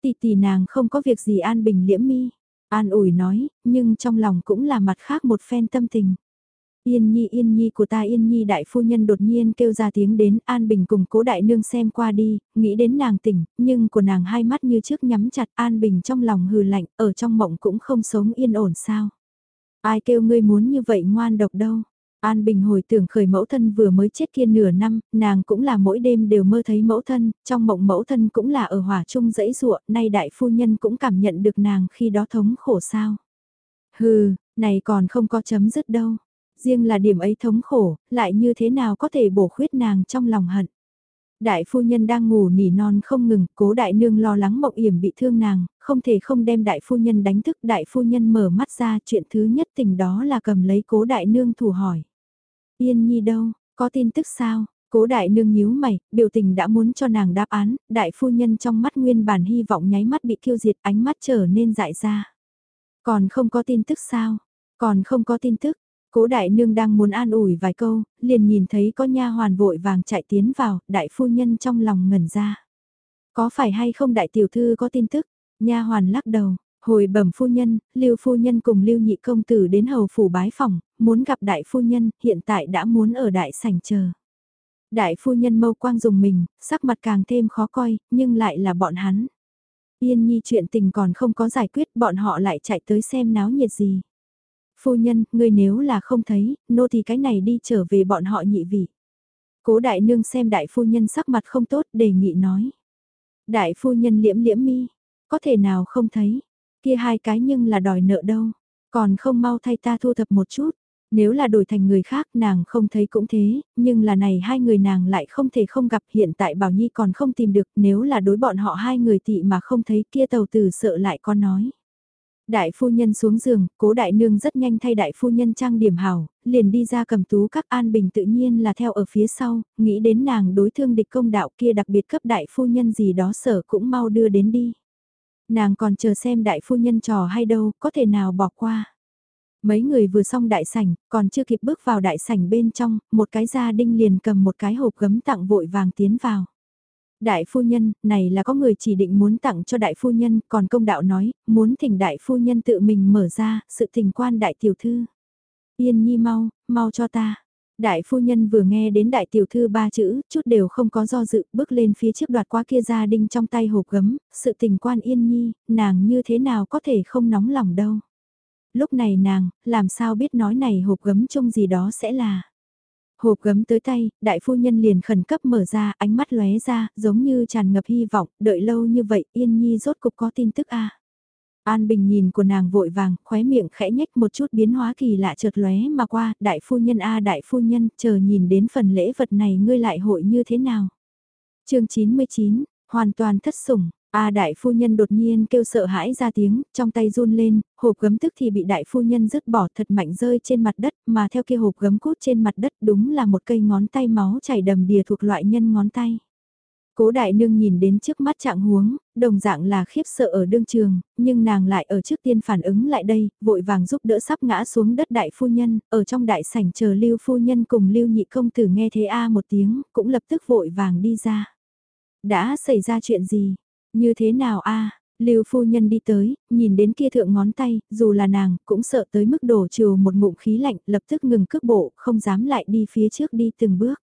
Tỷ tỷ nàng không có việc gì an bình liễm mi, an ủi nói, nhưng trong lòng cũng là mặt khác một phen tâm tình. Yên nhi yên nhi của ta yên nhi đại phu nhân đột nhiên kêu ra tiếng đến An Bình cùng cố đại nương xem qua đi, nghĩ đến nàng tỉnh, nhưng của nàng hai mắt như trước nhắm chặt An Bình trong lòng hừ lạnh, ở trong mộng cũng không sống yên ổn sao. Ai kêu ngươi muốn như vậy ngoan độc đâu. An Bình hồi tưởng khởi mẫu thân vừa mới chết kia nửa năm, nàng cũng là mỗi đêm đều mơ thấy mẫu thân, trong mộng mẫu thân cũng là ở hỏa chung dãy ruộng, nay đại phu nhân cũng cảm nhận được nàng khi đó thống khổ sao. Hừ, này còn không có chấm dứt đâu riêng là điểm ấy thống khổ, lại như thế nào có thể bổ khuyết nàng trong lòng hận. Đại phu nhân đang ngủ nỉ non không ngừng, cố đại nương lo lắng mộng yểm bị thương nàng, không thể không đem đại phu nhân đánh thức. Đại phu nhân mở mắt ra chuyện thứ nhất tình đó là cầm lấy cố đại nương thủ hỏi. Yên nhi đâu, có tin tức sao? Cố đại nương nhíu mày, biểu tình đã muốn cho nàng đáp án, đại phu nhân trong mắt nguyên bản hy vọng nháy mắt bị kiêu diệt ánh mắt trở nên dại ra. Còn không có tin tức sao? Còn không có tin tức. Cố đại nương đang muốn an ủi vài câu, liền nhìn thấy có nha hoàn vội vàng chạy tiến vào, đại phu nhân trong lòng ngẩn ra. Có phải hay không đại tiểu thư có tin tức? Nha hoàn lắc đầu, hồi bẩm phu nhân, lưu phu nhân cùng lưu nhị công tử đến hầu phủ bái phòng, muốn gặp đại phu nhân, hiện tại đã muốn ở đại sảnh chờ. Đại phu nhân mâu quang dùng mình, sắc mặt càng thêm khó coi, nhưng lại là bọn hắn. Yên nhi chuyện tình còn không có giải quyết, bọn họ lại chạy tới xem náo nhiệt gì. Phu nhân, ngươi nếu là không thấy, nô thì cái này đi trở về bọn họ nhị vị. Cố đại nương xem đại phu nhân sắc mặt không tốt, đề nghị nói. Đại phu nhân liễm liễm mi, có thể nào không thấy, kia hai cái nhưng là đòi nợ đâu, còn không mau thay ta thu thập một chút. Nếu là đổi thành người khác nàng không thấy cũng thế, nhưng là này hai người nàng lại không thể không gặp hiện tại Bảo Nhi còn không tìm được nếu là đối bọn họ hai người tị mà không thấy kia tàu tử sợ lại con nói. Đại phu nhân xuống giường, cố đại nương rất nhanh thay đại phu nhân trang điểm hảo, liền đi ra cầm tú các an bình tự nhiên là theo ở phía sau, nghĩ đến nàng đối thương địch công đạo kia đặc biệt cấp đại phu nhân gì đó sở cũng mau đưa đến đi. Nàng còn chờ xem đại phu nhân trò hay đâu, có thể nào bỏ qua. Mấy người vừa xong đại sảnh, còn chưa kịp bước vào đại sảnh bên trong, một cái gia đinh liền cầm một cái hộp gấm tặng vội vàng tiến vào. Đại phu nhân, này là có người chỉ định muốn tặng cho đại phu nhân, còn công đạo nói, muốn thỉnh đại phu nhân tự mình mở ra, sự tình quan đại tiểu thư. Yên nhi mau, mau cho ta. Đại phu nhân vừa nghe đến đại tiểu thư ba chữ, chút đều không có do dự, bước lên phía trước đoạt qua kia gia đinh trong tay hộp gấm, sự tình quan yên nhi, nàng như thế nào có thể không nóng lòng đâu. Lúc này nàng, làm sao biết nói này hộp gấm trông gì đó sẽ là. Hộp gấm tới tay, đại phu nhân liền khẩn cấp mở ra, ánh mắt lóe ra, giống như tràn ngập hy vọng, đợi lâu như vậy, yên nhi rốt cục có tin tức a An Bình nhìn của nàng vội vàng, khóe miệng khẽ nhếch một chút biến hóa kỳ lạ chợt lóe mà qua, đại phu nhân a đại phu nhân, chờ nhìn đến phần lễ vật này ngươi lại hội như thế nào. chương 99, hoàn toàn thất sủng, A đại phu nhân đột nhiên kêu sợ hãi ra tiếng, trong tay run lên, hộp gấm tức thì bị đại phu nhân rứt bỏ thật mạnh rơi trên mặt đất, mà theo kia hộp gấm cút trên mặt đất đúng là một cây ngón tay máu chảy đầm đìa thuộc loại nhân ngón tay. Cố đại nương nhìn đến trước mắt trạng huống, đồng dạng là khiếp sợ ở đương trường, nhưng nàng lại ở trước tiên phản ứng lại đây, vội vàng giúp đỡ sắp ngã xuống đất đại phu nhân, ở trong đại sảnh chờ lưu phu nhân cùng lưu nhị công tử nghe thế a một tiếng, cũng lập tức vội vàng đi ra. Đã xảy ra chuyện gì? Như thế nào a Lưu phu nhân đi tới, nhìn đến kia thượng ngón tay, dù là nàng, cũng sợ tới mức đổ trừ một ngụm khí lạnh, lập tức ngừng cước bộ, không dám lại đi phía trước đi từng bước.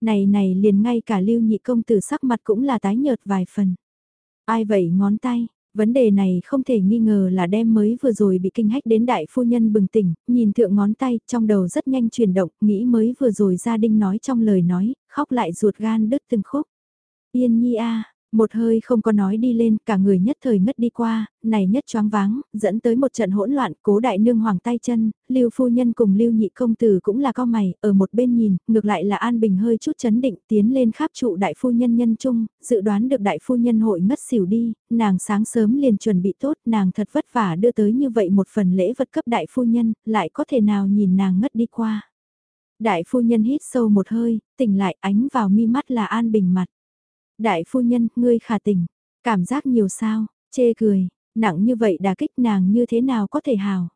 Này này liền ngay cả lưu nhị công tử sắc mặt cũng là tái nhợt vài phần. Ai vậy ngón tay, vấn đề này không thể nghi ngờ là đem mới vừa rồi bị kinh hách đến đại phu nhân bừng tỉnh, nhìn thượng ngón tay, trong đầu rất nhanh chuyển động, nghĩ mới vừa rồi gia đình nói trong lời nói, khóc lại ruột gan đứt từng khúc. Yên nhi a một hơi không có nói đi lên, cả người nhất thời ngất đi qua, này nhất choáng váng, dẫn tới một trận hỗn loạn, cố đại nương hoàng tay chân, lưu phu nhân cùng lưu nhị công tử cũng là co mày, ở một bên nhìn, ngược lại là An Bình hơi chút chấn định tiến lên kháp trụ đại phu nhân nhân chung, dự đoán được đại phu nhân hội ngất xỉu đi, nàng sáng sớm liền chuẩn bị tốt, nàng thật vất vả đưa tới như vậy một phần lễ vật cấp đại phu nhân, lại có thể nào nhìn nàng ngất đi qua. Đại phu nhân hít sâu một hơi, tỉnh lại ánh vào mi mắt là An Bình mặt. Đại phu nhân, ngươi khả tình, cảm giác nhiều sao, chê cười, nặng như vậy đà kích nàng như thế nào có thể hào.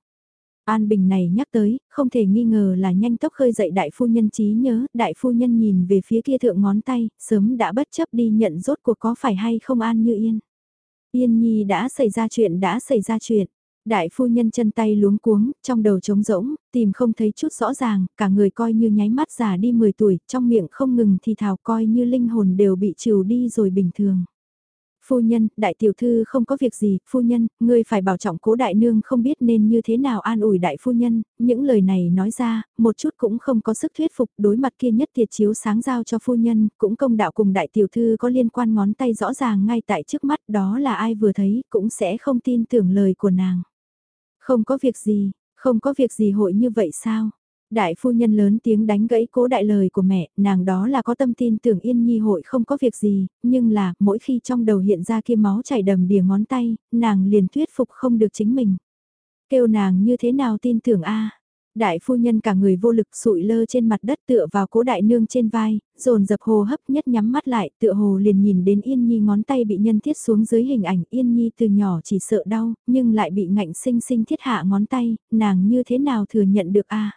An Bình này nhắc tới, không thể nghi ngờ là nhanh tốc khơi dậy đại phu nhân trí nhớ, đại phu nhân nhìn về phía kia thượng ngón tay, sớm đã bất chấp đi nhận rốt cuộc có phải hay không An như yên. Yên Nhi đã xảy ra chuyện đã xảy ra chuyện. Đại phu nhân chân tay luống cuống, trong đầu trống rỗng, tìm không thấy chút rõ ràng, cả người coi như nháy mắt già đi 10 tuổi, trong miệng không ngừng thì thào coi như linh hồn đều bị trừ đi rồi bình thường. Phu nhân, đại tiểu thư không có việc gì, phu nhân, ngươi phải bảo trọng cố đại nương không biết nên như thế nào an ủi đại phu nhân, những lời này nói ra, một chút cũng không có sức thuyết phục đối mặt kia nhất tiệt chiếu sáng giao cho phu nhân, cũng công đạo cùng đại tiểu thư có liên quan ngón tay rõ ràng ngay tại trước mắt đó là ai vừa thấy cũng sẽ không tin tưởng lời của nàng. Không có việc gì, không có việc gì hội như vậy sao? Đại phu nhân lớn tiếng đánh gãy cố đại lời của mẹ, nàng đó là có tâm tin tưởng yên nhi hội không có việc gì, nhưng là, mỗi khi trong đầu hiện ra kia máu chảy đầm đìa ngón tay, nàng liền thuyết phục không được chính mình. Kêu nàng như thế nào tin tưởng a Đại phu nhân cả người vô lực sụi lơ trên mặt đất tựa vào cố đại nương trên vai, dồn dập hồ hấp nhất nhắm mắt lại tựa hồ liền nhìn đến Yên Nhi ngón tay bị nhân thiết xuống dưới hình ảnh Yên Nhi từ nhỏ chỉ sợ đau, nhưng lại bị ngạnh sinh sinh thiết hạ ngón tay, nàng như thế nào thừa nhận được a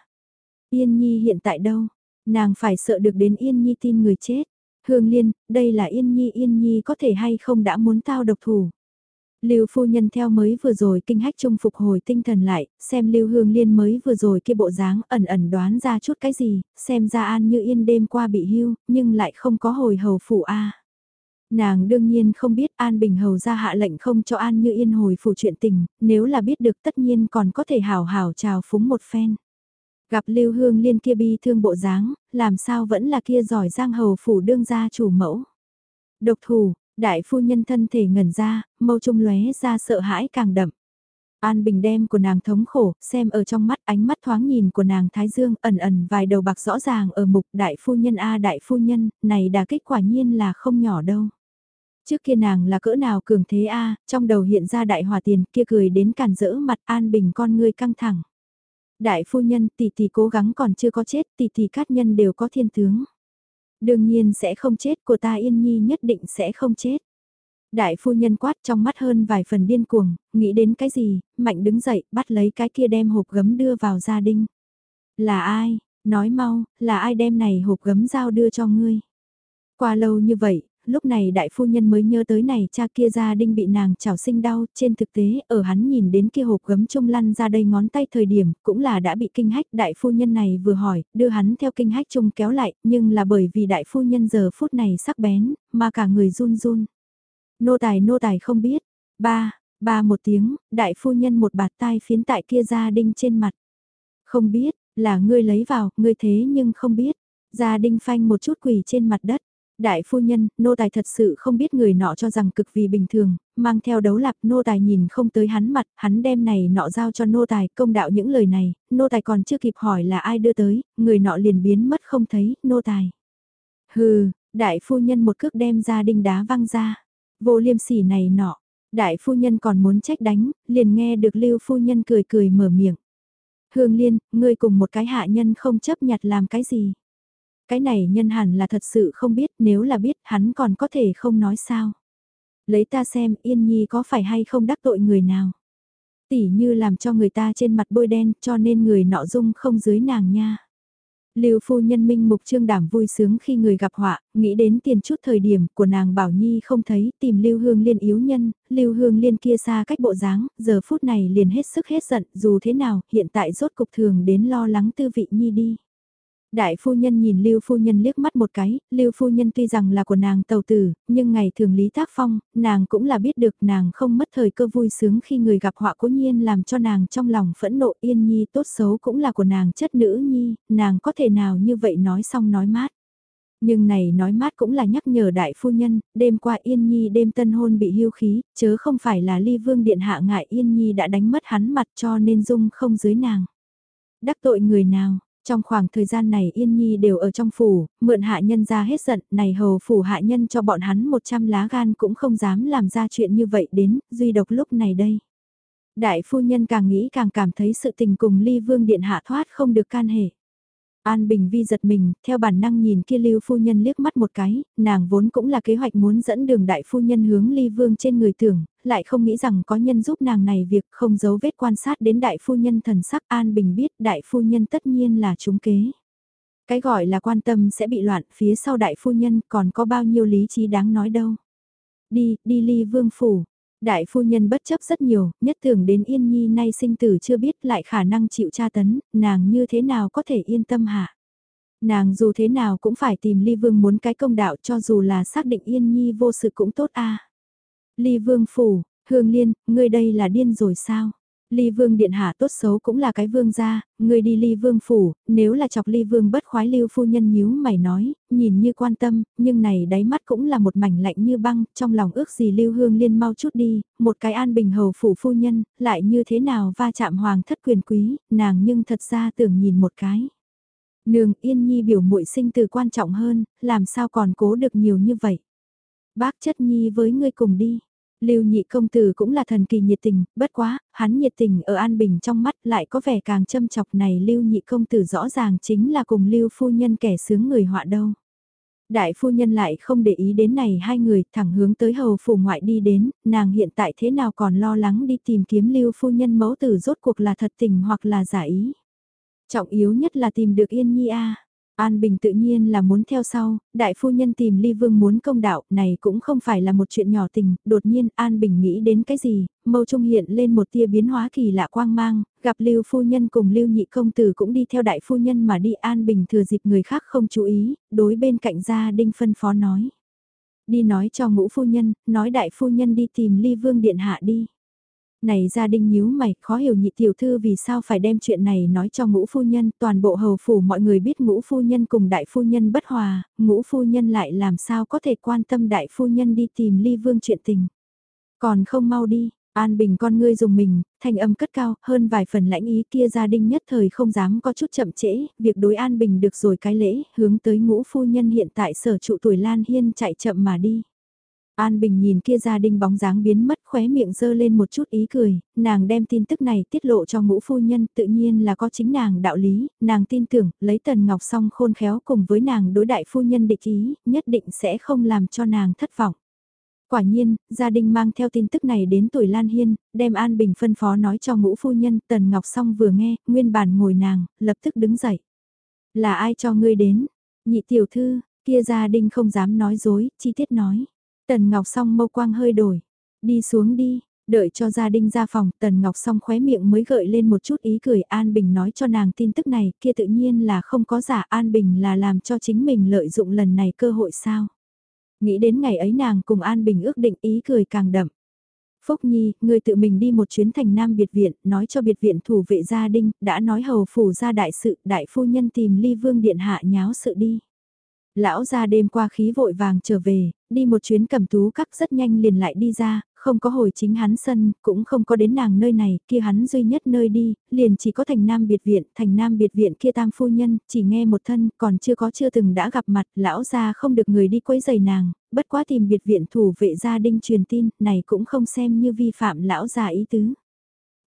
Yên Nhi hiện tại đâu? Nàng phải sợ được đến Yên Nhi tin người chết. Hương Liên, đây là Yên Nhi Yên Nhi có thể hay không đã muốn tao độc thủ. Lưu phu nhân theo mới vừa rồi kinh hách trung phục hồi tinh thần lại, xem Lưu Hương Liên mới vừa rồi kia bộ dáng ẩn ẩn đoán ra chút cái gì, xem ra An Như Yên đêm qua bị hưu, nhưng lại không có hồi hầu phủ a. Nàng đương nhiên không biết An Bình Hầu ra hạ lệnh không cho An Như Yên hồi phủ chuyện tình, nếu là biết được tất nhiên còn có thể hào hào chào phúng một phen. Gặp Lưu Hương Liên kia bi thương bộ dáng, làm sao vẫn là kia giỏi giang hầu phủ đương gia chủ mẫu. Độc thủ, đại phu nhân thân thể ngẩn ra, mâu trung lóe ra sợ hãi càng đậm. An Bình đem của nàng thống khổ, xem ở trong mắt ánh mắt thoáng nhìn của nàng Thái Dương ẩn ẩn vài đầu bạc rõ ràng ở mục đại phu nhân A đại phu nhân, này đà kích quả nhiên là không nhỏ đâu. Trước kia nàng là cỡ nào cường thế A, trong đầu hiện ra đại hòa tiền kia cười đến càn rỡ mặt An Bình con ngươi căng thẳng. Đại phu nhân tỷ tỷ cố gắng còn chưa có chết tỷ tỷ cát nhân đều có thiên tướng. Đương nhiên sẽ không chết của ta yên nhi nhất định sẽ không chết. Đại phu nhân quát trong mắt hơn vài phần điên cuồng, nghĩ đến cái gì, mạnh đứng dậy, bắt lấy cái kia đem hộp gấm đưa vào gia đình. Là ai, nói mau, là ai đem này hộp gấm giao đưa cho ngươi. Qua lâu như vậy, lúc này đại phu nhân mới nhớ tới này cha kia gia đinh bị nàng chảo sinh đau, trên thực tế ở hắn nhìn đến kia hộp gấm trung lăn ra đây ngón tay thời điểm, cũng là đã bị kinh hách đại phu nhân này vừa hỏi, đưa hắn theo kinh hách trung kéo lại, nhưng là bởi vì đại phu nhân giờ phút này sắc bén, mà cả người run run. Nô tài nô tài không biết, ba, ba một tiếng, đại phu nhân một bạt tai phiến tại kia gia đinh trên mặt. Không biết, là ngươi lấy vào, ngươi thế nhưng không biết. Gia đinh phanh một chút quỳ trên mặt đất. Đại phu nhân, nô tài thật sự không biết người nọ cho rằng cực vì bình thường, mang theo đấu lạp nô tài nhìn không tới hắn mặt, hắn đem này nọ giao cho nô tài, công đạo những lời này, nô tài còn chưa kịp hỏi là ai đưa tới, người nọ liền biến mất không thấy, nô tài. Hừ, đại phu nhân một cước đem ra đinh đá văng ra, vô liêm sỉ này nọ, đại phu nhân còn muốn trách đánh, liền nghe được lưu phu nhân cười cười mở miệng. Hương liên, ngươi cùng một cái hạ nhân không chấp nhặt làm cái gì. Cái này nhân hẳn là thật sự không biết, nếu là biết hắn còn có thể không nói sao. Lấy ta xem Yên Nhi có phải hay không đắc tội người nào. Tỉ như làm cho người ta trên mặt bôi đen cho nên người nọ dung không dưới nàng nha. Lưu phu nhân minh mục trương đảm vui sướng khi người gặp họa, nghĩ đến tiền chút thời điểm của nàng Bảo Nhi không thấy, tìm Lưu Hương Liên yếu nhân, Lưu Hương Liên kia xa cách bộ dáng, giờ phút này liền hết sức hết giận, dù thế nào, hiện tại rốt cục thường đến lo lắng tư vị Nhi đi. Đại phu nhân nhìn Lưu phu nhân liếc mắt một cái, Lưu phu nhân tuy rằng là của nàng tàu tử, nhưng ngày thường lý tác phong, nàng cũng là biết được nàng không mất thời cơ vui sướng khi người gặp họa cố nhiên làm cho nàng trong lòng phẫn nộ yên nhi tốt xấu cũng là của nàng chất nữ nhi, nàng có thể nào như vậy nói xong nói mát. Nhưng này nói mát cũng là nhắc nhở đại phu nhân, đêm qua Yên Nhi đêm tân hôn bị hưu khí, chớ không phải là ly vương điện hạ ngại Yên Nhi đã đánh mất hắn mặt cho nên dung không dưới nàng. Đắc tội người nào, trong khoảng thời gian này Yên Nhi đều ở trong phủ, mượn hạ nhân ra hết giận, này hầu phủ hạ nhân cho bọn hắn 100 lá gan cũng không dám làm ra chuyện như vậy đến, duy độc lúc này đây. Đại phu nhân càng nghĩ càng cảm thấy sự tình cùng ly vương điện hạ thoát không được can hệ. An Bình Vi giật mình, theo bản năng nhìn kia lưu phu nhân liếc mắt một cái, nàng vốn cũng là kế hoạch muốn dẫn đường đại phu nhân hướng ly vương trên người tưởng, lại không nghĩ rằng có nhân giúp nàng này việc không giấu vết quan sát đến đại phu nhân thần sắc An Bình biết đại phu nhân tất nhiên là trúng kế. Cái gọi là quan tâm sẽ bị loạn phía sau đại phu nhân còn có bao nhiêu lý trí đáng nói đâu. Đi, đi ly vương phủ, Đại phu nhân bất chấp rất nhiều, nhất thường đến Yên Nhi nay sinh tử chưa biết lại khả năng chịu tra tấn, nàng như thế nào có thể yên tâm hạ. Nàng dù thế nào cũng phải tìm Ly Vương muốn cái công đạo cho dù là xác định Yên Nhi vô sự cũng tốt a. Ly Vương phủ, Hương Liên, ngươi đây là điên rồi sao? Ly Vương điện hạ tốt xấu cũng là cái vương gia, người đi Ly Vương phủ, nếu là chọc Ly Vương bất khoái lưu phu nhân nhíu mày nói, nhìn như quan tâm, nhưng này đáy mắt cũng là một mảnh lạnh như băng, trong lòng ước gì Lưu Hương liên mau chút đi, một cái an bình hầu phủ phu nhân, lại như thế nào va chạm hoàng thất quyền quý, nàng nhưng thật ra tưởng nhìn một cái. Nương yên nhi biểu muội sinh từ quan trọng hơn, làm sao còn cố được nhiều như vậy. Bác chất nhi với ngươi cùng đi. Lưu nhị công tử cũng là thần kỳ nhiệt tình, bất quá, hắn nhiệt tình ở An Bình trong mắt lại có vẻ càng châm chọc này Lưu nhị công tử rõ ràng chính là cùng Lưu phu nhân kẻ sướng người họa đâu. Đại phu nhân lại không để ý đến này hai người thẳng hướng tới hầu phủ ngoại đi đến, nàng hiện tại thế nào còn lo lắng đi tìm kiếm Lưu phu nhân mẫu tử rốt cuộc là thật tình hoặc là giả ý. Trọng yếu nhất là tìm được Yên Nhi A. An Bình tự nhiên là muốn theo sau, đại phu nhân tìm Ly Vương muốn công đạo, này cũng không phải là một chuyện nhỏ tình, đột nhiên An Bình nghĩ đến cái gì, mâu trung hiện lên một tia biến hóa kỳ lạ quang mang, gặp Lưu phu nhân cùng Lưu nhị công tử cũng đi theo đại phu nhân mà đi An Bình thừa dịp người khác không chú ý, đối bên cạnh gia đinh phân phó nói. Đi nói cho ngũ phu nhân, nói đại phu nhân đi tìm Ly Vương điện hạ đi. Này gia đình nhíu mày, khó hiểu nhị tiểu thư vì sao phải đem chuyện này nói cho ngũ phu nhân, toàn bộ hầu phủ mọi người biết ngũ phu nhân cùng đại phu nhân bất hòa, ngũ phu nhân lại làm sao có thể quan tâm đại phu nhân đi tìm ly vương chuyện tình. Còn không mau đi, An Bình con ngươi dùng mình, thanh âm cất cao, hơn vài phần lãnh ý kia gia đình nhất thời không dám có chút chậm trễ, việc đối An Bình được rồi cái lễ, hướng tới ngũ phu nhân hiện tại sở trụ tuổi Lan Hiên chạy chậm mà đi. An Bình nhìn kia gia đình bóng dáng biến mất khóe miệng dơ lên một chút ý cười, nàng đem tin tức này tiết lộ cho ngũ phu nhân tự nhiên là có chính nàng đạo lý, nàng tin tưởng lấy tần ngọc song khôn khéo cùng với nàng đối đại phu nhân địch ý, nhất định sẽ không làm cho nàng thất vọng. Quả nhiên, gia đình mang theo tin tức này đến tuổi Lan Hiên, đem An Bình phân phó nói cho ngũ phu nhân, Tần Ngọc Song vừa nghe, nguyên bản ngồi nàng, lập tức đứng dậy. Là ai cho ngươi đến? Nhị tiểu thư, kia gia đình không dám nói dối, chi tiết nói. Tần Ngọc Song mâu quang hơi đổi. Đi xuống đi, đợi cho gia đình ra phòng, Tần Ngọc Song khóe miệng mới gợi lên một chút ý cười An Bình nói cho nàng tin tức này, kia tự nhiên là không có giả An Bình là làm cho chính mình lợi dụng lần này cơ hội sao. Nghĩ đến ngày ấy nàng cùng An Bình ước định ý cười càng đậm. Phúc Nhi, người tự mình đi một chuyến thành Nam Biệt Viện, nói cho Biệt Viện thủ vệ gia đình, đã nói hầu phủ ra đại sự, đại phu nhân tìm ly vương điện hạ nháo sự đi. Lão ra đêm qua khí vội vàng trở về, đi một chuyến cầm tú các rất nhanh liền lại đi ra, không có hồi chính hắn sân, cũng không có đến nàng nơi này, kia hắn duy nhất nơi đi, liền chỉ có thành nam biệt viện, thành nam biệt viện kia tam phu nhân, chỉ nghe một thân, còn chưa có chưa từng đã gặp mặt, lão ra không được người đi quấy giày nàng, bất quá tìm biệt viện thủ vệ gia đinh truyền tin, này cũng không xem như vi phạm lão già ý tứ.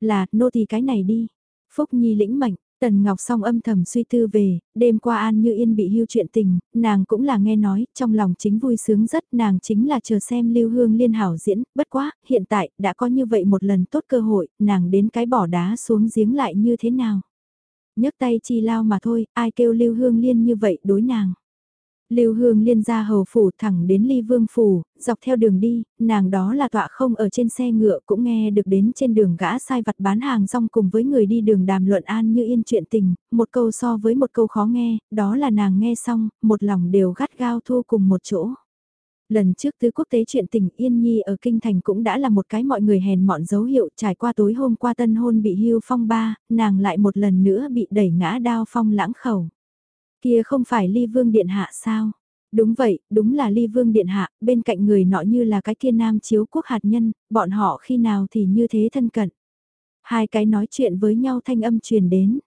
Là, nô thì cái này đi. Phúc Nhi lĩnh mệnh, Tần Ngọc song âm thầm suy tư về, đêm qua An Như Yên bị hưu chuyện tình, nàng cũng là nghe nói, trong lòng chính vui sướng rất, nàng chính là chờ xem Lưu Hương liên hảo diễn, bất quá, hiện tại, đã có như vậy một lần tốt cơ hội, nàng đến cái bỏ đá xuống giếng lại như thế nào. nhấc tay chi lao mà thôi, ai kêu Lưu Hương liên như vậy đối nàng. Lưu Hương liên ra hầu phủ thẳng đến Ly Vương phủ, dọc theo đường đi, nàng đó là tọa không ở trên xe ngựa cũng nghe được đến trên đường gã sai vặt bán hàng rong cùng với người đi đường đàm luận an như yên chuyện tình, một câu so với một câu khó nghe, đó là nàng nghe xong, một lòng đều gắt gao thu cùng một chỗ. Lần trước tứ quốc tế chuyện tình Yên Nhi ở Kinh Thành cũng đã là một cái mọi người hèn mọn dấu hiệu trải qua tối hôm qua tân hôn bị hưu phong ba, nàng lại một lần nữa bị đẩy ngã đao phong lãng khẩu. Kia không phải ly vương điện hạ sao? Đúng vậy, đúng là ly vương điện hạ, bên cạnh người nọ như là cái kia nam chiếu quốc hạt nhân, bọn họ khi nào thì như thế thân cận. Hai cái nói chuyện với nhau thanh âm truyền đến.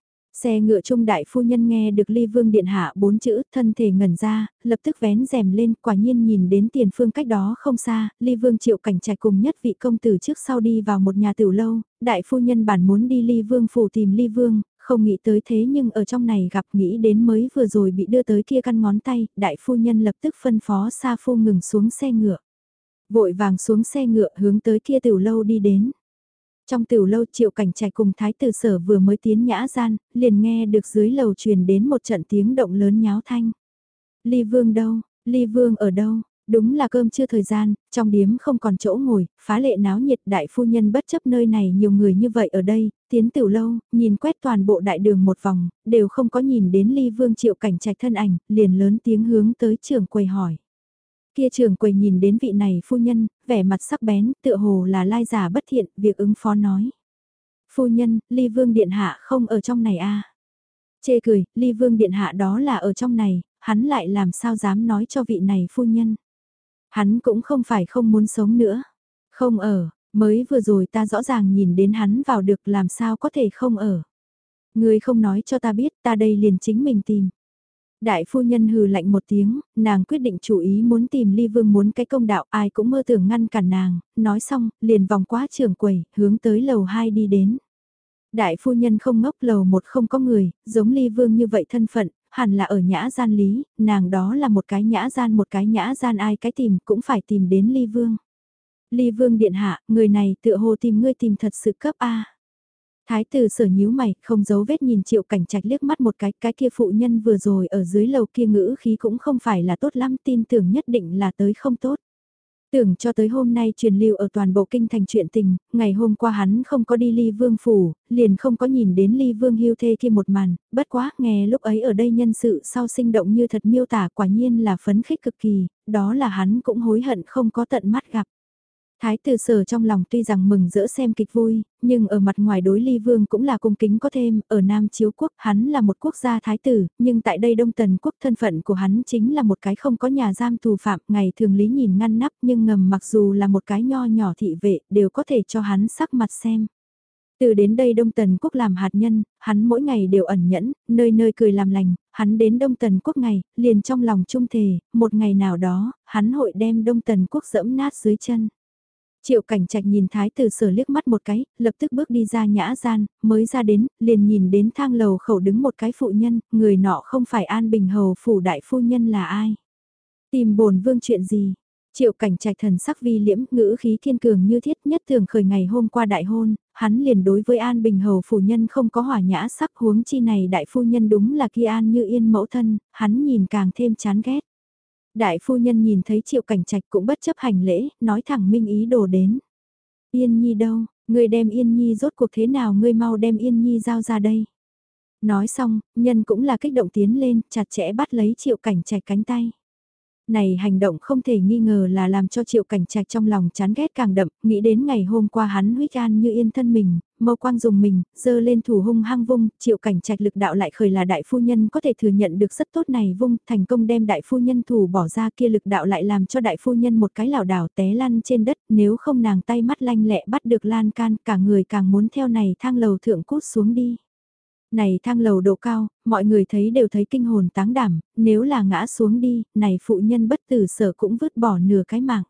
Xe ngựa trung đại phu nhân nghe được ly vương điện hạ bốn chữ thân thể ngẩn ra, lập tức vén rèm lên quả nhiên nhìn đến tiền phương cách đó không xa, ly vương triệu cảnh trạch cùng nhất vị công tử trước sau đi vào một nhà tiểu lâu, đại phu nhân bản muốn đi ly vương phủ tìm ly vương, không nghĩ tới thế nhưng ở trong này gặp nghĩ đến mới vừa rồi bị đưa tới kia căn ngón tay, đại phu nhân lập tức phân phó Sa Phu ngừng xuống xe ngựa. Vội vàng xuống xe ngựa hướng tới kia tiểu lâu đi đến. Trong tiểu lâu triệu cảnh trạch cùng thái tử sở vừa mới tiến nhã gian, liền nghe được dưới lầu truyền đến một trận tiếng động lớn nháo thanh. Ly vương đâu, ly vương ở đâu, Đúng là cơm chưa thời gian, trong điếm không còn chỗ ngồi, phá lệ náo nhiệt đại phu nhân bất chấp nơi này nhiều người như vậy ở đây, tiến tiểu lâu, nhìn quét toàn bộ đại đường một vòng, đều không có nhìn đến ly vương triệu cảnh trạch thân ảnh, liền lớn tiếng hướng tới trưởng quầy hỏi. Kia trưởng quầy nhìn đến vị này phu nhân, vẻ mặt sắc bén, tựa hồ là lai giả bất thiện, việc ứng phó nói. Phu nhân, ly vương điện hạ không ở trong này a à? Chê cười, ly vương điện hạ đó là ở trong này, hắn lại làm sao dám nói cho vị này phu nhân. Hắn cũng không phải không muốn sống nữa. Không ở, mới vừa rồi ta rõ ràng nhìn đến hắn vào được làm sao có thể không ở. Người không nói cho ta biết ta đây liền chính mình tìm. Đại phu nhân hừ lạnh một tiếng, nàng quyết định chủ ý muốn tìm ly vương muốn cái công đạo ai cũng mơ tưởng ngăn cản nàng, nói xong, liền vòng qua trường quầy, hướng tới lầu 2 đi đến. Đại phu nhân không ngốc lầu một không có người, giống ly vương như vậy thân phận, hẳn là ở nhã gian lý, nàng đó là một cái nhã gian một cái nhã gian ai cái tìm cũng phải tìm đến ly vương. Ly vương điện hạ, người này tựa hồ tìm ngươi tìm thật sự cấp A. Thái tử sở nhíu mày, không giấu vết nhìn triệu cảnh trạch liếc mắt một cái, cái kia phụ nhân vừa rồi ở dưới lầu kia ngữ khí cũng không phải là tốt lắm, tin tưởng nhất định là tới không tốt. Tưởng cho tới hôm nay truyền lưu ở toàn bộ kinh thành chuyện tình, ngày hôm qua hắn không có đi ly vương phủ, liền không có nhìn đến ly vương hưu thê kia một màn, bất quá nghe lúc ấy ở đây nhân sự sau sinh động như thật miêu tả quả nhiên là phấn khích cực kỳ, đó là hắn cũng hối hận không có tận mắt gặp. Thái tử sở trong lòng tuy rằng mừng rỡ xem kịch vui, nhưng ở mặt ngoài đối ly vương cũng là cung kính có thêm, ở Nam Chiếu Quốc hắn là một quốc gia thái tử, nhưng tại đây Đông Tần Quốc thân phận của hắn chính là một cái không có nhà giam tù phạm, ngày thường lý nhìn ngăn nắp nhưng ngầm mặc dù là một cái nho nhỏ thị vệ đều có thể cho hắn sắc mặt xem. Từ đến đây Đông Tần Quốc làm hạt nhân, hắn mỗi ngày đều ẩn nhẫn, nơi nơi cười làm lành, hắn đến Đông Tần Quốc ngày, liền trong lòng trung thề, một ngày nào đó, hắn hội đem Đông Tần Quốc dẫm nát dưới chân. Triệu cảnh trạch nhìn thái tử sở liếc mắt một cái, lập tức bước đi ra nhã gian, mới ra đến, liền nhìn đến thang lầu khẩu đứng một cái phụ nhân, người nọ không phải An Bình Hầu phủ đại phu nhân là ai. Tìm bổn vương chuyện gì? Triệu cảnh trạch thần sắc vi liễm, ngữ khí thiên cường như thiết nhất thường khởi ngày hôm qua đại hôn, hắn liền đối với An Bình Hầu phủ nhân không có hỏa nhã sắc huống chi này đại phu nhân đúng là kia An như yên mẫu thân, hắn nhìn càng thêm chán ghét. Đại phu nhân nhìn thấy triệu cảnh trạch cũng bất chấp hành lễ, nói thẳng minh ý đồ đến. Yên Nhi đâu, ngươi đem Yên Nhi rốt cuộc thế nào ngươi mau đem Yên Nhi giao ra đây. Nói xong, nhân cũng là kích động tiến lên, chặt chẽ bắt lấy triệu cảnh trạch cánh tay. Này hành động không thể nghi ngờ là làm cho triệu cảnh trạch trong lòng chán ghét càng đậm, nghĩ đến ngày hôm qua hắn huyết an như yên thân mình, mâu quang dùng mình, dơ lên thủ hung hăng vung, triệu cảnh trạch lực đạo lại khởi là đại phu nhân có thể thừa nhận được rất tốt này vung, thành công đem đại phu nhân thủ bỏ ra kia lực đạo lại làm cho đại phu nhân một cái lảo đảo té lăn trên đất, nếu không nàng tay mắt lanh lẹ bắt được lan can, cả người càng muốn theo này thang lầu thượng cút xuống đi. Này thang lầu độ cao, mọi người thấy đều thấy kinh hồn táng đảm, nếu là ngã xuống đi, này phụ nhân bất tử sở cũng vứt bỏ nửa cái mạng.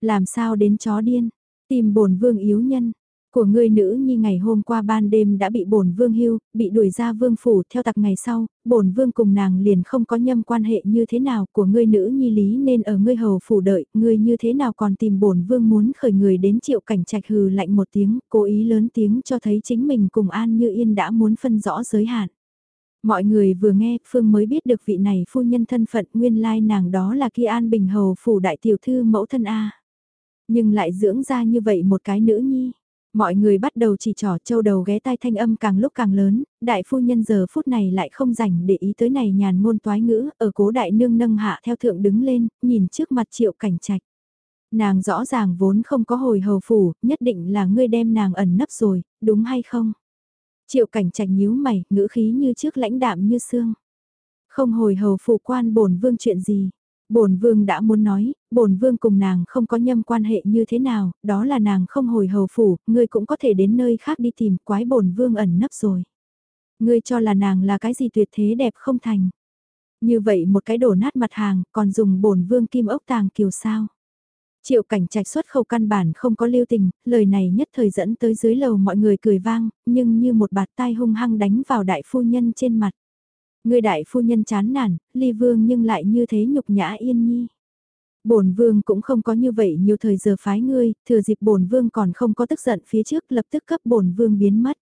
Làm sao đến chó điên, tìm bổn vương yếu nhân, của ngươi nữ nhi ngày hôm qua ban đêm đã bị bổn vương hưu, bị đuổi ra vương phủ theo tặc ngày sau, bổn vương cùng nàng liền không có nhâm quan hệ như thế nào của ngươi nữ nhi lý nên ở ngươi hầu phủ đợi, ngươi như thế nào còn tìm bổn vương muốn khởi người đến triệu cảnh trạch hừ lạnh một tiếng, cố ý lớn tiếng cho thấy chính mình cùng an như yên đã muốn phân rõ giới hạn. Mọi người vừa nghe, Phương mới biết được vị này phu nhân thân phận nguyên lai nàng đó là kia an bình hầu phủ đại tiểu thư mẫu thân A. Nhưng lại dưỡng ra như vậy một cái nữ nhi Mọi người bắt đầu chỉ trỏ châu đầu ghé tai thanh âm càng lúc càng lớn, đại phu nhân giờ phút này lại không rảnh để ý tới này nhàn ngôn toái ngữ, ở cố đại nương nâng hạ theo thượng đứng lên, nhìn trước mặt triệu cảnh trạch. Nàng rõ ràng vốn không có hồi hầu phủ, nhất định là ngươi đem nàng ẩn nấp rồi, đúng hay không? Triệu cảnh trạch nhíu mày, ngữ khí như trước lãnh đạm như xương. Không hồi hầu phủ quan bổn vương chuyện gì, bổn vương đã muốn nói, bổn vương cùng nàng không có nhâm quan hệ như thế nào, đó là nàng không hồi hầu phủ, ngươi cũng có thể đến nơi khác đi tìm, quái bổn vương ẩn nấp rồi. Ngươi cho là nàng là cái gì tuyệt thế đẹp không thành. Như vậy một cái đổ nát mặt hàng, còn dùng bổn vương kim ốc tàng kiều sao. Triệu cảnh trạch xuất khẩu căn bản không có lưu tình, lời này nhất thời dẫn tới dưới lầu mọi người cười vang, nhưng như một bạt tai hung hăng đánh vào đại phu nhân trên mặt. Người đại phu nhân chán nản, ly vương nhưng lại như thế nhục nhã yên nhi. Bổn vương cũng không có như vậy nhiều thời giờ phái ngươi, thừa dịp bổn vương còn không có tức giận phía trước lập tức cấp bổn vương biến mất.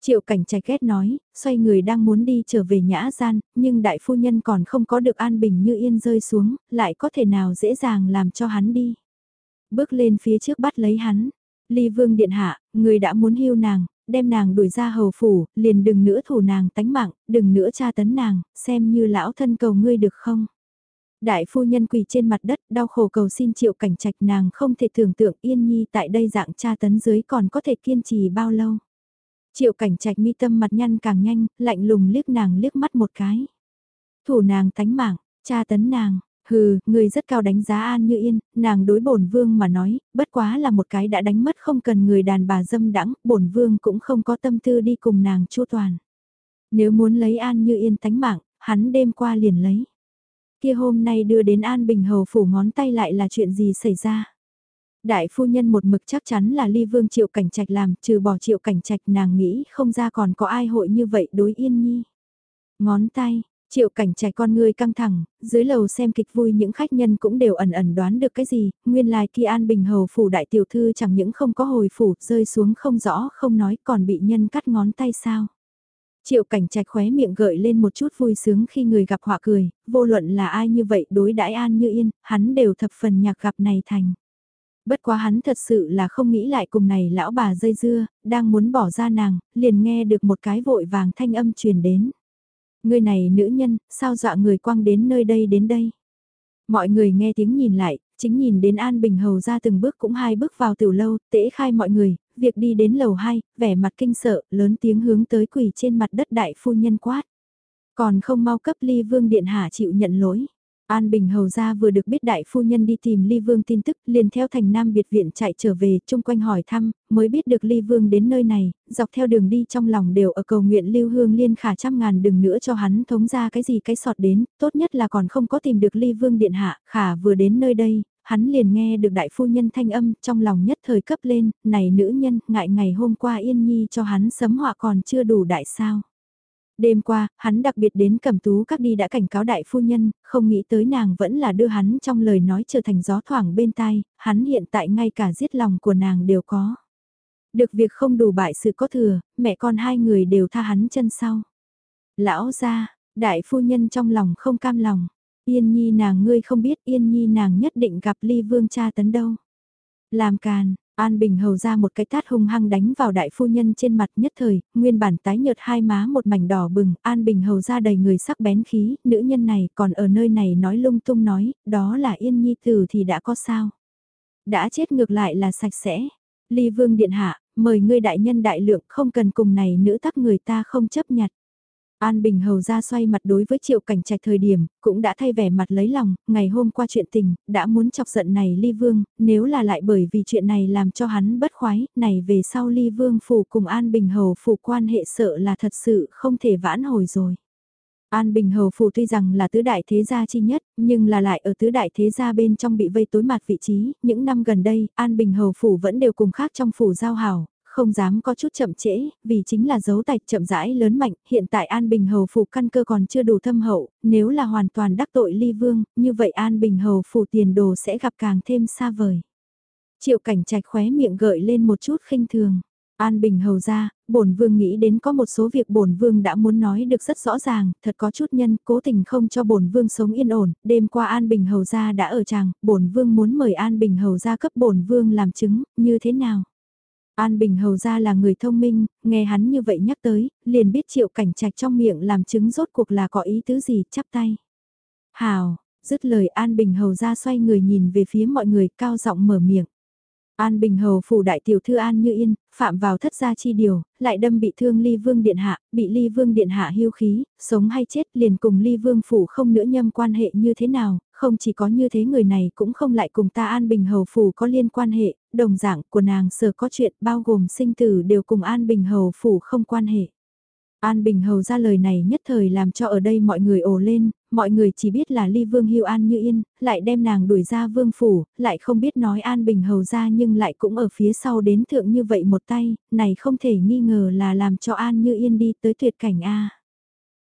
Triệu cảnh trạch ghét nói, xoay người đang muốn đi trở về nhã gian, nhưng đại phu nhân còn không có được an bình như yên rơi xuống, lại có thể nào dễ dàng làm cho hắn đi. Bước lên phía trước bắt lấy hắn, ly vương điện hạ, người đã muốn hiu nàng, đem nàng đuổi ra hầu phủ, liền đừng nữa thủ nàng tánh mạng, đừng nữa tra tấn nàng, xem như lão thân cầu ngươi được không. Đại phu nhân quỳ trên mặt đất đau khổ cầu xin triệu cảnh trạch nàng không thể tưởng tượng yên nhi tại đây dạng tra tấn dưới còn có thể kiên trì bao lâu. Triệu cảnh trạch mi tâm mặt nhăn càng nhanh, lạnh lùng liếc nàng liếc mắt một cái. Thủ nàng tánh mạng, tra tấn nàng, Hừ, người rất cao đánh giá An Như Yên, nàng đối bổn vương mà nói, bất quá là một cái đã đánh mất không cần người đàn bà dâm đãng, bổn vương cũng không có tâm tư đi cùng nàng chu toàn. Nếu muốn lấy An Như Yên tánh mạng, hắn đêm qua liền lấy. Kia hôm nay đưa đến An Bình Hầu phủ ngón tay lại là chuyện gì xảy ra? Đại phu nhân một mực chắc chắn là ly vương triệu cảnh trạch làm, trừ bỏ triệu cảnh trạch nàng nghĩ không ra còn có ai hội như vậy đối yên nhi. Ngón tay, Triệu cảnh trạch con người căng thẳng, dưới lầu xem kịch vui những khách nhân cũng đều ẩn ẩn đoán được cái gì, nguyên lai kia An Bình Hầu phủ đại tiểu thư chẳng những không có hồi phủ, rơi xuống không rõ không nói còn bị nhân cắt ngón tay sao. Triệu cảnh trạch khóe miệng gợi lên một chút vui sướng khi người gặp họa cười, vô luận là ai như vậy đối đãi An như yên, hắn đều thập phần nhạc gặp này thành. Bất quá hắn thật sự là không nghĩ lại cùng này lão bà dây dưa, đang muốn bỏ ra nàng, liền nghe được một cái vội vàng thanh âm truyền đến. Người này nữ nhân, sao dọa người quăng đến nơi đây đến đây. Mọi người nghe tiếng nhìn lại, chính nhìn đến An Bình Hầu ra từng bước cũng hai bước vào tiểu lâu, tễ khai mọi người, việc đi đến lầu hai, vẻ mặt kinh sợ, lớn tiếng hướng tới quỳ trên mặt đất đại phu nhân quát. Còn không mau cấp ly vương điện hạ chịu nhận lỗi. An Bình Hầu ra vừa được biết đại phu nhân đi tìm Ly Vương tin tức, liền theo thành Nam biệt viện chạy trở về, chung quanh hỏi thăm, mới biết được Ly Vương đến nơi này, dọc theo đường đi trong lòng đều ở cầu nguyện Lưu Hương Liên khả trăm ngàn đừng nữa cho hắn thống ra cái gì cái sọt đến, tốt nhất là còn không có tìm được Ly Vương điện hạ, khả vừa đến nơi đây, hắn liền nghe được đại phu nhân thanh âm, trong lòng nhất thời cấp lên, này nữ nhân, ngại ngày hôm qua Yên Nhi cho hắn sấm họa còn chưa đủ đại sao. Đêm qua, hắn đặc biệt đến cầm tú các đi đã cảnh cáo đại phu nhân, không nghĩ tới nàng vẫn là đưa hắn trong lời nói trở thành gió thoảng bên tai, hắn hiện tại ngay cả giết lòng của nàng đều có. Được việc không đủ bại sự có thừa, mẹ con hai người đều tha hắn chân sau. Lão ra, đại phu nhân trong lòng không cam lòng, yên nhi nàng ngươi không biết yên nhi nàng nhất định gặp ly vương cha tấn đâu. Làm càn, An Bình hầu ra một cái tát hung hăng đánh vào đại phu nhân trên mặt nhất thời, nguyên bản tái nhợt hai má một mảnh đỏ bừng, An Bình hầu ra đầy người sắc bén khí, nữ nhân này còn ở nơi này nói lung tung nói, đó là yên nhi tử thì đã có sao. Đã chết ngược lại là sạch sẽ. Ly vương điện hạ, mời ngươi đại nhân đại lượng không cần cùng này nữ tắc người ta không chấp nhặt. An Bình Hầu ra xoay mặt đối với triệu cảnh trạch thời điểm, cũng đã thay vẻ mặt lấy lòng, ngày hôm qua chuyện tình, đã muốn chọc giận này Ly Vương, nếu là lại bởi vì chuyện này làm cho hắn bất khoái, này về sau Ly Vương phủ cùng An Bình Hầu phủ quan hệ sợ là thật sự không thể vãn hồi rồi. An Bình Hầu Phủ tuy rằng là tứ đại thế gia chi nhất, nhưng là lại ở tứ đại thế gia bên trong bị vây tối mặt vị trí, những năm gần đây, An Bình Hầu Phủ vẫn đều cùng khác trong phủ giao hảo, không dám có chút chậm trễ, vì chính là dấu tạch chậm rãi lớn mạnh, hiện tại An Bình Hầu phủ căn cơ còn chưa đủ thâm hậu, nếu là hoàn toàn đắc tội ly vương, như vậy An Bình Hầu phủ tiền đồ sẽ gặp càng thêm xa vời. Triệu cảnh trạch khóe miệng gợi lên một chút khinh thường. An Bình hầu ra, bổn vương nghĩ đến có một số việc bổn vương đã muốn nói được rất rõ ràng, thật có chút nhân cố tình không cho bổn vương sống yên ổn, đêm qua An Bình hầu ra đã ở chàng, bổn vương muốn mời An Bình hầu ra cấp bổn vương làm chứng, như thế nào? An Bình hầu ra là người thông minh, nghe hắn như vậy nhắc tới, liền biết triệu cảnh trạch trong miệng làm chứng rốt cuộc là có ý tứ gì, chắp tay. Hào, dứt lời An Bình hầu ra xoay người nhìn về phía mọi người cao giọng mở miệng. An Bình Hầu phủ đại tiểu thư An Như Yên, phạm vào thất gia chi điều, lại đâm bị thương ly vương điện hạ, bị ly vương điện hạ hiêu khí, sống hay chết liền cùng ly vương phủ không nữa nhâm quan hệ như thế nào, không chỉ có như thế người này cũng không lại cùng ta An Bình Hầu phủ có liên quan hệ, đồng dạng của nàng sở có chuyện bao gồm sinh tử đều cùng An Bình Hầu phủ không quan hệ. An Bình Hầu ra lời này nhất thời làm cho ở đây mọi người ồ lên, mọi người chỉ biết là ly vương hiu An như yên, lại đem nàng đuổi ra vương phủ, lại không biết nói An Bình Hầu ra nhưng lại cũng ở phía sau đến thượng như vậy một tay, này không thể nghi ngờ là làm cho An như yên đi tới tuyệt cảnh A.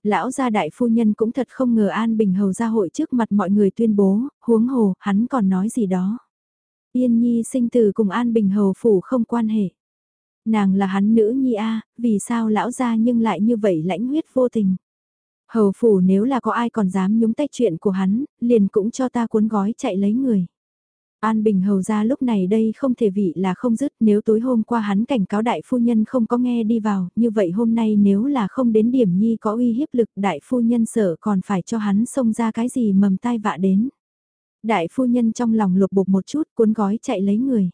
Lão gia đại phu nhân cũng thật không ngờ An Bình Hầu ra hội trước mặt mọi người tuyên bố, huống hồ, hắn còn nói gì đó. Yên Nhi sinh từ cùng An Bình Hầu phủ không quan hệ. Nàng là hắn nữ Nhi A, vì sao lão gia nhưng lại như vậy lãnh huyết vô tình. Hầu phủ nếu là có ai còn dám nhúng tay chuyện của hắn, liền cũng cho ta cuốn gói chạy lấy người. An Bình hầu ra lúc này đây không thể vị là không dứt nếu tối hôm qua hắn cảnh cáo đại phu nhân không có nghe đi vào, như vậy hôm nay nếu là không đến điểm nhi có uy hiếp lực đại phu nhân sợ còn phải cho hắn xông ra cái gì mầm tai vạ đến. Đại phu nhân trong lòng lục bục một chút cuốn gói chạy lấy người.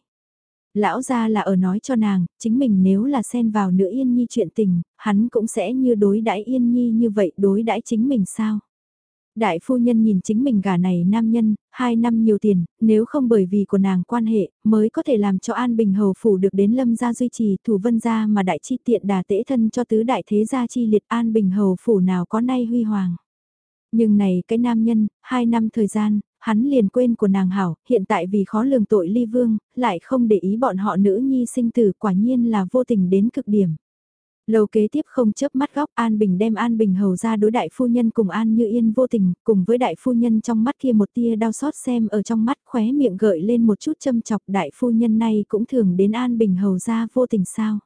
Lão ra là ở nói cho nàng, chính mình nếu là xen vào nữa Yên Nhi chuyện tình, hắn cũng sẽ như đối đãi Yên Nhi như vậy đối đãi chính mình sao? Đại phu nhân nhìn chính mình gà này nam nhân, hai năm nhiều tiền, nếu không bởi vì của nàng quan hệ, mới có thể làm cho An Bình Hầu Phủ được đến lâm gia duy trì thủ vân gia mà đại chi tiện đà tễ thân cho tứ đại thế gia chi liệt An Bình Hầu Phủ nào có nay huy hoàng. Nhưng này cái nam nhân, hai năm thời gian, hắn liền quên của nàng hảo, hiện tại vì khó lường tội ly vương, lại không để ý bọn họ nữ nhi sinh tử quả nhiên là vô tình đến cực điểm. Lâu kế tiếp không chớp mắt góc An Bình đem An Bình hầu ra đối đại phu nhân cùng An Như Yên vô tình, cùng với đại phu nhân trong mắt kia một tia đau xót xem ở trong mắt khóe miệng gợi lên một chút châm chọc đại phu nhân này cũng thường đến An Bình hầu ra vô tình sao.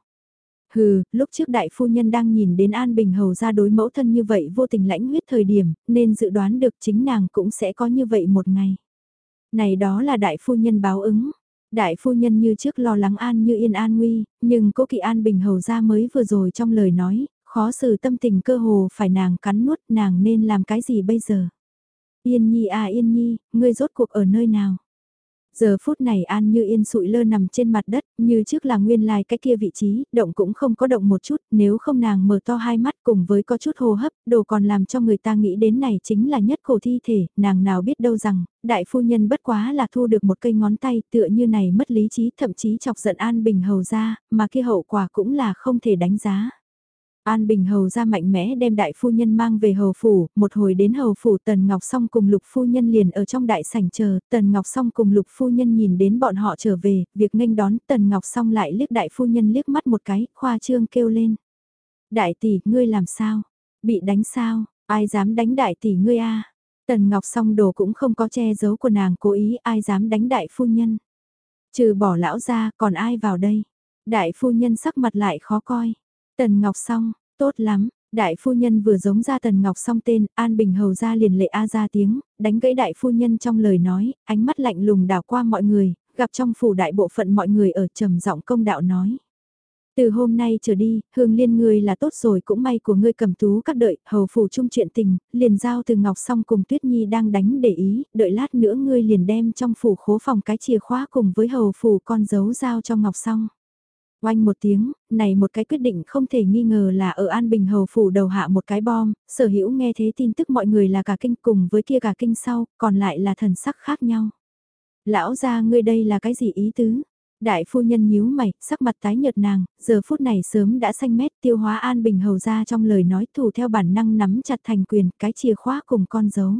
Hừ, lúc trước đại phu nhân đang nhìn đến An Bình hầu ra đối mẫu thân như vậy vô tình lãnh huyết thời điểm, nên dự đoán được chính nàng cũng sẽ có như vậy một ngày. Này đó là đại phu nhân báo ứng, Đại phu nhân như trước lo lắng an như yên an nguy, nhưng cố kỵ an bình hầu ra mới vừa rồi trong lời nói, khó xử tâm tình cơ hồ phải nàng cắn nuốt nàng nên làm cái gì bây giờ. Yên nhi à yên nhi, ngươi rốt cuộc ở nơi nào? Giờ phút này An Như Yên sụi lơ nằm trên mặt đất, như trước là nguyên lai cái kia vị trí, động cũng không có động một chút, nếu không nàng mở to hai mắt cùng với có chút hô hấp, đồ còn làm cho người ta nghĩ đến này chính là nhất khổ thi thể, nàng nào biết đâu rằng, đại phu nhân bất quá là thu được một cây ngón tay tựa như này mất lý trí thậm chí chọc giận An Bình Hầu ra, mà kia hậu quả cũng là không thể đánh giá. An Bình Hầu ra mạnh mẽ đem đại phu nhân mang về hầu phủ, một hồi đến hầu phủ Tần Ngọc Song cùng lục phu nhân liền ở trong đại sảnh chờ, Tần Ngọc Song cùng lục phu nhân nhìn đến bọn họ trở về, việc nghênh đón Tần Ngọc Song lại liếc đại phu nhân liếc mắt một cái, khoa trương kêu lên. Đại tỷ, ngươi làm sao? Bị đánh sao? Ai dám đánh đại tỷ ngươi a? Tần Ngọc Song đồ cũng không có che giấu của nàng cố ý ai dám đánh đại phu nhân. Trừ bỏ lão ra, còn ai vào đây? Đại phu nhân sắc mặt lại khó coi. Tần Ngọc Song, tốt lắm, đại phu nhân vừa giống ra Tần Ngọc Song tên, An Bình Hầu ra liền lệ A ra tiếng, đánh gãy đại phu nhân trong lời nói, ánh mắt lạnh lùng đảo qua mọi người, gặp trong phủ đại bộ phận mọi người ở trầm giọng công đạo nói. Từ hôm nay trở đi, hương liên ngươi là tốt rồi cũng may của ngươi cầm tú các đợi, hầu phủ chung chuyện tình, liền giao từ Ngọc Song cùng Tuyết Nhi đang đánh để ý, đợi lát nữa ngươi liền đem trong phủ khố phòng cái chìa khóa cùng với hầu phủ con dấu giao cho Ngọc Song. Oanh một tiếng, này một cái quyết định không thể nghi ngờ là ở An Bình Hầu Phủ đầu hạ một cái bom, sở hữu nghe thế tin tức mọi người là cả kinh cùng với kia cả kinh sau, còn lại là thần sắc khác nhau. Lão ra ngươi đây là cái gì ý tứ? Đại phu nhân nhíu mày, sắc mặt tái nhợt nàng, giờ phút này sớm đã xanh mét tiêu hóa An Bình Hầu ra trong lời nói thủ theo bản năng nắm chặt thành quyền cái chìa khóa cùng con dấu.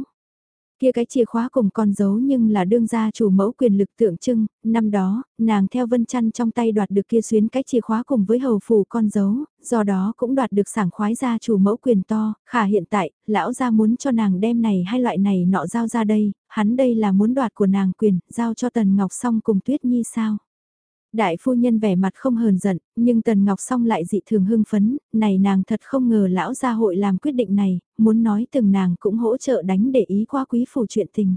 Kia cái chìa khóa cùng con dấu nhưng là đương gia chủ mẫu quyền lực tượng trưng, năm đó, nàng theo vân chăn trong tay đoạt được kia xuyến cái chìa khóa cùng với hầu phủ con dấu, do đó cũng đoạt được sảng khoái gia chủ mẫu quyền to, khả hiện tại, lão gia muốn cho nàng đem này hai loại này nọ giao ra đây, hắn đây là muốn đoạt của nàng quyền, giao cho Tần Ngọc Song cùng Tuyết Nhi sao. Đại phu nhân vẻ mặt không hờn giận, nhưng Tần Ngọc Song lại dị thường hưng phấn, này nàng thật không ngờ lão gia hội làm quyết định này, muốn nói từng nàng cũng hỗ trợ đánh để ý qua quý phủ chuyện tình.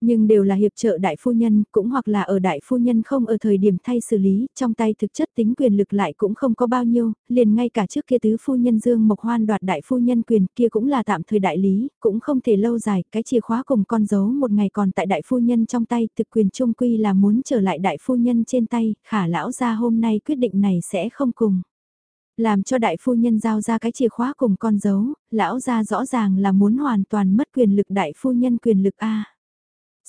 Nhưng đều là hiệp trợ đại phu nhân, cũng hoặc là ở đại phu nhân không ở thời điểm thay xử lý, trong tay thực chất tính quyền lực lại cũng không có bao nhiêu, liền ngay cả trước kia tứ phu nhân Dương Mộc Hoan đoạt đại phu nhân quyền kia cũng là tạm thời đại lý, cũng không thể lâu dài, cái chìa khóa cùng con dấu một ngày còn tại đại phu nhân trong tay, thực quyền trung quy là muốn trở lại đại phu nhân trên tay, khả lão ra hôm nay quyết định này sẽ không cùng làm cho đại phu nhân giao ra cái chìa khóa cùng con dấu, lão ra rõ ràng là muốn hoàn toàn mất quyền lực đại phu nhân quyền lực A.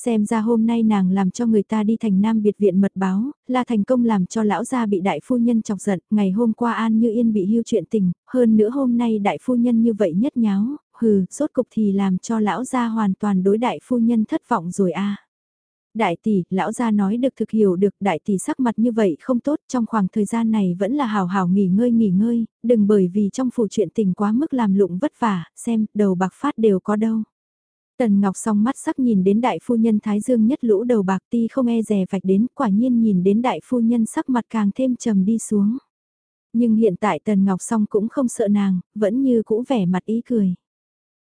Xem ra hôm nay nàng làm cho người ta đi thành Nam biệt viện mật báo, là thành công làm cho lão gia bị đại phu nhân chọc giận, ngày hôm qua An Như Yên bị hưu chuyện tình, hơn nữa hôm nay đại phu nhân như vậy nhất nháo, hừ, sốt cục thì làm cho lão gia hoàn toàn đối đại phu nhân thất vọng rồi a. Đại tỷ, lão gia nói được thực hiểu được đại tỷ sắc mặt như vậy không tốt trong khoảng thời gian này vẫn là hào hào nghỉ ngơi nghỉ ngơi, đừng bởi vì trong phủ chuyện tình quá mức làm lụng vất vả, xem, đầu bạc phát đều có đâu. Tần Ngọc song mắt sắc nhìn đến đại phu nhân Thái Dương nhất lũ đầu bạc ti không e rè vạch đến, quả nhiên nhìn đến đại phu nhân sắc mặt càng thêm trầm đi xuống. Nhưng hiện tại Tần Ngọc song cũng không sợ nàng, vẫn như cũ vẻ mặt ý cười.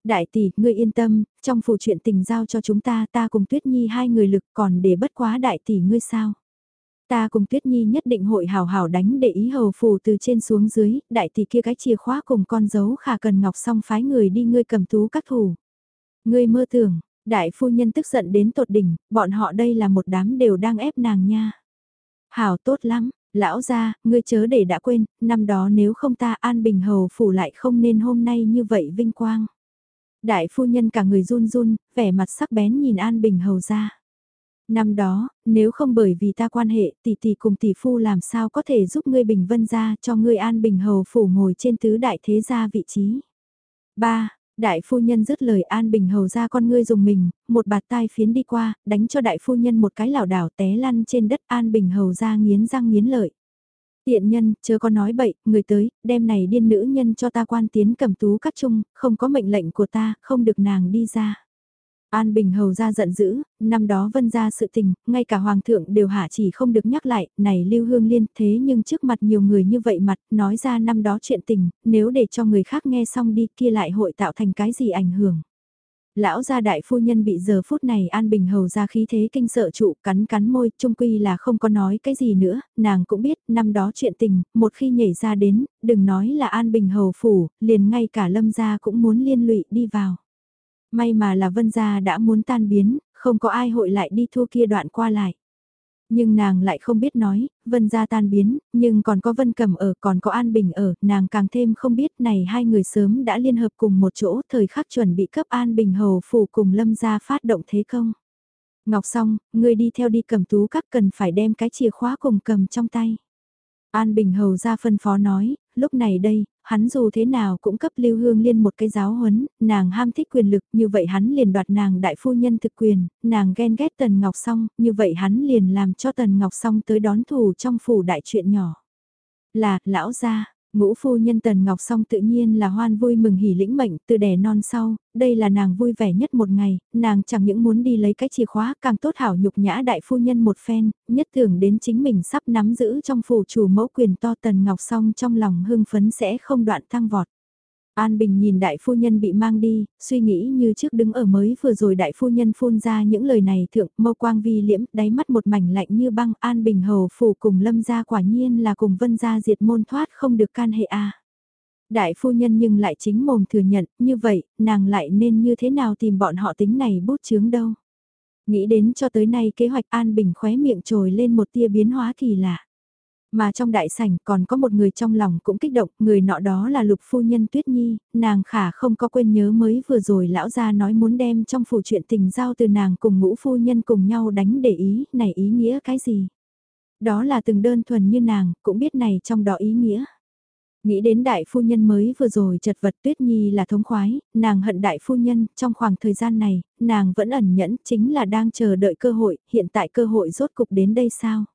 Đại tỷ, ngươi yên tâm, trong phủ chuyện tình giao cho chúng ta ta cùng Tuyết Nhi hai người lực còn để bất quá đại tỷ ngươi sao. Ta cùng Tuyết Nhi nhất định hội hào hào đánh để ý hầu phù từ trên xuống dưới, đại tỷ kia cái chìa khóa cùng con dấu khả cần ngọc song phái người đi ngươi cầm tú các thủ. Ngươi mơ tưởng, đại phu nhân tức giận đến tột đỉnh, bọn họ đây là một đám đều đang ép nàng nha. Hảo tốt lắm, lão gia, ngươi chớ để đã quên, năm đó nếu không ta an bình hầu phủ lại không nên hôm nay như vậy vinh quang. Đại phu nhân cả người run run, vẻ mặt sắc bén nhìn an bình hầu ra. Năm đó, nếu không bởi vì ta quan hệ tỷ tỷ cùng tỷ phu làm sao có thể giúp ngươi bình vân ra cho ngươi an bình hầu phủ ngồi trên tứ đại thế gia vị trí. 3. Đại phu nhân dứt lời An Bình hầu ra con ngươi dùng mình, một bạt tai phiến đi qua, đánh cho đại phu nhân một cái lảo đảo té lăn trên đất An Bình hầu ra nghiến răng nghiến lợi. Tiện nhân, chớ có nói bậy, người tới, đem này điên nữ nhân cho ta quan tiến cầm tú cắt chung, không có mệnh lệnh của ta, không được nàng đi ra. An Bình Hầu ra giận dữ, năm đó vân ra sự tình, ngay cả Hoàng thượng đều hạ chỉ không được nhắc lại, này Lưu Hương Liên thế nhưng trước mặt nhiều người như vậy mặt, nói ra năm đó chuyện tình, nếu để cho người khác nghe xong đi kia lại hội tạo thành cái gì ảnh hưởng. Lão gia đại phu nhân bị giờ phút này An Bình Hầu ra khí thế kinh sợ trụ cắn cắn môi, trung quy là không có nói cái gì nữa, nàng cũng biết năm đó chuyện tình, một khi nhảy ra đến, đừng nói là An Bình Hầu phủ, liền ngay cả lâm gia cũng muốn liên lụy đi vào. May mà là vân gia đã muốn tan biến, không có ai hội lại đi thua kia đoạn qua lại. Nhưng nàng lại không biết nói, vân gia tan biến, nhưng còn có vân cầm ở, còn có an bình ở, nàng càng thêm không biết này hai người sớm đã liên hợp cùng một chỗ thời khắc chuẩn bị cấp an bình hầu phủ cùng lâm gia phát động thế công. Ngọc xong, ngươi đi theo đi cầm tú các cần phải đem cái chìa khóa cùng cầm trong tay. An Bình Hầu ra phân phó nói, lúc này đây, hắn dù thế nào cũng cấp Lưu Hương Liên một cái giáo huấn, nàng ham thích quyền lực, như vậy hắn liền đoạt nàng đại phu nhân thực quyền, nàng ghen ghét Tần Ngọc Song, như vậy hắn liền làm cho Tần Ngọc Song tới đón thủ trong phủ đại chuyện nhỏ. Là, lão gia, Ngũ phu nhân Tần Ngọc Song tự nhiên là hoan vui mừng hỉ lĩnh mệnh từ đẻ non sau, đây là nàng vui vẻ nhất một ngày, nàng chẳng những muốn đi lấy cái chìa khóa càng tốt hảo nhục nhã đại phu nhân một phen, nhất thường đến chính mình sắp nắm giữ trong phủ chủ mẫu quyền to Tần Ngọc Song trong lòng hưng phấn sẽ không đoạn thăng vọt. An Bình nhìn đại phu nhân bị mang đi, suy nghĩ như trước đứng ở mới vừa rồi đại phu nhân phun ra những lời này thượng, mâu quang vi liễm, đáy mắt một mảnh lạnh như băng, An Bình hầu phủ cùng lâm gia quả nhiên là cùng vân gia diệt môn thoát không được can hệ a. Đại phu nhân nhưng lại chính mồm thừa nhận, như vậy, nàng lại nên như thế nào tìm bọn họ tính này bút chướng đâu. Nghĩ đến cho tới nay kế hoạch An Bình khóe miệng trồi lên một tia biến hóa kỳ lạ. Mà trong đại sảnh còn có một người trong lòng cũng kích động, người nọ đó là lục phu nhân Tuyết Nhi, nàng khả không có quên nhớ mới vừa rồi lão gia nói muốn đem trong phủ chuyện tình giao từ nàng cùng ngũ phu nhân cùng nhau đánh để ý, này ý nghĩa cái gì? Đó là từng đơn thuần như nàng, cũng biết này trong đó ý nghĩa. Nghĩ đến đại phu nhân mới vừa rồi chật vật Tuyết Nhi là thống khoái, nàng hận đại phu nhân, trong khoảng thời gian này, nàng vẫn ẩn nhẫn chính là đang chờ đợi cơ hội, hiện tại cơ hội rốt cục đến đây sao?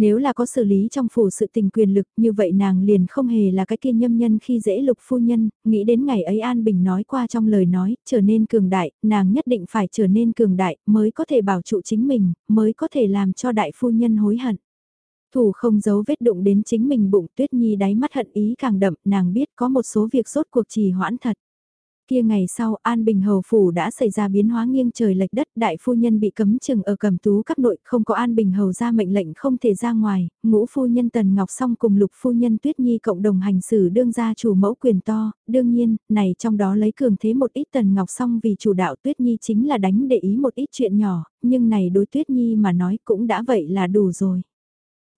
Nếu là có xử lý trong phủ sự tình quyền lực như vậy nàng liền không hề là cái kia nhâm nhân khi dễ lục phu nhân, nghĩ đến ngày ấy An Bình nói qua trong lời nói, trở nên cường đại, nàng nhất định phải trở nên cường đại mới có thể bảo trụ chính mình, mới có thể làm cho đại phu nhân hối hận. Thủ không giấu vết đụng đến chính mình bụng tuyết nhi đáy mắt hận ý càng đậm, nàng biết có một số việc rốt cuộc trì hoãn thật. Kia ngày sau An Bình Hầu Phủ đã xảy ra biến hóa nghiêng trời lệch đất đại phu nhân bị cấm chừng ở cầm tú các nội không có An Bình Hầu ra mệnh lệnh không thể ra ngoài, ngũ phu nhân Tần Ngọc Song cùng lục phu nhân Tuyết Nhi cộng đồng hành xử đương gia chủ mẫu quyền to, đương nhiên, này trong đó lấy cường thế một ít Tần Ngọc Song vì chủ đạo Tuyết Nhi chính là đánh để ý một ít chuyện nhỏ, nhưng này đối Tuyết Nhi mà nói cũng đã vậy là đủ rồi.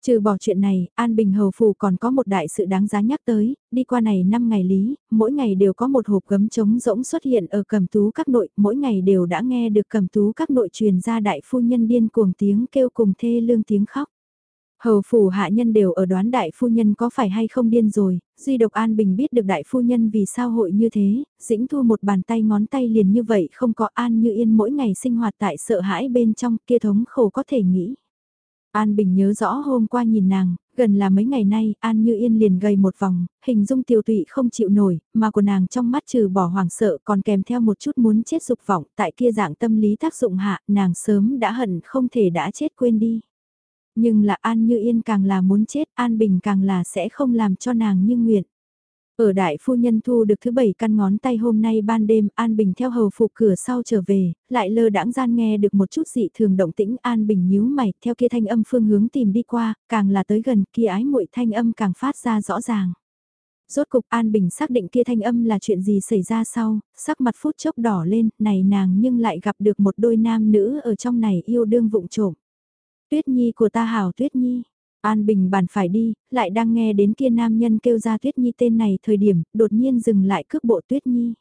Trừ bỏ chuyện này, An Bình Hầu Phủ còn có một đại sự đáng giá nhắc tới, đi qua này 5 ngày lý, mỗi ngày đều có một hộp gấm trống rỗng xuất hiện ở cầm tú các nội, mỗi ngày đều đã nghe được cầm tú các nội truyền ra đại phu nhân điên cuồng tiếng kêu cùng thê lương tiếng khóc. Hầu phủ hạ nhân đều ở đoán đại phu nhân có phải hay không điên rồi, duy độc An Bình biết được đại phu nhân vì sao hội như thế, dĩnh thu một bàn tay ngón tay liền như vậy không có An như yên mỗi ngày sinh hoạt tại sợ hãi bên trong kia thống khổ có thể nghĩ. An Bình nhớ rõ hôm qua nhìn nàng, gần là mấy ngày nay, An Như Yên liền gầy một vòng, hình dung tiêu tụy không chịu nổi, mà của nàng trong mắt trừ bỏ hoàng sợ còn kèm theo một chút muốn chết dục vọng, tại kia dạng tâm lý tác dụng hạ, nàng sớm đã hận không thể đã chết quên đi. Nhưng là An Như Yên càng là muốn chết, An Bình càng là sẽ không làm cho nàng như nguyện. Ở đại phu nhân thu được thứ bảy căn ngón tay hôm nay ban đêm An Bình theo hầu phục cửa sau trở về, lại lơ đãng gian nghe được một chút dị thường động tĩnh An Bình nhíu mày theo kia thanh âm phương hướng tìm đi qua, càng là tới gần kia ái muội thanh âm càng phát ra rõ ràng. Rốt cục An Bình xác định kia thanh âm là chuyện gì xảy ra sau, sắc mặt phút chốc đỏ lên, này nàng nhưng lại gặp được một đôi nam nữ ở trong này yêu đương vụng trộm. Tuyết Nhi của ta hảo Tuyết Nhi, An Bình bàn phải đi, lại đang nghe đến kia nam nhân kêu ra Tuyết Nhi tên này thời điểm, đột nhiên dừng lại cước bộ Tuyết Nhi.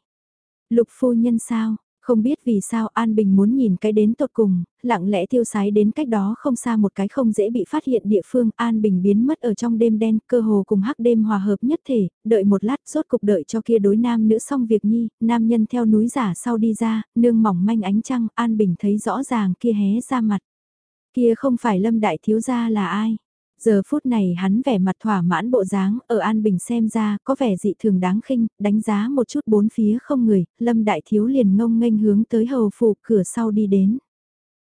Lục phu nhân sao, Không biết vì sao An Bình muốn nhìn cái đến tột cùng, lặng lẽ tiêu sái đến cách đó không xa một cái không dễ bị phát hiện địa phương An Bình biến mất ở trong đêm đen, cơ hồ cùng hắc đêm hòa hợp nhất thể, đợi một lát rốt cục đợi cho kia đối nam nữ xong việc nhi, nam nhân theo núi giả sau đi ra, nương mỏng manh ánh trăng, An Bình thấy rõ ràng kia hé ra mặt. Kia không phải lâm đại thiếu gia là ai? Giờ phút này hắn vẻ mặt thỏa mãn bộ dáng, ở An Bình xem ra, có vẻ dị thường đáng khinh, đánh giá một chút bốn phía không người, Lâm Đại Thiếu liền ngông nghênh hướng tới hầu phủ cửa sau đi đến.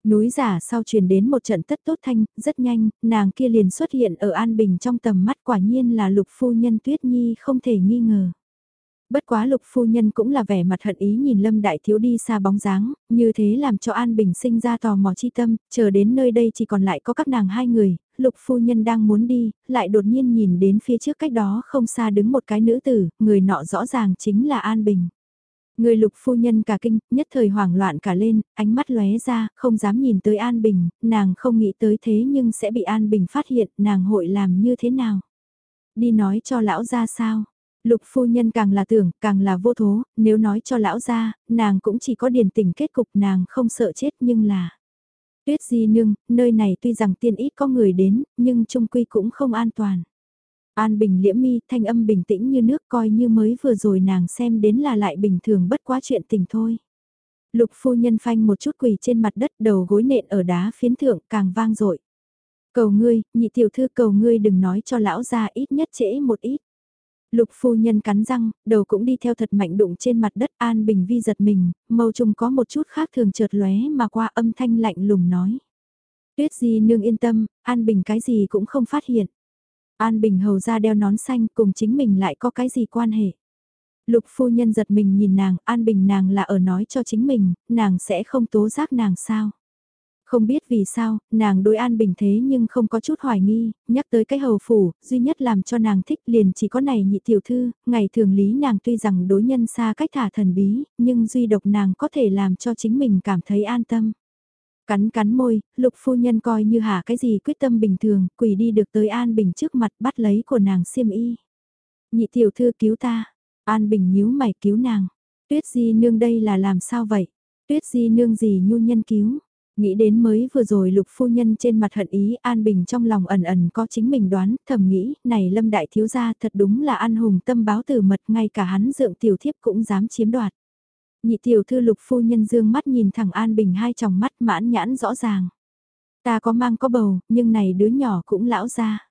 Núi giả sau truyền đến một trận tất tốt thanh, rất nhanh, nàng kia liền xuất hiện ở An Bình trong tầm mắt quả nhiên là lục phu nhân Tuyết Nhi không thể nghi ngờ. Bất quá lục phu nhân cũng là vẻ mặt hận ý nhìn Lâm Đại Thiếu đi xa bóng dáng, như thế làm cho An Bình sinh ra tò mò chi tâm, chờ đến nơi đây chỉ còn lại có các nàng hai người, lục phu nhân đang muốn đi, lại đột nhiên nhìn đến phía trước cách đó không xa đứng một cái nữ tử, người nọ rõ ràng chính là An Bình. Người lục phu nhân cả kinh, nhất thời hoảng loạn cả lên, ánh mắt lóe ra, không dám nhìn tới An Bình, nàng không nghĩ tới thế nhưng sẽ bị An Bình phát hiện, nàng hội làm như thế nào. Đi nói cho lão ra sao, Lục phu nhân càng là tưởng, càng là vô thố, nếu nói cho lão gia, nàng cũng chỉ có điển tình kết cục nàng không sợ chết nhưng là... Tuyết di nương, nơi này tuy rằng tiên ít có người đến, nhưng trung quy cũng không an toàn. An bình liễm mi, thanh âm bình tĩnh như nước coi như mới vừa rồi nàng xem đến là lại bình thường bất quá chuyện tình thôi. Lục phu nhân phanh một chút quỳ trên mặt đất đầu gối nện ở đá phiến thượng càng vang dội Cầu ngươi, nhị tiểu thư cầu ngươi đừng nói cho lão gia ít nhất trễ một ít. Lục phu nhân cắn răng, đầu cũng đi theo thật mạnh đụng trên mặt đất An Bình Vi giật mình, mâu trùng có một chút khác thường chợt lóe mà qua âm thanh lạnh lùng nói. Tuyết Di nương yên tâm, An Bình cái gì cũng không phát hiện. An Bình hầu ra đeo nón xanh cùng chính mình lại có cái gì quan hệ. Lục phu nhân giật mình nhìn nàng, An Bình nàng là ở nói cho chính mình, nàng sẽ không tố giác nàng sao. Không biết vì sao, nàng đối an bình thế nhưng không có chút hoài nghi, nhắc tới cái hầu phủ, duy nhất làm cho nàng thích liền chỉ có này nhị tiểu thư, ngày thường lý nàng tuy rằng đối nhân xa cách thả thần bí, nhưng duy độc nàng có thể làm cho chính mình cảm thấy an tâm. Cắn cắn môi, lục phu nhân coi như hả cái gì quyết tâm bình thường, quỷ đi được tới an bình trước mặt bắt lấy của nàng xiêm y. Nhị tiểu thư cứu ta, an bình nhíu mày cứu nàng, tuyết di nương đây là làm sao vậy, tuyết di nương gì nhu nhân cứu Nghĩ đến mới vừa rồi lục phu nhân trên mặt hận ý An Bình trong lòng ẩn ẩn có chính mình đoán, thầm nghĩ, này lâm đại thiếu gia thật đúng là an hùng tâm báo từ mật ngay cả hắn dượng tiểu thiếp cũng dám chiếm đoạt. Nhị tiểu thư lục phu nhân dương mắt nhìn thẳng An Bình hai tròng mắt mãn nhãn rõ ràng. Ta có mang có bầu, nhưng này đứa nhỏ cũng lão ra.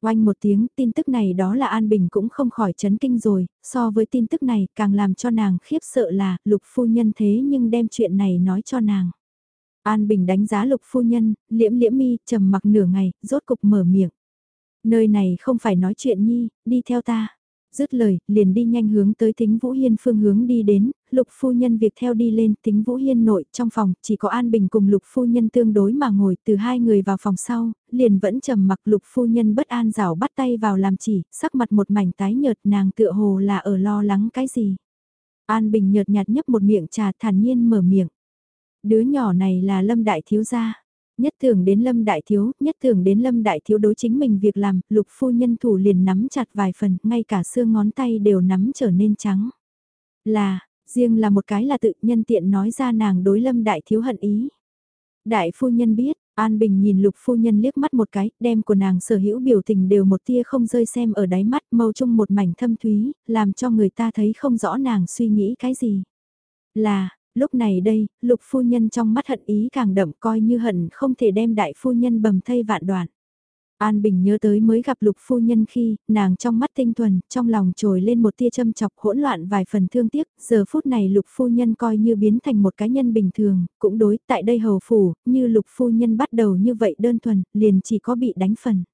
Oanh một tiếng, tin tức này đó là An Bình cũng không khỏi chấn kinh rồi, so với tin tức này càng làm cho nàng khiếp sợ là lục phu nhân thế nhưng đem chuyện này nói cho nàng. An Bình đánh giá lục phu nhân, liễm liễm mi, trầm mặc nửa ngày, rốt cục mở miệng. Nơi này không phải nói chuyện nhi, đi theo ta. Dứt lời, liền đi nhanh hướng tới tính Vũ Hiên phương hướng đi đến, lục phu nhân việc theo đi lên tính Vũ Hiên nội trong phòng, chỉ có An Bình cùng lục phu nhân tương đối mà ngồi từ hai người vào phòng sau, liền vẫn trầm mặc lục phu nhân bất an rảo bắt tay vào làm chỉ, sắc mặt một mảnh tái nhợt nàng tựa hồ là ở lo lắng cái gì. An Bình nhợt nhạt nhấp một miệng trà thản nhiên mở miệng. Đứa nhỏ này là Lâm Đại Thiếu gia. Nhất thường đến Lâm Đại Thiếu, nhất thường đến Lâm Đại Thiếu đối chính mình việc làm, lục phu nhân thủ liền nắm chặt vài phần, ngay cả xương ngón tay đều nắm trở nên trắng. Là, riêng là một cái là tự nhân tiện nói ra nàng đối Lâm Đại Thiếu hận ý. Đại phu nhân biết, An Bình nhìn lục phu nhân liếc mắt một cái, đem của nàng sở hữu biểu tình đều một tia không rơi xem ở đáy mắt mâu chung một mảnh thâm thúy, làm cho người ta thấy không rõ nàng suy nghĩ cái gì. Là, lúc này đây, lục phu nhân trong mắt hận ý càng đậm coi như hận không thể đem đại phu nhân bầm thây vạn đoạn. An Bình nhớ tới mới gặp lục phu nhân khi, nàng trong mắt tinh thuần, trong lòng trồi lên một tia châm chọc hỗn loạn vài phần thương tiếc, giờ phút này lục phu nhân coi như biến thành một cá nhân bình thường, cũng đối tại đây hầu phủ, như lục phu nhân bắt đầu như vậy đơn thuần, liền chỉ có bị đánh phần.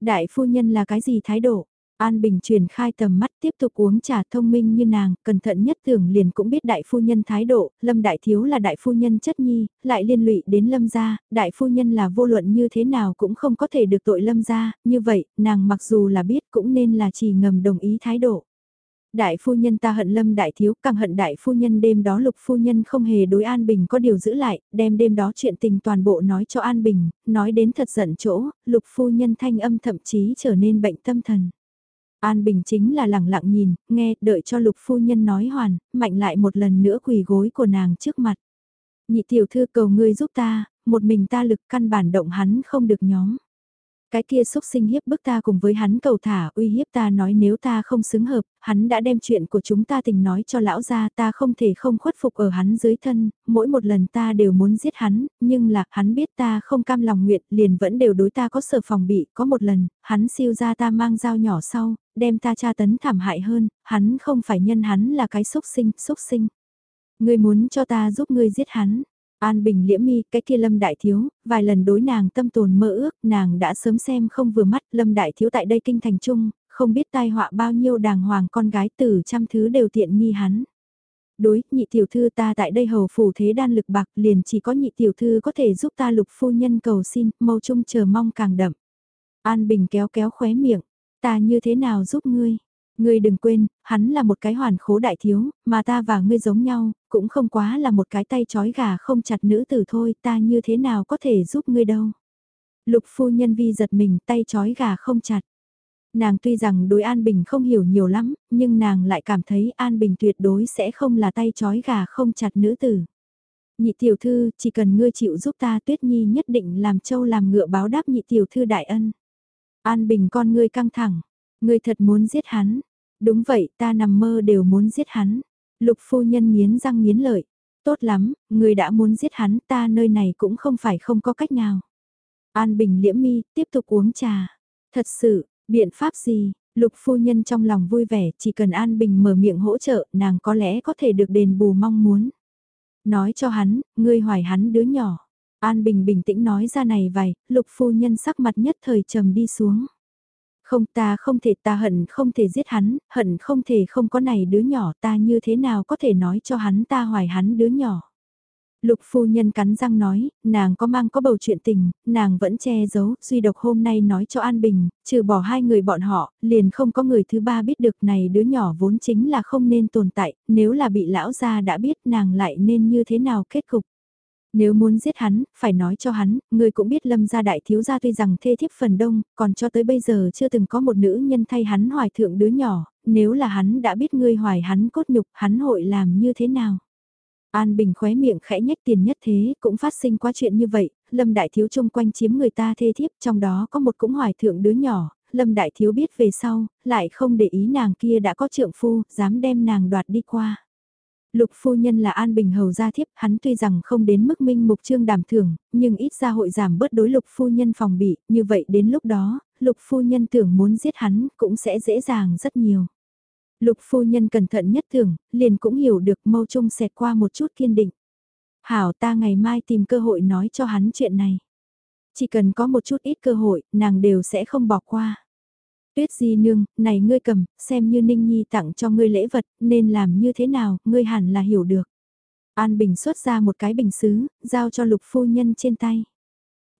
Đại phu nhân là cái gì thái độ? An Bình truyền khai tầm mắt tiếp tục uống trà thông minh như nàng, cẩn thận nhất tưởng liền cũng biết đại phu nhân thái độ, Lâm Đại Thiếu là đại phu nhân chất nhi, lại liên lụy đến Lâm gia, đại phu nhân là vô luận như thế nào cũng không có thể được tội Lâm gia, như vậy, nàng mặc dù là biết cũng nên là chỉ ngầm đồng ý thái độ. Đại phu nhân ta hận lâm đại thiếu, càng hận đại phu nhân đêm đó lục phu nhân không hề đối An Bình có điều giữ lại, đem đêm đó chuyện tình toàn bộ nói cho An Bình, nói đến thật giận chỗ, lục phu nhân thanh âm thậm chí trở nên bệnh tâm thần. An Bình chính là lẳng lặng nhìn, nghe, đợi cho lục phu nhân nói hoàn, mạnh lại một lần nữa quỳ gối của nàng trước mặt. Nhị tiểu thư cầu ngươi giúp ta, một mình ta lực căn bản động hắn không được nhóm. Cái kia xúc sinh hiếp bức ta cùng với hắn cầu thả uy hiếp ta nói nếu ta không xứng hợp, hắn đã đem chuyện của chúng ta tình nói cho lão gia ta không thể không khuất phục ở hắn dưới thân, mỗi một lần ta đều muốn giết hắn, nhưng là hắn biết ta không cam lòng nguyện liền vẫn đều đối ta có sở phòng bị, có một lần, hắn siêu ra ta mang dao nhỏ sau, đem ta tra tấn thảm hại hơn, hắn không phải nhân hắn là cái xúc sinh, xúc sinh. Ngươi muốn cho ta giúp ngươi giết hắn, An Bình liễm mi, cái kia Lâm Đại Thiếu, vài lần đối nàng tâm tồn mơ ước, nàng đã sớm xem không vừa mắt Lâm Đại Thiếu tại đây kinh thành trung, không biết tai họa bao nhiêu đàng hoàng con gái tử trăm thứ đều tiện nghi hắn. Đối, nhị tiểu thư ta tại đây hầu phủ thế đan lực bạc liền chỉ có nhị tiểu thư có thể giúp ta lục phu nhân cầu xin, mâu trung chờ mong càng đậm. An Bình kéo kéo khóe miệng, ta như thế nào giúp ngươi? Ngươi đừng quên, hắn là một cái hoàn khố đại thiếu, mà ta và ngươi giống nhau, cũng không quá là một cái tay chói gà không chặt nữ tử thôi, ta như thế nào có thể giúp ngươi đâu. Lục phu nhân vi giật mình tay chói gà không chặt. Nàng tuy rằng đối An Bình không hiểu nhiều lắm, nhưng nàng lại cảm thấy An Bình tuyệt đối sẽ không là tay chói gà không chặt nữ tử. Nhị tiểu thư, chỉ cần ngươi chịu giúp ta tuyết nhi nhất định làm châu làm ngựa báo đáp nhị tiểu thư đại ân. An Bình con ngươi căng thẳng, ngươi thật muốn giết hắn, Đúng vậy, ta nằm mơ đều muốn giết hắn. Lục phu nhân nghiến răng nghiến lợi. Tốt lắm, người đã muốn giết hắn, ta nơi này cũng không phải không có cách nào. An Bình liễm mi, tiếp tục uống trà. Thật sự, biện pháp gì? Lục phu nhân trong lòng vui vẻ, chỉ cần An Bình mở miệng hỗ trợ, nàng có lẽ có thể được đền bù mong muốn. Nói cho hắn, ngươi hoài hắn đứa nhỏ. An Bình bình tĩnh nói ra này vài, lục phu nhân sắc mặt nhất thời trầm đi xuống. Không ta không thể ta hận không thể giết hắn, hận không thể không có này đứa nhỏ ta như thế nào có thể nói cho hắn ta hoài hắn đứa nhỏ. Lục phu nhân cắn răng nói, nàng có mang có bầu chuyện tình, nàng vẫn che giấu, duy độc hôm nay nói cho An Bình, trừ bỏ hai người bọn họ, liền không có người thứ ba biết được này đứa nhỏ vốn chính là không nên tồn tại, nếu là bị lão gia đã biết nàng lại nên như thế nào kết cục. Nếu muốn giết hắn, phải nói cho hắn, người cũng biết lâm gia đại thiếu gia tuy rằng thê thiếp phần đông, còn cho tới bây giờ chưa từng có một nữ nhân thay hắn hoài thượng đứa nhỏ, nếu là hắn đã biết ngươi hoài hắn cốt nhục, hắn hội làm như thế nào? An Bình khóe miệng khẽ nhách tiền nhất thế, cũng phát sinh qua chuyện như vậy, Lâm Đại Thiếu chung quanh chiếm người ta thê thiếp, trong đó có một cũng hoài thượng đứa nhỏ, Lâm Đại Thiếu biết về sau, lại không để ý nàng kia đã có trượng phu, dám đem nàng đoạt đi qua. Lục phu nhân là An Bình hầu gia thiếp, hắn tuy rằng không đến mức minh mục trương đàm thưởng, nhưng ít ra hội giảm bớt đối lục phu nhân phòng bị, như vậy đến lúc đó, lục phu nhân tưởng muốn giết hắn cũng sẽ dễ dàng rất nhiều. Lục phu nhân cẩn thận nhất thường, liền cũng hiểu được mâu trung xẹt qua một chút kiên định. Hảo ta ngày mai tìm cơ hội nói cho hắn chuyện này. Chỉ cần có một chút ít cơ hội, nàng đều sẽ không bỏ qua. Tuyết Di Nương, này ngươi cầm, xem như Ninh Nhi tặng cho ngươi lễ vật, nên làm như thế nào, ngươi hẳn là hiểu được. An Bình xuất ra một cái bình xứ, giao cho lục phu nhân trên tay.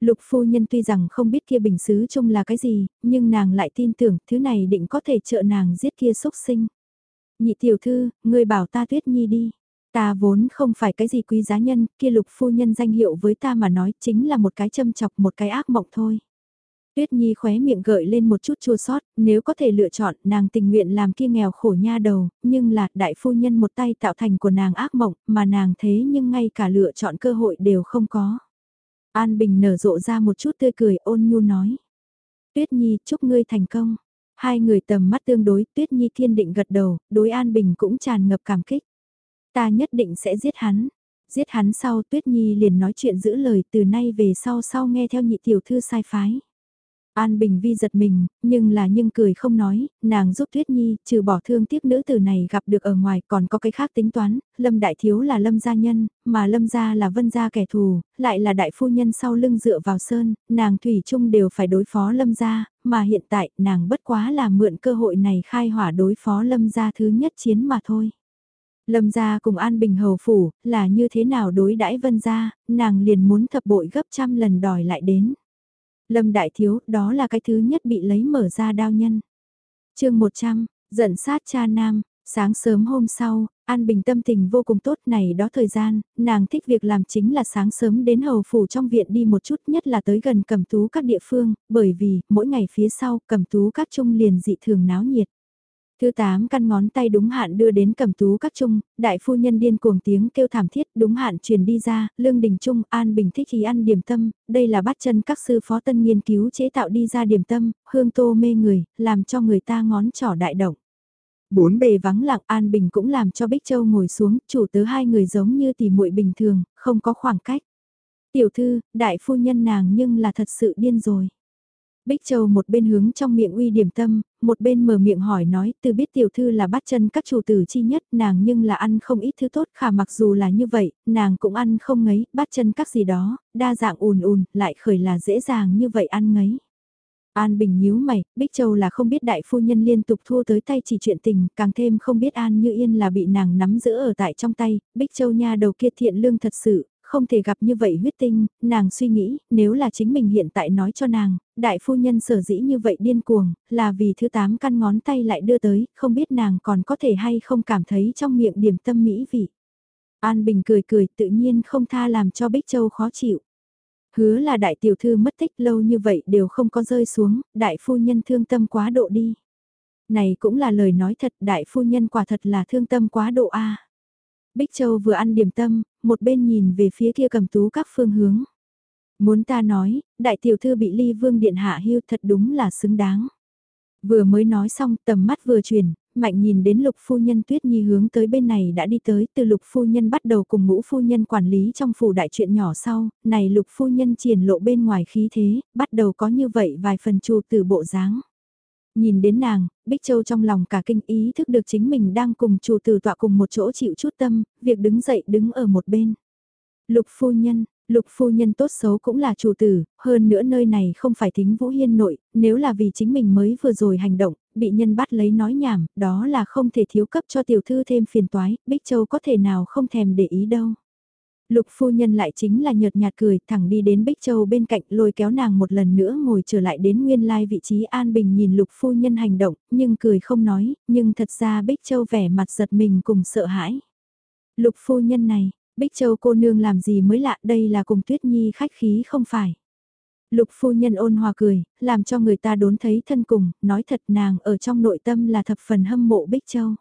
Lục phu nhân tuy rằng không biết kia bình xứ chung là cái gì, nhưng nàng lại tin tưởng thứ này định có thể trợ nàng giết kia xúc sinh. Nhị tiểu thư, ngươi bảo ta Tuyết Nhi đi. Ta vốn không phải cái gì quý giá nhân, kia lục phu nhân danh hiệu với ta mà nói chính là một cái châm chọc một cái ác mộng thôi. Tuyết Nhi khóe miệng gợi lên một chút chua sót, nếu có thể lựa chọn, nàng tình nguyện làm kia nghèo khổ nha đầu, nhưng là đại phu nhân một tay tạo thành của nàng ác mộng, mà nàng thế nhưng ngay cả lựa chọn cơ hội đều không có. An Bình nở rộ ra một chút tươi cười ôn nhu nói. Tuyết Nhi chúc ngươi thành công. Hai người tầm mắt tương đối, Tuyết Nhi kiên định gật đầu, đối An Bình cũng tràn ngập cảm kích. Ta nhất định sẽ giết hắn. Giết hắn sau Tuyết Nhi liền nói chuyện giữ lời từ nay về sau sau nghe theo nhị tiểu thư sai phái. An Bình Vi giật mình, nhưng là nhưng cười không nói, nàng giúp Tuyết Nhi, trừ bỏ thương tiếc nữ tử này gặp được ở ngoài còn có cái khác tính toán, Lâm Đại Thiếu là Lâm gia nhân, mà Lâm gia là Vân gia kẻ thù, lại là đại phu nhân sau lưng dựa vào sơn, nàng Thủy chung đều phải đối phó Lâm gia, mà hiện tại nàng bất quá là mượn cơ hội này khai hỏa đối phó Lâm gia thứ nhất chiến mà thôi. Lâm gia cùng An Bình hầu phủ, là như thế nào đối đãi Vân gia, nàng liền muốn thập bội gấp trăm lần đòi lại đến. Lâm Đại Thiếu, đó là cái thứ nhất bị lấy mở ra đao nhân. chương 100, giận sát cha nam, sáng sớm hôm sau, An Bình tâm tình vô cùng tốt này đó thời gian, nàng thích việc làm chính là sáng sớm đến hầu phủ trong viện đi một chút nhất là tới gần cầm tú các địa phương, bởi vì mỗi ngày phía sau cầm tú các trung liền dị thường náo nhiệt. Thứ tám căn ngón tay đúng hạn đưa đến cầm tú các trung, đại phu nhân điên cuồng tiếng kêu thảm thiết đúng hạn truyền đi ra, lương đình trung an bình thích khí ăn điểm tâm, đây là bắt chân các sư phó tân nghiên cứu chế tạo đi ra điểm tâm, hương tô mê người, làm cho người ta ngón trỏ đại động. Bốn bề vắng lặng An Bình cũng làm cho Bích Châu ngồi xuống, chủ tớ hai người giống như tỷ muội bình thường, không có khoảng cách. Tiểu thư, đại phu nhân nàng nhưng là thật sự điên rồi. Bích Châu một bên hướng trong miệng uy điểm tâm, một bên mở miệng hỏi nói, từ biết tiểu thư là bắt chân các chủ tử chi nhất, nàng nhưng là ăn không ít thứ tốt khả mặc dù là như vậy, nàng cũng ăn không ngấy, bắt chân các gì đó, đa dạng ùn ùn, lại khởi là dễ dàng như vậy ăn ngấy. An Bình nhíu mày, Bích Châu là không biết đại phu nhân liên tục thua tới tay chỉ chuyện tình, càng thêm không biết An Như Yên là bị nàng nắm giữ ở tại trong tay, Bích Châu nha đầu kia thiện lương thật sự, không thể gặp như vậy huyết tinh, nàng suy nghĩ, nếu là chính mình hiện tại nói cho nàng, đại phu nhân sở dĩ như vậy điên cuồng, là vì thứ tám căn ngón tay lại đưa tới, không biết nàng còn có thể hay không cảm thấy trong miệng điểm tâm mỹ vị. An Bình cười cười tự nhiên không tha làm cho Bích Châu khó chịu. Hứa là đại tiểu thư mất tích lâu như vậy đều không có rơi xuống, đại phu nhân thương tâm quá độ đi. Này cũng là lời nói thật, đại phu nhân quả thật là thương tâm quá độ a. Bích Châu vừa ăn điểm tâm, một bên nhìn về phía kia cầm tú các phương hướng. Muốn ta nói, đại tiểu thư bị ly vương điện hạ hưu thật đúng là xứng đáng. Vừa mới nói xong tầm mắt vừa chuyển, mạnh nhìn đến lục phu nhân tuyết nhi hướng tới bên này đã đi tới từ lục phu nhân bắt đầu cùng ngũ phu nhân quản lý trong phủ đại chuyện nhỏ sau, này lục phu nhân triển lộ bên ngoài khí thế, bắt đầu có như vậy vài phần trù từ bộ dáng. Nhìn đến nàng, Bích Châu trong lòng cả kinh ý thức được chính mình đang cùng chủ tử tọa cùng một chỗ chịu chút tâm, việc đứng dậy đứng ở một bên. Lục phu nhân, Lục phu nhân tốt xấu cũng là chủ tử, hơn nữa nơi này không phải tính Vũ Hiên nội, nếu là vì chính mình mới vừa rồi hành động, bị nhân bắt lấy nói nhảm, đó là không thể thiếu cấp cho tiểu thư thêm phiền toái, Bích Châu có thể nào không thèm để ý đâu. Lục phu nhân lại chính là nhợt nhạt cười, thẳng đi đến Bích Châu bên cạnh lôi kéo nàng một lần nữa ngồi trở lại đến nguyên lai vị trí an bình nhìn lục phu nhân hành động, nhưng cười không nói, nhưng thật ra Bích Châu vẻ mặt giật mình cùng sợ hãi. Lục phu nhân này, Bích Châu cô nương làm gì mới lạ đây là cùng Tuyết Nhi khách khí không phải. Lục phu nhân ôn hòa cười, làm cho người ta đốn thấy thân cùng, nói thật nàng ở trong nội tâm là thập phần hâm mộ Bích Châu.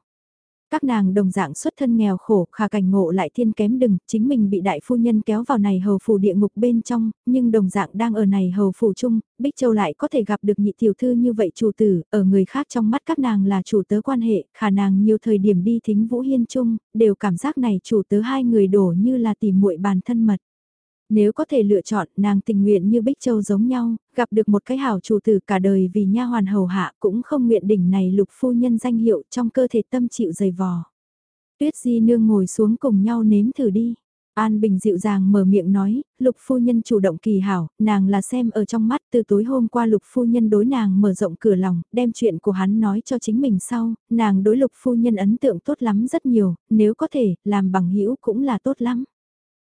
Các nàng đồng dạng xuất thân nghèo khổ, khả cảnh ngộ lại thiên kém đừng, chính mình bị đại phu nhân kéo vào này hầu phủ địa ngục bên trong, nhưng đồng dạng đang ở này hầu phủ chung, Bích Châu lại có thể gặp được nhị tiểu thư như vậy chủ tử, ở người khác trong mắt các nàng là chủ tớ quan hệ, khả nàng nhiều thời điểm đi thính Vũ Hiên chung, đều cảm giác này chủ tớ hai người đổ như là tìm muội bàn thân mật. Nếu có thể lựa chọn, nàng tình nguyện như Bích Châu giống nhau, gặp được một cái hảo chủ tử cả đời vì nha hoàn hầu hạ cũng không nguyện đỉnh này lục phu nhân danh hiệu trong cơ thể tâm chịu dày vò. Tuyết Di Nương ngồi xuống cùng nhau nếm thử đi. An Bình dịu dàng mở miệng nói, lục phu nhân chủ động kỳ hảo, nàng là xem ở trong mắt từ tối hôm qua lục phu nhân đối nàng mở rộng cửa lòng, đem chuyện của hắn nói cho chính mình sau, nàng đối lục phu nhân ấn tượng tốt lắm rất nhiều, nếu có thể, làm bằng hữu cũng là tốt lắm.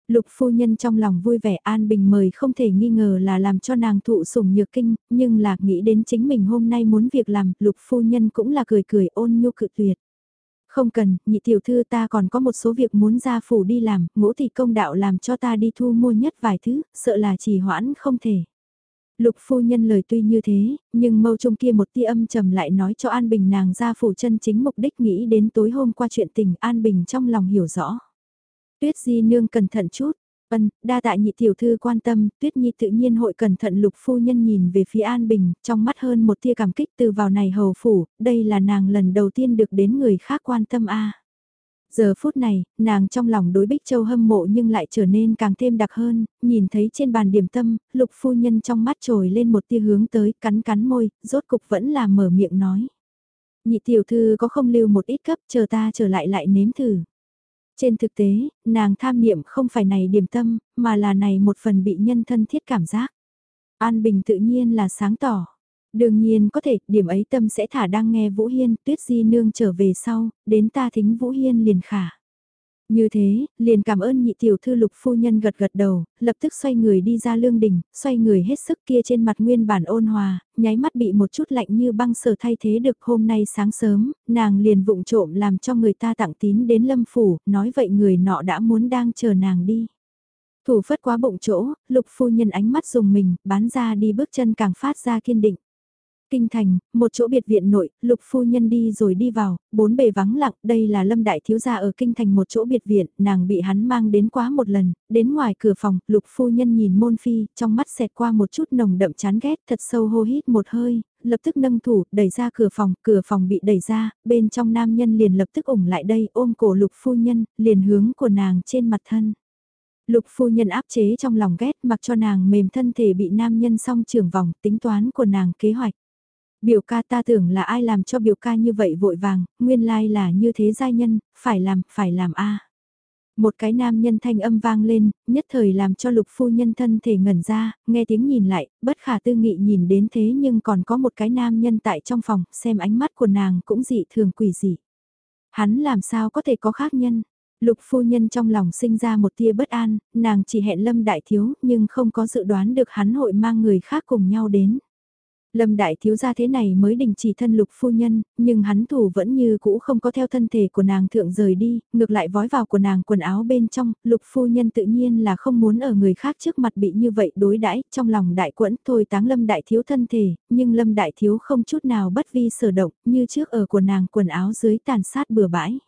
Lục phu nhân trong lòng vui vẻ an bình mời không thể nghi ngờ là làm cho nàng thụ sủng nhược kinh, nhưng là nghĩ đến chính mình hôm nay muốn việc làm, lục phu nhân cũng là cười cười ôn nhu cự tuyệt. Không cần, nhị tiểu thư ta còn có một số việc muốn ra phủ đi làm, ngũ thì công đạo làm cho ta đi thu mua nhất vài thứ, sợ là trì hoãn không thể. Lục phu nhân lời tuy như thế, nhưng mâu trung kia một tia âm trầm lại nói cho An Bình nàng ra phủ chân chính mục đích nghĩ đến tối hôm qua chuyện tình An Bình trong lòng hiểu rõ. Tuyết Di Nương cẩn thận chút. Ân, đa tạ nhị tiểu thư quan tâm, Tuyết Nhi tự nhiên hội cẩn thận lục phu nhân nhìn về phía An Bình, trong mắt hơn một tia cảm kích từ vào này hầu phủ, đây là nàng lần đầu tiên được đến người khác quan tâm a. Giờ phút này, nàng trong lòng đối Bích Châu hâm mộ nhưng lại trở nên càng thêm đặc hơn, nhìn thấy trên bàn điểm tâm, lục phu nhân trong mắt trồi lên một tia hướng tới, cắn cắn môi, rốt cục vẫn là mở miệng nói. Nhị tiểu thư có không lưu một ít cấp, chờ ta trở lại lại nếm thử. Trên thực tế, nàng tham niệm không phải này điểm tâm, mà là này một phần bị nhân thân thiết cảm giác. An Bình tự nhiên là sáng tỏ. Đương nhiên có thể, điểm ấy tâm sẽ thả đang nghe Vũ Hiên, Tuyết Di Nương trở về sau, đến ta thính Vũ Hiên liền khả. Như thế, liền cảm ơn nhị tiểu thư lục phu nhân gật gật đầu, lập tức xoay người đi ra lương đình, xoay người hết sức kia trên mặt nguyên bản ôn hòa, nháy mắt bị một chút lạnh như băng sở thay thế được hôm nay sáng sớm, nàng liền vụng trộm làm cho người ta tặng tín đến lâm phủ, nói vậy người nọ đã muốn đang chờ nàng đi. Thủ phất quá bụng chỗ, lục phu nhân ánh mắt dùng mình, bán ra đi bước chân càng phát ra kiên định. Kinh thành, một chỗ biệt viện nội, lục phu nhân đi rồi đi vào, bốn bề vắng lặng, đây là lâm đại thiếu gia ở kinh thành một chỗ biệt viện, nàng bị hắn mang đến quá một lần, đến ngoài cửa phòng, lục phu nhân nhìn môn phi, trong mắt xẹt qua một chút nồng đậm chán ghét, thật sâu hô hít một hơi, lập tức nâng thủ, đẩy ra cửa phòng, cửa phòng bị đẩy ra, bên trong nam nhân liền lập tức ủng lại đây, ôm cổ lục phu nhân, liền hướng của nàng trên mặt thân. Lục phu nhân áp chế trong lòng ghét mặc cho nàng mềm thân thể bị nam nhân song trưởng vòng tính toán của nàng kế hoạch. Biểu ca ta tưởng là ai làm cho biểu ca như vậy vội vàng, nguyên lai là như thế giai nhân, phải làm, phải làm a. Một cái nam nhân thanh âm vang lên, nhất thời làm cho lục phu nhân thân thể ngẩn ra, nghe tiếng nhìn lại, bất khả tư nghị nhìn đến thế nhưng còn có một cái nam nhân tại trong phòng, xem ánh mắt của nàng cũng dị thường quỷ dị. Hắn làm sao có thể có khác nhân, Lục phu nhân trong lòng sinh ra một tia bất an, nàng chỉ hẹn Lâm Đại Thiếu nhưng không có dự đoán được hắn hội mang người khác cùng nhau đến. Lâm đại thiếu gia thế này mới đình chỉ thân lục phu nhân, nhưng hắn thủ vẫn như cũ không có theo thân thể của nàng thượng rời đi, ngược lại vói vào của nàng quần áo bên trong, lục phu nhân tự nhiên là không muốn ở người khác trước mặt bị như vậy đối đãi trong lòng đại quẫn thôi táng lâm đại thiếu thân thể, nhưng lâm đại thiếu không chút nào bất vi sở động, như trước ở của nàng quần áo dưới tàn sát bừa bãi.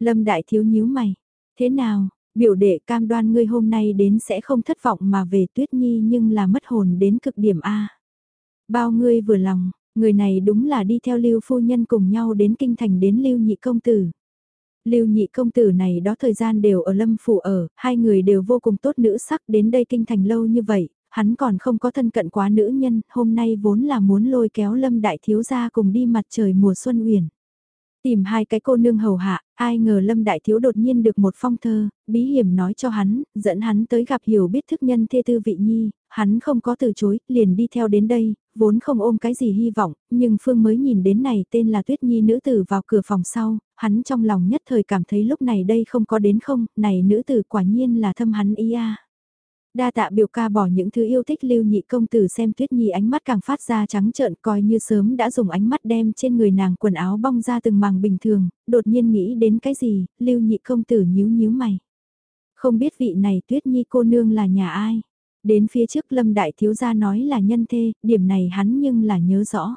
Lâm đại thiếu nhíu mày, thế nào, biểu đệ cam đoan ngươi hôm nay đến sẽ không thất vọng mà về tuyết nhi nhưng là mất hồn đến cực điểm A. Bao ngươi vừa lòng, người này đúng là đi theo lưu phu nhân cùng nhau đến kinh thành đến lưu nhị công tử. Lưu nhị công tử này đó thời gian đều ở lâm phủ ở, hai người đều vô cùng tốt nữ sắc đến đây kinh thành lâu như vậy, hắn còn không có thân cận quá nữ nhân, hôm nay vốn là muốn lôi kéo lâm đại thiếu gia cùng đi mặt trời mùa xuân uyển. Tìm hai cái cô nương hầu hạ, ai ngờ Lâm Đại Thiếu đột nhiên được một phong thơ, bí hiểm nói cho hắn, dẫn hắn tới gặp hiểu biết thức nhân thê tư vị nhi, hắn không có từ chối, liền đi theo đến đây, vốn không ôm cái gì hy vọng, nhưng Phương mới nhìn đến này tên là Tuyết Nhi nữ tử vào cửa phòng sau, hắn trong lòng nhất thời cảm thấy lúc này đây không có đến không, này nữ tử quả nhiên là thâm hắn ý a. Đa tạ biểu ca bỏ những thứ yêu thích lưu nhị công tử xem tuyết nhi ánh mắt càng phát ra trắng trợn coi như sớm đã dùng ánh mắt đem trên người nàng quần áo bong ra từng màng bình thường, đột nhiên nghĩ đến cái gì, lưu nhị công tử nhíu nhíu mày. Không biết vị này tuyết nhi cô nương là nhà ai. Đến phía trước lâm đại thiếu gia nói là nhân thê, điểm này hắn nhưng là nhớ rõ.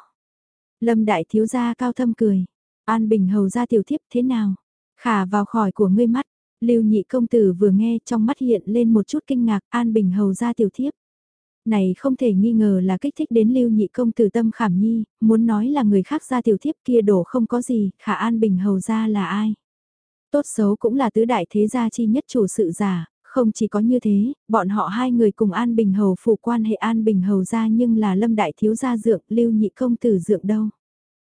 Lâm đại thiếu gia cao thâm cười. An bình hầu ra tiểu thiếp thế nào? Khả vào khỏi của ngươi mắt, Lưu nhị công tử vừa nghe trong mắt hiện lên một chút kinh ngạc An Bình hầu ra tiểu thiếp. Này không thể nghi ngờ là kích thích đến lưu nhị công tử tâm khảm nhi, muốn nói là người khác ra tiểu thiếp kia đổ không có gì, khả An Bình hầu ra là ai. Tốt xấu cũng là tứ đại thế gia chi nhất chủ sự giả, không chỉ có như thế, bọn họ hai người cùng An Bình hầu phụ quan hệ An Bình hầu ra nhưng là lâm đại thiếu gia dượng lưu nhị công tử dượng đâu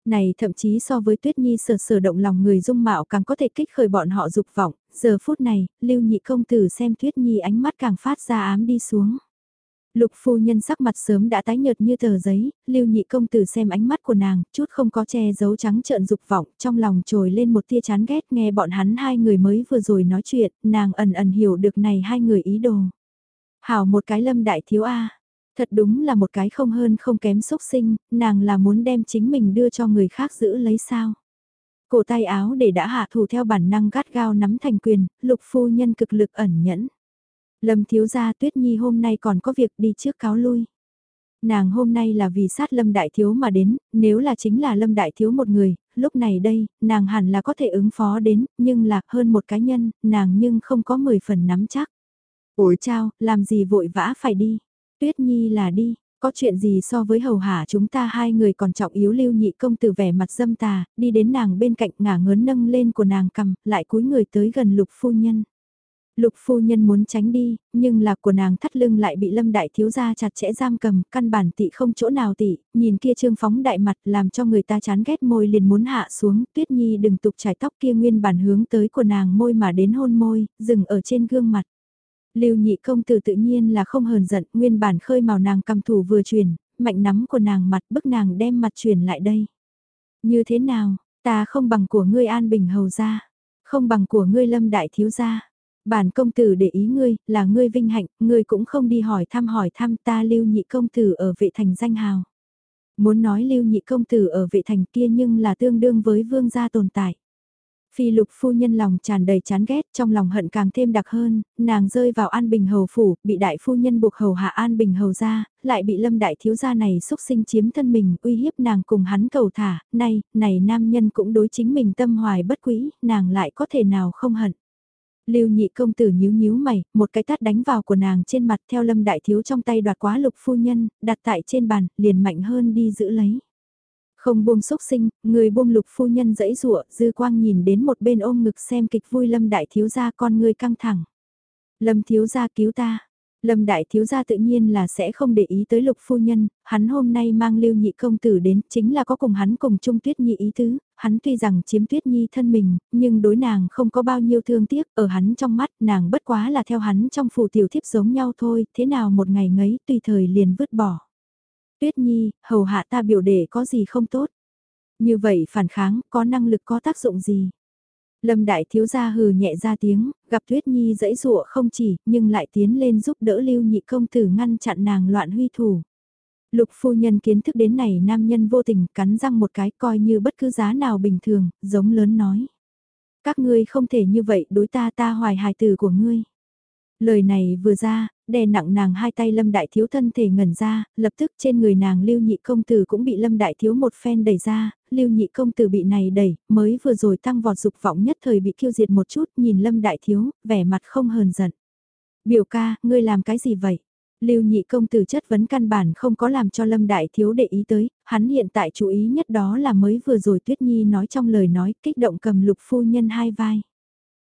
này thậm chí so với Tuyết Nhi sở sở động lòng người dung mạo càng có thể kích khởi bọn họ dục vọng, giờ phút này, Lưu Nhị công tử xem Tuyết Nhi ánh mắt càng phát ra ám đi xuống. Lục phu nhân sắc mặt sớm đã tái nhợt như tờ giấy, Lưu Nhị công tử xem ánh mắt của nàng, chút không có che giấu trắng trợn dục vọng, trong lòng trồi lên một tia chán ghét nghe bọn hắn hai người mới vừa rồi nói chuyện, nàng ẩn ẩn hiểu được này hai người ý đồ. Hảo một cái lâm đại thiếu a, Thật đúng là một cái không hơn không kém xúc sinh, nàng là muốn đem chính mình đưa cho người khác giữ lấy sao. Cổ tay áo để đã hạ thủ theo bản năng gắt gao nắm thành quyền, lục phu nhân cực lực ẩn nhẫn. Lâm thiếu gia tuyết nhi hôm nay còn có việc đi trước cáo lui. Nàng hôm nay là vì sát lâm đại thiếu mà đến, nếu là chính là lâm đại thiếu một người, lúc này đây, nàng hẳn là có thể ứng phó đến, nhưng là hơn một cá nhân, nàng nhưng không có 10 phần nắm chắc. Ủi chao, làm gì vội vã phải đi. Tuyết Nhi là đi, có chuyện gì so với hầu hạ chúng ta hai người còn trọng yếu lưu nhị công tử vẻ mặt dâm tà, đi đến nàng bên cạnh ngả ngớn nâng lên của nàng cầm, lại cúi người tới gần lục phu nhân. Lục phu nhân muốn tránh đi, nhưng là của nàng thắt lưng lại bị lâm đại thiếu gia chặt chẽ giam cầm, căn bản tị không chỗ nào tị, nhìn kia trương phóng đại mặt làm cho người ta chán ghét môi liền muốn hạ xuống, tuyết nhi đừng tục trải tóc kia nguyên bản hướng tới của nàng môi mà đến hôn môi, dừng ở trên gương mặt. Lưu nhị công tử tự nhiên là không hờn giận, nguyên bản khơi màu nàng cầm thủ vừa truyền, mạnh nắm của nàng mặt bức nàng đem mặt truyền lại đây. Như thế nào, ta không bằng của ngươi an bình hầu ra. Không bằng của ngươi lâm đại thiếu gia. Bản công tử để ý ngươi, là ngươi vinh hạnh, ngươi cũng không đi hỏi thăm hỏi thăm ta lưu nhị công tử ở vệ thành danh hào. Muốn nói lưu nhị công tử ở vệ thành kia nhưng là tương đương với vương gia tồn tại. Phi lục phu nhân lòng tràn đầy chán ghét, trong lòng hận càng thêm đặc hơn, nàng rơi vào An Bình Hầu phủ, bị đại phu nhân buộc hầu hạ An Bình Hầu ra, lại bị lâm đại thiếu gia này xúc sinh chiếm thân mình, uy hiếp nàng cùng hắn cầu thả, nay này nam nhân cũng đối chính mình tâm hoài bất quý, nàng lại có thể nào không hận. Lưu nhị công tử nhíu nhíu mày, một cái tát đánh vào của nàng trên mặt theo lâm đại thiếu trong tay đoạt quá lục phu nhân, đặt tại trên bàn, liền mạnh hơn đi giữ lấy. Không buông xúc sinh, người buông lục phu nhân dẫy rụa, dư quang nhìn đến một bên ôm ngực xem kịch vui lâm đại thiếu gia con người căng thẳng. Lâm thiếu gia cứu ta. Lâm đại thiếu gia tự nhiên là sẽ không để ý tới lục phu nhân, hắn hôm nay mang lưu nhị công tử đến chính là có cùng hắn cùng chung tuyết nhị ý tứ, hắn tuy rằng chiếm tuyết nhi thân mình, nhưng đối nàng không có bao nhiêu thương tiếc, ở hắn trong mắt nàng bất quá là theo hắn trong phủ tiểu thiếp giống nhau thôi, thế nào một ngày ngấy tùy thời liền vứt bỏ. Tuyết Nhi, hầu hạ ta biểu đệ có gì không tốt. Như vậy phản kháng, có năng lực có tác dụng gì? Lâm đại thiếu gia hừ nhẹ ra tiếng, gặp Tuyết Nhi dãy dụa không chỉ, nhưng lại tiến lên giúp đỡ lưu nhị công tử ngăn chặn nàng loạn huy thủ. Lục phu nhân kiến thức đến này nam nhân vô tình cắn răng một cái coi như bất cứ giá nào bình thường, giống lớn nói. Các ngươi không thể như vậy đối ta ta hoài hài tử của ngươi. Lời này vừa ra, đè nặng nàng hai tay lâm đại thiếu thân thể ngẩn ra, lập tức trên người nàng lưu nhị công tử cũng bị lâm đại thiếu một phen đẩy ra, lưu nhị công tử bị này đẩy, mới vừa rồi tăng vọt dục vọng nhất thời bị kiêu diệt một chút nhìn lâm đại thiếu, vẻ mặt không hờn giận. Biểu ca, ngươi làm cái gì vậy? Lưu nhị công tử chất vấn căn bản không có làm cho Lâm Đại Thiếu để ý tới, hắn hiện tại chú ý nhất đó là mới vừa rồi Tuyết Nhi nói trong lời nói kích động cầm lục phu nhân hai vai.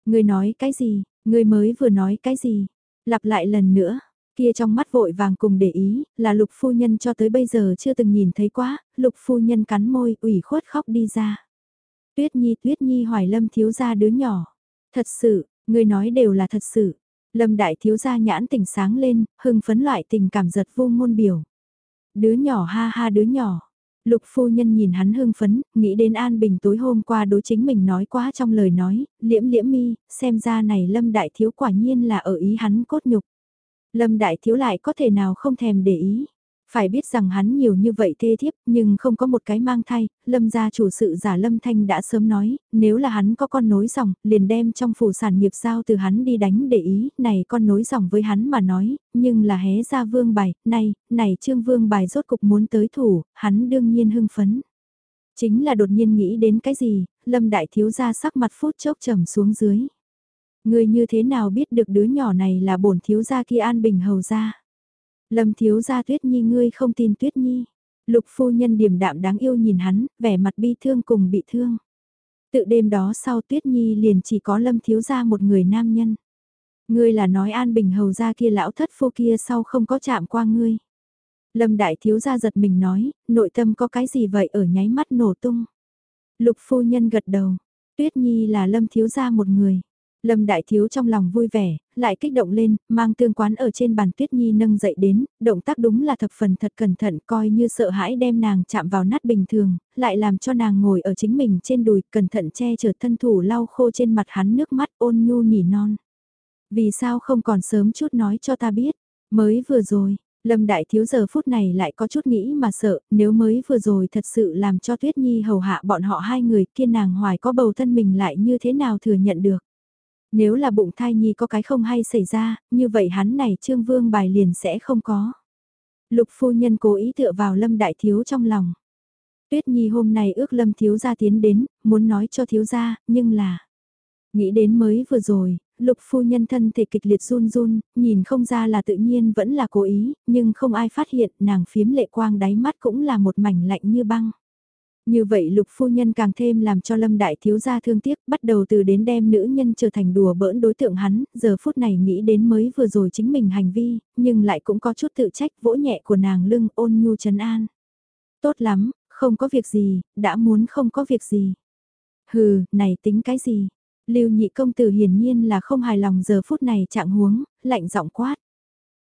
Ngươi nói cái gì, ngươi mới vừa nói cái gì, lặp lại lần nữa, kia trong mắt vội vàng cùng để ý, là lục phu nhân cho tới bây giờ chưa từng nhìn thấy quá, lục phu nhân cắn môi ủy khuất khóc đi ra. Tuyết Nhi, Tuyết Nhi hoài lâm thiếu gia đứa nhỏ. Thật sự, người nói đều là thật sự. Lâm đại thiếu gia nhãn tỉnh sáng lên, hưng phấn loại tình cảm giật vô ngôn biểu. Đứa nhỏ ha ha đứa nhỏ. Lục phu nhân nhìn hắn hưng phấn, nghĩ đến An Bình tối hôm qua đối chính mình nói quá trong lời nói, liễm liễm mi, xem ra này Lâm đại thiếu quả nhiên là ở ý hắn cốt nhục. Lâm đại thiếu lại có thể nào không thèm để ý. Phải biết rằng hắn nhiều như vậy thê thiếp, nhưng không có một cái mang thai, lâm gia chủ sự giả lâm thanh đã sớm nói, nếu là hắn có con nối dòng, liền đem trong phủ sản nghiệp giao từ hắn đi đánh để ý, này con nối dòng với hắn mà nói, nhưng là hé ra vương bài, này, này trương vương bài rốt cục muốn tới thủ, hắn đương nhiên hưng phấn. Chính là đột nhiên nghĩ đến cái gì, lâm đại thiếu gia sắc mặt phút chốc trầm xuống dưới. Người như thế nào biết được đứa nhỏ này là bổn thiếu gia kia an bình hầu gia Lâm thiếu gia Tuyết Nhi ngươi không tin Tuyết Nhi. Lục phu nhân điềm đạm đáng yêu nhìn hắn, vẻ mặt bi thương cùng bị thương. Tự đêm đó sau Tuyết Nhi liền chỉ có Lâm thiếu gia một người nam nhân. Ngươi là nói An Bình hầu gia kia lão thất phu kia sau không có chạm qua ngươi. Lâm đại thiếu gia giật mình nói, nội tâm có cái gì vậy ở nháy mắt nổ tung. Lục phu nhân gật đầu, Tuyết Nhi là Lâm thiếu gia một người. Lâm Đại Thiếu trong lòng vui vẻ, lại kích động lên, mang tương quán ở trên bàn Tuyết Nhi nâng dậy đến, động tác đúng là thập phần thật cẩn thận coi như sợ hãi đem nàng chạm vào nát bình thường, lại làm cho nàng ngồi ở chính mình trên đùi, cẩn thận che chở thân thủ lau khô trên mặt hắn nước mắt ôn nhu nỉ non. Vì sao không còn sớm chút nói cho ta biết, mới vừa rồi. Lâm Đại Thiếu giờ phút này lại có chút nghĩ mà sợ, nếu mới vừa rồi thật sự làm cho Tuyết Nhi hầu hạ bọn họ hai người kia nàng hoài có bầu thân mình lại như thế nào thừa nhận được. Nếu là bụng thai nhi có cái không hay xảy ra, như vậy hắn này trương vương bài liền sẽ không có. Lục phu nhân cố ý tựa vào lâm đại thiếu trong lòng. Tuyết nhi hôm nay ước lâm thiếu gia tiến đến, muốn nói cho thiếu gia, nhưng là... Nghĩ đến mới vừa rồi, lục phu nhân thân thể kịch liệt run run, nhìn không ra là tự nhiên vẫn là cố ý, nhưng không ai phát hiện nàng phiếm lệ quang đáy mắt cũng là một mảnh lạnh như băng. Như vậy lục phu nhân càng thêm làm cho lâm đại thiếu gia thương tiếc, bắt đầu từ đến đem nữ nhân trở thành đùa bỡn đối tượng hắn, giờ phút này nghĩ đến mới vừa rồi chính mình hành vi, nhưng lại cũng có chút tự trách vỗ nhẹ của nàng lưng ôn nhu trấn an. Tốt lắm, không có việc gì, đã muốn không có việc gì. Hừ, này tính cái gì? Lưu nhị công tử hiển nhiên là không hài lòng giờ phút này trạng huống, lạnh giọng quát.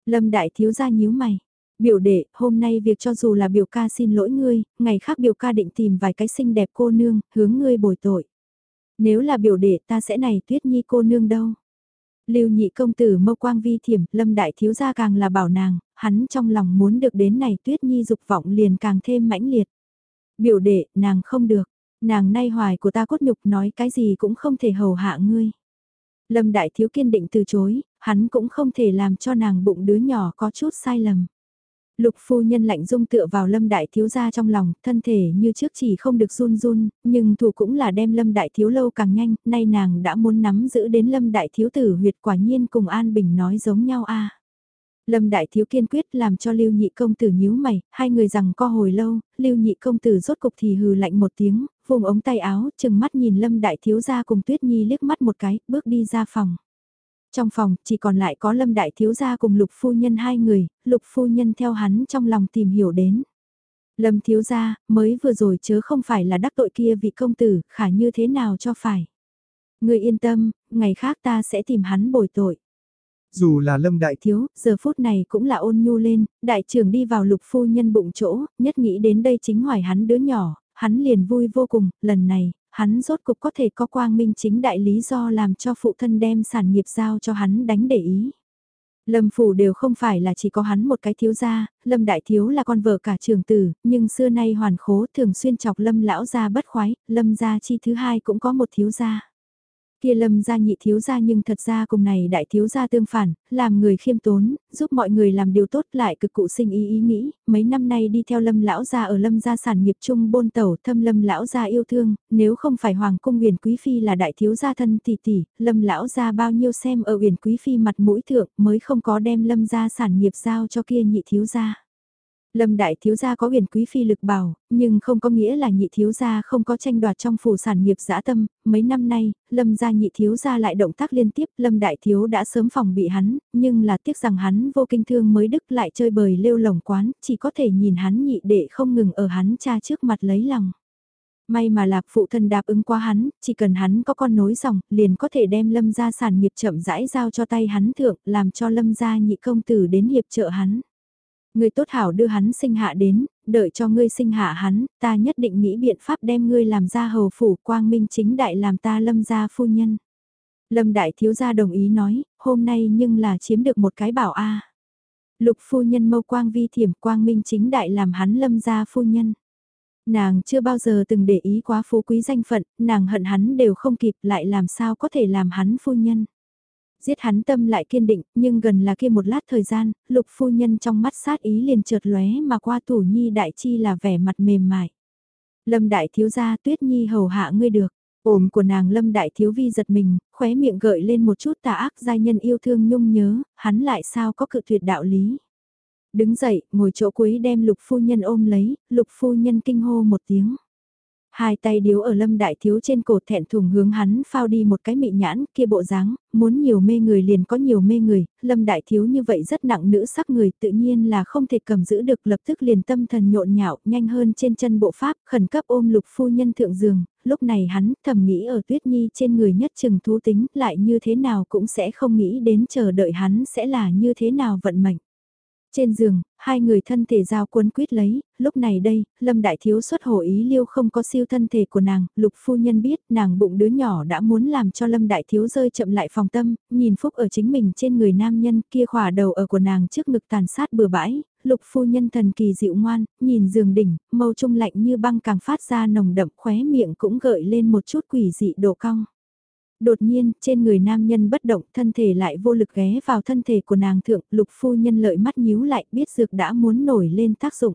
Lâm đại thiếu gia nhíu mày, Biểu đệ, hôm nay việc cho dù là biểu ca xin lỗi ngươi, ngày khác biểu ca định tìm vài cái xinh đẹp cô nương, hướng ngươi bồi tội. Nếu là biểu đệ ta sẽ này tuyết nhi cô nương đâu. Lưu nhị công tử mâu quang vi thiểm, lâm đại thiếu gia càng là bảo nàng, hắn trong lòng muốn được đến này tuyết nhi dục vọng liền càng thêm mãnh liệt. Biểu đệ, nàng không được, nàng nay hoài của ta cốt nhục nói cái gì cũng không thể hầu hạ ngươi. Lâm đại thiếu kiên định từ chối, hắn cũng không thể làm cho nàng bụng đứa nhỏ có chút sai lầm. Lục phu nhân lạnh dung tựa vào lâm đại thiếu gia trong lòng, thân thể như trước chỉ không được run run, nhưng thủ cũng là đem lâm đại thiếu lâu càng nhanh, nay nàng đã muốn nắm giữ đến lâm đại thiếu tử huyệt quả nhiên cùng An Bình nói giống nhau a. Lâm đại thiếu kiên quyết làm cho lưu nhị công tử nhíu mày, hai người rằng co hồi lâu, lưu nhị công tử rốt cục thì hừ lạnh một tiếng, vùng ống tay áo, chừng mắt nhìn lâm đại thiếu gia cùng tuyết nhi liếc mắt một cái, bước đi ra phòng. Trong phòng, chỉ còn lại có Lâm Đại Thiếu Gia cùng Lục Phu Nhân hai người, Lục Phu Nhân theo hắn trong lòng tìm hiểu đến. Lâm Thiếu Gia, mới vừa rồi chớ không phải là đắc tội kia vị công tử, khả như thế nào cho phải. Người yên tâm, ngày khác ta sẽ tìm hắn bồi tội. Dù là Lâm Đại Thiếu, giờ phút này cũng là ôn nhu lên, đại trưởng đi vào Lục Phu Nhân bụng chỗ, nhất nghĩ đến đây chính hoài hắn đứa nhỏ, hắn liền vui vô cùng, lần này, hắn rốt cục có thể có quang minh chính đại lý do làm cho phụ thân đem sản nghiệp giao cho hắn đánh để ý. Lâm phủ đều không phải là chỉ có hắn một cái thiếu gia, Lâm đại thiếu là con vợ cả trường tử, nhưng xưa nay hoàn khố thường xuyên chọc Lâm lão gia bất khoái, Lâm gia chi thứ hai cũng có một thiếu gia. Kia lâm gia nhị thiếu gia nhưng thật ra cùng này đại thiếu gia tương phản, làm người khiêm tốn, giúp mọi người làm điều tốt lại cực cụ sinh ý ý nghĩ, mấy năm nay đi theo lâm lão gia ở lâm gia sản nghiệp chung bôn tẩu thâm lâm lão gia yêu thương, nếu không phải hoàng cung huyền quý phi là đại thiếu gia thân tỷ tỷ, lâm lão gia bao nhiêu xem ở huyền quý phi mặt mũi thượng mới không có đem lâm gia sản nghiệp giao cho kia nhị thiếu gia. Lâm đại thiếu gia có huyền quý phi lực bảo, nhưng không có nghĩa là nhị thiếu gia không có tranh đoạt trong phủ sản nghiệp dã tâm, mấy năm nay, Lâm gia nhị thiếu gia lại động tác liên tiếp, Lâm đại thiếu đã sớm phòng bị hắn, nhưng là tiếc rằng hắn vô kinh thương mới đức lại chơi bời lêu lồng quán, chỉ có thể nhìn hắn nhị đệ không ngừng ở hắn cha trước mặt lấy lòng. May mà lạc phụ thân đáp ứng qua hắn, chỉ cần hắn có con nối dòng, liền có thể đem lâm gia sản nghiệp chậm rãi giao cho tay hắn thượng, làm cho lâm gia nhị công tử đến hiệp trợ hắn. Ngươi tốt hảo đưa hắn sinh hạ đến, đợi cho ngươi sinh hạ hắn, ta nhất định nghĩ biện pháp đem ngươi làm ra hầu phủ quang minh chính đại làm ta lâm gia phu nhân. Lâm đại thiếu gia đồng ý nói, hôm nay nhưng là chiếm được một cái bảo a. Lục phu nhân mâu quang vi thiểm quang minh chính đại làm hắn lâm gia phu nhân. Nàng chưa bao giờ từng để ý quá phú quý danh phận, nàng hận hắn đều không kịp lại làm sao có thể làm hắn phu nhân giết hắn tâm lại kiên định, nhưng gần là kia một lát thời gian, lục phu nhân trong mắt sát ý liền chợt lóe mà qua tủ nhi đại chi là vẻ mặt mềm mại. Lâm đại thiếu gia tuyết nhi hầu hạ ngươi được, ồm của nàng lâm đại thiếu vi giật mình, khóe miệng gợi lên một chút tà ác giai nhân yêu thương nhung nhớ, hắn lại sao có cự tuyệt đạo lý. Đứng dậy, ngồi chỗ cuối đem lục phu nhân ôm lấy, lục phu nhân kinh hô một tiếng. Hai tay điếu ở lâm đại thiếu trên cổ thẹn thùng hướng hắn phao đi một cái mị nhãn kia bộ dáng, muốn nhiều mê người liền có nhiều mê người, lâm đại thiếu như vậy rất nặng nữ sắc người tự nhiên là không thể cầm giữ được lập tức liền tâm thần nhộn nhạo nhanh hơn trên chân bộ pháp khẩn cấp ôm lục phu nhân thượng giường, lúc này hắn thầm nghĩ ở tuyết nhi trên người nhất chừng thú tính lại như thế nào cũng sẽ không nghĩ đến chờ đợi hắn sẽ là như thế nào vận mệnh. Trên giường, hai người thân thể giao cuốn quýt lấy, lúc này đây, Lâm Đại Thiếu xuất hồ ý liêu không có siêu thân thể của nàng, lục phu nhân biết nàng bụng đứa nhỏ đã muốn làm cho Lâm Đại Thiếu rơi chậm lại phòng tâm, nhìn phúc ở chính mình trên người nam nhân kia khỏa đầu ở của nàng trước ngực tàn sát bừa bãi, lục phu nhân thần kỳ dịu ngoan, nhìn giường đỉnh, mâu trung lạnh như băng càng phát ra nồng đậm khóe miệng cũng gợi lên một chút quỷ dị độ cong. Đột nhiên, trên người nam nhân bất động, thân thể lại vô lực ghé vào thân thể của nàng thượng, lục phu nhân lợi mắt nhíu lại, biết dược đã muốn nổi lên tác dụng.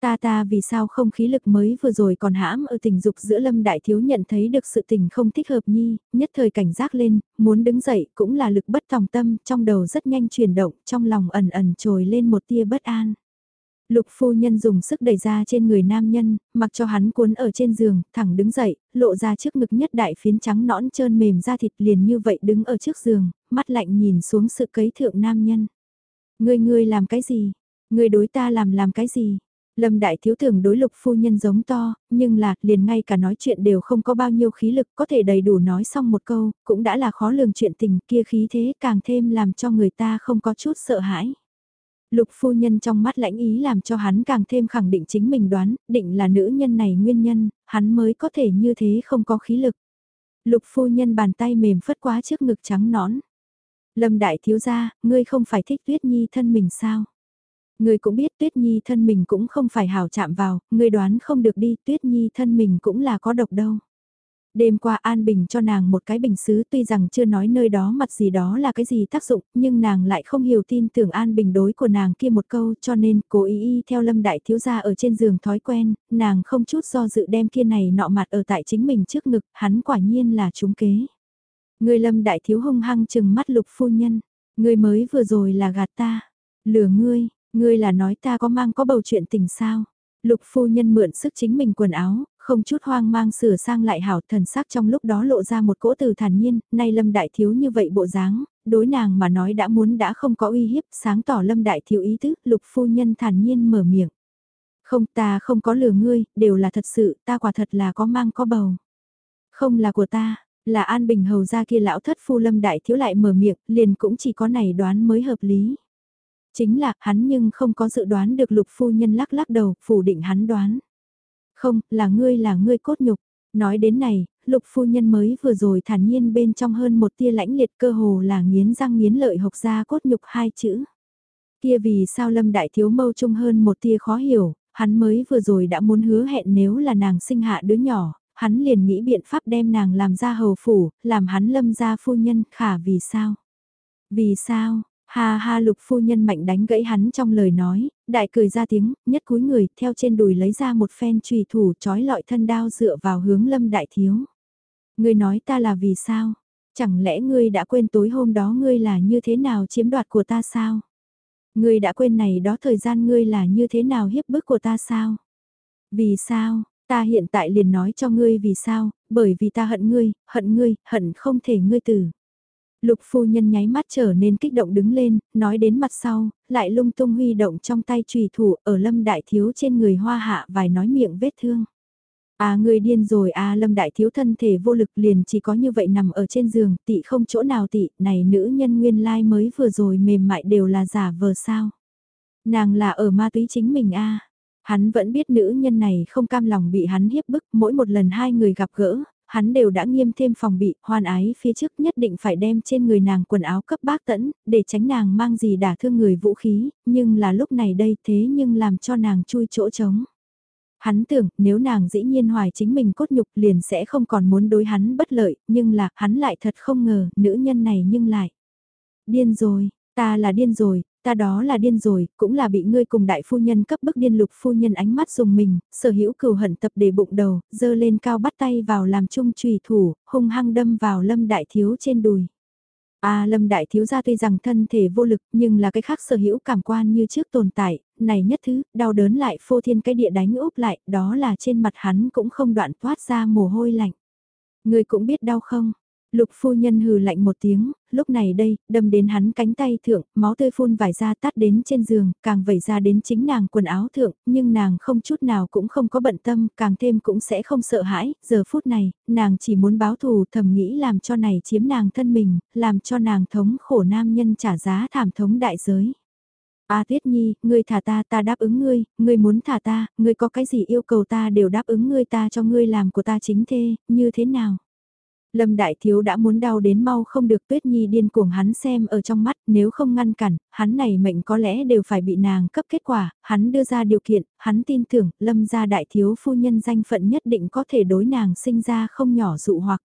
Ta ta vì sao không khí lực mới vừa rồi còn hãm ở tình dục giữa lâm đại thiếu nhận thấy được sự tình không thích hợp nhi, nhất thời cảnh giác lên, muốn đứng dậy cũng là lực bất tòng tâm, trong đầu rất nhanh chuyển động, trong lòng ẩn ẩn trồi lên một tia bất an. Lục phu nhân dùng sức đẩy ra trên người nam nhân, mặc cho hắn cuốn ở trên giường, thẳng đứng dậy, lộ ra trước ngực nhất đại phiến trắng nõn trơn mềm da thịt liền như vậy đứng ở trước giường, mắt lạnh nhìn xuống sự cấy thượng nam nhân. Ngươi ngươi làm cái gì? Ngươi đối ta làm làm cái gì? Lâm đại thiếu tưởng đối lục phu nhân giống to, nhưng là, liền ngay cả nói chuyện đều không có bao nhiêu khí lực, có thể đầy đủ nói xong một câu, cũng đã là khó lường chuyện tình kia khí thế càng thêm làm cho người ta không có chút sợ hãi. Lục phu nhân trong mắt lãnh ý làm cho hắn càng thêm khẳng định chính mình đoán, định là nữ nhân này nguyên nhân, hắn mới có thể như thế không có khí lực. Lục phu nhân bàn tay mềm phất quá trước ngực trắng nõn. Lâm đại thiếu gia, ngươi không phải thích Tuyết Nhi thân mình sao? Ngươi cũng biết Tuyết Nhi thân mình cũng không phải hảo chạm vào, ngươi đoán không được đi, Tuyết Nhi thân mình cũng là có độc đâu. Đêm qua An Bình cho nàng một cái bình xứ tuy rằng chưa nói nơi đó mặt gì đó là cái gì tác dụng, nhưng nàng lại không hiểu tin tưởng An Bình đối của nàng kia một câu cho nên cố ý y theo lâm đại thiếu gia ở trên giường thói quen, nàng không chút do dự đem kia này nọ mặt ở tại chính mình trước ngực, hắn quả nhiên là trúng kế. Người lâm đại thiếu hung hăng chừng mắt lục phu nhân, người mới vừa rồi là gạt ta, lừa ngươi, ngươi là nói ta có mang có bầu chuyện tình sao. Lục phu nhân mượn sức chính mình quần áo, không chút hoang mang sửa sang lại hảo thần sắc trong lúc đó lộ ra một cỗ từ thản nhiên, nay lâm đại thiếu như vậy bộ dáng, đối nàng mà nói đã muốn đã không có uy hiếp, sáng tỏ lâm đại thiếu ý tứ lục phu nhân thản nhiên mở miệng. Không ta không có lừa ngươi, đều là thật sự, ta quả thật là có mang có bầu. Không là của ta, là An Bình hầu ra kia lão thất phu lâm đại thiếu lại mở miệng, liền cũng chỉ có này đoán mới hợp lý. Chính là hắn nhưng không có dự đoán được lục phu nhân lắc lắc đầu, phủ định hắn đoán. Không, là ngươi là ngươi cốt nhục. Nói đến này, lục phu nhân mới vừa rồi thản nhiên bên trong hơn một tia lãnh liệt cơ hồ là nghiến răng nghiến lợi hộc ra cốt nhục hai chữ. Kia vì sao lâm đại thiếu mâu trung hơn một tia khó hiểu, hắn mới vừa rồi đã muốn hứa hẹn nếu là nàng sinh hạ đứa nhỏ, hắn liền nghĩ biện pháp đem nàng làm ra hầu phủ, làm hắn lâm ra phu nhân khả vì sao? Vì sao, Ha ha lục phu nhân mạnh đánh gãy hắn trong lời nói, đại cười ra tiếng, nhất cúi người, theo trên đùi lấy ra một phen trùy thủ trói lọi thân đao dựa vào hướng lâm đại thiếu. Ngươi nói ta là vì sao? Chẳng lẽ ngươi đã quên tối hôm đó ngươi là như thế nào chiếm đoạt của ta sao? Ngươi đã quên này đó thời gian ngươi là như thế nào hiếp bức của ta sao? Vì sao? Ta hiện tại liền nói cho ngươi vì sao, bởi vì ta hận ngươi, hận ngươi, hận không thể ngươi tử. Lục phu nhân nháy mắt trở nên kích động đứng lên, nói đến mặt sau, lại lung tung huy động trong tay trùy thủ ở lâm đại thiếu trên người hoa hạ vài nói miệng vết thương. À người điên rồi à lâm đại thiếu thân thể vô lực liền chỉ có như vậy nằm ở trên giường, tị không chỗ nào tị, này nữ nhân nguyên lai mới vừa rồi mềm mại đều là giả vờ sao. Nàng là ở ma túy chính mình a à. Hắn vẫn biết nữ nhân này không cam lòng bị hắn hiếp bức, mỗi một lần hai người gặp gỡ, hắn đều đã nghiêm thêm phòng bị, hoan ái phía trước nhất định phải đem trên người nàng quần áo cấp bác tẫn, để tránh nàng mang gì đả thương người vũ khí, nhưng là lúc này đây thế nhưng làm cho nàng chui chỗ trống. Hắn tưởng nếu nàng dĩ nhiên hoài chính mình cốt nhục liền sẽ không còn muốn đối hắn bất lợi, nhưng là hắn lại thật không ngờ nữ nhân này nhưng lại. Điên rồi, ta là điên rồi, ta đó là điên rồi, cũng là bị ngươi cùng đại phu nhân cấp bức điên lục phu nhân ánh mắt dùng mình, sở hữu cừu hận tập để bụng đầu, dơ lên cao bắt tay vào làm chung trùy thủ, hung hăng đâm vào lâm đại thiếu trên đùi. À lâm đại thiếu gia tuy rằng thân thể vô lực nhưng là cái khác sở hữu cảm quan như trước tồn tại, này nhất thứ, đau đớn lại phô thiên cái địa đánh úp lại, đó là trên mặt hắn cũng không đoạn thoát ra mồ hôi lạnh. Người cũng biết đau không? Lục phu nhân hừ lạnh một tiếng, lúc này đây, đâm đến hắn cánh tay thượng, máu tươi phun vải ra tắt đến trên giường, càng vẩy ra đến chính nàng quần áo thượng, nhưng nàng không chút nào cũng không có bận tâm, càng thêm cũng sẽ không sợ hãi, giờ phút này, nàng chỉ muốn báo thù thầm nghĩ làm cho này chiếm nàng thân mình, làm cho nàng thống khổ nam nhân trả giá thảm thống đại giới. A à, Tuyết Nhi, ngươi thả ta ta đáp ứng ngươi, ngươi muốn thả ta, ngươi có cái gì yêu cầu ta đều đáp ứng ngươi ta cho ngươi làm của ta chính thê, như thế nào? Lâm Đại Thiếu đã muốn đau đến mau không được Tuyết Nhi điên cuồng hắn xem ở trong mắt, nếu không ngăn cản, hắn này mệnh có lẽ đều phải bị nàng cấp kết quả, hắn đưa ra điều kiện, hắn tin tưởng Lâm gia Đại Thiếu phu nhân danh phận nhất định có thể đối nàng sinh ra không nhỏ dụ hoặc.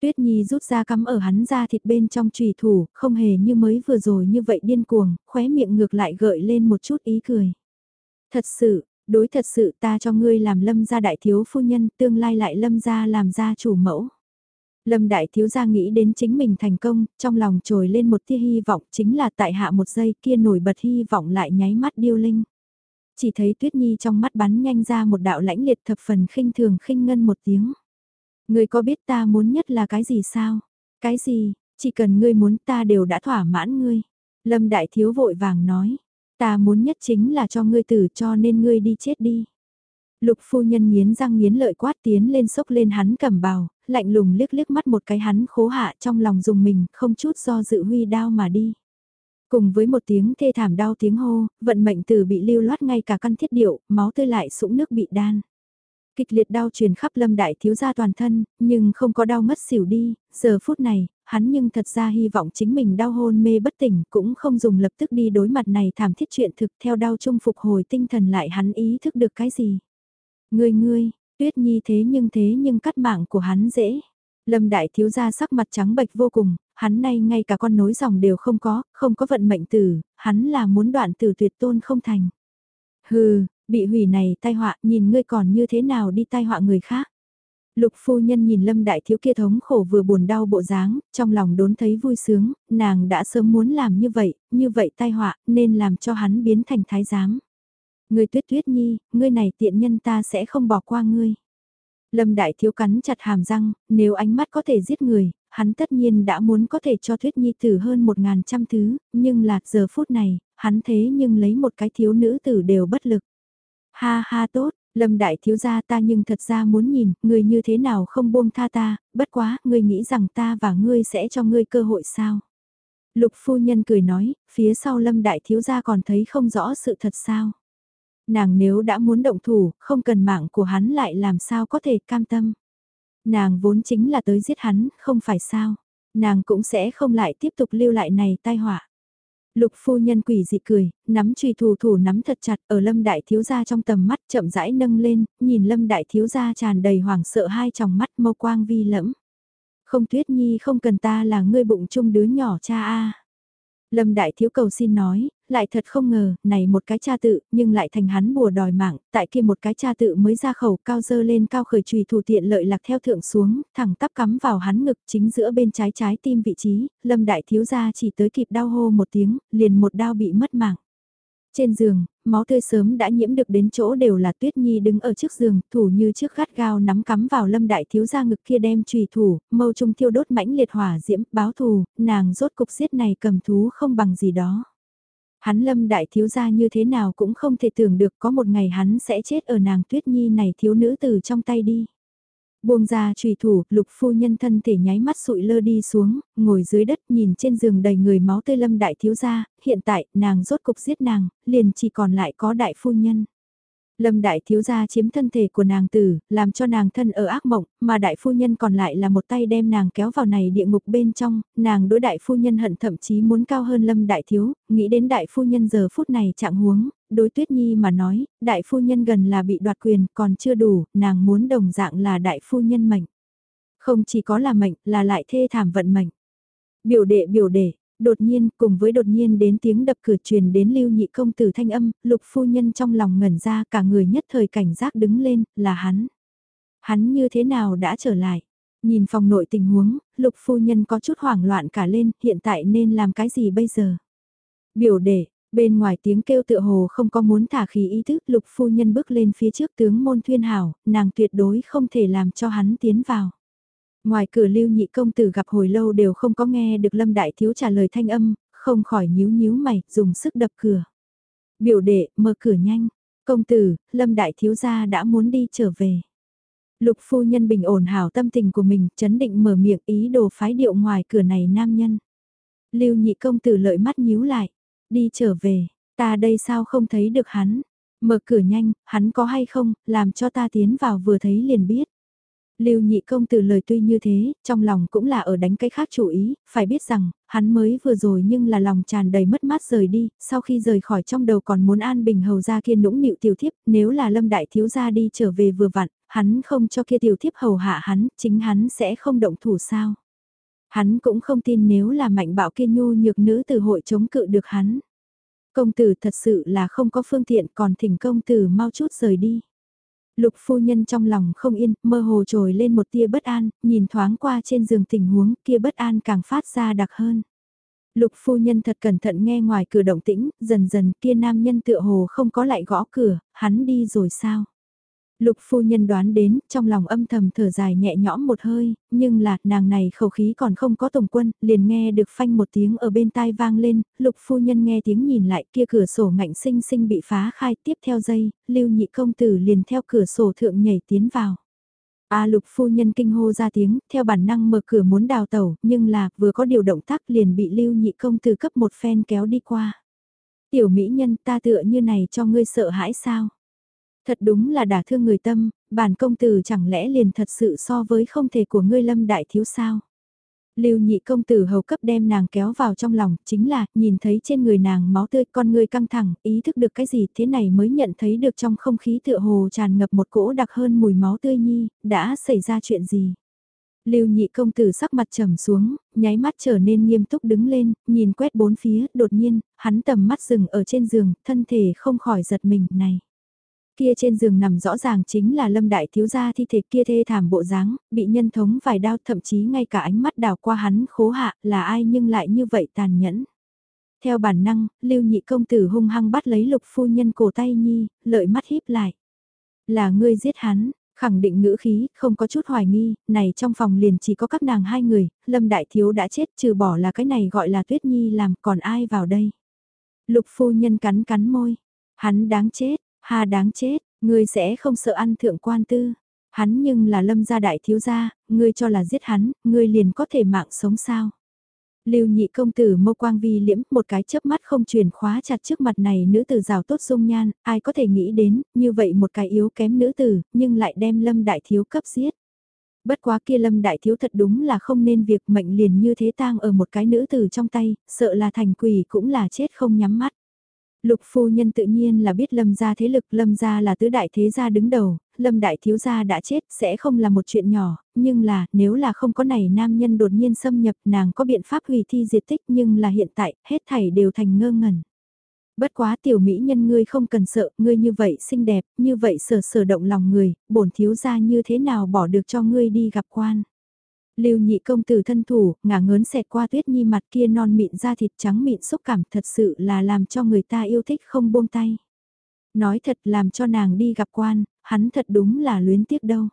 Tuyết Nhi rút ra cắm ở hắn ra thịt bên trong trùy thủ, không hề như mới vừa rồi như vậy điên cuồng, khóe miệng ngược lại gợi lên một chút ý cười. Thật sự, đối thật sự ta cho ngươi làm lâm gia đại thiếu phu nhân, tương lai lại lâm gia làm gia chủ mẫu. Lâm đại thiếu gia nghĩ đến chính mình thành công, trong lòng trồi lên một tia hy vọng chính là tại hạ một giây kia nổi bật hy vọng lại nháy mắt điêu linh. Chỉ thấy Tuyết Nhi trong mắt bắn nhanh ra một đạo lãnh liệt thập phần khinh thường khinh ngân một tiếng. Ngươi có biết ta muốn nhất là cái gì sao? Cái gì, chỉ cần ngươi muốn ta đều đã thỏa mãn ngươi. Lâm đại thiếu vội vàng nói, ta muốn nhất chính là cho ngươi tử cho nên ngươi đi chết đi. Lục phu nhân nghiến răng nghiến lợi quát tiến lên sốc lên hắn cầm bào, lạnh lùng liếc liếc mắt một cái hắn khố hạ trong lòng dùng mình, không chút do dự huy đao mà đi. Cùng với một tiếng thê thảm đau tiếng hô, vận mệnh tử bị lưu loát ngay cả căn thiết điệu, máu tươi lại sũng nước bị đan. Kịch liệt đau truyền khắp lâm đại thiếu gia toàn thân, nhưng không có đau mất xỉu đi, giờ phút này, hắn nhưng thật ra hy vọng chính mình đau hôn mê bất tỉnh cũng không dùng lập tức đi đối mặt này thảm thiết chuyện thực theo đau chung phục hồi tinh thần lại hắn ý thức được cái gì. Ngươi ngươi, tuyết nhi thế nhưng thế nhưng cắt mạng của hắn dễ. Lâm đại thiếu gia sắc mặt trắng bệch vô cùng, hắn nay ngay cả con nối dòng đều không có, không có vận mệnh tử, hắn là muốn đoạn tử tuyệt tôn không thành. Hừ, bị hủy này tai họa, nhìn ngươi còn như thế nào đi tai họa người khác. Lục phu nhân nhìn lâm đại thiếu kia thống khổ vừa buồn đau bộ dáng, trong lòng đốn thấy vui sướng, nàng đã sớm muốn làm như vậy, như vậy tai họa, nên làm cho hắn biến thành thái giám. Ngươi tuyết tuyết nhi, ngươi này tiện nhân ta sẽ không bỏ qua ngươi. Lâm đại thiếu cắn chặt hàm răng, nếu ánh mắt có thể giết người, hắn tất nhiên đã muốn có thể cho Tuyết Nhi tử hơn một ngàn trăm thứ, nhưng là giờ phút này, hắn thế nhưng lấy một cái thiếu nữ tử đều bất lực. Ha ha tốt, Lâm đại thiếu gia ta nhưng thật ra muốn nhìn, người như thế nào không buông tha ta, bất quá, ngươi nghĩ rằng ta và ngươi sẽ cho ngươi cơ hội sao? Lục phu nhân cười nói, phía sau lâm đại thiếu gia còn thấy không rõ sự thật sao? Nàng nếu đã muốn động thủ, không cần mạng của hắn lại làm sao có thể cam tâm? Nàng vốn chính là tới giết hắn, không phải sao? Nàng cũng sẽ không lại tiếp tục lưu lại này tai họa. Lục phu nhân quỷ dị cười, nắm trùy thủ thủ nắm thật chặt ở lâm đại thiếu gia trong tầm mắt chậm rãi nâng lên, nhìn lâm đại thiếu gia tràn đầy hoảng sợ hai tròng mắt mâu quang vi lẫm. Không tuyết nhi không cần ta là ngươi bụng chung đứa nhỏ cha a Lâm đại thiếu cầu xin nói, lại thật không ngờ, này một cái cha tự, nhưng lại thành hắn bùa đòi mạng, tại kia một cái cha tự mới ra khẩu cao dơ lên cao khởi trùy thủ tiện lợi lạc theo thượng xuống, thẳng tắp cắm vào hắn ngực chính giữa bên trái trái tim vị trí, lâm đại thiếu gia chỉ tới kịp đau hô một tiếng, liền một đau bị mất mạng. Trên giường, máu tươi sớm đã nhiễm được đến chỗ đều là Tuyết Nhi đứng ở trước giường, thủ như trước gắt gao nắm cắm vào lâm đại thiếu gia ngực kia đem trùy thủ, mâu trung thiêu đốt mãnh liệt hỏa diễm, báo thù, nàng rốt cục giết này cầm thú không bằng gì đó. Hắn lâm đại thiếu gia như thế nào cũng không thể tưởng được có một ngày hắn sẽ chết ở nàng Tuyết Nhi này thiếu nữ từ trong tay đi. Buông ra trùy thủ, lục phu nhân thân thể nháy mắt sụi lơ đi xuống, ngồi dưới đất nhìn trên giường đầy người máu tươi lâm đại thiếu gia, hiện tại, nàng rốt cục giết nàng, liền chỉ còn lại có đại phu nhân. Lâm đại thiếu gia chiếm thân thể của nàng tử, làm cho nàng thân ở ác mộng, mà đại phu nhân còn lại là một tay đem nàng kéo vào này địa ngục bên trong, nàng đối đại phu nhân hận thậm chí muốn cao hơn lâm đại thiếu, nghĩ đến đại phu nhân giờ phút này trạng huống, đối tuyết nhi mà nói, đại phu nhân gần là bị đoạt quyền, còn chưa đủ, nàng muốn đồng dạng là đại phu nhân mệnh. Không chỉ có là mệnh, là lại thê thảm vận mệnh. Biểu đệ biểu đệ, Đột nhiên, cùng với đột nhiên đến tiếng đập cửa truyền đến lưu nhị công tử thanh âm, lục phu nhân trong lòng ngẩn ra cả người nhất thời cảnh giác đứng lên, là hắn. Hắn như thế nào đã trở lại? Nhìn phòng nội tình huống, lục phu nhân có chút hoảng loạn cả lên, hiện tại nên làm cái gì bây giờ? Biểu đệ, bên ngoài tiếng kêu tựa hồ không có muốn thả khí ý thức, lục phu nhân bước lên phía trước tướng môn thuyên hảo, nàng tuyệt đối không thể làm cho hắn tiến vào. Ngoài cửa lưu nhị công tử gặp hồi lâu đều không có nghe được lâm đại thiếu trả lời thanh âm, không khỏi nhíu nhíu mày, dùng sức đập cửa. Biểu đệ, mở cửa nhanh. Công tử, lâm đại thiếu gia đã muốn đi trở về. Lục phu nhân bình ổn hảo tâm tình của mình, chấn định mở miệng ý đồ phái điệu ngoài cửa này nam nhân. Lưu nhị công tử lợi mắt nhíu lại, đi trở về, ta đây sao không thấy được hắn, mở cửa nhanh, hắn có hay không, làm cho ta tiến vào vừa thấy liền biết. Lưu nhị công từ lời tuy như thế, trong lòng cũng là ở đánh cái khác chủ ý, phải biết rằng, hắn mới vừa rồi nhưng là lòng tràn đầy mất mát rời đi, sau khi rời khỏi trong đầu còn muốn an bình hầu ra kia nũng nịu tiểu thiếp, nếu là lâm đại thiếu gia đi trở về vừa vặn, hắn không cho kia tiểu thiếp hầu hạ hắn, chính hắn sẽ không động thủ sao. Hắn cũng không tin nếu là mạnh bạo kia nhu nhược nữ từ hội chống cự được hắn. Công tử thật sự là không có phương tiện còn thỉnh công tử mau chút rời đi. Lục phu nhân trong lòng không yên, mơ hồ trồi lên một tia bất an, nhìn thoáng qua trên giường tình huống kia bất an càng phát ra đặc hơn. Lục phu nhân thật cẩn thận nghe ngoài cửa động tĩnh, dần dần kia nam nhân tựa hồ không có lại gõ cửa, hắn đi rồi sao? Lục phu nhân đoán đến, trong lòng âm thầm thở dài nhẹ nhõm một hơi, nhưng là, nàng này khẩu khí còn không có tổng quân, liền nghe được phanh một tiếng ở bên tai vang lên, lục phu nhân nghe tiếng nhìn lại kia cửa sổ ngạnh sinh sinh bị phá khai tiếp theo dây, lưu nhị công tử liền theo cửa sổ thượng nhảy tiến vào. A lục phu nhân kinh hô ra tiếng, theo bản năng mở cửa muốn đào tẩu, nhưng là, vừa có điều động tác liền bị lưu nhị công tử cấp một phen kéo đi qua. Tiểu mỹ nhân ta tựa như này cho ngươi sợ hãi sao? Thật đúng là đả thương người tâm, bản công tử chẳng lẽ liền thật sự so với không thể của ngươi lâm đại thiếu sao? Lưu nhị công tử hầu cấp đem nàng kéo vào trong lòng, chính là, nhìn thấy trên người nàng máu tươi con người căng thẳng, ý thức được cái gì thế này mới nhận thấy được trong không khí tựa hồ tràn ngập một cỗ đặc hơn mùi máu tươi nhi, đã xảy ra chuyện gì. Lưu nhị công tử sắc mặt trầm xuống, nháy mắt trở nên nghiêm túc đứng lên, nhìn quét bốn phía, đột nhiên, hắn tầm mắt dừng ở trên giường, thân thể không khỏi giật mình, này. Kia trên giường nằm rõ ràng chính là lâm đại thiếu gia thi thể kia thê thảm bộ dáng, bị nhân thống vài đao thậm chí ngay cả ánh mắt đào qua hắn khố hạ là ai nhưng lại như vậy tàn nhẫn. Theo bản năng, lưu nhị công tử hung hăng bắt lấy lục phu nhân cổ tay nhi, lợi mắt híp lại. Là ngươi giết hắn, khẳng định ngữ khí, không có chút hoài nghi, này trong phòng liền chỉ có các nàng hai người, lâm đại thiếu đã chết trừ bỏ là cái này gọi là tuyết nhi làm còn ai vào đây. Lục phu nhân cắn cắn môi, hắn đáng chết, Ha đáng chết, ngươi sẽ không sợ ăn thượng quan tư. Hắn nhưng là lâm gia đại thiếu gia, ngươi cho là giết hắn, ngươi liền có thể mạng sống sao. Lưu nhị công tử mâu quang vi liễm một cái chớp mắt không truyền khóa chặt trước mặt này nữ tử rào tốt dung nhan, ai có thể nghĩ đến, như vậy một cái yếu kém nữ tử, nhưng lại đem lâm đại thiếu cấp giết. Bất quá kia lâm đại thiếu thật đúng là không nên việc mệnh liền như thế tang ở một cái nữ tử trong tay, sợ là thành quỷ cũng là chết không nhắm mắt. Lục phu nhân tự nhiên là biết lâm gia thế lực, lâm gia là tứ đại thế gia đứng đầu, lâm đại thiếu gia đã chết sẽ không là một chuyện nhỏ, nhưng là nếu là không có này nam nhân đột nhiên xâm nhập nàng có biện pháp hủy thi diệt tích nhưng là hiện tại hết thảy đều thành ngơ ngẩn. Bất quá tiểu mỹ nhân ngươi không cần sợ, ngươi như vậy xinh đẹp, như vậy sở sở động lòng người, bổn thiếu gia như thế nào bỏ được cho ngươi đi gặp quan. Lưu nhị công tử thân thủ, ngả ngớn xẹt qua tuyết nhi mặt kia non mịn da thịt trắng mịn xúc cảm thật sự là làm cho người ta yêu thích không buông tay. Nói thật làm cho nàng đi gặp quan, hắn thật đúng là luyến tiếc đâu.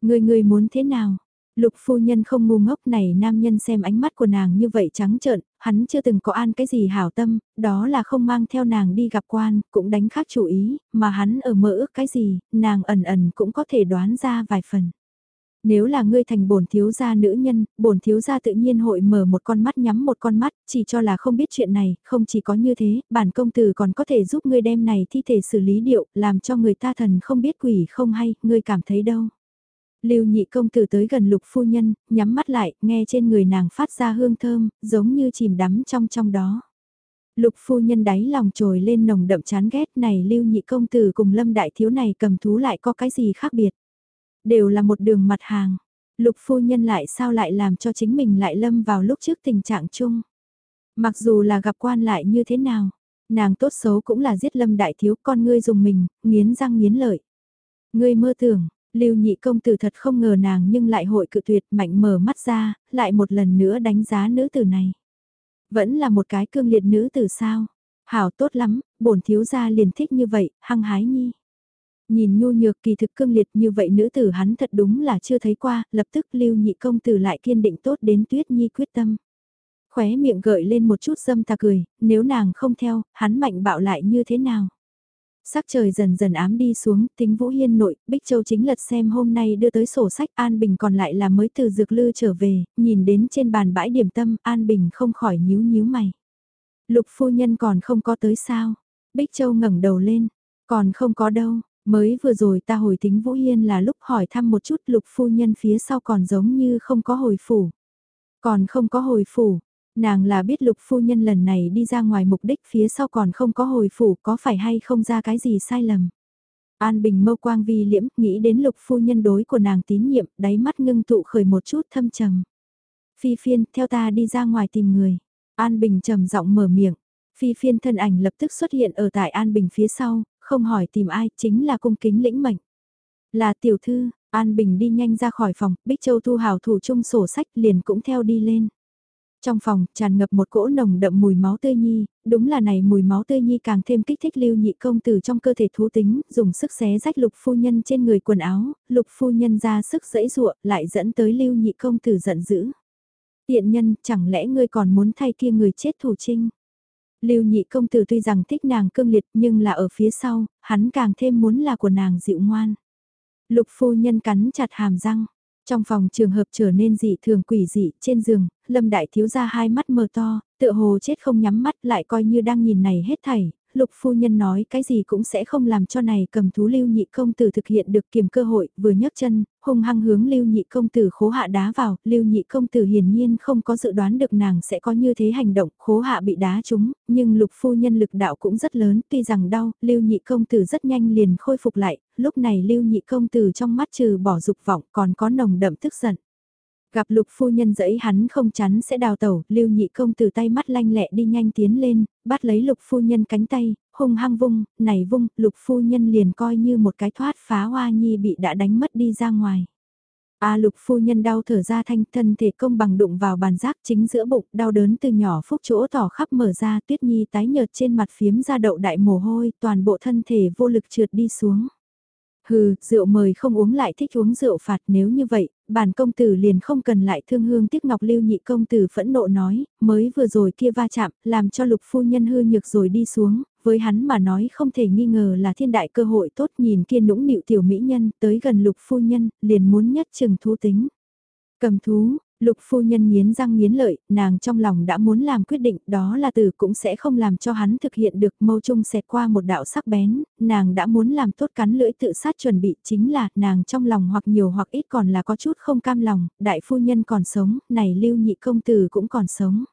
Người người muốn thế nào? Lục phu nhân không ngu ngốc này nam nhân xem ánh mắt của nàng như vậy trắng trợn, hắn chưa từng có an cái gì hảo tâm, đó là không mang theo nàng đi gặp quan, cũng đánh khác chủ ý, mà hắn ở mơ ước cái gì, nàng ẩn ẩn cũng có thể đoán ra vài phần. Nếu là ngươi thành bổn thiếu gia nữ nhân, bổn thiếu gia tự nhiên hội mở một con mắt nhắm một con mắt, chỉ cho là không biết chuyện này, không chỉ có như thế, bản công tử còn có thể giúp ngươi đem này thi thể xử lý điệu, làm cho người ta thần không biết quỷ không hay, ngươi cảm thấy đâu. Lưu nhị công tử tới gần lục phu nhân, nhắm mắt lại, nghe trên người nàng phát ra hương thơm, giống như chìm đắm trong trong đó. Lục phu nhân đáy lòng trồi lên nồng đậm chán ghét này lưu nhị công tử cùng lâm đại thiếu này cầm thú lại có cái gì khác biệt. Đều là một đường mặt hàng. Lục phu nhân lại sao lại làm cho chính mình lại lâm vào lúc trước tình trạng chung. Mặc dù là gặp quan lại như thế nào, nàng tốt xấu cũng là giết lâm đại thiếu con ngươi dùng mình, nghiến răng nghiến lợi. Ngươi mơ tưởng, lưu nhị công tử thật không ngờ nàng nhưng lại hội cự tuyệt mạnh mở mắt ra, lại một lần nữa đánh giá nữ tử này. Vẫn là một cái cương liệt nữ tử sao. Hảo tốt lắm, bổn thiếu gia liền thích như vậy, hăng hái nhi. Nhìn nhu nhược kỳ thực cương liệt như vậy nữ tử hắn thật đúng là chưa thấy qua, lập tức lưu nhị công tử lại kiên định tốt đến tuyết nhi quyết tâm. Khóe miệng gợi lên một chút dâm ta cười, nếu nàng không theo, hắn mạnh bạo lại như thế nào? Sắc trời dần dần ám đi xuống, tính Vũ Hiên nội, Bích Châu chính lật xem hôm nay đưa tới sổ sách An Bình còn lại là mới từ dược lư trở về, nhìn đến trên bàn bãi điểm tâm, An Bình không khỏi nhíu nhíu mày. Lục phu nhân còn không có tới sao? Bích Châu ngẩng đầu lên, còn không có đâu, Mới vừa rồi ta hồi tính Vũ Hiên là lúc hỏi thăm một chút lục phu nhân phía sau còn giống như không có hồi phủ. Còn không có hồi phủ, nàng là biết lục phu nhân lần này đi ra ngoài mục đích phía sau còn không có hồi phủ có phải hay không ra cái gì sai lầm. An Bình mâu quang vi liễm nghĩ đến lục phu nhân đối của nàng tín nhiệm đáy mắt ngưng tụ khởi một chút thâm trầm. Phi phiên theo ta đi ra ngoài tìm người. An Bình trầm giọng mở miệng. Phi phiên thân ảnh lập tức xuất hiện ở tại An Bình phía sau, không hỏi tìm ai, chính là cung kính lĩnh mệnh. Là tiểu thư, An Bình đi nhanh ra khỏi phòng, Bích Châu thu hào thủ chung sổ sách liền cũng theo đi lên. Trong phòng, tràn ngập một cỗ nồng đậm mùi máu tươi nhi, đúng là này mùi máu tươi nhi càng thêm kích thích lưu nhị công tử trong cơ thể thú tính, dùng sức xé rách lục phu nhân trên người quần áo, lục phu nhân ra sức dẫy dụa, lại dẫn tới lưu nhị công tử giận dữ. Tiện nhân, chẳng lẽ ngươi còn muốn thay kia người chết thủ trinh? Lưu nhị công tử tuy rằng thích nàng cương liệt nhưng là ở phía sau, hắn càng thêm muốn là của nàng dịu ngoan. Lục phu nhân cắn chặt hàm răng. Trong phòng trường hợp trở nên dị thường quỷ dị, trên giường, lâm đại thiếu ra hai mắt mờ to, tựa hồ chết không nhắm mắt lại coi như đang nhìn này hết thảy, lục phu nhân nói cái gì cũng sẽ không làm cho này cầm thú lưu nhị công tử thực hiện được kiềm cơ hội, vừa nhấc chân, hung hăng hướng lưu nhị công tử khố hạ đá vào, lưu nhị công tử hiển nhiên không có dự đoán được nàng sẽ có như thế hành động, khố hạ bị đá trúng, nhưng lục phu nhân lực đạo cũng rất lớn, tuy rằng đau, lưu nhị công tử rất nhanh liền khôi phục lại, lúc này lưu nhị công tử trong mắt trừ bỏ dục vọng còn có nồng đậm tức giận. Gặp lục phu nhân dẫy hắn không chắn sẽ đào tẩu, lưu nhị công từ tay mắt lanh lẹ đi nhanh tiến lên, bắt lấy lục phu nhân cánh tay, hung hăng vung, này vung, lục phu nhân liền coi như một cái thoát phá hoa nhi bị đã đánh mất đi ra ngoài. A lục phu nhân đau thở ra thanh thân thể công bằng đụng vào bàn giác chính giữa bụng, đau đớn từ nhỏ phúc chỗ tỏ khắp mở ra tuyết nhi tái nhợt trên mặt phiếm ra đậu đại mồ hôi, toàn bộ thân thể vô lực trượt đi xuống. Hừ, rượu mời không uống lại thích uống rượu phạt nếu như vậy, bản công tử liền không cần lại thương hương tiếc ngọc lưu nhị công tử phẫn nộ nói, mới vừa rồi kia va chạm, làm cho lục phu nhân hư nhược rồi đi xuống, với hắn mà nói không thể nghi ngờ là thiên đại cơ hội tốt nhìn kia nũng nịu tiểu mỹ nhân tới gần lục phu nhân, liền muốn nhất chừng thú tính. Cầm thú, Lục phu nhân nghiến răng nghiến lợi, nàng trong lòng đã muốn làm quyết định đó là từ cũng sẽ không làm cho hắn thực hiện được mâu trung xẹt qua một đạo sắc bén, nàng đã muốn làm tốt cắn lưỡi tự sát chuẩn bị chính là nàng trong lòng hoặc nhiều hoặc ít còn là có chút không cam lòng, đại phu nhân còn sống, này lưu nhị công tử cũng còn sống.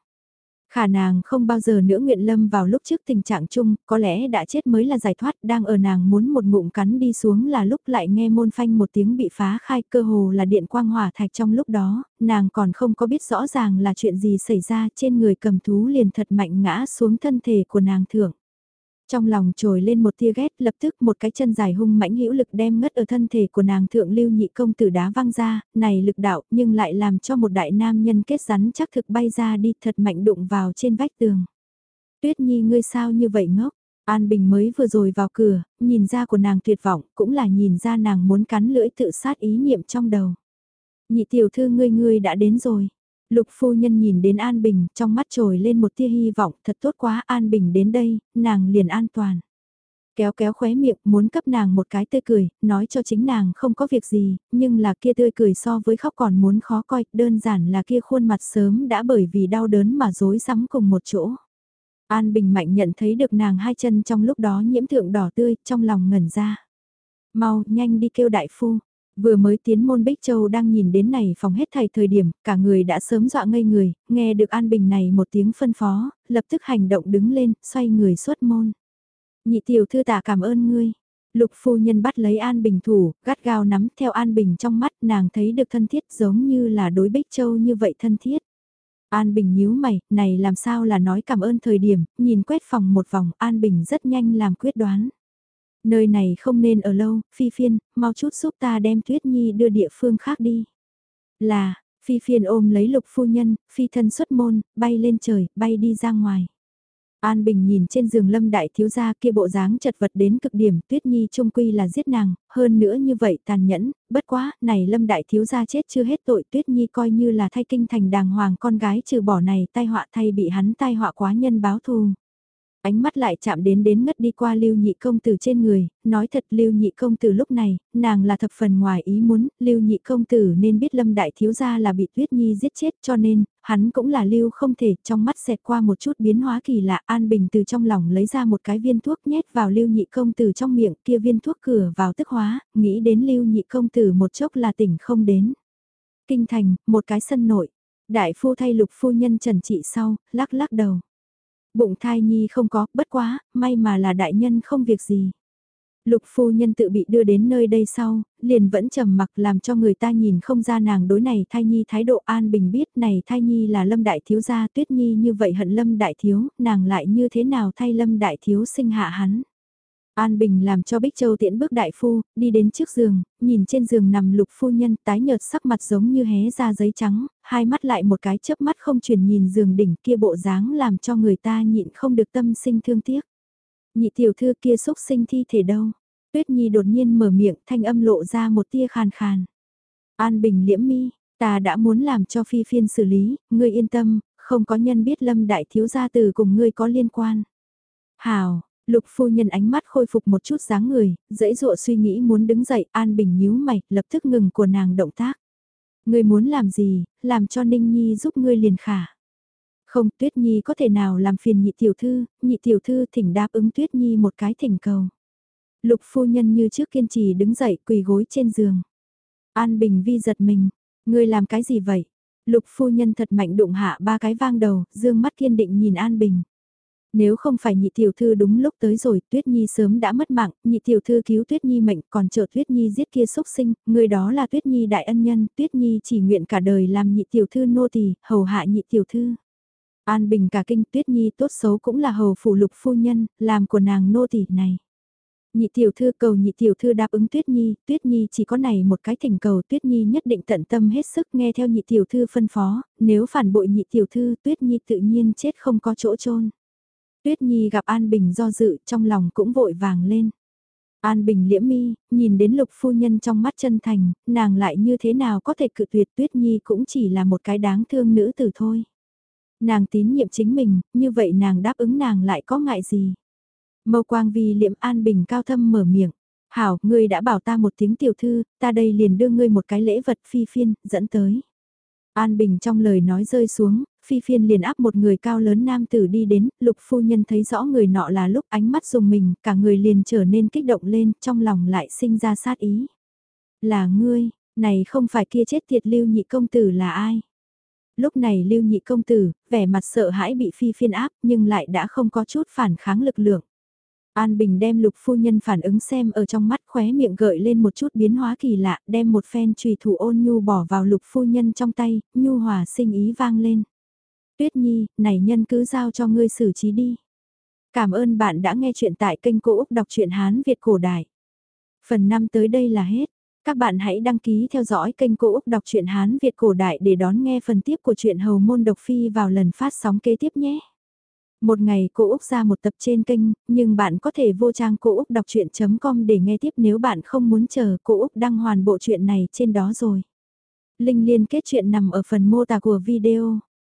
Khả nàng không bao giờ nữa nguyện lâm vào lúc trước tình trạng chung, có lẽ đã chết mới là giải thoát, đang ở nàng muốn một ngụm cắn đi xuống là lúc lại nghe môn phanh một tiếng bị phá khai cơ hồ là điện quang hỏa thạch trong lúc đó, nàng còn không có biết rõ ràng là chuyện gì xảy ra trên người cầm thú liền thật mạnh ngã xuống thân thể của nàng thưởng. Trong lòng trồi lên một tia ghét lập tức một cái chân dài hung mãnh hữu lực đem ngất ở thân thể của nàng thượng lưu nhị công tử đá văng ra, này lực đạo nhưng lại làm cho một đại nam nhân kết rắn chắc thực bay ra đi thật mạnh đụng vào trên vách tường. Tuyết nhi ngươi sao như vậy ngốc? An Bình mới vừa rồi vào cửa, nhìn ra của nàng tuyệt vọng, cũng là nhìn ra nàng muốn cắn lưỡi tự sát ý niệm trong đầu. Nhị tiểu thư ngươi ngươi đã đến rồi. Lục phu nhân nhìn đến An Bình, trong mắt trồi lên một tia hy vọng, thật tốt quá, An Bình đến đây, nàng liền an toàn. Kéo kéo khóe miệng, muốn cấp nàng một cái tươi cười, nói cho chính nàng không có việc gì, nhưng là kia tươi cười so với khóc còn muốn khó coi, đơn giản là kia khuôn mặt sớm đã bởi vì đau đớn mà rối rắm cùng một chỗ. An Bình mạnh nhận thấy được nàng hai chân trong lúc đó nhiễm thượng đỏ tươi, trong lòng ngẩn ra. Mau, nhanh đi kêu đại phu, Vừa mới tiến môn Bích Châu đang nhìn đến này phòng hết thầy thời điểm, cả người đã sớm dọa ngây người, nghe được An Bình này một tiếng phân phó, lập tức hành động đứng lên, xoay người xuất môn. Nhị tiểu thư tạ cảm ơn ngươi. Lục phu nhân bắt lấy An Bình thủ, gắt gao nắm theo An Bình trong mắt nàng thấy được thân thiết giống như là đối Bích Châu như vậy thân thiết. An Bình nhíu mày, này làm sao là nói cảm ơn thời điểm, nhìn quét phòng một vòng, An Bình rất nhanh làm quyết đoán. Nơi này không nên ở lâu, phi phiên, mau chút giúp ta đem Tuyết Nhi đưa địa phương khác đi. Là, phi phiên ôm lấy lục phu nhân, phi thân xuất môn, bay lên trời, bay đi ra ngoài. An Bình nhìn trên giường lâm đại thiếu gia kia bộ dáng chật vật đến cực điểm, Tuyết Nhi trung quy là giết nàng, hơn nữa như vậy tàn nhẫn, bất quá, này lâm đại thiếu gia chết chưa hết tội Tuyết Nhi coi như là thay kinh thành đàng hoàng con gái trừ bỏ này tai họa thay bị hắn tai họa quá nhân báo thù ánh mắt lại chạm đến đến ngất đi qua lưu nhị công tử trên người, nói thật lưu nhị công tử lúc này, nàng là thập phần ngoài ý muốn, lưu nhị công tử nên biết lâm đại thiếu gia là bị tuyết nhi giết chết cho nên, hắn cũng là lưu không thể, trong mắt xẹt qua một chút biến hóa kỳ lạ, an bình từ trong lòng lấy ra một cái viên thuốc nhét vào lưu nhị công tử trong miệng kia viên thuốc cửa vào tức hóa, nghĩ đến lưu nhị công tử một chốc là tỉnh không đến. Kinh thành, một cái sân nội, đại phu thay lục phu nhân trần trị sau, lắc lắc đầu. Bụng thai nhi không có, bất quá, may mà là đại nhân không việc gì. Lục phu nhân tự bị đưa đến nơi đây sau, liền vẫn trầm mặc làm cho người ta nhìn không ra nàng đối này thai nhi thái độ an bình biết này thai nhi là lâm đại thiếu gia tuyết nhi như vậy hận lâm đại thiếu, nàng lại như thế nào thay lâm đại thiếu sinh hạ hắn. An Bình làm cho Bích Châu tiễn bước đại phu, đi đến trước giường, nhìn trên giường nằm lục phu nhân tái nhợt sắc mặt giống như hé ra giấy trắng, hai mắt lại một cái chớp mắt không chuyển nhìn giường đỉnh kia bộ dáng làm cho người ta nhịn không được tâm sinh thương tiếc. Nhị tiểu thư kia xúc sinh thi thể đâu? Tuyết Nhi đột nhiên mở miệng thanh âm lộ ra một tia khàn khàn. An Bình liễm mi, ta đã muốn làm cho phi phiên xử lý, ngươi yên tâm, không có nhân biết lâm đại thiếu gia từ cùng ngươi có liên quan. Hào, Lục phu nhân ánh mắt khôi phục một chút dáng người, dãy dụa suy nghĩ muốn đứng dậy, An Bình nhíu mày, lập tức ngừng của nàng động tác. Ngươi muốn làm gì, làm cho Ninh Nhi giúp ngươi liền khả. Không, Tuyết Nhi có thể nào làm phiền nhị tiểu thư, nhị tiểu thư thỉnh đáp ứng Tuyết Nhi một cái thỉnh cầu. Lục phu nhân như trước kiên trì đứng dậy quỳ gối trên giường. An Bình Vi giật mình, ngươi làm cái gì vậy? Lục phu nhân thật mạnh đụng hạ ba cái vang đầu, dương mắt kiên định nhìn An Bình. Nếu không phải nhị tiểu thư đúng lúc tới rồi, Tuyết Nhi sớm đã mất mạng, nhị tiểu thư cứu Tuyết Nhi mệnh, còn chờ Tuyết Nhi giết kia xúc sinh, người đó là Tuyết Nhi đại ân nhân, Tuyết Nhi chỉ nguyện cả đời làm nhị tiểu thư nô tỳ, hầu hạ nhị tiểu thư. An Bình cả kinh Tuyết Nhi tốt xấu cũng là hầu phủ lục phu nhân, làm của nàng nô tỳ này. Nhị tiểu thư cầu nhị tiểu thư đáp ứng Tuyết Nhi, Tuyết Nhi chỉ có này một cái thỉnh cầu Tuyết Nhi nhất định tận tâm hết sức nghe theo nhị tiểu thư phân phó, nếu phản bội nhị tiểu thư Tuyết Nhi tự nhiên chết không có chỗ chôn Tuyết Nhi gặp An Bình do dự trong lòng cũng vội vàng lên. An Bình liễm mi, nhìn đến lục phu nhân trong mắt chân thành, nàng lại như thế nào có thể cự tuyệt Tuyết Nhi cũng chỉ là một cái đáng thương nữ tử thôi. Nàng tín nhiệm chính mình, như vậy nàng đáp ứng nàng lại có ngại gì. Mâu quang vì liễm An Bình cao thâm mở miệng. Hảo, ngươi đã bảo ta một tiếng tiểu thư, ta đây liền đưa ngươi một cái lễ vật phi phiên, dẫn tới. An Bình trong lời nói rơi xuống, phi phiên liền áp một người cao lớn nam tử đi đến, lục phu nhân thấy rõ người nọ là lúc ánh mắt dùng mình, cả người liền trở nên kích động lên, trong lòng lại sinh ra sát ý. Là ngươi, này không phải kia chết tiệt lưu nhị công tử là ai? Lúc này lưu nhị công tử, vẻ mặt sợ hãi bị phi phiên áp nhưng lại đã không có chút phản kháng lực lượng. An Bình đem lục phu nhân phản ứng xem ở trong mắt khóe miệng gợi lên một chút biến hóa kỳ lạ, đem một phen trùy thủ ôn nhu bỏ vào lục phu nhân trong tay, nhu hòa sinh ý vang lên. Tuyết Nhi, này nhân cứ giao cho ngươi xử trí đi. Cảm ơn bạn đã nghe chuyện tại kênh Cô Úc Đọc truyện Hán Việt Cổ Đại. Phần 5 tới đây là hết. Các bạn hãy đăng ký theo dõi kênh Cô Úc Đọc truyện Hán Việt Cổ Đại để đón nghe phần tiếp của truyện Hầu Môn Độc Phi vào lần phát sóng kế tiếp nhé. Một ngày cô Úc ra một tập trên kênh, nhưng bạn có thể vô trang cô Úc đọc chuyện.com để nghe tiếp nếu bạn không muốn chờ cô Úc đăng hoàn bộ truyện này trên đó rồi. Linh liên kết chuyện nằm ở phần mô tả của video.